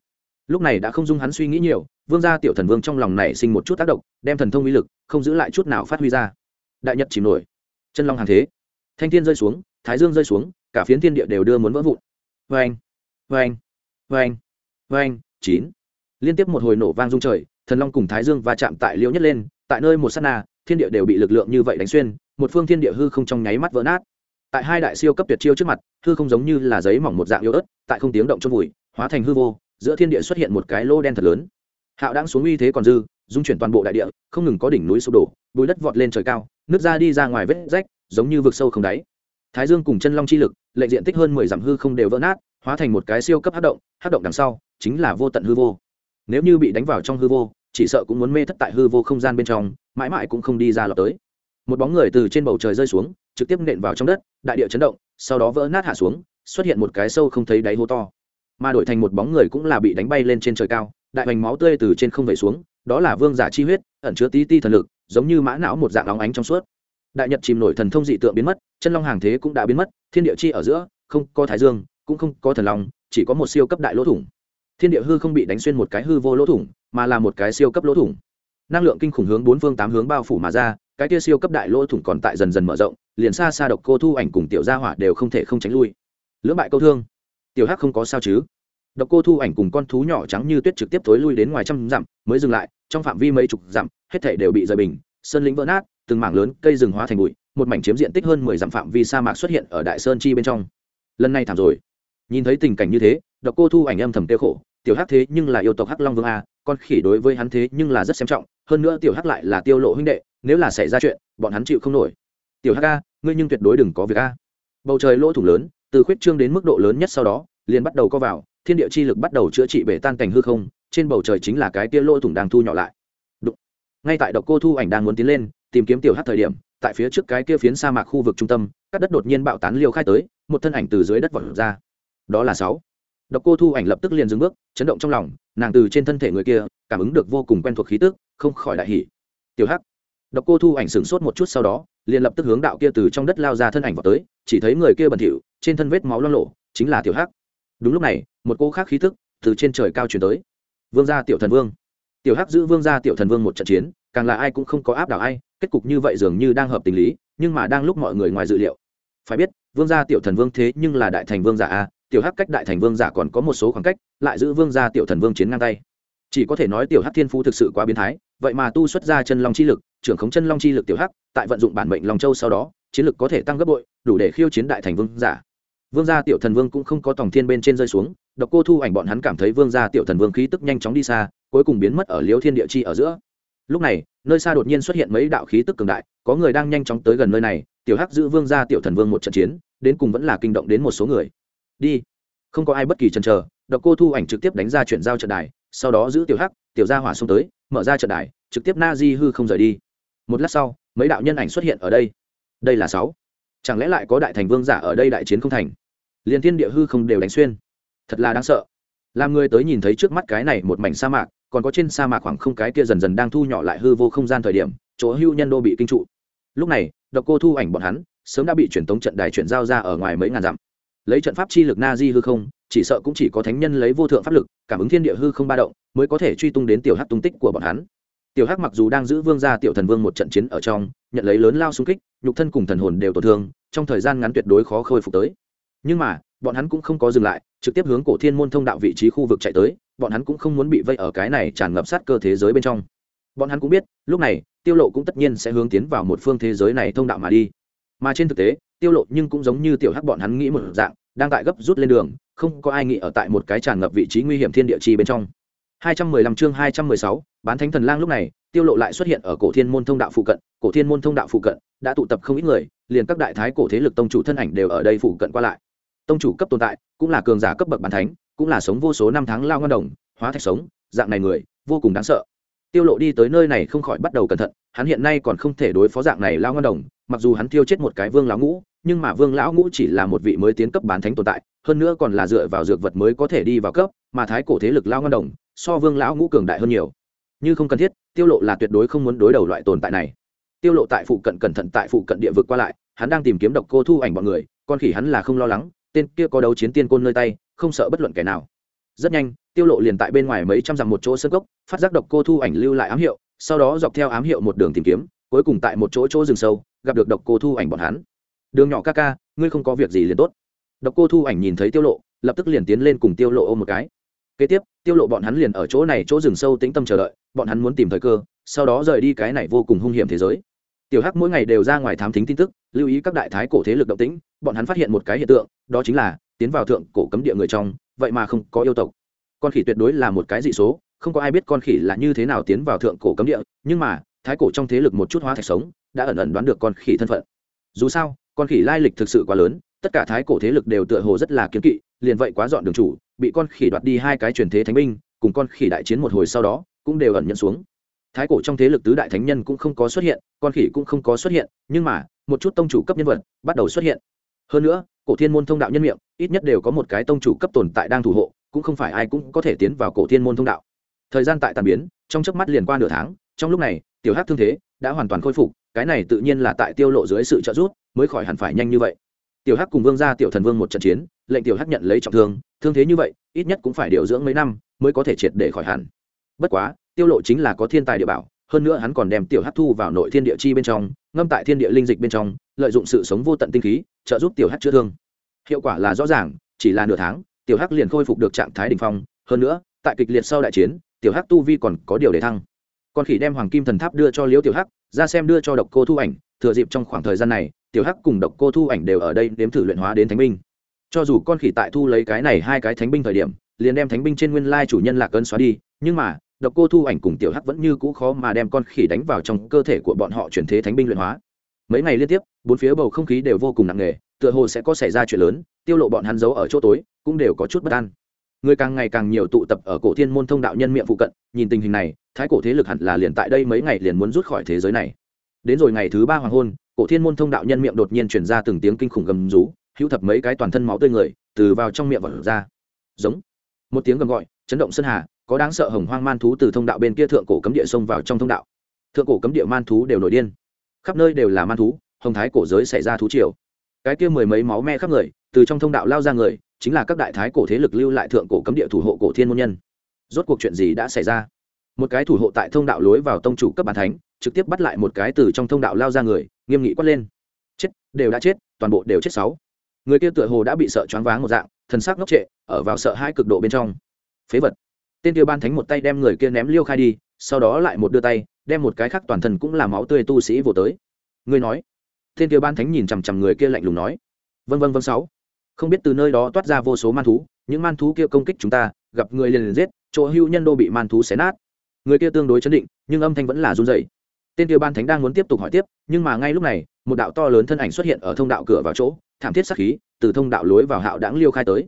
Lúc này đã không dung hắn suy nghĩ nhiều, vương gia tiểu thần vương trong lòng này sinh một chút tác động, đem thần thông uy lực, không giữ lại chút nào phát huy ra. Đại nhật chìm nổi. Chân long hàng thế. Thanh thiên rơi xuống, thái dương rơi xuống, cả phiến thiên địa đều đưa muốn vỡ vụn. Vê anh vê anh vê anh vê anh chín. Liên tiếp một hồi nổ vang rung trời, thần long cùng thái dương va chạm tại liễu nhất lên, tại nơi một s á t na, thiên địa đều bị lực lượng như vậy đánh xuyên, một phương thiên địa hư không trong nháy mắt vỡ nát tại hai đại siêu cấp tuyệt chiêu trước mặt, hư không giống như là giấy mỏng một dạng yếu ớt, tại không tiếng động trong vùi, hóa thành hư vô, giữa thiên địa xuất hiện một cái lô đen thật lớn. Hạo đang xuống uy thế còn dư, dung chuyển toàn bộ đại địa, không ngừng có đỉnh núi sụp đổ bùi đất vọt lên trời cao, nước ra đi ra ngoài vết rách, giống như vực sâu không đáy. Thái dương cùng chân long chi lực lệ diện tích hơn mười dặm hư không đều vỡ nát, hóa thành một cái siêu cấp hát động hát động đằng sau, chính là vô tận hư vô. Nếu như bị đánh vào trong hư vô, chỉ sợ cũng muốn mê thất tại hư vô không gian bên trong, mãi mãi cũng không đi ra lọt tới một bóng người từ trên bầu trời rơi xuống, trực tiếp nện vào trong đất, đại địa chấn động, sau đó vỡ nát hạ xuống, xuất hiện một cái sâu không thấy đáy hố to. Mà đổi thành một bóng người cũng là bị đánh bay lên trên trời cao, đại hoành máu tươi từ trên không vẩy xuống, đó là vương giả chi huyết, ẩn chứa tí ti thần lực, giống như mã não một dạng óng ánh trong suốt. Đại nhật chìm nổi thần thông dị tượng biến mất, chân long hàng thế cũng đã biến mất, thiên địa chi ở giữa, không có thái dương, cũng không có thần long, chỉ có một siêu cấp đại lỗ thủng. Thiên địa hư không bị đánh xuyên một cái hư vô lỗ thủng, mà là một cái siêu cấp lỗ thủng năng lượng kinh khủng hướng bốn phương tám hướng bao phủ mà ra, cái kia siêu cấp đại lỗ thủng còn tại dần dần mở rộng, liền xa xa độc cô thu ảnh cùng tiểu gia hỏa đều không thể không tránh lui. Lưỡng bại câu thương. Tiểu hắc không có sao chứ? Độc cô thu ảnh cùng con thú nhỏ trắng như tuyết trực tiếp tối lui đến ngoài trăm dặm, mới dừng lại, trong phạm vi mấy chục dặm, hết thể đều bị rời bình, sơn lĩnh vỡ nát, từng mảng lớn cây rừng hóa thành bụi, một mảnh chiếm diện tích hơn mười dặm phạm vi sa mạc xuất hiện ở đại sơn chi bên trong. Lần này thảm rồi. Nhìn thấy tình cảnh như thế, độc cô thu ảnh âm thầm tiêu khổ, tiểu hắc thế nhưng là yêu tộc hắc long vương a, con khỉ đối với hắn thế nhưng là rất xem trọng hơn nữa tiểu hắc lại là tiêu lộ huynh đệ, nếu là xảy ra chuyện, bọn hắn chịu không nổi. Tiểu hắc a, ngươi nhưng tuyệt đối đừng có việc a. Bầu trời lỗ thủng lớn, từ khuyết trương đến mức độ lớn nhất sau đó, liền bắt đầu co vào, thiên địa chi lực bắt đầu chữa trị bể tan cảnh hư không, trên bầu trời chính là cái kia lỗ thủng đang thu nhỏ lại. Đụng. ngay tại độc cô thu ảnh đang muốn tiến lên, tìm kiếm tiểu hắc thời điểm, tại phía trước cái kia phiến sa mạc khu vực trung tâm, các đất đột nhiên bạo tán liêu khai tới, một thân ảnh từ dưới đất vọt ra. Đó là sáu. Độc cô thu ảnh lập tức liền dừng bước, chấn động trong lòng, nàng từ trên thân thể người kia cảm ứng được vô cùng quen thuộc khí tức, không khỏi đại hỉ. Tiểu hắc, độc cô thu ảnh sửng sốt một chút sau đó, liền lập tức hướng đạo kia từ trong đất lao ra thân ảnh vào tới, chỉ thấy người kia bẩn thỉu, trên thân vết máu lo lộ chính là tiểu hắc. Đúng lúc này, một cô khác khí tức từ trên trời cao chuyển tới. Vương gia tiểu thần vương. Tiểu hắc giữ vương gia tiểu thần vương một trận chiến, càng là ai cũng không có áp đảo ai, kết cục như vậy dường như đang hợp tình lý, nhưng mà đang lúc mọi người ngoài dự liệu. Phải biết, vương gia tiểu thần vương thế nhưng là đại thành vương giả a, tiểu hắc cách đại thành vương giả còn có một số khoảng cách, lại giữ vương gia tiểu thần vương chiến ngang tay chỉ có thể nói tiểu hắc thiên phú thực sự quá biến thái, vậy mà tu xuất ra chân long chi lực, trưởng khống chân long chi lực tiểu hắc, tại vận dụng bản mệnh long châu sau đó, chiến lực có thể tăng gấp bội, đủ để khiêu chiến đại thành vương giả. Vương gia tiểu thần vương cũng không có tòng thiên bên trên rơi xuống, độc cô thu ảnh bọn hắn cảm thấy vương gia tiểu thần vương khí tức nhanh chóng đi xa, cuối cùng biến mất ở liếu thiên địa chi ở giữa. Lúc này, nơi xa đột nhiên xuất hiện mấy đạo khí tức cường đại, có người đang nhanh chóng tới gần nơi này, tiểu hắc giữ vương gia tiểu thần vương một trận chiến, đến cùng vẫn là kinh động đến một số người. Đi. Không có ai bất kỳ chần chờ, độc cô thu ảnh trực tiếp đánh ra chuyển giao trận đài sau đó giữ tiểu hắc, tiểu gia hỏa xông tới, mở ra trận đài, trực tiếp na di hư không rời đi. Một lát sau, mấy đạo nhân ảnh xuất hiện ở đây. Đây là sáu. Chẳng lẽ lại có đại thành vương giả ở đây đại chiến không thành? Liền thiên địa hư không đều đánh xuyên. Thật là đáng sợ. Làm người tới nhìn thấy trước mắt cái này một mảnh sa mạc, còn có trên sa mạc khoảng không cái kia dần dần đang thu nhỏ lại hư vô không gian thời điểm, chỗ hưu nhân đô bị kinh trụ. Lúc này, độc cô thu ảnh bọn hắn, sớm đã bị truyền tống trận đài chuyển giao ra ở ngoài mấy ngàn dặm lấy trận pháp chi lực na di hư không, chỉ sợ cũng chỉ có thánh nhân lấy vô thượng pháp lực, cảm ứng thiên địa hư không ba động, mới có thể truy tung đến tiểu hắc tung tích của bọn hắn. Tiểu hắc mặc dù đang giữ vương gia tiểu thần vương một trận chiến ở trong, nhận lấy lớn lao xung kích, nhục thân cùng thần hồn đều tổn thương, trong thời gian ngắn tuyệt đối khó khôi phục tới. Nhưng mà, bọn hắn cũng không có dừng lại, trực tiếp hướng cổ thiên môn thông đạo vị trí khu vực chạy tới, bọn hắn cũng không muốn bị vây ở cái này tràn ngập sát cơ thế giới bên trong. Bọn hắn cũng biết, lúc này, tiêu lộ cũng tất nhiên sẽ hướng tiến vào một phương thế giới này thông đạo mà đi. Mà trên thực tế tiêu lộ nhưng cũng giống như tiểu hắc bọn hắn nghĩ một dạng đang tại gấp rút lên đường không có ai nghĩ ở tại một cái tràn ngập vị trí nguy hiểm thiên địa chi bên trong. 215 chương 216, bán thánh thần lang lúc này tiêu lộ lại xuất hiện ở cổ thiên môn thông đạo phụ cận cổ thiên môn thông đạo phụ cận đã tụ tập không ít người liền các đại thái cổ thế lực tông chủ thân ảnh đều ở đây phụ cận qua lại. Tông chủ cấp tồn tại cũng là cường giả cấp bậc bán thánh cũng là sống vô số năm tháng lao ngon đồng hóa thạch sống dạng này người vô cùng đáng sợ. Tiêu lộ đi tới nơi này không khỏi bắt đầu cẩn thận hắn hiện nay còn không thể đối phó dạng này lao ngon đồng mặc dù hắn tiêu chết một cái vương lão ngũ, nhưng mà vương lão ngũ chỉ là một vị mới tiến cấp bán thánh tồn tại, hơn nữa còn là dựa vào dược vật mới có thể đi vào cấp, mà thái cổ thế lực lao ngân đồng, so vương lão ngũ cường đại hơn nhiều. Như không cần thiết, tiêu lộ là tuyệt đối không muốn đối đầu loại tồn tại này. Tiêu lộ tại phụ cận cẩn thận tại phụ cận địa vực qua lại, hắn đang tìm kiếm độc cô thu ảnh bọn người, con khỉ hắn là không lo lắng, tên kia có đấu chiến tiên côn nơi tay, không sợ bất luận kẻ nào. Rất nhanh, tiêu lộ liền tại bên ngoài mấy trăm dặm một chỗ sân gốc phát giác độc cô thu ảnh lưu lại ám hiệu, sau đó dọc theo ám hiệu một đường tìm kiếm cuối cùng tại một chỗ chỗ rừng sâu, gặp được độc cô thu ảnh bọn hắn. Đường nhỏ ca ca, ngươi không có việc gì liền tốt. Độc cô thu ảnh nhìn thấy tiêu lộ, lập tức liền tiến lên cùng tiêu lộ ôm một cái. Kế tiếp, tiêu lộ bọn hắn liền ở chỗ này chỗ rừng sâu tĩnh tâm chờ đợi, bọn hắn muốn tìm thời cơ, sau đó rời đi cái này vô cùng hung hiểm thế giới. Tiểu hắc mỗi ngày đều ra ngoài thám thính tin tức, lưu ý các đại thái cổ thế lực động tĩnh, bọn hắn phát hiện một cái hiện tượng, đó chính là tiến vào thượng cổ cấm địa người trong, vậy mà không có yêu tộc. Con khỉ tuyệt đối là một cái dị số, không có ai biết con khỉ là như thế nào tiến vào thượng cổ cấm địa, nhưng mà thái cổ trong thế lực một chút hóa thạch sống, đã ẩn ẩn đoán được con khỉ thân phận. Dù sao, con khỉ lai lịch thực sự quá lớn, tất cả thái cổ thế lực đều tựa hồ rất là kiếm kỵ, liền vậy quá dọn đường chủ, bị con khỉ đoạt đi hai cái truyền thế thánh binh, cùng con khỉ đại chiến một hồi sau đó, cũng đều ẩn nhận xuống. Thái cổ trong thế lực tứ đại thánh nhân cũng không có xuất hiện, con khỉ cũng không có xuất hiện, nhưng mà, một chút tông chủ cấp nhân vật bắt đầu xuất hiện. Hơn nữa, cổ thiên môn thông đạo nhân miệng, ít nhất đều có một cái tông chủ cấp tồn tại đang thủ hộ, cũng không phải ai cũng có thể tiến vào cổ thiên môn thông đạo. Thời gian tại tàn biến, trong chớp mắt liền qua nửa tháng, trong lúc này tiểu hát thương thế đã hoàn toàn khôi phục, cái này tự nhiên là tại tiêu lộ dưới sự trợ giúp, mới khỏi hẳn phải nhanh như vậy. Tiểu hắc cùng vương gia tiểu thần vương một trận chiến, lệnh tiểu hắc nhận lấy trọng thương thương thế như vậy, ít nhất cũng phải điều dưỡng mấy năm mới có thể triệt để khỏi hẳn. Bất quá, tiêu lộ chính là có thiên tài địa bảo, hơn nữa hắn còn đem tiểu hắc thu vào nội thiên địa chi bên trong, ngâm tại thiên địa linh dịch bên trong, lợi dụng sự sống vô tận tinh khí, trợ giúp tiểu hắc chữa thương. Hiệu quả là rõ ràng, chỉ là nửa tháng, tiểu hắc liền khôi phục được trạng thái đỉnh phong, hơn nữa, tại kịch liệt sau đại chiến, tiểu hắc tu vi còn có điều để thăng con khỉ đem hoàng kim thần tháp đưa cho liễu tiểu hắc, ra xem đưa cho độc cô thu ảnh, thừa dịp trong khoảng thời gian này, tiểu hắc cùng độc cô thu ảnh đều ở đây nếm thử luyện hóa đến thánh binh. Cho dù con khỉ tại thu lấy cái này hai cái thánh binh thời điểm, liền đem thánh binh trên nguyên lai chủ nhân lạc ơn xóa đi, nhưng mà, độc cô thu ảnh cùng tiểu hắc vẫn như cũ khó mà đem con khỉ đánh vào trong cơ thể của bọn họ chuyển thế thánh binh luyện hóa. Mấy ngày liên tiếp, bốn phía bầu không khí đều vô cùng nặng nề, tựa hồ sẽ có xảy ra chuyện lớn, tiêu lộ bọn hắn giấu ở chỗ tối, cũng đều có chút bất an người càng ngày càng nhiều tụ tập ở cổ thiên môn thông đạo nhân miệng phụ cận, nhìn tình hình này, thái cổ thế lực hẳn là liền tại đây mấy ngày liền muốn rút khỏi thế giới này. Đến rồi ngày thứ ba hoàng hôn, cổ thiên môn thông đạo nhân miệng đột nhiên truyền ra từng tiếng kinh khủng gầm rú, hữu thập mấy cái toàn thân máu tươi người, từ vào trong miệng vật ra. Giống. Một tiếng gầm gọi, chấn động sân hà, có đáng sợ hồng hoang man thú từ thông đạo bên kia thượng cổ cấm địa xông vào trong thông đạo. Thượng cổ cấm địa man thú đều nổi điên. Khắp nơi đều là man thú, hồng thái cổ giới xảy ra thú triều cái kia mười mấy máu me khắp người, từ trong thông đạo lao ra người, chính là các đại thái cổ thế lực lưu lại thượng cổ cấm địa thủ hộ cổ thiên môn nhân. Rốt cuộc chuyện gì đã xảy ra? Một cái thủ hộ tại thông đạo lối vào tông chủ cấp bàn thánh, trực tiếp bắt lại một cái từ trong thông đạo lao ra người, nghiêm nghị quát lên. Chết, đều đã chết, toàn bộ đều chết sáu. Người kia tựa hồ đã bị sợ choáng váng một dạng, thần sắc ngốc trệ, ở vào sợ hai cực độ bên trong. Phế vật. Tên kia ban thánh một tay đem người kia ném liêu khai đi, sau đó lại một đưa tay, đem một cái khác toàn thân cũng là máu tươi tu sĩ vỗ tới. Ngươi nói tên kia ban thánh nhìn chằm chằm người kia lạnh lùng nói vân vân vân sáu. Không biết từ nơi đó toát ra vô số man thú, những man thú kia công kích chúng ta, gặp người liền liền giết, chỗ hưu nhân đô bị man thú xé nát. Người kia tương đối chấn định, nhưng âm thanh vẫn là run dậy tên kia ban thánh đang muốn tiếp tục hỏi tiếp, nhưng mà ngay lúc này, một đạo to lớn thân ảnh xuất hiện ở thông đạo cửa vào chỗ, thảm thiết sắc khí, từ thông đạo lối vào hạo đáng liêu khai tới.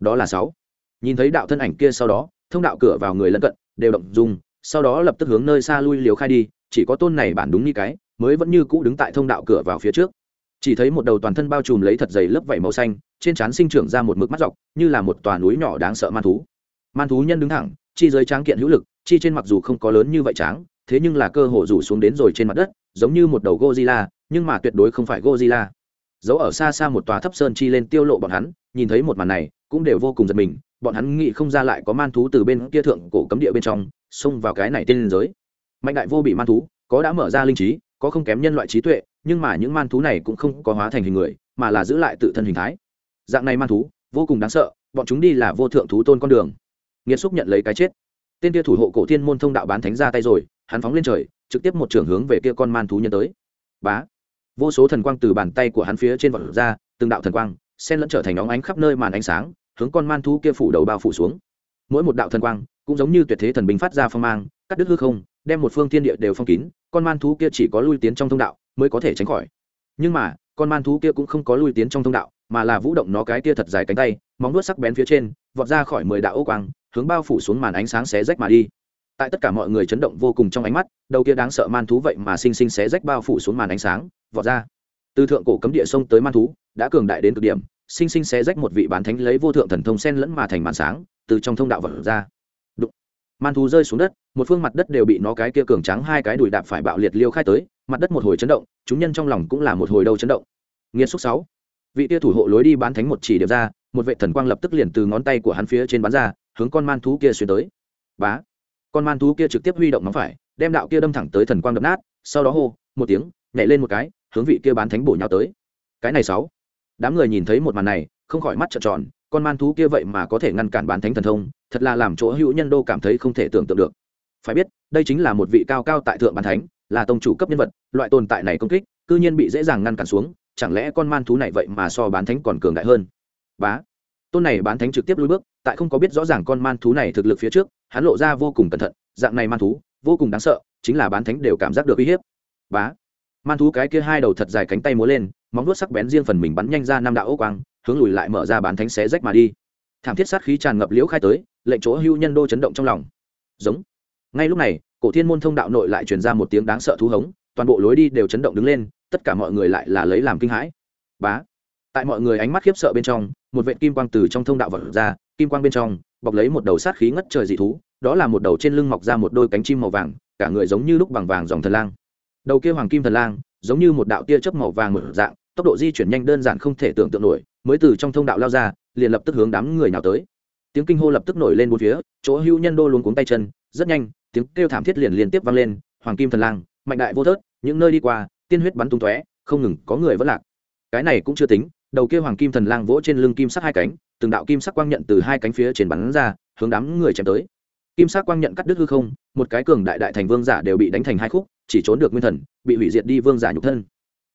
Đó là sáu. Nhìn thấy đạo thân ảnh kia sau đó, thông đạo cửa vào người lân cận, đều động dùng sau đó lập tức hướng nơi xa lui liều khai đi, chỉ có tôn này bản đúng như cái mới vẫn như cũ đứng tại thông đạo cửa vào phía trước chỉ thấy một đầu toàn thân bao trùm lấy thật dày lớp vảy màu xanh trên trán sinh trưởng ra một mực mắt dọc như là một tòa núi nhỏ đáng sợ man thú man thú nhân đứng thẳng chi giới tráng kiện hữu lực chi trên mặc dù không có lớn như vậy tráng thế nhưng là cơ hồ rủ xuống đến rồi trên mặt đất giống như một đầu Godzilla, nhưng mà tuyệt đối không phải Godzilla. Giấu ở xa xa một tòa thấp sơn chi lên tiêu lộ bọn hắn, nhìn thấy một màn này, cũng đều vô cùng giật mình, bọn hắn nghĩ không ra lại có man thú từ bên kia thượng cổ cấm địa bên trong, xông vào cái này tên giới. Mạnh đại vô bị man thú, có đã mở ra linh trí, có không kém nhân loại trí tuệ, nhưng mà những man thú này cũng không có hóa thành hình người, mà là giữ lại tự thân hình thái. Dạng này man thú, vô cùng đáng sợ, bọn chúng đi là vô thượng thú tôn con đường. Nghiệt xúc nhận lấy cái chết. Tên kia thủ hộ cổ thiên môn thông đạo bán thánh ra tay rồi, hắn phóng lên trời, trực tiếp một trường hướng về kia con man thú nhân tới bá vô số thần quang từ bàn tay của hắn phía trên vọt ra từng đạo thần quang xen lẫn trở thành óng ánh khắp nơi màn ánh sáng hướng con man thú kia phủ đầu bao phủ xuống mỗi một đạo thần quang cũng giống như tuyệt thế thần binh phát ra phong mang cắt đứt hư không, đem một phương thiên địa đều phong kín, con man thú kia chỉ có lui tiến trong thông đạo mới có thể tránh khỏi. Nhưng mà, con man thú kia cũng không có lui tiến trong thông đạo, mà là vũ động nó cái kia thật dài cánh tay, móng vuốt sắc bén phía trên, vọt ra khỏi mười đạo ô quang, hướng bao phủ xuống màn ánh sáng xé rách mà đi. Tại tất cả mọi người chấn động vô cùng trong ánh mắt, đầu kia đáng sợ man thú vậy mà sinh sinh xé rách bao phủ xuống màn ánh sáng, vọt ra. Từ thượng cổ cấm địa sông tới man thú, đã cường đại đến cực điểm, sinh sinh xé rách một vị bán thánh lấy vô thượng thần thông sen lẫn mà thành màn sáng, từ trong thông đạo vọt ra man thú rơi xuống đất, một phương mặt đất đều bị nó cái kia cường trắng hai cái đùi đạp phải bạo liệt liêu khai tới, mặt đất một hồi chấn động, chúng nhân trong lòng cũng là một hồi đầu chấn động. Nghiên xúc sáu. Vị tia thủ hộ lối đi bán thánh một chỉ điểm ra, một vệ thần quang lập tức liền từ ngón tay của hắn phía trên bán ra, hướng con man thú kia xuyên tới. Bá. Con man thú kia trực tiếp huy động nóng phải, đem đạo kia đâm thẳng tới thần quang đập nát, sau đó hô, một tiếng, nhảy lên một cái, hướng vị kia bán thánh bổ nhau tới. Cái này sáu. Đám người nhìn thấy một màn này, không khỏi mắt trợn tròn, con man thú kia vậy mà có thể ngăn cản bán thánh thần thông thật là làm chỗ hữu nhân đô cảm thấy không thể tưởng tượng được. Phải biết, đây chính là một vị cao cao tại thượng bán thánh, là tông chủ cấp nhân vật, loại tồn tại này công kích, cư nhiên bị dễ dàng ngăn cản xuống, chẳng lẽ con man thú này vậy mà so bán thánh còn cường đại hơn? Bá. Tôn này bán thánh trực tiếp lui bước, tại không có biết rõ ràng con man thú này thực lực phía trước, hắn lộ ra vô cùng cẩn thận, dạng này man thú, vô cùng đáng sợ, chính là bán thánh đều cảm giác được uy hiếp. Bá. Man thú cái kia hai đầu thật dài cánh tay múa lên, móng vuốt sắc bén riêng phần mình bắn nhanh ra năm đạo ô quang, hướng lùi lại mở ra bán thánh xé rách mà đi. Thảm thiết sát khí tràn ngập liễu khai tới lệnh chỗ hưu nhân đô chấn động trong lòng. Giống. Ngay lúc này, cổ thiên môn thông đạo nội lại truyền ra một tiếng đáng sợ thú hống, toàn bộ lối đi đều chấn động đứng lên, tất cả mọi người lại là lấy làm kinh hãi. Bá. Tại mọi người ánh mắt khiếp sợ bên trong, một vệ kim quang từ trong thông đạo vật ra, kim quang bên trong, bọc lấy một đầu sát khí ngất trời dị thú, đó là một đầu trên lưng mọc ra một đôi cánh chim màu vàng, cả người giống như lúc bằng vàng dòng thần lang. Đầu kia hoàng kim thần lang, giống như một đạo tia chớp màu vàng mở dạng, tốc độ di chuyển nhanh đơn giản không thể tưởng tượng nổi, mới từ trong thông đạo lao ra, liền lập tức hướng đám người nào tới tiếng kinh hô lập tức nổi lên bốn phía, chỗ hưu nhân đô luôn cuống tay chân, rất nhanh, tiếng kêu thảm thiết liền liên tiếp vang lên, hoàng kim thần lang, mạnh đại vô thớt, những nơi đi qua, tiên huyết bắn tung tóe, không ngừng có người vẫn lạc. Cái này cũng chưa tính, đầu kia hoàng kim thần lang vỗ trên lưng kim sắc hai cánh, từng đạo kim sắc quang nhận từ hai cánh phía trên bắn ra, hướng đám người chém tới. Kim sắc quang nhận cắt đứt hư không, một cái cường đại đại thành vương giả đều bị đánh thành hai khúc, chỉ trốn được nguyên thần, bị hủy diệt đi vương giả nhục thân.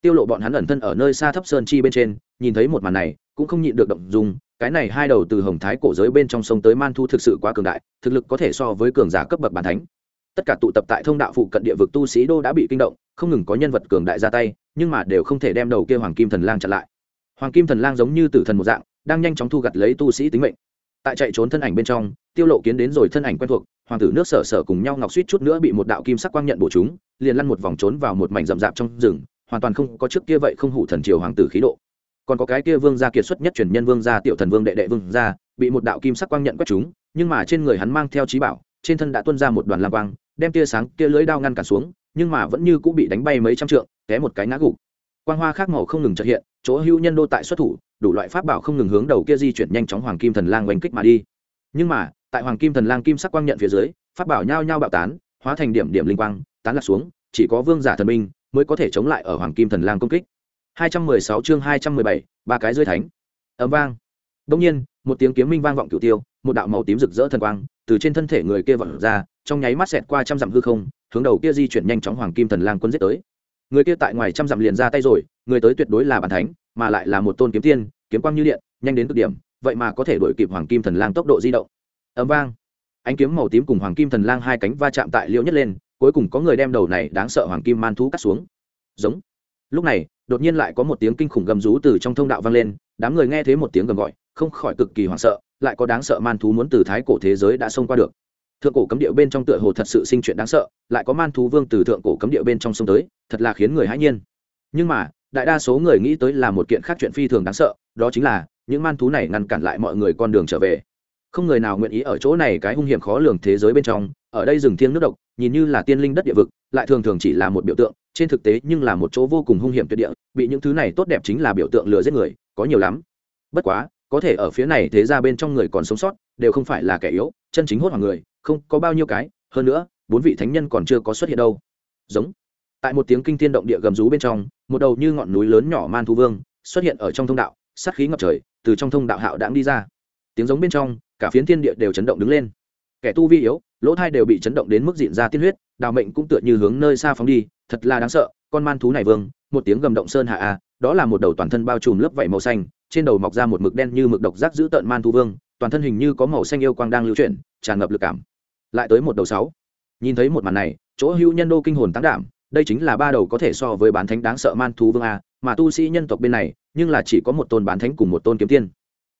Tiêu lộ bọn hắn ẩn thân ở nơi xa thấp sơn chi bên trên, nhìn thấy một màn này, cũng không nhịn được động dung cái này hai đầu từ hồng thái cổ giới bên trong sông tới man thu thực sự quá cường đại, thực lực có thể so với cường giả cấp bậc bản thánh. Tất cả tụ tập tại thông đạo phụ cận địa vực tu sĩ đô đã bị kinh động, không ngừng có nhân vật cường đại ra tay, nhưng mà đều không thể đem đầu kia hoàng kim thần lang chặn lại. Hoàng kim thần lang giống như tử thần một dạng, đang nhanh chóng thu gặt lấy tu sĩ tính mệnh. Tại chạy trốn thân ảnh bên trong, tiêu lộ kiến đến rồi thân ảnh quen thuộc, hoàng tử nước sở sở cùng nhau ngọc suýt chút nữa bị một đạo kim sắc quang nhận bổ chúng, liền lăn một vòng trốn vào một mảnh rậm rạp trong rừng, hoàn toàn không có trước kia vậy không hủ thần triều hoàng tử khí độ còn có cái kia vương gia kiệt xuất nhất truyền nhân vương gia tiểu thần vương đệ đệ vương gia, bị một đạo kim sắc quang nhận quét chúng, nhưng mà trên người hắn mang theo trí bảo, trên thân đã tuôn ra một đoàn lam quang, đem tia sáng kia lưỡi đao ngăn cản xuống, nhưng mà vẫn như cũng bị đánh bay mấy trăm trượng, té một cái ngã gục. Quang hoa khác màu không ngừng trật hiện, chỗ hữu nhân đô tại xuất thủ, đủ loại pháp bảo không ngừng hướng đầu kia di chuyển nhanh chóng hoàng kim thần lang oanh kích mà đi. Nhưng mà, tại hoàng kim thần lang kim sắc quang nhận phía dưới, pháp bảo nhao nhao bạo tán, hóa thành điểm điểm linh quang, tán lạc xuống, chỉ có vương giả thần minh mới có thể chống lại ở hoàng kim thần lang công kích. 216 chương 217, ba cái rơi thánh. Ầm vang. Đương nhiên, một tiếng kiếm minh vang vọng cửu tiêu, một đạo màu tím rực rỡ thần quang từ trên thân thể người kia vọt ra, trong nháy mắt xẹt qua trăm dặm hư không, hướng đầu kia di chuyển nhanh chóng hoàng kim thần lang quân giết tới. Người kia tại ngoài trăm dặm liền ra tay rồi, người tới tuyệt đối là bản thánh, mà lại là một tôn kiếm tiên, kiếm quang như điện, nhanh đến cực điểm, vậy mà có thể đuổi kịp hoàng kim thần lang tốc độ di động. Ầm vang. Ánh kiếm màu tím cùng hoàng kim thần lang hai cánh va chạm tại liễu nhất lên, cuối cùng có người đem đầu này đáng sợ hoàng kim man thú cắt xuống. Giống. Lúc này, đột nhiên lại có một tiếng kinh khủng gầm rú từ trong thông đạo vang lên, đám người nghe thấy một tiếng gầm gọi, không khỏi cực kỳ hoảng sợ, lại có đáng sợ man thú muốn từ thái cổ thế giới đã xông qua được. Thượng cổ cấm địa bên trong tựa hồ thật sự sinh chuyện đáng sợ, lại có man thú vương từ thượng cổ cấm địa bên trong sông tới, thật là khiến người hãi nhiên. Nhưng mà, đại đa số người nghĩ tới là một kiện khác chuyện phi thường đáng sợ, đó chính là, những man thú này ngăn cản lại mọi người con đường trở về. Không người nào nguyện ý ở chỗ này cái hung hiểm khó lường thế giới bên trong, ở đây rừng thiêng nước độc, nhìn như là tiên linh đất địa vực, lại thường thường chỉ là một biểu tượng trên thực tế nhưng là một chỗ vô cùng hung hiểm tuyệt địa, bị những thứ này tốt đẹp chính là biểu tượng lừa giết người, có nhiều lắm. Bất quá, có thể ở phía này thế ra bên trong người còn sống sót, đều không phải là kẻ yếu, chân chính hốt hoảng người, không có bao nhiêu cái, hơn nữa, bốn vị thánh nhân còn chưa có xuất hiện đâu. Giống. Tại một tiếng kinh thiên động địa gầm rú bên trong, một đầu như ngọn núi lớn nhỏ man thu vương xuất hiện ở trong thông đạo, sát khí ngập trời, từ trong thông đạo hạo đãng đi ra. Tiếng giống bên trong, cả phiến thiên địa đều chấn động đứng lên. Kẻ tu vi yếu lỗ thai đều bị chấn động đến mức diện ra tiên huyết, đào mệnh cũng tựa như hướng nơi xa phóng đi, thật là đáng sợ, con man thú này vương, một tiếng gầm động sơn hạ a, đó là một đầu toàn thân bao trùm lớp vảy màu xanh, trên đầu mọc ra một mực đen như mực độc giác giữ tợn man thú vương, toàn thân hình như có màu xanh yêu quang đang lưu chuyển, tràn ngập lực cảm. Lại tới một đầu sáu. Nhìn thấy một màn này, chỗ hữu nhân đô kinh hồn tăng đảm, đây chính là ba đầu có thể so với bán thánh đáng sợ man thú vương a, mà tu sĩ nhân tộc bên này, nhưng là chỉ có một tôn bán thánh cùng một tôn kiếm tiên.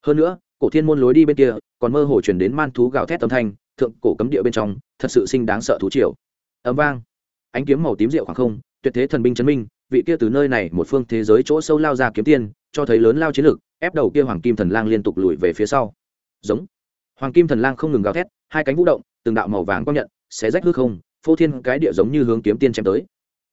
Hơn nữa, cổ thiên môn lối đi bên kia, còn mơ hồ chuyển đến man thú gào thét âm thanh thượng cổ cấm địa bên trong, thật sự sinh đáng sợ thú triều. Ấm vang. Ánh kiếm màu tím rượu khoảng không, tuyệt thế thần binh chấn minh, vị kia từ nơi này một phương thế giới chỗ sâu lao ra kiếm tiên, cho thấy lớn lao chiến lực, ép đầu kia hoàng kim thần lang liên tục lùi về phía sau. Giống. Hoàng kim thần lang không ngừng gào thét, hai cánh vũ động, từng đạo màu vàng quang nhận, xé rách hư không, phô thiên cái địa giống như hướng kiếm tiên chém tới.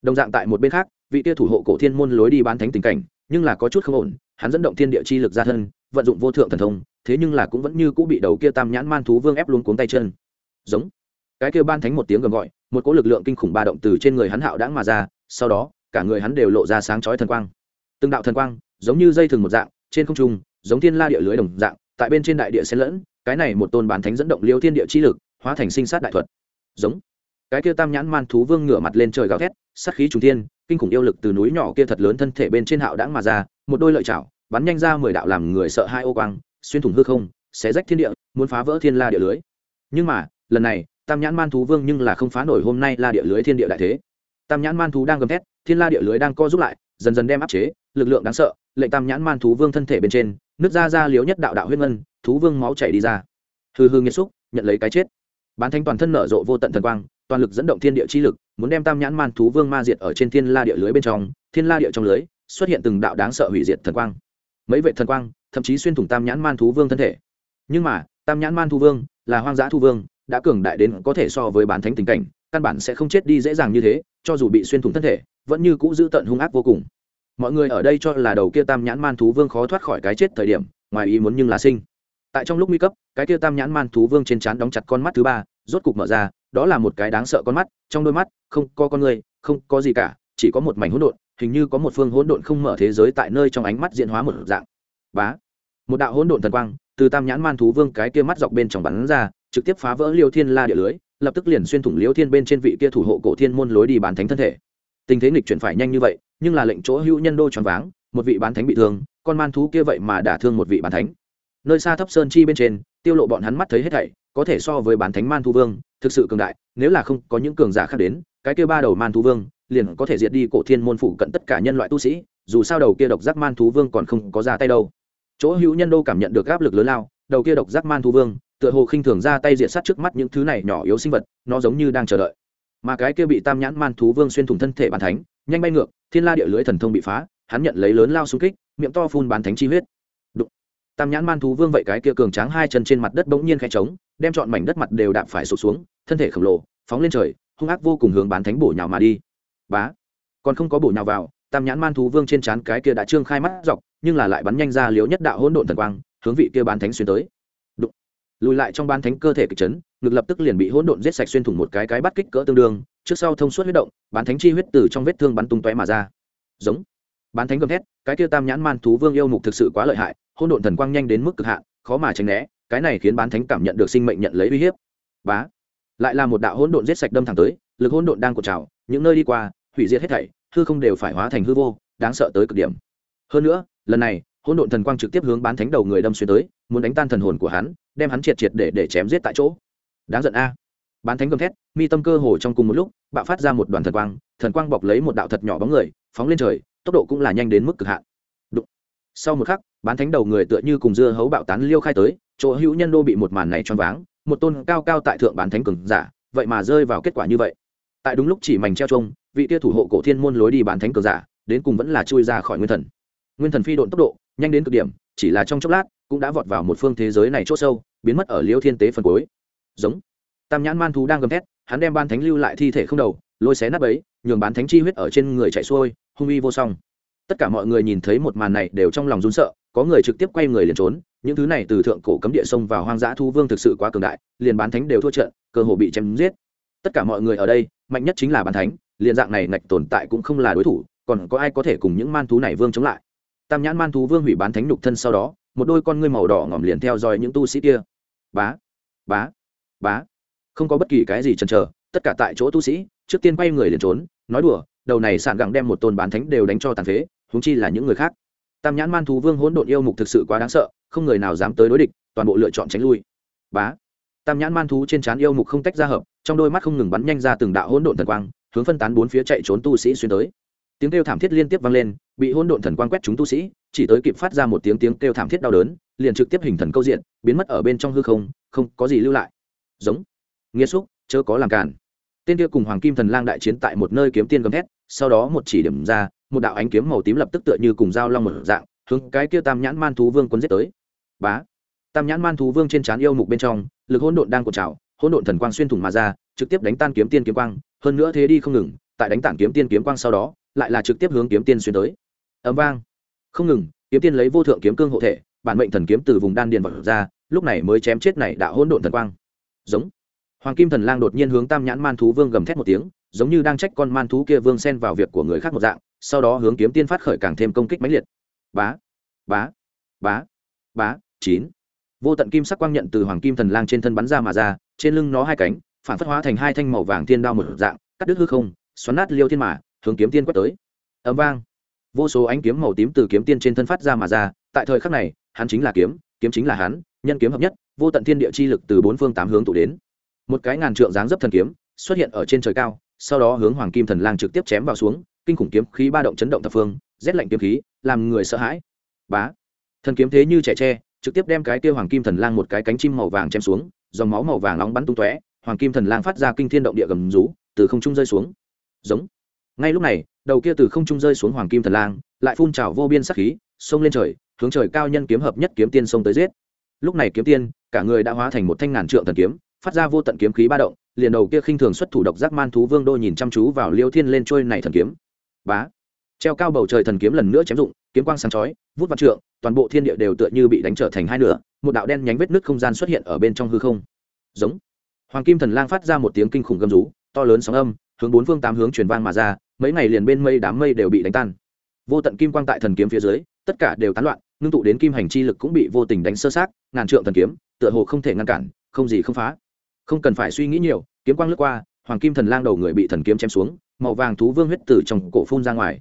Đồng dạng tại một bên khác, vị kia thủ hộ cổ thiên môn lối đi bán thánh tình cảnh, nhưng là có chút không ổn, hắn dẫn động thiên địa chi lực ra thân, vận dụng vô thượng thần thông thế nhưng là cũng vẫn như cũng bị đầu kia tam nhãn man thú vương ép luôn cuống tay chân. Giống. Cái kia ban thánh một tiếng gầm gọi, một cỗ lực lượng kinh khủng ba động từ trên người hắn hạo đãng mà ra, sau đó, cả người hắn đều lộ ra sáng chói thần quang. Từng đạo thần quang, giống như dây thừng một dạng, trên không trung, giống thiên la địa lưới đồng dạng, tại bên trên đại địa xen lẫn, cái này một tôn bán thánh dẫn động liêu thiên địa chi lực, hóa thành sinh sát đại thuật. Giống. Cái kia tam nhãn man thú vương ngửa mặt lên trời gào thét, sát khí trùng thiên, kinh khủng yêu lực từ núi nhỏ kia thật lớn thân thể bên trên hạo đãng mà ra, một đôi lợi chảo, bắn nhanh ra mười đạo làm người sợ hai ô quang xuyên thủng hư không, xé rách thiên địa, muốn phá vỡ thiên la địa lưới. Nhưng mà, lần này, tam nhãn man thú vương nhưng là không phá nổi hôm nay la địa lưới thiên địa đại thế. Tam nhãn man thú đang gầm thét, thiên la địa lưới đang co giúp lại, dần dần đem áp chế, lực lượng đáng sợ, lệnh tam nhãn man thú vương thân thể bên trên nước ra ra liếu nhất đạo đạo huyết ngân, thú vương máu chảy đi ra. Hư hư nghiệt xúc, nhận lấy cái chết. Bán thanh toàn thân nở rộ vô tận thần quang, toàn lực dẫn động thiên địa chi lực, muốn đem tam nhãn man thú vương ma diệt ở trên thiên la địa lưới bên trong, thiên la địa trong lưới, xuất hiện từng đạo đáng sợ hủy diệt thần quang. Mấy vệ thần quang thậm chí xuyên thủng tam nhãn man thú vương thân thể. Nhưng mà, tam nhãn man thú vương, là hoang dã thu vương, đã cường đại đến có thể so với bán thánh tình cảnh, căn bản sẽ không chết đi dễ dàng như thế, cho dù bị xuyên thủng thân thể, vẫn như cũ giữ tận hung ác vô cùng. Mọi người ở đây cho là đầu kia tam nhãn man thú vương khó thoát khỏi cái chết thời điểm, ngoài ý muốn nhưng là sinh. Tại trong lúc nguy cấp, cái kia tam nhãn man thú vương trên trán đóng chặt con mắt thứ ba, rốt cục mở ra, đó là một cái đáng sợ con mắt, trong đôi mắt, không có con người, không có gì cả, chỉ có một mảnh hỗn độn, hình như có một phương hỗn độn không mở thế giới tại nơi trong ánh mắt diễn hóa một dạng bá. Một đạo hỗn độn thần quang từ tam nhãn man thú vương cái kia mắt dọc bên trong bắn ra, trực tiếp phá vỡ liêu thiên la địa lưới, lập tức liền xuyên thủng liêu thiên bên trên vị kia thủ hộ cổ thiên môn lối đi bán thánh thân thể. Tình thế nghịch chuyển phải nhanh như vậy, nhưng là lệnh chỗ hữu nhân đô tròn váng, một vị bán thánh bị thương, con man thú kia vậy mà đả thương một vị bán thánh. Nơi xa thấp sơn chi bên trên, tiêu lộ bọn hắn mắt thấy hết thảy, có thể so với bán thánh man thú vương, thực sự cường đại, nếu là không có những cường giả khác đến, cái kia ba đầu man thú vương liền có thể diệt đi cổ thiên môn phụ cận tất cả nhân loại tu sĩ, dù sao đầu kia độc giác man thú vương còn không có ra tay đâu chỗ hữu nhân đô cảm nhận được áp lực lớn lao, đầu kia độc giác man thú vương, tựa hồ khinh thường ra tay diện sát trước mắt những thứ này nhỏ yếu sinh vật, nó giống như đang chờ đợi. Mà cái kia bị tam nhãn man thú vương xuyên thủng thân thể bàn thánh, nhanh bay ngược, thiên la địa lưới thần thông bị phá, hắn nhận lấy lớn lao xung kích, miệng to phun bán thánh chi huyết. Đụng. tam nhãn man thú vương vậy cái kia cường tráng hai chân trên mặt đất bỗng nhiên khẽ trống, đem chọn mảnh đất mặt đều đạp phải sụp xuống, thân thể khổng lồ, phóng lên trời, hung ác vô cùng hướng bán thánh bổ nhào mà đi. Bá. Còn không có bổ nhào vào, tam nhãn man thú vương trên trán cái kia đã trương khai mắt dọc nhưng là lại bắn nhanh ra liếu nhất đạo hỗn độn thần quang, hướng vị kia bán thánh xuyên tới. Đụng. lùi lại trong bán thánh cơ thể kịch chấn, ngực lập tức liền bị hỗn độn giết sạch xuyên thủng một cái cái bắt kích cỡ tương đương, trước sau thông suốt huyết động, bán thánh chi huyết từ trong vết thương bắn tung tóe mà ra. Giống. Bán thánh gầm thét, cái kia tam nhãn man thú vương yêu mục thực sự quá lợi hại, hỗn độn thần quang nhanh đến mức cực hạn, khó mà tránh né, cái này khiến bán thánh cảm nhận được sinh mệnh nhận lấy uy hiếp. Bá. Lại là một đạo hỗn độn giết sạch đâm thẳng tới, lực hỗn độn đang cột trào, những nơi đi qua, hủy diệt hết thảy, hư không đều phải hóa thành hư vô, đáng sợ tới cực điểm. Hơn nữa lần này, hỗn độn thần quang trực tiếp hướng bán thánh đầu người đâm xuyên tới, muốn đánh tan thần hồn của hắn, đem hắn triệt triệt để để chém giết tại chỗ. Đáng giận a. Bán thánh gầm thét, mi tâm cơ hồ trong cùng một lúc, bạo phát ra một đoàn thần quang thần quang bọc lấy một đạo thật nhỏ bóng người, phóng lên trời, tốc độ cũng là nhanh đến mức cực hạn. Đụng. sau một khắc, bán thánh đầu người tựa như cùng dưa hấu bạo tán liêu khai tới, chỗ hữu nhân đô bị một màn này choáng váng, một tôn cao cao tại thượng bán thánh cường giả, vậy mà rơi vào kết quả như vậy. Tại đúng lúc chỉ mảnh treo trông, vị tia thủ hộ cổ thiên môn lối đi bán thánh cường giả, đến cùng vẫn là chui ra khỏi nguyên thần nguyên thần phi độn tốc độ, nhanh đến cực điểm, chỉ là trong chốc lát, cũng đã vọt vào một phương thế giới này c h ỗ sâu, biến mất ở liêu thiên tế phần cuối. Giống. Tam nhãn man thú đang gầm thét, hắn đem ban thánh lưu lại thi thể không đầu, lôi xé nắp ấy, nhường bán thánh chi huyết ở trên người chạy xuôi, hung uy vô song. Tất cả mọi người nhìn thấy một màn này đều trong lòng run sợ, có người trực tiếp quay người liền trốn, những thứ này từ thượng cổ cấm địa sông vào hoang dã thu vương thực sự quá cường đại, liền bán thánh đều thua trận, cơ hồ bị chém giết. Tất cả mọi người ở đây, mạnh nhất chính là bán thánh, liền dạng này ngạch tồn tại cũng không là đối thủ, còn có ai có thể cùng những man thú này vương chống lại? Tam nhãn man thú vương hủy bán thánh nhục thân sau đó, một đôi con ngươi màu đỏ ngỏm liền theo dõi những tu sĩ kia. Bá bá bá. Không có bất kỳ cái gì chần chờ, tất cả tại chỗ tu sĩ, trước tiên quay người liền trốn, nói đùa, đầu này sạn gặng đem một tôn bán thánh đều đánh cho tàn phế húng chi là những người khác. Tam nhãn man thú vương hỗn độn yêu mục thực sự quá đáng sợ, không người nào dám tới đối địch, toàn bộ lựa chọn tránh lui. Bá. Tam nhãn man thú trên trán yêu mục không tách ra hợp, trong đôi mắt không ngừng bắn nhanh ra từng đạo hỗn độn thần quang, hướng phân tán bốn phía chạy trốn tu sĩ xuyên tới tiếng kêu thảm thiết liên tiếp vang lên, bị hôn độn thần quang quét chúng tu sĩ, chỉ tới kịp phát ra một tiếng tiếng kêu thảm thiết đau đớn, liền trực tiếp hình thần câu diện, biến mất ở bên trong hư không không có gì lưu lại. Giống. Nghĩa xúc, chớ có làm cản tên kia cùng hoàng kim thần lang đại chiến tại một nơi kiếm tiên gầm thét, sau đó một chỉ điểm ra, một đạo ánh kiếm màu tím lập tức tựa như cùng dao long một dạng, hướng cái kia tam nhãn man thú vương quân giết tới. Bá. Tam nhãn man thú vương trên trán yêu mục bên trong, lực hỗn độn đang cột trào, hỗn độn thần quang xuyên thủng mà ra, trực tiếp đánh tan kiếm tiên kiếm quang, hơn nữa thế đi không ngừng, tại đánh tản kiếm tiên kiếm quang sau đó lại là trực tiếp hướng kiếm tiên xuyên tới. Ấm vang. Không ngừng, kiếm tiên lấy vô thượng kiếm cương hộ thể, bản mệnh thần kiếm từ vùng đan điền vật ra, lúc này mới chém chết này đạo hỗn độn thần quang. Giống. Hoàng kim thần lang đột nhiên hướng tam nhãn man thú vương gầm thét một tiếng, giống như đang trách con man thú kia vương xen vào việc của người khác một dạng, sau đó hướng kiếm tiên phát khởi càng thêm công kích mãnh liệt. Bá bá bá bá, chín. Vô tận kim sắc quang nhận từ hoàng kim thần lang trên thân bắn ra mà ra, trên lưng nó hai cánh, phản phất hóa thành hai thanh màu vàng thiên đao một dạng, cắt đứt hư không, xoắn nát liêu thiên mà hướng kiếm tiên quét tới. Ấm vang. Vô số ánh kiếm màu tím từ kiếm tiên trên thân phát ra mà ra, tại thời khắc này, hắn chính là kiếm kiếm chính là hắn, nhân kiếm hợp nhất, vô tận thiên địa chi lực từ bốn phương tám hướng tụ đến. Một cái ngàn trượng dáng dấp thần kiếm xuất hiện ở trên trời cao, sau đó hướng hoàng kim thần lang trực tiếp chém vào xuống, kinh khủng kiếm khí ba động chấn động thập phương, rét lạnh kiếm khí, làm người sợ hãi. Bá. Thần kiếm thế như trẻ tre, trực tiếp đem cái kia hoàng kim thần lang một cái cánh chim màu vàng chém xuống, dòng máu màu vàng nóng bắn tung tóe, hoàng kim thần lang phát ra kinh thiên động địa gầm rú, từ không trung rơi xuống. Giống ngay lúc này, đầu kia từ không trung rơi xuống hoàng kim thần lang, lại phun trào vô biên sắc khí, xông lên trời, hướng trời cao nhân kiếm hợp nhất kiếm tiên xông tới giết. Lúc này kiếm tiên, cả người đã hóa thành một thanh ngàn trượng thần kiếm, phát ra vô tận kiếm khí ba động, liền đầu kia khinh thường xuất thủ độc giác man thú vương đô nhìn chăm chú vào liêu thiên lên trôi này thần kiếm. Bá! Treo cao bầu trời thần kiếm lần nữa chém dụng, kiếm quang sáng chói, vút văn trượng, toàn bộ thiên địa đều tựa như bị đánh trở thành hai nửa, một đạo đen nhánh vết nứt không gian xuất hiện ở bên trong hư không. Giống! Hoàng kim thần lang phát ra một tiếng kinh khủng gầm rú, to lớn sóng âm hướng bốn phương tám hướng truyền vang mà ra mấy ngày liền bên mây đám mây đều bị đánh tan. Vô tận kim quang tại thần kiếm phía dưới tất cả đều tán loạn ngưng tụ đến kim hành chi lực cũng bị vô tình đánh sơ sát ngàn trượng thần kiếm tựa hồ không thể ngăn cản không gì không phá. Không cần phải suy nghĩ nhiều kiếm quang lướt qua hoàng kim thần lang đầu người bị thần kiếm chém xuống màu vàng thú vương huyết tử trong cổ phun ra ngoài.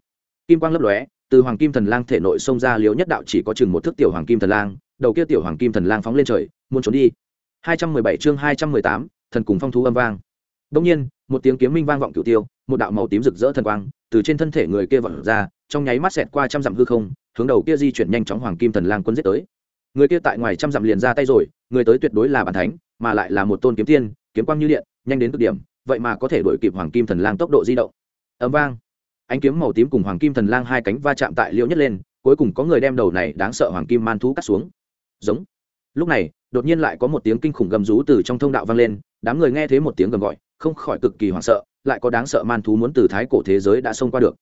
Kim quang lấp lóe từ hoàng kim thần lang thể nội xông ra liếu nhất đạo chỉ có chừng một thước tiểu hoàng kim thần lang đầu kia tiểu hoàng kim thần lang phóng lên trời muốn trốn đi. 217 chương 218, thần cùng phong thú âm vang. Đông nhiên một tiếng kiếm minh vang vọng cửu tiêu, một đạo màu tím rực rỡ thần quang từ trên thân thể người kia vọt ra, trong nháy mắt xẹt qua trăm dặm hư không, hướng đầu kia di chuyển nhanh chóng hoàng kim thần lang quân giết tới. Người kia tại ngoài trăm dặm liền ra tay rồi, người tới tuyệt đối là bản thánh, mà lại là một tôn kiếm tiên, kiếm quang như điện, nhanh đến cực điểm, vậy mà có thể đuổi kịp hoàng kim thần lang tốc độ di động. Ấm vang. Ánh kiếm màu tím cùng hoàng kim thần lang hai cánh va chạm tại liễu nhất lên, cuối cùng có người đem đầu này đáng sợ hoàng kim man thú cắt xuống. Giống. Lúc này, đột nhiên lại có một tiếng kinh khủng gầm rú từ trong thông đạo vang lên, đám người nghe thấy một tiếng gầm gọi không khỏi cực kỳ hoảng sợ, lại có đáng sợ man thú muốn từ thái cổ thế giới đã xông qua được.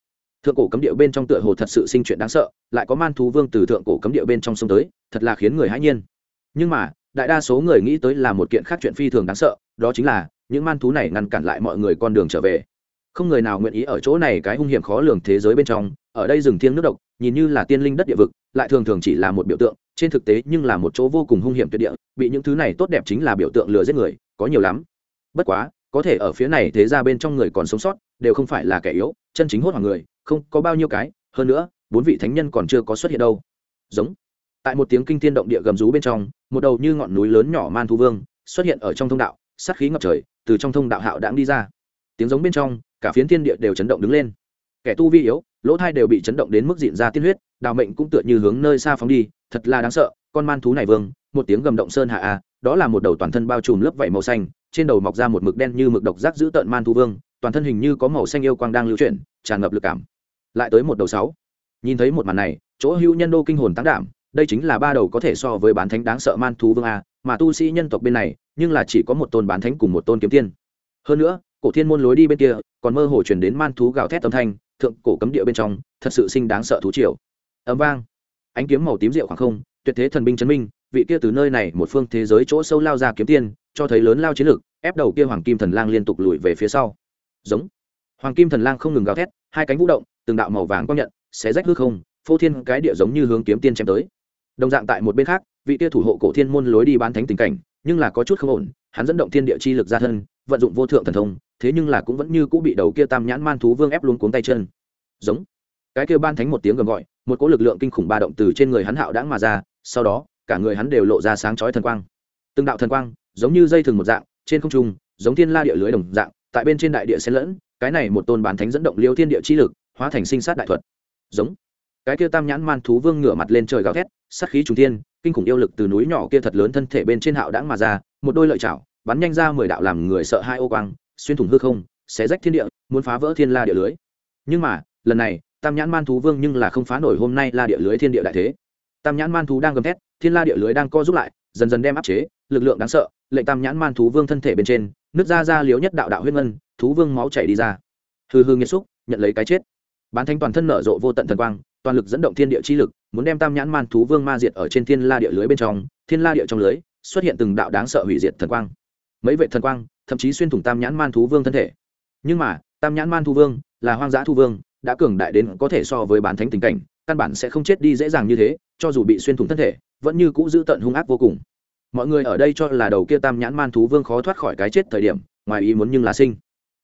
Thượng cổ cấm địa bên trong tựa hồ thật sự sinh chuyện đáng sợ, lại có man thú vương từ thượng cổ cấm địa bên trong sông tới, thật là khiến người hãi nhiên. Nhưng mà, đại đa số người nghĩ tới là một kiện khác chuyện phi thường đáng sợ, đó chính là, những man thú này ngăn cản lại mọi người con đường trở về. Không người nào nguyện ý ở chỗ này cái hung hiểm khó lường thế giới bên trong, ở đây rừng thiêng nước độc, nhìn như là tiên linh đất địa vực, lại thường thường chỉ là một biểu tượng, trên thực tế nhưng là một chỗ vô cùng hung hiểm tuyệt địa, bị những thứ này tốt đẹp chính là biểu tượng lừa giết người, có nhiều lắm. Bất quá có thể ở phía này thế ra bên trong người còn sống sót, đều không phải là kẻ yếu, chân chính hốt hoảng người, không có bao nhiêu cái, hơn nữa, bốn vị thánh nhân còn chưa có xuất hiện đâu. Giống. Tại một tiếng kinh thiên động địa gầm rú bên trong, một đầu như ngọn núi lớn nhỏ man thu vương xuất hiện ở trong thông đạo, sát khí ngập trời, từ trong thông đạo hạo đãng đi ra. Tiếng giống bên trong, cả phiến thiên địa đều chấn động đứng lên. Kẻ tu vi yếu, lỗ thai đều bị chấn động đến mức diện ra tiên huyết, đào mệnh cũng tựa như hướng nơi xa phóng đi, thật là đáng sợ. Con man thú này vương, một tiếng gầm động sơn hạ a, đó là một đầu toàn thân bao trùm lớp vảy màu xanh trên đầu mọc ra một mực đen như mực độc giác giữ tợn man thú vương, toàn thân hình như có màu xanh yêu quang đang lưu chuyển, tràn ngập lực cảm. Lại tới một đầu sáu. Nhìn thấy một màn này, chỗ hữu nhân đô kinh hồn tăng đảm, đây chính là ba đầu có thể so với bán thánh đáng sợ man thú vương a, mà tu sĩ nhân tộc bên này, nhưng là chỉ có một tôn bán thánh cùng một tôn kiếm tiên. Hơn nữa, cổ thiên môn lối đi bên kia, còn mơ hồ chuyển đến man thú gào thét âm thanh, thượng cổ cấm địa bên trong, thật sự sinh đáng sợ thú triều. Ấm vang. Ánh kiếm màu tím rượu khoảng không, tuyệt thế thần binh chấn minh vị kia từ nơi này một phương thế giới chỗ sâu lao ra kiếm tiên, cho thấy lớn lao chiến lực, ép đầu kia hoàng kim thần lang liên tục lùi về phía sau. Giống. Hoàng kim thần lang không ngừng gào thét, hai cánh vũ động, từng đạo màu vàng quang nhận, xé rách hư không, phô thiên cái địa giống như hướng kiếm tiên chém tới. Đồng dạng tại một bên khác, vị kia thủ hộ cổ thiên môn lối đi bán thánh tình cảnh, nhưng là có chút không ổn, hắn dẫn động thiên địa chi lực ra thân, vận dụng vô thượng thần thông, thế nhưng là cũng vẫn như cũng bị đầu kia tam nhãn man thú vương ép luôn cuống tay chân. Giống. Cái kia ban thánh một tiếng gầm gọi, một cỗ lực lượng kinh khủng ba động từ trên người hắn hạo đãng mà ra, sau đó cả người hắn đều lộ ra sáng chói thần quang. Từng đạo thần quang, giống như dây thừng một dạng, trên không trung, giống thiên la địa lưới đồng dạng, tại bên trên đại địa xen lẫn, cái này một tôn bán thánh dẫn động liêu thiên địa chi lực, hóa thành sinh sát đại thuật. Giống. Cái kia tam nhãn man thú vương ngửa mặt lên trời gào thét, sát khí trùng thiên, kinh khủng yêu lực từ núi nhỏ kia thật lớn thân thể bên trên hạo đãng mà ra, một đôi lợi chảo, bắn nhanh ra mười đạo làm người sợ hai ô quang, xuyên thủng hư không, xé rách thiên địa, muốn phá vỡ thiên la địa lưới. Nhưng mà, lần này, tam nhãn man thú vương nhưng là không phá nổi hôm nay la địa lưới thiên địa đại thế. Tam nhãn man thú đang gầm thét thiên la địa lưới đang co giúp lại, dần dần đem áp chế, lực lượng đáng sợ, lệnh tam nhãn man thú vương thân thể bên trên nước ra ra liếu nhất đạo đạo huyết ngân, thú vương máu chảy đi ra. Hư hư nghiệt xúc, nhận lấy cái chết. Bán thanh toàn thân nở rộ vô tận thần quang, toàn lực dẫn động thiên địa chi lực, muốn đem tam nhãn man thú vương ma diệt ở trên thiên la địa lưới bên trong. Thiên la địa trong lưới, xuất hiện từng đạo đáng sợ hủy diệt thần quang. Mấy vệ thần quang, thậm chí xuyên thủng tam nhãn man thú vương thân thể. Nhưng mà, tam nhãn man thú vương là hoang dã thu vương, đã cường đại đến có thể so với bán thánh tình cảnh, căn bản sẽ không chết đi dễ dàng như thế, cho dù bị xuyên thủng thân thể vẫn như cũ giữ tận hung ác vô cùng. Mọi người ở đây cho là đầu kia tam nhãn man thú vương khó thoát khỏi cái chết thời điểm, ngoài ý muốn nhưng là sinh.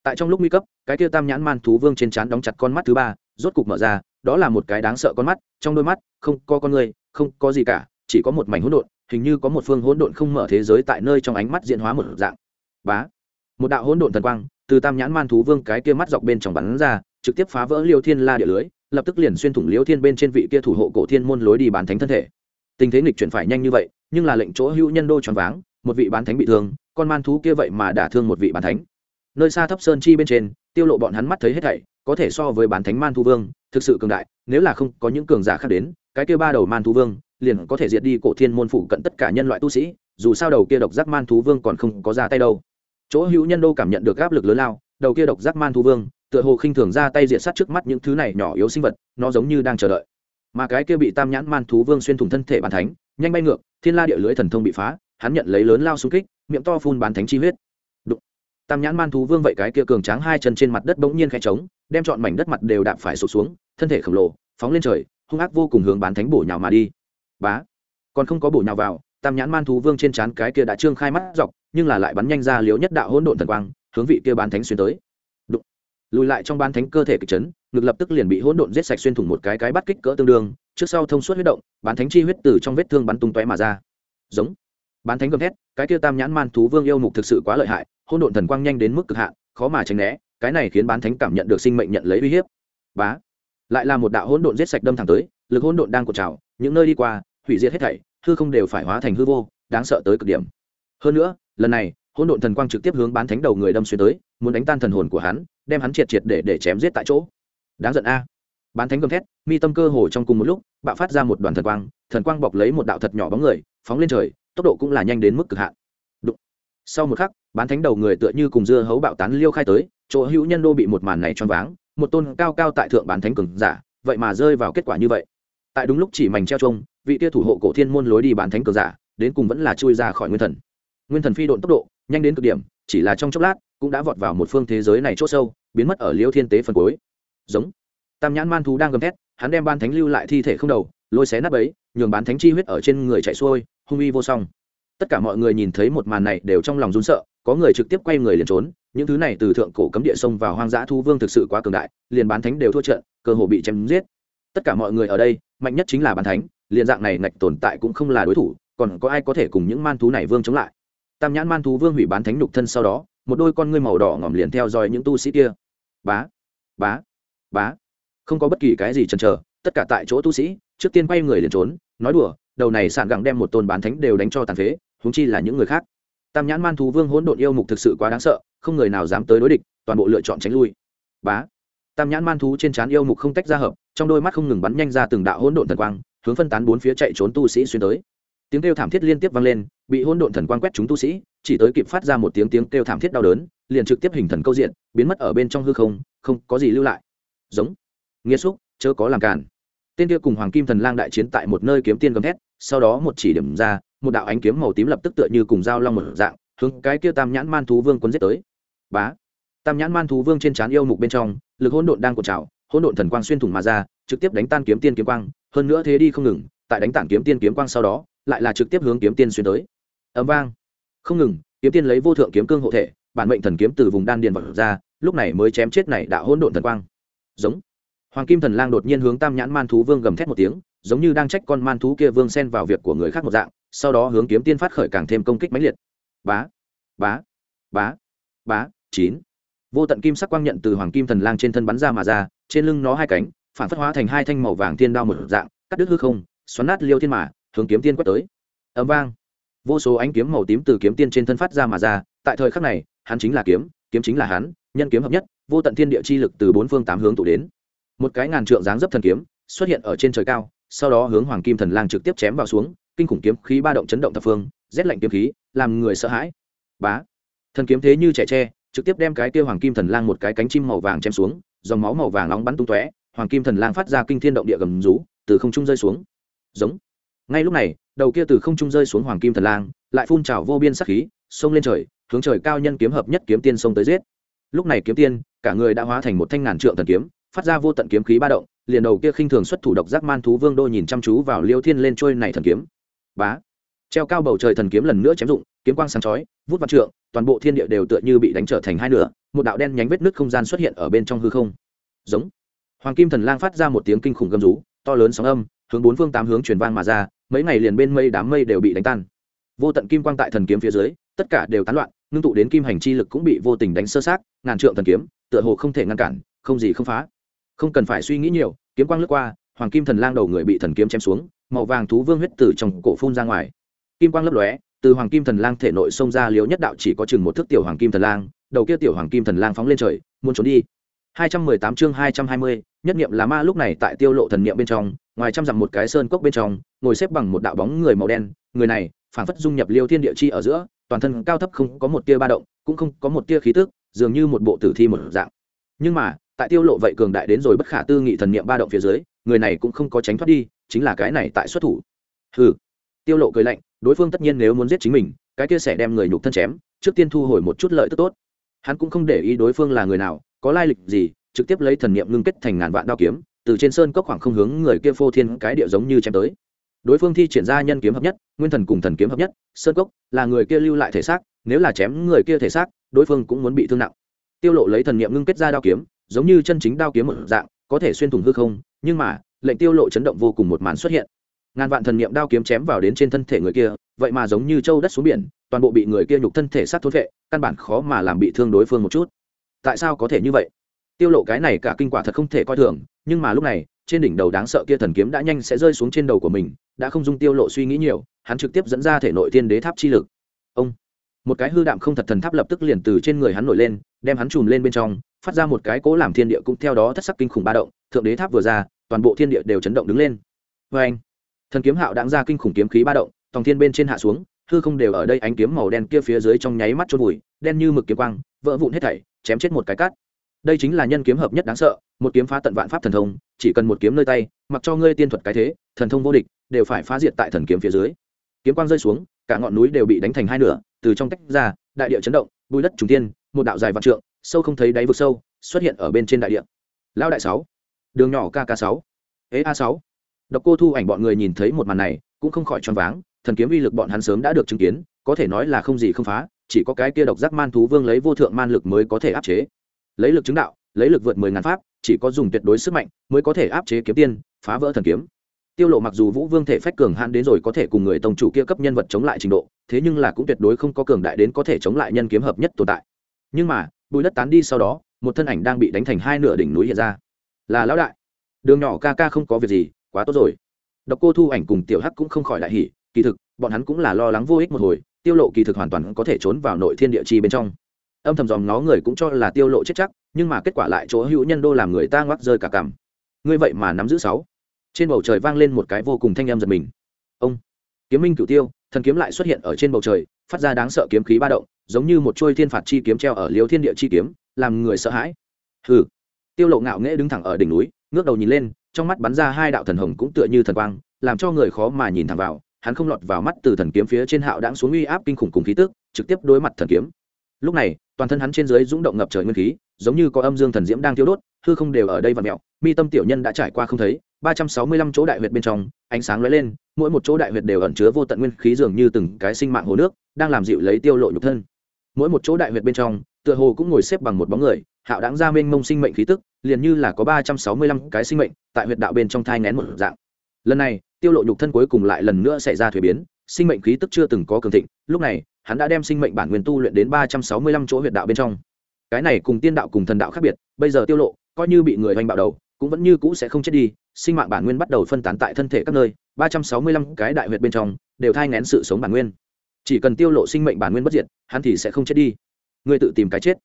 Tại trong lúc nguy cấp, cái kia tam nhãn man thú vương trên trán đóng chặt con mắt thứ ba, rốt cục mở ra, đó là một cái đáng sợ con mắt, trong đôi mắt, không có con người, không có gì cả, chỉ có một mảnh hỗn độn, hình như có một phương hỗn độn không mở thế giới tại nơi trong ánh mắt diễn hóa một dạng. Bá! Một đạo hỗn độn thần quang, từ tam nhãn man thú vương cái kia mắt dọc bên trong bắn ra, trực tiếp phá vỡ liêu thiên la địa lưới, lập tức liền xuyên thủng liêu thiên bên trên vị kia thủ hộ cổ thiên môn lối đi bản thánh thân thể tình thế nghịch chuyển phải nhanh như vậy, nhưng là lệnh chỗ hữu nhân đô tròn váng, một vị bán thánh bị thương, con man thú kia vậy mà đả thương một vị bán thánh. Nơi xa thấp sơn chi bên trên, tiêu lộ bọn hắn mắt thấy hết thảy, có thể so với bán thánh man Thú vương, thực sự cường đại, nếu là không có những cường giả khác đến, cái kia ba đầu man thú vương, liền có thể diệt đi cổ thiên môn phủ cận tất cả nhân loại tu sĩ, dù sao đầu kia độc giác man thú vương còn không có ra tay đâu. Chỗ hữu nhân đô cảm nhận được áp lực lớn lao, đầu kia độc giác man thú vương, tựa hồ khinh thường ra tay diệt sát trước mắt những thứ này nhỏ yếu sinh vật, nó giống như đang chờ đợi mà cái kia bị tam nhãn man thú vương xuyên thủng thân thể bàn thánh, nhanh bay ngược, thiên la địa lưới thần thông bị phá, hắn nhận lấy lớn lao xung kích, miệng to phun bán thánh chi huyết. Đụng. tam nhãn man thú vương vậy cái kia cường tráng hai chân trên mặt đất bỗng nhiên khẽ trống, đem chọn mảnh đất mặt đều đạp phải sụt xuống, thân thể khổng lồ, phóng lên trời, hung ác vô cùng hướng bán thánh bổ nhào mà đi. Bá. Còn không có bổ nhào vào, tam nhãn man thú vương trên trán cái kia đã trương khai mắt dọc, nhưng là lại bắn nhanh ra liếu nhất đạo hỗn độn thần quang, hướng vị kia bán thánh xuyên tới lùi lại trong bán thánh cơ thể kịch chấn, ngực lập tức liền bị hỗn độn giết sạch xuyên thủng một cái cái bắt kích cỡ tương đương, trước sau thông suốt huyết động, bán thánh chi huyết từ trong vết thương bắn tung tóe mà ra. Giống. Bán thánh gầm thét, cái kia tam nhãn man thú vương yêu mục thực sự quá lợi hại, hỗn độn thần quang nhanh đến mức cực hạn, khó mà tránh né, cái này khiến bán thánh cảm nhận được sinh mệnh nhận lấy uy hiếp. Bá. Lại là một đạo hỗn độn giết sạch đâm thẳng tới, lực hỗn độn đang cột trào, những nơi đi qua, hủy diệt hết thảy, hư không đều phải hóa thành hư vô, đáng sợ tới cực điểm. Hơn nữa, lần này, hỗn độn thần quang trực tiếp hướng bán thánh đầu người đâm xuyên tới, muốn đánh tan thần hồn của hắn đem hắn triệt triệt để để chém giết tại chỗ. Đáng giận a. Bán thánh gầm thét, mi tâm cơ hồ trong cùng một lúc, bạo phát ra một đoàn thần quang thần quang bọc lấy một đạo thật nhỏ bóng người, phóng lên trời, tốc độ cũng là nhanh đến mức cực hạn. Đụng. sau một khắc, bán thánh đầu người tựa như cùng dưa hấu bạo tán liêu khai tới, chỗ hữu nhân đô bị một màn này choáng váng, một tôn cao cao tại thượng bán thánh cường giả, vậy mà rơi vào kết quả như vậy. Tại đúng lúc chỉ mảnh treo trông, vị tia thủ hộ cổ thiên môn lối đi bán thánh cường giả, đến cùng vẫn là chui ra khỏi nguyên thần. Nguyên thần phi độn tốc độ, nhanh đến cực điểm, chỉ là trong chốc lát, cũng đã vọt vào một phương thế giới này c h ỗ sâu biến mất ở liêu thiên tế phần cuối. Giống. Tam nhãn man thú đang gầm thét, hắn đem ban thánh lưu lại thi thể không đầu, lôi xé nắp ấy nhường bán thánh chi huyết ở trên người chạy xuôi, hung uy vô song. Tất cả mọi người nhìn thấy một màn này đều trong lòng run sợ, có người trực tiếp quay người liền trốn, những thứ này từ thượng cổ cấm địa sông vào hoang dã thu vương thực sự quá cường đại, liền bán thánh đều thua trận, cơ hồ bị chém giết. Tất cả mọi người ở đây, mạnh nhất chính là bán thánh, liền dạng này ngạch tồn tại cũng không là đối thủ, còn có ai có thể cùng những man thú này vương chống lại? Tam nhãn man thú vương hủy bán thánh nhục thân sau đó một đôi con ngươi màu đỏ ngỏm liền theo dõi những tu sĩ kia. Bá bá bá. Không có bất kỳ cái gì chần chờ, tất cả tại chỗ tu sĩ, trước tiên quay người liền trốn, nói đùa, đầu này sạn gặng đem một tôn bán thánh đều đánh cho tàn phế húng chi là những người khác. Tam nhãn man thú vương hỗn độn yêu mục thực sự quá đáng sợ, không người nào dám tới đối địch, toàn bộ lựa chọn tránh lui. Bá. Tam nhãn man thú trên trán yêu mục không tách ra hợp, trong đôi mắt không ngừng bắn nhanh ra từng đạo hỗn độn thần quang, hướng phân tán bốn phía chạy trốn tu sĩ xuyên tới. Tiếng kêu thảm thiết liên tiếp vang lên, bị hỗn độn thần quang quét chúng tu sĩ chỉ tới kịp phát ra một tiếng tiếng kêu thảm thiết đau đớn, liền trực tiếp hình thần câu diện, biến mất ở bên trong hư không không có gì lưu lại. Giống. Nghĩa xúc, chớ có làm cản tên kia cùng hoàng kim thần lang đại chiến tại một nơi kiếm tiên gầm thét, sau đó một chỉ điểm ra, một đạo ánh kiếm màu tím lập tức tựa như cùng dao long một dạng, hướng cái kia tam nhãn man thú vương quân giết tới. Bá. Tam nhãn man thú vương trên trán yêu mục bên trong, lực hỗn độn đang cột trào, hỗn độn thần quang xuyên thủng mà ra, trực tiếp đánh tan kiếm tiên kiếm quang, hơn nữa thế đi không ngừng, tại đánh tản kiếm tiên kiếm quang sau đó, lại là trực tiếp hướng kiếm tiên xuyên tới. Ấm vang không ngừng, kiếm tiên lấy vô thượng kiếm cương hộ thể, bản mệnh thần kiếm từ vùng đan điền vật ra, lúc này mới chém chết này đạo hỗn độn thần quang. Giống. Hoàng kim thần lang đột nhiên hướng tam nhãn man thú vương gầm thét một tiếng, giống như đang trách con man thú kia vương xen vào việc của người khác một dạng, sau đó hướng kiếm tiên phát khởi càng thêm công kích mãnh liệt. Bá bá bá bá, chín. Vô tận kim sắc quang nhận từ hoàng kim thần lang trên thân bắn ra mà ra, trên lưng nó hai cánh, phản phất hóa thành hai thanh màu vàng thiên đao một dạng, cắt đứt hư không, xoắn nát liêu thiên mã hướng kiếm tiên quét tới. Ấm vang vô số ánh kiếm màu tím từ kiếm tiên trên thân phát ra mà ra, tại thời khắc này, hắn chính là kiếm kiếm chính là hắn, nhân kiếm hợp nhất, vô tận thiên địa chi lực từ bốn phương tám hướng tụ đến. Một cái ngàn trượng dáng dấp thần kiếm, xuất hiện ở trên trời cao, sau đó hướng hoàng kim thần lang trực tiếp chém vào xuống, kinh khủng kiếm khí ba động chấn động thập phương, rét lạnh kiếm khí, làm người sợ hãi. Bá! Thần kiếm thế như trẻ tre, trực tiếp đem cái kia hoàng kim thần lang một cái cánh chim màu vàng chém xuống, dòng máu màu vàng nóng bắn tung tóe, hoàng kim thần lang phát ra kinh thiên động địa gầm rú, từ không trung rơi xuống. Giống! Ngay lúc này đầu kia từ không trung rơi xuống hoàng kim thần lang, lại phun trào vô biên sắc khí, xông lên trời, hướng trời cao nhân kiếm hợp nhất kiếm tiên xông tới giết. Lúc này kiếm tiên, cả người đã hóa thành một thanh ngàn trượng thần kiếm, phát ra vô tận kiếm khí ba động, liền đầu kia khinh thường xuất thủ độc giác man thú vương đô nhìn chăm chú vào liêu thiên lên trôi này thần kiếm. Bá! Treo cao bầu trời thần kiếm lần nữa chém dụng, kiếm quang sáng chói, vút vạn trượng, toàn bộ thiên địa đều tựa như bị đánh trở thành hai nửa, một đạo đen nhánh vết nứt không gian xuất hiện ở bên trong hư không. Giống! Hoàng kim thần lang phát ra một tiếng kinh khủng gầm rú, to lớn sóng âm hướng bốn phương tám hướng truyền vang mà ra, mấy ngày liền bên mây đám mây đều bị đánh tan. Vô tận kim quang tại thần kiếm phía dưới, tất cả đều tán loạn, ngưng tụ đến kim hành chi lực cũng bị vô tình đánh sơ sát, ngàn trượng thần kiếm, tựa hồ không thể ngăn cản, không gì không phá. Không cần phải suy nghĩ nhiều, kiếm quang lướt qua, hoàng kim thần lang đầu người bị thần kiếm chém xuống, màu vàng thú vương huyết tử trong cổ phun ra ngoài. Kim quang lấp lóe, từ hoàng kim thần lang thể nội xông ra liếu nhất đạo chỉ có chừng một thước tiểu hoàng kim thần lang, đầu kia tiểu hoàng kim thần lang phóng lên trời, muốn trốn đi. 218 chương 220, nhất niệm là ma lúc này tại tiêu lộ thần niệm bên trong ngoài trăm dặm một cái sơn cốc bên trong ngồi xếp bằng một đạo bóng người màu đen người này phản phất dung nhập liêu thiên địa chi ở giữa toàn thân cao thấp không có một tia ba động cũng không có một tia khí tức dường như một bộ tử thi một dạng. Nhưng mà tại tiêu lộ vậy cường đại đến rồi bất khả tư nghị thần niệm ba động phía dưới người này cũng không có tránh thoát đi chính là cái này tại xuất thủ. Hừ. Tiêu lộ cười lạnh đối phương tất nhiên nếu muốn giết chính mình cái kia sẽ đem người nhục thân chém trước tiên thu hồi một chút lợi tức tốt. Hắn cũng không để ý đối phương là người nào có lai lịch gì, trực tiếp lấy thần niệm ngưng kết thành ngàn vạn đao kiếm, từ trên sơn cốc khoảng không hướng người kia phô thiên cái địa giống như chém tới. Đối phương thi triển ra nhân kiếm hợp nhất, nguyên thần cùng thần kiếm hợp nhất, sơn cốc là người kia lưu lại thể xác, nếu là chém người kia thể xác, đối phương cũng muốn bị thương nặng. Tiêu lộ lấy thần niệm ngưng kết ra đao kiếm, giống như chân chính đao kiếm một dạng, có thể xuyên thủng hư không, nhưng mà, lệnh tiêu lộ chấn động vô cùng một màn xuất hiện. Ngàn vạn thần niệm đao kiếm chém vào đến trên thân thể người kia, vậy mà giống như châu đất xuống biển, toàn bộ bị người kia nhục thân thể sát thốt vệ căn bản khó mà làm bị thương đối phương một chút tại sao có thể như vậy? Tiêu lộ cái này cả kinh quả thật không thể coi thường, nhưng mà lúc này, trên đỉnh đầu đáng sợ kia thần kiếm đã nhanh sẽ rơi xuống trên đầu của mình, đã không dung tiêu lộ suy nghĩ nhiều, hắn trực tiếp dẫn ra thể nội tiên đế tháp chi lực. Ông! Một cái hư đạm không thật thần tháp lập tức liền từ trên người hắn nổi lên, đem hắn chùm lên bên trong, phát ra một cái cố làm thiên địa cũng theo đó thất sắc kinh khủng ba động, thượng đế tháp vừa ra, toàn bộ thiên địa đều chấn động đứng lên. Vê anh, thần kiếm hạo đáng ra kinh khủng kiếm khí ba động, tòng thiên bên trên hạ xuống, hư không đều ở đây ánh kiếm màu đen kia phía dưới trong nháy mắt chôn vùi, đen như mực kiếm quang, vỡ vụn hết thảy chém chết một cái cát. Đây chính là nhân kiếm hợp nhất đáng sợ, một kiếm phá tận vạn pháp thần thông, chỉ cần một kiếm nơi tay, mặc cho ngươi tiên thuật cái thế, thần thông vô địch, đều phải phá diệt tại thần kiếm phía dưới. Kiếm quang rơi xuống, cả ngọn núi đều bị đánh thành hai nửa, từ trong tách ra, đại địa chấn động, bùi đất trùng tiên, một đạo dài vạn trượng, sâu không thấy đáy vực sâu, xuất hiện ở bên trên đại địa. Lão đại sáu, đường nhỏ kk sáu ế a sáu. Độc cô thu ảnh bọn người nhìn thấy một màn này, cũng không khỏi choáng váng, thần kiếm uy lực bọn hắn sớm đã được chứng kiến, có thể nói là không gì không phá chỉ có cái kia độc giác man thú vương lấy vô thượng man lực mới có thể áp chế. Lấy lực chứng đạo, lấy lực vượt mười ngàn pháp, chỉ có dùng tuyệt đối sức mạnh mới có thể áp chế kiếm tiên, phá vỡ thần kiếm. Tiêu lộ mặc dù vũ vương thể phách cường hãn đến rồi có thể cùng người tông chủ kia cấp nhân vật chống lại trình độ, thế nhưng là cũng tuyệt đối không có cường đại đến có thể chống lại nhân kiếm hợp nhất tồn tại. Nhưng mà, bụi đất tán đi sau đó, một thân ảnh đang bị đánh thành hai nửa đỉnh núi hiện ra. Là lão đại. Đường nhỏ ca ca không có việc gì, quá tốt rồi. Độc cô thu ảnh cùng tiểu hắc cũng không khỏi đại hỉ, kỳ thực, bọn hắn cũng là lo lắng vô ích một hồi tiêu lộ kỳ thực hoàn toàn có thể trốn vào nội thiên địa chi bên trong. Âm thầm dòm nó người cũng cho là tiêu lộ chết chắc, nhưng mà kết quả lại chỗ hữu nhân đô làm người ta ngoắc rơi cả cằm. Ngươi vậy mà nắm giữ sáu. Trên bầu trời vang lên một cái vô cùng thanh âm giật mình. Ông, kiếm minh cửu tiêu, thần kiếm lại xuất hiện ở trên bầu trời, phát ra đáng sợ kiếm khí ba động, giống như một chuôi thiên phạt chi kiếm treo ở liêu thiên địa chi kiếm, làm người sợ hãi. Hừ. Tiêu lộ ngạo nghễ đứng thẳng ở đỉnh núi, ngước đầu nhìn lên, trong mắt bắn ra hai đạo thần hồng cũng tựa như thần quang, làm cho người khó mà nhìn thẳng vào hắn không lọt vào mắt từ thần kiếm phía trên hạo đãng xuống uy áp kinh khủng cùng khí tức, trực tiếp đối mặt thần kiếm. Lúc này, toàn thân hắn trên dưới rung động ngập trời nguyên khí, giống như có âm dương thần diễm đang thiêu đốt, hư không đều ở đây vặn mẹo mi tâm tiểu nhân đã trải qua không thấy, ba trăm sáu mươi lăm chỗ đại huyệt bên trong, ánh sáng lóe lên, mỗi một chỗ đại huyệt đều ẩn chứa vô tận nguyên khí dường như từng cái sinh mạng hồ nước, đang làm dịu lấy tiêu lộ nhục thân. Mỗi một chỗ đại huyệt bên trong, tựa hồ cũng ngồi xếp bằng một bóng người, hạo đáng ra mênh mông sinh mệnh khí tức, liền như là có ba trăm sáu mươi lăm cái sinh mệnh, tại huyệt đạo bên trong thai ngén một dạng. Lần này tiêu lộ nhục thân cuối cùng lại lần nữa xảy ra thuế biến, sinh mệnh khí tức chưa từng có cường thịnh, lúc này, hắn đã đem sinh mệnh bản nguyên tu luyện đến ba trăm sáu mươi lăm chỗ huyệt đạo bên trong. Cái này cùng tiên đạo cùng thần đạo khác biệt, bây giờ tiêu lộ, coi như bị người hoành bạo đầu, cũng vẫn như cũ sẽ không chết đi, sinh mạng bản nguyên bắt đầu phân tán tại thân thể các nơi, ba trăm sáu mươi lăm cái đại huyệt bên trong, đều thai ngén sự sống bản nguyên. Chỉ cần tiêu lộ sinh mệnh bản nguyên bất diệt, hắn thì sẽ không chết đi. Ngươi tự tìm cái chết.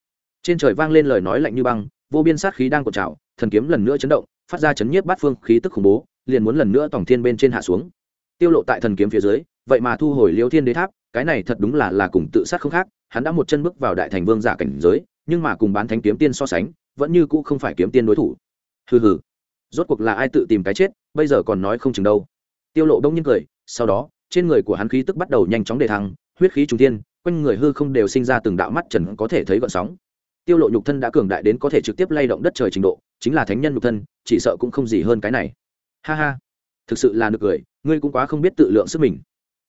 Trên trời vang lên lời nói lạnh như băng, vô biên sát khí đang cột trào, thần kiếm lần nữa chấn động, phát ra chấn nhiếp bát phương khí tức khủng bố liền muốn lần nữa tổng thiên bên trên hạ xuống. Tiêu lộ tại thần kiếm phía dưới, vậy mà thu hồi liêu thiên đế tháp, cái này thật đúng là là cùng tự sát không khác, hắn đã một chân bước vào đại thành vương giả cảnh giới, nhưng mà cùng bán thánh kiếm tiên so sánh, vẫn như cũ không phải kiếm tiên đối thủ. Hừ hừ. Rốt cuộc là ai tự tìm cái chết, bây giờ còn nói không chừng đâu. Tiêu lộ đông nhiên cười, sau đó, trên người của hắn khí tức bắt đầu nhanh chóng đề thăng, huyết khí trung tiên quanh người hư không đều sinh ra từng đạo mắt trần có thể thấy gợn sóng. Tiêu lộ nhục thân đã cường đại đến có thể trực tiếp lay động đất trời trình độ, chính là thánh nhân nhục thân, chỉ sợ cũng không gì hơn cái này ha ha. Thực sự là nực cười, ngươi cũng quá không biết tự lượng sức mình.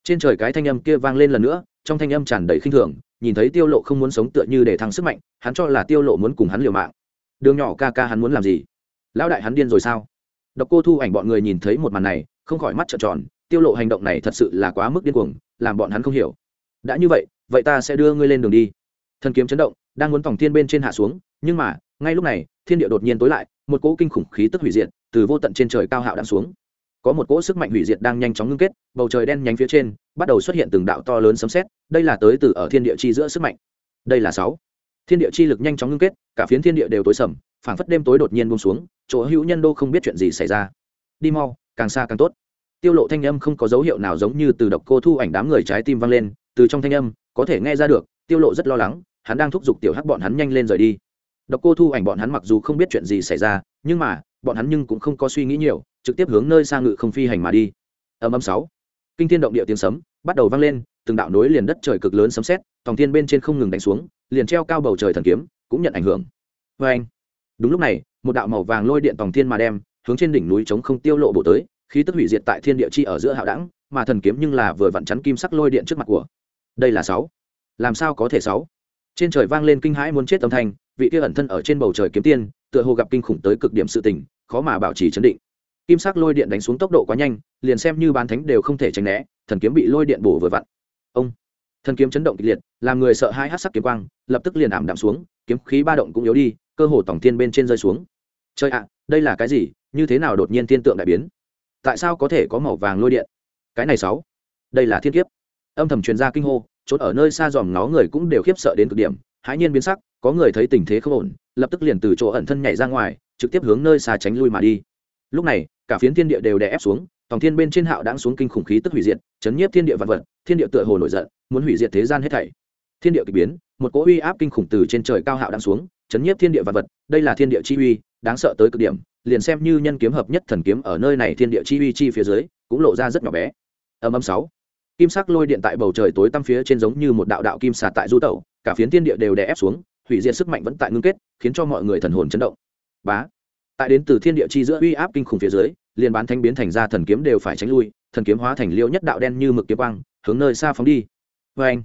Trên trời cái thanh âm kia vang lên lần nữa, trong thanh âm tràn đầy khinh thường, nhìn thấy tiêu lộ không muốn sống tựa như để thăng sức mạnh, hắn cho là tiêu lộ muốn cùng hắn liều mạng. Đường nhỏ ca ca hắn muốn làm gì? Lão đại hắn điên rồi sao? Độc cô thu ảnh bọn người nhìn thấy một màn này, không khỏi mắt trợn tròn, tiêu lộ hành động này thật sự là quá mức điên cuồng, làm bọn hắn không hiểu. Đã như vậy vậy ta sẽ đưa ngươi lên đường đi. Thần kiếm chấn động, đang muốn vòng thiên bên trên hạ xuống, nhưng mà, ngay lúc này, thiên địa đột nhiên tối lại, một cỗ kinh khủng khí tức hủy diệt từ vô tận trên trời cao hạo đang xuống. Có một cỗ sức mạnh hủy diệt đang nhanh chóng ngưng kết, bầu trời đen nhánh phía trên, bắt đầu xuất hiện từng đạo to lớn sấm sét, đây là tới từ ở thiên địa chi giữa sức mạnh. Đây là sáu. Thiên địa chi lực nhanh chóng ngưng kết, cả phiến thiên địa đều tối sầm, phảng phất đêm tối đột nhiên buông xuống, chỗ hữu nhân đô không biết chuyện gì xảy ra. Đi mau, càng xa càng tốt. Tiêu lộ thanh âm không có dấu hiệu nào giống như từ độc cô thu ảnh đám người trái tim vang lên, từ trong thanh âm, có thể nghe ra được, tiêu lộ rất lo lắng, hắn đang thúc giục tiểu hắc bọn hắn nhanh lên rời đi. Độc cô thu ảnh bọn hắn mặc dù không biết chuyện gì xảy ra, nhưng mà bọn hắn nhưng cũng không có suy nghĩ nhiều, trực tiếp hướng nơi sang ngự không phi hành mà đi. Âm âm sáu. Kinh thiên động địa tiếng sấm bắt đầu vang lên, từng đạo nối liền đất trời cực lớn sấm sét, tòng thiên bên trên không ngừng đánh xuống, liền treo cao bầu trời thần kiếm, cũng nhận ảnh hưởng. Vê anh. Đúng lúc này, một đạo màu vàng lôi điện tòng thiên mà đem, hướng trên đỉnh núi chống không tiêu lộ bộ tới, khí tức hủy diệt tại thiên địa chi ở giữa hạo đẳng, mà thần kiếm nhưng là vừa vặn chắn kim sắc lôi điện trước mặt của. Đây là sáu. Làm sao có thể sáu? Trên trời vang lên kinh hãi muốn chết âm thanh, vị kia ẩn thân ở trên bầu trời kiếm tiên, tựa hồ gặp kinh khủng tới cực điểm sự tình khó mà bảo trì chấn định. Kim sắc lôi điện đánh xuống tốc độ quá nhanh, liền xem như bán thánh đều không thể tránh né, thần kiếm bị lôi điện bổ vừa vặn. Ông, thần kiếm chấn động kịch liệt, làm người sợ hai hát sắc kiếm quang, lập tức liền ảm đạm xuống, kiếm khí ba động cũng yếu đi, cơ hồ tổng thiên bên trên rơi xuống. Trời ạ, đây là cái gì? Như thế nào đột nhiên thiên tượng đại biến? Tại sao có thể có màu vàng lôi điện? Cái này sáu, đây là thiên kiếp. Âm thầm truyền ra kinh hô trốn ở nơi xa dòm nó người cũng đều khiếp sợ đến cực điểm, hãi nhiên biến sắc, có người thấy tình thế không ổn, lập tức liền từ chỗ ẩn thân nhảy ra ngoài trực tiếp hướng nơi xa tránh lui mà đi. Lúc này, cả phiến thiên địa đều đè ép xuống, tòng thiên bên trên hạo đáng xuống kinh khủng khí tức hủy diệt, chấn nhiếp thiên địa vật vật, thiên địa tựa hồ nổi giận, muốn hủy diệt thế gian hết thảy. Thiên địa kỳ biến, một cỗ uy áp kinh khủng từ trên trời cao hạo đang xuống, chấn nhiếp thiên địa vật vật, đây là thiên địa chi uy, đáng sợ tới cực điểm, liền xem như nhân kiếm hợp nhất thần kiếm ở nơi này thiên địa chi uy chi phía dưới, cũng lộ ra rất nhỏ bé. Âm âm sáu, kim sắc lôi điện tại bầu trời tối tăm phía trên giống như một đạo đạo kim sạt tại du tẩu, cả phiến thiên địa đều đè ép xuống, hủy diệt sức mạnh vẫn tại ngưng kết, khiến cho mọi người thần hồn chấn động bá. Tại đến từ thiên địa chi giữa uy áp kinh khủng phía dưới, liền bán thanh biến thành ra thần kiếm đều phải tránh lui, thần kiếm hóa thành liêu nhất đạo đen như mực kiếm quang, hướng nơi xa phóng đi. Vê anh.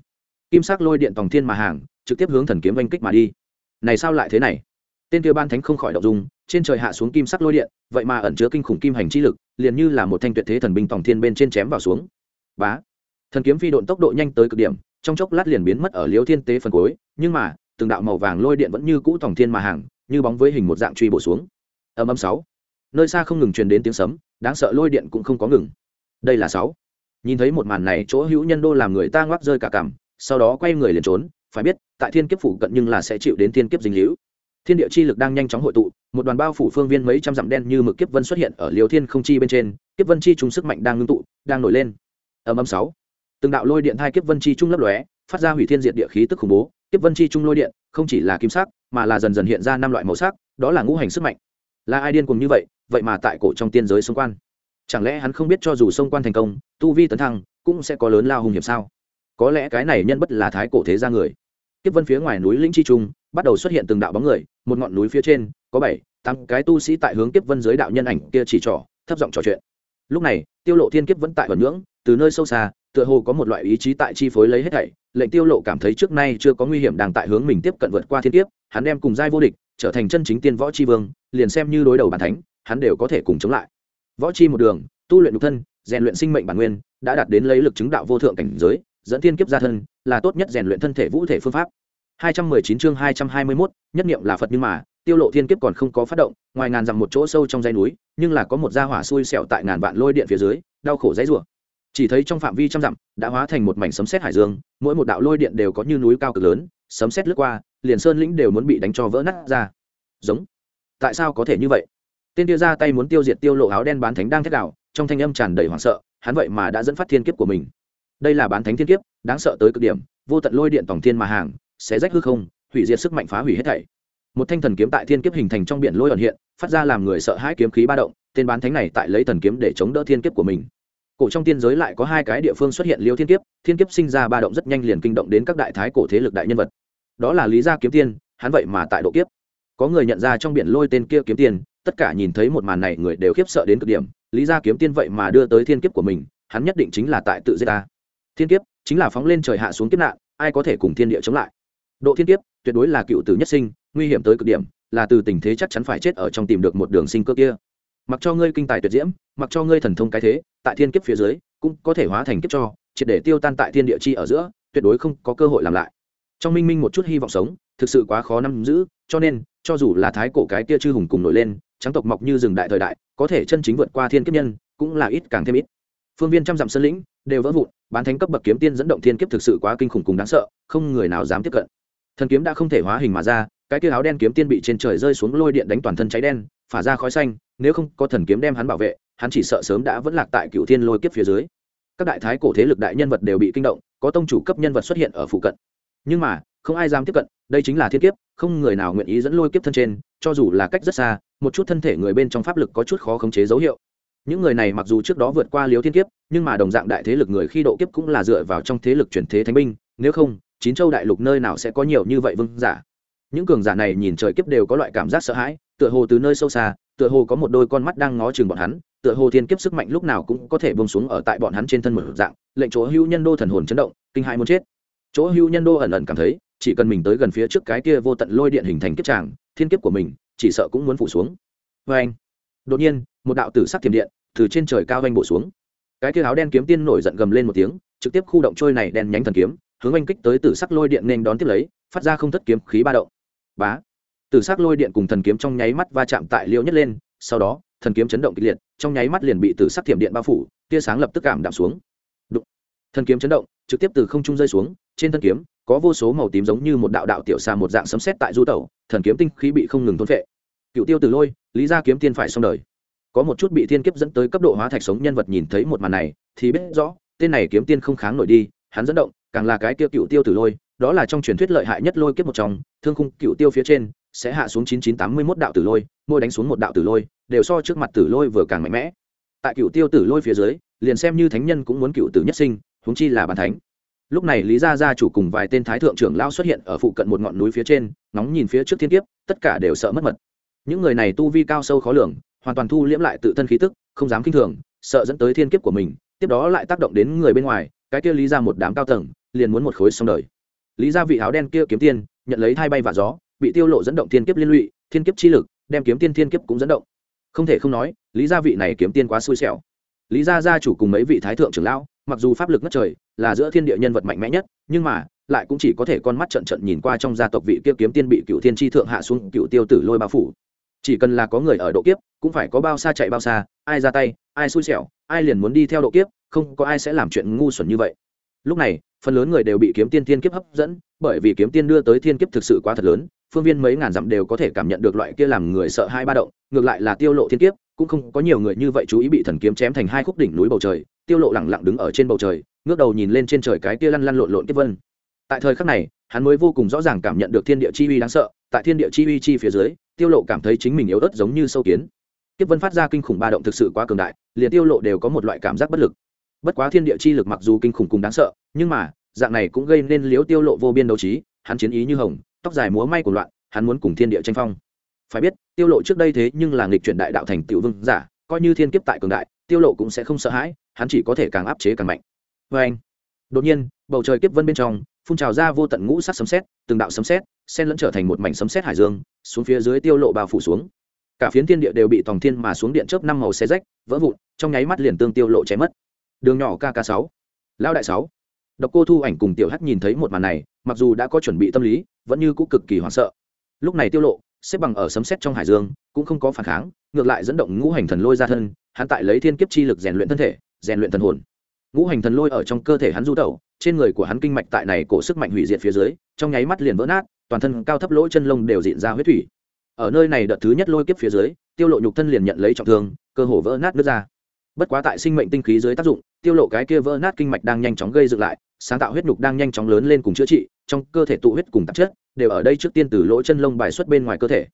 Kim sắc lôi điện tòng thiên mà hàng, trực tiếp hướng thần kiếm oanh kích mà đi. Này sao lại thế này? Tên kia ban thánh không khỏi động dung, trên trời hạ xuống kim sắc lôi điện, vậy mà ẩn chứa kinh khủng kim hành chi lực, liền như là một thanh tuyệt thế thần binh tòng thiên bên trên chém vào xuống. Bá. Thần kiếm phi độn tốc độ nhanh tới cực điểm, trong chốc lát liền biến mất ở liêu thiên tế phần cuối, nhưng mà, từng đạo màu vàng lôi điện vẫn như cũ tòng thiên mà hàng như bóng với hình một dạng truy bổ xuống. Âm âm sáu. Nơi xa không ngừng truyền đến tiếng sấm, đáng sợ lôi điện cũng không có ngừng. Đây là sáu. Nhìn thấy một màn này, chỗ hữu nhân đô làm người ta ngoác rơi cả cảm sau đó quay người liền trốn, phải biết, tại thiên kiếp phủ cận nhưng là sẽ chịu đến thiên kiếp dính hữu thiên địa chi lực đang nhanh chóng hội tụ, một đoàn bao phủ phương viên mấy trăm dặm đen như mực kiếp vân xuất hiện ở liều thiên không chi bên trên, kiếp vân chi trung sức mạnh đang ngưng tụ, đang nổi lên. Âm âm sáu. Từng đạo lôi điện hai kiếp vân chi trung lấp lóe, phát ra hủy thiên diệt địa khí tức khủng bố, kiếp vân chi trung lôi điện, không chỉ là kim sắc mà là dần dần hiện ra năm loại màu sắc, đó là ngũ hành sức mạnh. Là ai điên cùng như vậy vậy mà tại cổ trong tiên giới xung quan chẳng lẽ hắn không biết cho dù xung quan thành công, tu vi tấn thăng, cũng sẽ có lớn lao hùng hiểm sao? Có lẽ cái này nhân bất là thái cổ thế gia người. Kiếp vân phía ngoài núi lĩnh chi trung, bắt đầu xuất hiện từng đạo bóng người, một ngọn núi phía trên, có bảy, tám cái tu sĩ tại hướng kiếp vân giới đạo nhân ảnh kia chỉ trỏ, thấp giọng trò chuyện. Lúc này, tiêu lộ thiên kiếp vẫn tại vẩn ngưỡng, từ nơi sâu xa, tựa hồ có một loại ý chí tại chi phối lấy hết thảy, lệnh tiêu lộ cảm thấy trước nay chưa có nguy hiểm đang tại hướng mình tiếp cận vượt qua thiên kiếp hắn đem cùng giai vô địch trở thành chân chính tiên võ chi vương liền xem như đối đầu bản thánh hắn đều có thể cùng chống lại. Võ chi một đường tu luyện nhục thân rèn luyện sinh mệnh bản nguyên đã đạt đến lấy lực chứng đạo vô thượng cảnh giới dẫn thiên kiếp gia thân là tốt nhất rèn luyện thân thể vũ thể phương pháp. 219 chương 221, nhất niệm là phật nhưng mà tiêu lộ thiên kiếp còn không có phát động ngoài ngàn dặm một chỗ sâu trong dãy núi nhưng là có một gia hỏa xui xẻo tại ngàn vạn lôi điện phía dưới đau khổ dãy rủa. Chỉ thấy trong phạm vi trăm dặm đã hóa thành một mảnh sấm sét hải dương mỗi một đạo lôi điện đều có như núi cao cực lớn sấm sét lướt qua liền sơn lĩnh đều muốn bị đánh cho vỡ nát ra. Giống. Tại sao có thể như vậy? Tên tiêu ra tay muốn tiêu diệt tiêu lộ áo đen bán thánh đang thét đạo trong thanh âm tràn đầy hoảng sợ, hắn vậy mà đã dẫn phát thiên kiếp của mình. Đây là bán thánh thiên kiếp, đáng sợ tới cực điểm, vô tận lôi điện tổng thiên mà hàng, sẽ rách hư không, hủy diệt sức mạnh phá hủy hết thảy. Một thanh thần kiếm tại thiên kiếp hình thành trong biển lôi ẩn hiện, phát ra làm người sợ hãi kiếm khí ba động, tên bán thánh này tại lấy thần kiếm để chống đỡ thiên kiếp của mình. Cổ trong tiên giới lại có hai cái địa phương xuất hiện liêu thiên kiếp thiên kiếp sinh ra ba động rất nhanh liền kinh động đến các đại thái cổ thế lực đại nhân vật đó là lý gia kiếm tiên, hắn vậy mà tại độ kiếp. Có người nhận ra trong biển lôi tên kia kiếm tiên, tất cả nhìn thấy một màn này người đều khiếp sợ đến cực điểm. Lý gia kiếm tiên vậy mà đưa tới thiên kiếp của mình, hắn nhất định chính là tại tự giết ta. Thiên kiếp chính là phóng lên trời hạ xuống kiếp nạn, ai có thể cùng thiên địa chống lại? Độ thiên kiếp tuyệt đối là cựu tử nhất sinh, nguy hiểm tới cực điểm, là từ tình thế chắc chắn phải chết ở trong tìm được một đường sinh cơ kia. Mặc cho ngươi kinh tài tuyệt diễm, mặc cho ngươi thần thông cái thế, tại thiên kiếp phía dưới, cũng có thể hóa thành kiếp cho, triệt để tiêu tan tại thiên địa chi ở giữa, tuyệt đối không có cơ hội làm lại trong minh minh một chút hy vọng sống, thực sự quá khó nắm giữ, cho nên, cho dù là thái cổ cái kia chư hùng cùng nổi lên, trắng tộc mọc như rừng đại thời đại, có thể chân chính vượt qua thiên kiếp nhân, cũng là ít càng thêm ít. Phương viên trăm dặm sơn lĩnh, đều vỡ vụn, bán thánh cấp bậc kiếm tiên dẫn động thiên kiếp thực sự quá kinh khủng cùng đáng sợ, không người nào dám tiếp cận. Thần kiếm đã không thể hóa hình mà ra, cái kia áo đen kiếm tiên bị trên trời rơi xuống lôi điện đánh toàn thân cháy đen, phả ra khói xanh, nếu không có thần kiếm đem hắn bảo vệ, hắn chỉ sợ sớm đã vẫn lạc tại cựu thiên lôi kiếp phía dưới. Các đại thái cổ thế lực đại nhân vật đều bị kinh động, có tông chủ cấp nhân vật xuất hiện ở phụ cận nhưng mà, không ai dám tiếp cận, đây chính là thiên kiếp, không người nào nguyện ý dẫn lôi kiếp thân trên, cho dù là cách rất xa, một chút thân thể người bên trong pháp lực có chút khó khống chế dấu hiệu. Những người này mặc dù trước đó vượt qua liếu thiên kiếp, nhưng mà đồng dạng đại thế lực người khi độ kiếp cũng là dựa vào trong thế lực chuyển thế thánh binh, nếu không, chín châu đại lục nơi nào sẽ có nhiều như vậy vương giả. Những cường giả này nhìn trời kiếp đều có loại cảm giác sợ hãi, tựa hồ từ nơi sâu xa, tựa hồ có một đôi con mắt đang ngó chừng bọn hắn, tựa hồ thiên kiếp sức mạnh lúc nào cũng có thể bông xuống ở tại bọn hắn trên thân một dạng, lệnh chỗ hữu nhân đô thần hồn chấn động, kinh hãi muốn chết chỗ hưu nhân đô ẩn ẩn cảm thấy, chỉ cần mình tới gần phía trước cái kia vô tận lôi điện hình thành kiếp tràng, thiên kiếp của mình, chỉ sợ cũng muốn phủ xuống. Vê anh, đột nhiên, một đạo tử sắc thiểm điện từ trên trời cao anh bổ xuống. Cái kia áo đen kiếm tiên nổi giận gầm lên một tiếng, trực tiếp khu động trôi này đen nhánh thần kiếm, hướng anh kích tới tử sắc lôi điện nên đón tiếp lấy, phát ra không thất kiếm khí ba động. Bá! Tử sắc lôi điện cùng thần kiếm trong nháy mắt va chạm tại liêu nhất lên, sau đó, thần kiếm chấn động kịch liệt, trong nháy mắt liền bị tử sắc thiểm điện bao phủ, tia sáng lập tức cảm đạm xuống. Đụng. thần kiếm chấn động, trực tiếp từ không trung rơi xuống trên thân kiếm, có vô số màu tím giống như một đạo đạo tiểu xa một dạng sấm sét tại du tẩu, thần kiếm tinh khí bị không ngừng thôn phệ. Cựu tiêu từ lôi, lý gia kiếm tiên phải xong đời. Có một chút bị thiên kiếp dẫn tới cấp độ hóa thạch sống nhân vật nhìn thấy một màn này, thì biết rõ, tên này kiếm tiên không kháng nổi đi, hắn dẫn động, càng là cái kia cựu tiêu tử lôi, đó là trong truyền thuyết lợi hại nhất lôi kiếp một trong, thương khung cựu tiêu phía trên, sẽ hạ xuống chín chín tám mươi mốt đạo tử lôi môi đánh xuống một đạo tử lôi, đều so trước mặt tử lôi vừa càng mạnh mẽ. Tại cựu tiêu tử lôi phía dưới, liền xem như thánh nhân cũng muốn cựu tử nhất sinh, huống chi là bàn thánh lúc này lý gia gia chủ cùng vài tên thái thượng trưởng lao xuất hiện ở phụ cận một ngọn núi phía trên nóng nhìn phía trước thiên kiếp, tất cả đều sợ mất mật. Những người này tu vi cao sâu khó lường, hoàn toàn thu liễm lại tự thân khí tức, không dám kinh thường, sợ dẫn tới thiên kiếp của mình, tiếp đó lại tác động đến người bên ngoài, cái kia lý ra một đám cao tầng, liền muốn một khối xong đời. Lý ra vị áo đen kia kiếm tiên, nhận lấy hai bay và gió, bị tiêu lộ dẫn động thiên kiếp liên lụy, thiên kiếp chi lực, đem kiếm tiên thiên kiếp cũng dẫn động. Không thể không nói, lý gia vị này kiếm tiên quá xui xẻo. Lý gia gia chủ cùng mấy vị thái thượng trưởng lão, mặc dù pháp lực ngất trời là giữa thiên địa nhân vật mạnh mẽ nhất, nhưng mà, lại cũng chỉ có thể con mắt trận trận nhìn qua trong gia tộc vị kia kiếm tiên bị cựu thiên tri thượng hạ xuống cựu tiêu tử lôi bao phủ. Chỉ cần là có người ở độ kiếp, cũng phải có bao xa chạy bao xa, ai ra tay, ai xui xẻo, ai liền muốn đi theo độ kiếp, không có ai sẽ làm chuyện ngu xuẩn như vậy. Lúc này, phần lớn người đều bị kiếm tiên thiên kiếp hấp dẫn, bởi vì kiếm tiên đưa tới thiên kiếp thực sự quá thật lớn, phương viên mấy ngàn dặm đều có thể cảm nhận được loại kia làm người sợ hai ba động, ngược lại là tiêu lộ thiên kiếp, cũng không có nhiều người như vậy chú ý bị thần kiếm chém thành hai khúc đỉnh núi bầu trời, tiêu lộ lẳng lặng đứng ở trên bầu trời ngước đầu nhìn lên trên trời cái kia lăn lăn lộn lộn tiếp vân. Tại thời khắc này, hắn mới vô cùng rõ ràng cảm nhận được thiên địa chi uy đáng sợ, tại thiên địa chi uy chi phía dưới, tiêu lộ cảm thấy chính mình yếu ớt giống như sâu kiến. Tiếp vân phát ra kinh khủng ba động thực sự quá cường đại, liền tiêu lộ đều có một loại cảm giác bất lực. Bất quá thiên địa chi lực mặc dù kinh khủng cùng đáng sợ, nhưng mà, dạng này cũng gây nên liếu tiêu lộ vô biên đấu trí, hắn chiến ý như hồng, tóc dài múa may của loạn, hắn muốn cùng thiên địa tranh phong. Phải biết, tiêu lộ trước đây thế nhưng là nghịch chuyển đại đạo thành tiểu vương giả, coi như thiên kiếp tại cường đại, tiêu lộ cũng sẽ không sợ hãi, hắn chỉ có thể càng áp chế càng mạnh với anh. Đột nhiên, bầu trời kiếp vân bên trong, phun trào ra vô tận ngũ sắc sấm sét, từng đạo sấm sét, xen lẫn trở thành một mảnh sấm sét hải dương, xuống phía dưới tiêu lộ bao phủ xuống. Cả phiến thiên địa đều bị tòng thiên mà xuống điện chớp năm màu xé rách, vỡ vụn, trong nháy mắt liền tương tiêu lộ chém mất. Đường nhỏ kk sáu. Lao đại sáu. Độc cô thu ảnh cùng tiểu hắc nhìn thấy một màn này, mặc dù đã có chuẩn bị tâm lý, vẫn như cũng cực kỳ hoảng sợ. Lúc này tiêu lộ, xếp bằng ở sấm sét trong hải dương, cũng không có phản kháng, ngược lại dẫn động ngũ hành thần lôi ra thân, hắn tại lấy thiên kiếp chi lực rèn luyện thân thể, rèn luyện thần hồn ngũ hành thần lôi ở trong cơ thể hắn du tẩu, trên người của hắn kinh mạch tại này cổ sức mạnh hủy diệt phía dưới, trong nháy mắt liền vỡ nát, toàn thân cao thấp lỗ chân lông đều diện ra huyết thủy. Ở nơi này đợt thứ nhất lôi kiếp phía dưới, tiêu lộ nhục thân liền nhận lấy trọng thương, cơ hồ vỡ nát nước ra. Bất quá tại sinh mệnh tinh khí dưới tác dụng, tiêu lộ cái kia vỡ nát kinh mạch đang nhanh chóng gây dựng lại, sáng tạo huyết nhục đang nhanh chóng lớn lên cùng chữa trị, trong cơ thể tụ huyết cùng tạp chất đều ở đây trước tiên từ lỗ chân lông bài xuất bên ngoài cơ thể.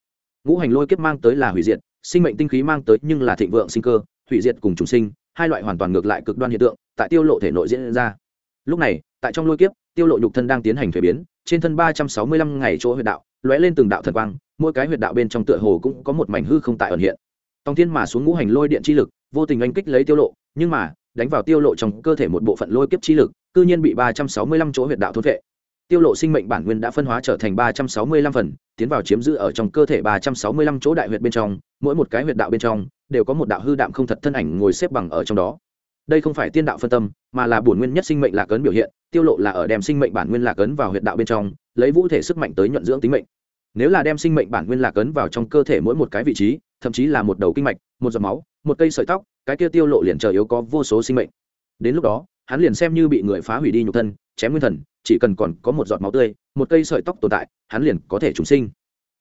Ngũ hành lôi kiếp mang tới là hủy diệt, sinh mệnh tinh khí mang tới nhưng là thịnh vượng sinh cơ, hủy diệt cùng trùng sinh, hai loại hoàn toàn ngược lại cực đoan hiện tượng tại tiêu lộ thể nội diễn ra. Lúc này, tại trong lôi kiếp, tiêu lộ nhục thân đang tiến hành thuế biến, trên thân ba trăm sáu mươi lăm ngày chỗ huyệt đạo, lóe lên từng đạo thần quang, mỗi cái huyệt đạo bên trong tựa hồ cũng có một mảnh hư không tại ẩn hiện. Tòng thiên mà xuống ngũ hành lôi điện chi lực, vô tình anh kích lấy tiêu lộ, nhưng mà, đánh vào tiêu lộ trong cơ thể một bộ phận lôi kiếp chi lực, cư nhiên bị ba trăm sáu mươi lăm chỗ huyệt đạo thôn vệ. Tiêu lộ sinh mệnh bản nguyên đã phân hóa trở thành ba trăm sáu mươi lăm phần, tiến vào chiếm giữ ở trong cơ thể ba trăm sáu mươi lăm chỗ đại huyệt bên trong, mỗi một cái huyệt đạo bên trong, đều có một đạo hư đạm không thật thân ảnh ngồi xếp bằng ở trong đó đây không phải tiên đạo phân tâm, mà là bổn nguyên nhất sinh mệnh lạc ấn biểu hiện, tiêu lộ là ở đem sinh mệnh bản nguyên lạc ấn vào huyệt đạo bên trong, lấy vũ thể sức mạnh tới nhuận dưỡng tính mệnh. Nếu là đem sinh mệnh bản nguyên lạc ấn vào trong cơ thể mỗi một cái vị trí, thậm chí là một đầu kinh mạch, một giọt máu, một cây sợi tóc, cái kia tiêu lộ liền chờ yếu có vô số sinh mệnh. Đến lúc đó, hắn liền xem như bị người phá hủy đi nhục thân, chém nguyên thần, chỉ cần còn có một giọt máu tươi, một cây sợi tóc tồn tại, hắn liền có thể trùng sinh.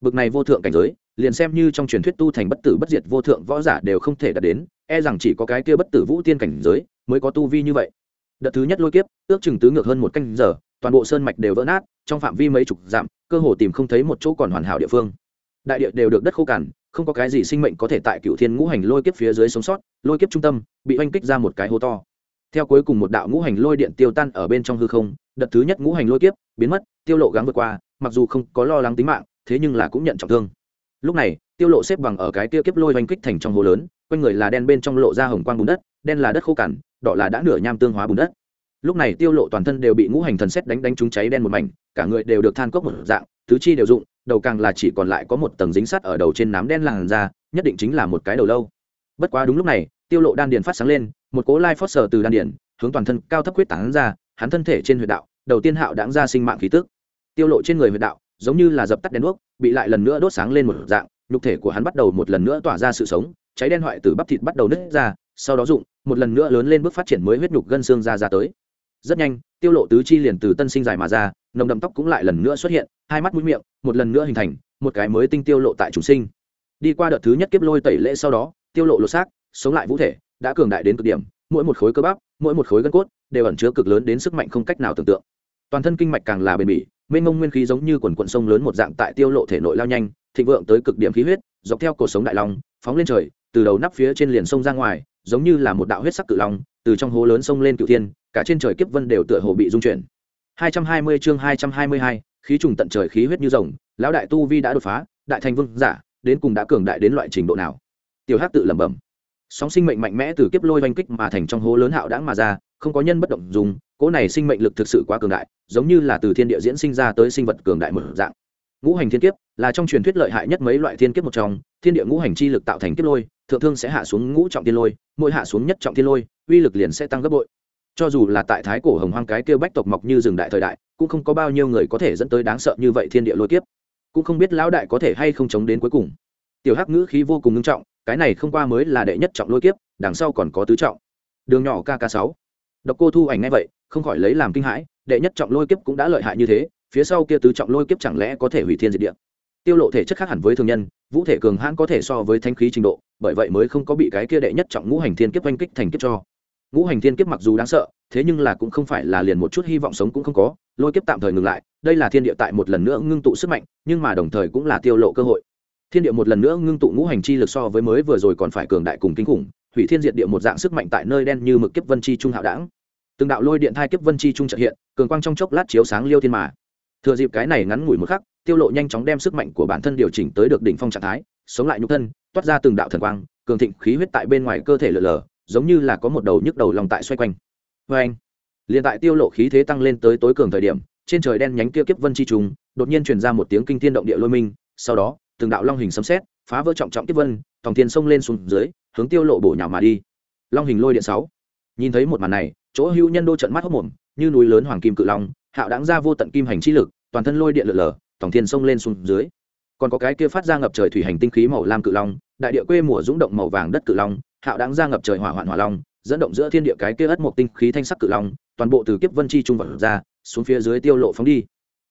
Bực này vô thượng cảnh giới liền xem như trong truyền thuyết tu thành bất tử bất diệt vô thượng võ giả đều không thể đạt đến e rằng chỉ có cái kia bất tử vũ tiên cảnh giới mới có tu vi như vậy. Đợt thứ nhất lôi kiếp, ước chừng tứ ngược hơn một canh giờ, toàn bộ sơn mạch đều vỡ nát, trong phạm vi mấy chục dặm, cơ hồ tìm không thấy một chỗ còn hoàn hảo địa phương. Đại địa đều được đất khô cằn, không có cái gì sinh mệnh có thể tại cựu thiên ngũ hành lôi kiếp phía dưới sống sót, lôi kiếp trung tâm bị oanh kích ra một cái hố to. Theo cuối cùng một đạo ngũ hành lôi điện tiêu tan ở bên trong hư không, đợt thứ nhất ngũ hành lôi kiếp biến mất, tiêu lộ gắng vượt qua, mặc dù không có lo lắng tính mạng, thế nhưng là cũng nhận trọng thương lúc này, tiêu lộ xếp bằng ở cái tiêu kiếp lôi oanh kích thành trong hồ lớn, quanh người là đen bên trong lộ ra hồng quang bùn đất, đen là đất khô cằn, đỏ là đã nửa nham tương hóa bùn đất. Lúc này tiêu lộ toàn thân đều bị ngũ hành thần xét đánh đánh trúng cháy đen một mảnh, cả người đều được than cốc một dạng, tứ chi đều dụng đầu càng là chỉ còn lại có một tầng dính sắt ở đầu trên nám đen làn da, nhất định chính là một cái đầu lâu. Bất quá đúng lúc này, tiêu lộ đan điền phát sáng lên, một cố lai phót sờ từ đan điền, hướng toàn thân cao thấp quyết tán ra, hắn thân thể trên huyệt đạo, đầu tiên hạo đãng ra sinh mạng khí tức. Tiêu lộ trên người huyệt đạo giống như là dập tắt đèn đuốc, bị lại lần nữa đốt sáng lên một dạng, nhục thể của hắn bắt đầu một lần nữa tỏa ra sự sống, cháy đen hoại từ bắp thịt bắt đầu nứt ra, sau đó dụng, một lần nữa lớn lên bước phát triển mới huyết nhục gân xương ra ra tới. Rất nhanh, tiêu lộ tứ chi liền từ tân sinh dài mà ra, nồng đậm tóc cũng lại lần nữa xuất hiện, hai mắt mũi miệng, một lần nữa hình thành, một cái mới tinh tiêu lộ tại chủ sinh. Đi qua đợt thứ nhất kiếp lôi tẩy lễ sau đó, tiêu lộ lột xác, sống lại vũ thể, đã cường đại đến cực điểm, mỗi một khối cơ bắp, mỗi một khối gân cốt, đều ẩn chứa cực lớn đến sức mạnh không cách nào tưởng tượng. Toàn thân kinh mạch càng là bền bỉ mênh mông nguyên khí giống như quần quận sông lớn một dạng tại tiêu lộ thể nội lao nhanh thịnh vượng tới cực điểm khí huyết dọc theo cổ sống đại long phóng lên trời từ đầu nắp phía trên liền sông ra ngoài giống như là một đạo huyết sắc cự long từ trong hố lớn sông lên cựu thiên cả trên trời kiếp vân đều tựa hồ bị dung chuyển. 220 chương 222, khí trùng tận trời khí huyết như rồng lão đại tu vi đã đột phá đại thành vương giả đến cùng đã cường đại đến loại trình độ nào? Tiểu hắc tự lẩm bẩm. Sóng sinh mệnh mạnh mẽ từ kiếp lôi oanh kích mà thành trong hố lớn hạo đãng mà ra không có nhân bất động dùng cỗ này sinh mệnh lực thực sự quá cường đại, giống như là từ thiên địa diễn sinh ra tới sinh vật cường đại mở dạng. Ngũ hành thiên kiếp là trong truyền thuyết lợi hại nhất mấy loại thiên kiếp một trong, thiên địa ngũ hành chi lực tạo thành kiếp lôi, thượng thương sẽ hạ xuống ngũ trọng thiên lôi, mỗi hạ xuống nhất trọng thiên lôi, uy lực liền sẽ tăng gấp bội. Cho dù là tại thái cổ hồng hoang cái kêu bách tộc mọc như rừng đại thời đại, cũng không có bao nhiêu người có thể dẫn tới đáng sợ như vậy thiên địa lôi kiếp. Cũng không biết lão đại có thể hay không chống đến cuối cùng. Tiểu hắc ngữ khí vô cùng nghiêm trọng, cái này không qua mới là đệ nhất trọng lôi kiếp, đằng sau còn có tứ trọng. Đường nhỏ kk sáu độc cô thu ảnh ngay vậy, không khỏi lấy làm kinh hãi, đệ nhất trọng lôi kiếp cũng đã lợi hại như thế, phía sau kia tứ trọng lôi kiếp chẳng lẽ có thể hủy thiên diệt địa? Tiêu lộ thể chất khác hẳn với thường nhân, vũ thể cường hãn có thể so với thanh khí trình độ, bởi vậy mới không có bị cái kia đệ nhất trọng ngũ hành thiên kiếp oanh kích thành kiếp cho. Ngũ hành thiên kiếp mặc dù đáng sợ, thế nhưng là cũng không phải là liền một chút hy vọng sống cũng không có, lôi kiếp tạm thời ngừng lại, đây là thiên địa tại một lần nữa ngưng tụ sức mạnh, nhưng mà đồng thời cũng là tiêu lộ cơ hội. Thiên địa một lần nữa ngưng tụ ngũ hành chi lực so với mới vừa rồi còn phải cường đại cùng kinh khủng, hủy thiên diệt địa một dạng sức mạnh tại nơi đen như mực kiếp vân chi trung hạo đảng từng đạo lôi điện thai kiếp vân chi trung trợ hiện, cường quang trong chốc lát chiếu sáng liêu thiên mà. Thừa dịp cái này ngắn ngủi một khắc, tiêu lộ nhanh chóng đem sức mạnh của bản thân điều chỉnh tới được đỉnh phong trạng thái, sống lại nhục thân, toát ra từng đạo thần quang, cường thịnh khí huyết tại bên ngoài cơ thể lở lở, giống như là có một đầu nhức đầu lòng tại xoay quanh. Vê anh, liền tại tiêu lộ khí thế tăng lên tới tối cường thời điểm, trên trời đen nhánh kia kiếp vân chi trùng đột nhiên truyền ra một tiếng kinh thiên động địa lôi minh, sau đó, từng đạo long hình sấm sét, phá vỡ trọng trọng kiếp vân, tòng thiên sông lên xuống dưới, hướng tiêu lộ bổ nhào mà đi. Long hình lôi điện sáu. Nhìn thấy một màn này chỗ hưu nhân đô trận mắt hốc mồm, như núi lớn hoàng kim cự long, hạo đáng ra vô tận kim hành chi lực, toàn thân lôi điện lở lở, tổng thiên sông lên xuống dưới. Còn có cái kia phát ra ngập trời thủy hành tinh khí màu lam cự long, đại địa quê mùa rung động màu vàng đất cự long, hạo đáng ra ngập trời hỏa hoạn hỏa long, dẫn động giữa thiên địa cái kia ất một tinh khí thanh sắc cự long, toàn bộ từ kiếp vân chi trung vật ra, xuống phía dưới tiêu lộ phóng đi.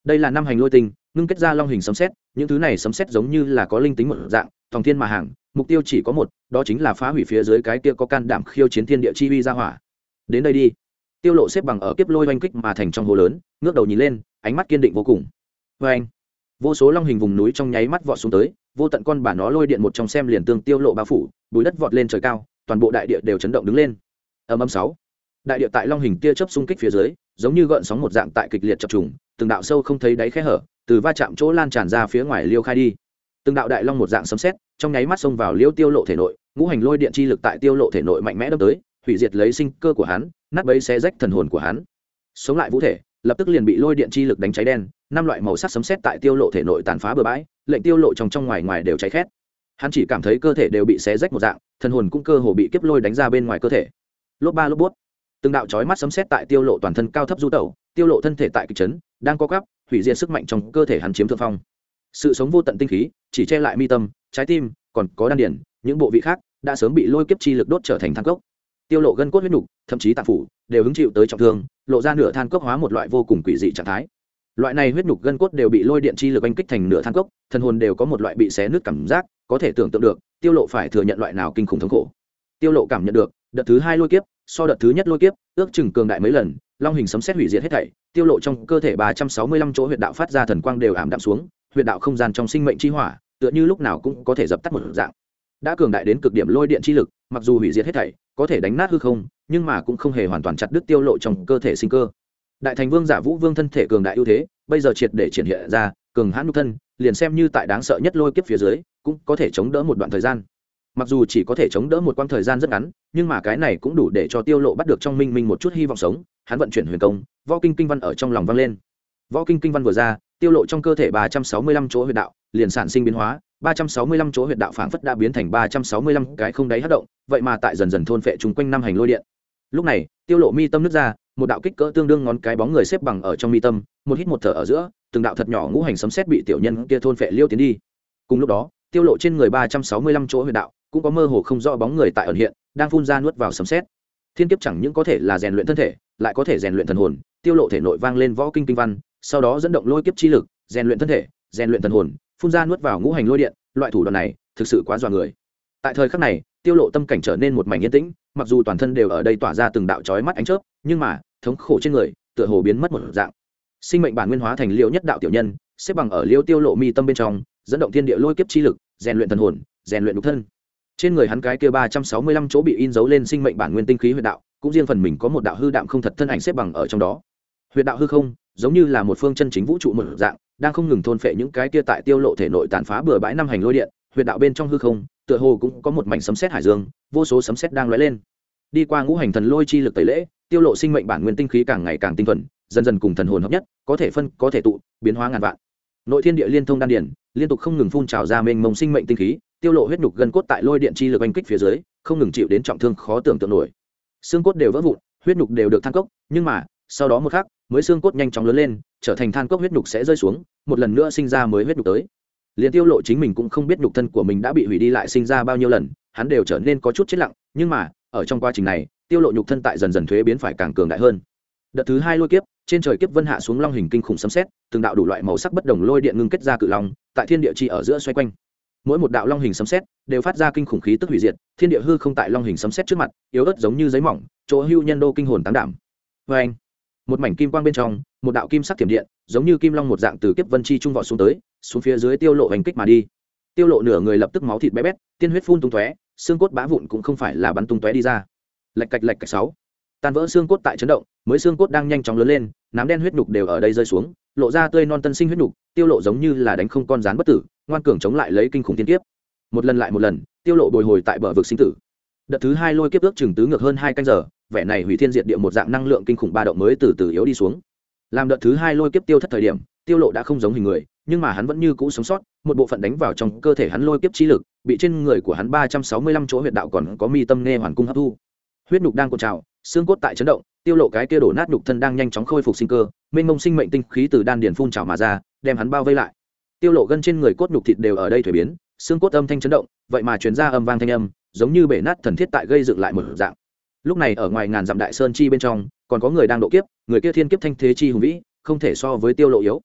Đây là năm hành lôi tinh, ngưng kết ra long hình sấm xét những thứ này sấm xét giống như là có linh tính một dạng thòng thiên mà hàng, mục tiêu chỉ có một, đó chính là phá hủy phía dưới cái kia có can đảm khiêu chiến thiên địa chi uy ra hỏa đến đây đi. Tiêu lộ xếp bằng ở kiếp lôi oanh kích mà thành trong hồ lớn, ngước đầu nhìn lên, ánh mắt kiên định vô cùng. Vê anh, vô số long hình vùng núi trong nháy mắt vọt xuống tới, vô tận con bà nó lôi điện một trong xem liền tương tiêu lộ bao phủ, bùi đất vọt lên trời cao, toàn bộ đại địa đều chấn động đứng lên. Âm âm sáu, đại địa tại long hình tia chớp xung kích phía dưới, giống như gợn sóng một dạng tại kịch liệt chập trùng, từng đạo sâu không thấy đáy khe hở, từ va chạm chỗ lan tràn ra phía ngoài liêu khai đi. Từng đạo đại long một dạng sấm sét, trong nháy mắt xông vào liêu tiêu lộ thể nội, ngũ hành lôi điện chi lực tại tiêu lộ thể nội mạnh mẽ đâm tới hủy diệt lấy sinh cơ của hắn, nát bấy xé rách thần hồn của hắn. Sống lại vũ thể, lập tức liền bị lôi điện chi lực đánh cháy đen, năm loại màu sắc sấm sét tại tiêu lộ thể nội tàn phá bừa bãi, lệnh tiêu lộ trong trong ngoài ngoài đều cháy khét. Hắn chỉ cảm thấy cơ thể đều bị xé rách một dạng, thần hồn cũng cơ hồ bị kiếp lôi đánh ra bên ngoài cơ thể. Lốp ba lốp bút. Từng đạo chói mắt sấm sét tại tiêu lộ toàn thân cao thấp du tẩu, tiêu lộ thân thể tại kịch chấn, đang co cắp hủy diệt sức mạnh trong cơ thể hắn chiếm thượng phong. Sự sống vô tận tinh khí, chỉ che lại mi tâm, trái tim, còn có đan điển những bộ vị khác, đã sớm bị lôi kiếp chi lực đốt trở thành than cốc tiêu lộ gân cốt huyết nục, thậm chí tạng phủ, đều hứng chịu tới trọng thương, lộ ra nửa than cốc hóa một loại vô cùng quỷ dị trạng thái. Loại này huyết nục gân cốt đều bị lôi điện chi lực anh kích thành nửa than cốc thân hồn đều có một loại bị xé nứt cảm giác, có thể tưởng tượng được, tiêu lộ phải thừa nhận loại nào kinh khủng thống khổ. Tiêu lộ cảm nhận được, đợt thứ hai lôi kiếp, so đợt thứ nhất lôi kiếp, ước chừng cường đại mấy lần, long hình sấm xét hủy diệt hết thảy, tiêu lộ trong cơ thể 365 chỗ huyệt đạo phát ra thần quang đều ảm đạm xuống, huyệt đạo không gian trong sinh mệnh chi hỏa, tựa như lúc nào cũng có thể dập tắt một dạng. Đã cường đại đến cực điểm lôi điện chi lực, mặc dù hủy diệt hết thảy có thể đánh nát hư không, nhưng mà cũng không hề hoàn toàn chặt đứt tiêu lộ trong cơ thể sinh cơ. Đại thành vương giả vũ vương thân thể cường đại ưu thế, bây giờ triệt để triển hiện ra, cường hãn nhục thân, liền xem như tại đáng sợ nhất lôi kiếp phía dưới, cũng có thể chống đỡ một đoạn thời gian. Mặc dù chỉ có thể chống đỡ một quãng thời gian rất ngắn, nhưng mà cái này cũng đủ để cho tiêu lộ bắt được trong minh minh một chút hy vọng sống, hắn vận chuyển huyền công, võ kinh kinh văn ở trong lòng vang lên. Võ kinh kinh văn vừa ra, tiêu lộ trong cơ thể 365 chỗ huyệt đạo, liền sản sinh biến hóa 365 chỗ huyệt đạo phảng phất đã biến thành 365 cái không đáy hất động, vậy mà tại dần dần thôn phệ chúng quanh năm hành lôi điện. Lúc này, tiêu lộ mi tâm nứt ra, một đạo kích cỡ tương đương ngón cái bóng người xếp bằng ở trong mi tâm, một hít một thở ở giữa, từng đạo thật nhỏ ngũ hành sấm xét bị tiểu nhân kia thôn phệ liêu tiến đi. Cùng lúc đó, tiêu lộ trên người 365 chỗ huyệt đạo cũng có mơ hồ không rõ bóng người tại ẩn hiện, đang phun ra nuốt vào sấm xét thiên kiếp chẳng những có thể là rèn luyện thân thể, lại có thể rèn luyện thần hồn, tiêu lộ thể nội vang lên võ kinh kinh văn, sau đó dẫn động lôi kiếp chi lực, rèn luyện thân thể, rèn luyện thần hồn phun ra nuốt vào ngũ hành lôi điện, loại thủ đoạn này thực sự quá dọa người. Tại thời khắc này, tiêu lộ tâm cảnh trở nên một mảnh yên tĩnh, mặc dù toàn thân đều ở đây tỏa ra từng đạo chói mắt ánh chớp, nhưng mà, thống khổ trên người, tựa hồ biến mất một dạng. Sinh mệnh bản nguyên hóa thành liêu nhất đạo tiểu nhân, xếp bằng ở liêu tiêu lộ mi tâm bên trong, dẫn động thiên địa lôi kiếp chi lực, rèn luyện thần hồn, rèn luyện nhục thân. Trên người hắn cái kia ba trăm sáu mươi lăm chỗ bị in dấu lên sinh mệnh bản nguyên tinh khí huyệt đạo, cũng riêng phần mình có một đạo hư đạm không thật thân ảnh xếp bằng ở trong đó. Huyệt đạo hư không giống như là một phương chân chính vũ trụ một dạng, đang không ngừng thôn phệ những cái kia tại tiêu lộ thể nội tàn phá bừa bãi năm hành lôi điện, huyệt đạo bên trong hư không, tựa hồ cũng có một mảnh sấm sét hải dương, vô số sấm sét đang lóe lên. Đi qua ngũ hành thần lôi chi lực tẩy lễ, tiêu lộ sinh mệnh bản nguyên tinh khí càng ngày càng tinh thuần, dần dần cùng thần hồn hợp nhất, có thể phân, có thể tụ, biến hóa ngàn vạn. Nội thiên địa liên thông đan điển liên tục không ngừng phun trào ra mênh mông sinh mệnh tinh khí, tiêu lộ huyết nhục gần cốt tại lôi điện chi lực oanh kích phía dưới, không ngừng chịu đến trọng thương khó tưởng tượng nổi. Xương cốt đều vỡ vụn, huyết nhục đều được thăng cốc, nhưng mà sau đó một khắc, mới xương cốt nhanh chóng lớn lên, trở thành than cốc huyết nhục sẽ rơi xuống, một lần nữa sinh ra mới huyết nhục tới. Liền tiêu lộ chính mình cũng không biết nhục thân của mình đã bị hủy đi lại sinh ra bao nhiêu lần, hắn đều trở nên có chút chết lặng, nhưng mà, ở trong quá trình này, tiêu lộ nhục thân tại dần dần thuế biến phải càng cường đại hơn. Đợt thứ hai lôi kiếp, trên trời kiếp vân hạ xuống long hình kinh khủng sấm sét, từng đạo đủ loại màu sắc bất đồng lôi điện ngưng kết ra cự long, tại thiên địa chi ở giữa xoay quanh. Mỗi một đạo long hình sấm sét đều phát ra kinh khủng khí tức hủy diệt, thiên địa hư không tại long hình sấm sét trước mặt, yếu ớt giống như giấy mỏng, chỗ hưu nhân đô kinh hồn tán đảm. Vê anh một mảnh kim quang bên trong, một đạo kim sắc thiểm điện, giống như kim long một dạng từ kiếp vân chi trung vọt xuống tới, xuống phía dưới tiêu lộ hành kích mà đi. Tiêu lộ nửa người lập tức máu thịt bé bét, tiên huyết phun tung tóe, xương cốt bã vụn cũng không phải là bắn tung tóe đi ra. Lạch cạch lạch cạch sáu. Tan vỡ xương cốt tại chấn động, mới xương cốt đang nhanh chóng lớn lên, nám đen huyết nhục đều ở đây rơi xuống, lộ ra tươi non tân sinh huyết nhục, tiêu lộ giống như là đánh không con rán bất tử, ngoan cường chống lại lấy kinh khủng tiên kiếp. Một lần lại một lần, tiêu lộ bồi hồi tại bờ vực sinh tử đợt thứ hai lôi kiếp ước chừng tứ ngược hơn hai canh giờ, vẻ này hủy thiên diệt địa một dạng năng lượng kinh khủng ba động mới từ từ yếu đi xuống. Làm đợt thứ hai lôi kiếp tiêu thất thời điểm, tiêu lộ đã không giống hình người, nhưng mà hắn vẫn như cũ sống sót, một bộ phận đánh vào trong cơ thể hắn lôi kiếp trí lực, bị trên người của hắn ba trăm sáu mươi lăm chỗ huyệt đạo còn có mi tâm nghe hoàn cung hấp thu. Huyết nhục đang cuộn trào, xương cốt tại chấn động, tiêu lộ cái kia đổ nát nhục thân đang nhanh chóng khôi phục sinh cơ, mênh mông sinh mệnh tinh khí từ đan điền phun trào mà ra, đem hắn bao vây lại. Tiêu lộ gân trên người cốt nhục thịt đều ở đây thổi biến, xương cốt âm thanh chấn động, vậy mà truyền ra âm vang thanh âm giống như bể nát thần thiết tại gây dựng lại một dạng. Lúc này ở ngoài ngàn dặm đại sơn chi bên trong, còn có người đang độ kiếp, người kia thiên kiếp thanh thế chi hùng vĩ, không thể so với tiêu lộ yếu.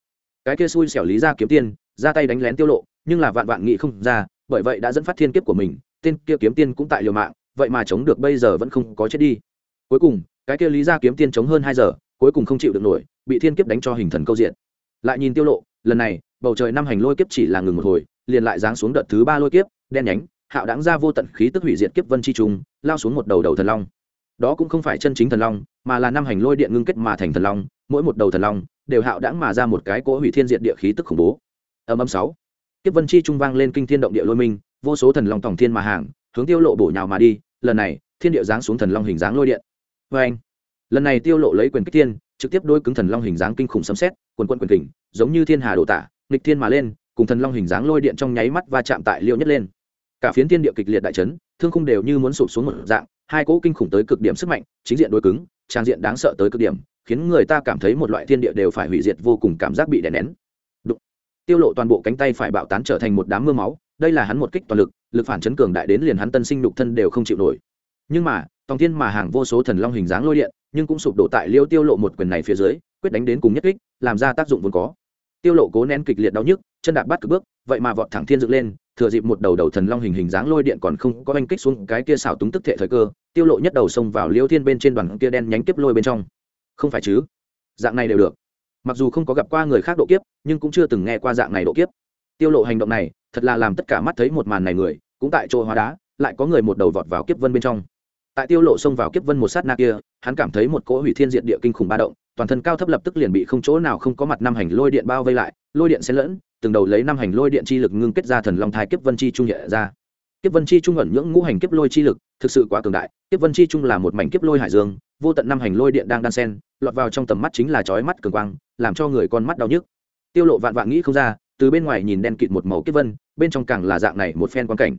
Cái kia xui xẻo lý ra kiếm tiên, ra tay đánh lén tiêu lộ, nhưng là vạn vạn nghị không ra, bởi vậy đã dẫn phát thiên kiếp của mình, tên kia kiếm tiên cũng tại liều mạng, vậy mà chống được bây giờ vẫn không có chết đi. Cuối cùng, cái kia lý ra kiếm tiên chống hơn hai giờ, cuối cùng không chịu được nổi, bị thiên kiếp đánh cho hình thần câu diện. Lại nhìn tiêu lộ, lần này, bầu trời năm hành lôi kiếp chỉ là ngừng một hồi, liền lại giáng xuống đợt thứ ba lôi kiếp, đen nhánh hạo đáng ra vô tận khí tức hủy diệt kiếp vân chi trùng lao xuống một đầu đầu thần long. Đó cũng không phải chân chính thần long, mà là năm hành lôi điện ngưng kết mà thành thần long, mỗi một đầu thần long đều hạo đãng mà ra một cái cỗ hủy thiên diệt địa khí tức khủng bố. Âm âm sáu. Kiếp vân chi trung vang lên kinh thiên động địa lôi minh, vô số thần long tổng thiên mà hàng, hướng tiêu lộ bổ nhào mà đi, lần này, thiên địa giáng xuống thần long hình dáng lôi điện. Vê anh, lần này tiêu lộ lấy quyền kích thiên, trực tiếp đối cứng thần long hình dáng kinh khủng sấm xét quần quân quyền kình, giống như thiên hà đổ tả, nghịch thiên mà lên, cùng thần long hình dáng lôi điện trong nháy mắt va chạm tại liêu nhất lên cả phiến thiên địa kịch liệt đại chấn, thương khung đều như muốn sụp xuống một dạng, hai cỗ kinh khủng tới cực điểm sức mạnh, chính diện đối cứng, trang diện đáng sợ tới cực điểm, khiến người ta cảm thấy một loại thiên địa đều phải hủy diệt vô cùng cảm giác bị đè nén. Đụng. tiêu lộ toàn bộ cánh tay phải bạo tán trở thành một đám mưa máu, đây là hắn một kích toàn lực lực phản chấn cường đại đến liền hắn tân sinh nhục thân đều không chịu nổi. Nhưng mà, tòng thiên mà hàng vô số thần long hình dáng lôi điện, nhưng cũng sụp đổ tại liêu tiêu lộ một quyền này phía dưới, quyết đánh đến cùng nhất kích, làm ra tác dụng vốn có. Tiêu lộ cố nén kịch liệt đau nhức, chân đạp bắt cực bước, vậy mà vọt thẳng thiên dựng lên thừa dịp một đầu đầu thần long hình hình dáng lôi điện còn không có anh kích xuống cái kia xảo túng tức thể thời cơ, tiêu lộ nhất đầu xông vào liêu thiên bên trên đoàn kia đen nhánh kiếp lôi bên trong. Không phải chứ? Dạng này đều được. Mặc dù không có gặp qua người khác độ kiếp, nhưng cũng chưa từng nghe qua dạng này độ kiếp. Tiêu lộ hành động này, thật là làm tất cả mắt thấy một màn này người, cũng tại chỗ hóa đá, lại có người một đầu vọt vào kiếp vân bên trong. Tại tiêu lộ xông vào kiếp vân một sát na kia, hắn cảm thấy một cỗ hủy thiên diện địa kinh khủng ba động, toàn thân cao thấp lập tức liền bị không chỗ nào không có mặt năm hành lôi điện bao vây lại, lôi điện xen lẫn từng đầu lấy năm hành lôi điện chi lực ngưng kết ra thần long thai kiếp vân chi trung nhẹ ra. Kiếp vân chi trung ẩn những ngũ hành kiếp lôi chi lực, thực sự quá cường đại. Kiếp vân chi trung là một mảnh kiếp lôi hải dương, vô tận năm hành lôi điện đang đan sen lọt vào trong tầm mắt chính là chói mắt cường quang, làm cho người con mắt đau nhức. Tiêu lộ vạn vạn nghĩ không ra, từ bên ngoài nhìn đen kịt một màu kiếp vân, bên trong càng là dạng này một phen quan cảnh.